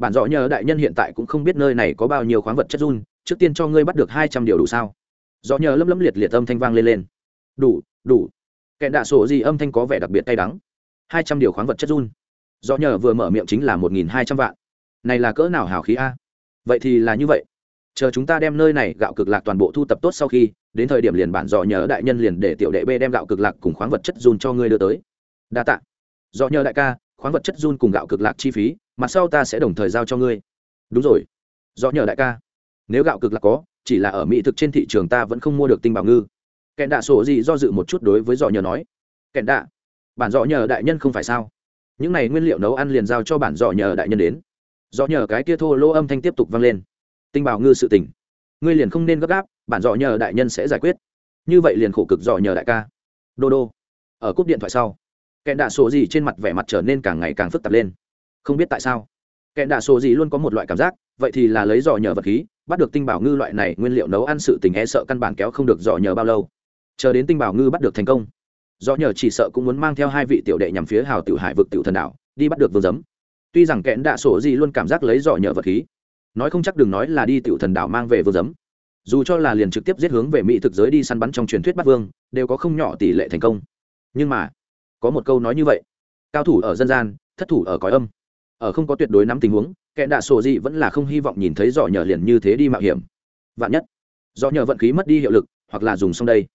bản dọ nhờ đại nhân hiện tại cũng không biết nơi này có bao nhiêu khoáng vật chất run, trước tiên cho ngươi bắt được hai trăm điều đủ sao? Dọ nhờ lấm lấm liệt liệt âm thanh vang lên lên. Đủ đủ. Kẻ đạ sổ gì âm thanh có vẻ đặc biệt cay đắng. Hai trăm điều khoáng vật chất run. Dọ nhờ vừa mở miệng chính là một nghìn hai trăm vạn. Này là cỡ nào hào khí a? Vậy thì là như vậy. Chờ chúng ta đem nơi này gạo cực lạc toàn bộ thu tập tốt sau khi, đến thời điểm liền bản dò nhờ đại nhân liền để tiểu đệ b đem gạo cực lạc cùng khoáng vật chất run cho ngươi đưa tới. Đa tạ. Dò nhờ đại ca, khoáng vật chất run cùng gạo cực lạc chi phí mặt sau ta sẽ đồng thời giao cho ngươi. Đúng rồi. Do nhờ đại ca. Nếu gạo cực là có, chỉ là ở mỹ thực trên thị trường ta vẫn không mua được tinh bảo ngư. Kẹn đạ sổ gì do dự một chút đối với dò nhờ nói. Kẹn đạ, bản dò nhờ đại nhân không phải sao? Những này nguyên liệu nấu ăn liền giao cho bản dò nhờ đại nhân đến. Dò nhờ cái kia thô lô âm thanh tiếp tục vang lên. Tinh bảo ngư sự tình. Ngươi liền không nên gấp gáp, bản dò nhờ đại nhân sẽ giải quyết. Như vậy liền khổ cực dò nhờ đại ca. Đô đô. Ở cúp điện thoại sau, kẹn đạ sổ gì trên mặt vẻ mặt trở nên càng ngày càng phức tạp lên không biết tại sao. Kẹn đạ sổ gì luôn có một loại cảm giác, vậy thì là lấy dò nhờ vật khí, bắt được tinh bảo ngư loại này, nguyên liệu nấu ăn sự tình e sợ căn bản kéo không được dò nhờ bao lâu. Chờ đến tinh bảo ngư bắt được thành công, dò nhờ chỉ sợ cũng muốn mang theo hai vị tiểu đệ nhằm phía hào tiểu hải vực tiểu thần đảo, đi bắt được vương giấm. Tuy rằng kẽn đạ sổ gì luôn cảm giác lấy dò nhờ vật khí, nói không chắc đừng nói là đi tiểu thần đảo mang về vương giấm. Dù cho là liền trực tiếp giết hướng về mỹ thực giới đi săn bắn trong truyền thuyết bắt vương, đều có không nhỏ tỷ lệ thành công. Nhưng mà, có một câu nói như vậy, cao thủ ở dân gian, thất thủ ở cõi âm ở không có tuyệt đối nắm tình huống, kẻ đạ sổ gì vẫn là không hy vọng nhìn thấy dò nhờ liền như thế đi mạo hiểm. Vạn nhất do nhờ vận khí mất đi hiệu lực, hoặc là dùng xong đây.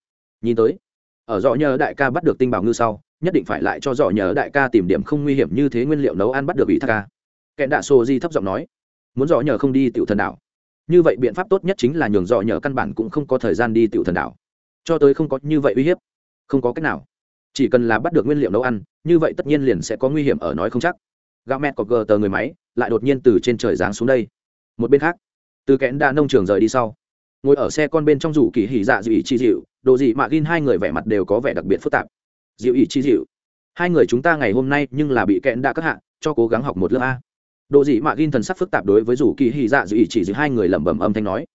Nhìn tới, ở dò nhờ đại ca bắt được tinh bảo ngư sau, nhất định phải lại cho dò nhờ đại ca tìm điểm không nguy hiểm như thế nguyên liệu nấu ăn bắt được ủy thác ca. Kẻ đạ sổ di thấp giọng nói, muốn dò nhờ không đi tiểu thần đảo. Như vậy biện pháp tốt nhất chính là nhường dò nhờ căn bản cũng không có thời gian đi tiểu thần đảo. Cho tới không có như vậy uy hiếp, không có cách nào. Chỉ cần là bắt được nguyên liệu nấu ăn, như vậy tất nhiên liền sẽ có nguy hiểm ở nói không chắc gạo mẹt cọc gờ tờ người máy lại đột nhiên từ trên trời giáng xuống đây. Một bên khác, từ kẽn đã nông trường rời đi sau, ngồi ở xe con bên trong rủ kỳ hỉ dạ dịu ý chi dịu, đồ dị mạ gin hai người vẻ mặt đều có vẻ đặc biệt phức tạp. Dịu ý chi dịu, hai người chúng ta ngày hôm nay nhưng là bị kẽn đã các hạ, cho cố gắng học một lớp a. Đồ dị mạ gin thần sắc phức tạp đối với rủ kỳ hỉ dạ dịu ý chỉ dịu hai người lẩm bẩm âm thanh nói.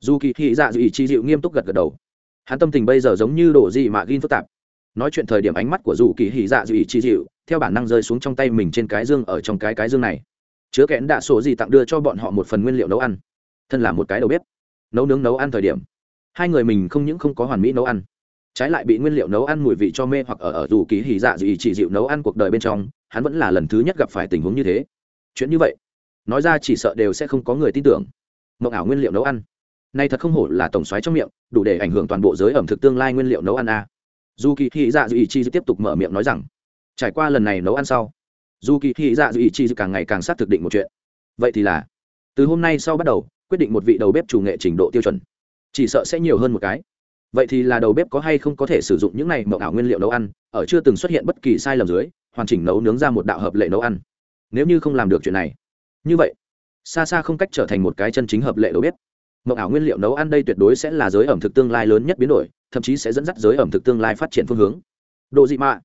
Dù kỳ hỉ dạ dịu ý chi dịu nghiêm túc gật gật đầu. Hắn tâm tình bây giờ giống như đồ dị mạ gin phức tạp nói chuyện thời điểm ánh mắt của dù kỳ hỉ dạ dù ý chi dịu, theo bản năng rơi xuống trong tay mình trên cái dương, ở trong cái cái dương này. Chứa kẽn đạ sổ gì tặng đưa cho bọn họ một phần nguyên liệu nấu ăn. Thân là một cái đầu bếp. Nấu nướng, nấu ăn thời điểm. Hai người mình không những không có hoàn mỹ nấu ăn, trái lại bị nguyên liệu nấu ăn mùi vị cho mê hoặc ở ở dù Kỳ hỉ dạ dù chỉ dịu nấu ăn cuộc đời bên trong, hắn vẫn là lần thứ nhất gặp phải tình huống như thế. Chuyện như vậy, nói ra chỉ sợ đều sẽ không có người tin tưởng. Mộng ảo nguyên liệu nấu ăn. Nay thật không hổ là tổng xoáy trong miệng, đủ để ảnh hưởng toàn bộ giới ẩm thực tương lai nguyên liệu nấu ăn a dù kỳ thị dạ dù chi tiếp tục mở miệng nói rằng, trải qua lần này nấu ăn sau dù kỳ thị dạ dù ý chi càng ngày càng xác thực định một chuyện. Vậy thì là, từ hôm nay sau bắt đầu, quyết định một vị đầu bếp chủ nghệ trình độ tiêu chuẩn. Chỉ sợ sẽ nhiều hơn một cái. Vậy thì là đầu bếp có hay không có thể sử dụng những này mậu ảo nguyên liệu nấu ăn, ở chưa từng xuất hiện bất kỳ sai lầm dưới, hoàn chỉnh nấu nướng ra một đạo hợp lệ nấu ăn. Nếu như không làm được chuyện này, như vậy, xa xa không cách trở thành một cái chân chính hợp lệ đầu bếp. Mậu ảo nguyên liệu nấu ăn đây tuyệt đối sẽ là giới ẩm thực tương lai lớn nhất biến đổi thậm chí sẽ dẫn dắt giới ẩm thực tương lai phát triển phương hướng. Độ dị mạ,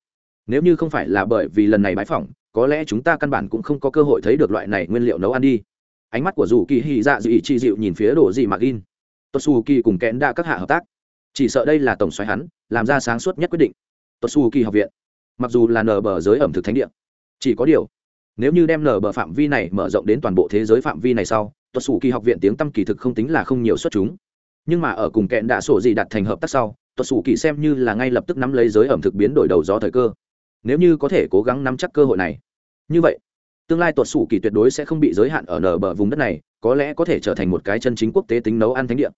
nếu như không phải là bởi vì lần này bãi phỏng, có lẽ chúng ta căn bản cũng không có cơ hội thấy được loại này nguyên liệu nấu ăn đi. Ánh mắt của dù kỳ hy dạ dị chi dịu nhìn phía đồ dị mạc in tosu kỳ cùng kẽn đa các hạ hợp tác. Chỉ sợ đây là tổng xoáy hắn, làm ra sáng suốt nhất quyết định. Tosu kỳ học viện. Mặc dù là nở bờ giới ẩm thực thánh địa, chỉ có điều, nếu như đem nở bờ phạm vi này mở rộng đến toàn bộ thế giới phạm vi này sau tosu kỳ học viện tiếng tăm kỳ thực không tính là không nhiều xuất chúng nhưng mà ở cùng kẽn đạ sổ gì đặt thành hợp tác sau tosu kỳ xem như là ngay lập tức nắm lấy giới ẩm thực biến đổi đầu gió thời cơ. Nếu như có thể cố gắng nắm chắc cơ hội này. Như vậy, tương lai tuột sủ kỳ tuyệt đối sẽ không bị giới hạn ở nở bờ vùng đất này, có lẽ có thể trở thành một cái chân chính quốc tế tính nấu ăn thánh địa.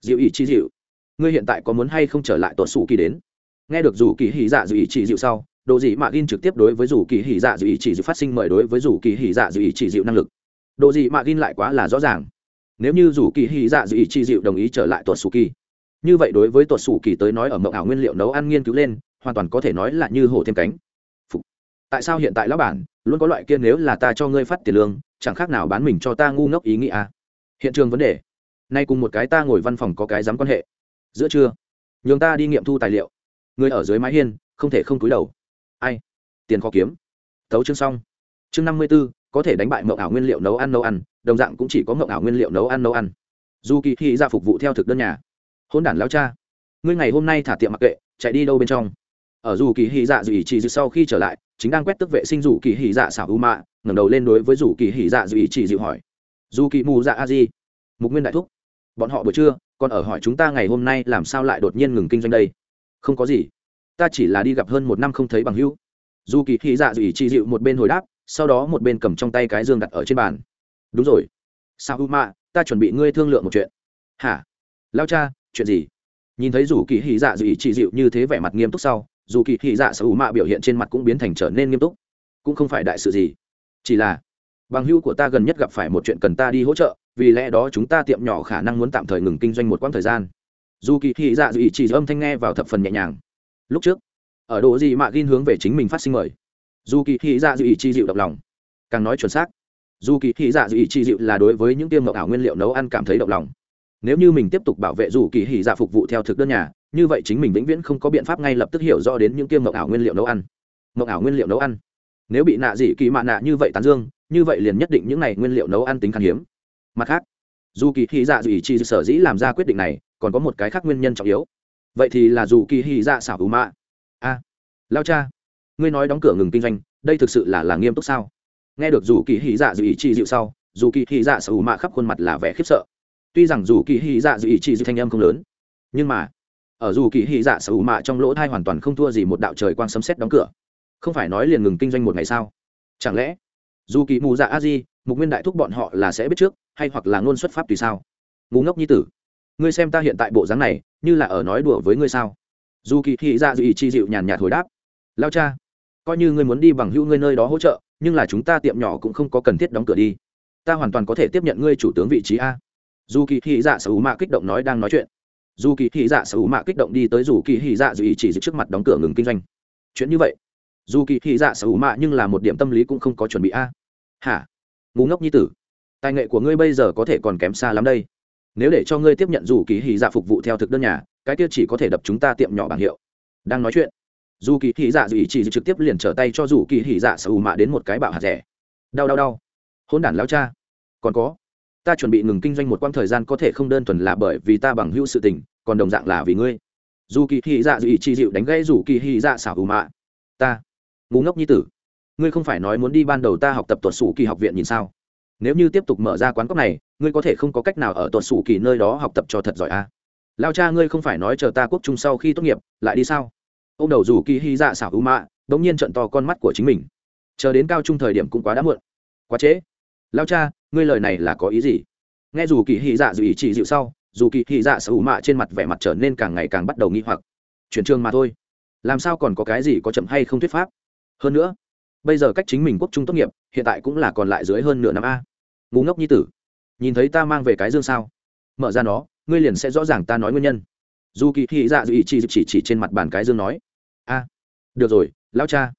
Dịu ý chi dịu ngươi hiện tại có muốn hay không trở lại tuột sủ kỳ đến? Nghe được dù kỳ hỉ dạ dịu ý chỉ dịu sau, đồ dị mạ gin trực tiếp đối với dù kỳ hỉ dạ dịu ý chỉ dịu phát sinh mời đối với dù kỳ hỉ dạ dịu ý chỉ dịu năng lực. Đồ dị mạ gin lại quá là rõ ràng nếu như dù kỳ hy dạ dị chi dịu đồng ý trở lại tuột sủ kỳ. Như vậy đối với tuột sủ kỳ tới nói ở mộng ảo nguyên liệu nấu ăn nghiên cứu lên, hoàn toàn có thể nói là như hổ thêm cánh. Tại sao hiện tại lão bản luôn có loại kia nếu là ta cho ngươi phát tiền lương, chẳng khác nào bán mình cho ta ngu ngốc ý nghĩ à. hiện trường vấn đề. Nay cùng một cái ta ngồi văn phòng có cái dám quan hệ. Giữa trưa, nhường ta đi nghiệm thu tài liệu. Người ở dưới mái hiên, không thể không cúi đầu. Ai? Tiền khó kiếm. Tấu chương xong. Chương năm mươi b ố có thể đánh bại mộng ảo nguyên liệu nấu ăn nấu ăn, đồng dạng cũng chỉ có mộng ảo nguyên liệu nấu ăn nấu ăn. Dù kỳ thi ra phục vụ theo thực đơn nhà. Hôn đản lao cha. Ngươi ngày hôm nay thả tiệm mặc kệ, chạy đi đâu bên trong? Ở dù kỳ hy dạ dù ý chỉ dự sau khi trở lại, chính đang quét tức vệ sinh dù kỳ hỉ dạ xảo u mạ, ngẩng đầu lên đối với dù kỳ hỉ dạ dù ý chỉ dịu hỏi. Dù kỳ mù dạ a di. Mục nguyên đại thúc. Bọn họ buổi trưa, còn ở hỏi chúng ta ngày hôm nay làm sao lại đột nhiên ngừng kinh doanh đây? Không có gì. Ta chỉ là đi gặp hơn một năm không thấy bằng hữu. Dù kỳ hy dạ dù ý chi dịu một bên hồi đáp sau đó một bên cầm trong tay cái dương đặt ở trên bàn. Đúng rồi. Sao u ma ta chuẩn bị ngươi thương lượng một chuyện. Hả? Lao cha, chuyện gì? Nhìn thấy dù kỳ hỉ dạ dị trị dịu như thế vẻ mặt nghiêm túc sau, dù kỳ hỉ dạ sở u mạ biểu hiện trên mặt cũng biến thành trở nên nghiêm túc. Cũng không phải đại sự gì. Chỉ là, bằng hữu của ta gần nhất gặp phải một chuyện cần ta đi hỗ trợ, vì lẽ đó chúng ta tiệm nhỏ khả năng muốn tạm thời ngừng kinh doanh một quãng thời gian. Dù kỳ hỉ dạ dị trị chỉ âm thanh nghe vào thập phần nhẹ nhàng. Lúc trước, ở độ gì mạ gin hướng về chính mình phát sinh mời dù kỳ thị dạ dị ý chi dịu động lòng. Càng nói chuẩn xác. Dù kỳ thị dạ dị ý chi dịu là đối với những tiêm mộng ảo nguyên liệu nấu ăn cảm thấy động lòng. Nếu như mình tiếp tục bảo vệ dù kỳ thị dạ phục vụ theo thực đơn nhà, như vậy chính mình vĩnh viễn không có biện pháp ngay lập tức hiểu rõ đến những tiêm mộng ảo nguyên liệu nấu ăn. Mộng ảo nguyên liệu nấu ăn. Nếu bị nạ dị kỳ mạ nạ như vậy tán dương, như vậy liền nhất định những này nguyên liệu nấu ăn tính khan hiếm. Mặt khác, dù kỳ thị dạ dù ý chi sở dĩ làm ra quyết định này, còn có một cái khác nguyên nhân trọng yếu. Vậy thì là dù kỳ hy dạ xảo ủ mạ. A, lao cha ngươi nói đóng cửa ngừng kinh doanh, đây thực sự là là nghiêm túc sao? Nghe được dù kỳ hy dạ dự ý chi dịu sau, dù kỳ hy dạ sở hữu mạ khắp khuôn mặt là vẻ khiếp sợ. Tuy rằng dù kỳ hy dạ dự ý chi dịu thanh âm không lớn, nhưng mà, ở dù kỳ hy dạ sở hữu mạ trong lỗ thai hoàn toàn không thua gì một đạo trời quang sấm sét đóng cửa. Không phải nói liền ngừng kinh doanh một ngày sao? Chẳng lẽ, dù kỳ mù dạ a di, mục nguyên đại thúc bọn họ là sẽ biết trước, hay hoặc là ngôn xuất pháp tùy sao? Ngu ngốc như tử, ngươi xem ta hiện tại bộ dáng này, như là ở nói đùa với ngươi sao? Dù kỳ thị dạ dị ý chi dịu nhàn nhạt hồi đáp, lao cha coi như ngươi muốn đi bằng hữu ngươi nơi đó hỗ trợ, nhưng là chúng ta tiệm nhỏ cũng không có cần thiết đóng cửa đi. Ta hoàn toàn có thể tiếp nhận ngươi chủ tướng vị trí a. Dù kỳ thị dạ sở hữu mạ kích động nói đang nói chuyện. Dù kỳ thị dạ sở hữu mạ kích động đi tới dù kỳ thị dạ dù ý chỉ trước mặt đóng cửa ngừng kinh doanh. Chuyện như vậy, dù kỳ thị dạ sở hữu mạ nhưng là một điểm tâm lý cũng không có chuẩn bị a. Hả? Ngu ngốc như tử, tài nghệ của ngươi bây giờ có thể còn kém xa lắm đây. Nếu để cho ngươi tiếp nhận dù kỳ hì dạ phục vụ theo thực đơn nhà, cái kia chỉ có thể đập chúng ta tiệm nhỏ bảng hiệu. Đang nói chuyện dù kỳ hỉ dạ dù ý chỉ trực tiếp liền trở tay cho dù kỳ hỉ dạ sở hữu mạ đến một cái bạo hạt rẻ. Đau đau đau. Hôn đản lao cha. Còn có, ta chuẩn bị ngừng kinh doanh một quãng thời gian có thể không đơn thuần là bởi vì ta bằng hữu sự tình, còn đồng dạng là vì ngươi. Dù kỳ hỉ dạ dù ý chỉ dịu đánh gãy dù kỳ hỉ dạ xảo hữu mạ. Ta, ngu ngốc như tử. Ngươi không phải nói muốn đi ban đầu ta học tập tuột sủ kỳ học viện nhìn sao? Nếu như tiếp tục mở ra quán cốc này, ngươi có thể không có cách nào ở tuột sủ kỳ nơi đó học tập cho thật giỏi a à? lao cha ngươi không phải nói chờ ta quốc trung sau khi tốt nghiệp, lại đi sao? Ô m đầu dù kỳ hy dạ xảo ưu mạ đ ỗ n g nhiên trận to con mắt của chính mình. Chờ đến cao trung thời điểm cũng quá đã muộn. Quá trễ. Lao cha, ngươi lời này là có ý gì? Nghe dù kỳ hy dạ dù ý chỉ dịu sau, dù kỳ hy dạ xảo ưu mạ trên mặt vẻ mặt trở nên càng ngày càng bắt đầu nghi hoặc. Chuyển trường mà thôi. Làm sao còn có cái gì có chậm hay không thuyết pháp? Hơn nữa, bây giờ cách chính mình quốc trung tốt nghiệp, hiện tại cũng là còn lại dưới hơn nửa năm a. Ngu ngốc như tử. Nhìn thấy ta mang về cái dương sao? Mở ra nó, ngươi liền sẽ rõ ràng ta nói nguyên nhân dù kỳ thị dạ dù ý chỉ, chỉ chỉ trên mặt bàn cái dương nói a được rồi lao cha.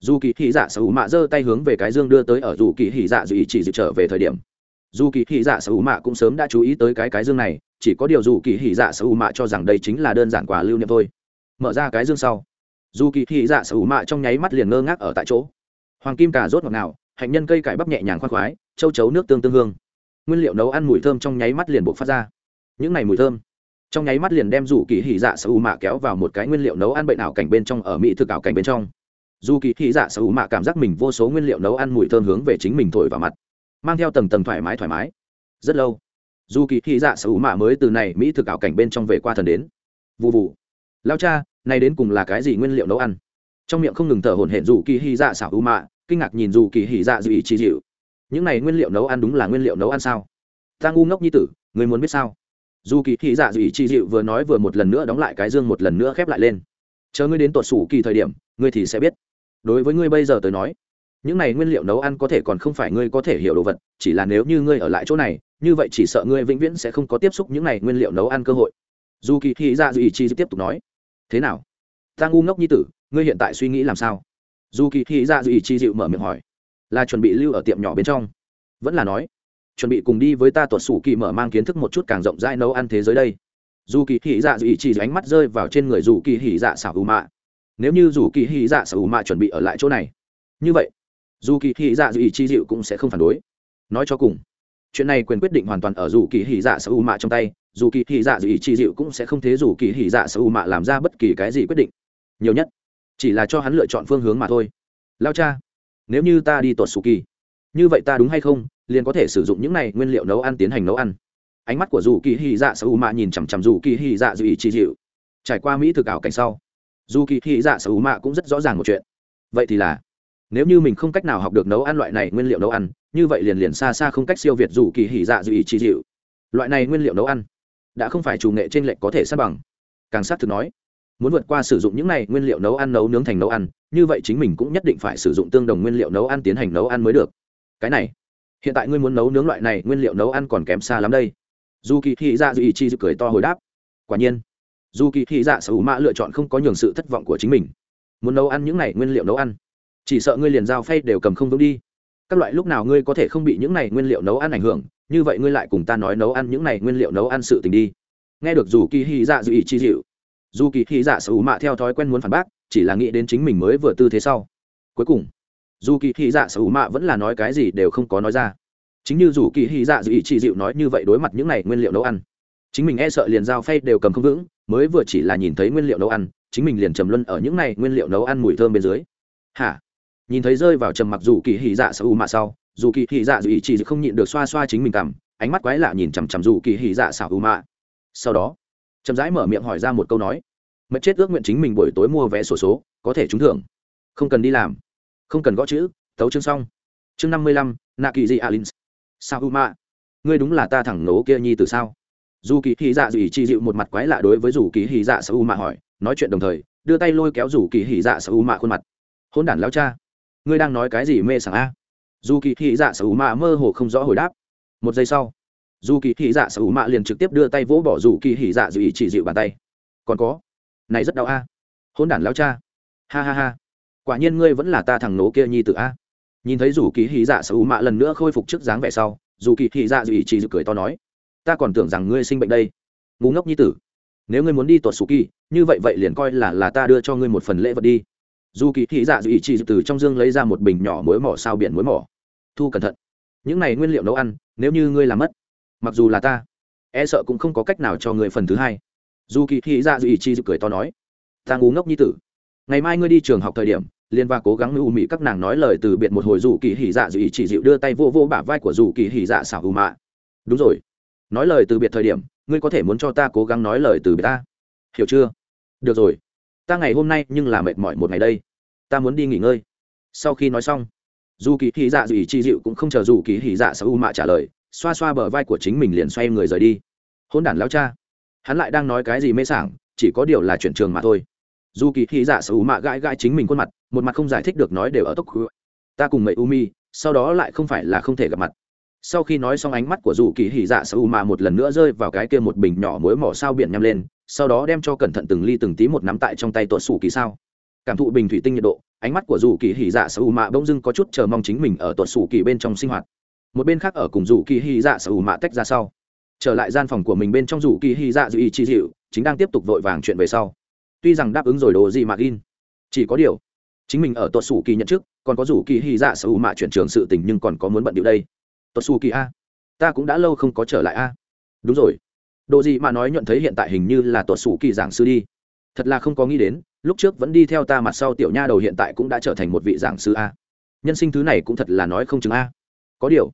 Dù kỳ thị dạ sở hữu mạ giơ tay hướng về cái dương đưa tới ở dù kỳ thị dạ dù ý chỉ dự trở về thời điểm. Dù kỳ thị dạ sở hữu mạ cũng sớm đã chú ý tới cái cái dương này chỉ có điều dù kỳ thị dạ sở hữu mạ cho rằng đây chính là đơn giản quà lưu niệm thôi. Mở ra cái dương sau dù kỳ thị dạ sở hữu mạ trong nháy mắt liền ngơ ngác ở tại chỗ. Hoàng kim cà rốt ngọt ngào hạnh nhân cây cải bắp nhẹ nhàng khoan khoái châu chấu nước tương tương hương. Nguyên liệu nấu ăn mùi thơm trong nháy mắt liền buộc phát ra. Những này mùi thơm trong nháy mắt liền đem rủ kỳ hỉ dạ sở u mạ kéo vào một cái nguyên liệu nấu ăn bệnh ảo cảnh bên trong ở mỹ thực ảo cảnh bên trong dù kỳ hỉ dạ sở u mạ cảm giác mình vô số nguyên liệu nấu ăn mùi thơm hướng về chính mình thổi vào mặt mang theo tầng tầng thoải mái thoải mái rất lâu dù kỳ hỉ dạ sở u mạ mới từ này mỹ thực ảo cảnh bên trong về qua thần đến vụ vụ lao cha này đến cùng là cái gì nguyên liệu nấu ăn trong miệng không ngừng thở hổn hển dù kỳ hy dạ sở u mạ kinh ngạc nhìn dù kỳ hỉ dạ dù ý chỉ dịu những này nguyên liệu nấu ăn đúng là nguyên liệu nấu ăn sao ta ngu ngốc như tử người muốn biết sao dù kỳ thị dạ Dị Chi dịu vừa nói vừa một lần nữa đóng lại cái dương một lần nữa khép lại lên. Chờ ngươi đến tuột sủ kỳ thời điểm, ngươi thì sẽ biết. Đối với ngươi bây giờ tới nói, những này nguyên liệu nấu ăn có thể còn không phải ngươi có thể hiểu đồ vật, chỉ là nếu như ngươi ở lại chỗ này, như vậy chỉ sợ ngươi vĩnh viễn sẽ không có tiếp xúc những này nguyên liệu nấu ăn cơ hội. Dù kỳ thị dạ Dị chi tiếp tục nói, thế nào? Ta ngu ngốc như tử, ngươi hiện tại suy nghĩ làm sao? Dù kỳ thị dạ Dị chi dịu mở miệng hỏi, là chuẩn bị lưu ở tiệm nhỏ bên trong. Vẫn là nói chuẩn bị cùng đi với ta tuột sủ kỳ mở mang kiến thức một chút càng rộng rãi nấu ăn thế giới đây. Dù kỳ hỉ dạ dù ý chi ánh mắt rơi vào trên người dù kỳ hỉ dạ xảo ù mạ. Nếu như dù kỳ hỉ dạ xảo ù mạ chuẩn bị ở lại chỗ này, như vậy, dù kỳ hỉ dạ dù ý chi dịu cũng sẽ không phản đối. Nói cho cùng, chuyện này quyền quyết định hoàn toàn ở dù kỳ hỉ dạ xảo ưu mạ trong tay, dù kỳ hỉ dạ dù ý chi dịu cũng sẽ không thế dù kỳ hỉ dạ xảo ưu mạ làm ra bất kỳ cái gì quyết định. Nhiều nhất, chỉ là cho hắn lựa chọn phương hướng mà thôi. Lao cha, nếu như ta đi tuột sủ kỳ, như vậy ta đúng hay không? Liền có thể sử dụng những này nguyên liệu nấu ăn tiến hành nấu ăn. Ánh mắt của dù kỳ hy dạ sở u mạ nhìn chằm chằm dù kỳ hy dạ dù ý chi dịu. Trải qua mỹ thực ảo cảnh sau, dù kỳ hy dạ sở u mạ cũng rất rõ ràng một chuyện. Vậy thì là, nếu như mình không cách nào học được nấu ăn loại này nguyên liệu nấu ăn, như vậy liền liền xa xa không cách siêu việt dù kỳ hỉ dạ dù ý chi dịu. Loại này nguyên liệu nấu ăn, đã không phải chủ nghệ trên lệnh có thể sát bằng. Càng sát thực nói, muốn vượt qua sử dụng những này nguyên liệu nấu ăn nấu nướng thành nấu ăn, như vậy chính mình cũng nhất định phải sử dụng tương đồng nguyên liệu nấu ăn tiến hành nấu ăn mới được. Cái này hiện tại ngươi muốn nấu nướng loại này, nguyên liệu nấu ăn còn kém xa lắm đây. Dù kỳ thị dạ dù ý chi cười to hồi đáp. Quả nhiên. Dù kỳ thị dạ sở hữu mã lựa chọn không có nhường sự thất vọng của chính mình. Muốn nấu ăn những này, nguyên liệu nấu ăn. Chỉ sợ ngươi liền dao phay đều cầm không vững đi. Các loại lúc nào ngươi có thể không bị những này nguyên liệu nấu ăn ảnh hưởng, như vậy ngươi lại cùng ta nói nấu ăn những này nguyên liệu nấu ăn sự tình đi. Nghe được dù kỳ hy dạ dù ý chi dịu dù kỳ hy dạ sở hữu mạ theo thói quen muốn phản bác, chỉ là nghĩ đến chính mình mới vừa tư thế sau. Cuối cùng dù kỳ hy dạ sở hữu mạ vẫn là nói cái gì đều không có nói ra. Chính như dù kỳ hy dạ dù ý chị dịu nói như vậy đối mặt những này nguyên liệu nấu ăn. Chính mình e sợ liền dao phay đều cầm không vững, mới vừa chỉ là nhìn thấy nguyên liệu nấu ăn, chính mình liền trầm luân ở những này nguyên liệu nấu ăn mùi thơm bên dưới. Hả? Nhìn thấy rơi vào trầm mặc dù kỳ hỉ dạ sở u mạ sau, dù kỳ hỉ dạ dù ý chỉ không nhịn được xoa xoa chính mình cằm ánh mắt quái lạ nhìn chằm chằm dù kỳ hỉ dạ xảo u mạ. Sau đó, chậm rãi mở miệng hỏi ra một câu nói. Mất chết ước nguyện chính mình buổi tối mua vé sổ số, có thể trúng thưởng. Không cần đi làm không cần gõ chữ, tấu chương xong. Chương năm mươi lăm nạ kỳ dị alin sao u ma ngươi đúng là ta thẳng nấu kia nhi từ sao? Dù kỳ hỉ dạ dị chi dịu một mặt quái lạ đối với dù kỳ hỉ dạ sao u ma hỏi, nói chuyện đồng thời, đưa tay lôi kéo dù kỳ hỉ dạ sao u ma khuôn mặt. Hôn đản lao cha, ngươi đang nói cái gì mê sảng a? Dù kỳ hy dạ sao u ma mơ hồ không rõ hồi đáp. Một giây sau, dù kỳ hy dạ sao u ma liền trực tiếp đưa tay vỗ bỏ dù kỳ hy dạ dị chi chỉ dịu bàn tay. Còn có, này rất đau a. Hôn đản lao cha, ha ha ha quả nhiên ngươi vẫn là ta thằng nố kia nhi tự a. Nhìn thấy dù kỳ thị dạ sở hữu mạ lần nữa khôi phục trước dáng vẻ sau dù kỳ thị dạ dù ý chỉ dự cười to nói, ta còn tưởng rằng ngươi sinh bệnh đây. Ngu ngốc nhi tử, nếu ngươi muốn đi tuột sù kỳ, như vậy vậy liền coi là là ta đưa cho ngươi một phần lễ vật đi. Dù kỳ thị dạ dù ý chỉ từ trong dương lấy ra một bình nhỏ muối mỏ sao biển muối mỏ. Thu cẩn thận. Những này nguyên liệu nấu ăn, nếu như ngươi làm mất, mặc dù là ta e sợ cũng không có cách nào cho ngươi phần thứ hai. Dù kỳ thị dạ dù ý chi cười to nói, ta ngu ngốc nhi tử ngày mai ngươi đi trường học thời điểm liên và cố gắng u mị các nàng nói lời từ biệt một hồi dù kỳ hỉ dạ dù ý chỉ dịu đưa tay vô vô bả vai của dù kỳ hỉ dạ xảo u mạ. Đúng rồi. Nói lời từ biệt thời điểm, ngươi có thể muốn cho ta cố gắng nói lời từ biệt ta? Hiểu chưa? Được rồi. Ta ngày hôm nay nhưng là mệt mỏi một ngày đây. Ta muốn đi nghỉ ngơi. Sau khi nói xong, dù kỳ hỉ dạ dù ý chỉ dịu cũng không chờ dù kỳ hỉ dạ xảo u mạ trả lời, xoa xoa bờ vai của chính mình liền xoay người rời đi. Hôn đản lao cha. Hắn lại đang nói cái gì mê sảng, chỉ có điều là chuyển trường mà thôi dù kỳ hỉ dạ sa u mạ gãi gãi chính mình khuôn mặt, một mặt không giải thích được nói đều ở tốc ta cùng mậy umi, sau đó lại không phải là không thể gặp mặt. Sau khi nói xong ánh mắt của dù kỳ hỉ dạ sa u mạ một lần nữa rơi vào cái kia một bình nhỏ muối mỏ sao biển nhăm lên, sau đó đem cho cẩn thận từng ly từng tí một nắm tại trong tay tuột sủ kỳ sao. Cảm thụ bình thủy tinh nhiệt độ, ánh mắt của dù kỳ hỉ dạ sở mạ bỗng dưng có chút chờ mong chính mình ở tuột sủ kỳ bên trong sinh hoạt. Một bên khác ở cùng dù kỳ hỉ dạ sở mạ tách ra sau. Trở lại gian phòng của mình bên trong dù kỳ hỉ dạ dự ý chi dịu, chính đang tiếp tục vội vàng chuyện về sau tuy rằng đáp ứng rồi đồ gì mà in, chỉ có điều, chính mình ở tuột sủ kỳ nhận chức, còn có rủ kỳ hy dạ sở mạ chuyển trường sự tình nhưng còn có muốn bận điệu đây. Tuột sủ kỳ a, ta cũng đã lâu không có trở lại a. Đúng rồi. Đồ gì mà nói nhuận thấy hiện tại hình như là tuột sủ kỳ giảng sư đi. Thật là không có nghĩ đến, lúc trước vẫn đi theo ta mặt sau tiểu nha đầu hiện tại cũng đã trở thành một vị giảng sư a. Nhân sinh thứ này cũng thật là nói không chừng a. Có điều,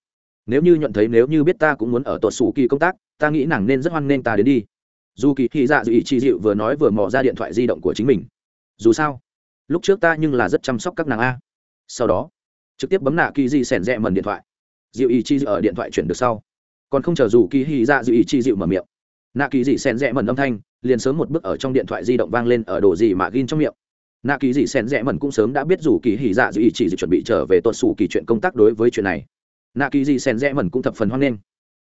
nếu như nhuận thấy nếu như biết ta cũng muốn ở tuột sủ kỳ công tác, ta nghĩ nàng nên rất hoan nghênh ta đến đi dù kỳ thị dạ dù ý chi dịu vừa nói vừa mò ra điện thoại di động của chính mình. Dù sao, lúc trước ta nhưng là rất chăm sóc các nàng a. Sau đó, trực tiếp bấm nạ kỳ di sẻn dạ rẽ mần điện thoại. Dịu ý chi ở điện thoại chuyển được sau. Còn không chờ dù kỳ hy dạ dù ý chi dịu mở miệng, nạ kỳ dị sẻn rẽ mẩn âm thanh liền sớm một bước ở trong điện thoại di động vang lên ở đồ gì mà ghin trong miệng. Nạ kỳ dị sẻn rẽ mẩn cũng sớm đã biết dù kỳ hỉ dạ dù ý chỉ chuẩn bị trở về tuột xù kỳ chuyện công tác đối với chuyện này. Nạ kỳ dị sẻn rẽ mẩn cũng thập phần hoan nghênh.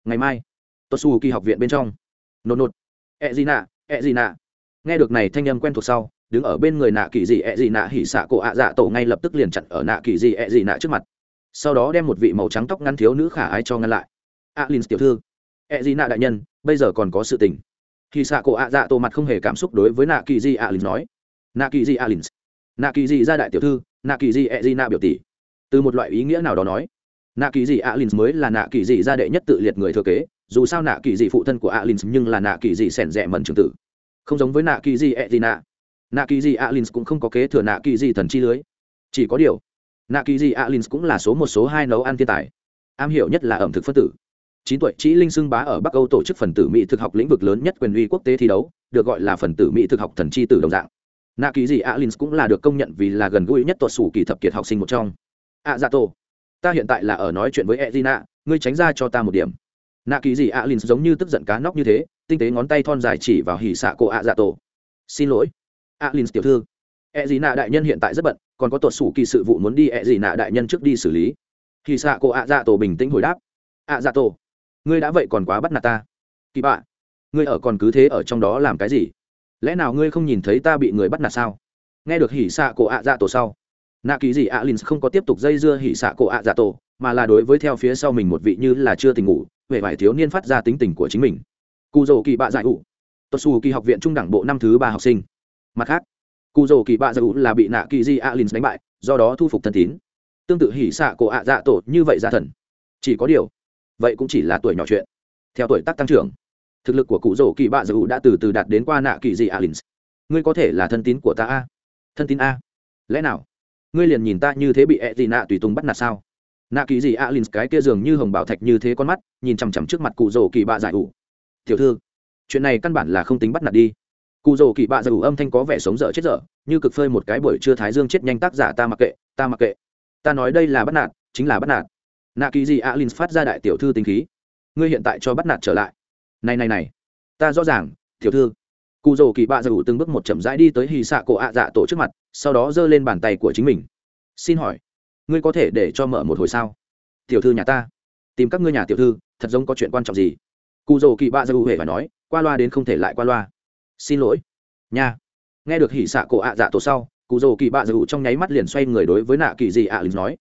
Ngày mai tuột xù kỳ học viện bên trong. Nột nột ẹ gì nạ ẹ gì nạ nghe được này thanh âm quen thuộc sau, đứng ở bên người nạ kỳ dị ẹ gì nạ hỉ xạ cổ ạ dạ tổ ngay lập tức liền chặn ở nạ kỳ dị ẹ gì nạ trước mặt. Sau đó đem một vị màu trắng tóc ngăn thiếu nữ khả ái cho ngăn lại. A l tiểu thư. Ẹ gì nạ đại nhân, bây giờ còn có sự tình. Hỉ xạ cổ ạ dạ tổ mặt không hề cảm xúc đối với nạ kỳ di alin nói. Nạ kỳ di alin nạ kỳ gì gia đại tiểu thư, nạ kỳ gì ẹ gì nạ biểu tỷ. Từ một loại ý nghĩa nào đó nói, nạ kỳ di alin mới là nạ kỳ gì gia đệ nhất tự liệt người thừa kế dù sao nạ kỳ dị phụ thân của alin nhưng là nạ kỳ dị sẻn rẻ mần trường tử. Không giống với nạ kỳ dị e di nạ. Nạ kỳ dị alin cũng không có kế thừa nạ kỳ dị thần chi lưới. Chỉ có điều, nạ kỳ dị alin cũng là số một số hai nấu ăn thiên tài. Am hiểu nhất là ẩm thực phân tử. Chín tuổi chỉ linh xưng bá ở bắc âu tổ chức phần tử mỹ thực học lĩnh vực lớn nhất quyền uy quốc tế thi đấu, được gọi là phần tử mỹ thực học thần chi tử đồng dạng. Nạ kỳ dị alin cũng là được công nhận vì là gần gũi nhất tuột sủ kỳ thập kiệt học sinh một trong. A dạ tổ ta hiện tại là ở nói chuyện với edina ngươi tránh ra cho ta một điểm nạ kỳ dị alin giống như tức giận cá nóc như thế, tinh tế ngón tay thon dài chỉ vào hỉ xạ cô ạ dạ tổ. Xin lỗi, alin tiểu thư. Edina đại nhân hiện tại rất bận, còn có tuột sủ kỳ sự vụ muốn đi edina đại nhân trước đi xử lý. Hỉ xạ cô ạ dạ tổ bình tĩnh hồi đáp. Ạ dạ tổ, ngươi đã vậy còn quá bắt nạt ta. Kỳ bạ, ngươi ở còn cứ thế ở trong đó làm cái gì? Lẽ nào ngươi không nhìn thấy ta bị người bắt nạt sao? Nghe được hỉ xạ cổ ạ dạ tổ sau, nạ kỳ gì ạ không có tiếp tục dây dưa hỉ xạ cổ ạ dạ tổ, mà là đối với theo phía sau mình một vị như là chưa tình ngủ về vải thiếu niên phát ra tính tình của chính mình. Cụ dầu kỳ bạ giải ủ tuột xù kỳ học viện trung đẳng bộ năm thứ ba học sinh. Mặt khác cụ dầu kỳ bạ giải ủ là bị nạ kỳ di alin đánh bại, do đó thu phục thân tín. Tương tự hỉ xạ cổ ạ dạ tổ như vậy ra thần. Chỉ có điều, vậy cũng chỉ là tuổi nhỏ chuyện. Theo tuổi tác tăng trưởng, thực lực của cụ rổ kỳ bạ dù đã từ từ đạt đến qua nạ kỳ dị alin ngươi có thể là thân tín của ta a? Thân tín a? Lẽ nào, ngươi liền nhìn ta như thế bị ẹ dị nạ tùy tùng bắt nạt sao? Nạ kỳ dị alin cái kia dường như hồng bảo thạch như thế con mắt, nhìn chằm chằm trước mặt cụ rổ kỳ bạ giải ủ. Tiểu thư, chuyện này căn bản là không tính bắt nạt đi. Cụ rổ kỳ bạ giải ủ âm thanh có vẻ sống dở chết dở, như cực phơi một cái buổi trưa thái dương chết nhanh tác giả ta mặc kệ, ta mặc kệ. Ta nói đây là bắt nạt, chính là bắt nạt. Nạ kỳ dị alin phát ra đại tiểu thư tính khí. Ngươi hiện tại cho bắt nạt trở lại. Này này này. Ta rõ ràng, tiểu thư. Cụ rồ kỳ bạ giải ủ từng bước một chậm rãi đi tới hì xạ cổ ạ dạ tổ trước mặt, sau đó giơ lên bàn tay của chính mình. Xin hỏi ngươi có thể để cho mở một hồi sao? Tiểu thư nhà ta. Tìm các ngươi nhà tiểu thư, thật giống có chuyện quan trọng gì? Cụ rồ kỳ bạ dù hề và nói, qua loa đến không thể lại qua loa. Xin lỗi. Nha. Nghe được hỉ xạ cổ ạ dạ tổ sau, cụ rồ kỳ bạ dù trong nháy mắt liền xoay người đối với nạ kỳ dị ạ lính nói,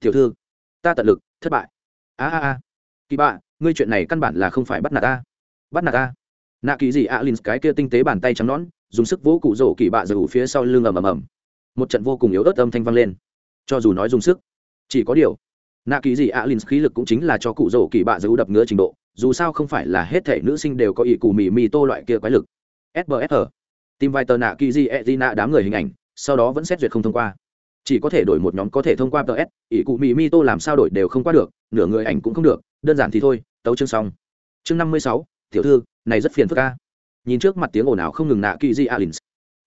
tiểu thư, ta tận lực, thất bại. A a a. Kỳ bạ, ngươi chuyện này căn bản là không phải bắt nạt ta. Bắt nạt ta? Nạ kỳ gì alin cái kia tinh tế bàn tay trắng nón dùng sức vỗ cụ rổ kỳ bạ giật phía sau lưng ầm ầm ầm. Một trận vô cùng yếu ớt âm thanh vang lên cho dù nói dùng sức, chỉ có điều, nạ kỳ gì alin khí lực cũng chính là cho cụ rổ kỳ bạ giữ đập ngứa trình độ, dù sao không phải là hết thể nữ sinh đều có ý cụ mì mì tô loại kia quái lực. Sbsr tìm vài tờ nạ kỳ gì e nạ đám người hình ảnh, sau đó vẫn xét duyệt không thông qua. Chỉ có thể đổi một nhóm có thể thông qua ts ỷ cụ mì mi tô làm sao đổi đều không qua được, nửa người ảnh cũng không được, đơn giản thì thôi, tấu chương xong. Chương năm mươi sáu, tiểu thư, này rất phiền phức ca nhìn trước mặt tiếng ồn ào không ngừng nạ kỳ di alin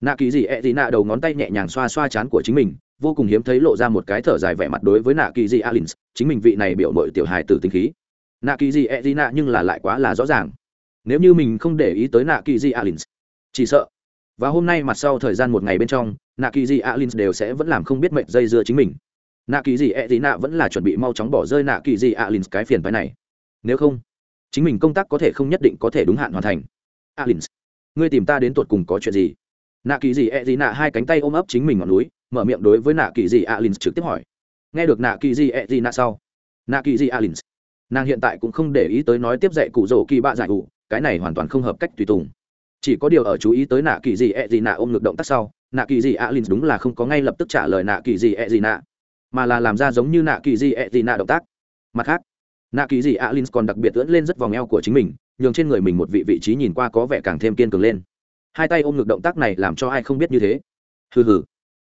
nạ kỳ Dị e dị nạ đầu ngón tay nhẹ nhàng xoa xoa chán của chính mình, vô cùng hiếm thấy lộ ra một cái thở dài vẻ mặt đối với nạ kỳ Dị alin chính mình vị này biểu mội tiểu hài tử tính khí. Nạ kỳ Dị e dị nạ nhưng là lại quá là rõ ràng. Nếu như mình không để ý tới nạ kỳ Dị alin chỉ sợ. Và hôm nay mặt sau thời gian một ngày bên trong, nạ kỳ Dị alin đều sẽ vẫn làm không biết mệnh dây dưa chính mình. Nạ kỳ Dị e dị nạ vẫn là chuẩn bị mau chóng bỏ rơi nạ kỳ Dị alin cái phiền phái này. Nếu không, chính mình công tác có thể không nhất định có thể đúng hạn hoàn thành. Alin ngươi tìm ta đến tột cùng có chuyện gì? Nạ kỳ gì ẹ gì nạ hai cánh tay ôm ấp chính mình ngọn núi, mở miệng đối với nạ kỳ gì alin trực tiếp hỏi. Nghe được nạ kỳ gì ẹ gì nạ sau. Nạ kỳ gì alin nàng hiện tại cũng không để ý tới nói tiếp dạy cụ rổ kỳ bạ giải cụ cái này hoàn toàn không hợp cách tùy tùng. Chỉ có điều ở chú ý tới nạ kỳ gì ẹ gì nạ ôm ngược động tác sau, nạ kỳ gì alin đúng là không có ngay lập tức trả lời nạ kỳ gì ẹ gì nạ, mà là làm ra giống như nạ kỳ gì ẹ gì nạ động tác. Mặt khác, nạ kỳ dị alin còn đặc biệt ưỡn lên rất vòng eo của chính mình, nhường trên người mình một vị vị trí nhìn qua có vẻ càng thêm kiên cường lên hai tay ôm ngực động tác này làm cho ai không biết như thế. Hừ hừ.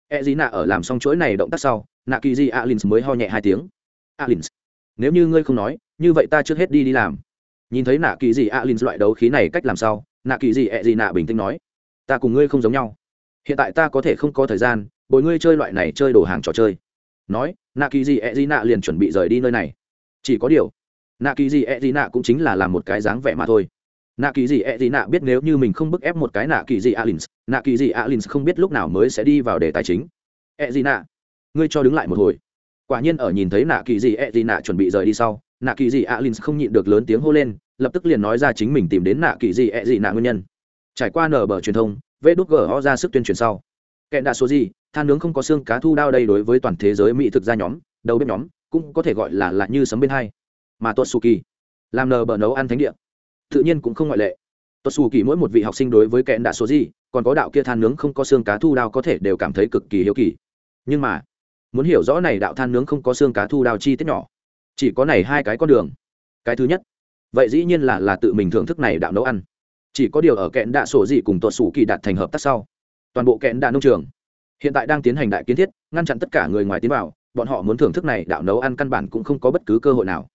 E dí nạ ở làm xong chuỗi này động tác sau nạ kỳ di alin mới ho nhẹ hai tiếng. Alin nếu như ngươi không nói, như vậy ta trước hết đi đi làm. Nhìn thấy nạ kỳ di alin loại đấu khí này cách làm sao nạ kỳ e di e dí nạ bình tĩnh nói, ta cùng ngươi không giống nhau. Hiện tại ta có thể không có thời gian, bồi ngươi chơi loại này chơi đồ hàng trò chơi. Nói nạ kỳ e di e dí nạ liền chuẩn bị rời đi nơi này. Chỉ có điều nạ kỳ e di e dí nạ cũng chính là làm một cái dáng vẻ mà thôi nạ kỳ gì e gì nạ biết nếu như mình không bức ép một cái nạ kỳ gì alins, nạ kỳ gì alins không biết lúc nào mới sẽ đi vào đề tài chính. E gì nạ? Ngươi cho đứng lại một hồi. Quả nhiên ở nhìn thấy nạ kỳ gì e gì nạ chuẩn bị rời đi sau, nạ kỳ gì alins không nhịn được lớn tiếng hô lên, lập tức liền nói ra chính mình tìm đến nạ kỳ gì e gì nạ nguyên nhân. Trải qua nở bờ truyền thông vê đút gờ ra sức tuyên truyền sau. Kẹn đạ số gì, than nướng không có xương cá thu đao đây đối với toàn thế giới mỹ thực gia nhóm, đầu bếp nhóm, cũng có thể gọi là là như sấm bên hai. Mà tuột su kỳ làm nờ bờ nấu ăn thánh địa tự nhiên cũng không ngoại lệ. Tuột xù kỳ mỗi một vị học sinh đối với kẽn đã số gì còn có đạo kia than nướng không có xương cá thu đao có thể đều cảm thấy cực kỳ hiếu kỳ. Nhưng mà, muốn hiểu rõ này đạo than nướng không có xương cá thu đao chi tiết nhỏ, chỉ có này hai cái con đường. Cái thứ nhất, vậy dĩ nhiên là là tự mình thưởng thức này đạo nấu ăn. Chỉ có điều ở kẽn đạ sổ gì cùng tuột xù kỳ đạt thành hợp tác sau, toàn bộ kẽn đạ nông trường hiện tại đang tiến hành đại kiến thiết, ngăn chặn tất cả người ngoài tiến vào, bọn họ muốn thưởng thức này đạo nấu ăn căn bản cũng không có bất cứ cơ hội nào.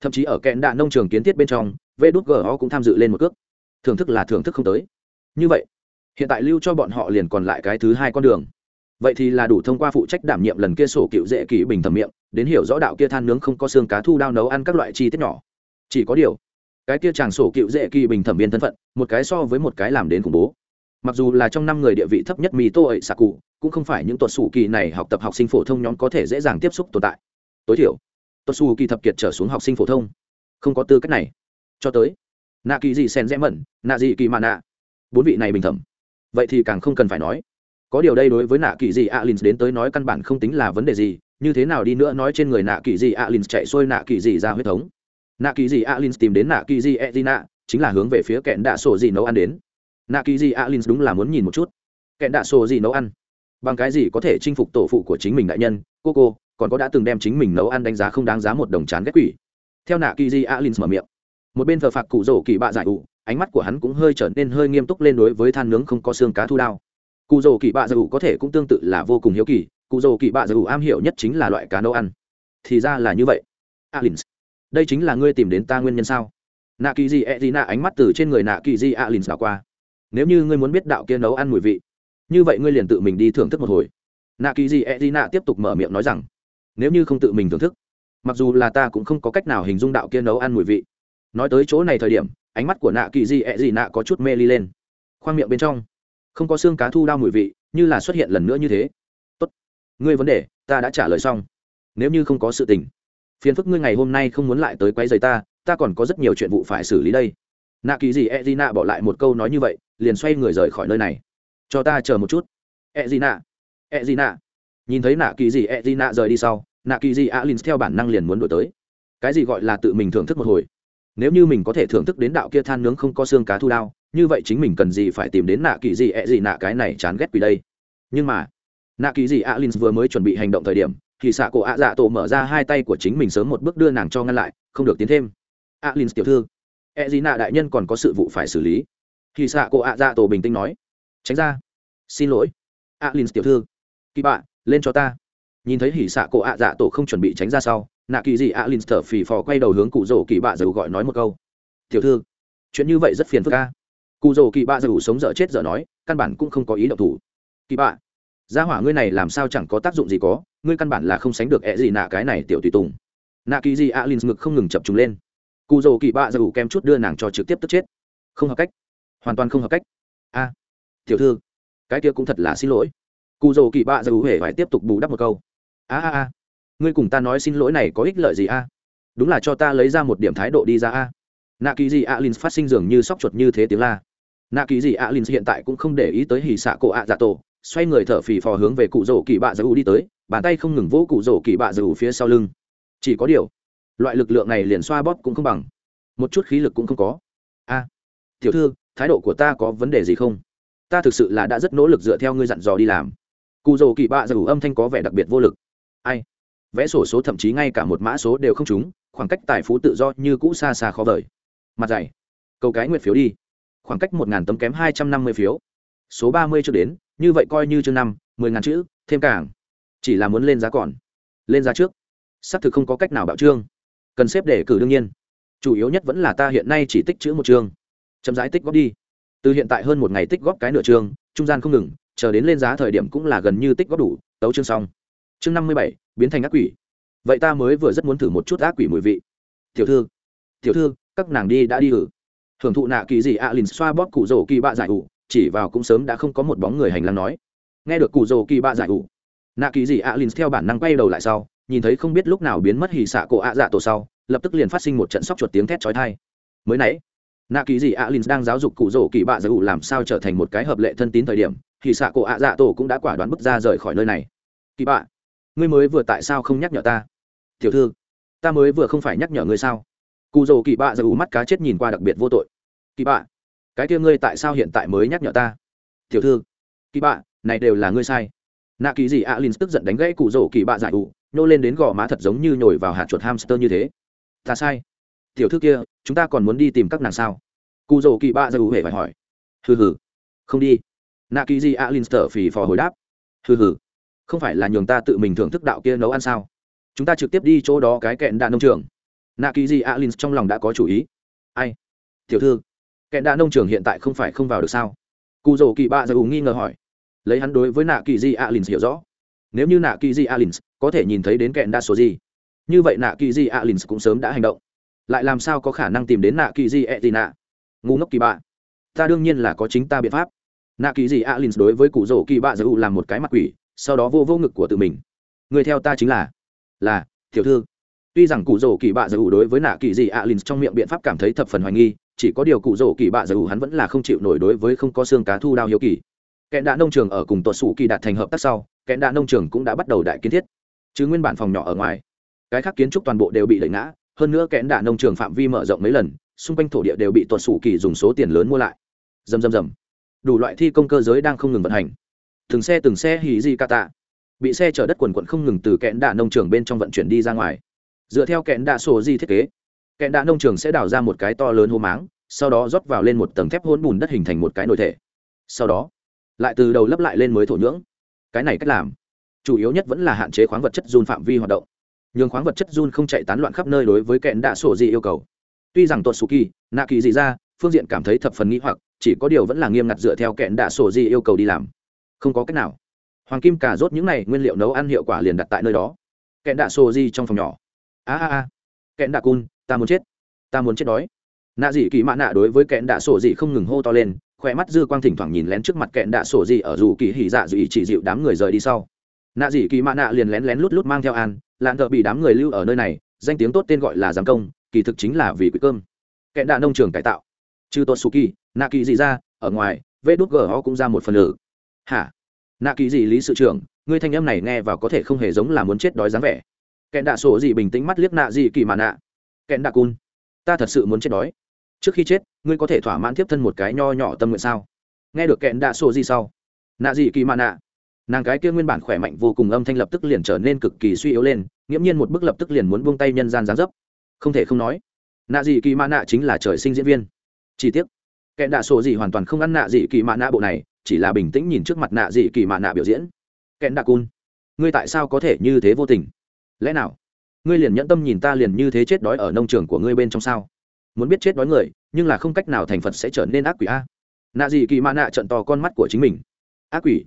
Thậm chí ở kẹn đạ nông trường kiến thiết bên trong vê đút gò cũng tham dự lên một cước. Thưởng thức là thưởng thức không tới. Như vậy, hiện tại lưu cho bọn họ liền còn lại cái thứ hai con đường. Vậy thì là đủ thông qua phụ trách đảm nhiệm lần kia sổ cựu dễ kỹ bình thẩm miệng, đến hiểu rõ đạo kia than nướng không có xương cá thu đao nấu ăn các loại chi tiết nhỏ. Chỉ có điều, cái kia chàng sổ cựu dễ kỳ bình thẩm viên thân phận, một cái so với một cái làm đến khủng bố. Mặc dù là trong năm người địa vị thấp nhất mì tô ậy xạ cụ cũng không phải những tuột xù kỳ này học tập học sinh phổ thông nhóm có thể dễ dàng tiếp xúc tồn tại. Tối thiểu tuột xù kỳ thập kiệt trở xuống học sinh phổ thông. Không có tư cách này cho tới. Nạ kỳ gì sen rẽ mẩn, nạ gì kỳ mạ nạ. Bốn vị này bình thẩm. Vậy thì càng không cần phải nói. Có điều đây đối với nạ kỳ gì alin đến tới nói căn bản không tính là vấn đề gì, như thế nào đi nữa nói trên người nạ kỳ gì alin chạy xuôi nạ kỳ gì ra huyết thống. Nạ kỳ gì alin tìm đến nạ kỳ gì edina chính là hướng về phía kẹn đạ sổ gì nấu ăn đến. Nạ kỳ gì alin đúng là muốn nhìn một chút. Kẹn đạ sổ gì nấu ăn? Bằng cái gì có thể chinh phục tổ phụ của chính mình đại nhân, cô cô, còn có đã từng đem chính mình nấu ăn đánh giá không đáng giá một đồng chán ghét quỷ. Theo nạ kỳ di alin mở miệng một bên thờ phạt cụ rổ kỳ bạ giải ủ, ánh mắt của hắn cũng hơi trở nên hơi nghiêm túc lên đối với than nướng không có xương cá thu đao. Cụ rổ kỳ bạ giải ủ có thể cũng tương tự là vô cùng hiếu kỳ, cụ rổ kỳ bạ giải ủ am hiểu nhất chính là loại cá nấu ăn. Thì ra là như vậy. À, alin đây chính là ngươi tìm đến ta nguyên nhân sao? Nạ kỳ di e d nạ, ánh mắt từ trên người nạ kỳ di alin đảo qua. Nếu như ngươi muốn biết đạo kia nấu ăn mùi vị, như vậy ngươi liền tự mình đi thưởng thức một hồi. Nạ kỳ di e d nạ tiếp tục mở miệng nói rằng, nếu như không tự mình thưởng thức, mặc dù là ta cũng không có cách nào hình dung đạo kia nấu ăn mùi vị nói tới chỗ này thời điểm, ánh mắt của nạ kỳ di ẹ、e、gì nạ có chút mê ly lên. Khoang miệng bên trong, không có xương cá thu đao mùi vị, như là xuất hiện lần nữa như thế. Tốt, ngươi vấn đề, ta đã trả lời xong. Nếu như không có sự tình, phiền phức ngươi ngày hôm nay không muốn lại tới quấy giày ta ta còn có rất nhiều chuyện vụ phải xử lý đây. Nạ kỳ gì e d i nạ bỏ lại một câu nói như vậy, liền xoay người rời khỏi nơi này. Cho ta chờ một chút. E d i nạ e d i nạ. Nhìn thấy nạ kỳ gì e d i nạ rời đi sau, nạ kỳ gì alin theo bản năng liền muốn đổi tới. Cái gì gọi là tự mình thưởng thức một hồi? Nếu như mình có thể thưởng thức đến đạo kia than nướng không có xương cá thu đao, như vậy chính mình cần gì phải tìm đến nạ kỳ gì ẹ gì nạ cái này chán ghét quỷ đây? Nhưng mà, nạ kỳ gì alin vừa mới chuẩn bị hành động thời điểm, thì xạ cổ ạ dạ tổ mở ra hai tay của chính mình sớm một bước đưa nàng cho ngăn lại, không được tiến thêm. Alin tiểu thư, ẹ gì nạ đại nhân còn có sự vụ phải xử lý. Thì xạ cổ ạ dạ tổ bình tĩnh nói, tránh ra. Xin lỗi. Alin tiểu thư, kỳ bạ lên cho ta. Nhìn thấy hỉ xạ cổ ạ dạ tổ không chuẩn bị tránh ra sau nạ kỳ dị alin thở phì phò quay đầu hướng cụ rổ kỳ bạ dầu gọi nói một câu. Tiểu thư, chuyện như vậy rất phiền phức ca cụ rổ kỳ bạ dầu sống dở chết dở nói, căn bản cũng không có ý động thủ. Kỳ bạ, gia hỏa ngươi này làm sao chẳng có tác dụng gì có, ngươi căn bản là không sánh được ẹ gì nạ cái này tiểu tùy tùng. Nạ kỳ dị alin ngực không ngừng chập trùng lên. Cụ rổ kỳ bạ dầu kem chút đưa nàng cho trực tiếp tức chết. Không hợp cách, hoàn toàn không hợp cách. A, tiểu thư, cái kia cũng thật là xin lỗi. Cụ rổ kỳ bạ dầu hề phải tiếp tục bù đắp một câu. A a a ngươi cùng ta nói xin lỗi này có ích lợi gì a? Đúng là cho ta lấy ra một điểm thái độ đi ra a. Nạ kỳ gì alin phát sinh dường như sóc chuột như thế tiếng la. Nạ kỳ gì alin hiện tại cũng không để ý tới hì xạ cổ ạ dạ tổ, xoay người thở phì phò hướng về cụ rổ kỳ bạ dạ đi tới, bàn tay không ngừng vỗ cụ rổ kỳ bạ dạ phía sau lưng. Chỉ có điều, loại lực lượng này liền xoa bóp cũng không bằng. Một chút khí lực cũng không có. A, tiểu thư, thái độ của ta có vấn đề gì không? Ta thực sự là đã rất nỗ lực dựa theo ngươi dặn dò đi làm. Cụ rổ kỳ bạ dạ âm thanh có vẻ đặc biệt vô lực. Ai? Vẽ sổ số thậm chí ngay cả một mã số đều không trúng, khoảng cách tài phú tự do như cũ xa xa khó vời. Mặt dày. Câu cái nguyệt phiếu đi. Khoảng cách một ngàn tấm kém hai trăm năm mươi phiếu. Số ba mươi chưa đến, như vậy coi như chương năm, mười ngàn chữ, thêm càng. Chỉ là muốn lên giá còn. Lên giá trước. Xác thực không có cách nào bạo trương. Cần xếp để cử đương nhiên. Chủ yếu nhất vẫn là ta hiện nay chỉ tích chữ một chương. Chậm rãi tích góp đi. Từ hiện tại hơn một ngày tích góp cái nửa chương, trung gian không ngừng, chờ đến lên giá thời điểm cũng là gần như tích góp đủ, tấu chương xong chương năm mươi bảy, biến thành ác quỷ. Vậy ta mới vừa rất muốn thử một chút ác quỷ mùi vị. Tiểu thư tiểu thư, các nàng đi đã đi ử hưởng thụ nạ kỳ gì ạ à lìn xoa bóp cụ rổ kỳ bạ giải ủ chỉ vào cũng sớm đã không có một bóng người hành lang nói. Nghe được cụ rổ kỳ bạ giải ủ nạ kỳ gì ạ à lìn theo bản năng quay đầu lại sau, nhìn thấy không biết lúc nào biến mất hì xạ cổ ạ dạ tổ sau, lập tức liền phát sinh một trận sóc chuột tiếng thét chói tai. Mới nãy, nạ kỳ gì ạ, lìn đang giáo dục cụ rổ kỳ bạ giải ủ làm sao trở thành một cái hợp lệ thân tín thời điểm hì xạ cổ ạ dạ tổ cũng đã quả đoán bước ra rời khỏi nơi này. Kỳ bạ ngươi mới vừa tại sao không nhắc nhở ta? Tiểu thư, ta mới vừa không phải nhắc nhở ngươi sao? Cụ dầu kỳ bạ giật ủ mắt cá chết nhìn qua đặc biệt vô tội. Kỳ bạ, cái kia ngươi tại sao hiện tại mới nhắc nhở ta? Tiểu thư, kỳ bạ, này đều là ngươi sai. Nạ kỳ gì alin tức giận đánh gãy cụ dầu kỳ bạ giải ủ nhô lên đến gò má thật giống như nhồi vào hạt chuột hamster như thế. Ta sai. Tiểu thư kia, chúng ta còn muốn đi tìm các nàng sao? Cụ dầu kỳ bạ giải ủ hề phải hỏi. Hừ hừ. Không đi. Nạ kỳ gì alin tờ phì phò hồi đáp. Hừ hừ không phải là nhường ta tự mình thưởng thức đạo kia nấu ăn sao? Chúng ta trực tiếp đi chỗ đó cái kẹn đạn nông trường. Nạ kỳ di alin trong lòng đã có chủ ý. Ai? Tiểu thư, kẹn đạn nông trường hiện tại không phải không vào được sao? Cụ dầu kỳ bạ giờ nghi ngờ hỏi. Lấy hắn đối với nạ kỳ di alin hiểu rõ. Nếu như nạ kỳ di alin có thể nhìn thấy đến kẹn đa số gì, như vậy nạ kỳ di alin cũng sớm đã hành động. Lại làm sao có khả năng tìm đến nạ kỳ di e tì nạ ngu ngốc kỳ bạ ta đương nhiên là có chính ta biện pháp. Nạ kỳ di alin đối với cụ dầu kỳ bạ giờ làm một cái mặt quỷ sau đó vô vô ngực của tự mình. Người theo ta chính là là, tiểu thư. Tuy rằng cụ rổ kỳ bạ giờ ủ đối với nạ kỳ dị lynx trong miệng biện pháp cảm thấy thập phần hoài nghi, chỉ có điều cụ rổ kỳ bạ giờ ủ hắn vẫn là không chịu nổi đối với không có xương cá thu đao hiếu kỳ. Kẽn đã nông trường ở cùng tuột sủ kỳ đạt thành hợp tác sau kẽn đã nông trường cũng đã bắt đầu đại kiến thiết. Chứ nguyên bản phòng nhỏ ở ngoài, cái khác kiến trúc toàn bộ đều bị đẩy ngã, hơn nữa kẽn đã nông trường phạm vi mở rộng mấy lần, xung quanh thổ địa đều bị tuột sủ kỳ dùng số tiền lớn mua lại. Dầm dầm dầm đủ loại thi công cơ giới đang không ngừng vận hành từng xe từng xe hì di ca tạ. Bị xe chở đất quần quận không ngừng từ kẽn đạ nông trường bên trong vận chuyển đi ra ngoài. Dựa theo kẽn đạ sổ di thiết kế, kẽn đạ nông trường sẽ đào ra một cái to lớn hô máng, sau đó rót vào lên một tầng thép hôn bùn đất hình thành một cái nội thể. Sau đó, lại từ đầu lấp lại lên mới thổ nhưỡng. Cái này cách làm, chủ yếu nhất vẫn là hạn chế khoáng vật chất run phạm vi hoạt động. Nhường khoáng vật chất run không chạy tán loạn khắp nơi đối với kẽn đạ sổ di yêu cầu. Tuy rằng tuột suki nạ kỳ gì ra phương diện cảm thấy thập phần nghĩ hoặc, chỉ có điều vẫn là nghiêm ngặt dựa theo kẽn đạ sổ di yêu cầu đi làm không có cách nào. Hoàng kim cà rốt những này nguyên liệu nấu ăn hiệu quả liền đặt tại nơi đó. Kẹn đạ sổ di trong phòng nhỏ. A a a. Kẹn đạ cun, ta muốn chết. Ta muốn chết đói. Nạ dị kỳ mạ nạ đối với Kẹn đạ sổ dị không ngừng hô to lên, khỏe mắt dư quang thỉnh thoảng nhìn lén trước mặt Kẹn đạ sổ dị ở dù kỳ hỉ dạ dù ý chỉ dịu đám người rời đi sau. Nạ dị kỳ mạ nạ liền lén lén lút lút mang theo an lạn thợ bị đám người lưu ở nơi này, danh tiếng tốt tên gọi là giám công, kỳ thực chính là vì quỹ cơm. Kẹn đạ nông trường cải tạo. Trừ tốt suki nạ kỳ dị ra, ở ngoài vê đút gờ cũng ra một phần lử hả? Nạ kỳ gì lý sự trưởng, ngươi thanh âm này nghe vào có thể không hề giống là muốn chết đói dáng vẻ. Kẹn đạ sổ gì bình tĩnh mắt liếc nạ dị kỳ mà nạ. Kẹn đạ cun, ta thật sự muốn chết đói. Trước khi chết, ngươi có thể thỏa mãn tiếp thân một cái nho nhỏ tâm nguyện sao? Nghe được kẹn đạ sổ gì sau, nạ gì kỳ mà nạ. Nàng cái kia nguyên bản khỏe mạnh vô cùng âm thanh lập tức liền trở nên cực kỳ suy yếu lên, nghiễm nhiên một bức lập tức liền muốn buông tay nhân gian gián dấp. Không thể không nói, nạ gì kỳ mà nạ chính là trời sinh diễn viên. Chi tiết kẹn đạ sổ gì hoàn toàn không ăn nạ gì kỳ mà nạ bộ này chỉ là bình tĩnh nhìn trước mặt nạ dị kỳ mạ nạ biểu diễn. Kẽn đạ cun, ngươi tại sao có thể như thế vô tình? Lẽ nào? Ngươi liền nhẫn tâm nhìn ta liền như thế chết đói ở nông trường của ngươi bên trong sao? Muốn biết chết đói người, nhưng là không cách nào thành phật sẽ trở nên ác quỷ a. Nạ dị kỳ mạ nạ trận to con mắt của chính mình. Ác quỷ?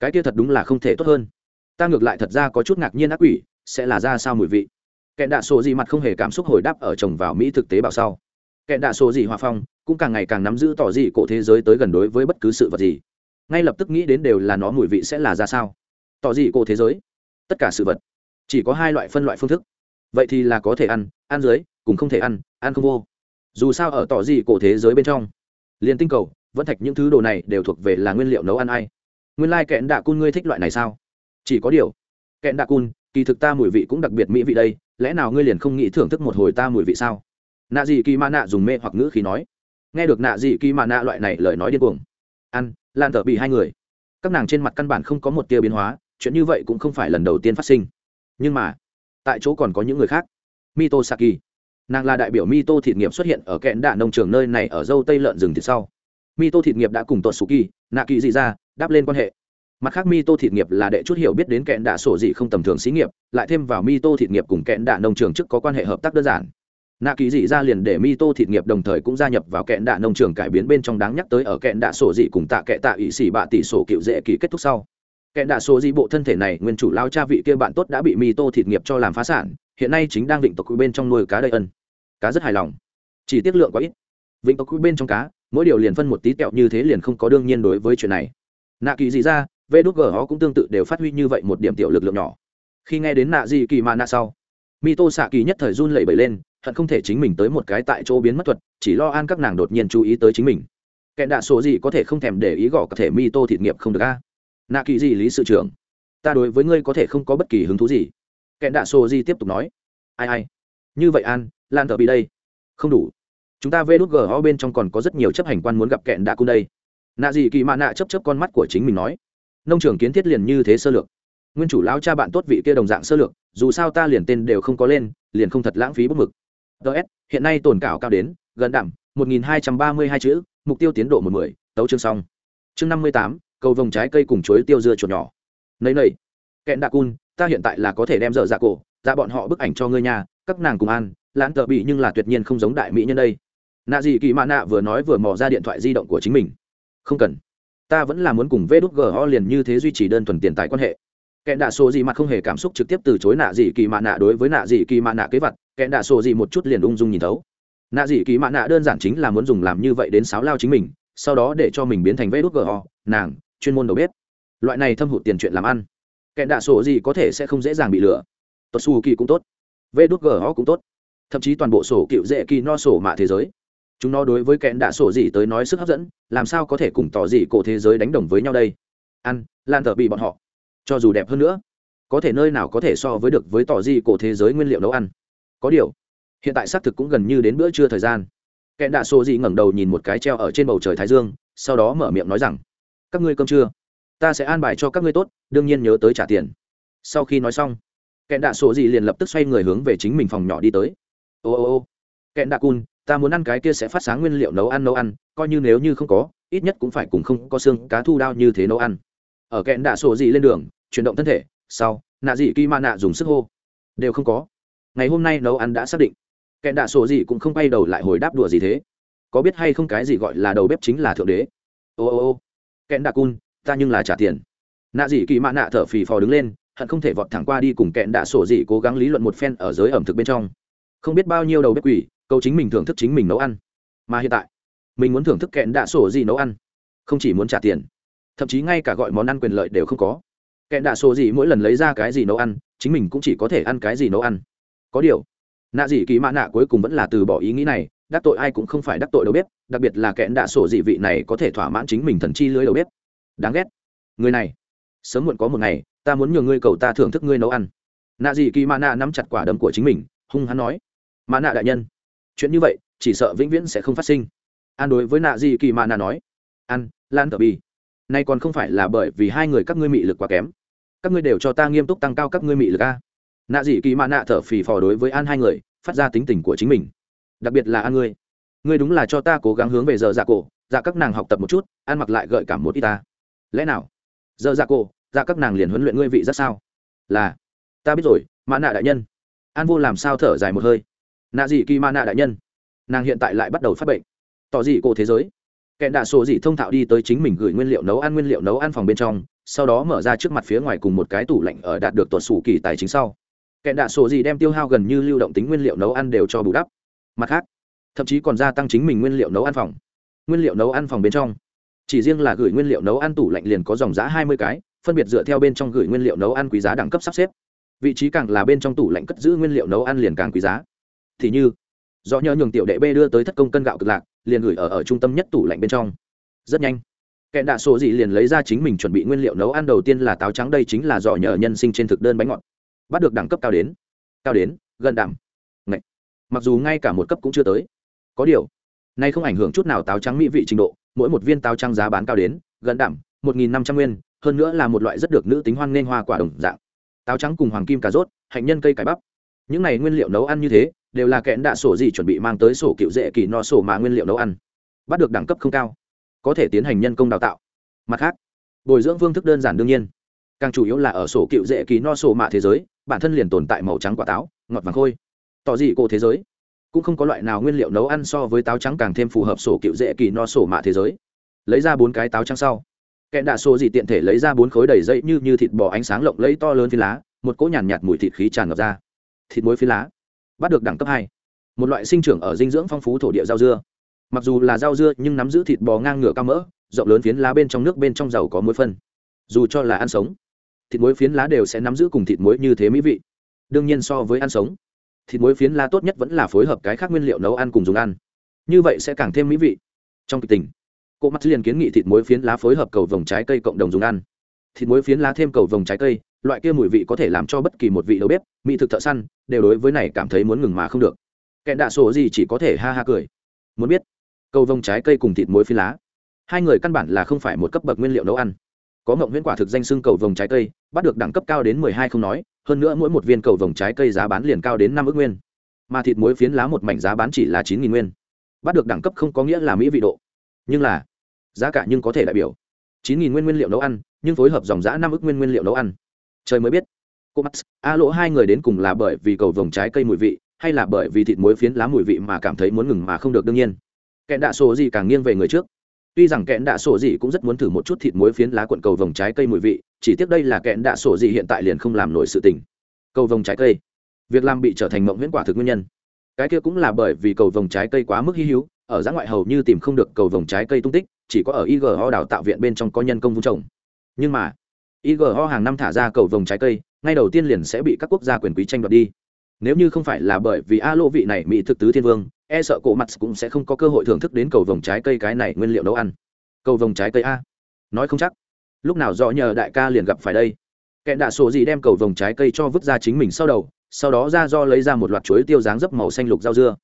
Cái kia thật đúng là không thể tốt hơn. Ta ngược lại thật ra có chút ngạc nhiên ác quỷ, sẽ là ra sao mùi vị? Kẹn đạ sổ gì mặt không hề cảm xúc hồi đáp ở chồng vào mỹ thực tế bảo sau. Kẹn đạ sổ gì hòa phong, cũng càng ngày càng nắm giữ tỏ gì cổ thế giới tới gần đối với bất cứ sự vật gì ngay lập tức nghĩ đến đều là nó mùi vị sẽ là ra sao. Tỏ gì cổ thế giới? Tất cả sự vật. Chỉ có hai loại phân loại phương thức. Vậy thì là có thể ăn ăn dưới, cùng không thể ăn ăn không vô. Dù sao ở tỏ gì cổ thế giới bên trong, liền tinh cầu, vẫn thạch những thứ đồ này đều thuộc về là nguyên liệu nấu ăn ai. Nguyên lai、like、kẹn đạ cun ngươi thích loại này sao? Chỉ có điều, kẹn đạ cun, kỳ thực ta mùi vị cũng đặc biệt mỹ vị đây, lẽ nào ngươi liền không nghĩ thưởng thức một hồi ta mùi vị sao? Nạ dị kỳ ma nạ dùng mê hoặc ngữ khi nói. Nghe được nạ dị kỳ ma nạ loại này lời nói điên cuồng ăn lan tờ bị hai người. Các nàng trên mặt căn bản không có một tia biến hóa, chuyện như vậy cũng không phải lần đầu tiên phát sinh. Nhưng mà, tại chỗ còn có những người khác. Mito saki nàng là đại biểu Mito thịt nghiệp xuất hiện ở kẽn đạ nông trường nơi này ở dâu tây lợn rừng thịt sau. Mito thịt nghiệp đã cùng tuột suki nạ kỳ dị ra, đáp lên quan hệ. Mặt khác Mito thịt nghiệp là đệ chút hiểu biết đến kẽn đạ sổ dị không tầm thường xí nghiệp, lại thêm vào Mito thịt nghiệp cùng kẽn đạ nông trường trước có quan hệ hợp tác đơn giản nạ kỳ dị ra liền để mi tô thịt nghiệp đồng thời cũng gia nhập vào kẽn đạ nông trường cải biến bên trong đáng nhắc tới ở kẽn đạ sổ dị cùng tạ kẹ tạ ỵ xỉ bạ tỷ sổ cựu dễ kỳ kết thúc sau. Kẽn đạ sổ dị bộ thân thể này, nguyên chủ lao cha vị kia bạn tốt đã bị mi tô thịt nghiệp cho làm phá sản, hiện nay chính đang vịnh tộc bên trong nuôi cá đầy ân. Cá rất hài lòng. Chỉ tiết lượng quá ít. Vịnh tộc bên trong cá, mỗi điều liền phân một tí kẹo như thế liền không có đương nhiên đối với chuyện này. Nạ kỳ dị ra, vê đốt gờ họ cũng tương tự đều phát huy như vậy một điểm tiểu lực lượng nhỏ. Khi nghe đến nạ dị kỳ mà nạ sau mi tô xạ kỳ nhất thời run lẩy bẩy lên hận không thể chính mình tới một cái tại chỗ biến mất thuật, chỉ lo an các nàng đột nhiên chú ý tới chính mình. Kẻ đạ số gì có thể không thèm để ý gõ có thể mi tô thịt nghiệp không được a? Nạ kỳ gì lý sự trưởng, ta đối với ngươi có thể không có bất kỳ hứng thú gì. Kẻ đạ số gì tiếp tục nói, ai ai, như vậy an, lan thợ bị đây. Không đủ. Chúng ta vê đút gho bên trong còn có rất nhiều chấp hành quan muốn gặp kẹn đạ cung đây. Nạ gì kỳ mạ nạ chấp chấp con mắt của chính mình nói, nông trường kiến thiết liền như thế sơ lược. Nguyên chủ lão cha bạn tốt vị kia đồng dạng sơ lược, dù sao ta liền tên đều không có lên, liền không thật lãng phí bất mực ts hiện nay tồn cảo cao đến gần đẳng một nghìn hai trăm ba mươi hai chữ, mục tiêu tiến độ một mười, tấu chương xong. Chương năm mươi tám, cầu vồng trái cây cùng chuối tiêu dưa chuột nhỏ. Nấy nầy kẹn đạ cun, ta hiện tại là có thể đem dở dạ cổ ra bọn họ bức ảnh cho ngươi nhà các nàng cùng ăn lãn tờ bị nhưng là tuyệt nhiên không giống đại mỹ nhân đây. Nạ dị kỳ mạ nạ vừa nói vừa mò ra điện thoại di động của chính mình. Không cần. Ta vẫn là muốn cùng vê đút ho liền như thế duy trì đơn thuần tiền tài quan hệ. Kẹn đạ số gì mặt không hề cảm xúc trực tiếp từ chối nạ dị kỳ mạ nạ đối với nạ dị kỳ mạ nạ kế vật kẻ đạ sổ gì một chút liền ung dung nhìn thấu. Nạ dị kỳ mạ nạ đơn giản chính là muốn dùng làm như vậy đến sáo lao chính mình, sau đó để cho mình biến thành vê gờ họ. nàng, chuyên môn đầu bếp. Loại này thâm hụt tiền chuyện làm ăn. Kẻ đạ sổ gì có thể sẽ không dễ dàng bị lừa. Tốt su kỳ cũng tốt. Vê gờ họ cũng tốt. Thậm chí toàn bộ sổ cựu dễ kỳ no sổ mạ thế giới. Chúng nó đối với kẽn đạ sổ gì tới nói sức hấp dẫn, làm sao có thể cùng tỏ gì cổ thế giới đánh đồng với nhau đây? Ăn, lan thợ bị bọn họ. Cho dù đẹp hơn nữa, có thể nơi nào có thể so với được với tỏ gì cổ thế giới nguyên liệu nấu ăn? Có điều, hiện tại xác thực cũng gần như đến bữa trưa thời gian. Kẽn đạ sổ dị ngẩng đầu nhìn một cái treo ở trên bầu trời thái dương, sau đó mở miệng nói rằng, các ngươi cơm trưa, ta sẽ an bài cho các ngươi tốt, đương nhiên nhớ tới trả tiền. Sau khi nói xong kẽn đạ sổ dị liền lập tức xoay người hướng về chính mình phòng nhỏ đi tới. Ô ô ô kẽn đạ cun, ta muốn ăn cái kia sẽ phát sáng nguyên liệu nấu ăn nấu ăn, coi như nếu như không có, ít nhất cũng phải cùng không có xương cá thu đao như thế nấu ăn. Ở kẹn đạ sổ dị lên đường, chuyển động thân thể, sau, nạ dị kỳ ma nạ dùng sức hô, đều không có ngày hôm nay nấu ăn đã xác định. Kẹn đạ sổ gì cũng không bay đầu lại hồi đáp đùa gì thế. Có biết hay không cái gì gọi là đầu bếp chính là thượng đế? Ô ô ô. Kẹn đạ cun, ta nhưng là trả tiền. Nạ dị kỳ mạ nạ thở phì phò đứng lên, hận không thể vọt thẳng qua đi cùng kẹn đạ sổ dị cố gắng lý luận một phen ở giới ẩm thực bên trong. Không biết bao nhiêu đầu bếp quỷ câu chính mình thưởng thức chính mình nấu ăn. Mà hiện tại, mình muốn thưởng thức kẹn đạ sổ gì nấu ăn, không chỉ muốn trả tiền, thậm chí ngay cả gọi món ăn quyền lợi đều không có. Kẹn đạ sổ gì mỗi lần lấy ra cái gì nấu ăn, chính mình cũng chỉ có thể ăn cái gì nấu ăn có điều, nạ dị kỳ mã nạ cuối cùng vẫn là từ bỏ ý nghĩ này, đắc tội ai cũng không phải đắc tội đầu bếp, đặc biệt là kẽn đạ sổ dị vị này có thể thỏa mãn chính mình thần chi lưới đầu bếp. Đáng ghét. Người này, sớm muộn có một ngày, ta muốn nhường ngươi cầu ta thưởng thức ngươi nấu ăn. Nạ dị kỳ mã nạ nắm chặt quả đấm của chính mình, hung hắn nói. Mã nạ đại nhân, chuyện như vậy, chỉ sợ vĩnh viễn sẽ không phát sinh. An đối với nạ dị kỳ mã nạ nói. An, lan tờ bi, nay còn không phải là bởi vì hai người các ngươi mị lực quá kém. Các ngươi đều cho ta nghiêm túc tăng cao các ngươi mị lực a nạ dị kỳ mạ nạ thở phì phò đối với an hai người, phát ra tính tình của chính mình. Đặc biệt là an ngươi. Ngươi đúng là cho ta cố gắng hướng về giờ dạ cổ dạ các nàng học tập một chút, an mặc lại gợi cảm một ít ta. Lẽ nào? Giờ dạ cổ dạ các nàng liền huấn luyện ngươi vị rất sao? Là. Ta biết rồi mã nạ đại nhân. An vô làm sao thở dài một hơi? Nạ dị kỳ mã nạ đại nhân. Nàng hiện tại lại bắt đầu phát bệnh. Tỏ dị cổ thế giới. Kẻ đạ sổ dị thông thạo đi tới chính mình gửi nguyên liệu nấu ăn nguyên liệu nấu ăn phòng bên trong, sau đó mở ra trước mặt phía ngoài cùng một cái tủ lạnh ở đạt được tuột sủ kỳ tài chính sau kẹn đạ sổ gì đem tiêu hao gần như lưu động tính nguyên liệu nấu ăn đều cho bù đắp. Mặt khác, thậm chí còn gia tăng chính mình nguyên liệu nấu ăn phòng. Nguyên liệu nấu ăn phòng bên trong, chỉ riêng là gửi nguyên liệu nấu ăn tủ lạnh liền có dòng giá hai mươi cái, phân biệt dựa theo bên trong gửi nguyên liệu nấu ăn quý giá đẳng cấp sắp xếp. Vị trí càng là bên trong tủ lạnh cất giữ nguyên liệu nấu ăn liền càng quý giá. Thì như, do nhờ nhường tiểu đệ b đưa tới thất công cân gạo cực lạc, liền gửi ở ở trung tâm nhất tủ lạnh bên trong. Rất nhanh kẹn đạ sổ dị liền lấy ra chính mình chuẩn bị nguyên liệu nấu ăn đầu tiên là táo trắng, đây chính là dò nhờ nhân sinh trên thực đơn bánh ngọt bắt được đẳng cấp cao đến cao đến gần đảm Ngậy. mặc dù ngay cả một cấp cũng chưa tới. Có điều, nay không ảnh hưởng chút nào táo trắng mỹ vị trình độ, mỗi một viên táo trắng giá bán cao đến gần đảm một nghìn năm trăm nguyên, hơn nữa là một loại rất được nữ tính hoan nên hoa quả đồng dạng. Táo trắng cùng hoàng kim cà rốt, hạnh nhân cây cải bắp. Những này nguyên liệu nấu ăn như thế, đều là kẽn đạ sổ gì chuẩn bị mang tới sổ cựu dễ kỳ no sổ mà nguyên liệu nấu ăn. Bắt được đẳng cấp không cao, có thể tiến hành nhân công đào tạo. Mặt khác, bồi dưỡng phương thức đơn giản đương nhiên. Càng chủ yếu là ở sổ cựu dễ kỳ no sổ mạ thế giới bản thân liền tồn tại màu trắng quả táo ngọt vàng khôi. Tỏ dị cổ thế giới? Cũng không có loại nào nguyên liệu nấu ăn so với táo trắng càng thêm phù hợp sổ cựu dễ kỳ no sổ mạ thế giới. Lấy ra bốn cái táo trắng sau. Kẹn đạ sổ dị tiện thể lấy ra bốn khối đầy dây như như thịt bò ánh sáng lộng lấy to lớn phi lá một cỗ nhàn nhạt, nhạt mùi thịt khí tràn ngập ra. Thịt muối phi lá bắt được đẳng cấp hai. Một loại sinh trưởng ở dinh dưỡng phong phú thổ địa rau dưa. Mặc dù là rau dưa nhưng nắm giữ thịt bò ngang ngửa cao mỡ rộng lớn phiến lá bên trong nước bên trong dầu có muối phân. Dù cho là ăn sống thịt muối phiến lá đều sẽ nắm giữ cùng thịt muối như thế mỹ vị. Đương nhiên so với ăn sống, thịt muối phiến lá tốt nhất vẫn là phối hợp cái khác nguyên liệu nấu ăn cùng dùng ăn. Như vậy sẽ càng thêm mỹ vị. Trong kịch tình, cô mắt liền kiến nghị thịt muối phiến lá phối hợp cầu vồng trái cây cộng đồng dùng ăn. Thịt muối phiến lá thêm cầu vồng trái cây, loại kia mùi vị có thể làm cho bất kỳ một vị đầu bếp, mỹ thực thợ săn, đều đối với này cảm thấy muốn ngừng mà không được. Kẻ đạ sổ gì chỉ có thể ha ha cười. Muốn biết, cầu vồng trái cây cùng thịt muối phiến lá, hai người căn bản là không phải một cấp bậc nguyên liệu nấu ăn có mộng huyễn quả thực danh xưng cầu vồng trái cây, bắt được đẳng cấp cao đến mười hai không nói, hơn nữa mỗi một viên cầu vồng trái cây giá bán liền cao đến năm ước nguyên. Mà thịt muối phiến lá một mảnh giá bán chỉ là chín nghìn nguyên. Bắt được đẳng cấp không có nghĩa là mỹ vị độ. Nhưng là, giá cả nhưng có thể đại biểu. Chín nghìn nguyên nguyên liệu nấu ăn, nhưng phối hợp dòng giã năm ước nguyên nguyên liệu nấu ăn. Trời mới biết. Cô max, a lỗ hai người đến cùng là bởi vì cầu vồng trái cây mùi vị, hay là bởi vì thịt muối phiến lá mùi vị mà cảm thấy muốn ngừng mà không được đương nhiên. Kẹn đạ sổ gì càng nghiêng về người trước tuy rằng kẹn đạ sổ gì cũng rất muốn thử một chút thịt muối phiến lá cuộn cầu vồng trái cây mùi vị, chỉ tiếc đây là kẹn đạ sổ gì hiện tại liền không làm nổi sự tình. Cầu vồng trái cây. Việc làm bị trở thành mộng viễn quả thực nguyên nhân. Cái kia cũng là bởi vì cầu vồng trái cây quá mức hy hữu, ở giã ngoại hầu như tìm không được cầu vồng trái cây tung tích, chỉ có ở igo đào tạo viện bên trong có nhân công vung trồng. Nhưng mà igo hàng năm thả ra cầu vồng trái cây, ngay đầu tiên liền sẽ bị các quốc gia quyền quý tranh đoạt đi. Nếu như không phải là bởi vì a lô vị này mỹ thực tứ thiên vương e sợ cổ mặt cũng sẽ không có cơ hội thưởng thức đến cầu vồng trái cây cái này nguyên liệu nấu ăn. Cầu vồng trái cây a. Nói không chắc. Lúc nào do nhờ đại ca liền gặp phải đây. Kẻ đạ sổ gì đem cầu vồng trái cây cho vứt ra chính mình sau đầu, sau đó ra do lấy ra một loạt chuối tiêu dáng dấp màu xanh lục rau dưa.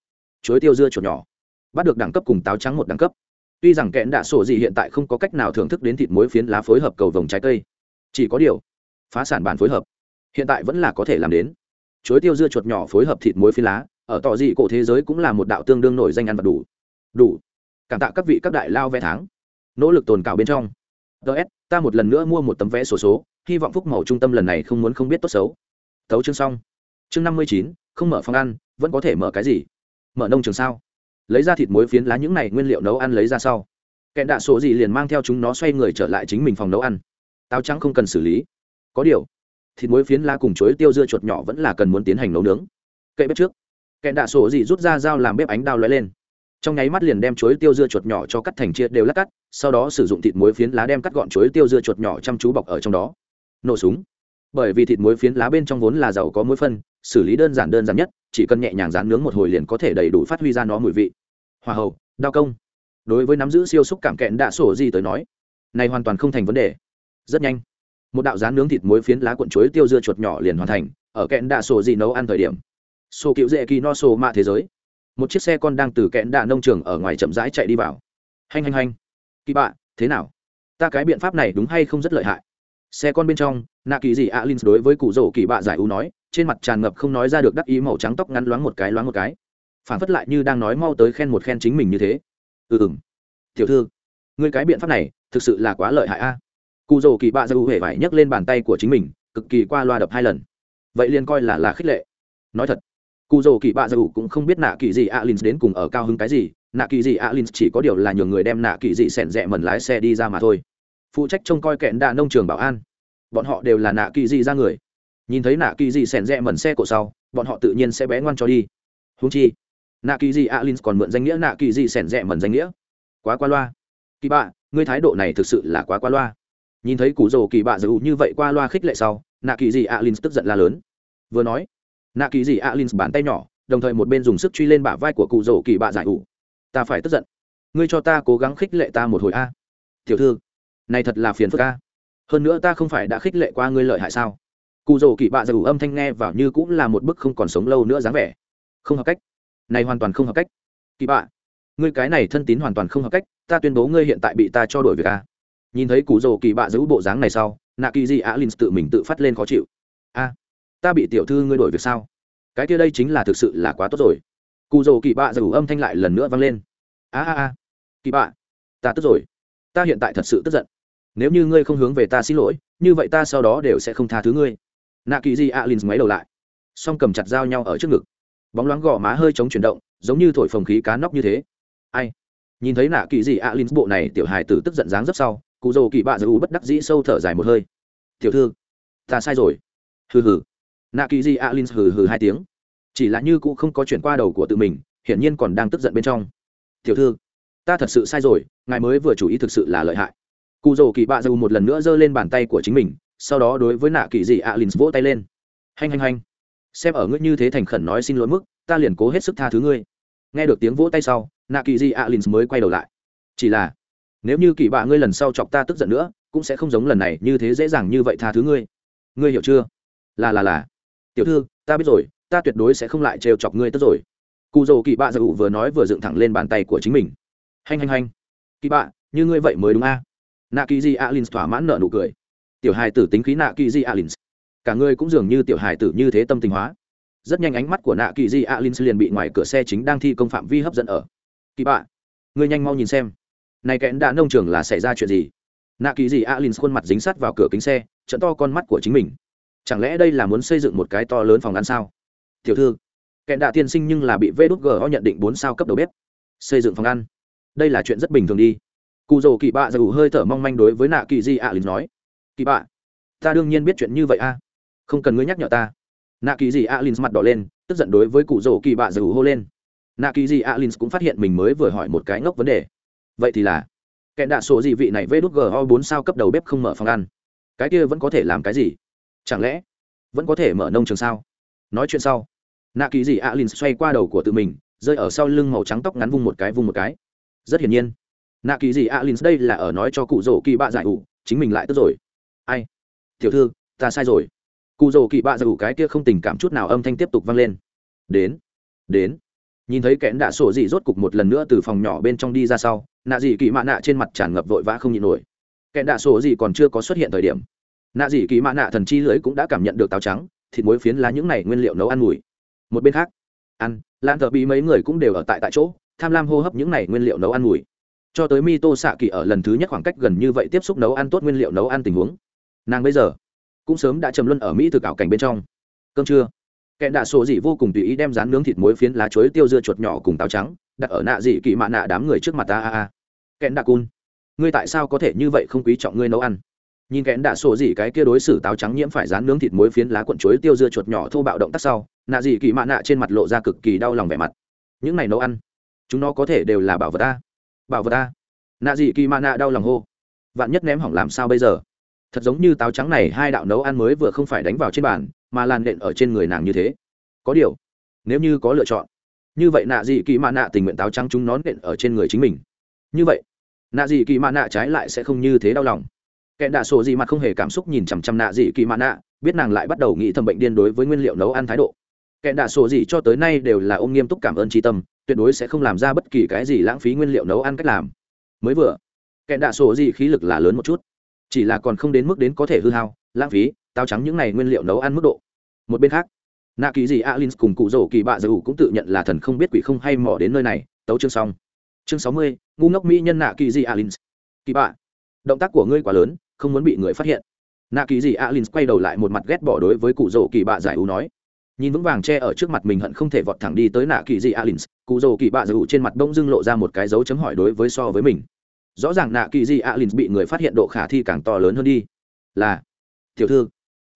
Chuối tiêu dưa chuột nhỏ. Bắt được đẳng cấp cùng táo trắng một đẳng cấp. Tuy rằng kẽn đạ sổ gì hiện tại không có cách nào thưởng thức đến thịt muối phiến lá phối hợp cầu vồng trái cây. Chỉ có điều, phá sản bản phối hợp. Hiện tại vẫn là có thể làm đến. Chuối tiêu dưa chuột nhỏ phối hợp thịt muối phiến lá ở tỏ dị cổ thế giới cũng là một đạo tương đương nổi danh ăn vật đủ. Đủ. Cảm tạ các vị các đại lao vé tháng. Nỗ lực tồn cảo bên trong. Ts ta một lần nữa mua một tấm vé sổ số, số hy vọng phúc màu trung tâm lần này không muốn không biết tốt xấu. Tấu chương xong. Chương năm mươi chín không mở phòng ăn vẫn có thể mở cái gì? Mở nông trường sao? Lấy ra thịt muối phiến lá những này nguyên liệu nấu ăn lấy ra sau. Kẹn đạ sổ gì liền mang theo chúng nó xoay người trở lại chính mình phòng nấu ăn. Táo trắng không cần xử lý. Có điều thịt muối phiến lá cùng chuối tiêu dưa chuột nhỏ vẫn là cần muốn tiến hành nấu nướng. Kệ bếp trước kẹn đạ sổ gì rút ra dao làm bếp ánh đao lóe lên. Trong nháy mắt liền đem chuối tiêu dưa chuột nhỏ cho cắt thành chia đều lát cắt, sau đó sử dụng thịt muối phiến lá đem cắt gọn chuối tiêu dưa chuột nhỏ chăm chú bọc ở trong đó. Nổ súng. Bởi vì thịt muối phiến lá bên trong vốn là giàu có muối phân, xử lý đơn giản đơn giản nhất, chỉ cần nhẹ nhàng rán nướng một hồi liền có thể đầy đủ phát huy ra nó mùi vị. Hòa hậu đao công. Đối với nắm giữ siêu xúc cảm kẹn đạ sổ gì tới nói, này hoàn toàn không thành vấn đề. Rất nhanh, một đạo rán nướng thịt muối phiến lá cuộn chuối tiêu dưa chuột nhỏ liền hoàn thành, ở kẹn đạ sổ gì nấu ăn thời điểm sổ cựu dễ kỳ no sổ mạ thế giới. Một chiếc xe con đang từ kẹn đạ nông trường ở ngoài chậm rãi chạy đi vào. Hành hành hành kỳ bạ, thế nào? Ta cái biện pháp này đúng hay không rất lợi hại? Xe con bên trong, nạ kỳ dị alin đối với cụ rổ kỳ bạ giải ưu nói, trên mặt tràn ngập không nói ra được đắc ý màu trắng tóc ngắn loáng một cái loáng một cái. Phản phất lại như đang nói mau tới khen một khen chính mình như thế. Ừ ừ tiểu thư người cái biện pháp này thực sự là quá lợi hại a. Cụ rổ kỳ bạ giải ưu hề phải nhấc lên bàn tay của chính mình, cực kỳ qua loa đập hai lần. Vậy liền coi là là khích lệ. Nói thật cụ rổ kỳ bạ dù cũng không biết nạ kỳ dị alin đến cùng ở cao hứng cái gì, nạ kỳ dị alin chỉ có điều là nhường người đem nạ kỳ dị sẻn rẽ mần lái xe đi ra mà thôi. Phụ trách trông coi kẹn đạ nông trường bảo an. Bọn họ đều là nạ kỳ dị ra người. Nhìn thấy nạ kỳ dị sẻn rẽ mần xe cổ sau, bọn họ tự nhiên sẽ bé ngoan cho đi. Húng chi, nạ kỳ dị alin còn mượn danh nghĩa nạ kỳ dị sẻn rẽ mần danh nghĩa. Quá qua loa. Kỳ bạ, ngươi thái độ này thực sự là quá qua loa. Nhìn thấy cụ rồ kỳ bạ dù như vậy qua loa khích lệ sau, nạ kỳ dị alin tức giận la lớn. Vừa nói nạ kỳ dị alin bàn tay nhỏ, đồng thời một bên dùng sức truy lên bả vai của cụ rồ kỳ bạ giải ủ. Ta phải tức giận. Ngươi cho ta cố gắng khích lệ ta một hồi a. Tiểu thư, này thật là phiền phức a. Hơn nữa ta không phải đã khích lệ qua ngươi lợi hại sao? Cụ rồ kỳ bạ dù âm thanh nghe vào như cũng là một bức không còn sống lâu nữa dáng vẻ. Không hợp cách. Này hoàn toàn không hợp cách. Kỳ bạ, ngươi cái này thân tín hoàn toàn không hợp cách, ta tuyên bố ngươi hiện tại bị ta cho đổi việc a. Nhìn thấy cụ rồ kỳ bạ giữ bộ dáng này sau, nạ kỳ di alin tự mình tự phát lên khó chịu. A ta bị tiểu thư ngươi đổi việc sao? Cái kia đây chính là thực sự là quá tốt rồi. Cụ rồ kỳ bạ dù âm thanh lại lần nữa vang lên. A a a. Kỳ bạ, ta tức rồi. Ta hiện tại thật sự tức giận. Nếu như ngươi không hướng về ta xin lỗi, như vậy ta sau đó đều sẽ không tha thứ ngươi. Nạ kỳ di alin ngoáy đầu lại. Song cầm chặt dao nhau ở trước ngực. Bóng loáng gò má hơi chống chuyển động, giống như thổi phồng khí cá nóc như thế. Ai? Nhìn thấy nạ kỳ di alin bộ này tiểu hài tử tức giận dáng rất sau, cụ dồ kỳ bạ giữ bất đắc dĩ sâu thở dài một hơi. Tiểu thư, ta sai rồi. Hừ hừ nạ kỳ di alin hừ hừ hai tiếng. Chỉ là như cũ không có chuyển qua đầu của tự mình, hiển nhiên còn đang tức giận bên trong. Tiểu thư, ta thật sự sai rồi, ngài mới vừa chủ ý thực sự là lợi hại. Cụ rồ kỳ bạ dù một lần nữa giơ lên bàn tay của chính mình, sau đó đối với nạ kỳ dị alin vỗ tay lên. Hành hành hành xem ở ngươi như thế thành khẩn nói xin lỗi mức, ta liền cố hết sức tha thứ ngươi. Nghe được tiếng vỗ tay sau nạ kỳ dị alin mới quay đầu lại. Chỉ là, nếu như kỳ bạ ngươi lần sau chọc ta tức giận nữa, cũng sẽ không giống lần này như thế dễ dàng như vậy tha thứ ngươi. Ngươi hiểu chưa? Là là là tiểu thư, ta biết rồi, ta tuyệt đối sẽ không lại trêu chọc ngươi tất rồi. Cụ dầu kỳ bạ dầu vừa nói vừa dựng thẳng lên bàn tay của chính mình. Hành hành hành kỳ bạ, như ngươi vậy mới đúng a. À? nạ kỳ di alin thỏa mãn nợ nụ cười. Tiểu hài tử tính khí nạ kỳ di alin cả ngươi cũng dường như tiểu hài tử như thế tâm tình hóa. Rất nhanh ánh mắt của nạ kỳ di alin liền bị ngoài cửa xe chính đang thi công phạm vi hấp dẫn ở. Kỳ bạ, ngươi nhanh mau nhìn xem. Này kẽn đã nông trường là xảy ra chuyện gì? Nạ kỳ di alin khuôn mặt dính sát vào cửa kính xe, trận to con mắt của chính mình chẳng lẽ đây là muốn xây dựng một cái to lớn phòng ăn sao? Tiểu thư, kẹn đạ tiên sinh nhưng là bị vê đút go nhận định bốn sao cấp đầu bếp. Xây dựng phòng ăn. Đây là chuyện rất bình thường đi. Cụ rồ kỳ bạ dù hơi thở mong manh đối với nạ kỳ di ạ lính nói. Kỳ bạ, ta đương nhiên biết chuyện như vậy a. Không cần ngươi nhắc nhở ta. Nạ kỳ di ạ lính mặt đỏ lên, tức giận đối với cụ rồ kỳ bạ dù hô lên. Nạ kỳ di ạ lìn cũng phát hiện mình mới vừa hỏi một cái ngốc vấn đề. Vậy thì là, kẹn đạ sổ gì vị này vê đút go bốn sao cấp đầu bếp không mở phòng ăn. Cái kia vẫn có thể làm cái gì? Chẳng lẽ vẫn có thể mở nông trường sao? Nói chuyện sau, nạ kỳ dị alin xoay qua đầu của tự mình, rơi ở sau lưng màu trắng tóc ngắn vung một cái vung một cái. Rất hiển nhiên, nạ kỳ dị alin đây là ở nói cho cụ rổ kỳ bạ giải ủ, chính mình lại tức rồi. Ai? Tiểu thư, ta sai rồi. Cụ rổ kỳ bạ giải ủ cái kia không tình cảm chút nào âm thanh tiếp tục vang lên. Đến đến. Nhìn thấy kẽn đạ sổ dị rốt cục một lần nữa từ phòng nhỏ bên trong đi ra sau, nạ dị kỳ mạ nạ trên mặt tràn ngập vội vã không nhịn nổi. Kẽn đạ sổ dị còn chưa có xuất hiện thời điểm nạ dị kỳ mạ nạ thần chi lưới cũng đã cảm nhận được táo trắng, thịt muối phiến lá những này nguyên liệu nấu ăn mùi. Một bên khác, ăn, lan thợ bị mấy người cũng đều ở tại tại chỗ, tham lam hô hấp những này nguyên liệu nấu ăn mùi. Cho tới mi tô xạ kỳ ở lần thứ nhất khoảng cách gần như vậy tiếp xúc nấu ăn tốt nguyên liệu nấu ăn tình huống. Nàng bây giờ cũng sớm đã trầm luân ở mỹ thực ảo cảnh bên trong. Cơm trưa kẹn đạ sổ dị vô cùng tùy ý đem rán nướng thịt muối phiến lá chuối tiêu dưa chuột nhỏ cùng táo trắng, đặt ở nạ dị kỳ mạ nạ đám người trước mặt ta, a a. Kẹn đạ cun, ngươi tại sao có thể như vậy không quý trọng ngươi nấu ăn? Nhìn kẽn đã sổ gì cái kia đối xử táo trắng nhiễm phải rán nướng thịt muối phiến lá cuộn chuối tiêu dưa chuột nhỏ thô bạo động tác sau, nạ dị kỳ mạ nạ trên mặt lộ ra cực kỳ đau lòng vẻ mặt. Những này nấu ăn, chúng nó có thể đều là bảo vật ta. Bảo vật ta. Nạ dị kỳ mạ nạ đau lòng hô. Vạn nhất ném hỏng làm sao bây giờ? Thật giống như táo trắng này hai đạo nấu ăn mới vừa không phải đánh vào trên bàn, mà làn đện ở trên người nàng như thế. Có điều, nếu như có lựa chọn, như vậy nạ dị kỳ mạ nạ tình nguyện táo trắng chúng nón nện ở trên người chính mình. Như vậy, nạ dị kỳ mạ nạ trái lại sẽ không như thế đau lòng kẻ đạ sổ gì mặt không hề cảm xúc nhìn chằm chằm nạ dị kỳ mạ nạ, biết nàng lại bắt đầu nghĩ thầm bệnh điên đối với nguyên liệu nấu ăn thái độ. Kẻ đạ sổ gì cho tới nay đều là ôm nghiêm túc cảm ơn tri tâm, tuyệt đối sẽ không làm ra bất kỳ cái gì lãng phí nguyên liệu nấu ăn cách làm. Mới vừa, kẻ đạ sổ gì khí lực là lớn một chút, chỉ là còn không đến mức đến có thể hư hao, lãng phí, tao trắng những này nguyên liệu nấu ăn mức độ. Một bên khác, nạ kỳ gì alin cùng cụ rổ kỳ bạ dầu cũng tự nhận là thần không biết quỷ không hay mò đến nơi này, tấu chương xong. Chương sáu mươi, ngu ngốc mỹ nhân nạ kỳ gì alin kỳ bạ, động tác của ngươi quá lớn không muốn bị người phát hiện. Nạ kỳ gì alin quay đầu lại một mặt ghét bỏ đối với cụ rổ kỳ bạ giải ưu nói. Nhìn vững vàng che ở trước mặt mình hận không thể vọt thẳng đi tới nạ kỳ gì alin, cụ rổ kỳ bạ giải ưu trên mặt bông dưng lộ ra một cái dấu chấm hỏi đối với so với mình. Rõ ràng nạ kỳ gì alin bị người phát hiện độ khả thi càng to lớn hơn đi. Là, tiểu thư.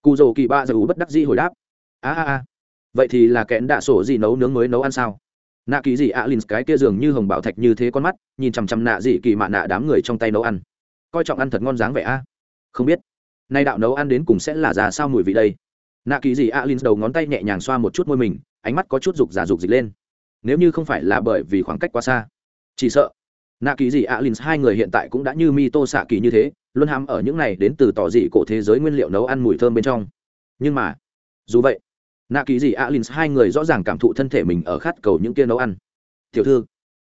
Cụ rổ kỳ bạ giải ưu bất đắc dĩ hồi đáp. A a a, vậy thì là kẽn đạ sổ gì nấu nướng mới nấu ăn sao? Nạ kỳ gì alin, cái kia dường như hồng bảo thạch như thế con mắt, nhìn chằm chằm nạ dị kỳ mạ nạ đám người trong tay nấu ăn coi trọng ăn thật ngon dáng vẻ a. Không biết, nay đạo nấu ăn đến cùng sẽ là già sao mùi vị đây. Nạ kỳ gì alin đầu ngón tay nhẹ nhàng xoa một chút môi mình, ánh mắt có chút rục giả rục dịch lên. Nếu như không phải là bởi vì khoảng cách quá xa. Chỉ sợ, nạ kỳ gì alin hai người hiện tại cũng đã như mi tô xạ kỳ như thế, luôn hàm ở những này đến từ tỏ dị cổ thế giới nguyên liệu nấu ăn mùi thơm bên trong. Nhưng mà, dù vậy, nạ kỳ gì alin hai người rõ ràng cảm thụ thân thể mình ở khát cầu những kia nấu ăn. Tiểu thư,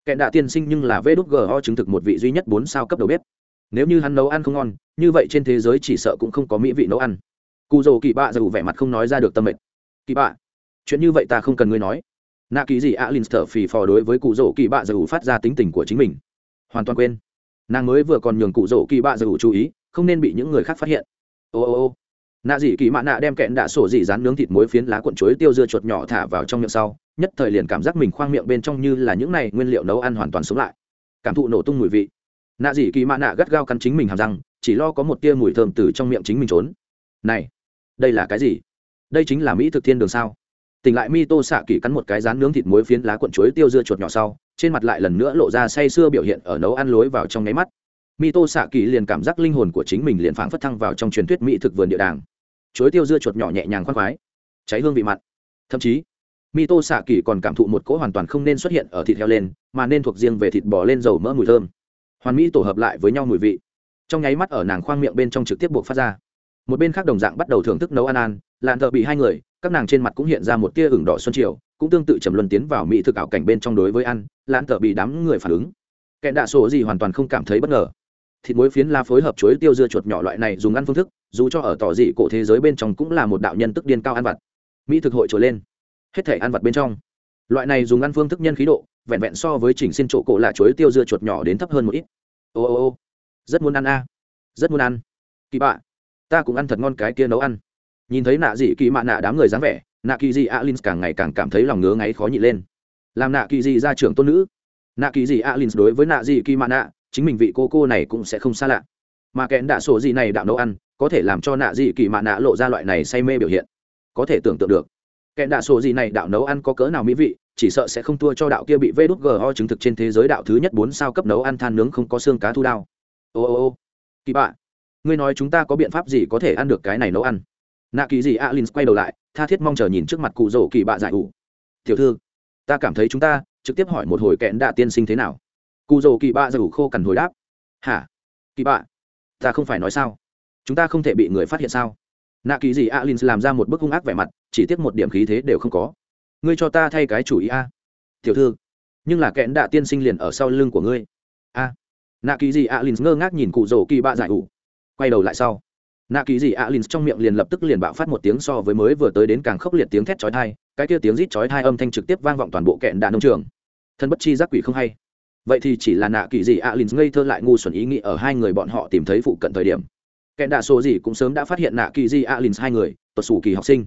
kẻ đạ tiên sinh nhưng là vê đút ho chứng thực một vị duy nhất bốn sao cấp đầu bếp nếu như hắn nấu ăn không ngon, như vậy trên thế giới chỉ sợ cũng không có mỹ vị nấu ăn. Cụ dầu kỳ bạ dù vẻ mặt không nói ra được tâm mệnh. Kỳ bạ, chuyện như vậy ta không cần ngươi nói. Nạ kỳ gì alin thở phì phò đối với cụ dầu kỳ bạ dù phát ra tính tình của chính mình. Hoàn toàn quên. Nàng mới vừa còn nhường cụ dầu kỳ bạ dù chú ý, không nên bị những người khác phát hiện. Ô ô ô. Nạ dị kỳ mạ nạ đem kẹn đạ sổ dị rán nướng thịt muối phiến lá cuộn chuối tiêu dưa chuột nhỏ thả vào trong miệng sau, nhất thời liền cảm giác mình khoang miệng bên trong như là những này nguyên liệu nấu ăn hoàn toàn sống lại. Cảm thụ nổ tung mùi vị nạ dị kỳ mạ nạ gắt gao cắn chính mình hàm răng, chỉ lo có một tia mùi thơm từ trong miệng chính mình trốn. Này, đây là cái gì? Đây chính là mỹ thực thiên đường sao? Tỉnh lại mi tô xạ kỳ cắn một cái rán nướng thịt muối phiến lá cuộn chuối tiêu dưa chuột nhỏ sau, trên mặt lại lần nữa lộ ra say sưa biểu hiện ở nấu ăn lối vào trong nháy mắt. Mi tô xạ kỳ liền cảm giác linh hồn của chính mình liền phảng phất thăng vào trong truyền thuyết mỹ thực vườn địa đàng. Chuối tiêu dưa chuột nhỏ nhẹ nhàng khoan khoái, cháy hương vị mặn. Thậm chí, mi tô xạ kỳ còn cảm thụ một cỗ hoàn toàn không nên xuất hiện ở thịt heo lên, mà nên thuộc riêng về thịt bò lên dầu mỡ mùi thơm hoàn mỹ tổ hợp lại với nhau mùi vị. Trong nháy mắt ở nàng khoang miệng bên trong trực tiếp buộc phát ra. Một bên khác đồng dạng bắt đầu thưởng thức nấu ăn ăn. làn thợ bị hai người, các nàng trên mặt cũng hiện ra một tia ửng đỏ xuân triều cũng tương tự trầm luân tiến vào mỹ thực ảo cảnh bên trong đối với ăn làn thợ bị đám người phản ứng. Kẹn đạ sổ gì hoàn toàn không cảm thấy bất ngờ. Thịt muối phiến la phối hợp chuối tiêu dưa chuột nhỏ loại này dùng ăn phương thức, dù cho ở tỏ dị cổ thế giới bên trong cũng là một đạo nhân tức điên cao ăn vặt. Mỹ thực hội trồi lên. Hết thể ăn vặt bên trong. Loại này dùng ăn phương thức nhân khí độ vẹn vẹn so với chỉnh xin chỗ cổ là chuối tiêu dưa chuột nhỏ đến thấp hơn một ít. Ô ô ô rất muốn ăn a. Rất muốn ăn. Kỳ bạ. Ta cũng ăn thật ngon cái kia nấu ăn. Nhìn thấy nạ dị kỳ mạ nạ đám người dáng vẻ, nạ kỳ dị alin càng ngày càng cảm thấy lòng ngứa ngáy khó nhị lên. Làm nạ kỳ dị ra trưởng tôn nữ. Nạ kỳ dị alin đối với nạ dị kỳ mạ nạ, chính mình vị cô cô này cũng sẽ không xa lạ. Mà kẽn đạ sổ gì này đạo nấu ăn, có thể làm cho nạ dị kỳ mạ nạ lộ ra loại này say mê biểu hiện. Có thể tưởng tượng được. Kẽn đạ sổ gì này đạo nấu ăn có cỡ nào mỹ vị chỉ sợ sẽ không thua cho đạo kia bị vê đút ho chứng thực trên thế giới đạo thứ nhất bốn sao cấp nấu ăn than nướng không có xương cá thu đao. Ô ô ô, kỳ bạ. Ngươi nói chúng ta có biện pháp gì có thể ăn được cái này nấu ăn? Nạ kỳ gì alin quay đầu lại, tha thiết mong chờ nhìn trước mặt cụ rổ kỳ bạ giải ủ. Tiểu thư, ta cảm thấy chúng ta, trực tiếp hỏi một hồi kẽn đạ tiên sinh thế nào? Cụ rổ kỳ bạ giải ủ khô cằn hồi đáp. Hả? Kỳ bạ, ta không phải nói sao? Chúng ta không thể bị người phát hiện sao? Nạ kỳ gì alin làm ra một bức hung ác vẻ mặt, chỉ tiếc một điểm khí thế đều không có ngươi cho ta thay cái chủ ý a. À? Tiểu thư, nhưng là kẽn đạ tiên sinh liền ở sau lưng của ngươi. A. Nạ kỳ gì alin ngơ ngác nhìn cụ rổ kỳ bạ giải ủ. Quay đầu lại sau. Nạ kỳ gì alin trong miệng liền lập tức liền bạo phát một tiếng so với mới vừa tới đến càng khốc liệt tiếng thét chói thai cái kia tiếng rít chói thai âm thanh trực tiếp vang vọng toàn bộ kẹn đạ nông trường. Thân bất chi giác quỷ không hay. Vậy thì chỉ là nạ kỳ gì alin ngây thơ lại ngu xuẩn ý nghĩ ở hai người bọn họ tìm thấy phụ cận thời điểm. Kẹn đạ số gì cũng sớm đã phát hiện nạ kỳ dị alin hai người tuột xù kỳ học sinh.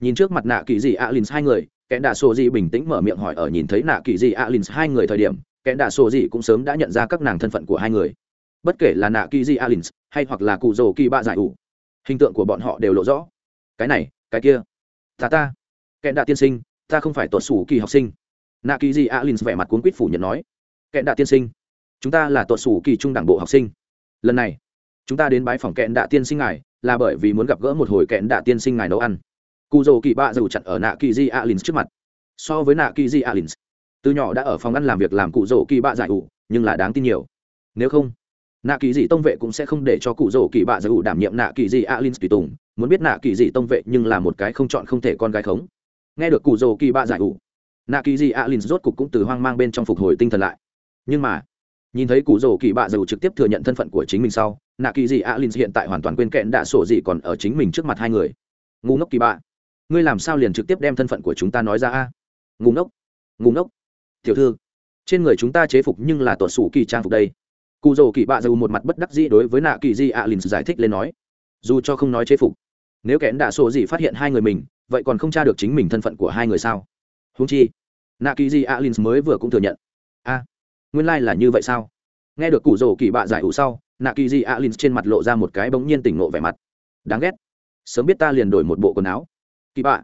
Nhìn trước mặt nạ kỳ dị alin hai người kẹn đạ số gì bình tĩnh mở miệng hỏi ở nhìn thấy nạ kỳ dị alin hai người thời điểm kẹn đạ số gì cũng sớm đã nhận ra các nàng thân phận của hai người. Bất kể là nạ kỳ di alin hay hoặc là cụ rồ kỳ bạ giải ủ, hình tượng của bọn họ đều lộ rõ. Cái này, cái kia. Ta ta. Kẹn đạ tiên sinh, ta không phải tuột sủ kỳ học sinh. Nạ kỳ di alin vẻ mặt cuốn quýt phủ nhận nói. Kẹn đạ tiên sinh, chúng ta là tuột sủ kỳ trung đảng bộ học sinh. Lần này, chúng ta đến bái phòng kẽn đạ tiên sinh ngài, là bởi vì muốn gặp gỡ một hồi kẽn đạ tiên sinh ngài nấu ăn cụ dầu kỳ bạ dù chặn ở nạ kỳ di alin trước mặt. So với nạ kỳ di alin từ nhỏ đã ở phòng ăn làm việc làm cụ dầu kỳ bạ giải ủ, nhưng là đáng tin nhiều. Nếu không, nạ kỳ dị tông vệ cũng sẽ không để cho cụ rổ kỳ bạ giải ủ đảm nhiệm nạ kỳ dị alin tùy tùng. Muốn biết nạ kỳ dị tông vệ nhưng là một cái không chọn không thể con gái khống. Nghe được cụ rổ kỳ bạ giải ủ, nạ kỳ dị alin rốt cục cũng từ hoang mang bên trong phục hồi tinh thần lại. Nhưng mà, nhìn thấy cụ rổ kỳ bạ giải ủ trực tiếp thừa nhận thân phận của chính mình sau, nạ kỳ dị alin hiện tại hoàn toàn quên kẽn đạ sổ dị còn ở chính mình trước mặt hai người. Ngu ngốc kỳ bạ ngươi làm sao liền trực tiếp đem thân phận của chúng ta nói ra a? Ngu ngốc ngu ngốc. Tiểu thư, trên người chúng ta chế phục nhưng là tuột sủ kỳ trang phục đây. Cụ dầu kỳ bạ dù một mặt bất đắc dĩ đối với nạ kỳ di ạ lìn giải thích lên nói, dù cho không nói chế phục, nếu kẽn đạ sổ gì phát hiện hai người mình, vậy còn không tra được chính mình thân phận của hai người sao? Húng chi, nạ kỳ di ạ lìn mới vừa cũng thừa nhận. A, nguyên lai、like、là như vậy sao? Nghe được cụ dầu kỳ bạ giải ủ sau, nạ kỳ di ạ lìn trên mặt lộ ra một cái bỗng nhiên tỉnh ngộ vẻ mặt. Đáng ghét. Sớm biết ta liền đổi một bộ quần áo kỳ bạ.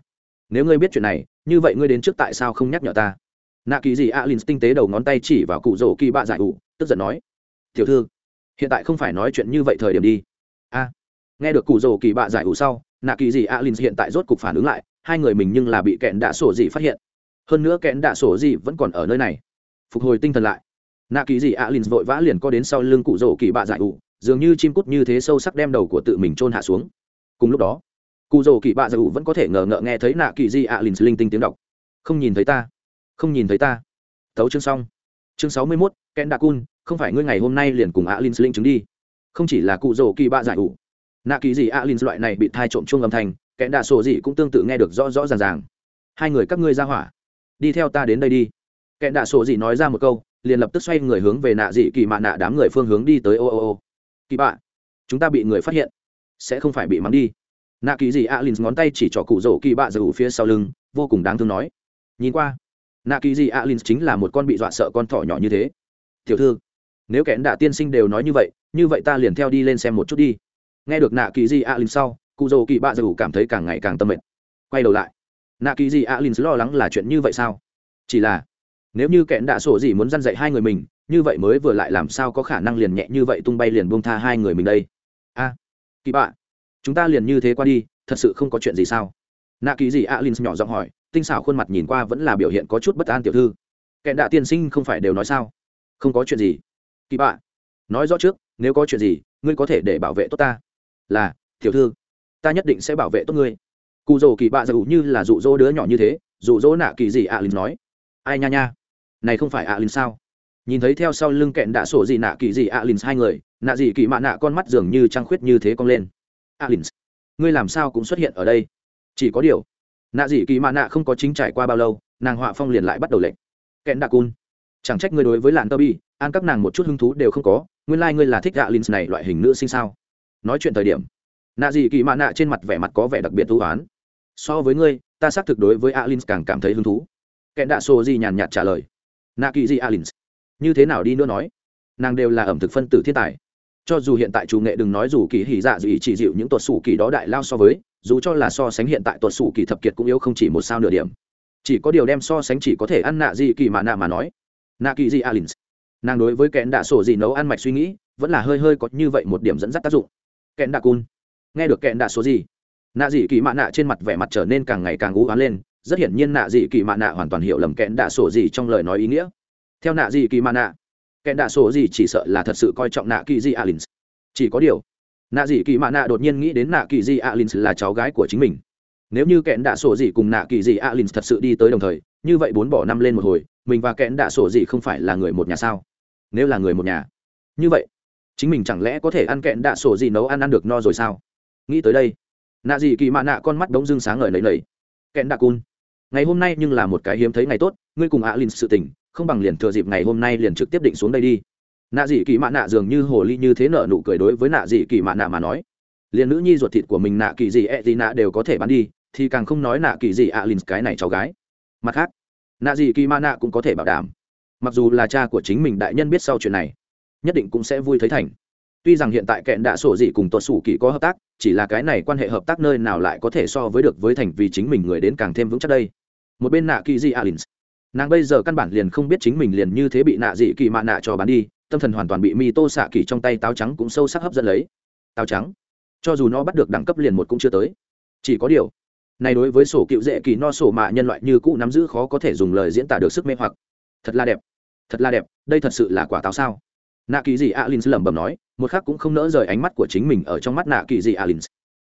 Nếu ngươi biết chuyện này, như vậy ngươi đến trước tại sao không nhắc nhở ta? Nạ kỳ gì ạ lìn tinh tế đầu ngón tay chỉ vào cụ rổ kỳ bạ giải ủ, tức giận nói, tiểu thư, hiện tại không phải nói chuyện như vậy thời điểm đi. A. Nghe được cụ rổ kỳ bạ giải ủ sau, nạ kỳ gì alin hiện tại rốt cục phản ứng lại, hai người mình nhưng là bị kẹn đạ sổ gì phát hiện. Hơn nữa kẹn đạ sổ gì vẫn còn ở nơi này. Phục hồi tinh thần lại, nạ kỳ gì alin vội vã liền có đến sau lưng cụ rổ kỳ bạ giải ủ, dường như chim cút như thế sâu sắc đem đầu của tự mình trôn hạ xuống. Cùng lúc đó cụ rồ kỳ bạ giải ủ vẫn có thể ngờ ngợ nghe thấy nạ kỳ di alin linh tinh tiếng đọc. Không nhìn thấy ta. Không nhìn thấy ta. Thấu chương xong. Chương sáu mươi mốt, ken đa cun không phải ngươi ngày hôm nay liền cùng alin linh chứng đi. Không chỉ là cụ rồ kỳ bạ giải ủ. Nạ kỳ gì lìn loại này bị thai trộm chuông âm thanh kẽn đa sổ gì cũng tương tự nghe được rõ rõ ràng ràng. Hai người các ngươi ra hỏa. Đi theo ta đến đây đi. Kẽn đa sổ gì nói ra một câu, liền lập tức xoay người hướng về nạ dị kỳ mạ nạ đám người phương hướng đi tới ô ô ô. Kỳ bạ, chúng ta bị người phát hiện. Sẽ không phải bị mắng đi nạ kỳ gì alin ngón tay chỉ cho cụ rổ kỳ bạ giải ủ phía sau lưng, vô cùng đáng thương nói. Nhìn qua, nạ kỳ gì alin chính là một con bị dọa sợ con thỏ nhỏ như thế. Tiểu thư, nếu kẽn đạ tiên sinh đều nói như vậy như vậy ta liền theo đi lên xem một chút đi. Nghe được nạ kỳ di alin sau, cụ rổ kỳ bạ dù cảm thấy càng ngày càng tâm mệt. Quay đầu lại, nạ kỳ di alin lo lắng là chuyện như vậy sao? Chỉ là, nếu như kẽn đạ sổ gì muốn dăn dạy hai người mình, như vậy mới vừa lại làm sao có khả năng liền nhẹ như vậy tung bay liền buông tha hai người mình đây? A, kỳ bạ chúng ta liền như thế qua đi, thật sự không có chuyện gì sao? Nạ kỳ gì alin nhỏ giọng hỏi, tinh xảo khuôn mặt nhìn qua vẫn là biểu hiện có chút bất an tiểu thư. Kẻ đạ tiên sinh không phải đều nói sao? Không có chuyện gì. Kỳ bạ, nói rõ trước, nếu có chuyện gì, ngươi có thể để bảo vệ tốt ta. Là, tiểu thư, ta nhất định sẽ bảo vệ tốt ngươi. Cụ rồ kỳ bạ dù như là dụ dỗ đứa nhỏ như thế, dụ dỗ nạ kỳ gì alin à linh nói. Ai nha nha, này không phải alin à linh sao? Nhìn thấy theo sau lưng kẹn đã sổ gì nạ kỳ gì alin linh hai người, nạ gì kỳ mạ nạ con mắt dường như trăng khuyết như thế cong lên alins, ngươi làm sao cũng xuất hiện ở đây? Chỉ có điều, nạ dị kỳ mạ nạ không có chính trải qua bao lâu, nàng họa phong liền lại bắt đầu lệnh. Kẽn đạ cun, chẳng trách ngươi đối với làn tơ bi, an các nàng một chút hứng thú đều không có, nguyên lai、like、ngươi là thích alins này loại hình nữ sinh sao? Nói chuyện thời điểm, nạ dị kỳ mạ nạ trên mặt vẻ mặt có vẻ đặc biệt thú oán. So với ngươi, ta xác thực đối với alins càng cảm thấy hứng thú. Kẽn đạ sổ di nhàn nhạt trả lời. Nạ kỳ gì alins, như thế nào đi nữa nói? Nàng đều là ẩm thực phân tử thiên tài cho dù hiện tại chủ nghệ đừng nói dù kỳ hỉ dạ dị chỉ dịu những tuột sủ kỳ đó đại lao so với, dù cho là so sánh hiện tại tuột sủ kỳ thập kiệt cũng yếu không chỉ một sao nửa điểm. Chỉ có điều đem so sánh chỉ có thể ăn nạ gì kỳ mà nạ mà nói. Nạ kỳ gì alin nàng đối với kẽn đạ sổ gì nấu ăn mạch suy nghĩ, vẫn là hơi hơi có như vậy một điểm dẫn dắt tác dụng. Kẽn đạ cun. Nghe được kẽn đạ số gì, nạ dị kỳ mạ nạ trên mặt vẻ mặt trở nên càng ngày càng ú oán lên, rất hiển nhiên nạ dị kỳ mạ nạ hoàn toàn hiểu lầm kẽn đạ sổ gì trong lời nói ý nghĩa. Theo nạ dị kỳ mạ nạ kẽn đạ sổ gì chỉ sợ là thật sự coi trọng nạ kỳ di alin chỉ có điều, nạ dị kỳ mạ nạ đột nhiên nghĩ đến nạ kỳ di alin là cháu gái của chính mình. Nếu như kẽn đạ sổ gì cùng nạ kỳ di alin thật sự đi tới đồng thời, như vậy bốn bỏ năm lên một hồi, mình và kẽn đạ sổ gì không phải là người một nhà sao? Nếu là người một nhà, như vậy, chính mình chẳng lẽ có thể ăn kẽn đạ sổ gì nấu ăn ăn được no rồi sao? Nghĩ tới đây, nạ dị kỳ mạ nạ con mắt đống dưng sáng ngời lầy lầy kẽn đạ cun, ngày hôm nay nhưng là một cái hiếm thấy ngày tốt, ngươi cùng alin sự tình không bằng liền thừa dịp ngày hôm nay liền trực tiếp định xuống đây đi. Nạ dị kỳ mạ nạ dường như hồ ly như thế nở nụ cười đối với nạ dị kỳ mạ nạ mà nói. Liền nữ nhi ruột thịt của mình nạ kỳ dị e gì nạ đều có thể bán đi, thì càng không nói nạ kỳ dị alin cái này cháu gái. Mặt khác, nạ dị kỳ mạ nạ cũng có thể bảo đảm. Mặc dù là cha của chính mình đại nhân biết sau chuyện này, nhất định cũng sẽ vui thấy thành. Tuy rằng hiện tại kẹn đã sổ dị cùng tuột sủ kỳ có hợp tác, chỉ là cái này quan hệ hợp tác nơi nào lại có thể so với được với thành vì chính mình người đến càng thêm vững chắc đây. Một bên nạ kỳ dị alins nàng bây giờ căn bản liền không biết chính mình liền như thế bị nạ dị kỳ mạ nạ cho bán đi, tâm thần hoàn toàn bị mi tô xạ kỳ trong tay táo trắng cũng sâu sắc hấp dẫn lấy. Táo trắng? Cho dù nó bắt được đẳng cấp liền một cũng chưa tới. Chỉ có điều, này đối với sổ cựu dễ kỳ no sổ mạ nhân loại như cũ nắm giữ khó có thể dùng lời diễn tả được sức mê hoặc. Thật là đẹp. Thật là đẹp, đây thật sự là quả táo sao? Nạ kỳ dị alin lẩm bẩm nói, một khác cũng không nỡ rời ánh mắt của chính mình ở trong mắt nạ kỳ dị alin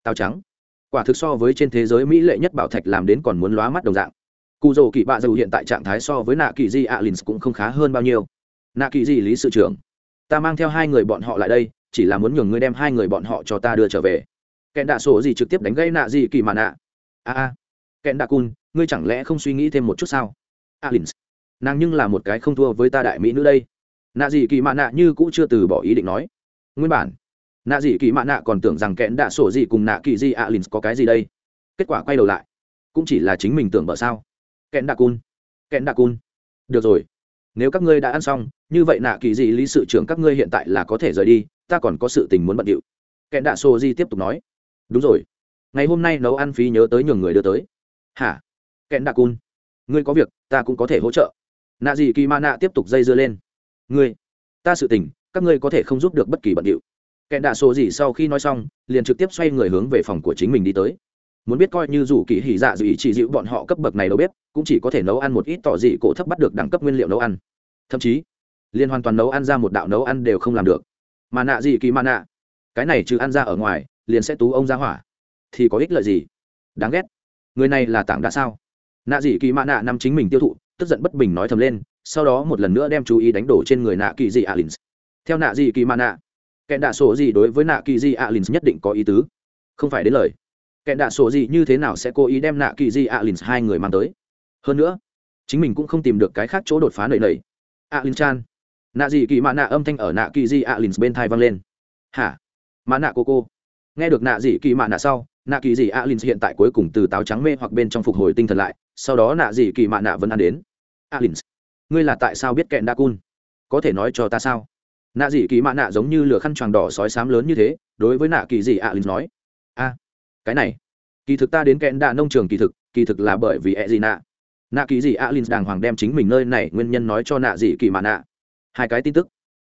táo trắng? Quả thực so với trên thế giới mỹ lệ nhất bảo thạch làm đến còn muốn lóa mắt đồng dạng cụ rồ kỳ bạ dù hiện tại trạng thái so với nạ kỳ di alin cũng không khá hơn bao nhiêu. Nạ kỳ di lý sự trưởng, ta mang theo hai người bọn họ lại đây, chỉ là muốn nhường ngươi đem hai người bọn họ cho ta đưa trở về. Kẹn đạ sổ gì trực tiếp đánh gây nạ gì kỳ mà nạ. A a. Kẹn đạ cun, ngươi chẳng lẽ không suy nghĩ thêm một chút sao? Alin nàng nhưng là một cái không thua với ta đại mỹ nữ đây. Nạ gì kỳ mạ nạ như cũng chưa từ bỏ ý định nói. Nguyên bản, nạ gì kỳ mạ nạ còn tưởng rằng kẽn đạ sổ gì cùng nạ kỳ di alin có cái gì đây. Kết quả quay đầu lại, cũng chỉ là chính mình tưởng bở sao kẽn đạ cun. Kẽn đạ cun. Được rồi. Nếu các ngươi đã ăn xong, như vậy nạ kỳ dị lý sự trưởng các ngươi hiện tại là có thể rời đi, ta còn có sự tình muốn bận điệu. Kẽn đạ sô di tiếp tục nói. Đúng rồi. Ngày hôm nay nấu ăn phí nhớ tới nhường người đưa tới. Hả? Kẽn đạ cun. Ngươi có việc, ta cũng có thể hỗ trợ. Nạ dị kỳ ma nạ tiếp tục dây dưa lên. Ngươi, ta sự tình, các ngươi có thể không giúp được bất kỳ bận điệu. Kẹn đạ sô gì sau khi nói xong, liền trực tiếp xoay người hướng về phòng của chính mình đi tới muốn biết coi như dù kỳ hỉ dạ dù ý chỉ dịu bọn họ cấp bậc này đâu biết cũng chỉ có thể nấu ăn một ít tỏ dị cổ thấp bắt được đẳng cấp nguyên liệu nấu ăn. Thậm chí, liên hoàn toàn nấu ăn ra một đạo nấu ăn đều không làm được. Mà nạ gì kỳ mà nạ? Cái này trừ ăn ra ở ngoài, liền sẽ tú ông ra hỏa. Thì có ích lợi gì? Đáng ghét. Người này là tảng đã sao? Nạ dị kỳ mạ nạ nằm chính mình tiêu thụ, tức giận bất bình nói thầm lên, sau đó một lần nữa đem chú ý đánh đổ trên người nạ kỳ dị alin theo nạ dị kỳ mạ nạ kẹn đạ sổ gì đối với nạ kỳ dị alin nhất định có ý tứ. Không phải đến lời kẹn đạ sổ gì như thế nào sẽ cố ý đem nạ kỳ di alin hai người mang tới? Hơn nữa, chính mình cũng không tìm được cái khác chỗ đột phá nầy nầy alin chan. Nạ gì kỳ mạ nạ âm thanh ở nạ kỳ di alin bên thai vang lên. Hả? Mã nạ cô cô. Nghe được nạ gì kỳ mạ nạ sau, nạ kỳ dị alin hiện tại cuối cùng từ táo trắng mê hoặc bên trong phục hồi tinh thần lại, sau đó nạ gì kỳ mạ nạ vẫn ăn đến. Alin ngươi là tại sao biết kẹn đa cun? Có thể nói cho ta sao? Nạ dị kỳ mạ nạ giống như lửa khăn choàng đỏ sói sám lớn như thế, đối với nạ kỳ dị alin nói. A cái này. Kỳ thực ta đến kẹn đạ nông trường kỳ thực kỳ thực là bởi vì e gì nạ. Nạ kỳ dị alin đàng hoàng đem chính mình nơi này nguyên nhân nói cho nạ gì kỳ mà nạ. Hai cái tin tức.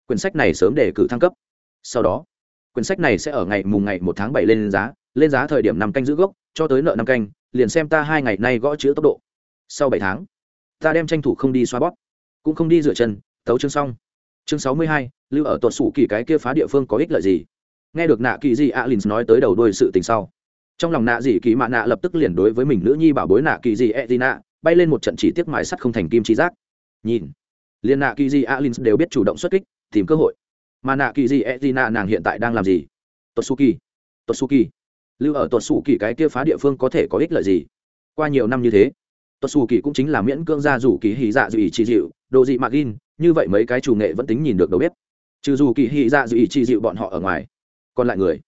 Quyển sách này sớm để cử thăng cấp. Sau đó, quyển sách này sẽ ở ngày mùng ngày một tháng bảy lên giá lên giá thời điểm năm canh giữ gốc, cho tới nợ năm canh, liền xem ta hai ngày nay gõ chữ tốc độ. Sau bảy tháng, ta đem tranh thủ không đi xoa bóp, cũng không đi rửa chân tấu chương xong. Chương sáu mươi hai, lưu ở tuột sủ kỳ cái kia phá địa phương có ích lợi gì? Nghe được nạ kỳ gì alin nói tới đầu đôi sự tình sau trong lòng nạ dị kỳ mạ nạ lập tức liền đối với mình nữ nhi bảo bối nạ kỳ dị e dị nạ, bay lên một trận chỉ tiếc mài sắt không thành kim chi giác. Nhìn, liền nạ kỳ dị alin đều biết chủ động xuất kích, tìm cơ hội. Mà nạ kỳ dị e dị nạ nàng hiện tại đang làm gì? Tuột su lưu ở tuột cái kia phá địa phương có thể có ích lợi gì? Qua nhiều năm như thế tuột cũng chính là miễn cưỡng gia rủ kỳ hy dạ dù ý chi dịu, đồ dị mạc in như vậy mấy cái chủ nghệ vẫn tính nhìn được đâu biết trừ dù kỳ hy dạ dù ý chi dịu bọn họ ở ngoài, còn lại người,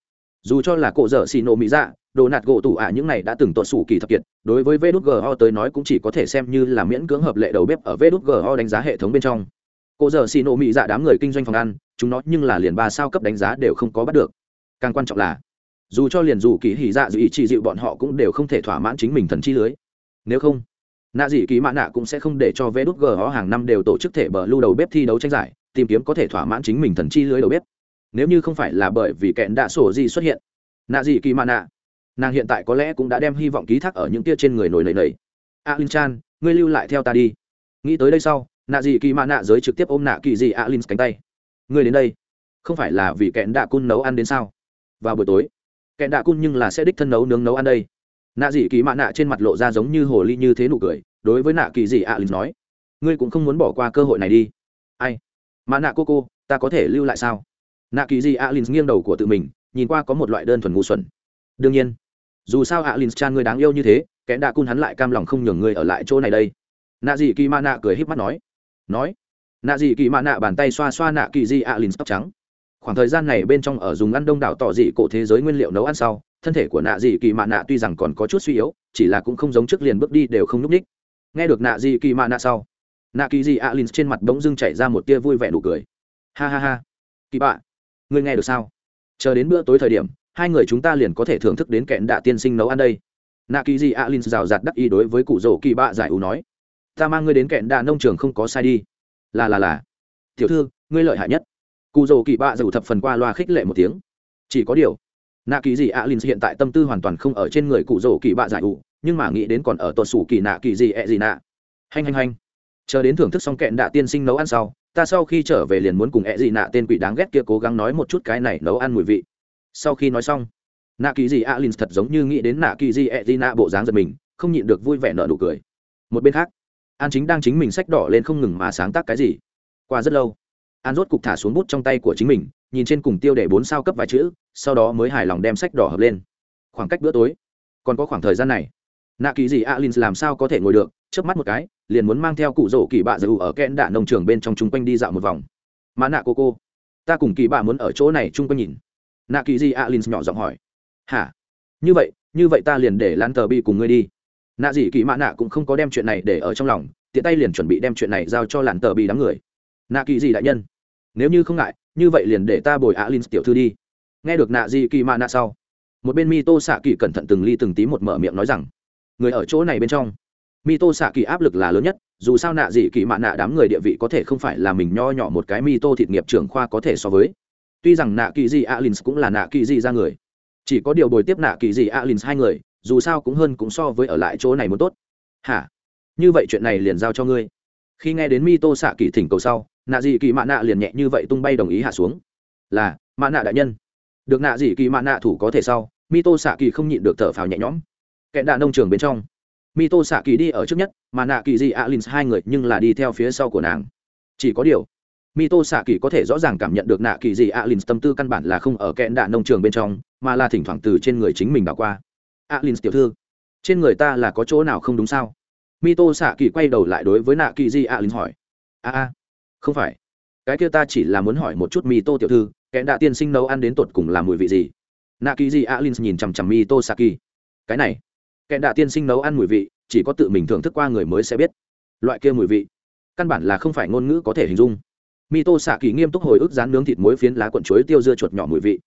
dù cho là cổ dở xì nộ mỹ dạ đồ nạt gỗ tủ ạ những này đã từng tuột sủ kỳ thập kiệt, đối với vđgo tới nói cũng chỉ có thể xem như là miễn cưỡng hợp lệ đầu bếp ở vđgo đánh giá hệ thống bên trong. Cô giờ xì nộ mỹ dạ đám người kinh doanh phòng ăn, chúng nó nhưng là liền ba sao cấp đánh giá đều không có bắt được. Càng quan trọng là, dù cho liền dù kỳ hỉ dạ dù ý chỉ dịu bọn họ cũng đều không thể thỏa mãn chính mình thần chi lưới. Nếu không, nạ dị kỳ mã nạ cũng sẽ không để cho vé đút gho hàng năm đều tổ chức thể bờ lưu đầu bếp thi đấu tranh giải, tìm kiếm có thể thỏa mãn chính mình thần chi lưới đầu bếp. Nếu như không phải là bởi vì kẹn đạ sổ gì xuất hiện, nạ dị kỳ mã nạ nàng hiện tại có lẽ cũng đã đem hy vọng ký thác ở những tia trên người nổi nầy nầy a linh chan, ngươi lưu lại theo ta đi. Nghĩ tới đây sau, nạ dị kỳ mã nạ giới trực tiếp ôm nạ kỳ dị a linh cánh tay. Ngươi đến đây, không phải là vì kẹn đạ cun nấu ăn đến sao? Vào buổi tối, kẹn đạ cun nhưng là sẽ đích thân nấu nướng nấu ăn đây. Nạ dị kỳ mã nạ trên mặt lộ ra giống như hồ ly như thế nụ cười, đối với nạ kỳ dị a linh nói, ngươi cũng không muốn bỏ qua cơ hội này đi. Ai? Mã nạ cô cô, ta có thể lưu lại sao? Nạ kỳ dị a linh nghiêng đầu của tự mình, nhìn qua có một loại đơn thuần ngu xuẩn. Đương nhiên dù sao a linh chan ngươi đáng yêu như thế kẽ đạ cun hắn lại cam lòng không nhường ngươi ở lại chỗ này đây. Nạ dị kỳ mã nạ cười híp mắt nói. Nói. Nạ dị kỳ mã nạ bàn tay xoa xoa nạ kỳ di a linh tóc trắng. Khoảng thời gian này bên trong ở dùng ăn đông đảo tỏ dị cổ thế giới nguyên liệu nấu ăn sau, thân thể của nạ dị kỳ mạ nạ tuy rằng còn có chút suy yếu, chỉ là cũng không giống trước liền bước đi đều không nhúc ních nghe được nạ dị kỳ mạ nạ sau, nạ kỳ dị alin trên mặt bỗng dưng chảy ra một tia vui vẻ đủ cười. Ha ha ha. Kỳ bạ ngươi nghe được sao? Chờ đến bữa tối thời điểm hai người chúng ta liền có thể thưởng thức đến kẹn đạ tiên sinh nấu ăn đây. Nạ kỳ dị alin rào rạt đắc ý đối với cụ rổ kỳ bạ giải ủ nói. Ta mang ngươi đến kẹn đạ nông trường không có sai đi. Là là là. Tiểu thư, ngươi lợi hại nhất. Cụ rổ kỳ bạ dù thập phần qua loa khích lệ một tiếng. Chỉ có điều, nạ kỳ dị alin hiện tại tâm tư hoàn toàn không ở trên người cụ rổ kỳ bạ giải ủ nhưng mà nghĩ đến còn ở tuột sủ kỳ nạ kỳ dị e ẹ gì nạ. Hành hành hành chờ đến thưởng thức xong kẹn đạ tiên sinh nấu ăn sau, ta sau khi trở về liền muốn cùng e ẹ gì nạ tên quỷ đáng ghét kia cố gắng nói một chút cái này nấu ăn mùi vị sau khi nói xong, nạ kỳ dị alin thật giống như nghĩ đến nạ kỳ dị ẹ gì nạ bộ dáng giật mình, không nhịn được vui vẻ nở nụ cười. Một bên khác, an chính đang chính mình sách đỏ lên không ngừng mà sáng tác cái gì. Qua rất lâu, an rốt cục thả xuống bút trong tay của chính mình, nhìn trên cùng tiêu để bốn sao cấp vài chữ, sau đó mới hài lòng đem sách đỏ hợp lên. Khoảng cách bữa tối, còn có khoảng thời gian này, nạ kỳ gì alin làm sao có thể ngồi được trước mắt một cái, liền muốn mang theo cụ rổ kỳ bạ dù ở kẽn đạ nông trường bên trong chung quanh đi dạo một vòng. Mà nạ cô cô, ta cùng kỳ bạ muốn ở chỗ này chung quanh nhìn nạ kỳ gì alin nhỏ giọng hỏi. Hả? Như vậy như vậy ta liền để lan tờ bi cùng ngươi đi. Nạ dị kỳ mã nạ cũng không có đem chuyện này để ở trong lòng, tiện tay liền chuẩn bị đem chuyện này giao cho làn tờ bi đám người. Nạ kỳ gì đại nhân, nếu như không ngại, như vậy liền để ta bồi alin tiểu thư đi. Nghe được nạ dị kỳ mạ nạ sau, một bên mi tô xạ kỳ cẩn thận từng ly từng tí một mở miệng nói rằng, người ở chỗ này bên trong. Mi tô xạ kỳ áp lực là lớn nhất, dù sao nạ dị kỳ mạ nạ đám người địa vị có thể không phải là mình nho nhỏ một cái mi tô thịt nghiệp trưởng khoa có thể so với tuy rằng nạ kỳ dị alins cũng là nạ kỳ dị ra người, chỉ có điều bồi tiếp nạ kỳ dị alins hai người, dù sao cũng hơn cũng so với ở lại chỗ này muốn tốt. Hả? Như vậy chuyện này liền giao cho ngươi. Khi nghe đến mi tô xạ kỳ thỉnh cầu sau, nạ dị kỳ mạ nạ liền nhẹ như vậy tung bay đồng ý hạ xuống. Là, mạ nạ đại nhân. Được nạ dị kỳ mạ nạ thủ có thể sau mi tô xạ kỳ không nhịn được thở phào nhẹ nhõm. Kẹn đạ nông trường bên trong. Mi tô xạ kỳ đi ở trước nhất, mà nạ kỳ dị alins hai người nhưng là đi theo phía sau của nàng. Chỉ có điều Mito tô xạ kỳ có thể rõ ràng cảm nhận được nạ kỳ gì alin tâm tư căn bản là không ở kẹn đạ nông trường bên trong, mà là thỉnh thoảng từ trên người chính mình đảo qua. Alin tiểu thư, trên người ta là có chỗ nào không đúng sao? Mito tô xạ kỳ quay đầu lại đối với nạ kỳ dị alin hỏi. A a, không phải. Cái kia ta chỉ là muốn hỏi một chút Mito tiểu thư kẹn đạ tiên sinh nấu ăn đến tột cùng là mùi vị gì? Nạ kỳ dị alin nhìn chằm chằm Mito tô xạ kỳ cái này kẹn đạ tiên sinh nấu ăn mùi vị, chỉ có tự mình thưởng thức qua người mới sẽ biết. Loại kia mùi vị, căn bản là không phải ngôn ngữ có thể hình dung mi tô xạ kỳ nghiêm túc hồi ức rán nướng thịt muối phiến lá cuộn chuối tiêu dưa chuột nhỏ mùi vị.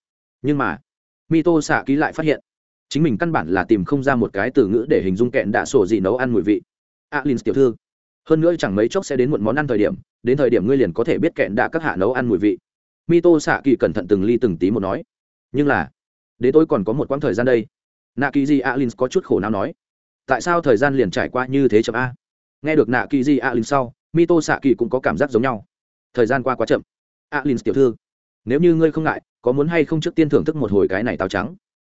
Nhưng mà mi tô xạ kỳ lại phát hiện, chính mình căn bản là tìm không ra một cái từ ngữ để hình dung kẹn đạ sổ gì nấu ăn mùi vị. Alin tiểu thư, hơn nữa chẳng mấy chốc sẽ đến một món ăn thời điểm, đến thời điểm ngươi liền có thể biết kẹn đạ các hạ nấu ăn mùi vị. Mi tô xạ kỳ cẩn thận từng ly từng tí một nói. Nhưng là đến tôi còn có một quãng thời gian đây. Nạ kỳ di alin có chút khổ não nói. Tại sao thời gian liền trải qua như thế chậm a? Nghe được nạ kỳ di alin sau mito xạ kỳ cũng có cảm giác giống nhau thời gian qua quá chậm. Alin tiểu thư, nếu như ngươi không ngại, có muốn hay không trước tiên thưởng thức một hồi cái này táo trắng?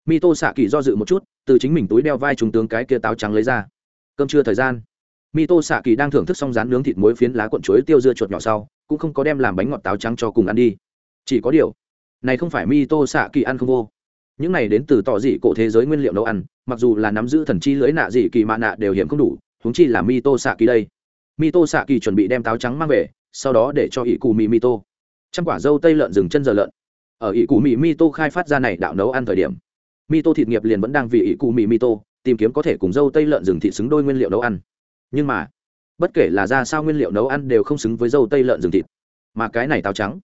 Mito xạ kỳ do dự một chút, từ chính mình túi đeo vai trung tướng cái kia táo trắng lấy ra. Cơm trưa thời gian. Mito xạ kỳ đang thưởng thức xong rán nướng thịt muối phiến lá cuộn chuối tiêu dưa chuột nhỏ sau, cũng không có đem làm bánh ngọt táo trắng cho cùng ăn đi. Chỉ có điều, này không phải mito xạ kỳ ăn không vô. Những này đến từ tỏ dị cổ thế giới nguyên liệu nấu ăn, mặc dù là nắm giữ thần chi lưới nạ dị kỳ mạ nạ đều hiểm không đủ húng chi là mi tô xạ kỳ đây. Mi tô xạ kỳ chuẩn bị đem táo trắng mang về sau đó để cho ỷ cụ mì mi tô trăm quả dâu tây lợn rừng chân giờ lợn. Ở ỷ cụ mì mi tô khai phát ra này đạo nấu ăn thời điểm mi tô thịt nghiệp liền vẫn đang vì ỷ cụ mì mi tô tìm kiếm có thể cùng dâu tây lợn rừng thịt xứng đôi nguyên liệu nấu ăn. Nhưng mà, bất kể là ra sao nguyên liệu nấu ăn đều không xứng với dâu tây lợn rừng thịt, mà cái này táo trắng,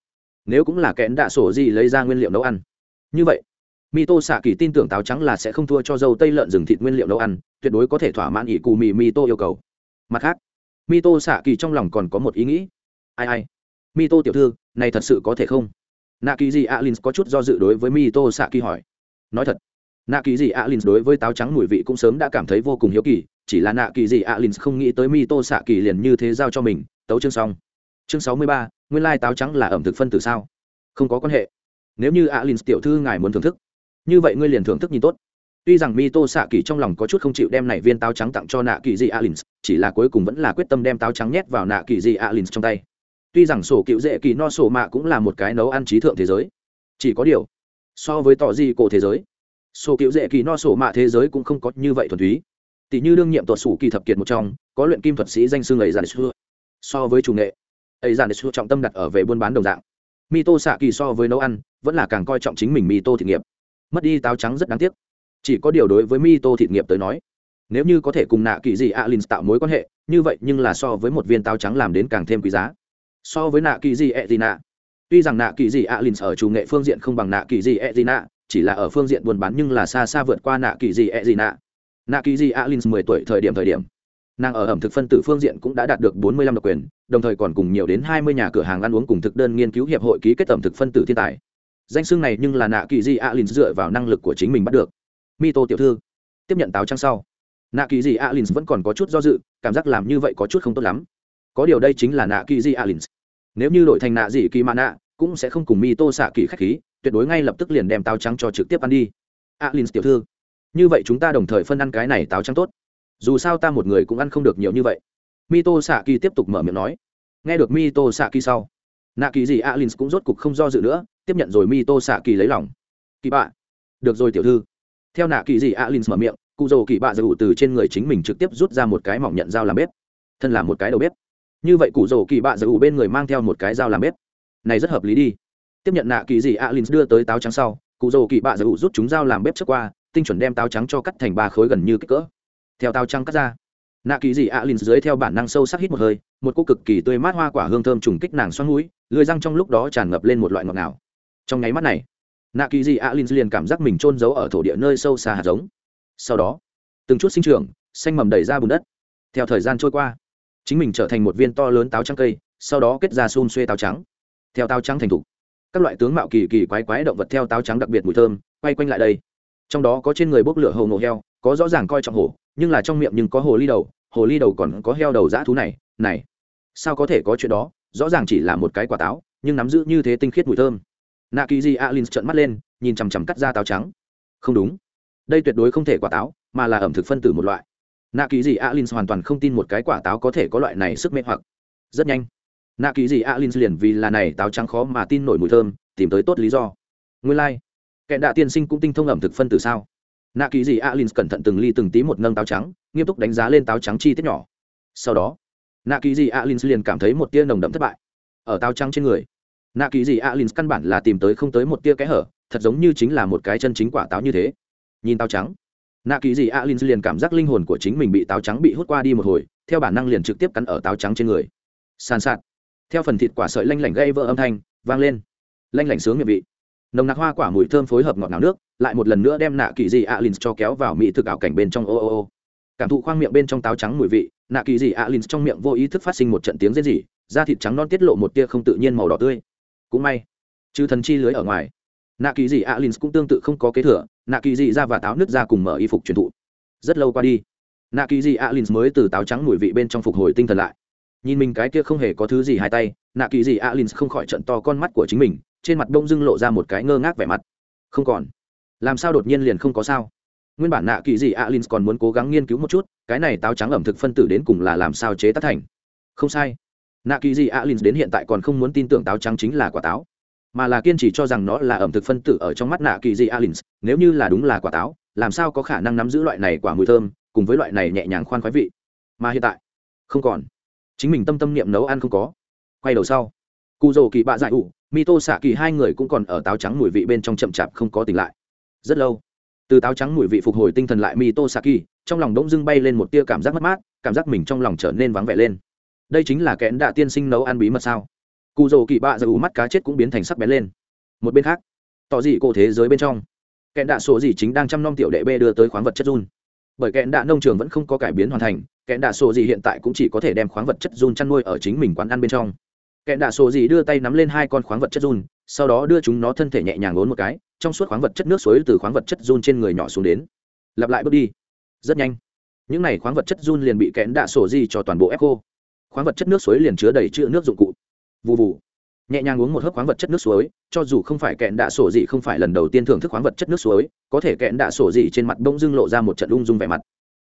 nếu cũng là kẽn đạ sổ gì lấy ra nguyên liệu nấu ăn. Như vậy mi tô xạ kỳ tin tưởng táo trắng là sẽ không thua cho dâu tây lợn rừng thịt nguyên liệu nấu ăn, tuyệt đối có thể thỏa mãn ỷ cù mì mi tô yêu cầu. Mặt khác mi tô xạ kỳ trong lòng còn có một ý nghĩ ai ai. Mi tô tiểu thư, này thật sự có thể không? Nạ kỳ gì alin có chút do dự đối với mi tô xạ kỳ hỏi. Nói thật nạ kỳ gì alin đối với táo trắng mùi vị cũng sớm đã cảm thấy vô cùng hiếu kỳ, chỉ là nạ kỳ gì alin không nghĩ tới mi tô xạ kỳ liền như thế giao cho mình. Tấu chương xong. Chương sáu mươi ba, nguyên lai táo trắng là ẩm thực phân tử sao? Không có quan hệ. Nếu như alin tiểu thư ngài muốn thưởng thức, như vậy ngươi liền thưởng thức nhìn tốt. Tuy rằng mi tô xạ kỳ trong lòng có chút không chịu đem này viên táo trắng tặng cho nạ kỳ dị alin chỉ là cuối cùng vẫn là quyết tâm đem táo trắng nhét vào nạ kỳ dị alin trong tay tuy rằng sổ cựu dễ kỳ no sổ mạ cũng là một cái nấu ăn trí thượng thế giới. Chỉ có điều, so với tỏ di cổ thế giới, sổ cựu dễ kỳ no sổ mạ thế giới cũng không có như vậy thuần túy. Tỷ như đương nhiệm tuột sủ kỳ thập kiệt một trong, có luyện kim thuật sĩ danh xưng ấy giản xưa. So với chủ nghệ, ấy giản xưa trọng tâm đặt ở về buôn bán đồng dạng. Mi tô xạ kỳ so với nấu ăn, vẫn là càng coi trọng chính mình mi tô thịt nghiệp. Mất đi táo trắng rất đáng tiếc. Chỉ có điều đối với mi tô thịt nghiệp tới nói, nếu như có thể cùng nạ kỳ dị alin tạo mối quan hệ, như vậy nhưng là so với một viên táo trắng làm đến càng thêm quý giá so với nạ kỳ dị ẹ gì nạ tuy rằng nạ kỳ dị alin ở chủ nghệ phương diện không bằng nạ kỳ dị ẹ gì nạ chỉ là ở phương diện buôn bán nhưng là xa xa vượt qua nạ kỳ dị ẹ gì nạ nạ kỳ dị alin mười tuổi thời điểm thời điểm, nàng ở ẩm thực phân tử phương diện cũng đã đạt được bốn mươi lăm độc quyền, đồng thời còn cùng nhiều đến hai mươi nhà cửa hàng ăn uống cùng thực đơn nghiên cứu hiệp hội ký kết ẩm thực phân tử thiên tài. Danh xưng này nhưng là nạ kỳ Dị alin dựa vào năng lực của chính mình bắt được. Mito tiểu thư, tiếp nhận táo trắng sau. Nạ kỳ Dị alin vẫn còn có chút do dự, cảm giác làm như vậy có chút không tốt lắm. Có điều đây chính là nạ kỳ Dị alin nếu như đội thành nạ dị kỳ mạ nạ, cũng sẽ không cùng mi tô xạ kỳ khách khí, tuyệt đối ngay lập tức liền đem táo trắng cho trực tiếp ăn đi. À, a linz tiểu thư, như vậy chúng ta đồng thời phân ăn cái này táo trắng tốt. Dù sao ta một người cũng ăn không được nhiều như vậy. Mi tô xạ kỳ tiếp tục mở miệng nói. Nghe được mi tô xạ kỳ sau, nạ kỳ gì à, a linz cũng rốt cục không do dự nữa, tiếp nhận rồi mi tô xạ kỳ lấy lòng. Kỳ bạ. Được rồi tiểu thư. Theo nạ kỳ gì à, a linz mở miệng, cụ dầu kỳ bạ dầu từ trên người chính mình trực tiếp rút ra một cái mỏng nhận dao làm bếp. Thân là một cái đầu bếp như vậy cụ rổ kỳ bạ dầu bên người mang theo một cái dao làm bếp. Này rất hợp lý đi. Tiếp nhận nạ kỳ gì alin đưa tới táo trắng sau, cụ rổ kỳ bạ dầu rút chúng dao làm bếp trước qua, tinh chuẩn đem táo trắng cho cắt thành ba khối gần như kích cỡ. Theo táo trắng cắt ra, nạ kỳ dị alin dưới theo bản năng sâu sắc hít một hơi, một cô cực kỳ tươi mát hoa quả hương thơm trùng kích nàng xoắn mũi lưỡi răng trong lúc đó tràn ngập lên một loại ngọt ngào. Trong nháy mắt này, nạ kỳ dị alin liền cảm giác mình trôn giấu ở thổ địa nơi sâu xa hạt giống. Sau đó, từng chút sinh trưởng, xanh mầm đẩy ra bùn đất. Theo thời gian trôi qua chính mình trở thành một viên to lớn táo trắng cây, sau đó kết ra xun xuê táo trắng. Theo táo trắng thành thục, các loại tướng mạo kỳ kỳ quái quái động vật theo táo trắng đặc biệt mùi thơm, quay quanh lại đây. Trong đó có trên người bốc lửa hầu nổ heo, có rõ ràng coi trọng hổ, nhưng là trong miệng nhưng có hồ ly đầu, hồ ly đầu còn có heo đầu dã thú này này. Sao có thể có chuyện đó? Rõ ràng chỉ là một cái quả táo, nhưng nắm giữ như thế tinh khiết mùi thơm. Nạ kỳ di alin trợn mắt lên, nhìn chằm chằm cắt ra táo trắng. Không đúng. Đây tuyệt đối không thể quả táo, mà là ẩm thực phân tử một loại nạ kỳ di alin hoàn toàn không tin một cái quả táo có thể có loại này sức mê hoặc. Rất nhanh, nạ kỳ di alin liền vì là này táo trắng khó mà tin nổi mùi thơm, tìm tới tốt lý do. Nguyên lai、like. kẹn đạ tiên sinh cũng tinh thông ẩm thực phân tử sao? Nạ kỳ dị alin cẩn thận từng ly từng tí một nâng táo trắng, nghiêm túc đánh giá lên táo trắng chi tiết nhỏ. Sau đó, nạ kỳ dị alin liền cảm thấy một tia nồng đậm thất bại. Ở táo trắng trên người, nạ kỳ dị alin căn bản là tìm tới không tới một tia kẽ hở, thật giống như chính là một cái chân chính quả táo như thế. Nhìn táo trắng nạ kỳ dị alin liền cảm giác linh hồn của chính mình bị táo trắng bị hút qua đi một hồi, theo bản năng liền trực tiếp cắn ở táo trắng trên người. Sàn sạt. Theo phần thịt quả sợi lanh lảnh gây vỡ âm thanh, vang lên. Lanh lảnh sướng miệng vị. Nồng nặc hoa quả mùi thơm phối hợp ngọt ngào nước, lại một lần nữa đem nạ kỳ dị alin cho kéo vào mỹ thực ảo cảnh bên trong ô ô ô. Cảm thụ khoang miệng bên trong táo trắng mùi vị, nạ kỳ dị alin trong miệng vô ý thức phát sinh một trận tiếng rên rỉ, da thịt trắng non tiết lộ một tia không tự nhiên màu đỏ tươi. Cũng may trừ thần chi lưới ở ngoài. Nạ kỳ dị alin cũng tương tự không có kế thừa nạ kỳ dị ra và táo nước ra cùng mở y phục truyền thụ. Rất lâu qua đi, nạ kỳ dị alin mới từ táo trắng mùi vị bên trong phục hồi tinh thần lại. Nhìn mình cái kia không hề có thứ gì hai tay, nạ kỳ dị alin không khỏi trận to con mắt của chính mình, trên mặt đông dưng lộ ra một cái ngơ ngác vẻ mặt. Không còn. Làm sao đột nhiên liền không có sao? Nguyên bản nạ kỳ dị alin còn muốn cố gắng nghiên cứu một chút, cái này táo trắng ẩm thực phân tử đến cùng là làm sao chế tác thành? Không sai. Nạ kỳ dị alin đến hiện tại còn không muốn tin tưởng táo trắng chính là quả táo mà là kiên trì cho rằng nó là ẩm thực phân tử ở trong mắt nạ kỳ dị Alins. nếu như là đúng là quả táo, làm sao có khả năng nắm giữ loại này quả mùi thơm, cùng với loại này nhẹ nhàng khoan khoái vị. Mà hiện tại, không còn. Chính mình tâm tâm niệm nấu ăn không có. Quay đầu sau cụ rồ kỳ bạ dại ủ mi tô xạ kỳ hai người cũng còn ở táo trắng mùi vị bên trong chậm chạp không có tỉnh lại. Rất lâu, từ táo trắng mùi vị phục hồi tinh thần lại mi tô saki trong lòng đỗng dưng bay lên một tia cảm giác mất mát, cảm giác mình trong lòng trở nên vắng vẻ lên. Đây chính là kẽn đạ tiên sinh nấu ăn bí mật sao? Cụ dầu kỳ bạ giờ ủ mắt cá chết cũng biến thành sắc bén lên. Một bên khác, tỏ dị cổ thế giới bên trong, kẹn đạ sổ dị chính đang chăm nom tiểu đệ b đưa tới khoáng vật chất run. Bởi kẹn đạ nông trường vẫn không có cải biến hoàn thành, kẹn đạ sổ dị hiện tại cũng chỉ có thể đem khoáng vật chất run chăn nuôi ở chính mình quán ăn bên trong. Kẹn đạ sổ dị đưa tay nắm lên hai con khoáng vật chất run, sau đó đưa chúng nó thân thể nhẹ nhàng lốn một cái, trong suốt khoáng vật chất nước suối từ khoáng vật chất run trên người nhỏ xuống đến. Lặp lại bước đi. Rất nhanh. Những n à y khoáng vật chất run liền bị kẽn đạ sổ di cho toàn bộ ép khô khoáng vật chất nước suối liền chứa đầy chữ nước dụng cụ vụ vụ nhẹ nhàng uống một hớp khoáng vật chất nước suối, cho dù không phải kẹn đạ sổ dị không phải lần đầu tiên thưởng thức khoáng vật chất nước suối, có thể kẹn đạ sổ dị trên mặt bông dưng lộ ra một trận ung dung vẻ mặt.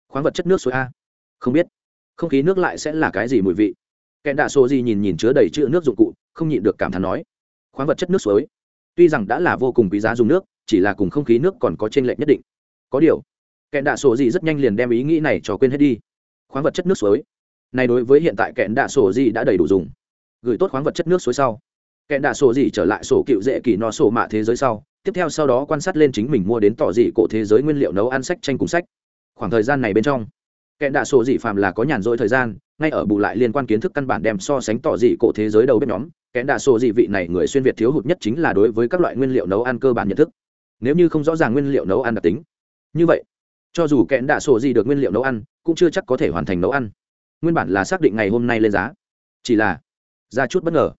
Khoáng vật chất nước suối a? Không biết. Không khí nước lại sẽ là cái gì mùi vị? Kẹn đạ sổ dị nhìn nhìn chứa đầy chữ nước dụng cụ, không nhịn được cảm thán nói. Khoáng vật chất nước suối? Tuy rằng đã là vô cùng quý giá dùng nước, chỉ là cùng không khí nước còn có t r ê n lệch nhất định. Có điều, kẹn đạ sổ dị rất nhanh liền đem ý nghĩ này cho quên hết đi. Khoáng vật chất nước suối? Này đối với hiện tại kẹn đạ sổ dị đã đầy đủ dùng gửi tốt khoáng vật chất nước suối sau. Kẹn đạ sổ dị trở lại sổ cựu dễ kỳ no sổ mạ thế giới sau. Tiếp theo sau đó quan sát lên chính mình mua đến tỏ dị cổ thế giới nguyên liệu nấu ăn sách tranh cùng sách. Khoảng thời gian này bên trong kẹn đạ sổ dị phàm là có nhàn rỗi thời gian, ngay ở bù lại liên quan kiến thức căn bản đem so sánh tỏ dị cổ thế giới đầu bếp nhóm kẽn đạ sổ dị vị này người xuyên việt thiếu hụt nhất chính là đối với các loại nguyên liệu nấu ăn cơ bản nhận thức. Nếu như không rõ ràng nguyên liệu nấu ăn đặc tính, như vậy, cho dù kẽn đạ sổ dị được nguyên liệu nấu ăn, cũng chưa chắc có thể hoàn thành nấu ăn. Nguyên bản là xác định ngày hôm nay lên giá, chỉ là ra chút bất ngờ.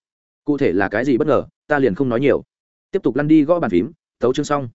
Cụ thể là cái gì bất ngờ, ta liền không nói nhiều. Tiếp tục lăn đi gõ bàn phím tấu chương xong.